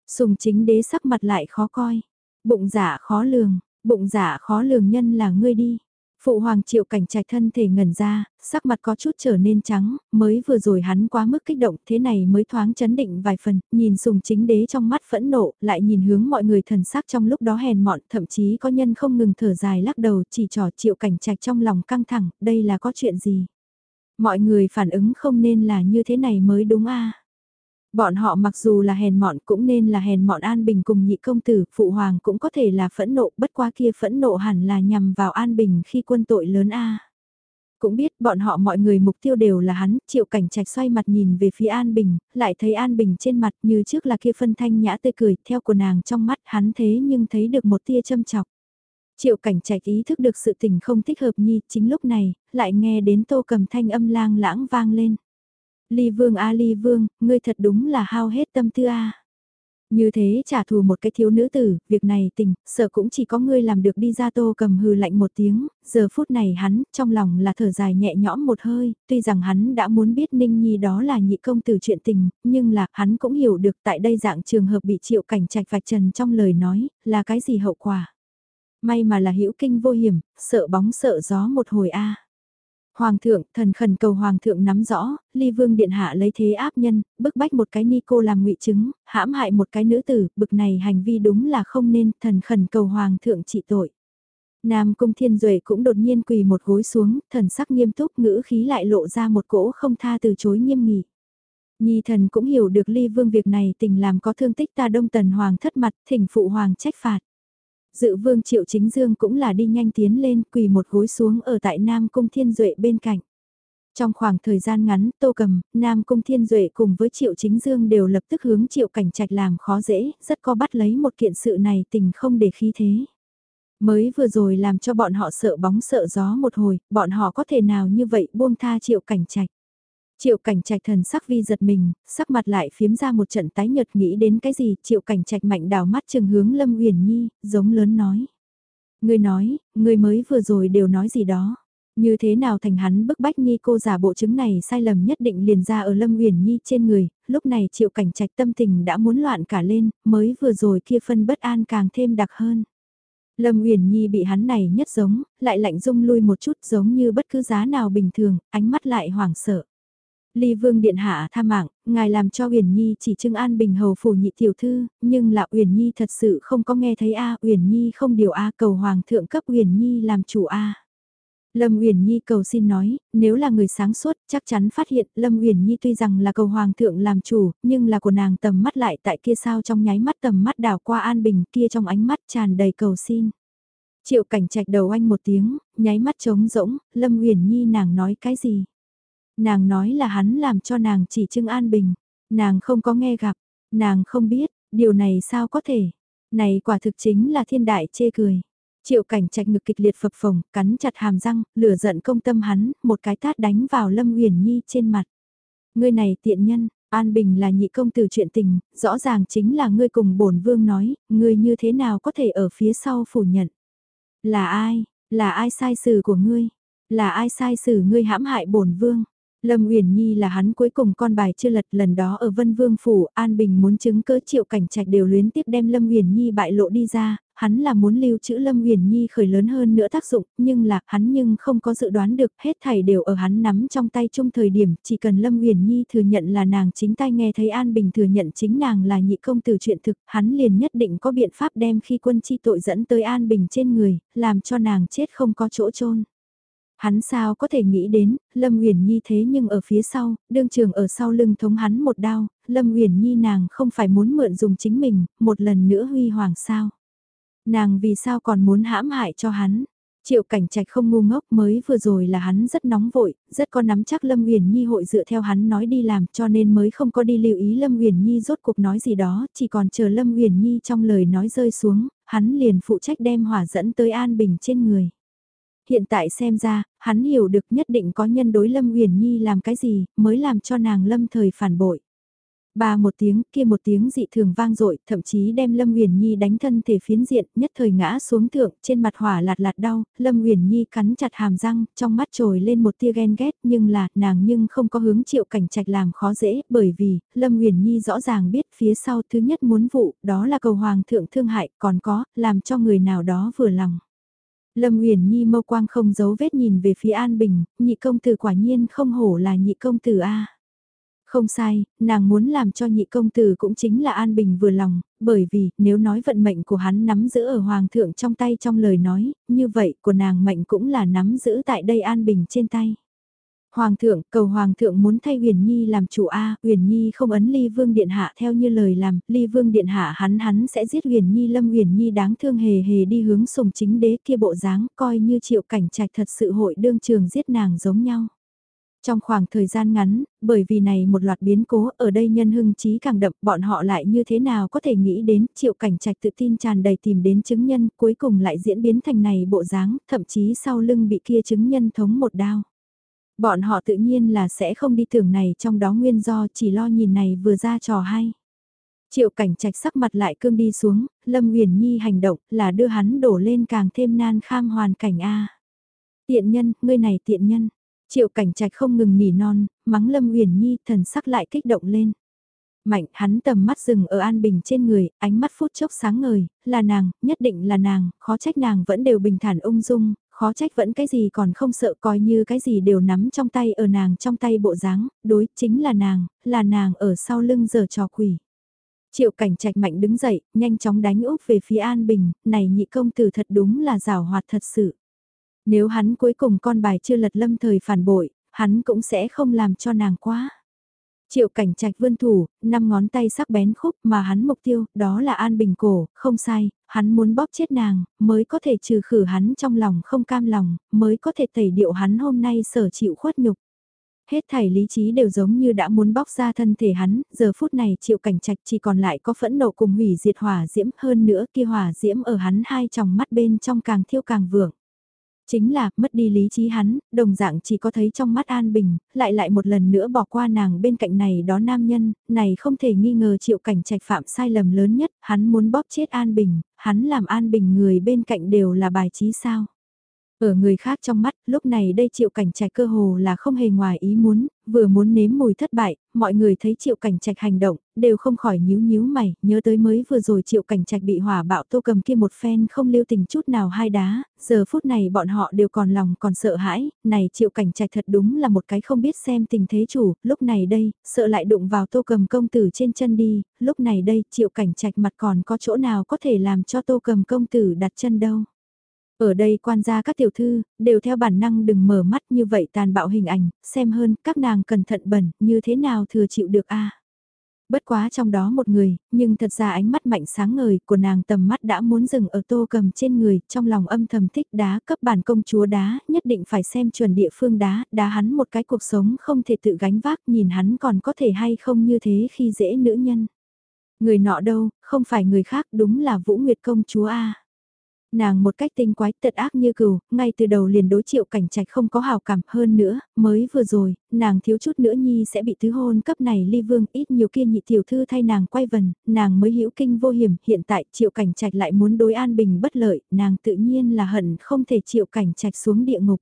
Sùng chính đế sắc mặt lại khó coi. Bụng giả khó lường, bụng giả khó lường nhân là ngươi đi. Phụ hoàng triệu cảnh trạch thân thể ngẩn ra, sắc mặt có chút trở nên trắng, mới vừa rồi hắn quá mức kích động thế này mới thoáng chấn định vài phần, nhìn sùng chính đế trong mắt phẫn nộ, lại nhìn hướng mọi người thần sắc trong lúc đó hèn mọn, thậm chí có nhân không ngừng thở dài lắc đầu chỉ trò triệu cảnh trạch trong lòng căng thẳng, đây là có chuyện gì. Mọi người phản ứng không nên là như thế này mới đúng a. Bọn họ mặc dù là hèn mọn cũng nên là hèn mọn An Bình cùng nhị công tử, phụ hoàng cũng có thể là phẫn nộ, bất qua kia phẫn nộ hẳn là nhằm vào An Bình khi quân tội lớn a. Cũng biết bọn họ mọi người mục tiêu đều là hắn, triệu cảnh trạch xoay mặt nhìn về phía An Bình, lại thấy An Bình trên mặt như trước là kia phân thanh nhã tươi cười, theo của nàng trong mắt hắn thế nhưng thấy được một tia châm chọc. Triệu cảnh trạch ý thức được sự tình không thích hợp nhi, chính lúc này, lại nghe đến tô cầm thanh âm lang lãng vang lên. Ly vương a ly vương, ngươi thật đúng là hao hết tâm tư a. Như thế trả thù một cái thiếu nữ tử, việc này tình, sợ cũng chỉ có ngươi làm được đi ra tô cầm hừ lạnh một tiếng, giờ phút này hắn, trong lòng là thở dài nhẹ nhõm một hơi, tuy rằng hắn đã muốn biết Ninh Nhi đó là nhị công tử chuyện tình, nhưng là hắn cũng hiểu được tại đây dạng trường hợp bị triệu cảnh trạch vạch trần trong lời nói, là cái gì hậu quả. May mà là hữu kinh vô hiểm, sợ bóng sợ gió một hồi a. Hoàng thượng, thần khẩn cầu hoàng thượng nắm rõ, ly vương điện hạ lấy thế áp nhân, bức bách một cái ni cô làm ngụy chứng, hãm hại một cái nữ tử, bực này hành vi đúng là không nên, thần khẩn cầu hoàng thượng trị tội. Nam Cung Thiên Duệ cũng đột nhiên quỳ một gối xuống, thần sắc nghiêm túc ngữ khí lại lộ ra một cỗ không tha từ chối nghiêm nghị. Nhi thần cũng hiểu được ly vương việc này tình làm có thương tích ta đông tần hoàng thất mặt, thỉnh phụ hoàng trách phạt dự vương triệu chính dương cũng là đi nhanh tiến lên quỳ một gối xuống ở tại Nam Cung Thiên Duệ bên cạnh. Trong khoảng thời gian ngắn, Tô Cầm, Nam Cung Thiên Duệ cùng với Triệu Chính Dương đều lập tức hướng Triệu Cảnh Trạch làm khó dễ, rất có bắt lấy một kiện sự này tình không để khí thế. Mới vừa rồi làm cho bọn họ sợ bóng sợ gió một hồi, bọn họ có thể nào như vậy buông tha Triệu Cảnh Trạch. Triệu cảnh trạch thần sắc vi giật mình, sắc mặt lại phiếm ra một trận tái nhợt nghĩ đến cái gì, triệu cảnh trạch mạnh đào mắt chừng hướng Lâm Uyển Nhi, giống lớn nói. Người nói, người mới vừa rồi đều nói gì đó. Như thế nào thành hắn bức bách Nhi cô giả bộ chứng này sai lầm nhất định liền ra ở Lâm Uyển Nhi trên người, lúc này triệu cảnh trạch tâm tình đã muốn loạn cả lên, mới vừa rồi kia phân bất an càng thêm đặc hơn. Lâm Uyển Nhi bị hắn này nhất giống, lại lạnh rung lui một chút giống như bất cứ giá nào bình thường, ánh mắt lại hoảng sợ. Ly Vương điện hạ tha mạng, ngài làm cho Uyển Nhi chỉ trưng an bình hầu phủ nhị tiểu thư, nhưng là Uyển Nhi thật sự không có nghe thấy a, Uyển Nhi không điều a, cầu hoàng thượng cấp Uyển Nhi làm chủ a. Lâm Uyển Nhi cầu xin nói, nếu là người sáng suốt, chắc chắn phát hiện Lâm Uyển Nhi tuy rằng là cầu hoàng thượng làm chủ, nhưng là của nàng tầm mắt lại tại kia sao trong nháy mắt tầm mắt đảo qua an bình kia trong ánh mắt tràn đầy cầu xin. Triệu cảnh trạch đầu anh một tiếng, nháy mắt trống rỗng, Lâm Uyển Nhi nàng nói cái gì? Nàng nói là hắn làm cho nàng chỉ trưng an bình, nàng không có nghe gặp, nàng không biết, điều này sao có thể? Này quả thực chính là thiên đại chê cười. Triệu cảnh trạch ngực kịch liệt phập phồng, cắn chặt hàm răng, lửa giận công tâm hắn, một cái tát đánh vào Lâm uyển Nhi trên mặt. Ngươi này tiện nhân, An Bình là nhị công tử chuyện tình, rõ ràng chính là ngươi cùng bổn vương nói, ngươi như thế nào có thể ở phía sau phủ nhận. Là ai, là ai sai xử của ngươi, là ai sai xử ngươi hãm hại bổn vương. Lâm Uyển Nhi là hắn cuối cùng con bài chưa lật lần đó ở Vân Vương Phủ, An Bình muốn chứng cớ triệu cảnh trạch đều luyến tiếp đem Lâm Uyển Nhi bại lộ đi ra, hắn là muốn lưu trữ Lâm Uyển Nhi khởi lớn hơn nữa tác dụng, nhưng là hắn nhưng không có dự đoán được hết thảy đều ở hắn nắm trong tay chung thời điểm, chỉ cần Lâm Uyển Nhi thừa nhận là nàng chính tay nghe thấy An Bình thừa nhận chính nàng là nhị công tử chuyện thực, hắn liền nhất định có biện pháp đem khi quân chi tội dẫn tới An Bình trên người, làm cho nàng chết không có chỗ chôn. Hắn sao có thể nghĩ đến, Lâm Uyển Nhi thế nhưng ở phía sau, đương trường ở sau lưng thống hắn một đao, Lâm Uyển Nhi nàng không phải muốn mượn dùng chính mình, một lần nữa huy hoàng sao. Nàng vì sao còn muốn hãm hại cho hắn? Triệu cảnh trạch không ngu ngốc mới vừa rồi là hắn rất nóng vội, rất có nắm chắc Lâm Uyển Nhi hội dựa theo hắn nói đi làm cho nên mới không có đi lưu ý Lâm Uyển Nhi rốt cuộc nói gì đó, chỉ còn chờ Lâm Uyển Nhi trong lời nói rơi xuống, hắn liền phụ trách đem hỏa dẫn tới An Bình trên người. Hiện tại xem ra, hắn hiểu được nhất định có nhân đối Lâm Uyển Nhi làm cái gì, mới làm cho nàng lâm thời phản bội. Ba một tiếng, kia một tiếng dị thường vang dội, thậm chí đem Lâm Uyển Nhi đánh thân thể phiến diện, nhất thời ngã xuống thượng, trên mặt hỏa lạt lạt đau, Lâm Uyển Nhi cắn chặt hàm răng, trong mắt trồi lên một tia ghen ghét, nhưng là, nàng nhưng không có hướng Triệu Cảnh Trạch làm khó dễ, bởi vì, Lâm Uyển Nhi rõ ràng biết phía sau thứ nhất muốn vụ, đó là cầu hoàng thượng thương hại, còn có, làm cho người nào đó vừa lòng. Lâm Uyển Nhi mâu quang không giấu vết nhìn về phía An Bình, nhị công tử quả nhiên không hổ là nhị công tử a. Không sai, nàng muốn làm cho nhị công tử cũng chính là An Bình vừa lòng, bởi vì nếu nói vận mệnh của hắn nắm giữ ở Hoàng thượng trong tay trong lời nói, như vậy của nàng mệnh cũng là nắm giữ tại đây An Bình trên tay. Hoàng thượng, cầu Hoàng thượng muốn thay Uyển Nhi làm chủ A, Uyển Nhi không ấn Ly Vương Điện Hạ theo như lời làm, Ly Vương Điện Hạ hắn hắn sẽ giết Uyển Nhi lâm Uyển Nhi đáng thương hề hề đi hướng sùng chính đế kia bộ dáng, coi như triệu cảnh trạch thật sự hội đương trường giết nàng giống nhau. Trong khoảng thời gian ngắn, bởi vì này một loạt biến cố ở đây nhân hưng trí càng đậm bọn họ lại như thế nào có thể nghĩ đến triệu cảnh trạch tự tin tràn đầy tìm đến chứng nhân cuối cùng lại diễn biến thành này bộ dáng, thậm chí sau lưng bị kia chứng nhân thống một đao. Bọn họ tự nhiên là sẽ không đi tưởng này trong đó nguyên do chỉ lo nhìn này vừa ra trò hay. Triệu cảnh trạch sắc mặt lại cương đi xuống, Lâm uyển Nhi hành động là đưa hắn đổ lên càng thêm nan kham hoàn cảnh A. Tiện nhân, ngươi này tiện nhân. Triệu cảnh trạch không ngừng nỉ non, mắng Lâm uyển Nhi thần sắc lại kích động lên. Mạnh hắn tầm mắt dừng ở An Bình trên người, ánh mắt phút chốc sáng ngời, là nàng, nhất định là nàng, khó trách nàng vẫn đều bình thản ung dung, khó trách vẫn cái gì còn không sợ coi như cái gì đều nắm trong tay ở nàng trong tay bộ dáng, đối chính là nàng, là nàng ở sau lưng giờ trò quỷ. Triệu cảnh trạch mạnh đứng dậy, nhanh chóng đánh úp về phía An Bình, này nhị công tử thật đúng là rào hoạt thật sự. Nếu hắn cuối cùng con bài chưa lật lâm thời phản bội, hắn cũng sẽ không làm cho nàng quá. Triệu cảnh trạch vươn thủ, năm ngón tay sắc bén khúc mà hắn mục tiêu, đó là An Bình cổ, không sai, hắn muốn bóp chết nàng, mới có thể trừ khử hắn trong lòng không cam lòng, mới có thể tẩy điệu hắn hôm nay sở chịu khuất nhục. Hết thảy lý trí đều giống như đã muốn bóc ra thân thể hắn, giờ phút này triệu cảnh trạch chỉ còn lại có phẫn nộ cùng hủy diệt hỏa diễm hơn nữa kia hỏa diễm ở hắn hai tròng mắt bên trong càng thiêu càng vượng. Chính là, mất đi lý trí hắn, đồng dạng chỉ có thấy trong mắt An Bình, lại lại một lần nữa bỏ qua nàng bên cạnh này đó nam nhân, này không thể nghi ngờ triệu cảnh trạch phạm sai lầm lớn nhất, hắn muốn bóp chết An Bình, hắn làm An Bình người bên cạnh đều là bài trí sao. Ở người khác trong mắt, lúc này đây triệu cảnh trạch cơ hồ là không hề ngoài ý muốn, vừa muốn nếm mùi thất bại, mọi người thấy triệu cảnh trạch hành động, đều không khỏi nhíu nhíu mày, nhớ tới mới vừa rồi triệu cảnh trạch bị hỏa bạo tô cầm kia một phen không lưu tình chút nào hai đá, giờ phút này bọn họ đều còn lòng còn sợ hãi, này triệu cảnh trạch thật đúng là một cái không biết xem tình thế chủ, lúc này đây, sợ lại đụng vào tô cầm công tử trên chân đi, lúc này đây triệu cảnh trạch mặt còn có chỗ nào có thể làm cho tô cầm công tử đặt chân đâu. Ở đây quan gia các tiểu thư, đều theo bản năng đừng mở mắt như vậy tàn bạo hình ảnh, xem hơn các nàng cẩn thận bẩn, như thế nào thừa chịu được a Bất quá trong đó một người, nhưng thật ra ánh mắt mạnh sáng ngời của nàng tầm mắt đã muốn dừng ở tô cầm trên người, trong lòng âm thầm thích đá cấp bản công chúa đá, nhất định phải xem chuẩn địa phương đá, đá hắn một cái cuộc sống không thể tự gánh vác, nhìn hắn còn có thể hay không như thế khi dễ nữ nhân. Người nọ đâu, không phải người khác đúng là Vũ Nguyệt công chúa A. Nàng một cách tinh quái tật ác như cừu, ngay từ đầu liền đối triệu cảnh trạch không có hào cảm hơn nữa, mới vừa rồi, nàng thiếu chút nữa nhi sẽ bị thứ hôn cấp này ly vương ít nhiều kia nhị tiểu thư thay nàng quay vần, nàng mới hữu kinh vô hiểm, hiện tại triệu cảnh trạch lại muốn đối an bình bất lợi, nàng tự nhiên là hận không thể triệu cảnh trạch xuống địa ngục.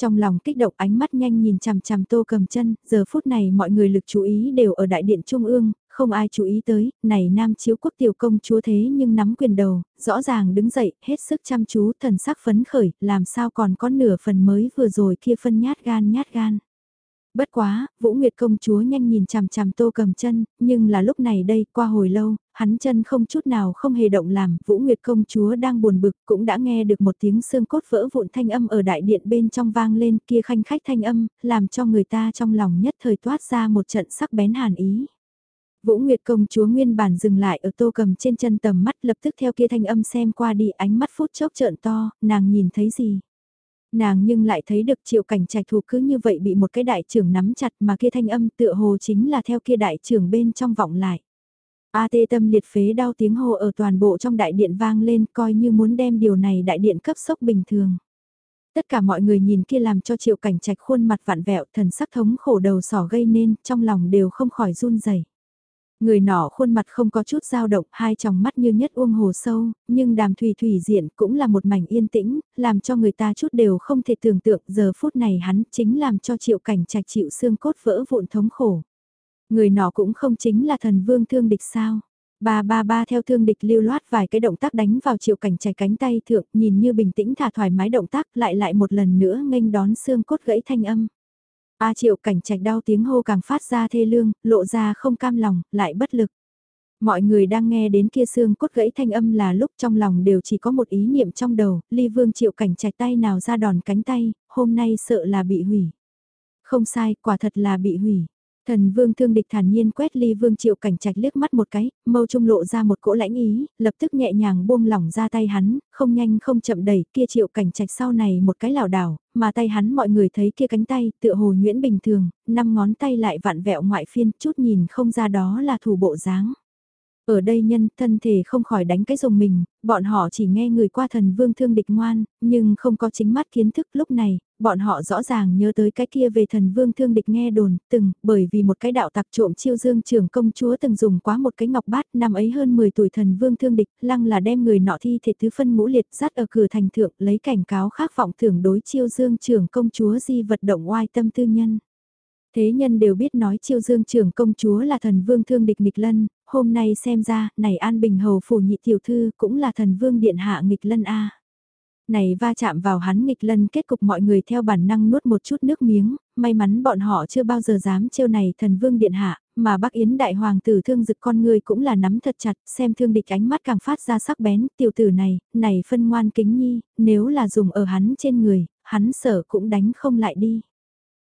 Trong lòng kích động ánh mắt nhanh nhìn chằm chằm tô cầm chân, giờ phút này mọi người lực chú ý đều ở đại điện trung ương, không ai chú ý tới, này nam chiếu quốc tiểu công chúa thế nhưng nắm quyền đầu, rõ ràng đứng dậy, hết sức chăm chú, thần sắc phấn khởi, làm sao còn có nửa phần mới vừa rồi kia phân nhát gan nhát gan. Bất quá, Vũ Nguyệt công chúa nhanh nhìn chằm chằm tô cầm chân, nhưng là lúc này đây, qua hồi lâu, hắn chân không chút nào không hề động làm, Vũ Nguyệt công chúa đang buồn bực, cũng đã nghe được một tiếng xương cốt vỡ vụn thanh âm ở đại điện bên trong vang lên kia khanh khách thanh âm, làm cho người ta trong lòng nhất thời toát ra một trận sắc bén hàn ý. Vũ Nguyệt công chúa nguyên bản dừng lại ở tô cầm trên chân tầm mắt lập tức theo kia thanh âm xem qua đi ánh mắt phút chốc trợn to, nàng nhìn thấy gì? Nàng nhưng lại thấy được triệu cảnh trạch thủ cứ như vậy bị một cái đại trưởng nắm chặt mà kia thanh âm tựa hồ chính là theo kia đại trưởng bên trong vọng lại. A tê tâm liệt phế đau tiếng hô ở toàn bộ trong đại điện vang lên coi như muốn đem điều này đại điện cấp sốc bình thường. Tất cả mọi người nhìn kia làm cho triệu cảnh trạch khuôn mặt vạn vẹo thần sắc thống khổ đầu sỏ gây nên trong lòng đều không khỏi run rẩy Người nọ khuôn mặt không có chút dao động, hai tròng mắt như nhất uông hồ sâu, nhưng đàm thủy thủy diện cũng là một mảnh yên tĩnh, làm cho người ta chút đều không thể tưởng tượng giờ phút này hắn chính làm cho triệu cảnh trạch chịu xương cốt vỡ vụn thống khổ. Người nọ cũng không chính là thần vương thương địch sao. Ba ba ba theo thương địch lưu loát vài cái động tác đánh vào triệu cảnh trạch cánh tay thượng nhìn như bình tĩnh thả thoải mái động tác lại lại một lần nữa nghênh đón xương cốt gãy thanh âm. A triệu cảnh trạch đau tiếng hô càng phát ra thê lương, lộ ra không cam lòng, lại bất lực. Mọi người đang nghe đến kia xương cốt gãy thanh âm là lúc trong lòng đều chỉ có một ý niệm trong đầu, ly vương triệu cảnh trạch tay nào ra đòn cánh tay, hôm nay sợ là bị hủy. Không sai, quả thật là bị hủy. Thần vương thương địch thản nhiên quét ly vương triệu cảnh trạch liếc mắt một cái, mâu trung lộ ra một cỗ lãnh ý, lập tức nhẹ nhàng buông lỏng ra tay hắn, không nhanh không chậm đẩy kia triệu cảnh trạch sau này một cái lảo đảo, mà tay hắn mọi người thấy kia cánh tay tựa hồ nhuyễn bình thường, năm ngón tay lại vặn vẹo ngoại phiên chút nhìn không ra đó là thủ bộ dáng. Ở đây nhân thân thể không khỏi đánh cái rồng mình, bọn họ chỉ nghe người qua thần vương thương địch ngoan, nhưng không có chính mắt kiến thức lúc này, bọn họ rõ ràng nhớ tới cái kia về thần vương thương địch nghe đồn, từng, bởi vì một cái đạo tặc trộm chiêu dương trưởng công chúa từng dùng quá một cái ngọc bát năm ấy hơn 10 tuổi thần vương thương địch, lăng là đem người nọ thi thể thứ phân ngũ liệt dắt ở cửa thành thượng lấy cảnh cáo khác vọng thưởng đối chiêu dương trưởng công chúa di vật động oai tâm tư nhân. Thế nhân đều biết nói chiêu dương trưởng công chúa là thần vương thương địch nghịch lân, hôm nay xem ra, này An Bình Hầu phủ nhị tiểu thư cũng là thần vương điện hạ nghịch lân A. Này va chạm vào hắn nghịch lân kết cục mọi người theo bản năng nuốt một chút nước miếng, may mắn bọn họ chưa bao giờ dám trêu này thần vương điện hạ, mà bác Yến đại hoàng tử thương dực con người cũng là nắm thật chặt, xem thương địch ánh mắt càng phát ra sắc bén, tiểu tử này, này phân ngoan kính nhi, nếu là dùng ở hắn trên người, hắn sợ cũng đánh không lại đi.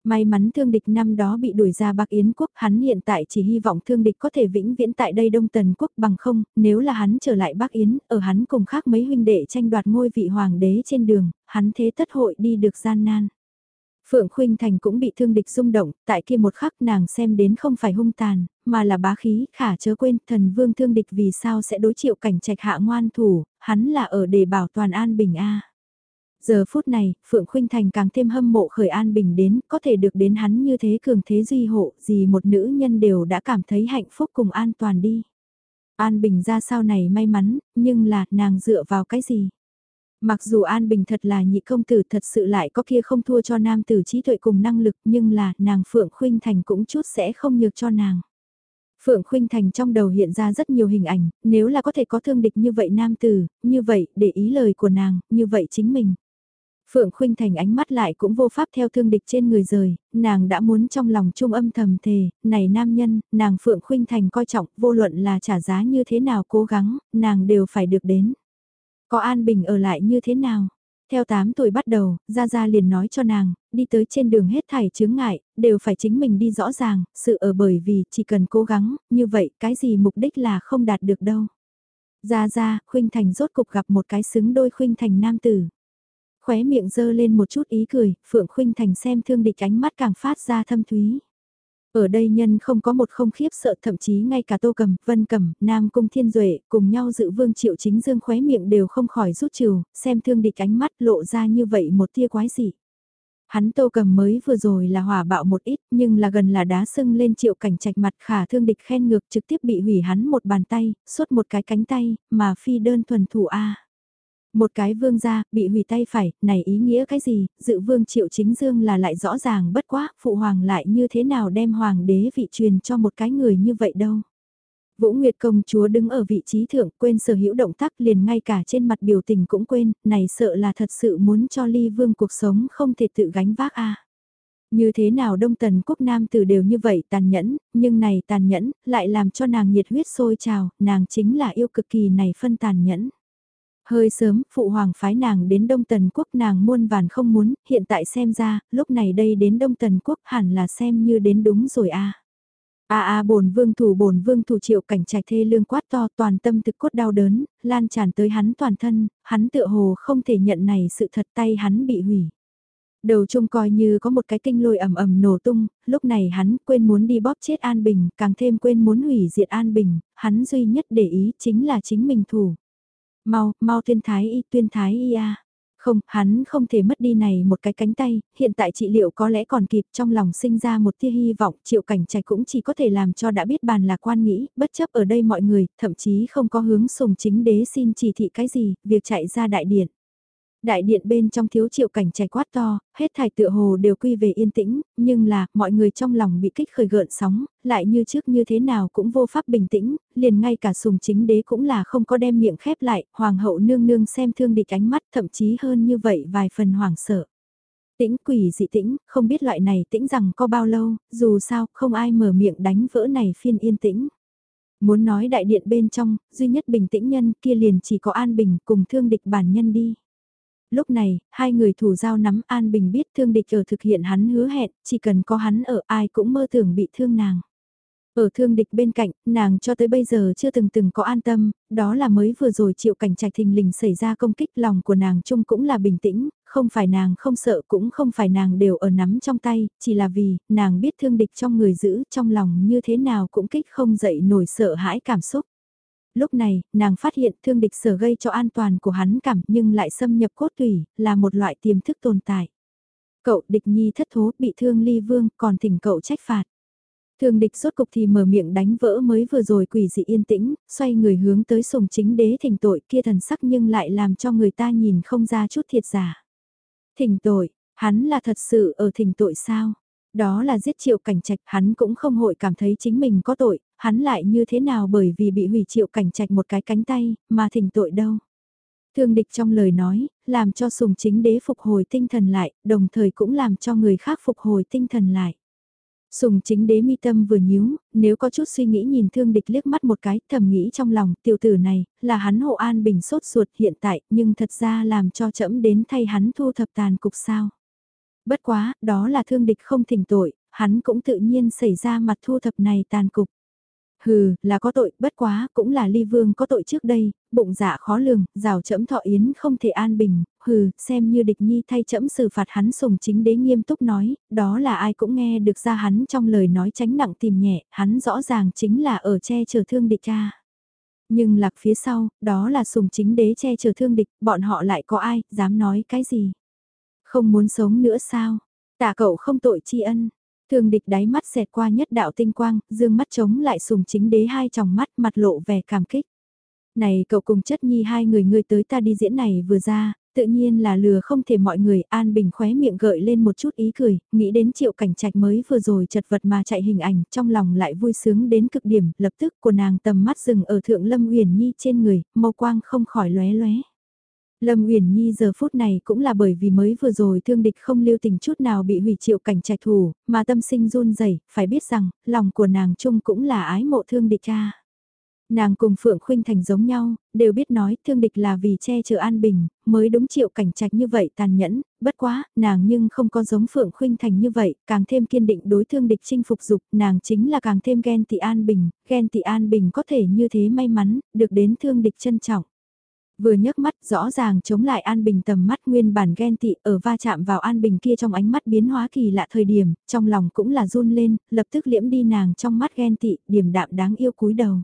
May mắn thương địch năm đó bị đuổi ra Bắc Yến quốc, hắn hiện tại chỉ hy vọng thương địch có thể vĩnh viễn tại đây Đông Tần quốc bằng không, nếu là hắn trở lại Bắc Yến, ở hắn cùng khác mấy huynh đệ tranh đoạt ngôi vị hoàng đế trên đường, hắn thế tất hội đi được gian nan. Phượng Khuynh Thành cũng bị thương địch rung động, tại kia một khắc nàng xem đến không phải hung tàn, mà là bá khí, khả chớ quên, thần vương thương địch vì sao sẽ đối chịu cảnh trạch hạ ngoan thủ, hắn là ở để bảo toàn an bình A. Giờ phút này, Phượng Khuynh Thành càng thêm hâm mộ khởi An Bình đến, có thể được đến hắn như thế cường thế duy hộ, gì một nữ nhân đều đã cảm thấy hạnh phúc cùng an toàn đi. An Bình ra sao này may mắn, nhưng là, nàng dựa vào cái gì? Mặc dù An Bình thật là nhị công tử thật sự lại có kia không thua cho nam tử trí tuệ cùng năng lực nhưng là nàng Phượng Khuynh Thành cũng chút sẽ không nhược cho nàng. Phượng Khuynh Thành trong đầu hiện ra rất nhiều hình ảnh, nếu là có thể có thương địch như vậy nam tử, như vậy, để ý lời của nàng, như vậy chính mình. Phượng Khuynh Thành ánh mắt lại cũng vô pháp theo thương địch trên người rời, nàng đã muốn trong lòng trung âm thầm thề, này nam nhân, nàng Phượng Khuynh Thành coi trọng, vô luận là trả giá như thế nào cố gắng, nàng đều phải được đến. Có an bình ở lại như thế nào? Theo 8 tuổi bắt đầu, Gia Gia liền nói cho nàng, đi tới trên đường hết thảy chướng ngại, đều phải chính mình đi rõ ràng, sự ở bởi vì chỉ cần cố gắng, như vậy cái gì mục đích là không đạt được đâu. Gia Gia, Khuynh Thành rốt cục gặp một cái xứng đôi Khuynh Thành nam tử. Khóe miệng dơ lên một chút ý cười, Phượng Khuynh Thành xem thương địch ánh mắt càng phát ra thâm thúy. Ở đây nhân không có một không khiếp sợ thậm chí ngay cả Tô Cầm, Vân Cầm, Nam Cung Thiên Duệ cùng nhau dự vương triệu chính dương khóe miệng đều không khỏi rút trừ, xem thương địch ánh mắt lộ ra như vậy một tia quái dị. Hắn Tô Cầm mới vừa rồi là hỏa bạo một ít nhưng là gần là đá sưng lên triệu cảnh trạch mặt khả thương địch khen ngược trực tiếp bị hủy hắn một bàn tay, suốt một cái cánh tay, mà phi đơn thuần thủ A. Một cái vương gia, bị hủy tay phải, này ý nghĩa cái gì, dự vương triệu chính dương là lại rõ ràng bất quá, phụ hoàng lại như thế nào đem hoàng đế vị truyền cho một cái người như vậy đâu. Vũ Nguyệt công chúa đứng ở vị trí thượng quên sở hữu động tác liền ngay cả trên mặt biểu tình cũng quên, này sợ là thật sự muốn cho ly vương cuộc sống không thể tự gánh vác a. Như thế nào đông tần quốc nam tử đều như vậy tàn nhẫn, nhưng này tàn nhẫn, lại làm cho nàng nhiệt huyết sôi trào, nàng chính là yêu cực kỳ này phân tàn nhẫn. Hơi sớm, phụ hoàng phái nàng đến Đông Tần Quốc nàng muôn vàn không muốn, hiện tại xem ra, lúc này đây đến Đông Tần Quốc hẳn là xem như đến đúng rồi a. A a bổn vương thủ bổn vương thủ triệu cảnh trạch thê lương quát to toàn tâm thực cốt đau đớn, lan tràn tới hắn toàn thân, hắn tựa hồ không thể nhận này sự thật tay hắn bị hủy. Đầu trông coi như có một cái kinh lôi ầm ầm nổ tung, lúc này hắn quên muốn đi bóp chết An Bình, càng thêm quên muốn hủy diệt An Bình, hắn duy nhất để ý chính là chính mình thủ. Mau, mau tuyên thái y, tuyên thái y a. Không, hắn không thể mất đi này một cái cánh tay, hiện tại trị liệu có lẽ còn kịp trong lòng sinh ra một tia hy vọng, triệu cảnh trạch cũng chỉ có thể làm cho đã biết bàn là quan nghĩ, bất chấp ở đây mọi người, thậm chí không có hướng sùng chính đế xin chỉ thị cái gì, việc chạy ra đại điện. Đại điện bên trong thiếu triệu cảnh trẻ quát to, hết thải tựa hồ đều quy về yên tĩnh, nhưng là, mọi người trong lòng bị kích khởi gợn sóng, lại như trước như thế nào cũng vô pháp bình tĩnh, liền ngay cả sùng chính đế cũng là không có đem miệng khép lại, hoàng hậu nương nương xem thương địch ánh mắt thậm chí hơn như vậy vài phần hoảng sợ. Tĩnh quỷ dị tĩnh, không biết loại này tĩnh rằng có bao lâu, dù sao, không ai mở miệng đánh vỡ này phiên yên tĩnh. Muốn nói đại điện bên trong, duy nhất bình tĩnh nhân kia liền chỉ có an bình cùng thương địch bản nhân đi lúc này, hai người thủ giao nắm An Bình biết thương địch ở thực hiện hắn hứa hẹn, chỉ cần có hắn ở ai cũng mơ tưởng bị thương nàng. Ở thương địch bên cạnh, nàng cho tới bây giờ chưa từng từng có an tâm, đó là mới vừa rồi chịu cảnh trạch thình lình xảy ra công kích lòng của nàng chung cũng là bình tĩnh, không phải nàng không sợ cũng không phải nàng đều ở nắm trong tay, chỉ là vì, nàng biết thương địch trong người giữ trong lòng như thế nào cũng kích không dậy nổi sợ hãi cảm xúc. Lúc này, nàng phát hiện thương địch sở gây cho an toàn của hắn cảm nhưng lại xâm nhập cốt tủy, là một loại tiềm thức tồn tại. Cậu địch nhi thất thố bị thương ly vương còn thỉnh cậu trách phạt. Thương địch rốt cục thì mở miệng đánh vỡ mới vừa rồi quỷ dị yên tĩnh, xoay người hướng tới sùng chính đế thỉnh tội kia thần sắc nhưng lại làm cho người ta nhìn không ra chút thiệt giả. Thỉnh tội, hắn là thật sự ở thỉnh tội sao? Đó là giết triệu cảnh trạch hắn cũng không hội cảm thấy chính mình có tội, hắn lại như thế nào bởi vì bị hủy triệu cảnh trạch một cái cánh tay, mà thỉnh tội đâu. Thương địch trong lời nói, làm cho sùng chính đế phục hồi tinh thần lại, đồng thời cũng làm cho người khác phục hồi tinh thần lại. Sùng chính đế mi tâm vừa nhíu, nếu có chút suy nghĩ nhìn thương địch liếc mắt một cái, thầm nghĩ trong lòng, tiểu tử này, là hắn hộ an bình sốt ruột hiện tại, nhưng thật ra làm cho trẫm đến thay hắn thu thập tàn cục sao. Bất quá, đó là thương địch không thỉnh tội, hắn cũng tự nhiên xảy ra mặt thu thập này tàn cục. Hừ, là có tội, bất quá, cũng là ly vương có tội trước đây, bụng dạ khó lường, rào chẫm thọ yến không thể an bình, hừ, xem như địch nhi thay chẫm xử phạt hắn sùng chính đế nghiêm túc nói, đó là ai cũng nghe được ra hắn trong lời nói tránh nặng tìm nhẹ, hắn rõ ràng chính là ở che chở thương địch cha. Nhưng lạc phía sau, đó là sùng chính đế che chở thương địch, bọn họ lại có ai, dám nói cái gì. Không muốn sống nữa sao? Tạ cậu không tội tri ân. Thường địch đáy mắt xẹt qua nhất đạo tinh quang, dương mắt chống lại sùng chính đế hai tròng mắt mặt lộ vẻ cảm kích. Này cậu cùng chất nhi hai người ngươi tới ta đi diễn này vừa ra, tự nhiên là lừa không thể mọi người an bình khóe miệng gợi lên một chút ý cười, nghĩ đến triệu cảnh trạch mới vừa rồi chật vật mà chạy hình ảnh, trong lòng lại vui sướng đến cực điểm, lập tức của nàng tầm mắt dừng ở thượng lâm huyền nhi trên người, mâu quang không khỏi lóe lóe. Lâm Uyển Nhi giờ phút này cũng là bởi vì mới vừa rồi thương địch không lưu tình chút nào bị hủy triệu cảnh trạch thủ, mà tâm sinh run rẩy phải biết rằng, lòng của nàng chung cũng là ái mộ thương địch cha. Nàng cùng Phượng Khuynh Thành giống nhau, đều biết nói thương địch là vì che chở an bình, mới đúng triệu cảnh trạch như vậy tàn nhẫn, bất quá, nàng nhưng không có giống Phượng Khuynh Thành như vậy, càng thêm kiên định đối thương địch chinh phục dục, nàng chính là càng thêm ghen tị an bình, ghen tị an bình có thể như thế may mắn, được đến thương địch trân trọng. Vừa nhấc mắt rõ ràng chống lại An Bình tầm mắt nguyên bản ghen tị ở va chạm vào An Bình kia trong ánh mắt biến hóa kỳ lạ thời điểm, trong lòng cũng là run lên, lập tức liễm đi nàng trong mắt ghen tị, điểm đạm đáng yêu cúi đầu.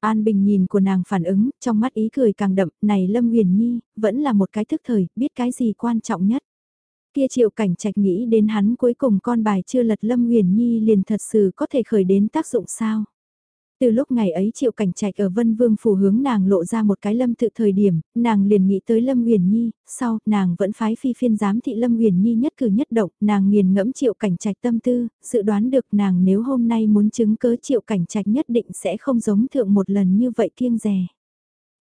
An Bình nhìn của nàng phản ứng, trong mắt ý cười càng đậm, này Lâm Huyền Nhi, vẫn là một cái thức thời, biết cái gì quan trọng nhất. Kia triệu cảnh trạch nghĩ đến hắn cuối cùng con bài chưa lật Lâm Huyền Nhi liền thật sự có thể khởi đến tác dụng sao. Từ lúc ngày ấy Triệu Cảnh Trạch ở Vân Vương phủ hướng nàng lộ ra một cái lâm tự thời điểm, nàng liền nghĩ tới Lâm uyển Nhi, sau, nàng vẫn phái phi phiên giám thị Lâm uyển Nhi nhất cử nhất động, nàng nghiền ngẫm Triệu Cảnh Trạch tâm tư, dự đoán được nàng nếu hôm nay muốn chứng cớ Triệu Cảnh Trạch nhất định sẽ không giống thượng một lần như vậy kiêng dè.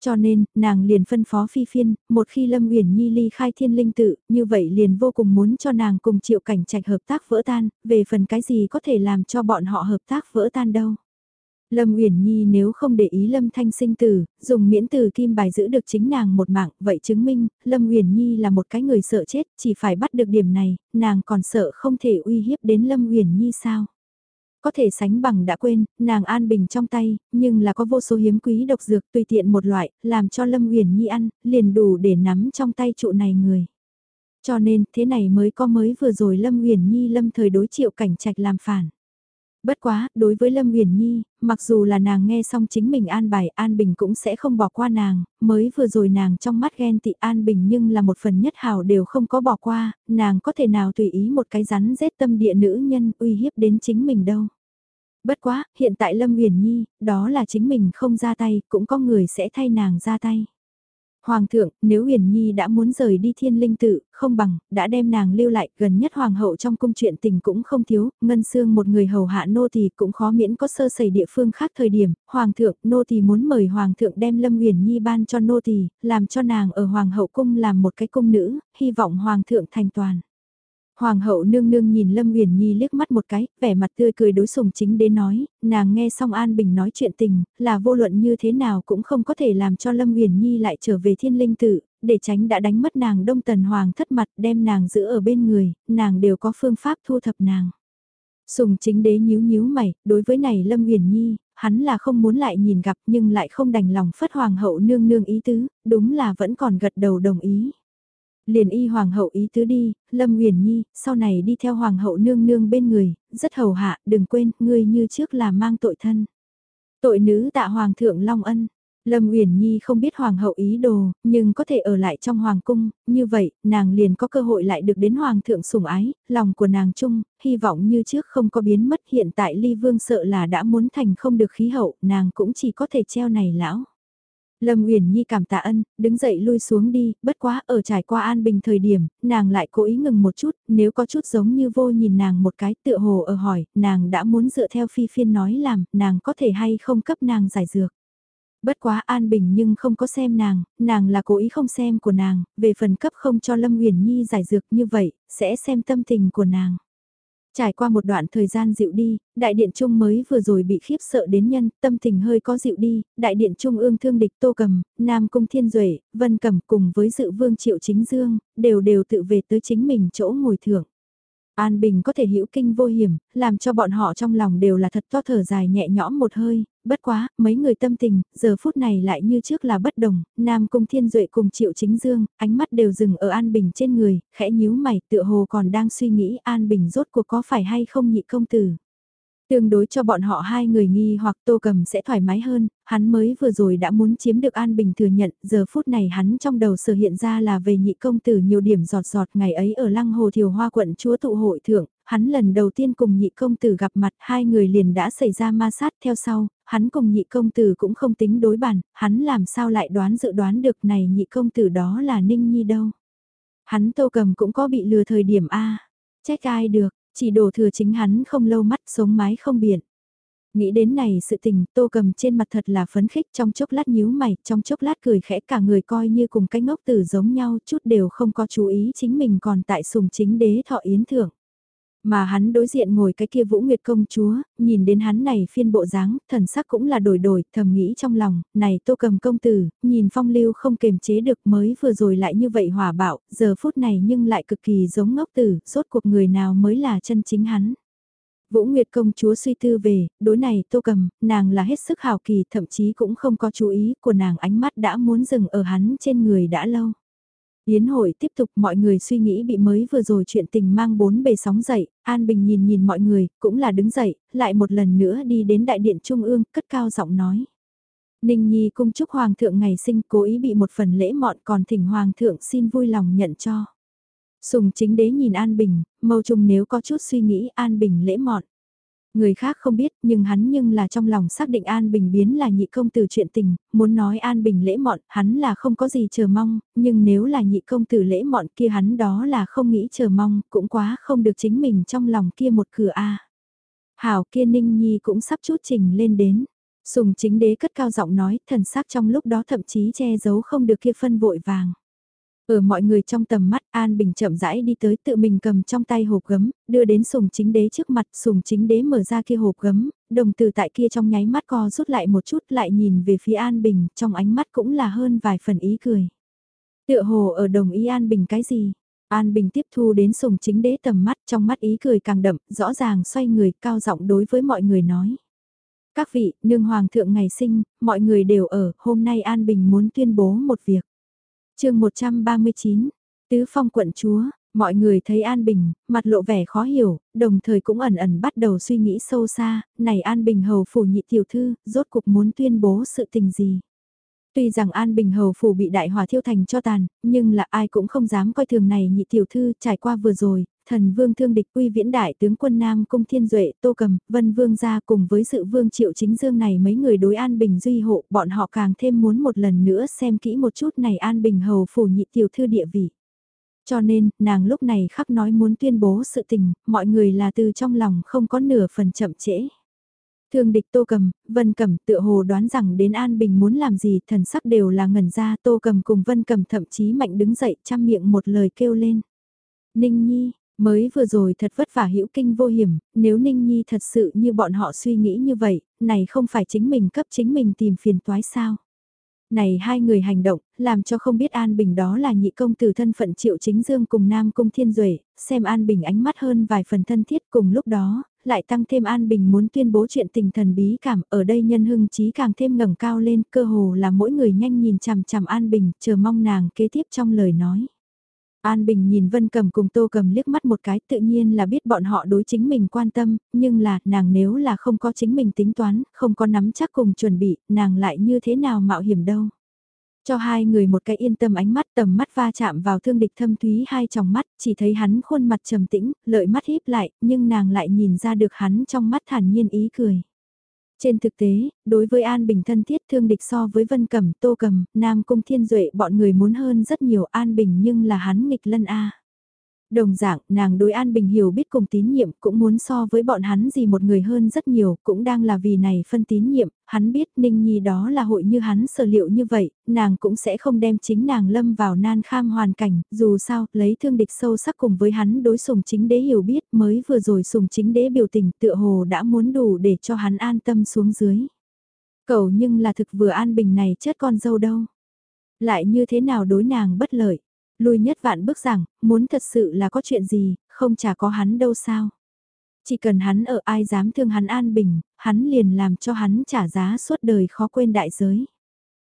Cho nên, nàng liền phân phó phi phiên, một khi Lâm Uyển Nhi ly khai thiên linh tự, như vậy liền vô cùng muốn cho nàng cùng Triệu Cảnh Trạch hợp tác vỡ tan, về phần cái gì có thể làm cho bọn họ hợp tác vỡ tan đâu. Lâm Uyển Nhi nếu không để ý Lâm Thanh sinh tử, dùng miễn từ kim bài giữ được chính nàng một mạng, vậy chứng minh, Lâm Uyển Nhi là một cái người sợ chết, chỉ phải bắt được điểm này, nàng còn sợ không thể uy hiếp đến Lâm Uyển Nhi sao? Có thể sánh bằng đã quên, nàng an bình trong tay, nhưng là có vô số hiếm quý độc dược tùy tiện một loại, làm cho Lâm Uyển Nhi ăn, liền đủ để nắm trong tay trụ này người. Cho nên, thế này mới có mới vừa rồi Lâm Uyển Nhi lâm thời đối triệu cảnh trạch làm phản. Bất quá, đối với Lâm uyển Nhi, mặc dù là nàng nghe xong chính mình an bài An Bình cũng sẽ không bỏ qua nàng, mới vừa rồi nàng trong mắt ghen tị An Bình nhưng là một phần nhất hào đều không có bỏ qua, nàng có thể nào tùy ý một cái rắn rết tâm địa nữ nhân uy hiếp đến chính mình đâu. Bất quá, hiện tại Lâm uyển Nhi, đó là chính mình không ra tay, cũng có người sẽ thay nàng ra tay. Hoàng thượng, nếu Huyền Nhi đã muốn rời đi thiên linh tự, không bằng, đã đem nàng lưu lại, gần nhất hoàng hậu trong cung chuyện tình cũng không thiếu, ngân xương một người hầu hạ nô thì cũng khó miễn có sơ sẩy địa phương khác thời điểm, hoàng thượng, nô thì muốn mời hoàng thượng đem Lâm Huyền Nhi ban cho nô thì, làm cho nàng ở hoàng hậu cung làm một cái cung nữ, hy vọng hoàng thượng thành toàn. Hoàng hậu nương nương nhìn Lâm Uyển Nhi liếc mắt một cái, vẻ mặt tươi cười đối sùng chính đế nói, nàng nghe xong An Bình nói chuyện tình, là vô luận như thế nào cũng không có thể làm cho Lâm Uyển Nhi lại trở về thiên linh tự, để tránh đã đánh mất nàng đông tần hoàng thất mặt đem nàng giữ ở bên người, nàng đều có phương pháp thu thập nàng. Sùng chính đế nhíu nhíu mày, đối với này Lâm Uyển Nhi, hắn là không muốn lại nhìn gặp nhưng lại không đành lòng phất hoàng hậu nương nương ý tứ, đúng là vẫn còn gật đầu đồng ý liền y hoàng hậu ý tứ đi, Lâm uyển Nhi, sau này đi theo hoàng hậu nương nương bên người, rất hầu hạ, đừng quên, ngươi như trước là mang tội thân. Tội nữ tạ hoàng thượng Long Ân. Lâm Uyển Nhi không biết hoàng hậu ý đồ, nhưng có thể ở lại trong hoàng cung, như vậy, nàng liền có cơ hội lại được đến hoàng thượng sủng ái, lòng của nàng chung, hy vọng như trước không có biến mất hiện tại Ly Vương sợ là đã muốn thành không được khí hậu, nàng cũng chỉ có thể treo này lão. Lâm Uyển Nhi cảm tạ ân, đứng dậy lui xuống đi, bất quá ở trải qua an bình thời điểm, nàng lại cố ý ngừng một chút, nếu có chút giống như vô nhìn nàng một cái tựa hồ ở hỏi, nàng đã muốn dựa theo phi phiên nói làm, nàng có thể hay không cấp nàng giải dược. Bất quá an bình nhưng không có xem nàng, nàng là cố ý không xem của nàng, về phần cấp không cho Lâm Uyển Nhi giải dược như vậy, sẽ xem tâm tình của nàng. Trải qua một đoạn thời gian dịu đi, đại điện trung mới vừa rồi bị khiếp sợ đến nhân, tâm tình hơi có dịu đi, đại điện trung ương thương địch Tô Cầm, Nam Cung Thiên Duệ, Vân Cầm cùng với dự vương Triệu Chính Dương, đều đều tự về tới chính mình chỗ ngồi thưởng. An Bình có thể hữu kinh vô hiểm, làm cho bọn họ trong lòng đều là thật to thở dài nhẹ nhõm một hơi, bất quá, mấy người tâm tình, giờ phút này lại như trước là bất đồng, Nam Cung Thiên Duệ cùng Triệu Chính Dương, ánh mắt đều dừng ở An Bình trên người, khẽ nhíu mày tựa hồ còn đang suy nghĩ An Bình rốt cuộc có phải hay không nhị công tử. Tương đối cho bọn họ hai người nghi hoặc tô cầm sẽ thoải mái hơn, hắn mới vừa rồi đã muốn chiếm được An Bình thừa nhận, giờ phút này hắn trong đầu sở hiện ra là về nhị công tử nhiều điểm giọt giọt ngày ấy ở lăng hồ thiều hoa quận chúa tụ hội thượng, hắn lần đầu tiên cùng nhị công tử gặp mặt hai người liền đã xảy ra ma sát theo sau, hắn cùng nhị công tử cũng không tính đối bản, hắn làm sao lại đoán dự đoán được này nhị công tử đó là Ninh Nhi đâu. Hắn tô cầm cũng có bị lừa thời điểm A, trách ai được, chỉ đổ thừa chính hắn không lâu mắt sống mái không biển. Nghĩ đến này sự tình tô cầm trên mặt thật là phấn khích trong chốc lát nhíu mày, trong chốc lát cười khẽ cả người coi như cùng cái ngốc tử giống nhau chút đều không có chú ý chính mình còn tại sùng chính đế thọ yến thưởng. Mà hắn đối diện ngồi cái kia Vũ Nguyệt công chúa, nhìn đến hắn này phiên bộ dáng, thần sắc cũng là đổi đổi, thầm nghĩ trong lòng, này tô cầm công tử, nhìn phong lưu không kềm chế được mới vừa rồi lại như vậy hỏa bạo, giờ phút này nhưng lại cực kỳ giống ngốc tử, rốt cuộc người nào mới là chân chính hắn. Vũ Nguyệt công chúa suy tư về, đối này tô cầm, nàng là hết sức hào kỳ, thậm chí cũng không có chú ý của nàng ánh mắt đã muốn dừng ở hắn trên người đã lâu. Yến hội tiếp tục mọi người suy nghĩ bị mới vừa rồi chuyện tình mang bốn bề sóng dậy, An Bình nhìn nhìn mọi người, cũng là đứng dậy, lại một lần nữa đi đến đại điện trung ương, cất cao giọng nói. Ninh Nhi cung chúc Hoàng thượng ngày sinh cố ý bị một phần lễ mọn còn thỉnh Hoàng thượng xin vui lòng nhận cho. Sùng chính đế nhìn An Bình, mâu trùng nếu có chút suy nghĩ An Bình lễ mọn. Người khác không biết nhưng hắn nhưng là trong lòng xác định An Bình biến là nhị công tử chuyện tình, muốn nói An Bình lễ mọn, hắn là không có gì chờ mong, nhưng nếu là nhị công tử lễ mọn kia hắn đó là không nghĩ chờ mong, cũng quá không được chính mình trong lòng kia một cửa a. Hảo kia Ninh Nhi cũng sắp chút trình lên đến. Sùng chính đế cất cao giọng nói, thần sắc trong lúc đó thậm chí che giấu không được kia phân vội vàng. Ở mọi người trong tầm mắt An Bình chậm rãi đi tới tự mình cầm trong tay hộp gấm, đưa đến sùng chính đế trước mặt sùng chính đế mở ra kia hộp gấm, đồng từ tại kia trong nháy mắt co rút lại một chút lại nhìn về phía An Bình, trong ánh mắt cũng là hơn vài phần ý cười. Tựa hồ ở đồng ý An Bình cái gì? An Bình tiếp thu đến sùng chính đế tầm mắt trong mắt ý cười càng đậm, rõ ràng xoay người cao giọng đối với mọi người nói. Các vị, nương hoàng thượng ngày sinh, mọi người đều ở, hôm nay An Bình muốn tuyên bố một việc chương 139, Tứ Phong quận chúa, mọi người thấy An Bình, mặt lộ vẻ khó hiểu, đồng thời cũng ẩn ẩn bắt đầu suy nghĩ sâu xa, này An Bình hầu phủ nhị tiểu thư, rốt cục muốn tuyên bố sự tình gì. Tuy rằng An Bình Hầu Phủ bị đại hỏa thiêu thành cho tàn, nhưng là ai cũng không dám coi thường này nhị tiểu thư trải qua vừa rồi, thần vương thương địch quy viễn đại tướng quân Nam Cung Thiên Duệ, Tô Cầm, Vân Vương gia cùng với sự vương triệu chính dương này mấy người đối An Bình duy hộ, bọn họ càng thêm muốn một lần nữa xem kỹ một chút này An Bình hầu phủ nhị tiểu thư địa vị. Cho nên, nàng lúc này khắc nói muốn tuyên bố sự tình, mọi người là từ trong lòng không có nửa phần chậm trễ. Thương địch Tô Cầm, Vân Cầm tựa hồ đoán rằng đến An Bình muốn làm gì thần sắc đều là ngẩn ra Tô Cầm cùng Vân Cầm thậm chí mạnh đứng dậy chăm miệng một lời kêu lên. Ninh Nhi, Mới vừa rồi thật vất vả hữu kinh vô hiểm, nếu Ninh Nhi thật sự như bọn họ suy nghĩ như vậy, này không phải chính mình cấp chính mình tìm phiền toái sao. Này hai người hành động, làm cho không biết An Bình đó là nhị công từ thân phận triệu chính dương cùng Nam Cung Thiên Duệ, xem An Bình ánh mắt hơn vài phần thân thiết cùng lúc đó, lại tăng thêm An Bình muốn tuyên bố chuyện tình thần bí cảm, ở đây nhân hưng trí càng thêm ngẩng cao lên, cơ hồ là mỗi người nhanh nhìn chằm chằm An Bình, chờ mong nàng kế tiếp trong lời nói. An Bình nhìn Vân Cầm cùng Tô Cầm liếc mắt một cái tự nhiên là biết bọn họ đối chính mình quan tâm, nhưng là nàng nếu là không có chính mình tính toán, không có nắm chắc cùng chuẩn bị, nàng lại như thế nào mạo hiểm đâu. Cho hai người một cái yên tâm ánh mắt tầm mắt va chạm vào thương địch thâm thúy hai tròng mắt, chỉ thấy hắn khuôn mặt trầm tĩnh, lợi mắt híp lại, nhưng nàng lại nhìn ra được hắn trong mắt thản nhiên ý cười. Trên thực tế, đối với An Bình thân thiết thương địch so với Vân Cẩm, Tô Cầm, Nam Cung Thiên Duệ bọn người muốn hơn rất nhiều An Bình nhưng là hắn nghịch lân A. Đồng dạng, nàng đối An Bình hiểu biết cùng tín nhiệm cũng muốn so với bọn hắn gì một người hơn rất nhiều, cũng đang là vì này phân tín nhiệm, hắn biết Ninh Nhi đó là hội như hắn sở liệu như vậy, nàng cũng sẽ không đem chính nàng lâm vào nan kham hoàn cảnh, dù sao, lấy thương địch sâu sắc cùng với hắn đối sùng chính đế hiểu biết mới vừa rồi sùng chính đế biểu tình tựa hồ đã muốn đủ để cho hắn an tâm xuống dưới. Cậu nhưng là thực vừa an bình này chết con dâu đâu. Lại như thế nào đối nàng bất lợi. Lui nhất vạn bước rằng, muốn thật sự là có chuyện gì, không chả có hắn đâu sao. Chỉ cần hắn ở ai dám thương hắn an bình, hắn liền làm cho hắn trả giá suốt đời khó quên đại giới.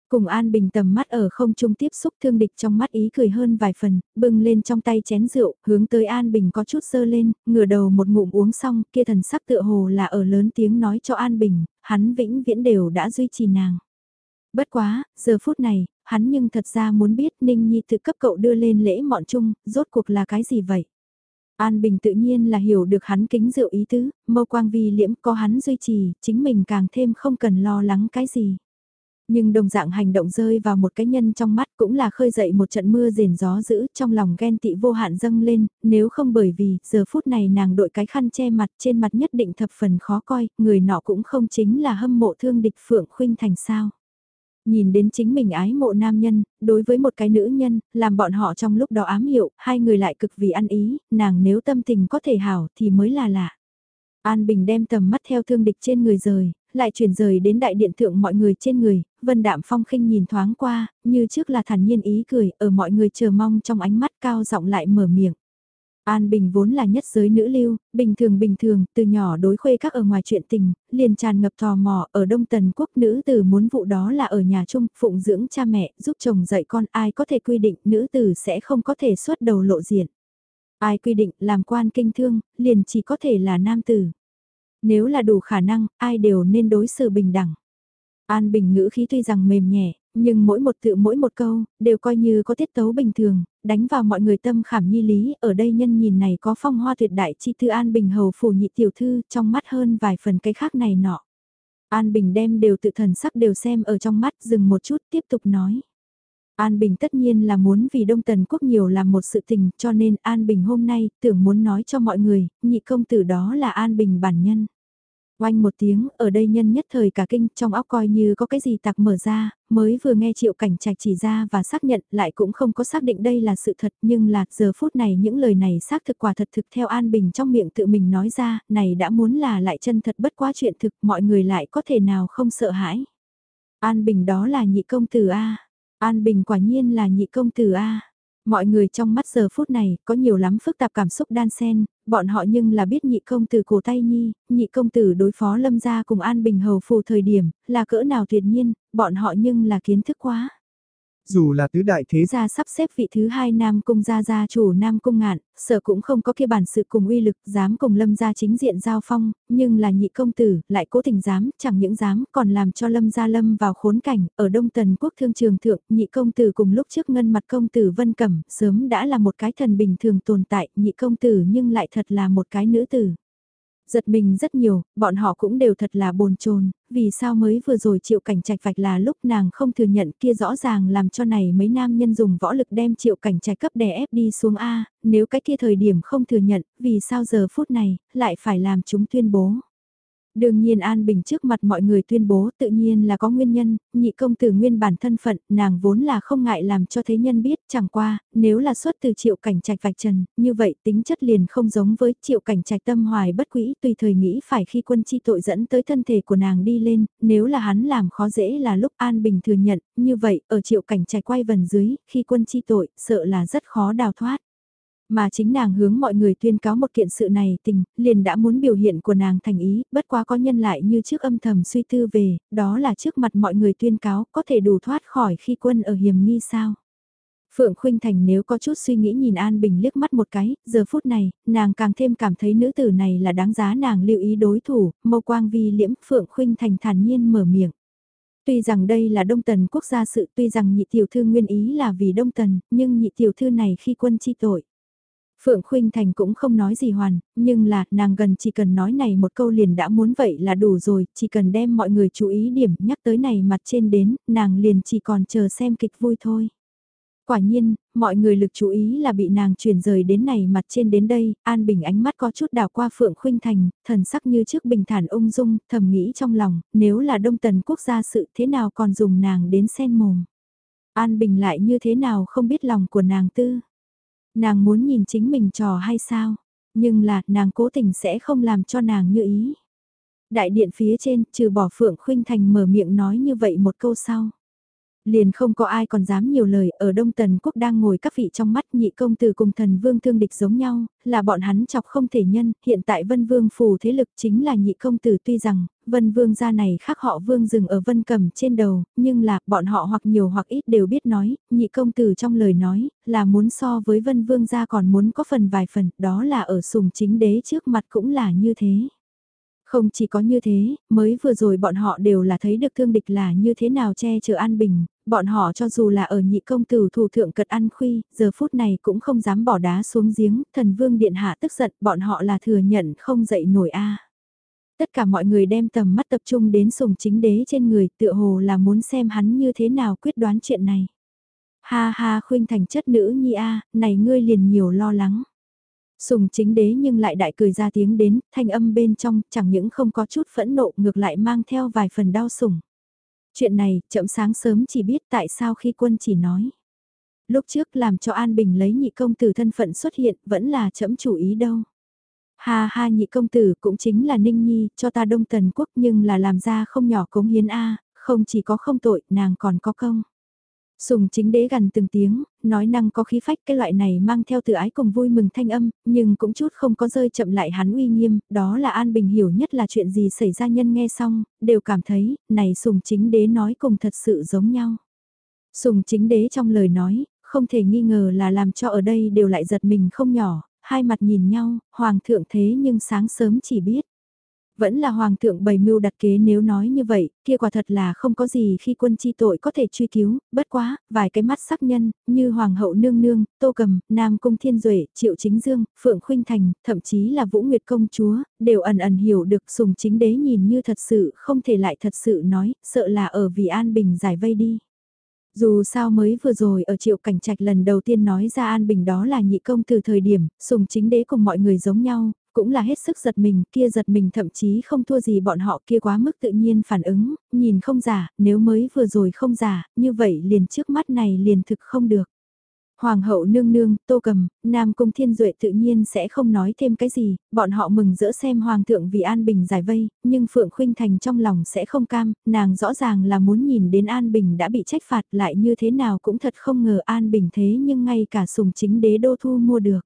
Cùng An Bình tầm mắt ở không trung tiếp xúc thương địch trong mắt ý cười hơn vài phần, bưng lên trong tay chén rượu, hướng tới An Bình có chút sơ lên, ngửa đầu một ngụm uống xong, kia thần sắc tựa hồ là ở lớn tiếng nói cho An Bình, hắn vĩnh viễn đều đã duy trì nàng. Bất quá, giờ phút này, hắn nhưng thật ra muốn biết Ninh Nhi tự cấp cậu đưa lên lễ mọn chung, rốt cuộc là cái gì vậy? An Bình tự nhiên là hiểu được hắn kính rượu ý tứ, mâu quang vi liễm có hắn duy trì, chính mình càng thêm không cần lo lắng cái gì. Nhưng đồng dạng hành động rơi vào một cái nhân trong mắt cũng là khơi dậy một trận mưa rền gió dữ trong lòng ghen tị vô hạn dâng lên, nếu không bởi vì giờ phút này nàng đội cái khăn che mặt trên mặt nhất định thập phần khó coi, người nọ cũng không chính là hâm mộ thương địch Phượng Khuynh Thành sao. Nhìn đến chính mình ái mộ nam nhân, đối với một cái nữ nhân, làm bọn họ trong lúc đó ám hiệu, hai người lại cực vì ăn ý, nàng nếu tâm tình có thể hảo thì mới là lạ. An Bình đem tầm mắt theo thương địch trên người rời, lại chuyển rời đến đại điện thượng mọi người trên người, Vân Đạm Phong khinh nhìn thoáng qua, như trước là thản nhiên ý cười, ở mọi người chờ mong trong ánh mắt cao giọng lại mở miệng. An Bình vốn là nhất giới nữ lưu, bình thường bình thường, từ nhỏ đối khuê các ở ngoài chuyện tình, liền tràn ngập tò mò, ở Đông Tần Quốc nữ tử muốn vụ đó là ở nhà chung, phụng dưỡng cha mẹ, giúp chồng dạy con, ai có thể quy định nữ tử sẽ không có thể xuất đầu lộ diện. Ai quy định làm quan kinh thương, liền chỉ có thể là nam tử. Nếu là đủ khả năng, ai đều nên đối xử bình đẳng. An Bình ngữ khí tuy rằng mềm nhẹ, nhưng mỗi một tự mỗi một câu, đều coi như có tiết tấu bình thường, đánh vào mọi người tâm khảm nhi lý, ở đây nhân nhìn này có phong hoa tuyệt đại chi thư An Bình hầu phủ nhị tiểu thư trong mắt hơn vài phần cái khác này nọ. An Bình đem đều tự thần sắc đều xem ở trong mắt dừng một chút tiếp tục nói. An Bình tất nhiên là muốn vì Đông Tần Quốc nhiều làm một sự tình cho nên An Bình hôm nay tưởng muốn nói cho mọi người, nhị công tử đó là An Bình bản nhân. Oanh một tiếng, ở đây nhân nhất thời cả kinh, trong óc coi như có cái gì tặc mở ra, mới vừa nghe triệu cảnh trạch chỉ ra và xác nhận lại cũng không có xác định đây là sự thật nhưng là giờ phút này những lời này xác thực quả thật thực theo An Bình trong miệng tự mình nói ra, này đã muốn là lại chân thật bất quá chuyện thực mọi người lại có thể nào không sợ hãi. An Bình đó là nhị công tử A. An Bình quả nhiên là nhị công tử A. Mọi người trong mắt giờ phút này có nhiều lắm phức tạp cảm xúc đan xen, bọn họ nhưng là biết nhị công tử cổ tay nhi, nhị công tử đối phó lâm gia cùng An Bình Hầu phù thời điểm, là cỡ nào tuyệt nhiên, bọn họ nhưng là kiến thức quá. Dù là tứ đại thế gia sắp xếp vị thứ hai Nam Cung gia gia chủ Nam Cung ngạn, sở cũng không có kia bản sự cùng uy lực dám cùng lâm gia chính diện giao phong, nhưng là nhị công tử, lại cố tình dám, chẳng những dám còn làm cho lâm gia lâm vào khốn cảnh, ở Đông Tần Quốc thương trường thượng, nhị công tử cùng lúc trước ngân mặt công tử Vân Cẩm, sớm đã là một cái thần bình thường tồn tại, nhị công tử nhưng lại thật là một cái nữ tử. Giật mình rất nhiều, bọn họ cũng đều thật là bồn chồn vì sao mới vừa rồi triệu cảnh trạch vạch là lúc nàng không thừa nhận kia rõ ràng làm cho này mấy nam nhân dùng võ lực đem triệu cảnh trạch cấp đè ép đi xuống A, nếu cái kia thời điểm không thừa nhận, vì sao giờ phút này, lại phải làm chúng tuyên bố. Đương nhiên An Bình trước mặt mọi người tuyên bố tự nhiên là có nguyên nhân, nhị công tử nguyên bản thân phận, nàng vốn là không ngại làm cho thế nhân biết, chẳng qua, nếu là xuất từ triệu cảnh trạch vạch trần, như vậy tính chất liền không giống với triệu cảnh trạch tâm hoài bất quỹ tùy thời nghĩ phải khi quân chi tội dẫn tới thân thể của nàng đi lên, nếu là hắn làm khó dễ là lúc An Bình thừa nhận, như vậy ở triệu cảnh trạch quay vần dưới, khi quân chi tội, sợ là rất khó đào thoát. Mà chính nàng hướng mọi người tuyên cáo một kiện sự này tình, liền đã muốn biểu hiện của nàng thành ý, bất quá có nhân lại như trước âm thầm suy tư về, đó là trước mặt mọi người tuyên cáo có thể đủ thoát khỏi khi quân ở hiểm nghi sao. Phượng Khuynh Thành nếu có chút suy nghĩ nhìn An Bình liếc mắt một cái, giờ phút này, nàng càng thêm cảm thấy nữ tử này là đáng giá nàng lưu ý đối thủ, mâu quang vi liễm Phượng Khuynh Thành thản nhiên mở miệng. Tuy rằng đây là Đông Tần quốc gia sự tuy rằng nhị tiểu thư nguyên ý là vì Đông Tần, nhưng nhị tiểu thư này khi quân chi tội. Phượng Khuynh Thành cũng không nói gì hoàn, nhưng là nàng gần chỉ cần nói này một câu liền đã muốn vậy là đủ rồi, chỉ cần đem mọi người chú ý điểm nhắc tới này mặt trên đến, nàng liền chỉ còn chờ xem kịch vui thôi. Quả nhiên, mọi người lực chú ý là bị nàng chuyển rời đến này mặt trên đến đây, An Bình ánh mắt có chút đảo qua Phượng Khuynh Thành, thần sắc như trước bình thản ung dung, thầm nghĩ trong lòng, nếu là Đông Tần quốc gia sự thế nào còn dùng nàng đến sen mồm. An Bình lại như thế nào không biết lòng của nàng tư. Nàng muốn nhìn chính mình trò hay sao? Nhưng là, nàng cố tình sẽ không làm cho nàng như ý. Đại điện phía trên, trừ bỏ Phượng Khuynh Thành mở miệng nói như vậy một câu sau. Liền không có ai còn dám nhiều lời, ở Đông Tần Quốc đang ngồi các vị trong mắt nhị công tử cùng thần vương thương địch giống nhau, là bọn hắn chọc không thể nhân, hiện tại Vân Vương phù thế lực chính là nhị công tử tuy rằng, Vân Vương gia này khác họ Vương dừng ở Vân Cầm trên đầu, nhưng là bọn họ hoặc nhiều hoặc ít đều biết nói, nhị công tử trong lời nói, là muốn so với Vân Vương gia còn muốn có phần vài phần, đó là ở sùng chính đế trước mặt cũng là như thế. Không chỉ có như thế, mới vừa rồi bọn họ đều là thấy được thương địch là như thế nào che chở an bình, bọn họ cho dù là ở nhị công tử thủ thượng cật ăn khuy, giờ phút này cũng không dám bỏ đá xuống giếng, thần vương điện hạ tức giận, bọn họ là thừa nhận không dậy nổi a. Tất cả mọi người đem tầm mắt tập trung đến sùng chính đế trên người tựa hồ là muốn xem hắn như thế nào quyết đoán chuyện này. Ha ha khuyên thành chất nữ nhi a, này ngươi liền nhiều lo lắng. Sùng chính đế nhưng lại đại cười ra tiếng đến, thanh âm bên trong chẳng những không có chút phẫn nộ ngược lại mang theo vài phần đau sủng. Chuyện này, chậm sáng sớm chỉ biết tại sao khi quân chỉ nói. Lúc trước làm cho An Bình lấy nhị công tử thân phận xuất hiện vẫn là chậm chủ ý đâu. Ha ha nhị công tử cũng chính là Ninh Nhi cho ta đông tần quốc nhưng là làm ra không nhỏ cống hiến A, không chỉ có không tội, nàng còn có công. Sùng chính đế gần từng tiếng, nói năng có khí phách cái loại này mang theo tự ái cùng vui mừng thanh âm, nhưng cũng chút không có rơi chậm lại hắn uy nghiêm, đó là An Bình hiểu nhất là chuyện gì xảy ra nhân nghe xong, đều cảm thấy, này sùng chính đế nói cùng thật sự giống nhau. Sùng chính đế trong lời nói, không thể nghi ngờ là làm cho ở đây đều lại giật mình không nhỏ, hai mặt nhìn nhau, hoàng thượng thế nhưng sáng sớm chỉ biết. Vẫn là hoàng thượng bày mưu đặt kế nếu nói như vậy, kia quả thật là không có gì khi quân chi tội có thể truy cứu, bất quá, vài cái mắt sắc nhân, như hoàng hậu nương nương, tô cầm, nam cung thiên duệ triệu chính dương, phượng khuynh thành, thậm chí là vũ nguyệt công chúa, đều ẩn ẩn hiểu được sùng chính đế nhìn như thật sự không thể lại thật sự nói, sợ là ở vì an bình giải vây đi. Dù sao mới vừa rồi ở triệu cảnh trạch lần đầu tiên nói ra An Bình đó là nhị công từ thời điểm, sùng chính đế cùng mọi người giống nhau, cũng là hết sức giật mình, kia giật mình thậm chí không thua gì bọn họ kia quá mức tự nhiên phản ứng, nhìn không giả, nếu mới vừa rồi không giả, như vậy liền trước mắt này liền thực không được. Hoàng hậu nương nương, tô cầm, Nam Cung Thiên Duệ tự nhiên sẽ không nói thêm cái gì, bọn họ mừng rỡ xem Hoàng thượng vì An Bình giải vây, nhưng Phượng Khuynh Thành trong lòng sẽ không cam, nàng rõ ràng là muốn nhìn đến An Bình đã bị trách phạt lại như thế nào cũng thật không ngờ An Bình thế nhưng ngay cả sùng chính đế đô thu mua được.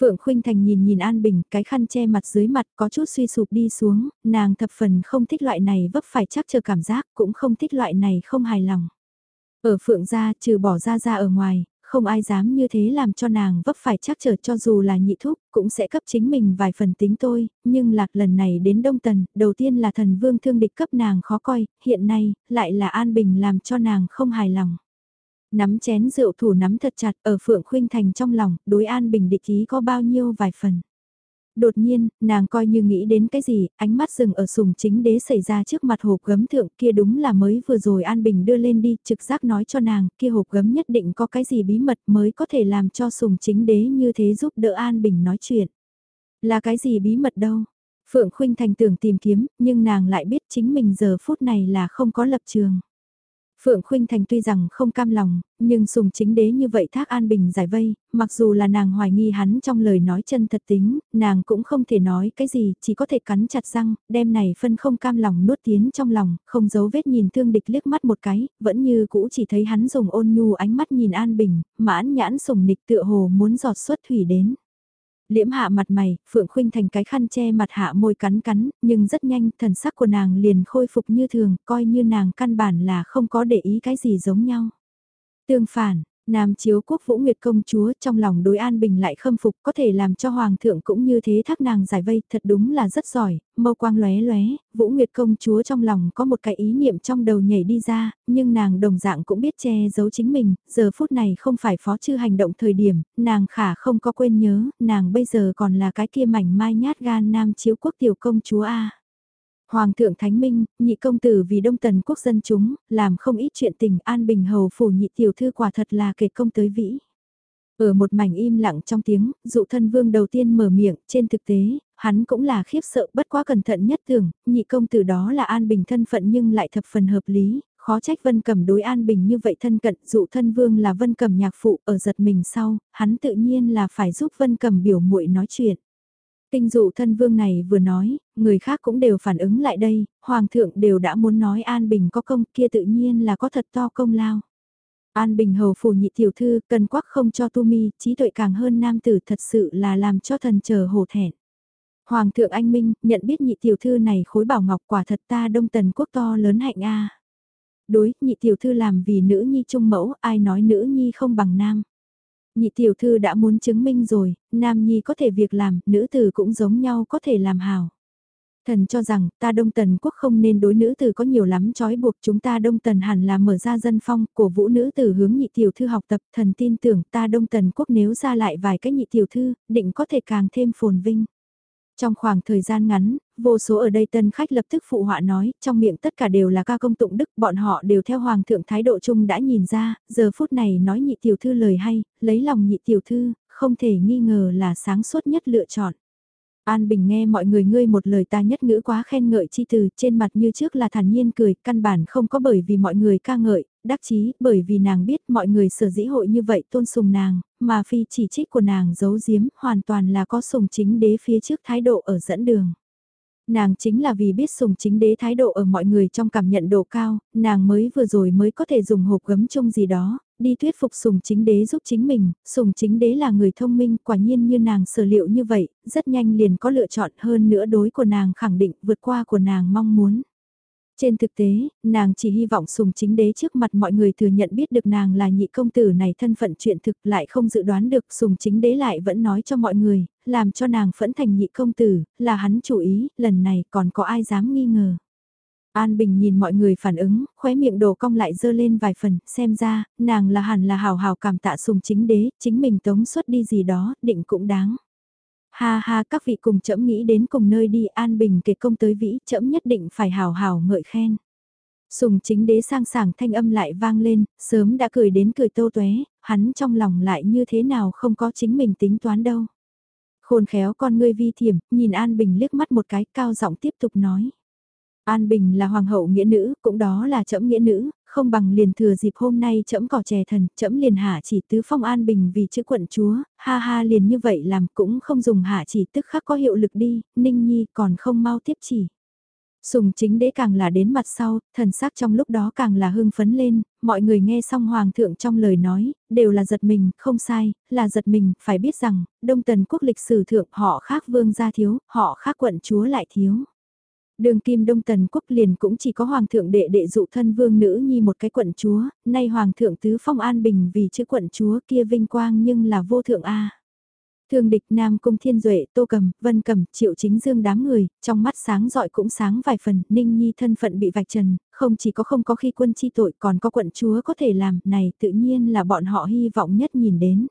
Phượng Khuynh Thành nhìn nhìn An Bình, cái khăn che mặt dưới mặt có chút suy sụp đi xuống, nàng thập phần không thích loại này vấp phải chắc chờ cảm giác, cũng không thích loại này không hài lòng. Ở Phượng gia, trừ bỏ ra ra ở ngoài, không ai dám như thế làm cho nàng vấp phải chắc chờ cho dù là nhị thúc, cũng sẽ cấp chính mình vài phần tính tôi, nhưng lạc lần này đến Đông Tần, đầu tiên là thần vương thương địch cấp nàng khó coi, hiện nay, lại là An Bình làm cho nàng không hài lòng. Nắm chén rượu thủ nắm thật chặt ở Phượng Khuynh Thành trong lòng, đối An Bình địch ý có bao nhiêu vài phần. Đột nhiên, nàng coi như nghĩ đến cái gì, ánh mắt dừng ở sùng chính đế xảy ra trước mặt hộp gấm thượng kia đúng là mới vừa rồi An Bình đưa lên đi, trực giác nói cho nàng, kia hộp gấm nhất định có cái gì bí mật mới có thể làm cho sùng chính đế như thế giúp đỡ An Bình nói chuyện. Là cái gì bí mật đâu? Phượng Khuynh Thành tưởng tìm kiếm, nhưng nàng lại biết chính mình giờ phút này là không có lập trường. Phượng Khuynh Thành tuy rằng không cam lòng, nhưng sùng chính đế như vậy thác an bình giải vây, mặc dù là nàng hoài nghi hắn trong lời nói chân thật tính, nàng cũng không thể nói cái gì, chỉ có thể cắn chặt răng, đem này phân không cam lòng nuốt tiến trong lòng, không giấu vết nhìn thương địch liếc mắt một cái, vẫn như cũ chỉ thấy hắn dùng ôn nhu ánh mắt nhìn an bình, mãn nhãn sùng nịch tựa hồ muốn giọt xuất thủy đến liễm hạ mặt mày, Phượng Khuynh thành cái khăn che mặt hạ môi cắn cắn, nhưng rất nhanh thần sắc của nàng liền khôi phục như thường, coi như nàng căn bản là không có để ý cái gì giống nhau. Tương phản, Nam chiếu quốc Vũ Nguyệt công chúa trong lòng đối an bình lại khâm phục có thể làm cho hoàng thượng cũng như thế thác nàng giải vây thật đúng là rất giỏi, mâu quang lóe lóe, Vũ Nguyệt công chúa trong lòng có một cái ý niệm trong đầu nhảy đi ra, nhưng nàng đồng dạng cũng biết che giấu chính mình, giờ phút này không phải phó chư hành động thời điểm, nàng khả không có quên nhớ, nàng bây giờ còn là cái kia mảnh mai nhát gan nam chiếu quốc tiểu công chúa A. Hoàng thượng Thánh Minh, nhị công tử vì đông tần quốc dân chúng, làm không ít chuyện tình an bình hầu phủ nhị tiểu thư quả thật là kể công tới vĩ. Ở một mảnh im lặng trong tiếng, dụ thân vương đầu tiên mở miệng, trên thực tế, hắn cũng là khiếp sợ bất quá cẩn thận nhất tưởng, nhị công tử đó là an bình thân phận nhưng lại thập phần hợp lý, khó trách vân cầm đối an bình như vậy thân cận, dụ thân vương là vân cầm nhạc phụ ở giật mình sau, hắn tự nhiên là phải giúp vân cầm biểu muội nói chuyện. Tinh dụ thân vương này vừa nói, người khác cũng đều phản ứng lại đây, hoàng thượng đều đã muốn nói An Bình có công kia tự nhiên là có thật to công lao. An Bình hầu phủ nhị tiểu thư cần quắc không cho tu mi, trí tuệ càng hơn nam tử thật sự là làm cho thần chờ hổ thẹn. Hoàng thượng anh minh, nhận biết nhị tiểu thư này khối bảo ngọc quả thật ta đông tần quốc to lớn hạnh a. Đối, nhị tiểu thư làm vì nữ nhi trung mẫu, ai nói nữ nhi không bằng nam. Nhị tiểu thư đã muốn chứng minh rồi, nam nhi có thể việc làm, nữ tử cũng giống nhau có thể làm hào. Thần cho rằng, ta Đông Tần quốc không nên đối nữ tử có nhiều lắm trói buộc chúng ta Đông Tần hẳn là mở ra dân phong, cổ vũ nữ tử hướng nhị tiểu thư học tập, thần tin tưởng ta Đông Tần quốc nếu ra lại vài cái nhị tiểu thư, định có thể càng thêm phồn vinh. Trong khoảng thời gian ngắn, vô số ở đây tân khách lập tức phụ họa nói, trong miệng tất cả đều là ca công tụng đức, bọn họ đều theo hoàng thượng thái độ chung đã nhìn ra, giờ phút này nói nhị tiểu thư lời hay, lấy lòng nhị tiểu thư, không thể nghi ngờ là sáng suốt nhất lựa chọn. An Bình nghe mọi người ngươi một lời ta nhất ngữ quá khen ngợi chi từ trên mặt như trước là thản nhiên cười, căn bản không có bởi vì mọi người ca ngợi, đắc chí, bởi vì nàng biết mọi người sở dĩ hội như vậy tôn sùng nàng, mà phi chỉ trích của nàng giấu giếm hoàn toàn là có sùng chính đế phía trước thái độ ở dẫn đường. Nàng chính là vì biết sùng chính đế thái độ ở mọi người trong cảm nhận độ cao, nàng mới vừa rồi mới có thể dùng hộp gấm chung gì đó, đi thuyết phục sùng chính đế giúp chính mình, sùng chính đế là người thông minh, quả nhiên như nàng sở liệu như vậy, rất nhanh liền có lựa chọn hơn nữa đối của nàng khẳng định vượt qua của nàng mong muốn. Trên thực tế, nàng chỉ hy vọng sùng chính đế trước mặt mọi người thừa nhận biết được nàng là nhị công tử này thân phận chuyện thực lại không dự đoán được sùng chính đế lại vẫn nói cho mọi người, làm cho nàng phẫn thành nhị công tử, là hắn chủ ý, lần này còn có ai dám nghi ngờ. An Bình nhìn mọi người phản ứng, khóe miệng đồ cong lại dơ lên vài phần, xem ra, nàng là hẳn là hào hào cảm tạ sùng chính đế, chính mình tống xuất đi gì đó, định cũng đáng. Ha ha các vị cùng chậm nghĩ đến cùng nơi đi An Bình kể công tới vĩ, chậm nhất định phải hào hào ngợi khen. Sùng chính đế sang sảng thanh âm lại vang lên, sớm đã cười đến cười tô tuế, hắn trong lòng lại như thế nào không có chính mình tính toán đâu. Khôn khéo con ngươi vi thiểm, nhìn An Bình liếc mắt một cái cao giọng tiếp tục nói. An Bình là hoàng hậu nghĩa nữ, cũng đó là trẫm nghĩa nữ, không bằng liền thừa dịp hôm nay trẫm cỏ chè thần, trẫm liền hạ chỉ tứ phong An Bình vì chữ quận chúa, ha ha liền như vậy làm cũng không dùng hạ chỉ tức khắc có hiệu lực đi, Ninh Nhi còn không mau tiếp chỉ. Sùng chính đế càng là đến mặt sau, thần sắc trong lúc đó càng là hưng phấn lên, mọi người nghe xong hoàng thượng trong lời nói, đều là giật mình, không sai, là giật mình, phải biết rằng, đông tần quốc lịch sử thượng họ khác vương gia thiếu, họ khác quận chúa lại thiếu. Đường kim đông tần quốc liền cũng chỉ có hoàng thượng đệ đệ dụ thân vương nữ nhi một cái quận chúa, nay hoàng thượng tứ phong an bình vì chữ quận chúa kia vinh quang nhưng là vô thượng A. Thương địch Nam Cung Thiên Duệ, Tô Cầm, Vân Cầm, Triệu Chính Dương đám người, trong mắt sáng dọi cũng sáng vài phần, Ninh Nhi thân phận bị vạch trần, không chỉ có không có khi quân chi tội còn có quận chúa có thể làm, này tự nhiên là bọn họ hy vọng nhất nhìn đến.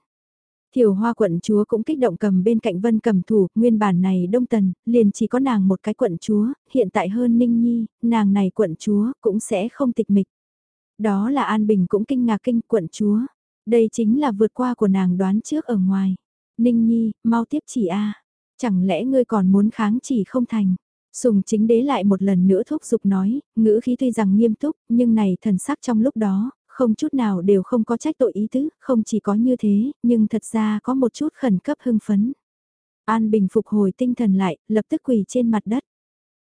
Thiều hoa quận chúa cũng kích động cầm bên cạnh vân cầm thủ, nguyên bản này đông tần, liền chỉ có nàng một cái quận chúa, hiện tại hơn ninh nhi, nàng này quận chúa cũng sẽ không tịch mịch. Đó là An Bình cũng kinh ngạc kinh quận chúa, đây chính là vượt qua của nàng đoán trước ở ngoài. Ninh nhi, mau tiếp chỉ a chẳng lẽ ngươi còn muốn kháng chỉ không thành. Sùng chính đế lại một lần nữa thúc giục nói, ngữ khí tuy rằng nghiêm túc, nhưng này thần sắc trong lúc đó, không chút nào đều không có trách tội ý tứ, không chỉ có như thế, nhưng thật ra có một chút khẩn cấp hưng phấn. An Bình phục hồi tinh thần lại, lập tức quỳ trên mặt đất.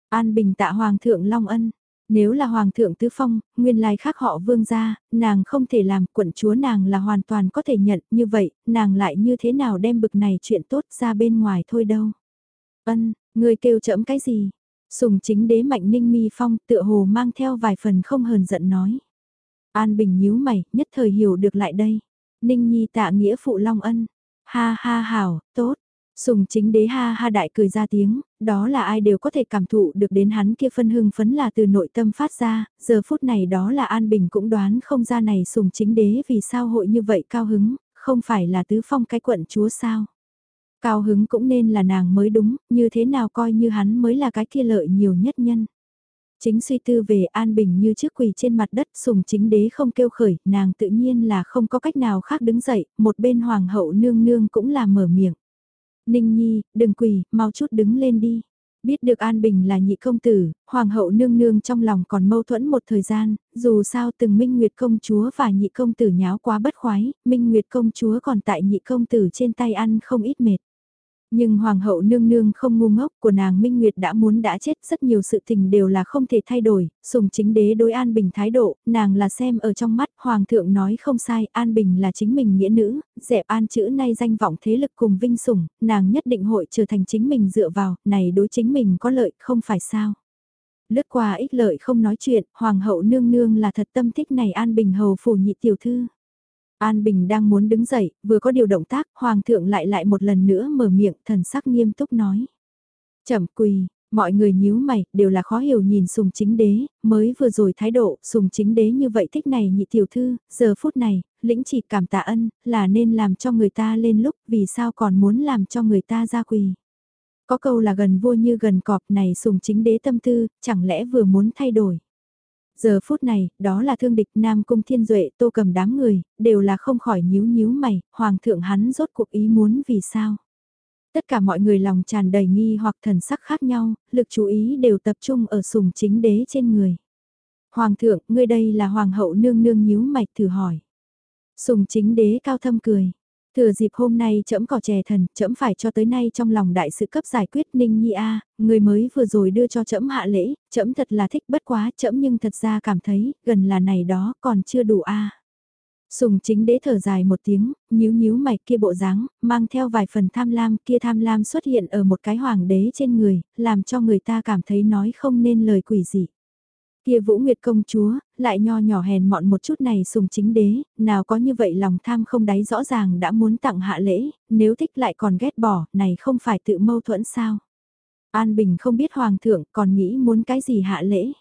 An Bình tạ Hoàng thượng Long Ân. Nếu là Hoàng thượng Tứ Phong, nguyên lai khác họ vương gia, nàng không thể làm, quận chúa nàng là hoàn toàn có thể nhận, như vậy, nàng lại như thế nào đem bực này chuyện tốt ra bên ngoài thôi đâu. Ân, người kêu chậm cái gì? Sùng chính đế mạnh ninh mi phong tựa hồ mang theo vài phần không hờn giận nói. An Bình nhíu mày, nhất thời hiểu được lại đây. Ninh Nhi tạ nghĩa phụ Long Ân. Ha ha hảo, tốt. Sùng chính đế ha ha đại cười ra tiếng, đó là ai đều có thể cảm thụ được đến hắn kia phân hưng phấn là từ nội tâm phát ra, giờ phút này đó là An Bình cũng đoán không ra này sùng chính đế vì sao hội như vậy cao hứng, không phải là tứ phong cái quận chúa sao. Cao hứng cũng nên là nàng mới đúng, như thế nào coi như hắn mới là cái kia lợi nhiều nhất nhân. Chính suy tư về an bình như trước quỳ trên mặt đất sùng chính đế không kêu khởi, nàng tự nhiên là không có cách nào khác đứng dậy, một bên hoàng hậu nương nương cũng là mở miệng. Ninh nhi, đừng quỳ, mau chút đứng lên đi. Biết được An Bình là nhị công tử, hoàng hậu nương nương trong lòng còn mâu thuẫn một thời gian, dù sao từng Minh Nguyệt công chúa và nhị công tử nháo quá bất khoái, Minh Nguyệt công chúa còn tại nhị công tử trên tay ăn không ít mệt. Nhưng hoàng hậu nương nương không ngu ngốc của nàng Minh Nguyệt đã muốn đã chết rất nhiều sự tình đều là không thể thay đổi, sùng chính đế đối An Bình thái độ, nàng là xem ở trong mắt, hoàng thượng nói không sai, An Bình là chính mình nghĩa nữ, dẹp An chữ nay danh vọng thế lực cùng vinh sủng, nàng nhất định hội trở thành chính mình dựa vào, này đối chính mình có lợi không phải sao. Lướt qua ích lợi không nói chuyện, hoàng hậu nương nương là thật tâm thích này An Bình hầu phủ nhị tiểu thư. An Bình đang muốn đứng dậy, vừa có điều động tác, Hoàng thượng lại lại một lần nữa mở miệng, thần sắc nghiêm túc nói. Chậm quỳ, mọi người nhíu mày, đều là khó hiểu nhìn sùng chính đế, mới vừa rồi thái độ, sùng chính đế như vậy thích này nhị tiểu thư, giờ phút này, lĩnh chỉ cảm tạ ân, là nên làm cho người ta lên lúc, vì sao còn muốn làm cho người ta ra quỳ. Có câu là gần vua như gần cọp này sùng chính đế tâm tư, chẳng lẽ vừa muốn thay đổi. Giờ phút này, đó là thương địch Nam Cung Thiên Duệ tô cầm đám người, đều là không khỏi nhíu nhíu mày, Hoàng thượng hắn rốt cuộc ý muốn vì sao. Tất cả mọi người lòng tràn đầy nghi hoặc thần sắc khác nhau, lực chú ý đều tập trung ở sùng chính đế trên người. Hoàng thượng, ngươi đây là hoàng hậu nương nương nhíu mạch thử hỏi. Sùng chính đế cao thâm cười. Thừa dịp hôm nay trẫm cỏ chè thần, trẫm phải cho tới nay trong lòng đại sự cấp giải quyết Ninh Nhi a, người mới vừa rồi đưa cho trẫm hạ lễ, trẫm thật là thích bất quá, trẫm nhưng thật ra cảm thấy, gần là này đó còn chưa đủ a. Sùng chính đế thở dài một tiếng, nhíu nhíu mày kia bộ dáng, mang theo vài phần tham lam, kia tham lam xuất hiện ở một cái hoàng đế trên người, làm cho người ta cảm thấy nói không nên lời quỷ gì. Kia Vũ Nguyệt công chúa, lại nho nhỏ hèn mọn một chút này sùng chính đế, nào có như vậy lòng tham không đáy rõ ràng đã muốn tặng hạ lễ, nếu thích lại còn ghét bỏ, này không phải tự mâu thuẫn sao. An Bình không biết hoàng thượng còn nghĩ muốn cái gì hạ lễ.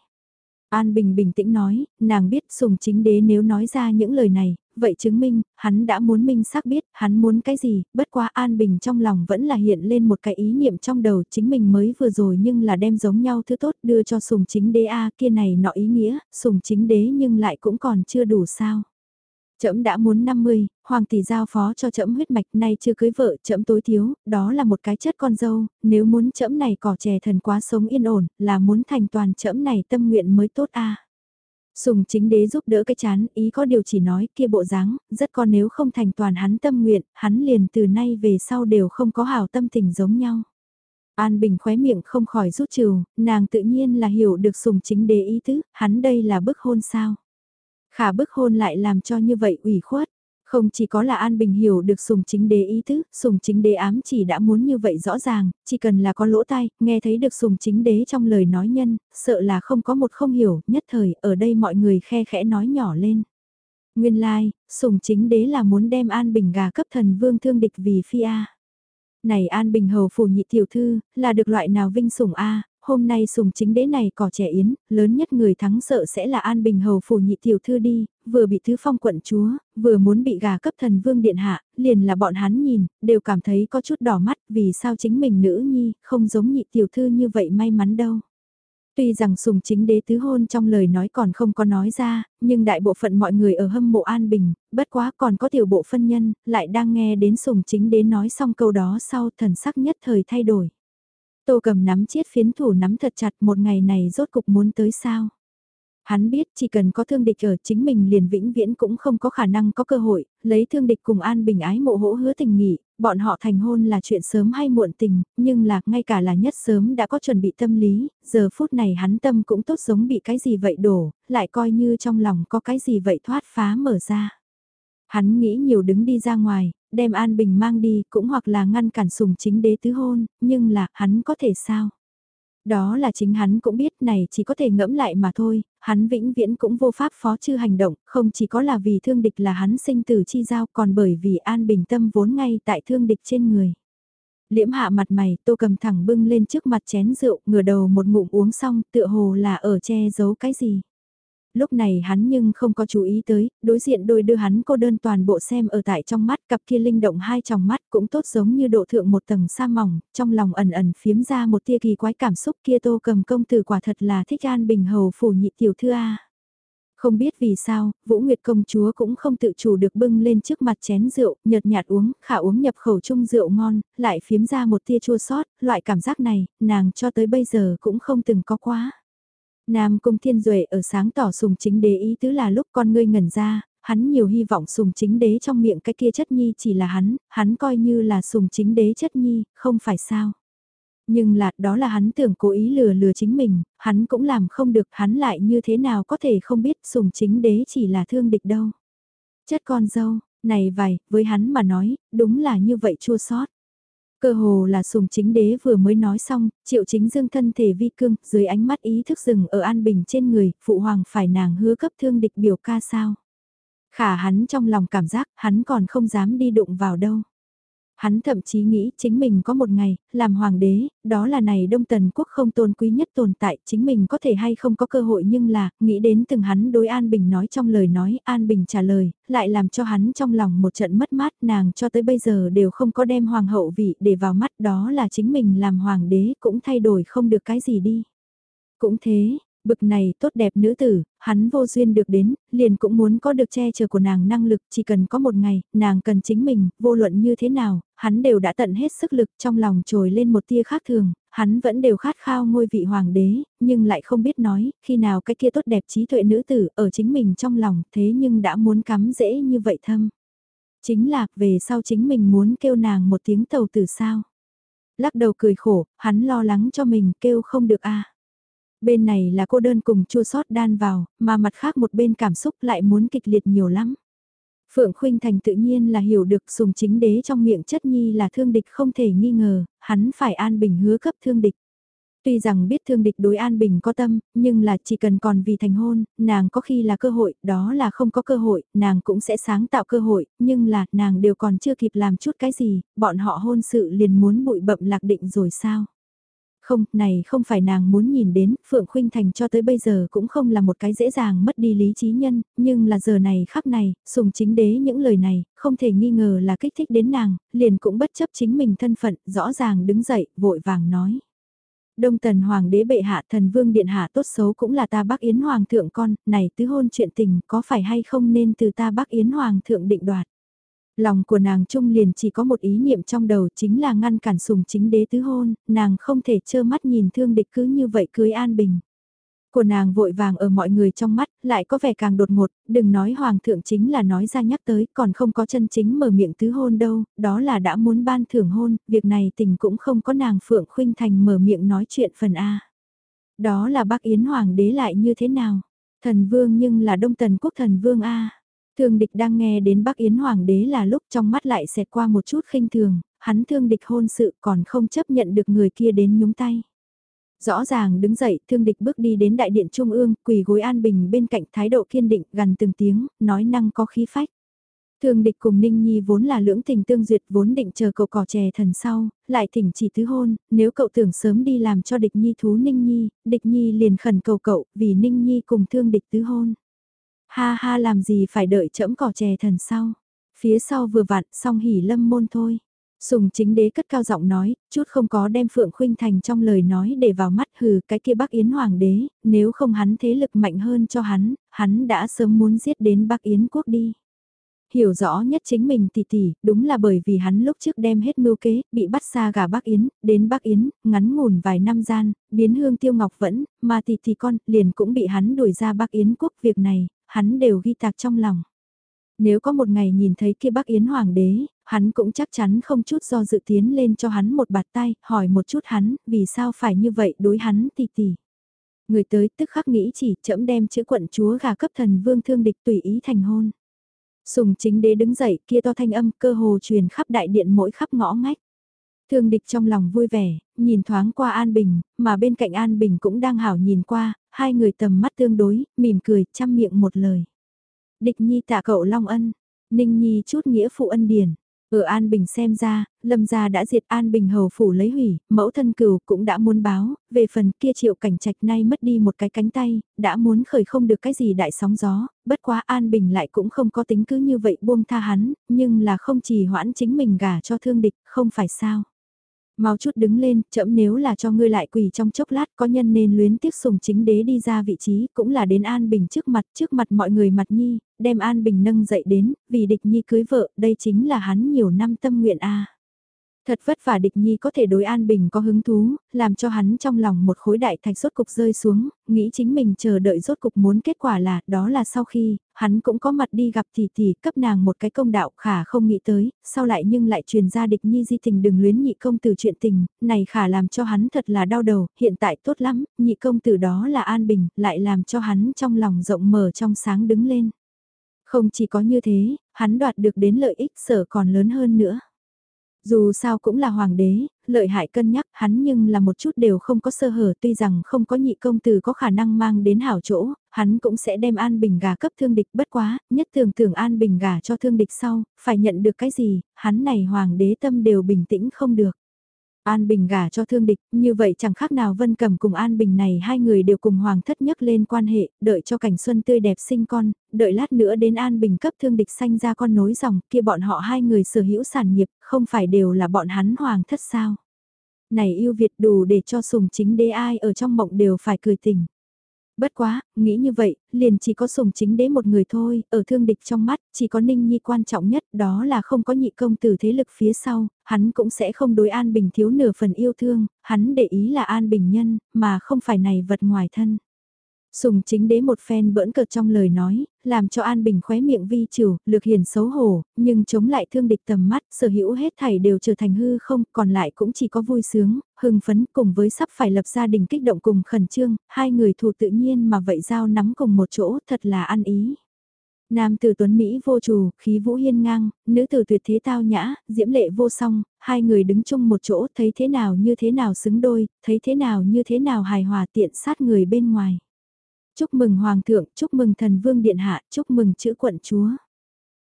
An Bình bình tĩnh nói, nàng biết sùng chính đế nếu nói ra những lời này, vậy chứng minh, hắn đã muốn minh xác biết, hắn muốn cái gì, bất quá An Bình trong lòng vẫn là hiện lên một cái ý niệm trong đầu chính mình mới vừa rồi nhưng là đem giống nhau thứ tốt đưa cho sùng chính đế A kia này nọ ý nghĩa, sùng chính đế nhưng lại cũng còn chưa đủ sao. Trẫm đã muốn 50, hoàng tỷ giao phó cho trẫm huyết mạch nay chưa cưới vợ, trẫm tối thiếu, đó là một cái chất con dâu, nếu muốn trẫm này cỏ chè thần quá sống yên ổn, là muốn thành toàn trẫm này tâm nguyện mới tốt a. Sùng chính đế giúp đỡ cái chán, ý có điều chỉ nói kia bộ dáng, rất con nếu không thành toàn hắn tâm nguyện, hắn liền từ nay về sau đều không có hảo tâm tình giống nhau. An Bình khóe miệng không khỏi rút trừ, nàng tự nhiên là hiểu được sùng chính đế ý tứ, hắn đây là bức hôn sao. Khả bức hôn lại làm cho như vậy ủy khuất. Không chỉ có là An Bình hiểu được sùng chính đế ý tứ, sùng chính đế ám chỉ đã muốn như vậy rõ ràng, chỉ cần là có lỗ tai, nghe thấy được sùng chính đế trong lời nói nhân, sợ là không có một không hiểu, nhất thời ở đây mọi người khe khẽ nói nhỏ lên. Nguyên lai, like, sùng chính đế là muốn đem An Bình gà cấp thần vương thương địch vì phi A. Này An Bình hầu phủ nhị tiểu thư, là được loại nào vinh sủng A, hôm nay sùng chính đế này cỏ trẻ yến, lớn nhất người thắng sợ sẽ là An Bình Hầu phủ nhị tiểu thư đi, vừa bị thứ phong quận chúa, vừa muốn bị gà cấp thần vương điện hạ, liền là bọn hắn nhìn, đều cảm thấy có chút đỏ mắt vì sao chính mình nữ nhi, không giống nhị tiểu thư như vậy may mắn đâu. Tuy rằng sùng chính đế tứ hôn trong lời nói còn không có nói ra, nhưng đại bộ phận mọi người ở hâm mộ An Bình, bất quá còn có tiểu bộ phân nhân, lại đang nghe đến sùng chính đế nói xong câu đó sau thần sắc nhất thời thay đổi. Tô cầm nắm chiếc phiến thủ nắm thật chặt một ngày này rốt cục muốn tới sao. Hắn biết chỉ cần có thương địch ở chính mình liền vĩnh viễn cũng không có khả năng có cơ hội, lấy thương địch cùng an bình ái mộ hỗ hứa tình nghỉ, bọn họ thành hôn là chuyện sớm hay muộn tình, nhưng là ngay cả là nhất sớm đã có chuẩn bị tâm lý, giờ phút này hắn tâm cũng tốt giống bị cái gì vậy đổ, lại coi như trong lòng có cái gì vậy thoát phá mở ra. Hắn nghĩ nhiều đứng đi ra ngoài, đem An Bình mang đi cũng hoặc là ngăn cản sùng chính đế tứ hôn, nhưng là hắn có thể sao? Đó là chính hắn cũng biết này chỉ có thể ngẫm lại mà thôi, hắn vĩnh viễn cũng vô pháp phó chư hành động, không chỉ có là vì thương địch là hắn sinh tử chi giao còn bởi vì an bình tâm vốn ngay tại thương địch trên người. Liễm hạ mặt mày, tô cầm thẳng bưng lên trước mặt chén rượu, ngửa đầu một ngụm uống xong, tựa hồ là ở che giấu cái gì lúc này hắn nhưng không có chú ý tới, đối diện đôi đưa hắn cô đơn toàn bộ xem ở tại trong mắt, cặp kia linh động hai tròng mắt cũng tốt giống như độ thượng một tầng sa mỏng, trong lòng ẩn ẩn phiếm ra một tia kỳ quái cảm xúc kia tô cầm công tử quả thật là thích an bình hầu phủ nhị tiểu thư A. Không biết vì sao, Vũ Nguyệt công chúa cũng không tự chủ được bưng lên trước mặt chén rượu, nhợt nhạt uống, khả uống nhập khẩu chung rượu ngon, lại phiếm ra một tia chua sót, loại cảm giác này, nàng cho tới bây giờ cũng không từng có quá. Nam Cung Thiên Duệ ở sáng tỏ sùng chính đế ý tứ là lúc con ngươi ngẩn ra, hắn nhiều hy vọng sùng chính đế trong miệng cái kia chất nhi chỉ là hắn, hắn coi như là sùng chính đế chất nhi, không phải sao. Nhưng là, đó là hắn tưởng cố ý lừa lừa chính mình, hắn cũng làm không được, hắn lại như thế nào có thể không biết sùng chính đế chỉ là thương địch đâu. Chất con dâu, này vài, với hắn mà nói, đúng là như vậy chua sót. Cơ hồ là sùng chính đế vừa mới nói xong, triệu chính dương thân thể vi cương, dưới ánh mắt ý thức rừng ở an bình trên người, phụ hoàng phải nàng hứa cấp thương địch biểu ca sao. Khả hắn trong lòng cảm giác, hắn còn không dám đi đụng vào đâu. Hắn thậm chí nghĩ chính mình có một ngày, làm hoàng đế, đó là này Đông Tần Quốc không tôn quý nhất tồn tại, chính mình có thể hay không có cơ hội nhưng là, nghĩ đến từng hắn đối An Bình nói trong lời nói, An Bình trả lời, lại làm cho hắn trong lòng một trận mất mát, nàng cho tới bây giờ đều không có đem hoàng hậu vị để vào mắt đó là chính mình làm hoàng đế cũng thay đổi không được cái gì đi. Cũng thế, Bực này tốt đẹp nữ tử, hắn vô duyên được đến, liền cũng muốn có được che chở của nàng năng lực, chỉ cần có một ngày, nàng cần chính mình, vô luận như thế nào, hắn đều đã tận hết sức lực trong lòng trồi lên một tia khác thường, hắn vẫn đều khát khao ngôi vị hoàng đế, nhưng lại không biết nói, khi nào cái kia tốt đẹp trí tuệ nữ tử ở chính mình trong lòng, thế nhưng đã muốn cắm dễ như vậy thâm. Chính là, về sau chính mình muốn kêu nàng một tiếng tàu tử sao. Lắc đầu cười khổ, hắn lo lắng cho mình kêu không được a Bên này là cô đơn cùng chua sót đan vào, mà mặt khác một bên cảm xúc lại muốn kịch liệt nhiều lắm. Phượng Khuynh Thành tự nhiên là hiểu được sùng chính đế trong miệng chất nhi là thương địch không thể nghi ngờ, hắn phải an bình hứa cấp thương địch. Tuy rằng biết thương địch đối an bình có tâm, nhưng là chỉ cần còn vì thành hôn, nàng có khi là cơ hội, đó là không có cơ hội, nàng cũng sẽ sáng tạo cơ hội, nhưng là nàng đều còn chưa kịp làm chút cái gì, bọn họ hôn sự liền muốn bụi bậm lạc định rồi sao. Không, này không phải nàng muốn nhìn đến, Phượng Khuynh Thành cho tới bây giờ cũng không là một cái dễ dàng mất đi lý trí nhân, nhưng là giờ này khắc này, sùng chính đế những lời này, không thể nghi ngờ là kích thích đến nàng, liền cũng bất chấp chính mình thân phận, rõ ràng đứng dậy, vội vàng nói. Đông tần hoàng đế bệ hạ thần vương điện hạ tốt xấu cũng là ta bác yến hoàng thượng con, này tứ hôn chuyện tình có phải hay không nên từ ta bác yến hoàng thượng định đoạt. Lòng của nàng trung liền chỉ có một ý niệm trong đầu chính là ngăn cản sùng chính đế tứ hôn, nàng không thể trơ mắt nhìn thương địch cứ như vậy cưới an bình. Của nàng vội vàng ở mọi người trong mắt, lại có vẻ càng đột ngột, đừng nói hoàng thượng chính là nói ra nhắc tới, còn không có chân chính mở miệng tứ hôn đâu, đó là đã muốn ban thưởng hôn, việc này tình cũng không có nàng Phượng Khuynh Thành mở miệng nói chuyện phần A. Đó là bác Yến Hoàng đế lại như thế nào? Thần vương nhưng là Đông Tần Quốc thần vương A. Thương địch đang nghe đến Bắc Yến Hoàng đế là lúc trong mắt lại xẹt qua một chút khinh thường, hắn thương địch hôn sự còn không chấp nhận được người kia đến nhúng tay. Rõ ràng đứng dậy, thương địch bước đi đến đại điện trung ương, quỳ gối an bình bên cạnh thái độ kiên định gần từng tiếng, nói năng có khí phách. Thương địch cùng Ninh Nhi vốn là lưỡng tình tương duyệt vốn định chờ cậu cỏ chè thần sau, lại thỉnh chỉ tứ hôn, nếu cậu tưởng sớm đi làm cho địch Nhi thú Ninh Nhi, địch Nhi liền khẩn cầu cậu vì Ninh Nhi cùng thương địch tứ hôn. Ha ha làm gì phải đợi chẫm cỏ chè thần sau. Phía sau vừa vặn xong hỉ lâm môn thôi. Sùng chính đế cất cao giọng nói, chút không có đem Phượng Khuynh Thành trong lời nói để vào mắt hừ cái kia Bắc Yến Hoàng đế, nếu không hắn thế lực mạnh hơn cho hắn, hắn đã sớm muốn giết đến Bắc Yến quốc đi. Hiểu rõ nhất chính mình tỷ tỷ, đúng là bởi vì hắn lúc trước đem hết mưu kế, bị bắt xa gà Bắc Yến, đến Bắc Yến, ngắn ngủn vài năm gian, biến hương tiêu ngọc vẫn, mà tỷ tỷ con, liền cũng bị hắn đuổi ra Bắc Yến quốc việc này, hắn đều ghi tạc trong lòng. Nếu có một ngày nhìn thấy kia Bắc Yến Hoàng đế, hắn cũng chắc chắn không chút do dự tiến lên cho hắn một bạt tay, hỏi một chút hắn, vì sao phải như vậy đối hắn tỷ tỷ. Người tới tức khắc nghĩ chỉ chậm đem chữ quận chúa gà cấp thần vương thương địch tùy ý thành hôn. Sùng chính đế đứng dậy kia to thanh âm cơ hồ truyền khắp đại điện mỗi khắp ngõ ngách. Thương địch trong lòng vui vẻ, nhìn thoáng qua An Bình, mà bên cạnh An Bình cũng đang hảo nhìn qua, hai người tầm mắt tương đối, mỉm cười, chăm miệng một lời. Địch Nhi tạ cậu Long Ân, Ninh Nhi chút nghĩa phụ ân điển. Ở An Bình xem ra, Lâm gia đã diệt An Bình hầu phủ lấy hủy, mẫu thân cửu cũng đã muốn báo, về phần kia triệu cảnh trạch nay mất đi một cái cánh tay, đã muốn khởi không được cái gì đại sóng gió, bất quá An Bình lại cũng không có tính cứ như vậy buông tha hắn, nhưng là không chỉ hoãn chính mình gả cho thương địch, không phải sao. Mau chút đứng lên, chậm nếu là cho ngươi lại quỳ trong chốc lát có nhân nên luyến tiếc sùng chính đế đi ra vị trí cũng là đến An Bình trước mặt, trước mặt mọi người mặt nhi, đem An Bình nâng dậy đến, vì địch nhi cưới vợ, đây chính là hắn nhiều năm tâm nguyện a. Thật vất vả địch nhi có thể đối an bình có hứng thú, làm cho hắn trong lòng một khối đại thạch rốt cục rơi xuống, nghĩ chính mình chờ đợi rốt cục muốn kết quả là, đó là sau khi, hắn cũng có mặt đi gặp tỷ tỷ cấp nàng một cái công đạo khả không nghĩ tới, sau lại nhưng lại truyền ra địch nhi di tình đừng luyến nhị công tử chuyện tình, này khả làm cho hắn thật là đau đầu, hiện tại tốt lắm, nhị công tử đó là an bình, lại làm cho hắn trong lòng rộng mở trong sáng đứng lên. Không chỉ có như thế, hắn đoạt được đến lợi ích sở còn lớn hơn nữa. Dù sao cũng là hoàng đế, lợi hại cân nhắc hắn nhưng là một chút đều không có sơ hở tuy rằng không có nhị công tử có khả năng mang đến hảo chỗ, hắn cũng sẽ đem an bình gà cấp thương địch bất quá, nhất thường tưởng an bình gà cho thương địch sau, phải nhận được cái gì, hắn này hoàng đế tâm đều bình tĩnh không được. An Bình gả cho thương địch, như vậy chẳng khác nào Vân Cầm cùng An Bình này hai người đều cùng Hoàng thất nhất lên quan hệ, đợi cho cảnh xuân tươi đẹp sinh con, đợi lát nữa đến An Bình cấp thương địch sanh ra con nối dòng, kia bọn họ hai người sở hữu sản nghiệp, không phải đều là bọn hắn Hoàng thất sao. Này yêu Việt đủ để cho sùng chính đế ai ở trong mộng đều phải cười tỉnh. Bất quá, nghĩ như vậy, liền chỉ có sùng chính đế một người thôi, ở thương địch trong mắt, chỉ có Ninh Nhi quan trọng nhất, đó là không có nhị công từ thế lực phía sau, hắn cũng sẽ không đối An Bình thiếu nửa phần yêu thương, hắn để ý là An Bình nhân, mà không phải này vật ngoài thân. Sùng chính đế một phen bỡn cợt trong lời nói, làm cho An Bình khóe miệng vi trừ, lược hiền xấu hổ, nhưng chống lại thương địch tầm mắt, sở hữu hết thảy đều trở thành hư không, còn lại cũng chỉ có vui sướng, hưng phấn cùng với sắp phải lập gia đình kích động cùng khẩn trương, hai người thù tự nhiên mà vậy giao nắm cùng một chỗ, thật là ăn ý. Nam tử tuấn Mỹ vô trù, khí vũ hiên ngang, nữ tử tuyệt thế tao nhã, diễm lệ vô song, hai người đứng chung một chỗ thấy thế nào như thế nào xứng đôi, thấy thế nào như thế nào hài hòa tiện sát người bên ngoài. Chúc mừng Hoàng thượng, chúc mừng thần vương điện hạ, chúc mừng chữ quận chúa.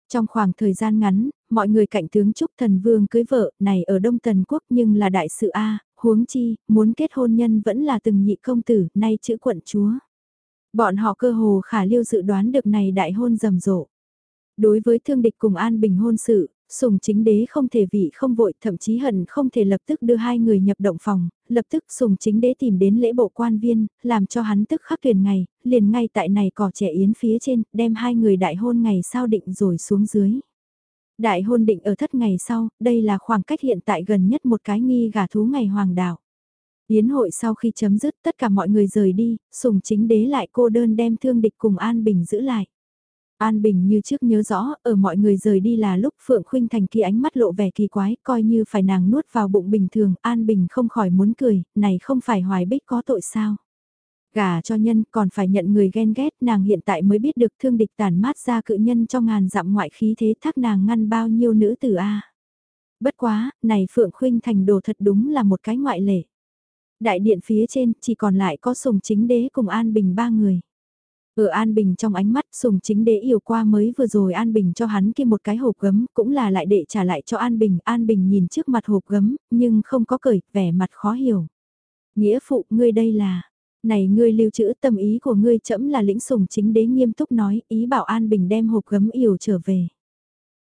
Trong khoảng thời gian ngắn, mọi người cạnh tướng chúc thần vương cưới vợ, này ở Đông Tần Quốc nhưng là đại sự A, huống chi, muốn kết hôn nhân vẫn là từng nhị công tử, nay chữ quận chúa. Bọn họ cơ hồ khả liêu dự đoán được này đại hôn rầm rộ. Đối với thương địch cùng An Bình hôn sự, Sùng chính đế không thể vị không vội, thậm chí hận không thể lập tức đưa hai người nhập động phòng, lập tức sùng chính đế tìm đến lễ bộ quan viên, làm cho hắn tức khắc tuyển ngày, liền ngay tại này cỏ trẻ yến phía trên, đem hai người đại hôn ngày sau định rồi xuống dưới. Đại hôn định ở thất ngày sau, đây là khoảng cách hiện tại gần nhất một cái nghi gà thú ngày hoàng đạo. Yến hội sau khi chấm dứt tất cả mọi người rời đi, sùng chính đế lại cô đơn đem thương địch cùng An Bình giữ lại. An Bình như trước nhớ rõ, ở mọi người rời đi là lúc Phượng Khuynh Thành kia ánh mắt lộ vẻ kỳ quái, coi như phải nàng nuốt vào bụng bình thường, An Bình không khỏi muốn cười, này không phải hoài bích có tội sao. Gả cho nhân còn phải nhận người ghen ghét, nàng hiện tại mới biết được thương địch tàn mát ra cự nhân cho ngàn dặm ngoại khí thế thác nàng ngăn bao nhiêu nữ tử a. Bất quá, này Phượng Khuynh Thành đồ thật đúng là một cái ngoại lệ. Đại điện phía trên chỉ còn lại có sùng chính đế cùng An Bình ba người. Ở An Bình trong ánh mắt sùng chính đế yêu qua mới vừa rồi An Bình cho hắn kia một cái hộp gấm cũng là lại để trả lại cho An Bình. An Bình nhìn trước mặt hộp gấm nhưng không có cởi vẻ mặt khó hiểu. Nghĩa phụ ngươi đây là, này ngươi lưu trữ tâm ý của ngươi chẫm là lĩnh sùng chính đế nghiêm túc nói ý bảo An Bình đem hộp gấm yêu trở về.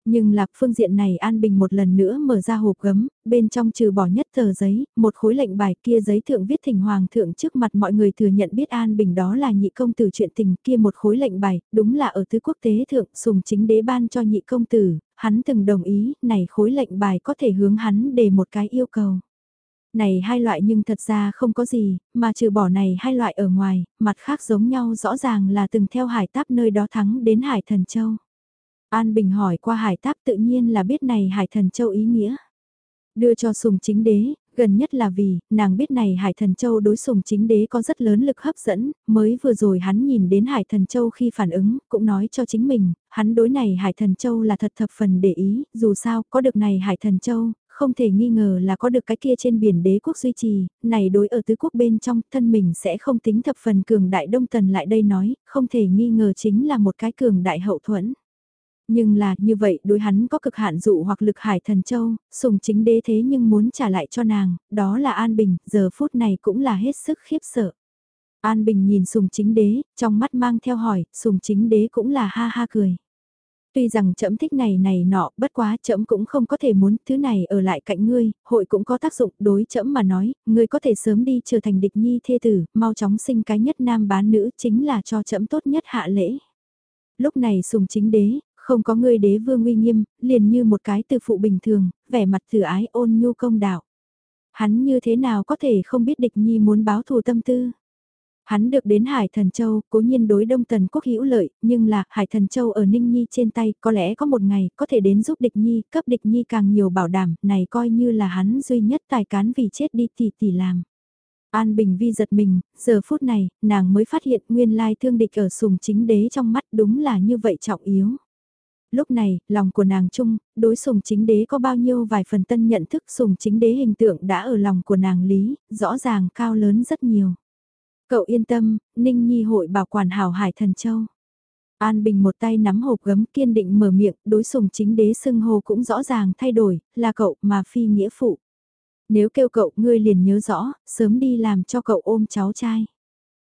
Nhưng lạc phương diện này An Bình một lần nữa mở ra hộp gấm, bên trong trừ bỏ nhất tờ giấy, một khối lệnh bài kia giấy thượng viết thỉnh hoàng thượng trước mặt mọi người thừa nhận biết An Bình đó là nhị công tử chuyện tình kia một khối lệnh bài, đúng là ở tứ quốc tế thượng sùng chính đế ban cho nhị công tử, hắn từng đồng ý, này khối lệnh bài có thể hướng hắn để một cái yêu cầu. Này hai loại nhưng thật ra không có gì, mà trừ bỏ này hai loại ở ngoài, mặt khác giống nhau rõ ràng là từng theo hải táp nơi đó thắng đến hải thần châu. An Bình hỏi qua hải táp tự nhiên là biết này hải thần châu ý nghĩa. Đưa cho sùng chính đế, gần nhất là vì, nàng biết này Hải Thần Châu đối sùng chính đế có rất lớn lực hấp dẫn, mới vừa rồi hắn nhìn đến Hải Thần Châu khi phản ứng, cũng nói cho chính mình, hắn đối này Hải Thần Châu là thật thập phần để ý, dù sao, có được này Hải Thần Châu, không thể nghi ngờ là có được cái kia trên biển đế quốc duy trì, này đối ở tứ quốc bên trong, thân mình sẽ không tính thập phần cường đại đông tần lại đây nói, không thể nghi ngờ chính là một cái cường đại hậu thuẫn. Nhưng là như vậy đối hắn có cực hạn dụ hoặc lực hải thần châu, sùng chính đế thế nhưng muốn trả lại cho nàng, đó là An Bình, giờ phút này cũng là hết sức khiếp sợ. An Bình nhìn sùng chính đế, trong mắt mang theo hỏi, sùng chính đế cũng là ha ha cười. Tuy rằng trẫm thích này này nọ, bất quá trẫm cũng không có thể muốn thứ này ở lại cạnh ngươi, hội cũng có tác dụng đối trẫm mà nói, ngươi có thể sớm đi trở thành địch nhi thê tử, mau chóng sinh cái nhất nam bán nữ chính là cho trẫm tốt nhất hạ lễ. Lúc này sùng chính đế, không có ngươi đế vương uy nghiêm, liền như một cái từ phụ bình thường, vẻ mặt từ ái ôn nhu công đạo. Hắn như thế nào có thể không biết địch nhi muốn báo thù tâm tư. Hắn được đến Hải Thần Châu, cố nhiên đối Đông Tần Quốc hữu lợi, nhưng là Hải Thần Châu ở Ninh Nhi trên tay, có lẽ có một ngày có thể đến giúp địch Nhi, cấp địch Nhi càng nhiều bảo đảm, này coi như là hắn duy nhất tài cán vì chết đi tỷ tỷ làm. An Bình Vi giật mình, giờ phút này, nàng mới phát hiện nguyên lai thương địch ở sùng chính đế trong mắt đúng là như vậy trọng yếu lúc này, lòng của nàng chung, đối sùng chính đế có bao nhiêu vài phần tân nhận thức sùng chính đế hình tượng đã ở lòng của nàng lý, rõ ràng cao lớn rất nhiều. Cậu yên tâm, Ninh Nhi hội bảo quản hảo hải thần châu. An Bình một tay nắm hộp gấm kiên định mở miệng, đối sùng chính đế xưng hô cũng rõ ràng thay đổi, là cậu mà phi nghĩa phụ. Nếu kêu cậu ngươi liền nhớ rõ, sớm đi làm cho cậu ôm cháu trai.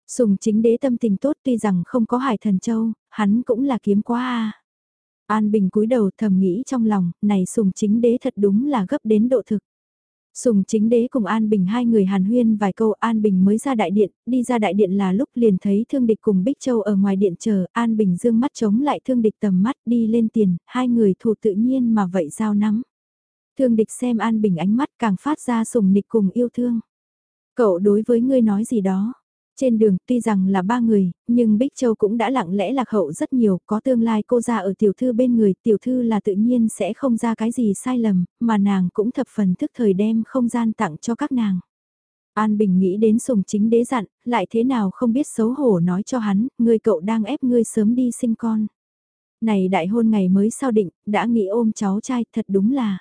Sùng chính đế tâm tình tốt tuy rằng không có hải thần châu, hắn cũng là kiếm quá a. An Bình cúi đầu thầm nghĩ trong lòng, này sùng chính đế thật đúng là gấp đến độ thực. Sùng chính đế cùng An Bình hai người hàn huyên vài câu An Bình mới ra đại điện, đi ra đại điện là lúc liền thấy thương địch cùng Bích Châu ở ngoài điện chờ, An Bình dương mắt chống lại thương địch tầm mắt đi lên tiền, hai người thủ tự nhiên mà vậy giao nắm. Thương địch xem An Bình ánh mắt càng phát ra sùng nịch cùng yêu thương. Cậu đối với ngươi nói gì đó. Trên đường tuy rằng là ba người, nhưng Bích Châu cũng đã lặng lẽ lạc hậu rất nhiều, có tương lai cô ra ở tiểu thư bên người, tiểu thư là tự nhiên sẽ không ra cái gì sai lầm, mà nàng cũng thập phần thức thời đem không gian tặng cho các nàng. An Bình nghĩ đến sùng chính đế dặn, lại thế nào không biết xấu hổ nói cho hắn, người cậu đang ép ngươi sớm đi sinh con. Này đại hôn ngày mới sao định, đã nghĩ ôm cháu trai, thật đúng là.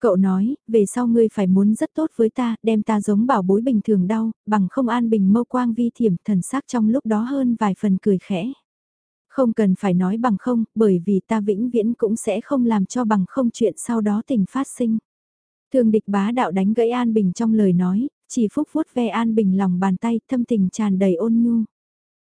Cậu nói, về sau ngươi phải muốn rất tốt với ta, đem ta giống bảo bối bình thường đau, bằng không an bình mâu quang vi thiểm thần sắc trong lúc đó hơn vài phần cười khẽ. Không cần phải nói bằng không, bởi vì ta vĩnh viễn cũng sẽ không làm cho bằng không chuyện sau đó tình phát sinh. Thường địch bá đạo đánh gãy An Bình trong lời nói, chỉ phúc vuốt ve An Bình lòng bàn tay thâm tình tràn đầy ôn nhu.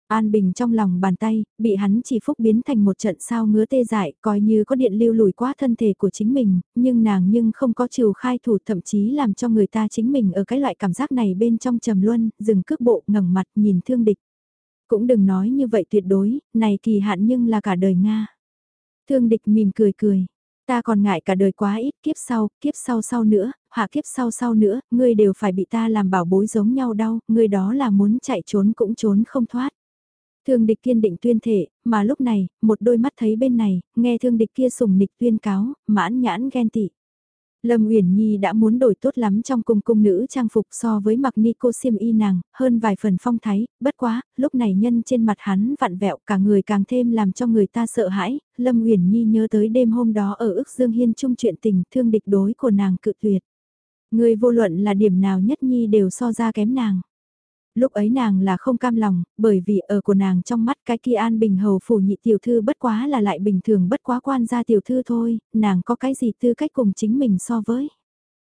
An Bình trong lòng bàn tay, bị hắn chỉ phúc biến thành một trận sao ngứa tê dại, coi như có điện lưu lùi qua thân thể của chính mình, nhưng nàng nhưng không có chiều khai thủ thậm chí làm cho người ta chính mình ở cái loại cảm giác này bên trong trầm luân, dừng cước bộ ngẩng mặt nhìn thương địch. Cũng đừng nói như vậy tuyệt đối, này kỳ hạn nhưng là cả đời Nga. Thương địch mỉm cười cười. Ta còn ngại cả đời quá ít, kiếp sau, kiếp sau sau nữa, hạ kiếp sau sau nữa, ngươi đều phải bị ta làm bảo bối giống nhau đau, ngươi đó là muốn chạy trốn cũng trốn không thoát. Thương địch kiên định tuyên thể, mà lúc này, một đôi mắt thấy bên này, nghe thương địch kia sùng nịch tuyên cáo, mãn nhãn ghen tị. Lâm Uyển Nhi đã muốn đổi tốt lắm trong cung cung nữ trang phục so với mặc ni cô xiêm y nàng, hơn vài phần phong thái, bất quá, lúc này nhân trên mặt hắn vặn vẹo cả người càng thêm làm cho người ta sợ hãi, Lâm Uyển Nhi nhớ tới đêm hôm đó ở ức Dương Hiên chung chuyện tình thương địch đối của nàng cự tuyệt. Người vô luận là điểm nào nhất Nhi đều so ra kém nàng lúc ấy nàng là không cam lòng, bởi vì ở của nàng trong mắt cái kia an bình hầu phủ nhị tiểu thư bất quá là lại bình thường bất quá quan gia tiểu thư thôi, nàng có cái gì tư cách cùng chính mình so với.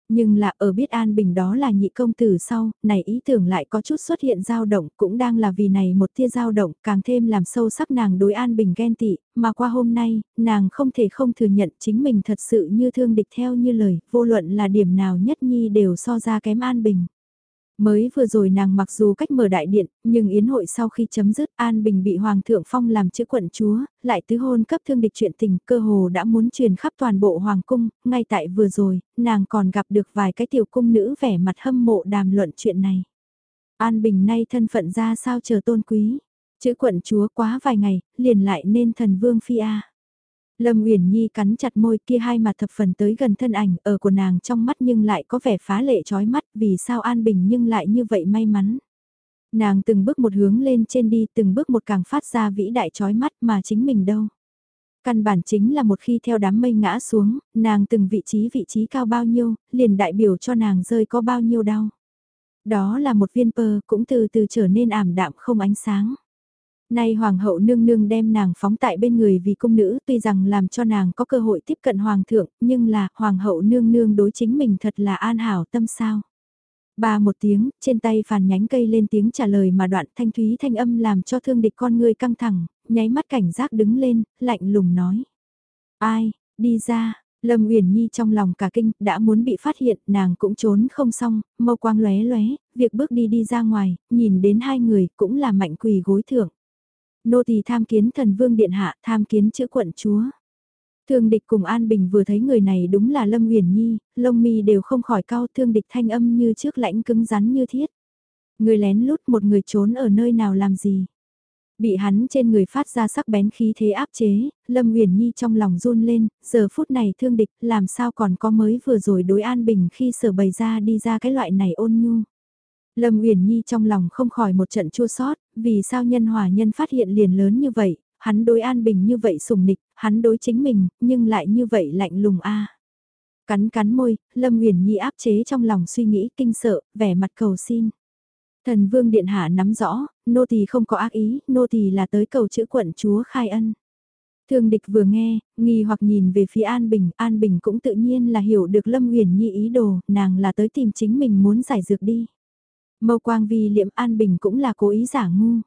Nhưng là ở biết an bình đó là nhị công tử sau, này ý tưởng lại có chút xuất hiện dao động, cũng đang là vì này một tia dao động, càng thêm làm sâu sắc nàng đối an bình ghen tị, mà qua hôm nay, nàng không thể không thừa nhận chính mình thật sự như thương địch theo như lời, vô luận là điểm nào nhất nhi đều so ra kém an bình. Mới vừa rồi nàng mặc dù cách mở đại điện, nhưng yến hội sau khi chấm dứt An Bình bị Hoàng thượng phong làm chữ quận chúa, lại tứ hôn cấp thương địch chuyện tình cơ hồ đã muốn truyền khắp toàn bộ Hoàng cung, ngay tại vừa rồi, nàng còn gặp được vài cái tiểu cung nữ vẻ mặt hâm mộ đàm luận chuyện này. An Bình nay thân phận ra sao chờ tôn quý, chữ quận chúa quá vài ngày, liền lại nên thần vương phi A. Lâm Uyển Nhi cắn chặt môi kia hai mặt thập phần tới gần thân ảnh ở của nàng trong mắt nhưng lại có vẻ phá lệ trói mắt vì sao An Bình nhưng lại như vậy may mắn. Nàng từng bước một hướng lên trên đi từng bước một càng phát ra vĩ đại trói mắt mà chính mình đâu. Căn bản chính là một khi theo đám mây ngã xuống, nàng từng vị trí vị trí cao bao nhiêu, liền đại biểu cho nàng rơi có bao nhiêu đau. Đó là một viên pơ cũng từ từ trở nên ảm đạm không ánh sáng. Nay hoàng hậu nương nương đem nàng phóng tại bên người vì cung nữ tuy rằng làm cho nàng có cơ hội tiếp cận hoàng thượng, nhưng là hoàng hậu nương nương đối chính mình thật là an hảo tâm sao. Ba một tiếng, trên tay phàn nhánh cây lên tiếng trả lời mà đoạn thanh thúy thanh âm làm cho thương địch con người căng thẳng, nháy mắt cảnh giác đứng lên, lạnh lùng nói. Ai, đi ra, Lâm Uyển Nhi trong lòng cả kinh, đã muốn bị phát hiện, nàng cũng trốn không xong, mâu quang lóe lóe, việc bước đi đi ra ngoài, nhìn đến hai người cũng là mạnh quỳ gối thượng nô tỳ tham kiến thần vương điện hạ, tham kiến chữ quận chúa. Thương địch cùng An Bình vừa thấy người này đúng là Lâm Huyền Nhi, lông mi đều không khỏi cao thương địch thanh âm như trước lãnh cứng rắn như thiết. Người lén lút một người trốn ở nơi nào làm gì. Bị hắn trên người phát ra sắc bén khí thế áp chế, Lâm Huyền Nhi trong lòng run lên, giờ phút này thương địch làm sao còn có mới vừa rồi đối An Bình khi sở bày ra đi ra cái loại này ôn nhu. Lâm Uyển Nhi trong lòng không khỏi một trận chua xót vì sao nhân hòa nhân phát hiện liền lớn như vậy, hắn đối an bình như vậy sùng nịch, hắn đối chính mình, nhưng lại như vậy lạnh lùng a. Cắn cắn môi, Lâm Uyển Nhi áp chế trong lòng suy nghĩ kinh sợ, vẻ mặt cầu xin. Thần Vương Điện Hạ nắm rõ, nô tỳ không có ác ý, nô tỳ là tới cầu chữ quận chúa khai ân. Thương địch vừa nghe, nghi hoặc nhìn về phía An Bình, An Bình cũng tự nhiên là hiểu được Lâm Uyển Nhi ý đồ, nàng là tới tìm chính mình muốn giải dược đi. Mâu quang vi liệm an bình cũng là cố ý giả ngu.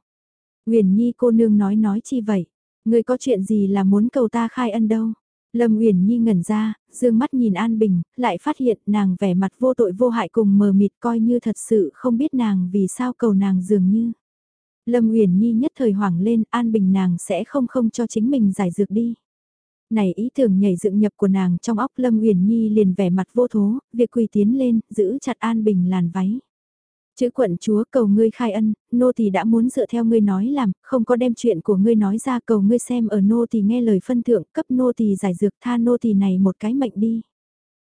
Huyền Nhi cô nương nói nói chi vậy? Người có chuyện gì là muốn cầu ta khai ân đâu? Lâm Uyển Nhi ngẩn ra, dương mắt nhìn An Bình, lại phát hiện nàng vẻ mặt vô tội vô hại cùng mờ mịt coi như thật sự không biết nàng vì sao cầu nàng dường như. Lâm Uyển Nhi nhất thời hoảng lên, An Bình nàng sẽ không không cho chính mình giải dược đi. Này ý tưởng nhảy dựng nhập của nàng trong óc Lâm Uyển Nhi liền vẻ mặt vô thố, việc quỳ tiến lên, giữ chặt An Bình làn váy. Chữ quận chúa cầu ngươi khai ân, nô tỳ đã muốn dựa theo ngươi nói làm, không có đem chuyện của ngươi nói ra cầu ngươi xem ở nô tỳ nghe lời phân thượng, cấp nô tỳ giải dược tha nô tỳ này một cái mệnh đi.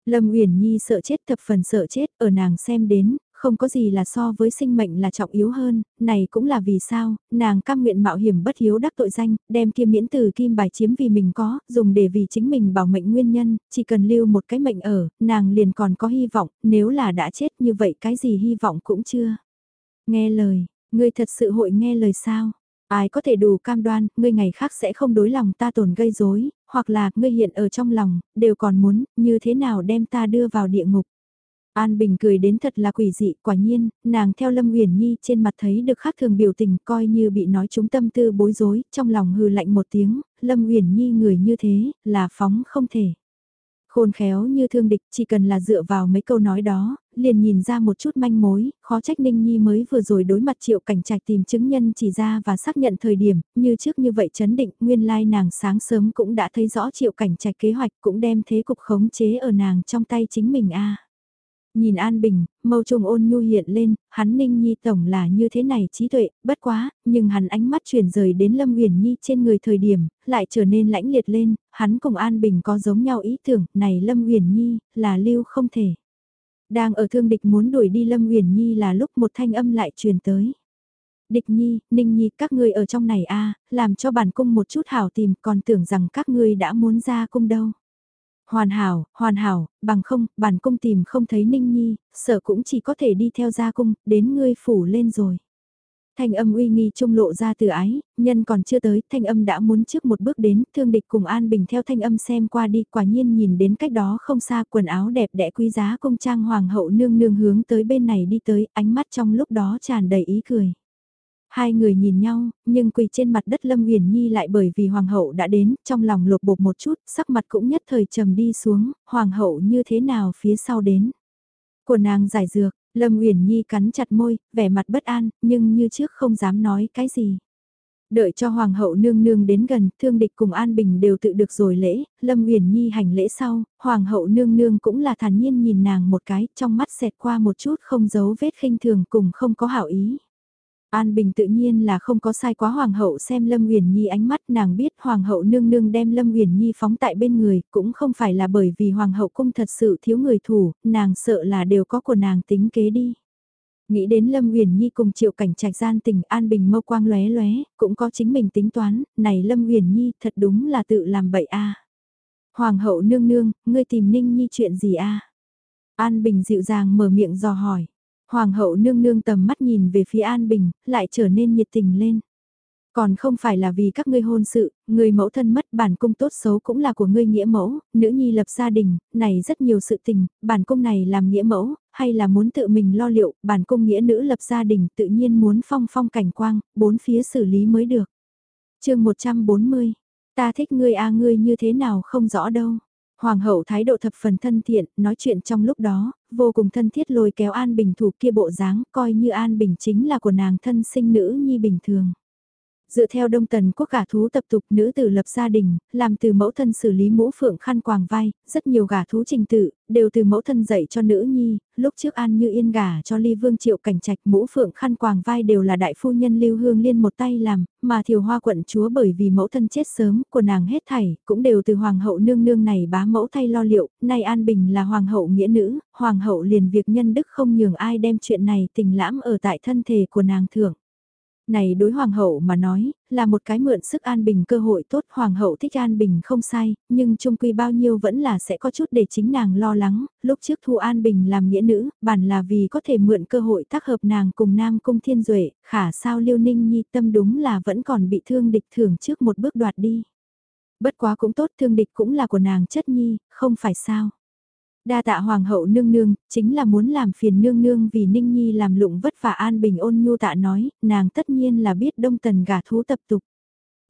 Lâm Uyển Nhi sợ chết thập phần sợ chết, ở nàng xem đến, không có gì là so với sinh mệnh là trọng yếu hơn, này cũng là vì sao, nàng cam nguyện mạo hiểm bất hiếu đắc tội danh, đem kia miễn từ kim bài chiếm vì mình có, dùng để vì chính mình bảo mệnh nguyên nhân, chỉ cần lưu một cái mệnh ở, nàng liền còn có hy vọng, nếu là đã chết như vậy cái gì hy vọng cũng chưa. Nghe lời, ngươi thật sự hội nghe lời sao? Ai có thể đủ cam đoan, ngươi ngày khác sẽ không đối lòng ta tổn gây rối, hoặc là ngươi hiện ở trong lòng, đều còn muốn, như thế nào đem ta đưa vào địa ngục. An Bình cười đến thật là quỷ dị, quả nhiên, nàng theo Lâm Uyển Nhi trên mặt thấy được khác thường biểu tình coi như bị nói chúng tâm tư bối rối, trong lòng hừ lạnh một tiếng, Lâm Uyển Nhi người như thế, là phóng không thể. Khôn khéo như thương địch, chỉ cần là dựa vào mấy câu nói đó, liền nhìn ra một chút manh mối, khó trách Ninh Nhi mới vừa rồi đối mặt triệu cảnh trạch tìm chứng nhân chỉ ra và xác nhận thời điểm, như trước như vậy chấn định, nguyên lai nàng sáng sớm cũng đã thấy rõ triệu cảnh trạch kế hoạch cũng đem thế cục khống chế ở nàng trong tay chính mình a Nhìn An Bình, mâu trùng ôn nhu hiện lên, hắn ninh nhi tổng là như thế này trí tuệ, bất quá, nhưng hắn ánh mắt chuyển rời đến Lâm Huyền Nhi trên người thời điểm, lại trở nên lãnh liệt lên, hắn cùng An Bình có giống nhau ý tưởng, này Lâm Huyền Nhi, là lưu không thể. Đang ở thương địch muốn đuổi đi Lâm Huyền Nhi là lúc một thanh âm lại truyền tới. Địch Nhi, Ninh Nhi, các ngươi ở trong này a làm cho bản cung một chút hảo tìm, còn tưởng rằng các ngươi đã muốn ra cung đâu. Hoàn hảo, hoàn hảo, bằng không, bản cung tìm không thấy Ninh Nhi, sợ cũng chỉ có thể đi theo gia cung, đến ngươi phủ lên rồi. Thanh âm uy nghi trung lộ ra từ ái, nhân còn chưa tới, thanh âm đã muốn trước một bước đến, thương địch cùng An Bình theo thanh âm xem qua đi, quả nhiên nhìn đến cách đó không xa quần áo đẹp đẽ quý giá công trang hoàng hậu nương nương hướng tới bên này đi tới, ánh mắt trong lúc đó tràn đầy ý cười. Hai người nhìn nhau, nhưng quỳ trên mặt đất Lâm uyển Nhi lại bởi vì hoàng hậu đã đến, trong lòng lột bột một chút, sắc mặt cũng nhất thời trầm đi xuống, hoàng hậu như thế nào phía sau đến. Của nàng giải dược, Lâm uyển Nhi cắn chặt môi, vẻ mặt bất an, nhưng như trước không dám nói cái gì. Đợi cho hoàng hậu nương nương đến gần, thương địch cùng An Bình đều tự được rồi lễ, Lâm uyển Nhi hành lễ sau, hoàng hậu nương nương cũng là thản nhiên nhìn nàng một cái, trong mắt xẹt qua một chút không giấu vết khinh thường cùng không có hảo ý. An Bình tự nhiên là không có sai quá Hoàng hậu xem Lâm Uyển Nhi ánh mắt nàng biết Hoàng hậu nương nương đem Lâm Uyển Nhi phóng tại bên người cũng không phải là bởi vì Hoàng hậu cung thật sự thiếu người thủ, nàng sợ là đều có của nàng tính kế đi. Nghĩ đến Lâm Uyển Nhi cùng Triệu Cảnh Trạch gian tình An Bình mâu quang lóe lóe, cũng có chính mình tính toán, này Lâm Uyển Nhi thật đúng là tự làm bậy a. Hoàng hậu nương nương, ngươi tìm Ninh Nhi chuyện gì a? An Bình dịu dàng mở miệng dò hỏi. Hoàng hậu nương nương tầm mắt nhìn về phía An Bình, lại trở nên nhiệt tình lên. Còn không phải là vì các ngươi hôn sự, người mẫu thân mất bản cung tốt xấu cũng là của ngươi nghĩa mẫu, nữ nhi lập gia đình, này rất nhiều sự tình, bản cung này làm nghĩa mẫu, hay là muốn tự mình lo liệu, bản cung nghĩa nữ lập gia đình tự nhiên muốn phong phong cảnh quang, bốn phía xử lý mới được. chương 140, ta thích ngươi a ngươi như thế nào không rõ đâu. Hoàng hậu thái độ thập phần thân thiện, nói chuyện trong lúc đó, vô cùng thân thiết lôi kéo An Bình thủ kia bộ dáng, coi như An Bình chính là của nàng thân sinh nữ nhi bình thường. Dựa theo đông tần quốc gả thú tập tục nữ tử lập gia đình, làm từ mẫu thân xử lý mũ phượng khăn quàng vai, rất nhiều gả thú trình tự, đều từ mẫu thân dạy cho nữ nhi, lúc trước an như yên gả cho ly vương triệu cảnh trạch mũ phượng khăn quàng vai đều là đại phu nhân lưu hương liên một tay làm, mà thiều hoa quận chúa bởi vì mẫu thân chết sớm, của nàng hết thảy, cũng đều từ hoàng hậu nương nương này bá mẫu thay lo liệu, nay an bình là hoàng hậu nghĩa nữ, hoàng hậu liền việc nhân đức không nhường ai đem chuyện này tình lãm ở tại thân thể của nàng thưởng này đối hoàng hậu mà nói, là một cái mượn sức an bình cơ hội tốt, hoàng hậu thích an bình không sai, nhưng trung quy bao nhiêu vẫn là sẽ có chút để chính nàng lo lắng, lúc trước thu an bình làm nghĩa nữ, bản là vì có thể mượn cơ hội tác hợp nàng cùng nam cung thiên duệ khả sao liêu ninh nhi tâm đúng là vẫn còn bị thương địch thường trước một bước đoạt đi. Bất quá cũng tốt thương địch cũng là của nàng chất nhi, không phải sao. Đa tạ hoàng hậu nương nương, chính là muốn làm phiền nương nương vì Ninh Nhi làm lụng vất vả an bình ôn nhu tạ nói, nàng tất nhiên là biết đông tần gả thú tập tục.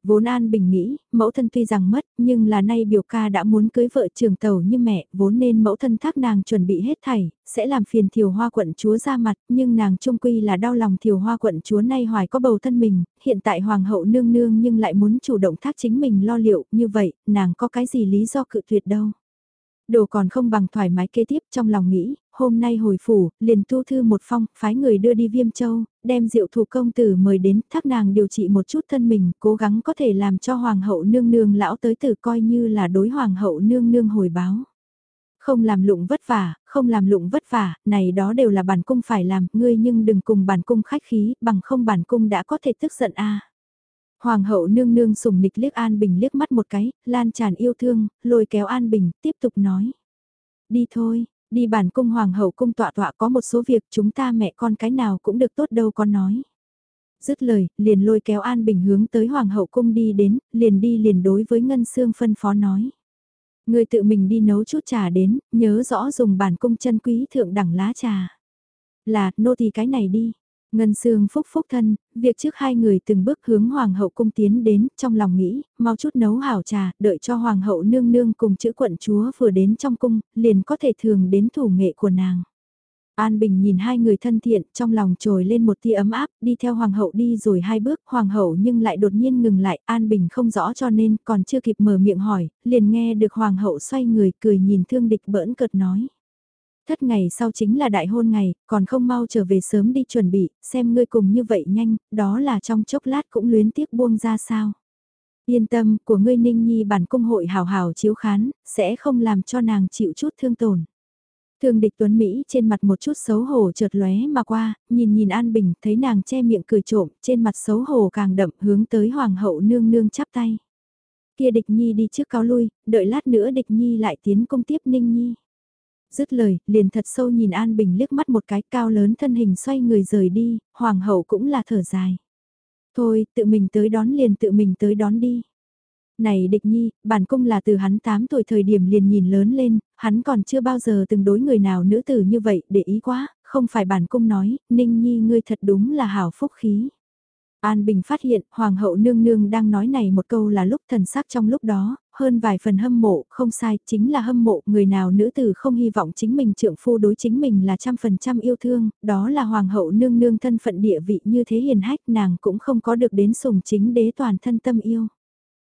Vốn An Bình nghĩ, mẫu thân tuy rằng mất, nhưng là nay biểu ca đã muốn cưới vợ trường tàu như mẹ, vốn nên mẫu thân thác nàng chuẩn bị hết thảy, sẽ làm phiền thiều hoa quận chúa ra mặt, nhưng nàng trung quy là đau lòng thiều hoa quận chúa nay hoài có bầu thân mình, hiện tại hoàng hậu nương nương nhưng lại muốn chủ động thác chính mình lo liệu, như vậy, nàng có cái gì lý do cự tuyệt đâu. Đồ còn không bằng thoải mái kế tiếp trong lòng nghĩ, hôm nay hồi phủ, liền tu thư một phong, phái người đưa đi Viêm Châu, đem diệu thủ công tử mời đến, thác nàng điều trị một chút thân mình, cố gắng có thể làm cho hoàng hậu nương nương lão tới tử coi như là đối hoàng hậu nương nương hồi báo. Không làm lụng vất vả, không làm lụng vất vả, này đó đều là bản cung phải làm, ngươi nhưng đừng cùng bản cung khách khí, bằng không bản cung đã có thể tức giận a. Hoàng hậu nương nương sùng nịch liếc An Bình liếc mắt một cái, lan tràn yêu thương, lôi kéo An Bình, tiếp tục nói. Đi thôi, đi bản cung hoàng hậu cung tọa tọa có một số việc chúng ta mẹ con cái nào cũng được tốt đâu con nói. Dứt lời, liền lôi kéo An Bình hướng tới hoàng hậu cung đi đến, liền đi liền đối với Ngân Sương phân phó nói. Người tự mình đi nấu chút trà đến, nhớ rõ dùng bản cung chân quý thượng đẳng lá trà. Là, nô thì cái này đi. Ngân Sương phúc phúc thân, việc trước hai người từng bước hướng Hoàng hậu cung tiến đến, trong lòng nghĩ, mau chút nấu hảo trà, đợi cho Hoàng hậu nương nương cùng chữ quận chúa vừa đến trong cung, liền có thể thường đến thủ nghệ của nàng. An Bình nhìn hai người thân thiện, trong lòng trồi lên một tia ấm áp, đi theo Hoàng hậu đi rồi hai bước, Hoàng hậu nhưng lại đột nhiên ngừng lại, An Bình không rõ cho nên còn chưa kịp mở miệng hỏi, liền nghe được Hoàng hậu xoay người cười nhìn thương địch bỡn cợt nói. Thất ngày sau chính là đại hôn ngày, còn không mau trở về sớm đi chuẩn bị, xem ngươi cùng như vậy nhanh, đó là trong chốc lát cũng luyến tiếc buông ra sao. Yên tâm, của ngươi ninh nhi bản cung hội hào hào chiếu khán, sẽ không làm cho nàng chịu chút thương tổn. Thương địch tuấn Mỹ trên mặt một chút xấu hổ chợt lóe mà qua, nhìn nhìn An Bình, thấy nàng che miệng cười trộm, trên mặt xấu hổ càng đậm hướng tới hoàng hậu nương nương chắp tay. Kia địch nhi đi trước cáo lui, đợi lát nữa địch nhi lại tiến công tiếp ninh nhi. Dứt lời, liền thật sâu nhìn An Bình liếc mắt một cái cao lớn thân hình xoay người rời đi, hoàng hậu cũng là thở dài. Thôi, tự mình tới đón liền tự mình tới đón đi. Này địch nhi, bản cung là từ hắn 8 tuổi thời điểm liền nhìn lớn lên, hắn còn chưa bao giờ từng đối người nào nữ tử như vậy, để ý quá, không phải bản cung nói, ninh nhi ngươi thật đúng là hảo phúc khí. An Bình phát hiện, Hoàng hậu nương nương đang nói này một câu là lúc thần sắc trong lúc đó, hơn vài phần hâm mộ, không sai, chính là hâm mộ, người nào nữ tử không hy vọng chính mình trượng phu đối chính mình là trăm phần trăm yêu thương, đó là Hoàng hậu nương nương thân phận địa vị như thế hiền hách nàng cũng không có được đến sùng chính đế toàn thân tâm yêu.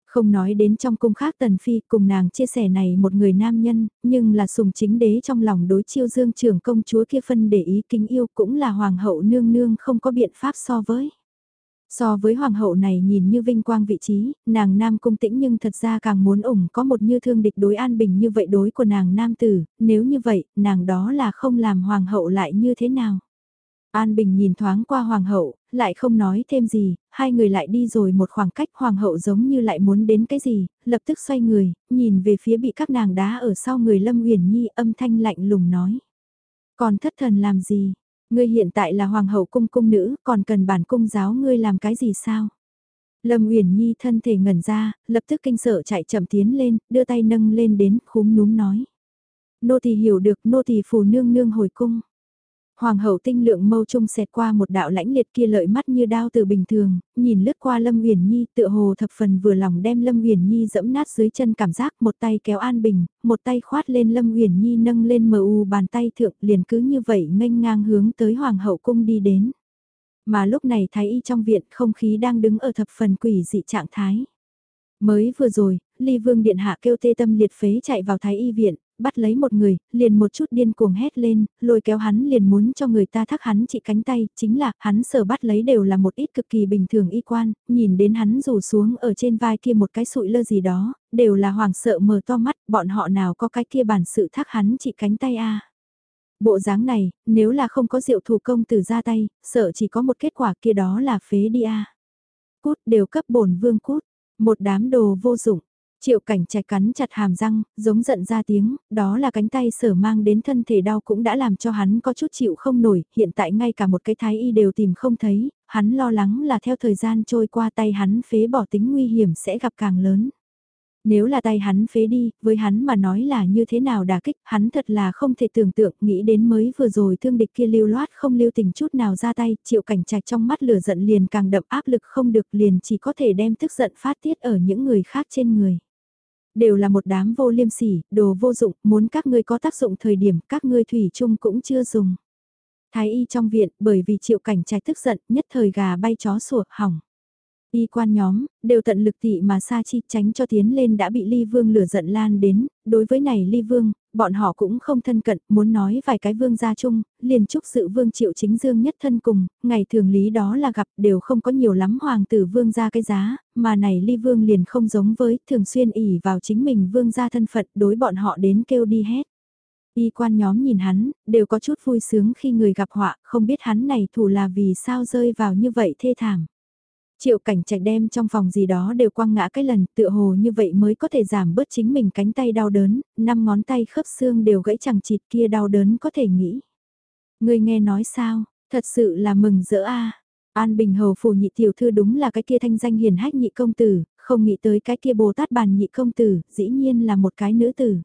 Không nói đến trong cung khác Tần Phi cùng nàng chia sẻ này một người nam nhân, nhưng là sùng chính đế trong lòng đối chiêu dương trưởng công chúa kia phân để ý kính yêu cũng là hoàng hậu nương nương không có biện pháp so với. So với hoàng hậu này nhìn như vinh quang vị trí, nàng nam cung tĩnh nhưng thật ra càng muốn ủng có một như thương địch đối an bình như vậy đối của nàng nam tử, nếu như vậy, nàng đó là không làm hoàng hậu lại như thế nào. An Bình nhìn thoáng qua hoàng hậu, lại không nói thêm gì, hai người lại đi rồi một khoảng cách hoàng hậu giống như lại muốn đến cái gì, lập tức xoay người, nhìn về phía bị các nàng đá ở sau người Lâm Uyển Nhi âm thanh lạnh lùng nói. Còn thất thần làm gì? Ngươi hiện tại là hoàng hậu cung cung nữ, còn cần bản cung giáo ngươi làm cái gì sao? Lâm Uyển Nhi thân thể ngẩn ra, lập tức kinh sợ chạy chậm tiến lên, đưa tay nâng lên đến, khúm núm nói. Nô tỳ hiểu được, nô tỳ phù nương nương hồi cung. Hoàng hậu tinh lượng mâu trung xẹt qua một đạo lãnh liệt kia lợi mắt như đao từ bình thường, nhìn lướt qua Lâm Uyển Nhi tựa hồ thập phần vừa lòng đem Lâm Uyển Nhi dẫm nát dưới chân cảm giác một tay kéo An Bình, một tay khoát lên Lâm Uyển Nhi nâng lên mờ u bàn tay thượng liền cứ như vậy nghênh ngang hướng tới Hoàng hậu cung đi đến. Mà lúc này thái y trong viện không khí đang đứng ở thập phần quỷ dị trạng thái. Mới vừa rồi, Ly Vương Điện Hạ kêu tê tâm liệt phế chạy vào thái y viện, bắt lấy một người, liền một chút điên cuồng hét lên, lôi kéo hắn liền muốn cho người ta thắc hắn chị cánh tay, chính là hắn sở bắt lấy đều là một ít cực kỳ bình thường y quan, nhìn đến hắn rủ xuống ở trên vai kia một cái sụi lơ gì đó, đều là hoàng sợ mở to mắt, bọn họ nào có cái kia bản sự thắc hắn chị cánh tay a. Bộ dáng này, nếu là không có diệu thủ công từ ra tay, sợ chỉ có một kết quả kia đó là phế đi a. Cút đều cấp bổn vương cút, một đám đồ vô dụng. Triệu cảnh chạy cắn chặt hàm răng, giống giận ra tiếng, đó là cánh tay sở mang đến thân thể đau cũng đã làm cho hắn có chút chịu không nổi, hiện tại ngay cả một cái thái y đều tìm không thấy, hắn lo lắng là theo thời gian trôi qua tay hắn phế bỏ tính nguy hiểm sẽ gặp càng lớn. Nếu là tay hắn phế đi, với hắn mà nói là như thế nào đả kích, hắn thật là không thể tưởng tượng, nghĩ đến mới vừa rồi thương địch kia lưu loát không lưu tình chút nào ra tay, triệu cảnh trạch trong mắt lửa giận liền càng đậm áp lực không được liền chỉ có thể đem tức giận phát tiết ở những người khác trên người. Đều là một đám vô liêm sỉ, đồ vô dụng, muốn các ngươi có tác dụng thời điểm các ngươi thủy chung cũng chưa dùng. Thái y trong viện, bởi vì triệu cảnh trạch tức giận, nhất thời gà bay chó sủa, hỏng. Y quan nhóm, đều tận lực tị mà xa chi tránh cho tiến lên đã bị ly vương lửa giận lan đến, đối với này ly vương, bọn họ cũng không thân cận, muốn nói vài cái vương gia chung, liền chúc sự vương triệu chính dương nhất thân cùng, ngày thường lý đó là gặp đều không có nhiều lắm hoàng tử vương gia cái giá, mà này ly vương liền không giống với, thường xuyên ỉ vào chính mình vương gia thân phận đối bọn họ đến kêu đi hết. Y quan nhóm nhìn hắn, đều có chút vui sướng khi người gặp họa, không biết hắn này thủ là vì sao rơi vào như vậy thê thảm. Triệu cảnh trạch đem trong phòng gì đó đều quăng ngã cái lần, tựa hồ như vậy mới có thể giảm bớt chính mình cánh tay đau đớn, năm ngón tay khớp xương đều gãy chẳng chịt kia đau đớn có thể nghĩ. Người nghe nói sao, thật sự là mừng rỡ a An Bình Hầu phủ nhị tiểu thư đúng là cái kia thanh danh hiền hách nhị công tử, không nghĩ tới cái kia Bồ Tát bàn nhị công tử, dĩ nhiên là một cái nữ tử.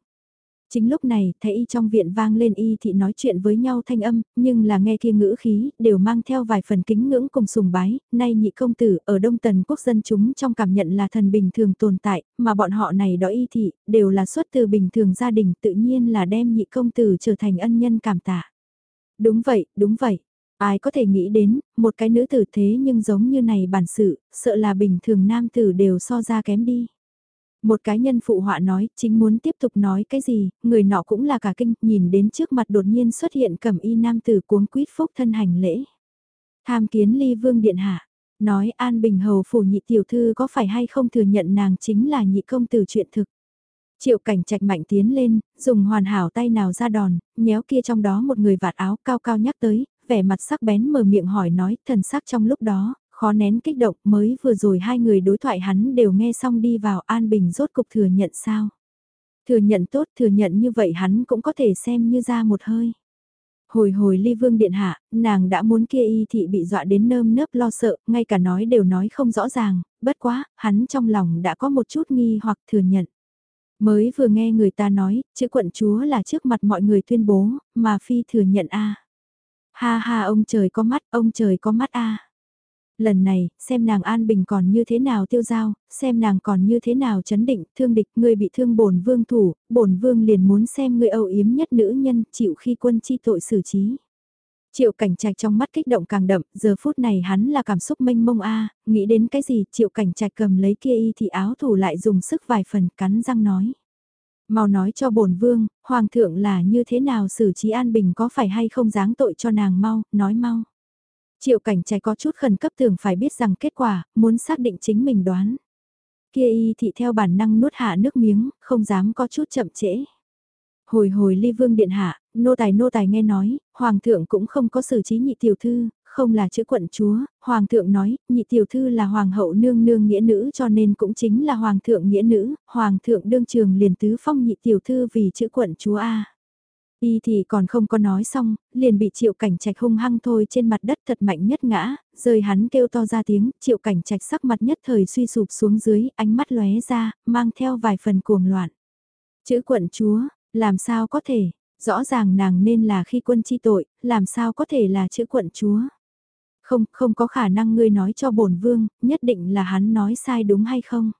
Chính lúc này, thấy y trong viện vang lên y thị nói chuyện với nhau thanh âm, nhưng là nghe kia ngữ khí, đều mang theo vài phần kính ngưỡng cùng sùng bái, nay nhị công tử ở Đông Tần quốc dân chúng trong cảm nhận là thần bình thường tồn tại, mà bọn họ này đó y thị, đều là xuất từ bình thường gia đình tự nhiên là đem nhị công tử trở thành ân nhân cảm tạ. Đúng vậy, đúng vậy. Ai có thể nghĩ đến, một cái nữ tử thế nhưng giống như này bản sự, sợ là bình thường nam tử đều so ra kém đi. Một cái nhân phụ họa nói, chính muốn tiếp tục nói cái gì, người nọ cũng là cả kinh, nhìn đến trước mặt đột nhiên xuất hiện cẩm y nam tử cuống quýt phúc thân hành lễ. Tham kiến ly vương điện hạ, nói An Bình Hầu phủ nhị tiểu thư có phải hay không thừa nhận nàng chính là nhị công tử chuyện thực. Triệu cảnh trạch mạnh tiến lên, dùng hoàn hảo tay nào ra đòn, nhéo kia trong đó một người vạt áo cao cao nhắc tới, vẻ mặt sắc bén mở miệng hỏi nói, thần sắc trong lúc đó, khó nén kích động mới vừa rồi hai người đối thoại hắn đều nghe xong đi vào An Bình rốt cục thừa nhận sao. Thừa nhận tốt thừa nhận như vậy hắn cũng có thể xem như ra một hơi. Hồi hồi ly vương điện hạ, nàng đã muốn kia y thị bị dọa đến nơm nớp lo sợ, ngay cả nói đều nói không rõ ràng, bất quá, hắn trong lòng đã có một chút nghi hoặc thừa nhận. Mới vừa nghe người ta nói, chữ quận chúa là trước mặt mọi người tuyên bố, mà phi thừa nhận a Ha ha ông trời có mắt, ông trời có mắt a Lần này, xem nàng an bình còn như thế nào tiêu giao, xem nàng còn như thế nào chấn định, thương địch, ngươi bị thương bổn vương thủ, bổn vương liền muốn xem ngươi âu yếm nhất nữ nhân, chịu khi quân chi tội xử trí. Triệu cảnh trạch trong mắt kích động càng đậm, giờ phút này hắn là cảm xúc mênh mông a nghĩ đến cái gì, triệu cảnh trạch cầm lấy kia y thì áo thủ lại dùng sức vài phần cắn răng nói. Mau nói cho bổn vương, hoàng thượng là như thế nào xử trí an bình có phải hay không dáng tội cho nàng mau, nói mau. Triệu cảnh trai có chút khẩn cấp tưởng phải biết rằng kết quả, muốn xác định chính mình đoán. Kia y thị theo bản năng nuốt hạ nước miếng, không dám có chút chậm trễ. Hồi hồi ly vương điện hạ, nô tài nô tài nghe nói, hoàng thượng cũng không có xử trí nhị tiểu thư, không là chữ quận chúa, hoàng thượng nói, nhị tiểu thư là hoàng hậu nương nương nghĩa nữ cho nên cũng chính là hoàng thượng nghĩa nữ, hoàng thượng đương trường liền tứ phong nhị tiểu thư vì chữ quận chúa A. Y thì còn không có nói xong, liền bị triệu cảnh trạch hung hăng thôi trên mặt đất thật mạnh nhất ngã, rời hắn kêu to ra tiếng, triệu cảnh trạch sắc mặt nhất thời suy sụp xuống dưới, ánh mắt lóe ra, mang theo vài phần cuồng loạn. Chữ quận chúa, làm sao có thể, rõ ràng nàng nên là khi quân chi tội, làm sao có thể là chữ quận chúa. Không, không có khả năng ngươi nói cho bổn vương, nhất định là hắn nói sai đúng hay không?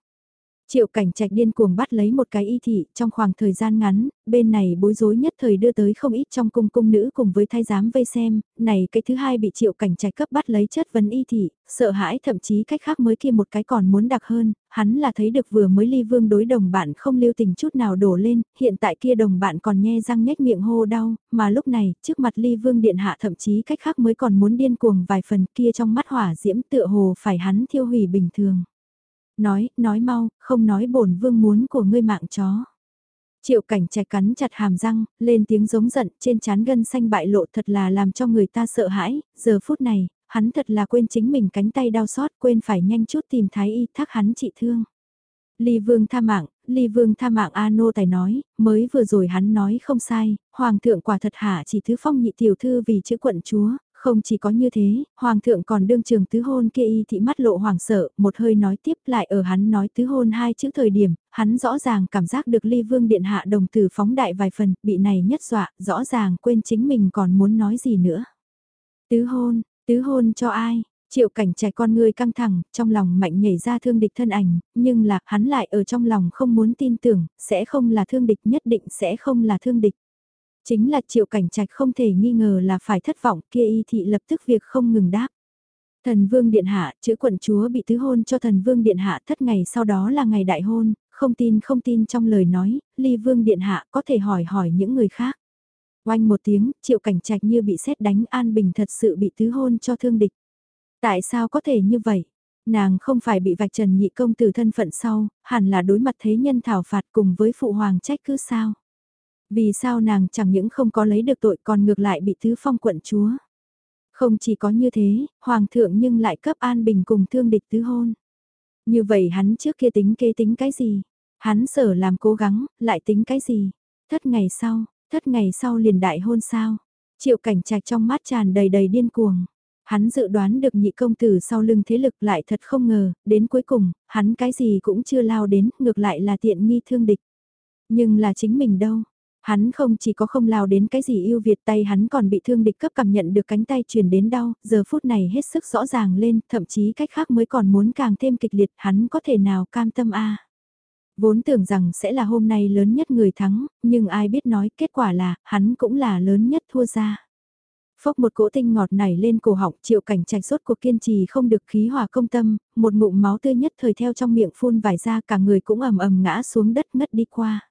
Triệu cảnh trạch điên cuồng bắt lấy một cái y thị trong khoảng thời gian ngắn, bên này bối rối nhất thời đưa tới không ít trong cung cung nữ cùng với thái giám vây xem, này cái thứ hai bị triệu cảnh trạch cấp bắt lấy chất vấn y thị, sợ hãi thậm chí cách khác mới kia một cái còn muốn đặc hơn, hắn là thấy được vừa mới ly vương đối đồng bạn không lưu tình chút nào đổ lên, hiện tại kia đồng bạn còn nhe răng nhếch miệng hô đau, mà lúc này, trước mặt ly vương điện hạ thậm chí cách khác mới còn muốn điên cuồng vài phần kia trong mắt hỏa diễm tựa hồ phải hắn thiêu hủy bình thường. Nói, nói mau, không nói bổn vương muốn của ngươi mạng chó. Triệu cảnh trẻ cắn chặt hàm răng, lên tiếng giống giận, trên chán gân xanh bại lộ thật là làm cho người ta sợ hãi, giờ phút này, hắn thật là quên chính mình cánh tay đau xót, quên phải nhanh chút tìm thái y thác hắn trị thương. Ly Vương tha mạng, Ly Vương tha mạng A Nô Tài nói, mới vừa rồi hắn nói không sai, Hoàng thượng quả thật hạ chỉ thứ phong nhị tiểu thư vì chữ quận chúa, không chỉ có như thế, Hoàng thượng còn đương trường tứ hôn kia y thị mắt lộ hoàng sợ, một hơi nói tiếp lại ở hắn nói tứ hôn hai chữ thời điểm, hắn rõ ràng cảm giác được ly vương điện hạ đồng tử phóng đại vài phần, bị này nhất dọa, rõ ràng quên chính mình còn muốn nói gì nữa. Tứ hôn, tứ hôn cho ai? Triệu cảnh trẻ con người căng thẳng, trong lòng mạnh nhảy ra thương địch thân ảnh, nhưng là hắn lại ở trong lòng không muốn tin tưởng, sẽ không là thương địch nhất định sẽ không là thương địch. Chính là triệu cảnh trạch không thể nghi ngờ là phải thất vọng kia y thị lập tức việc không ngừng đáp. Thần vương điện hạ, chữ quận chúa bị tứ hôn cho thần vương điện hạ thất ngày sau đó là ngày đại hôn, không tin không tin trong lời nói, ly vương điện hạ có thể hỏi hỏi những người khác. Oanh một tiếng, triệu cảnh trạch như bị xét đánh an bình thật sự bị tứ hôn cho thương địch. Tại sao có thể như vậy? Nàng không phải bị vạch trần nhị công từ thân phận sau, hẳn là đối mặt thế nhân thảo phạt cùng với phụ hoàng trách cứ sao? Vì sao nàng chẳng những không có lấy được tội còn ngược lại bị tứ phong quận chúa? Không chỉ có như thế, hoàng thượng nhưng lại cấp an bình cùng thương địch tứ hôn. Như vậy hắn trước kia tính kế tính cái gì? Hắn sở làm cố gắng, lại tính cái gì? Thất ngày sau, thất ngày sau liền đại hôn sao? Triệu cảnh trạch trong mắt tràn đầy đầy điên cuồng. Hắn dự đoán được nhị công tử sau lưng thế lực lại thật không ngờ, đến cuối cùng, hắn cái gì cũng chưa lao đến, ngược lại là tiện nghi thương địch. Nhưng là chính mình đâu, Hắn không chỉ có không lao đến cái gì yêu Việt tay hắn còn bị thương địch cấp cảm nhận được cánh tay truyền đến đau, giờ phút này hết sức rõ ràng lên, thậm chí cách khác mới còn muốn càng thêm kịch liệt, hắn có thể nào cam tâm a Vốn tưởng rằng sẽ là hôm nay lớn nhất người thắng, nhưng ai biết nói kết quả là, hắn cũng là lớn nhất thua ra. Phốc một cỗ tinh ngọt nảy lên cổ họng triệu cảnh trạch sốt cuộc kiên trì không được khí hòa công tâm, một ngụm máu tươi nhất thời theo trong miệng phun vải ra cả người cũng ầm ầm ngã xuống đất ngất đi qua.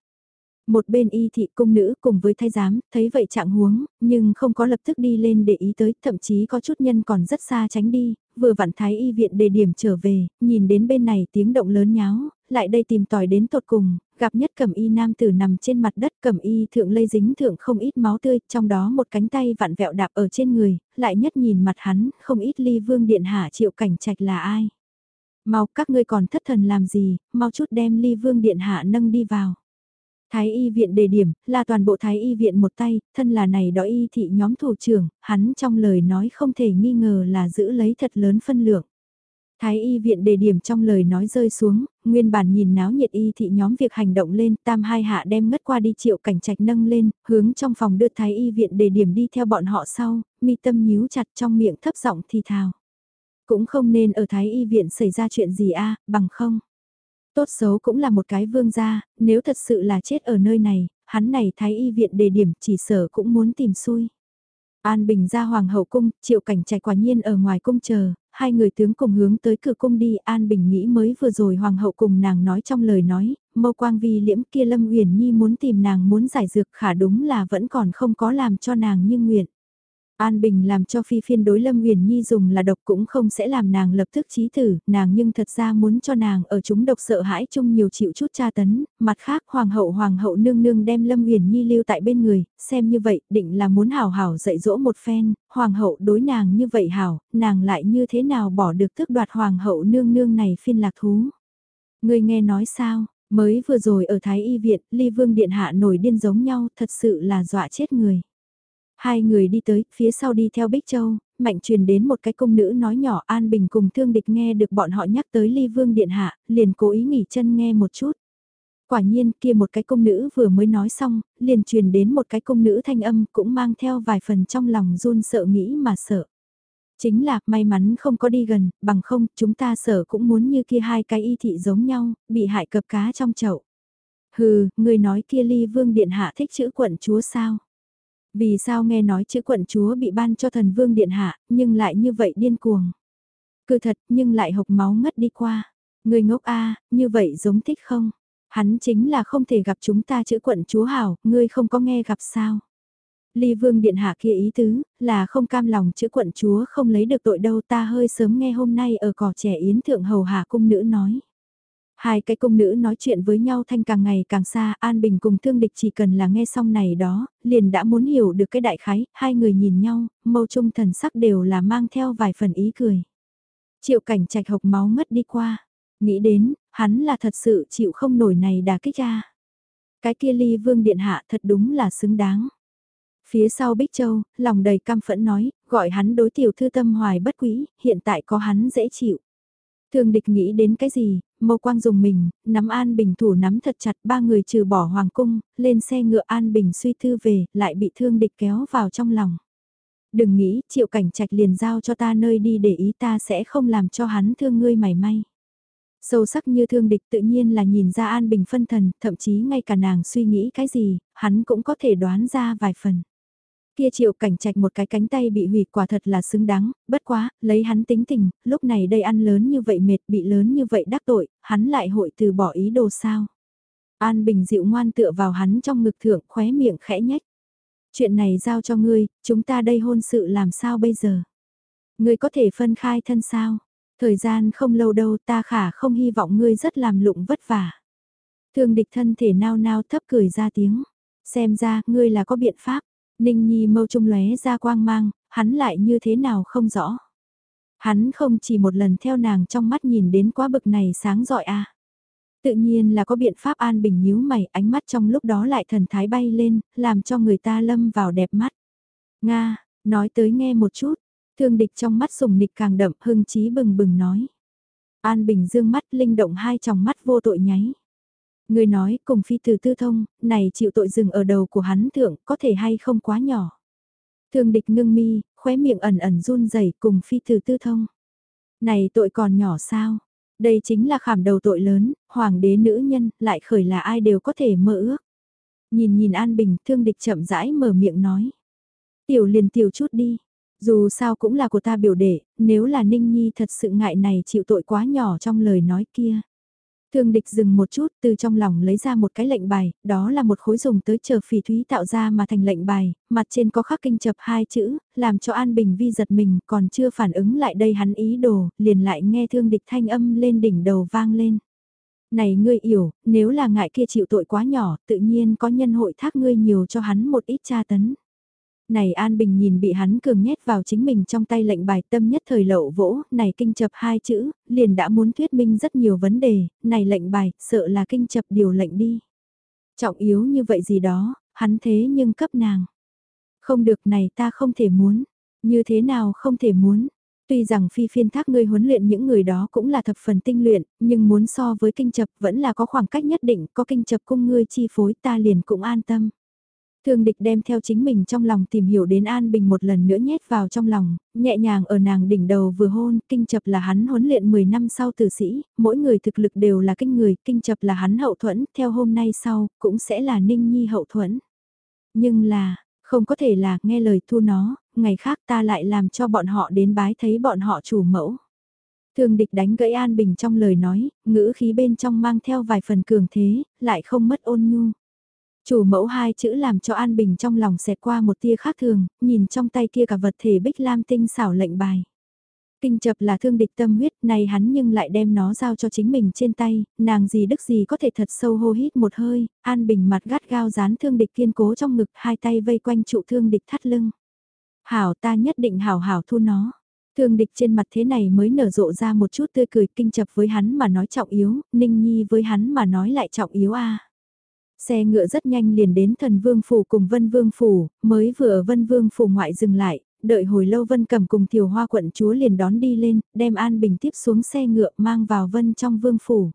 Một bên y thị cung nữ cùng với thái giám, thấy vậy trạng huống, nhưng không có lập tức đi lên để ý tới, thậm chí có chút nhân còn rất xa tránh đi, vừa vặn thái y viện đề điểm trở về, nhìn đến bên này tiếng động lớn nháo, lại đây tìm tòi đến tột cùng, gặp nhất cầm y nam tử nằm trên mặt đất cầm y thượng lây dính thượng không ít máu tươi, trong đó một cánh tay vặn vẹo đạp ở trên người, lại nhất nhìn mặt hắn, không ít ly vương điện hạ triệu cảnh trạch là ai. Mau các ngươi còn thất thần làm gì, mau chút đem ly vương điện hạ nâng đi vào. Thái y viện đề điểm, là toàn bộ thái y viện một tay, thân là này đó y thị nhóm thủ trưởng, hắn trong lời nói không thể nghi ngờ là giữ lấy thật lớn phân lượng. Thái y viện đề điểm trong lời nói rơi xuống, nguyên bản nhìn náo nhiệt y thị nhóm việc hành động lên, tam hai hạ đem ngất qua đi triệu cảnh trạch nâng lên, hướng trong phòng đưa thái y viện đề điểm đi theo bọn họ sau, mi tâm nhíu chặt trong miệng thấp giọng thì thào. Cũng không nên ở thái y viện xảy ra chuyện gì a bằng không. Tốt xấu cũng là một cái vương gia, nếu thật sự là chết ở nơi này, hắn này thái y viện đề điểm chỉ sở cũng muốn tìm xui. An Bình ra hoàng hậu cung, triệu cảnh trạch quả nhiên ở ngoài cung chờ, hai người tướng cùng hướng tới cửa cung đi. An Bình nghĩ mới vừa rồi hoàng hậu cùng nàng nói trong lời nói, mâu quang vi liễm kia Lâm Huyền Nhi muốn tìm nàng muốn giải dược khả đúng là vẫn còn không có làm cho nàng như nguyện. An Bình làm cho phi phiên đối Lâm Huyền Nhi dùng là độc cũng không sẽ làm nàng lập tức chí tử, nàng nhưng thật ra muốn cho nàng ở chúng độc sợ hãi chung nhiều chịu chút tra tấn, mặt khác hoàng hậu hoàng hậu nương nương đem Lâm Huyền Nhi lưu tại bên người, xem như vậy định là muốn hảo hảo dạy dỗ một phen, hoàng hậu đối nàng như vậy hảo, nàng lại như thế nào bỏ được tức đoạt hoàng hậu nương nương này phiên lạc thú. Người nghe nói sao, mới vừa rồi ở Thái Y Viện, ly vương điện hạ nổi điên giống nhau, thật sự là dọa chết người. Hai người đi tới, phía sau đi theo Bích Châu, mạnh truyền đến một cái công nữ nói nhỏ An Bình cùng thương địch nghe được bọn họ nhắc tới ly vương điện hạ, liền cố ý nghỉ chân nghe một chút. Quả nhiên kia một cái công nữ vừa mới nói xong, liền truyền đến một cái công nữ thanh âm cũng mang theo vài phần trong lòng run sợ nghĩ mà sợ. Chính là may mắn không có đi gần, bằng không chúng ta sợ cũng muốn như kia hai cái y thị giống nhau, bị hại cập cá trong chậu. Hừ, người nói kia ly vương điện hạ thích chữ quận chúa sao? Vì sao nghe nói chữ quận chúa bị ban cho thần vương điện hạ, nhưng lại như vậy điên cuồng. Cứ thật nhưng lại hộc máu ngất đi qua. Người ngốc a như vậy giống thích không? Hắn chính là không thể gặp chúng ta chữ quận chúa hảo, ngươi không có nghe gặp sao? Ly vương điện hạ kia ý tứ, là không cam lòng chữ quận chúa không lấy được tội đâu ta hơi sớm nghe hôm nay ở cỏ trẻ yến thượng hầu hạ cung nữ nói. Hai cái công nữ nói chuyện với nhau thanh càng ngày càng xa, An Bình cùng thương địch chỉ cần là nghe xong này đó, liền đã muốn hiểu được cái đại khái, hai người nhìn nhau, mâu trung thần sắc đều là mang theo vài phần ý cười. Triệu cảnh trạch hộc máu ngất đi qua, nghĩ đến, hắn là thật sự chịu không nổi này đà kích ra. Cái kia ly vương điện hạ thật đúng là xứng đáng. Phía sau Bích Châu, lòng đầy cam phẫn nói, gọi hắn đối tiểu thư tâm hoài bất quý, hiện tại có hắn dễ chịu. Thương địch nghĩ đến cái gì, mâu quang dùng mình, nắm An Bình thủ nắm thật chặt ba người trừ bỏ hoàng cung, lên xe ngựa An Bình suy thư về, lại bị thương địch kéo vào trong lòng. Đừng nghĩ, triệu cảnh trạch liền giao cho ta nơi đi để ý ta sẽ không làm cho hắn thương ngươi mảy may. Sâu sắc như thương địch tự nhiên là nhìn ra An Bình phân thần, thậm chí ngay cả nàng suy nghĩ cái gì, hắn cũng có thể đoán ra vài phần. Kia triệu cảnh trạch một cái cánh tay bị hủy quả thật là xứng đáng, bất quá, lấy hắn tính tình, lúc này đây ăn lớn như vậy mệt bị lớn như vậy đắc tội, hắn lại hội từ bỏ ý đồ sao. An Bình dịu ngoan tựa vào hắn trong ngực thượng khóe miệng khẽ nhách. Chuyện này giao cho ngươi, chúng ta đây hôn sự làm sao bây giờ? Ngươi có thể phân khai thân sao? Thời gian không lâu đâu ta khả không hy vọng ngươi rất làm lụng vất vả. Thương địch thân thể nao nao thấp cười ra tiếng. Xem ra, ngươi là có biện pháp. Ninh Nhi mâu trung lóe ra quang mang, hắn lại như thế nào không rõ. Hắn không chỉ một lần theo nàng trong mắt nhìn đến quá bực này sáng rọi a. À. Tự nhiên là có biện pháp an bình nhíu mày, ánh mắt trong lúc đó lại thần thái bay lên, làm cho người ta lâm vào đẹp mắt. Nga, nói tới nghe một chút, thương địch trong mắt sùng nịch càng đậm hưng trí bừng bừng nói. An bình dương mắt linh động hai tròng mắt vô tội nháy. Người nói cùng phi tử tư thông, này chịu tội dừng ở đầu của hắn thượng có thể hay không quá nhỏ. Thương địch ngưng mi, khóe miệng ẩn ẩn run rẩy cùng phi tử tư thông. Này tội còn nhỏ sao? Đây chính là khảm đầu tội lớn, hoàng đế nữ nhân, lại khởi là ai đều có thể mơ ước. Nhìn nhìn An Bình, thương địch chậm rãi mở miệng nói. Tiểu liền tiểu chút đi, dù sao cũng là của ta biểu đệ, nếu là Ninh Nhi thật sự ngại này chịu tội quá nhỏ trong lời nói kia. Thương địch dừng một chút từ trong lòng lấy ra một cái lệnh bài, đó là một khối dùng tới chờ phỉ thúy tạo ra mà thành lệnh bài, mặt trên có khắc kinh chập hai chữ, làm cho An Bình Vi giật mình còn chưa phản ứng lại đây hắn ý đồ, liền lại nghe thương địch thanh âm lên đỉnh đầu vang lên. Này ngươi hiểu, nếu là ngại kia chịu tội quá nhỏ, tự nhiên có nhân hội thác ngươi nhiều cho hắn một ít tra tấn. Này An Bình nhìn bị hắn cường nhét vào chính mình trong tay lệnh bài tâm nhất thời lậu vỗ, này kinh chập hai chữ, liền đã muốn thuyết minh rất nhiều vấn đề, này lệnh bài, sợ là kinh chập điều lệnh đi. Trọng yếu như vậy gì đó, hắn thế nhưng cấp nàng. Không được này ta không thể muốn, như thế nào không thể muốn. Tuy rằng phi phiên thác ngươi huấn luyện những người đó cũng là thập phần tinh luyện, nhưng muốn so với kinh chập vẫn là có khoảng cách nhất định, có kinh chập cung ngươi chi phối ta liền cũng an tâm. Thương địch đem theo chính mình trong lòng tìm hiểu đến An Bình một lần nữa nhét vào trong lòng, nhẹ nhàng ở nàng đỉnh đầu vừa hôn, kinh chập là hắn huấn luyện 10 năm sau tử sĩ, mỗi người thực lực đều là kinh người, kinh chập là hắn hậu thuẫn, theo hôm nay sau, cũng sẽ là ninh nhi hậu thuẫn. Nhưng là, không có thể là nghe lời thu nó, ngày khác ta lại làm cho bọn họ đến bái thấy bọn họ chủ mẫu. Thương địch đánh gãy An Bình trong lời nói, ngữ khí bên trong mang theo vài phần cường thế, lại không mất ôn nhu. Chủ mẫu hai chữ làm cho An Bình trong lòng xẹt qua một tia khác thường, nhìn trong tay kia cả vật thể bích lam tinh xảo lệnh bài. Kinh chập là thương địch tâm huyết, này hắn nhưng lại đem nó giao cho chính mình trên tay, nàng gì đức gì có thể thật sâu hô hít một hơi, An Bình mặt gắt gao dán thương địch kiên cố trong ngực, hai tay vây quanh trụ thương địch thắt lưng. Hảo ta nhất định hảo hảo thu nó. Thương địch trên mặt thế này mới nở rộ ra một chút tươi cười kinh chập với hắn mà nói trọng yếu, ninh nhi với hắn mà nói lại trọng yếu a Xe ngựa rất nhanh liền đến thần vương phủ cùng vân vương phủ, mới vừa ở vân vương phủ ngoại dừng lại, đợi hồi lâu vân cầm cùng thiều hoa quận chúa liền đón đi lên, đem an bình tiếp xuống xe ngựa mang vào vân trong vương phủ.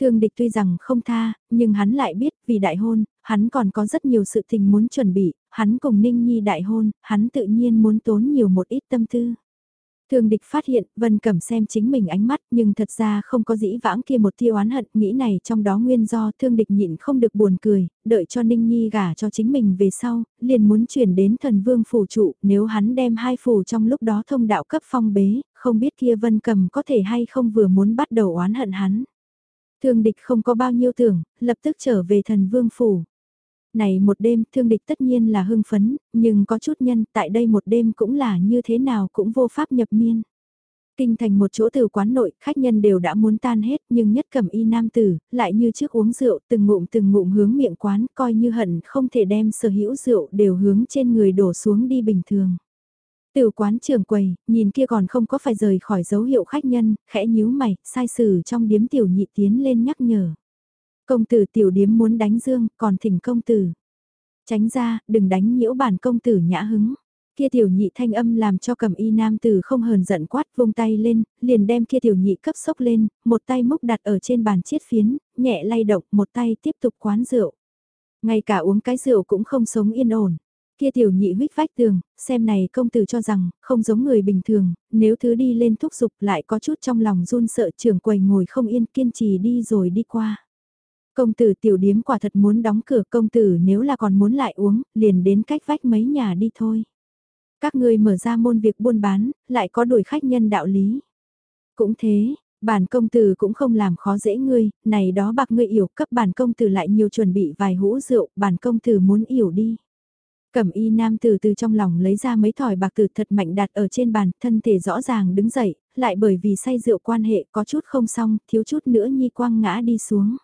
Thương địch tuy rằng không tha, nhưng hắn lại biết vì đại hôn, hắn còn có rất nhiều sự tình muốn chuẩn bị, hắn cùng Ninh Nhi đại hôn, hắn tự nhiên muốn tốn nhiều một ít tâm tư. Thường địch phát hiện, Vân Cẩm xem chính mình ánh mắt nhưng thật ra không có dĩ vãng kia một tiêu oán hận, nghĩ này trong đó nguyên do thương địch nhịn không được buồn cười, đợi cho Ninh Nhi gả cho chính mình về sau, liền muốn chuyển đến thần vương phủ trụ, nếu hắn đem hai phủ trong lúc đó thông đạo cấp phong bế, không biết kia Vân Cẩm có thể hay không vừa muốn bắt đầu oán hận hắn. Thương địch không có bao nhiêu tưởng, lập tức trở về thần vương phủ. Này một đêm thương địch tất nhiên là hưng phấn, nhưng có chút nhân tại đây một đêm cũng là như thế nào cũng vô pháp nhập miên. Kinh thành một chỗ từ quán nội, khách nhân đều đã muốn tan hết nhưng nhất cầm y nam tử, lại như trước uống rượu từng ngụm từng ngụm hướng miệng quán coi như hận không thể đem sở hữu rượu đều hướng trên người đổ xuống đi bình thường. Từ quán trường quầy, nhìn kia còn không có phải rời khỏi dấu hiệu khách nhân, khẽ nhíu mày, sai sử trong điếm tiểu nhị tiến lên nhắc nhở. Công tử tiểu điếm muốn đánh dương, còn thỉnh công tử. Tránh ra, đừng đánh nhiễu bản công tử nhã hứng. Kia tiểu nhị thanh âm làm cho cầm y nam tử không hờn giận quát vung tay lên, liền đem kia tiểu nhị cấp sốc lên, một tay múc đặt ở trên bàn chiết phiến, nhẹ lay động, một tay tiếp tục quán rượu. Ngay cả uống cái rượu cũng không sống yên ổn. Kia tiểu nhị huyết vách tường, xem này công tử cho rằng, không giống người bình thường, nếu thứ đi lên thúc giục lại có chút trong lòng run sợ trưởng quầy ngồi không yên kiên trì đi rồi đi qua. Công tử tiểu điếm quả thật muốn đóng cửa công tử nếu là còn muốn lại uống, liền đến cách vách mấy nhà đi thôi. Các ngươi mở ra môn việc buôn bán, lại có đuổi khách nhân đạo lý. Cũng thế, bản công tử cũng không làm khó dễ ngươi, này đó bạc ngươi yểu cấp bản công tử lại nhiều chuẩn bị vài hũ rượu, bản công tử muốn yểu đi. Cẩm y nam tử từ trong lòng lấy ra mấy thỏi bạc từ thật mạnh đặt ở trên bàn, thân thể rõ ràng đứng dậy, lại bởi vì say rượu quan hệ có chút không xong, thiếu chút nữa nhi quang ngã đi xuống.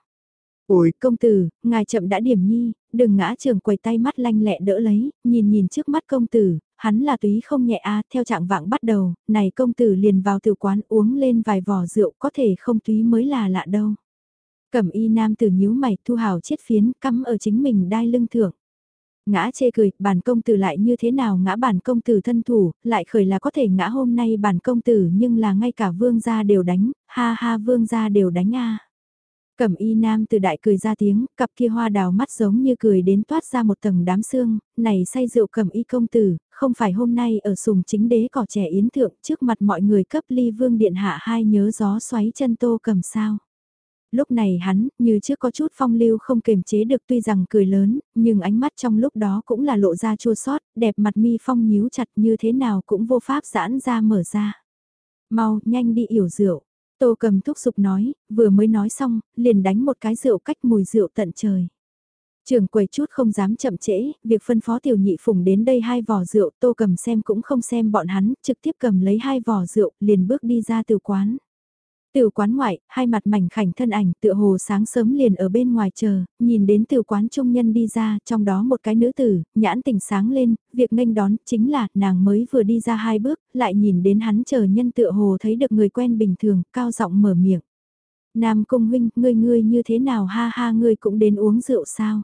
Ôi công tử, ngài chậm đã điểm nhi, đừng ngã trường quầy tay mắt lanh lẹ đỡ lấy, nhìn nhìn trước mắt công tử, hắn là túy không nhẹ a theo trạng vạng bắt đầu, này công tử liền vào tử quán uống lên vài vò rượu có thể không túy mới là lạ đâu. Cẩm y nam tử nhíu mày thu hào chiết phiến cắm ở chính mình đai lưng thượng. Ngã chê cười, bản công tử lại như thế nào ngã bản công tử thân thủ, lại khởi là có thể ngã hôm nay bản công tử nhưng là ngay cả vương gia đều đánh, ha ha vương gia đều đánh a Cẩm y nam từ đại cười ra tiếng, cặp kia hoa đào mắt giống như cười đến toát ra một tầng đám xương, này say rượu cẩm y công tử, không phải hôm nay ở sùng chính đế cỏ trẻ yến thượng trước mặt mọi người cấp ly vương điện hạ hai nhớ gió xoáy chân tô cầm sao. Lúc này hắn, như trước có chút phong lưu không kềm chế được tuy rằng cười lớn, nhưng ánh mắt trong lúc đó cũng là lộ ra chua sót, đẹp mặt mi phong nhíu chặt như thế nào cũng vô pháp giãn ra mở ra. Mau, nhanh đi yểu rượu. Tô cầm thúc giục nói, vừa mới nói xong, liền đánh một cái rượu cách mùi rượu tận trời. Trường quầy chút không dám chậm trễ, việc phân phó tiểu nhị phùng đến đây hai vò rượu, tô cầm xem cũng không xem bọn hắn, trực tiếp cầm lấy hai vò rượu, liền bước đi ra từ quán tiểu quán ngoại, hai mặt mảnh khảnh thân ảnh tựa hồ sáng sớm liền ở bên ngoài chờ, nhìn đến tiểu quán trung nhân đi ra, trong đó một cái nữ tử, nhãn tỉnh sáng lên, việc nghênh đón chính là nàng mới vừa đi ra hai bước, lại nhìn đến hắn chờ nhân tựa hồ thấy được người quen bình thường, cao giọng mở miệng. Nam Cung Huynh, ngươi ngươi như thế nào ha ha ngươi cũng đến uống rượu sao?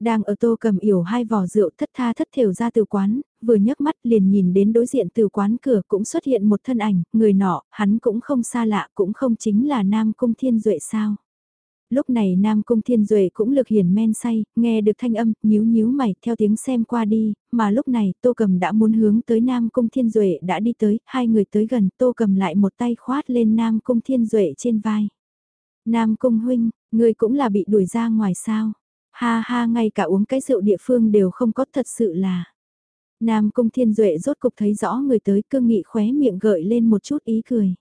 Đang ở tô cầm yểu hai vỏ rượu thất tha thất thểu ra từ quán, vừa nhấc mắt liền nhìn đến đối diện từ quán cửa cũng xuất hiện một thân ảnh, người nọ, hắn cũng không xa lạ, cũng không chính là Nam Cung Thiên Duệ sao. Lúc này Nam Cung Thiên Duệ cũng lực hiển men say, nghe được thanh âm, nhíu nhíu mày, theo tiếng xem qua đi, mà lúc này Tô Cầm đã muốn hướng tới Nam Cung Thiên Duệ đã đi tới, hai người tới gần, Tô Cầm lại một tay khoát lên Nam Cung Thiên Duệ trên vai. Nam Cung Huynh, người cũng là bị đuổi ra ngoài sao? Ha ha ngay cả uống cái rượu địa phương đều không có thật sự là. Nam Cung Thiên Duệ rốt cục thấy rõ người tới cương nghị khóe miệng gợi lên một chút ý cười.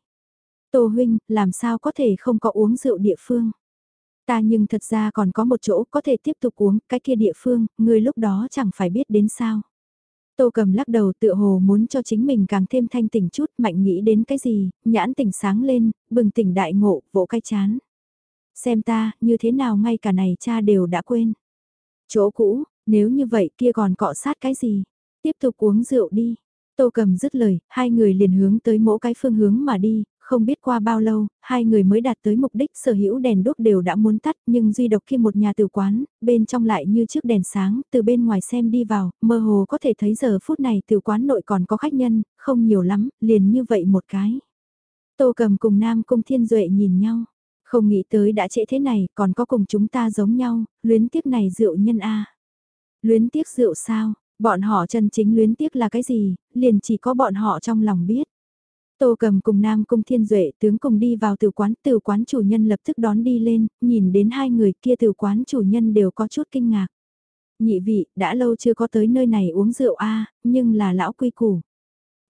Tô huynh, làm sao có thể không có uống rượu địa phương? Ta nhưng thật ra còn có một chỗ có thể tiếp tục uống, cái kia địa phương, người lúc đó chẳng phải biết đến sao. Tô cầm lắc đầu tựa hồ muốn cho chính mình càng thêm thanh tỉnh chút, mạnh nghĩ đến cái gì, nhãn tỉnh sáng lên, bừng tỉnh đại ngộ, vỗ cái chán. Xem ta, như thế nào ngay cả này cha đều đã quên. Chỗ cũ, nếu như vậy kia còn cọ sát cái gì? Tiếp tục uống rượu đi. Tô cầm dứt lời, hai người liền hướng tới mỗi cái phương hướng mà đi, không biết qua bao lâu, hai người mới đạt tới mục đích sở hữu đèn đốt đều đã muốn tắt nhưng duy độc khi một nhà tử quán, bên trong lại như trước đèn sáng, từ bên ngoài xem đi vào, mơ hồ có thể thấy giờ phút này tử quán nội còn có khách nhân, không nhiều lắm, liền như vậy một cái. Tô cầm cùng Nam Cung Thiên Duệ nhìn nhau, không nghĩ tới đã trễ thế này, còn có cùng chúng ta giống nhau, luyến tiếc này rượu nhân A. Luyến tiếc rượu sao, bọn họ chân chính luyến tiếc là cái gì, liền chỉ có bọn họ trong lòng biết. Tô cầm cùng Nam Cung Thiên Duệ tướng cùng đi vào từ quán, từ quán chủ nhân lập tức đón đi lên, nhìn đến hai người kia từ quán chủ nhân đều có chút kinh ngạc. Nhị vị, đã lâu chưa có tới nơi này uống rượu a nhưng là lão quy củ.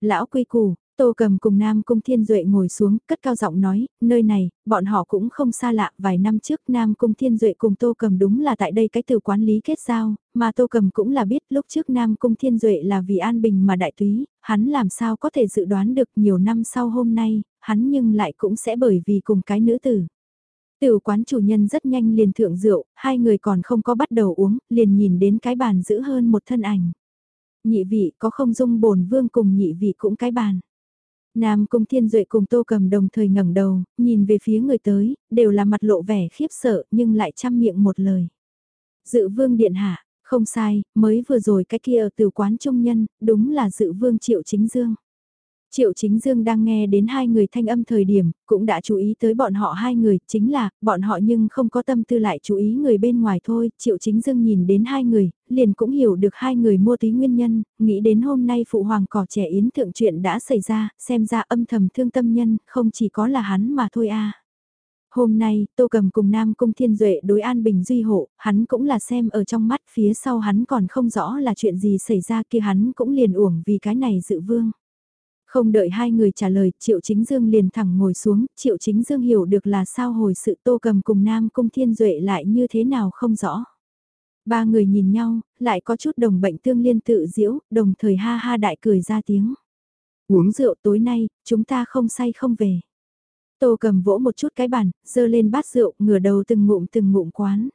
Lão quy củ, Tô cầm cùng Nam Cung Thiên Duệ ngồi xuống, cất cao giọng nói, nơi này, bọn họ cũng không xa lạ, vài năm trước Nam Cung Thiên Duệ cùng Tô cầm đúng là tại đây cái từ quán lý kết giao, mà Tô cầm cũng là biết lúc trước Nam Cung Thiên Duệ là vì an bình mà đại túy, hắn làm sao có thể dự đoán được nhiều năm sau hôm nay, hắn nhưng lại cũng sẽ bởi vì cùng cái nữ tử. Từ quán chủ nhân rất nhanh liền thượng rượu, hai người còn không có bắt đầu uống, liền nhìn đến cái bàn giữ hơn một thân ảnh. Nhị vị có không dung bồn vương cùng nhị vị cũng cái bàn. Nam Cung Thiên Duệ cùng Tô Cầm đồng thời ngẩng đầu, nhìn về phía người tới, đều là mặt lộ vẻ khiếp sợ nhưng lại chăm miệng một lời. Dự vương điện hạ, Không sai, mới vừa rồi cái kia ở từ quán trung nhân, đúng là dự vương triệu chính dương. Triệu Chính Dương đang nghe đến hai người thanh âm thời điểm, cũng đã chú ý tới bọn họ hai người, chính là, bọn họ nhưng không có tâm tư lại chú ý người bên ngoài thôi, Triệu Chính Dương nhìn đến hai người, liền cũng hiểu được hai người mua tí nguyên nhân, nghĩ đến hôm nay phụ hoàng cỏ trẻ yến thượng chuyện đã xảy ra, xem ra âm thầm thương tâm nhân, không chỉ có là hắn mà thôi a. Hôm nay, Tô Cầm cùng Nam Cung Thiên Duệ đối An Bình Duy hộ, hắn cũng là xem ở trong mắt phía sau hắn còn không rõ là chuyện gì xảy ra kia hắn cũng liền uổng vì cái này dự vương. Không đợi hai người trả lời, Triệu Chính Dương liền thẳng ngồi xuống, Triệu Chính Dương hiểu được là sao hồi sự Tô Cầm cùng Nam Cung Thiên Duệ lại như thế nào không rõ. Ba người nhìn nhau, lại có chút đồng bệnh tương liên tự diễu, đồng thời ha ha đại cười ra tiếng. Uống rượu tối nay, chúng ta không say không về. Tô cầm vỗ một chút cái bàn, dơ lên bát rượu, ngửa đầu từng ngụm từng ngụm quán.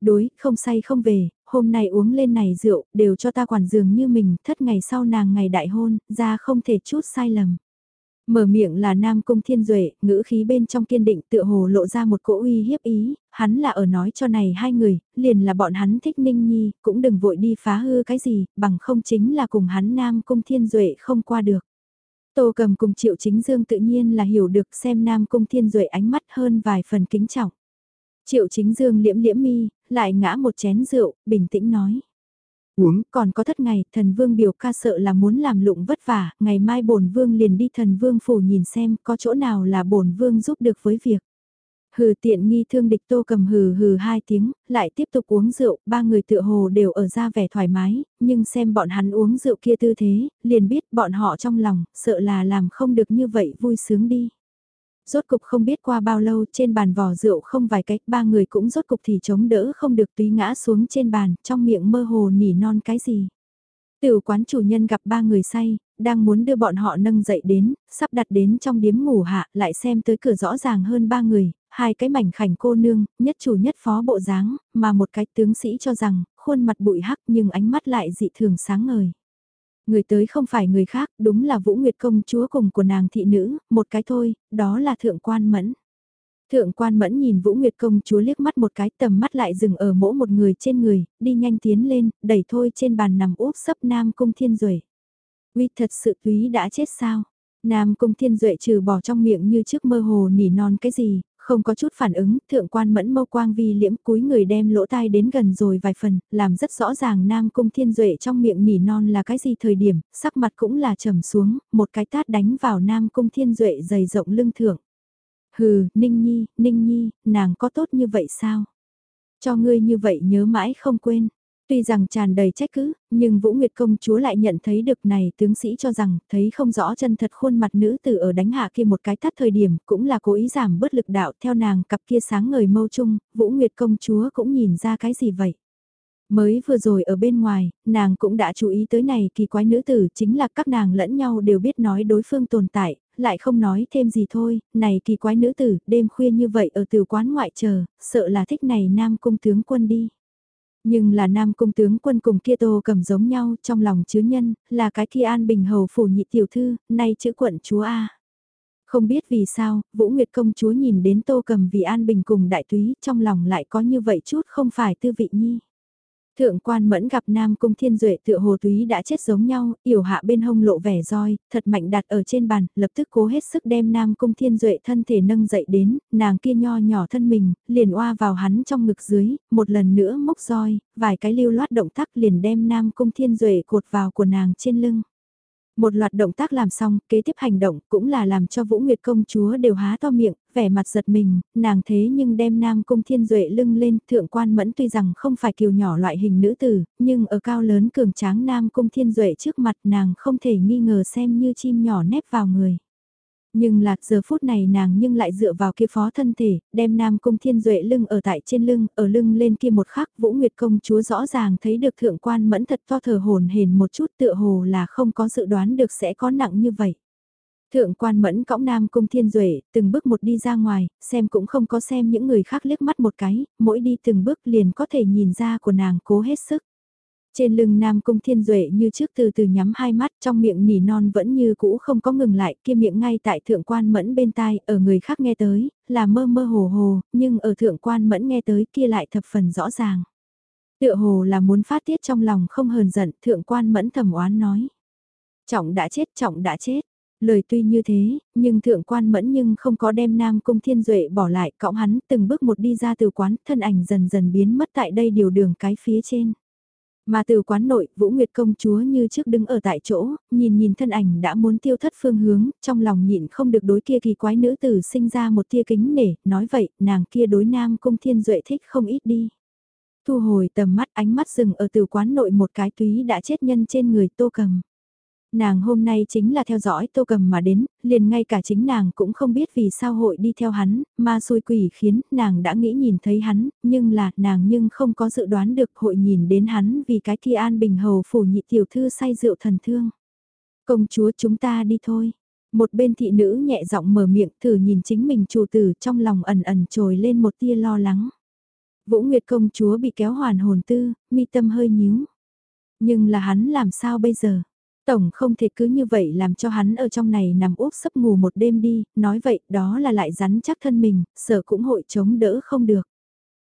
Đối, không say không về, hôm nay uống lên này rượu, đều cho ta quản giường như mình, thất ngày sau nàng ngày đại hôn, ra không thể chút sai lầm. Mở miệng là Nam Cung Thiên Duệ, ngữ khí bên trong kiên định tựa hồ lộ ra một cỗ uy hiếp ý, hắn là ở nói cho này hai người, liền là bọn hắn thích Ninh Nhi, cũng đừng vội đi phá hư cái gì, bằng không chính là cùng hắn Nam Cung Thiên Duệ không qua được. Tô cầm cùng Triệu Chính Dương tự nhiên là hiểu được xem Nam Cung Thiên Duệ ánh mắt hơn vài phần kính trọng. Triệu Chính Dương liễm liễm mi, lại ngã một chén rượu, bình tĩnh nói. Uống, còn có thất ngày, thần vương biểu ca sợ là muốn làm lụng vất vả, ngày mai bổn vương liền đi thần vương phủ nhìn xem có chỗ nào là bổn vương giúp được với việc. Hừ tiện nghi thương địch tô cầm hừ hừ hai tiếng, lại tiếp tục uống rượu, ba người tựa hồ đều ở ra vẻ thoải mái, nhưng xem bọn hắn uống rượu kia tư thế, liền biết bọn họ trong lòng, sợ là làm không được như vậy vui sướng đi. Rốt cục không biết qua bao lâu trên bàn vò rượu không vài cách ba người cũng rốt cục thì chống đỡ không được túy ngã xuống trên bàn, trong miệng mơ hồ nỉ non cái gì. Tiểu quán chủ nhân gặp ba người say, đang muốn đưa bọn họ nâng dậy đến, sắp đặt đến trong điếm ngủ hạ, lại xem tới cửa rõ ràng hơn ba người, hai cái mảnh khảnh cô nương, nhất chủ nhất phó bộ dáng, mà một cái tướng sĩ cho rằng, khuôn mặt bụi hắc nhưng ánh mắt lại dị thường sáng ngời. Người tới không phải người khác, đúng là Vũ Nguyệt công chúa cùng của nàng thị nữ, một cái thôi, đó là thượng quan mẫn. Thượng quan mẫn nhìn Vũ Nguyệt công chúa liếc mắt một cái tầm mắt lại dừng ở mỗi một người trên người, đi nhanh tiến lên, đẩy thôi trên bàn nằm úp sấp Nam Cung Thiên Duệ. Uy thật sự túy đã chết sao? Nam Cung Thiên Duệ trừ bỏ trong miệng như trước mơ hồ nỉ non cái gì, không có chút phản ứng, thượng quan mẫn mâu quang vi liễm cúi người đem lỗ tai đến gần rồi vài phần, làm rất rõ ràng Nam Cung Thiên Duệ trong miệng nỉ non là cái gì thời điểm, sắc mặt cũng là trầm xuống, một cái tát đánh vào Nam Cung Thiên Duệ dày rộng lưng thượng. Hừ, Ninh Nhi, Ninh Nhi, nàng có tốt như vậy sao? Cho ngươi như vậy nhớ mãi không quên. Tuy rằng tràn đầy trách cứ, nhưng Vũ Nguyệt công chúa lại nhận thấy được này tướng sĩ cho rằng thấy không rõ chân thật khuôn mặt nữ tử ở đánh hạ kia một cái tắt thời điểm cũng là cố ý giảm bớt lực đạo theo nàng cặp kia sáng ngời mâu chung, Vũ Nguyệt công chúa cũng nhìn ra cái gì vậy. Mới vừa rồi ở bên ngoài, nàng cũng đã chú ý tới này kỳ quái nữ tử chính là các nàng lẫn nhau đều biết nói đối phương tồn tại, lại không nói thêm gì thôi, này kỳ quái nữ tử, đêm khuya như vậy ở từ quán ngoại chờ, sợ là thích này nam cung tướng quân đi. Nhưng là nam cung tướng quân cùng kia tô cầm giống nhau trong lòng chứa nhân, là cái kia an bình hầu phủ nhị tiểu thư, nay chữ quận chúa A. Không biết vì sao, Vũ Nguyệt công chúa nhìn đến tô cầm vì an bình cùng đại túy, trong lòng lại có như vậy chút không phải tư vị nhi. Thượng quan mẫn gặp Nam Cung Thiên Duệ tựa hồ túy đã chết giống nhau, yểu hạ bên hông lộ vẻ roi, thật mạnh đặt ở trên bàn, lập tức cố hết sức đem Nam Cung Thiên Duệ thân thể nâng dậy đến, nàng kia nho nhỏ thân mình, liền oa vào hắn trong ngực dưới, một lần nữa mốc roi, vài cái lưu loát động tác liền đem Nam Cung Thiên Duệ cột vào của nàng trên lưng. Một loạt động tác làm xong, kế tiếp hành động cũng là làm cho Vũ Nguyệt công chúa đều há to miệng, vẻ mặt giật mình, nàng thế nhưng đem Nam Cung Thiên Duệ lưng lên, thượng quan mẫn tuy rằng không phải kiều nhỏ loại hình nữ tử, nhưng ở cao lớn cường tráng Nam Cung Thiên Duệ trước mặt nàng không thể nghi ngờ xem như chim nhỏ nép vào người. Nhưng lạc giờ phút này nàng nhưng lại dựa vào kia phó thân thể, đem Nam Cung Thiên Duệ lưng ở tại trên lưng, ở lưng lên kia một khắc Vũ Nguyệt Công Chúa rõ ràng thấy được thượng quan mẫn thật to thở hồn hền một chút tựa hồ là không có dự đoán được sẽ có nặng như vậy. Thượng quan mẫn cõng Nam Cung Thiên Duệ, từng bước một đi ra ngoài, xem cũng không có xem những người khác liếc mắt một cái, mỗi đi từng bước liền có thể nhìn ra của nàng cố hết sức. Trên lưng Nam Cung Thiên Duệ như trước từ từ nhắm hai mắt trong miệng nỉ non vẫn như cũ không có ngừng lại kia miệng ngay tại thượng quan mẫn bên tai ở người khác nghe tới là mơ mơ hồ hồ nhưng ở thượng quan mẫn nghe tới kia lại thập phần rõ ràng. Tựa hồ là muốn phát tiết trong lòng không hờn giận, thượng quan mẫn thầm oán nói. Trọng đã chết, trọng đã chết. Lời tuy như thế, nhưng thượng quan mẫn nhưng không có đem Nam Cung Thiên Duệ bỏ lại, cõng hắn từng bước một đi ra từ quán, thân ảnh dần dần biến mất tại đây điều đường cái phía trên. Mà từ quán nội, Vũ Nguyệt công chúa như trước đứng ở tại chỗ, nhìn nhìn thân ảnh đã muốn tiêu thất phương hướng, trong lòng nhịn không được đối kia kỳ quái nữ tử sinh ra một tia kính nể, nói vậy, nàng kia đối Nam Cung Thiên Duệ thích không ít đi. Thu hồi tầm mắt ánh mắt dừng ở từ quán nội một cái túy đã chết nhân trên người tô cầm nàng hôm nay chính là theo dõi tô cầm mà đến, liền ngay cả chính nàng cũng không biết vì sao hội đi theo hắn, ma xui quỷ khiến nàng đã nghĩ nhìn thấy hắn, nhưng là nàng nhưng không có dự đoán được hội nhìn đến hắn vì cái kia an bình hầu phủ nhị tiểu thư say rượu thần thương. Công chúa chúng ta đi thôi. Một bên thị nữ nhẹ giọng mở miệng thử nhìn chính mình chủ tử trong lòng ẩn ẩn trồi lên một tia lo lắng. Vũ Nguyệt công chúa bị kéo hoàn hồn tư, mi tâm hơi nhíu. Nhưng là hắn làm sao bây giờ? Tổng không thể cứ như vậy làm cho hắn ở trong này nằm úp sấp ngủ một đêm đi, nói vậy đó là lại rắn chắc thân mình, sợ cũng hội chống đỡ không được.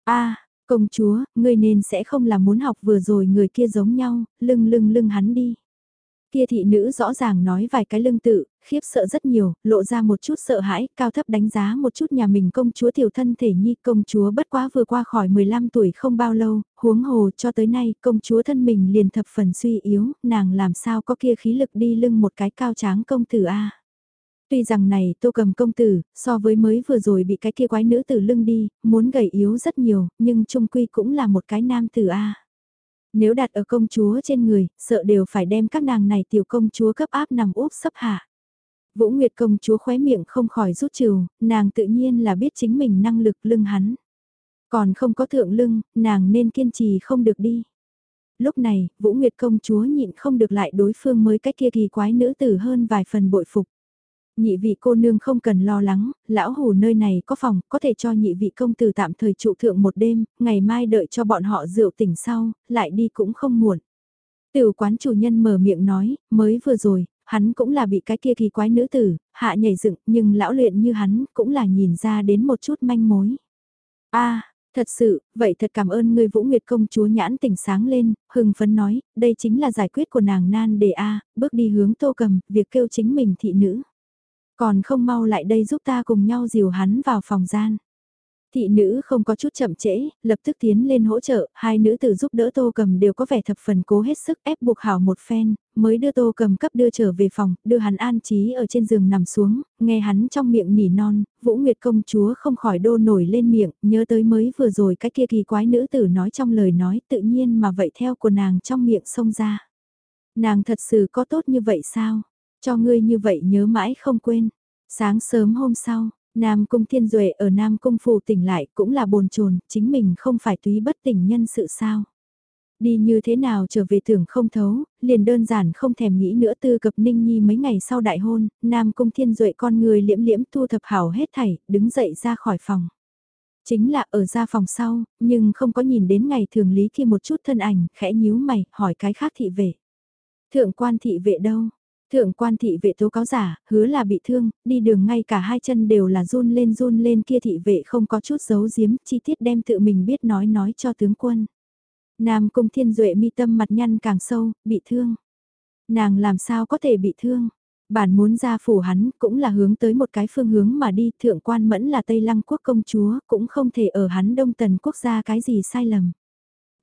a công chúa, ngươi nên sẽ không là muốn học vừa rồi người kia giống nhau, lưng lưng lưng hắn đi. Kia thị nữ rõ ràng nói vài cái lưng tự, khiếp sợ rất nhiều, lộ ra một chút sợ hãi, cao thấp đánh giá một chút nhà mình công chúa tiểu thân thể nhi công chúa bất quá vừa qua khỏi 15 tuổi không bao lâu, huống hồ cho tới nay công chúa thân mình liền thập phần suy yếu, nàng làm sao có kia khí lực đi lưng một cái cao tráng công tử A. Tuy rằng này tô cầm công tử, so với mới vừa rồi bị cái kia quái nữ tử lưng đi, muốn gầy yếu rất nhiều, nhưng trung quy cũng là một cái nam tử A. Nếu đặt ở công chúa trên người, sợ đều phải đem các nàng này tiểu công chúa cấp áp nằm úp sấp hạ. Vũ Nguyệt công chúa khóe miệng không khỏi rút trừ, nàng tự nhiên là biết chính mình năng lực lưng hắn. Còn không có thượng lưng, nàng nên kiên trì không được đi. Lúc này, Vũ Nguyệt công chúa nhịn không được lại đối phương mới cách kia kỳ quái nữ tử hơn vài phần bội phục nhị vị cô nương không cần lo lắng, lão hủ nơi này có phòng, có thể cho nhị vị công tử tạm thời trụ thượng một đêm, ngày mai đợi cho bọn họ rượu tỉnh sau, lại đi cũng không muộn. Tiểu quán chủ nhân mở miệng nói, mới vừa rồi, hắn cũng là bị cái kia kỳ quái nữ tử, hạ nhảy dựng, nhưng lão luyện như hắn cũng là nhìn ra đến một chút manh mối. a Thật sự, vậy thật cảm ơn người Vũ Nguyệt công chúa nhãn tỉnh sáng lên, hưng phấn nói, đây chính là giải quyết của nàng nan đề A, bước đi hướng tô cầm, việc kêu chính mình thị nữ. Còn không mau lại đây giúp ta cùng nhau dìu hắn vào phòng gian. Thị nữ không có chút chậm trễ, lập tức tiến lên hỗ trợ, hai nữ tử giúp đỡ tô cầm đều có vẻ thập phần cố hết sức ép buộc hảo một phen, mới đưa tô cầm cấp đưa trở về phòng, đưa hắn an trí ở trên giường nằm xuống, nghe hắn trong miệng nỉ non, Vũ Nguyệt công chúa không khỏi đô nổi lên miệng, nhớ tới mới vừa rồi cái kia kỳ quái nữ tử nói trong lời nói tự nhiên mà vậy theo của nàng trong miệng xông ra. Nàng thật sự có tốt như vậy sao? Cho ngươi như vậy nhớ mãi không quên. Sáng sớm hôm sau, Nam Cung Thiên Duệ ở Nam Cung Phủ tỉnh lại cũng là bồn chồn chính mình không phải túy bất tỉnh nhân sự sao. Đi như thế nào trở về tưởng không thấu, liền đơn giản không thèm nghĩ nữa tư cập Ninh Nhi mấy ngày sau đại hôn, Nam Cung Thiên Duệ con người liễm liễm thu thập hảo hết thảy, đứng dậy ra khỏi phòng. Chính là ở ra phòng sau, nhưng không có nhìn đến ngày thường lý kia một chút thân ảnh, khẽ nhíu mày, hỏi cái khác thị vệ. Thượng quan thị vệ đâu? Thượng quan thị vệ tố cáo giả, hứa là bị thương, đi đường ngay cả hai chân đều là run lên run lên kia thị vệ không có chút giấu giếm, chi tiết đem tự mình biết nói nói cho tướng quân. Nam cung thiên duệ mi tâm mặt nhăn càng sâu, bị thương. Nàng làm sao có thể bị thương? Bản muốn ra phủ hắn cũng là hướng tới một cái phương hướng mà đi, thượng quan mẫn là Tây Lăng quốc công chúa, cũng không thể ở hắn đông tần quốc gia cái gì sai lầm.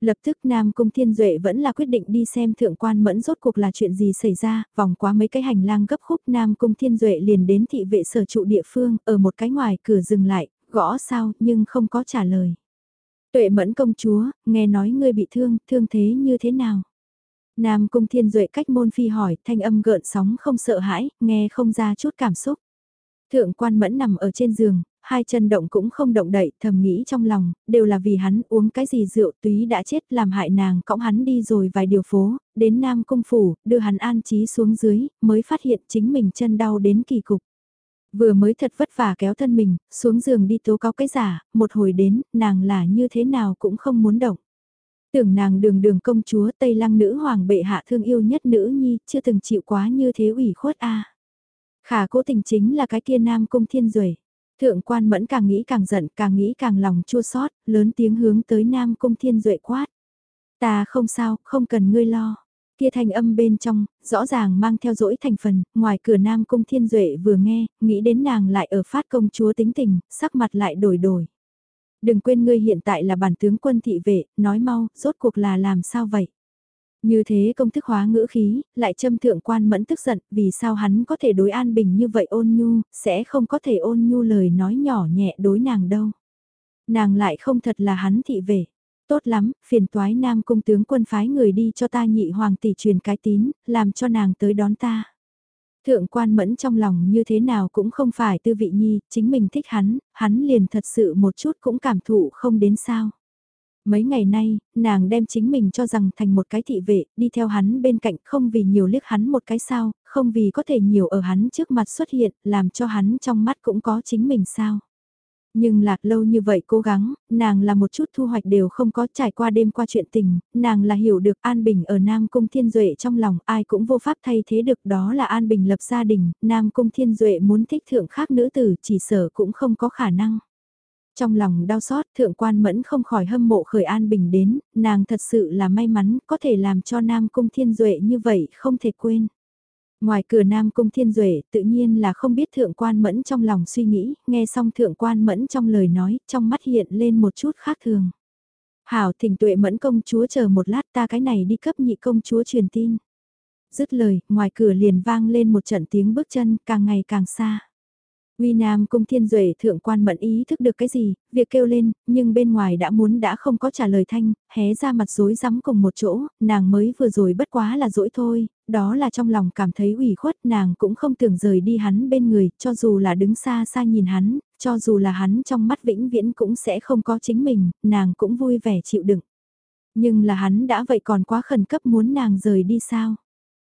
Lập tức Nam Cung Thiên Duệ vẫn là quyết định đi xem thượng quan mẫn rốt cuộc là chuyện gì xảy ra, vòng qua mấy cái hành lang gấp khúc Nam Cung Thiên Duệ liền đến thị vệ sở trụ địa phương, ở một cái ngoài cửa dừng lại, gõ sao nhưng không có trả lời. Tuệ mẫn công chúa, nghe nói ngươi bị thương, thương thế như thế nào? Nam Cung Thiên Duệ cách môn phi hỏi, thanh âm gợn sóng không sợ hãi, nghe không ra chút cảm xúc. Thượng quan mẫn nằm ở trên giường, hai chân động cũng không động đậy, thầm nghĩ trong lòng, đều là vì hắn uống cái gì rượu túy đã chết làm hại nàng cõng hắn đi rồi vài điều phố, đến Nam Cung Phủ, đưa hắn an trí xuống dưới, mới phát hiện chính mình chân đau đến kỳ cục. Vừa mới thật vất vả kéo thân mình, xuống giường đi tố cáo cái giả, một hồi đến, nàng là như thế nào cũng không muốn động. Tưởng nàng đường đường công chúa Tây Lăng nữ hoàng bệ hạ thương yêu nhất nữ nhi, chưa từng chịu quá như thế ủy khuất a Khả cố tình chính là cái kia nam cung thiên duệ Thượng quan mẫn càng nghĩ càng giận, càng nghĩ càng lòng chua xót lớn tiếng hướng tới Nam Cung Thiên Duệ quát. Ta không sao, không cần ngươi lo. Kia thanh âm bên trong, rõ ràng mang theo dỗi thành phần, ngoài cửa Nam Cung Thiên Duệ vừa nghe, nghĩ đến nàng lại ở phát công chúa tính tình, sắc mặt lại đổi đổi. Đừng quên ngươi hiện tại là bản tướng quân thị vệ, nói mau, rốt cuộc là làm sao vậy? Như thế công thức hóa ngữ khí, lại châm thượng quan mẫn tức giận, vì sao hắn có thể đối an bình như vậy ôn nhu, sẽ không có thể ôn nhu lời nói nhỏ nhẹ đối nàng đâu. Nàng lại không thật là hắn thị vệ. Tốt lắm, phiền toái nam cung tướng quân phái người đi cho ta nhị hoàng tỷ truyền cái tín, làm cho nàng tới đón ta. Thượng quan mẫn trong lòng như thế nào cũng không phải tư vị nhi, chính mình thích hắn, hắn liền thật sự một chút cũng cảm thụ không đến sao. Mấy ngày nay, nàng đem chính mình cho rằng thành một cái thị vệ, đi theo hắn bên cạnh không vì nhiều liếc hắn một cái sao, không vì có thể nhiều ở hắn trước mặt xuất hiện, làm cho hắn trong mắt cũng có chính mình sao. Nhưng lạc lâu như vậy cố gắng, nàng là một chút thu hoạch đều không có trải qua đêm qua chuyện tình, nàng là hiểu được An Bình ở Nam Cung Thiên Duệ trong lòng ai cũng vô pháp thay thế được đó là An Bình lập gia đình, Nam Cung Thiên Duệ muốn thích thượng khác nữ tử chỉ sở cũng không có khả năng. Trong lòng đau xót, thượng quan mẫn không khỏi hâm mộ khởi An Bình đến, nàng thật sự là may mắn có thể làm cho Nam Cung Thiên Duệ như vậy không thể quên. Ngoài cửa Nam Cung Thiên Duệ tự nhiên là không biết thượng quan mẫn trong lòng suy nghĩ, nghe xong thượng quan mẫn trong lời nói, trong mắt hiện lên một chút khác thường. Hảo thỉnh tuệ mẫn công chúa chờ một lát ta cái này đi cấp nhị công chúa truyền tin. Dứt lời, ngoài cửa liền vang lên một trận tiếng bước chân càng ngày càng xa. Uy Nam cung thiên duệ thượng quan mẫn ý thức được cái gì, việc kêu lên, nhưng bên ngoài đã muốn đã không có trả lời thanh, hé ra mặt dối rắm cùng một chỗ, nàng mới vừa rồi bất quá là dỗi thôi, đó là trong lòng cảm thấy ủy khuất nàng cũng không tưởng rời đi hắn bên người, cho dù là đứng xa xa nhìn hắn, cho dù là hắn trong mắt vĩnh viễn cũng sẽ không có chính mình, nàng cũng vui vẻ chịu đựng. Nhưng là hắn đã vậy còn quá khẩn cấp muốn nàng rời đi sao?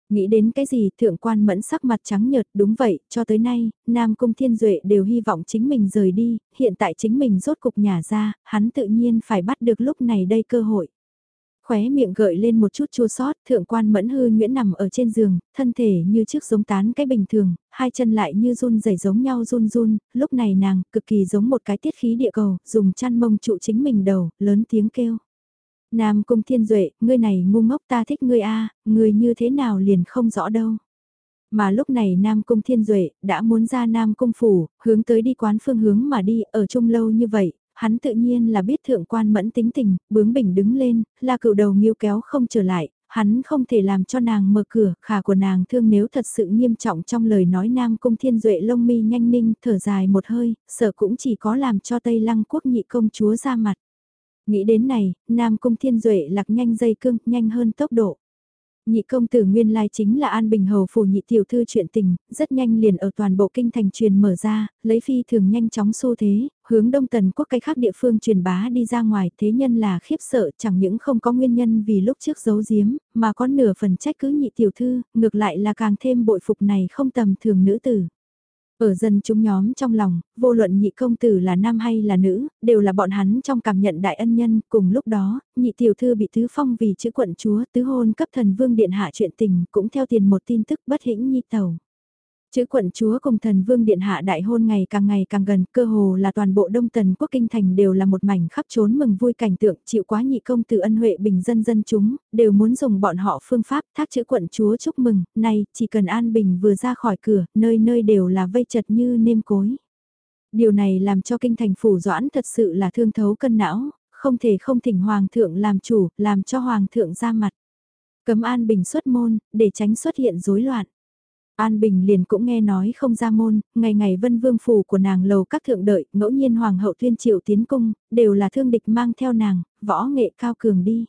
Nghĩ đến cái gì thượng quan mẫn sắc mặt trắng nhợt đúng vậy, cho tới nay, Nam Cung Thiên Duệ đều hy vọng chính mình rời đi, hiện tại chính mình rốt cục nhà ra, hắn tự nhiên phải bắt được lúc này đây cơ hội. Khóe miệng gợi lên một chút chua sót, thượng quan mẫn hư nguyễn nằm ở trên giường, thân thể như chiếc giống tán cái bình thường, hai chân lại như run rẩy giống nhau run run, lúc này nàng cực kỳ giống một cái tiết khí địa cầu, dùng chăn mông trụ chính mình đầu, lớn tiếng kêu. Nam Cung Thiên Duệ, ngươi này ngu ngốc ta thích ngươi a, ngươi như thế nào liền không rõ đâu. Mà lúc này Nam Cung Thiên Duệ đã muốn ra Nam Cung Phủ, hướng tới đi quán phương hướng mà đi ở chung lâu như vậy, hắn tự nhiên là biết thượng quan mẫn tính tình, bướng bỉnh đứng lên, là cựu đầu nghiêu kéo không trở lại, hắn không thể làm cho nàng mở cửa, khả của nàng thương nếu thật sự nghiêm trọng trong lời nói Nam Cung Thiên Duệ lông mi nhanh ninh thở dài một hơi, sợ cũng chỉ có làm cho Tây Lăng quốc nhị công chúa ra mặt. Nghĩ đến này, Nam Cung Thiên Duệ lạc nhanh dây cương, nhanh hơn tốc độ. Nhị công tử nguyên lai chính là An Bình Hầu phủ nhị tiểu thư chuyện tình, rất nhanh liền ở toàn bộ kinh thành truyền mở ra, lấy phi thường nhanh chóng xu thế, hướng đông tần quốc cái khác địa phương truyền bá đi ra ngoài, thế nhân là khiếp sợ chẳng những không có nguyên nhân vì lúc trước giấu giếm, mà có nửa phần trách cứ nhị tiểu thư, ngược lại là càng thêm bội phục này không tầm thường nữ tử. Ở dân chúng nhóm trong lòng, vô luận nhị công tử là nam hay là nữ, đều là bọn hắn trong cảm nhận đại ân nhân, cùng lúc đó, nhị tiểu thư bị tứ phong vì chữ quận chúa tứ hôn cấp thần vương điện hạ chuyện tình cũng theo tiền một tin tức bất hĩnh nhi tàu. Chữ quận chúa cùng thần vương điện hạ đại hôn ngày càng ngày càng gần, cơ hồ là toàn bộ đông tần quốc kinh thành đều là một mảnh khắp trốn mừng vui cảnh tượng, chịu quá nhị công từ ân huệ bình dân dân chúng, đều muốn dùng bọn họ phương pháp thác chữ quận chúa chúc mừng, này, chỉ cần an bình vừa ra khỏi cửa, nơi nơi đều là vây chật như nêm cối. Điều này làm cho kinh thành phủ doãn thật sự là thương thấu cân não, không thể không thỉnh hoàng thượng làm chủ, làm cho hoàng thượng ra mặt. Cấm an bình xuất môn, để tránh xuất hiện rối loạn. An Bình liền cũng nghe nói không ra môn, ngày ngày vân vương phủ của nàng lầu các thượng đợi, ngẫu nhiên hoàng hậu tuyên triệu tiến cung, đều là thương địch mang theo nàng, võ nghệ cao cường đi.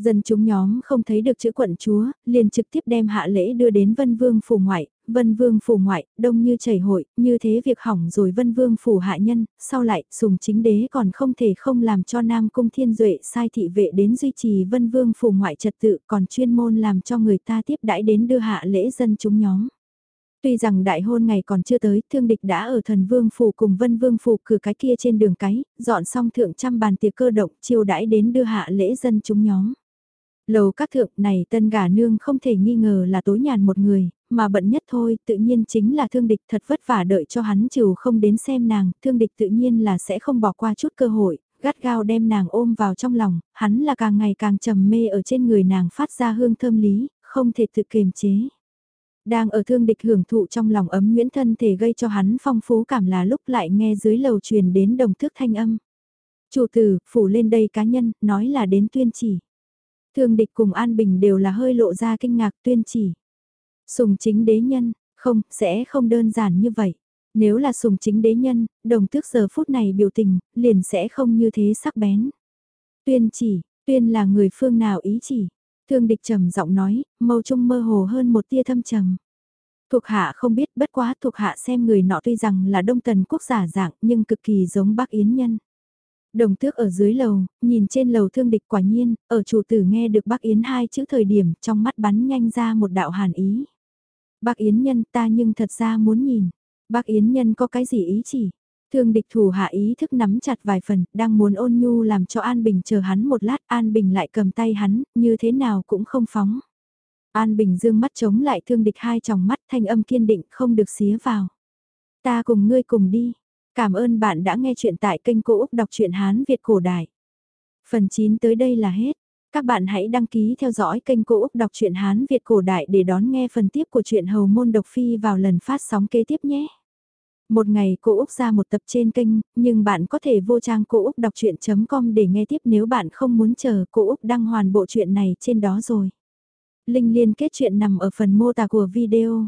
Dân chúng nhóm không thấy được chữ quận chúa, liền trực tiếp đem hạ lễ đưa đến vân vương phủ ngoại, vân vương phủ ngoại, đông như chảy hội, như thế việc hỏng rồi vân vương phủ hạ nhân, sau lại, sùng chính đế còn không thể không làm cho nam cung thiên duệ sai thị vệ đến duy trì vân vương phủ ngoại trật tự, còn chuyên môn làm cho người ta tiếp đãi đến đưa hạ lễ dân chúng nhóm. Tuy rằng đại hôn ngày còn chưa tới, thương địch đã ở thần vương phủ cùng vân vương phủ cử cái kia trên đường cái, dọn xong thượng trăm bàn tiệc cơ động chiêu đãi đến đưa hạ lễ dân chúng nhóm. Lầu các thượng này tân gà nương không thể nghi ngờ là tối nhàn một người, mà bận nhất thôi tự nhiên chính là thương địch thật vất vả đợi cho hắn trừ không đến xem nàng, thương địch tự nhiên là sẽ không bỏ qua chút cơ hội, gắt gao đem nàng ôm vào trong lòng, hắn là càng ngày càng trầm mê ở trên người nàng phát ra hương thơm lý, không thể tự kiềm chế. Đang ở thương địch hưởng thụ trong lòng ấm nguyễn thân thể gây cho hắn phong phú cảm là lúc lại nghe dưới lầu truyền đến đồng thức thanh âm. Chủ tử, phủ lên đây cá nhân, nói là đến tuyên chỉ. Thương địch cùng An Bình đều là hơi lộ ra kinh ngạc tuyên chỉ. Sùng chính đế nhân, không, sẽ không đơn giản như vậy. Nếu là sùng chính đế nhân, đồng tước giờ phút này biểu tình, liền sẽ không như thế sắc bén. Tuyên chỉ, tuyên là người phương nào ý chỉ. Thương địch trầm giọng nói, mâu trung mơ hồ hơn một tia thâm trầm. Thuộc hạ không biết bất quá thuộc hạ xem người nọ tuy rằng là đông tần quốc giả dạng nhưng cực kỳ giống bác Yến Nhân. Đồng tước ở dưới lầu, nhìn trên lầu thương địch quả nhiên, ở chủ tử nghe được bác Yến hai chữ thời điểm trong mắt bắn nhanh ra một đạo hàn ý. Bác Yến Nhân ta nhưng thật ra muốn nhìn, bác Yến Nhân có cái gì ý chỉ? Thương địch thủ hạ ý thức nắm chặt vài phần, đang muốn ôn nhu làm cho An Bình chờ hắn một lát, An Bình lại cầm tay hắn, như thế nào cũng không phóng. An Bình dương mắt chống lại thương địch hai tròng mắt thanh âm kiên định không được xía vào. Ta cùng ngươi cùng đi. Cảm ơn bạn đã nghe chuyện tại kênh Cô Úc Đọc truyện Hán Việt Cổ Đại. Phần 9 tới đây là hết. Các bạn hãy đăng ký theo dõi kênh Cô Úc Đọc truyện Hán Việt Cổ Đại để đón nghe phần tiếp của truyện Hầu Môn Độc Phi vào lần phát sóng kế tiếp nhé. Một ngày cô Úc ra một tập trên kênh, nhưng bạn có thể vô trang cô Úc đọc chuyện.com để nghe tiếp nếu bạn không muốn chờ cô Úc đăng hoàn bộ truyện này trên đó rồi. Linh liên kết chuyện nằm ở phần mô tả của video.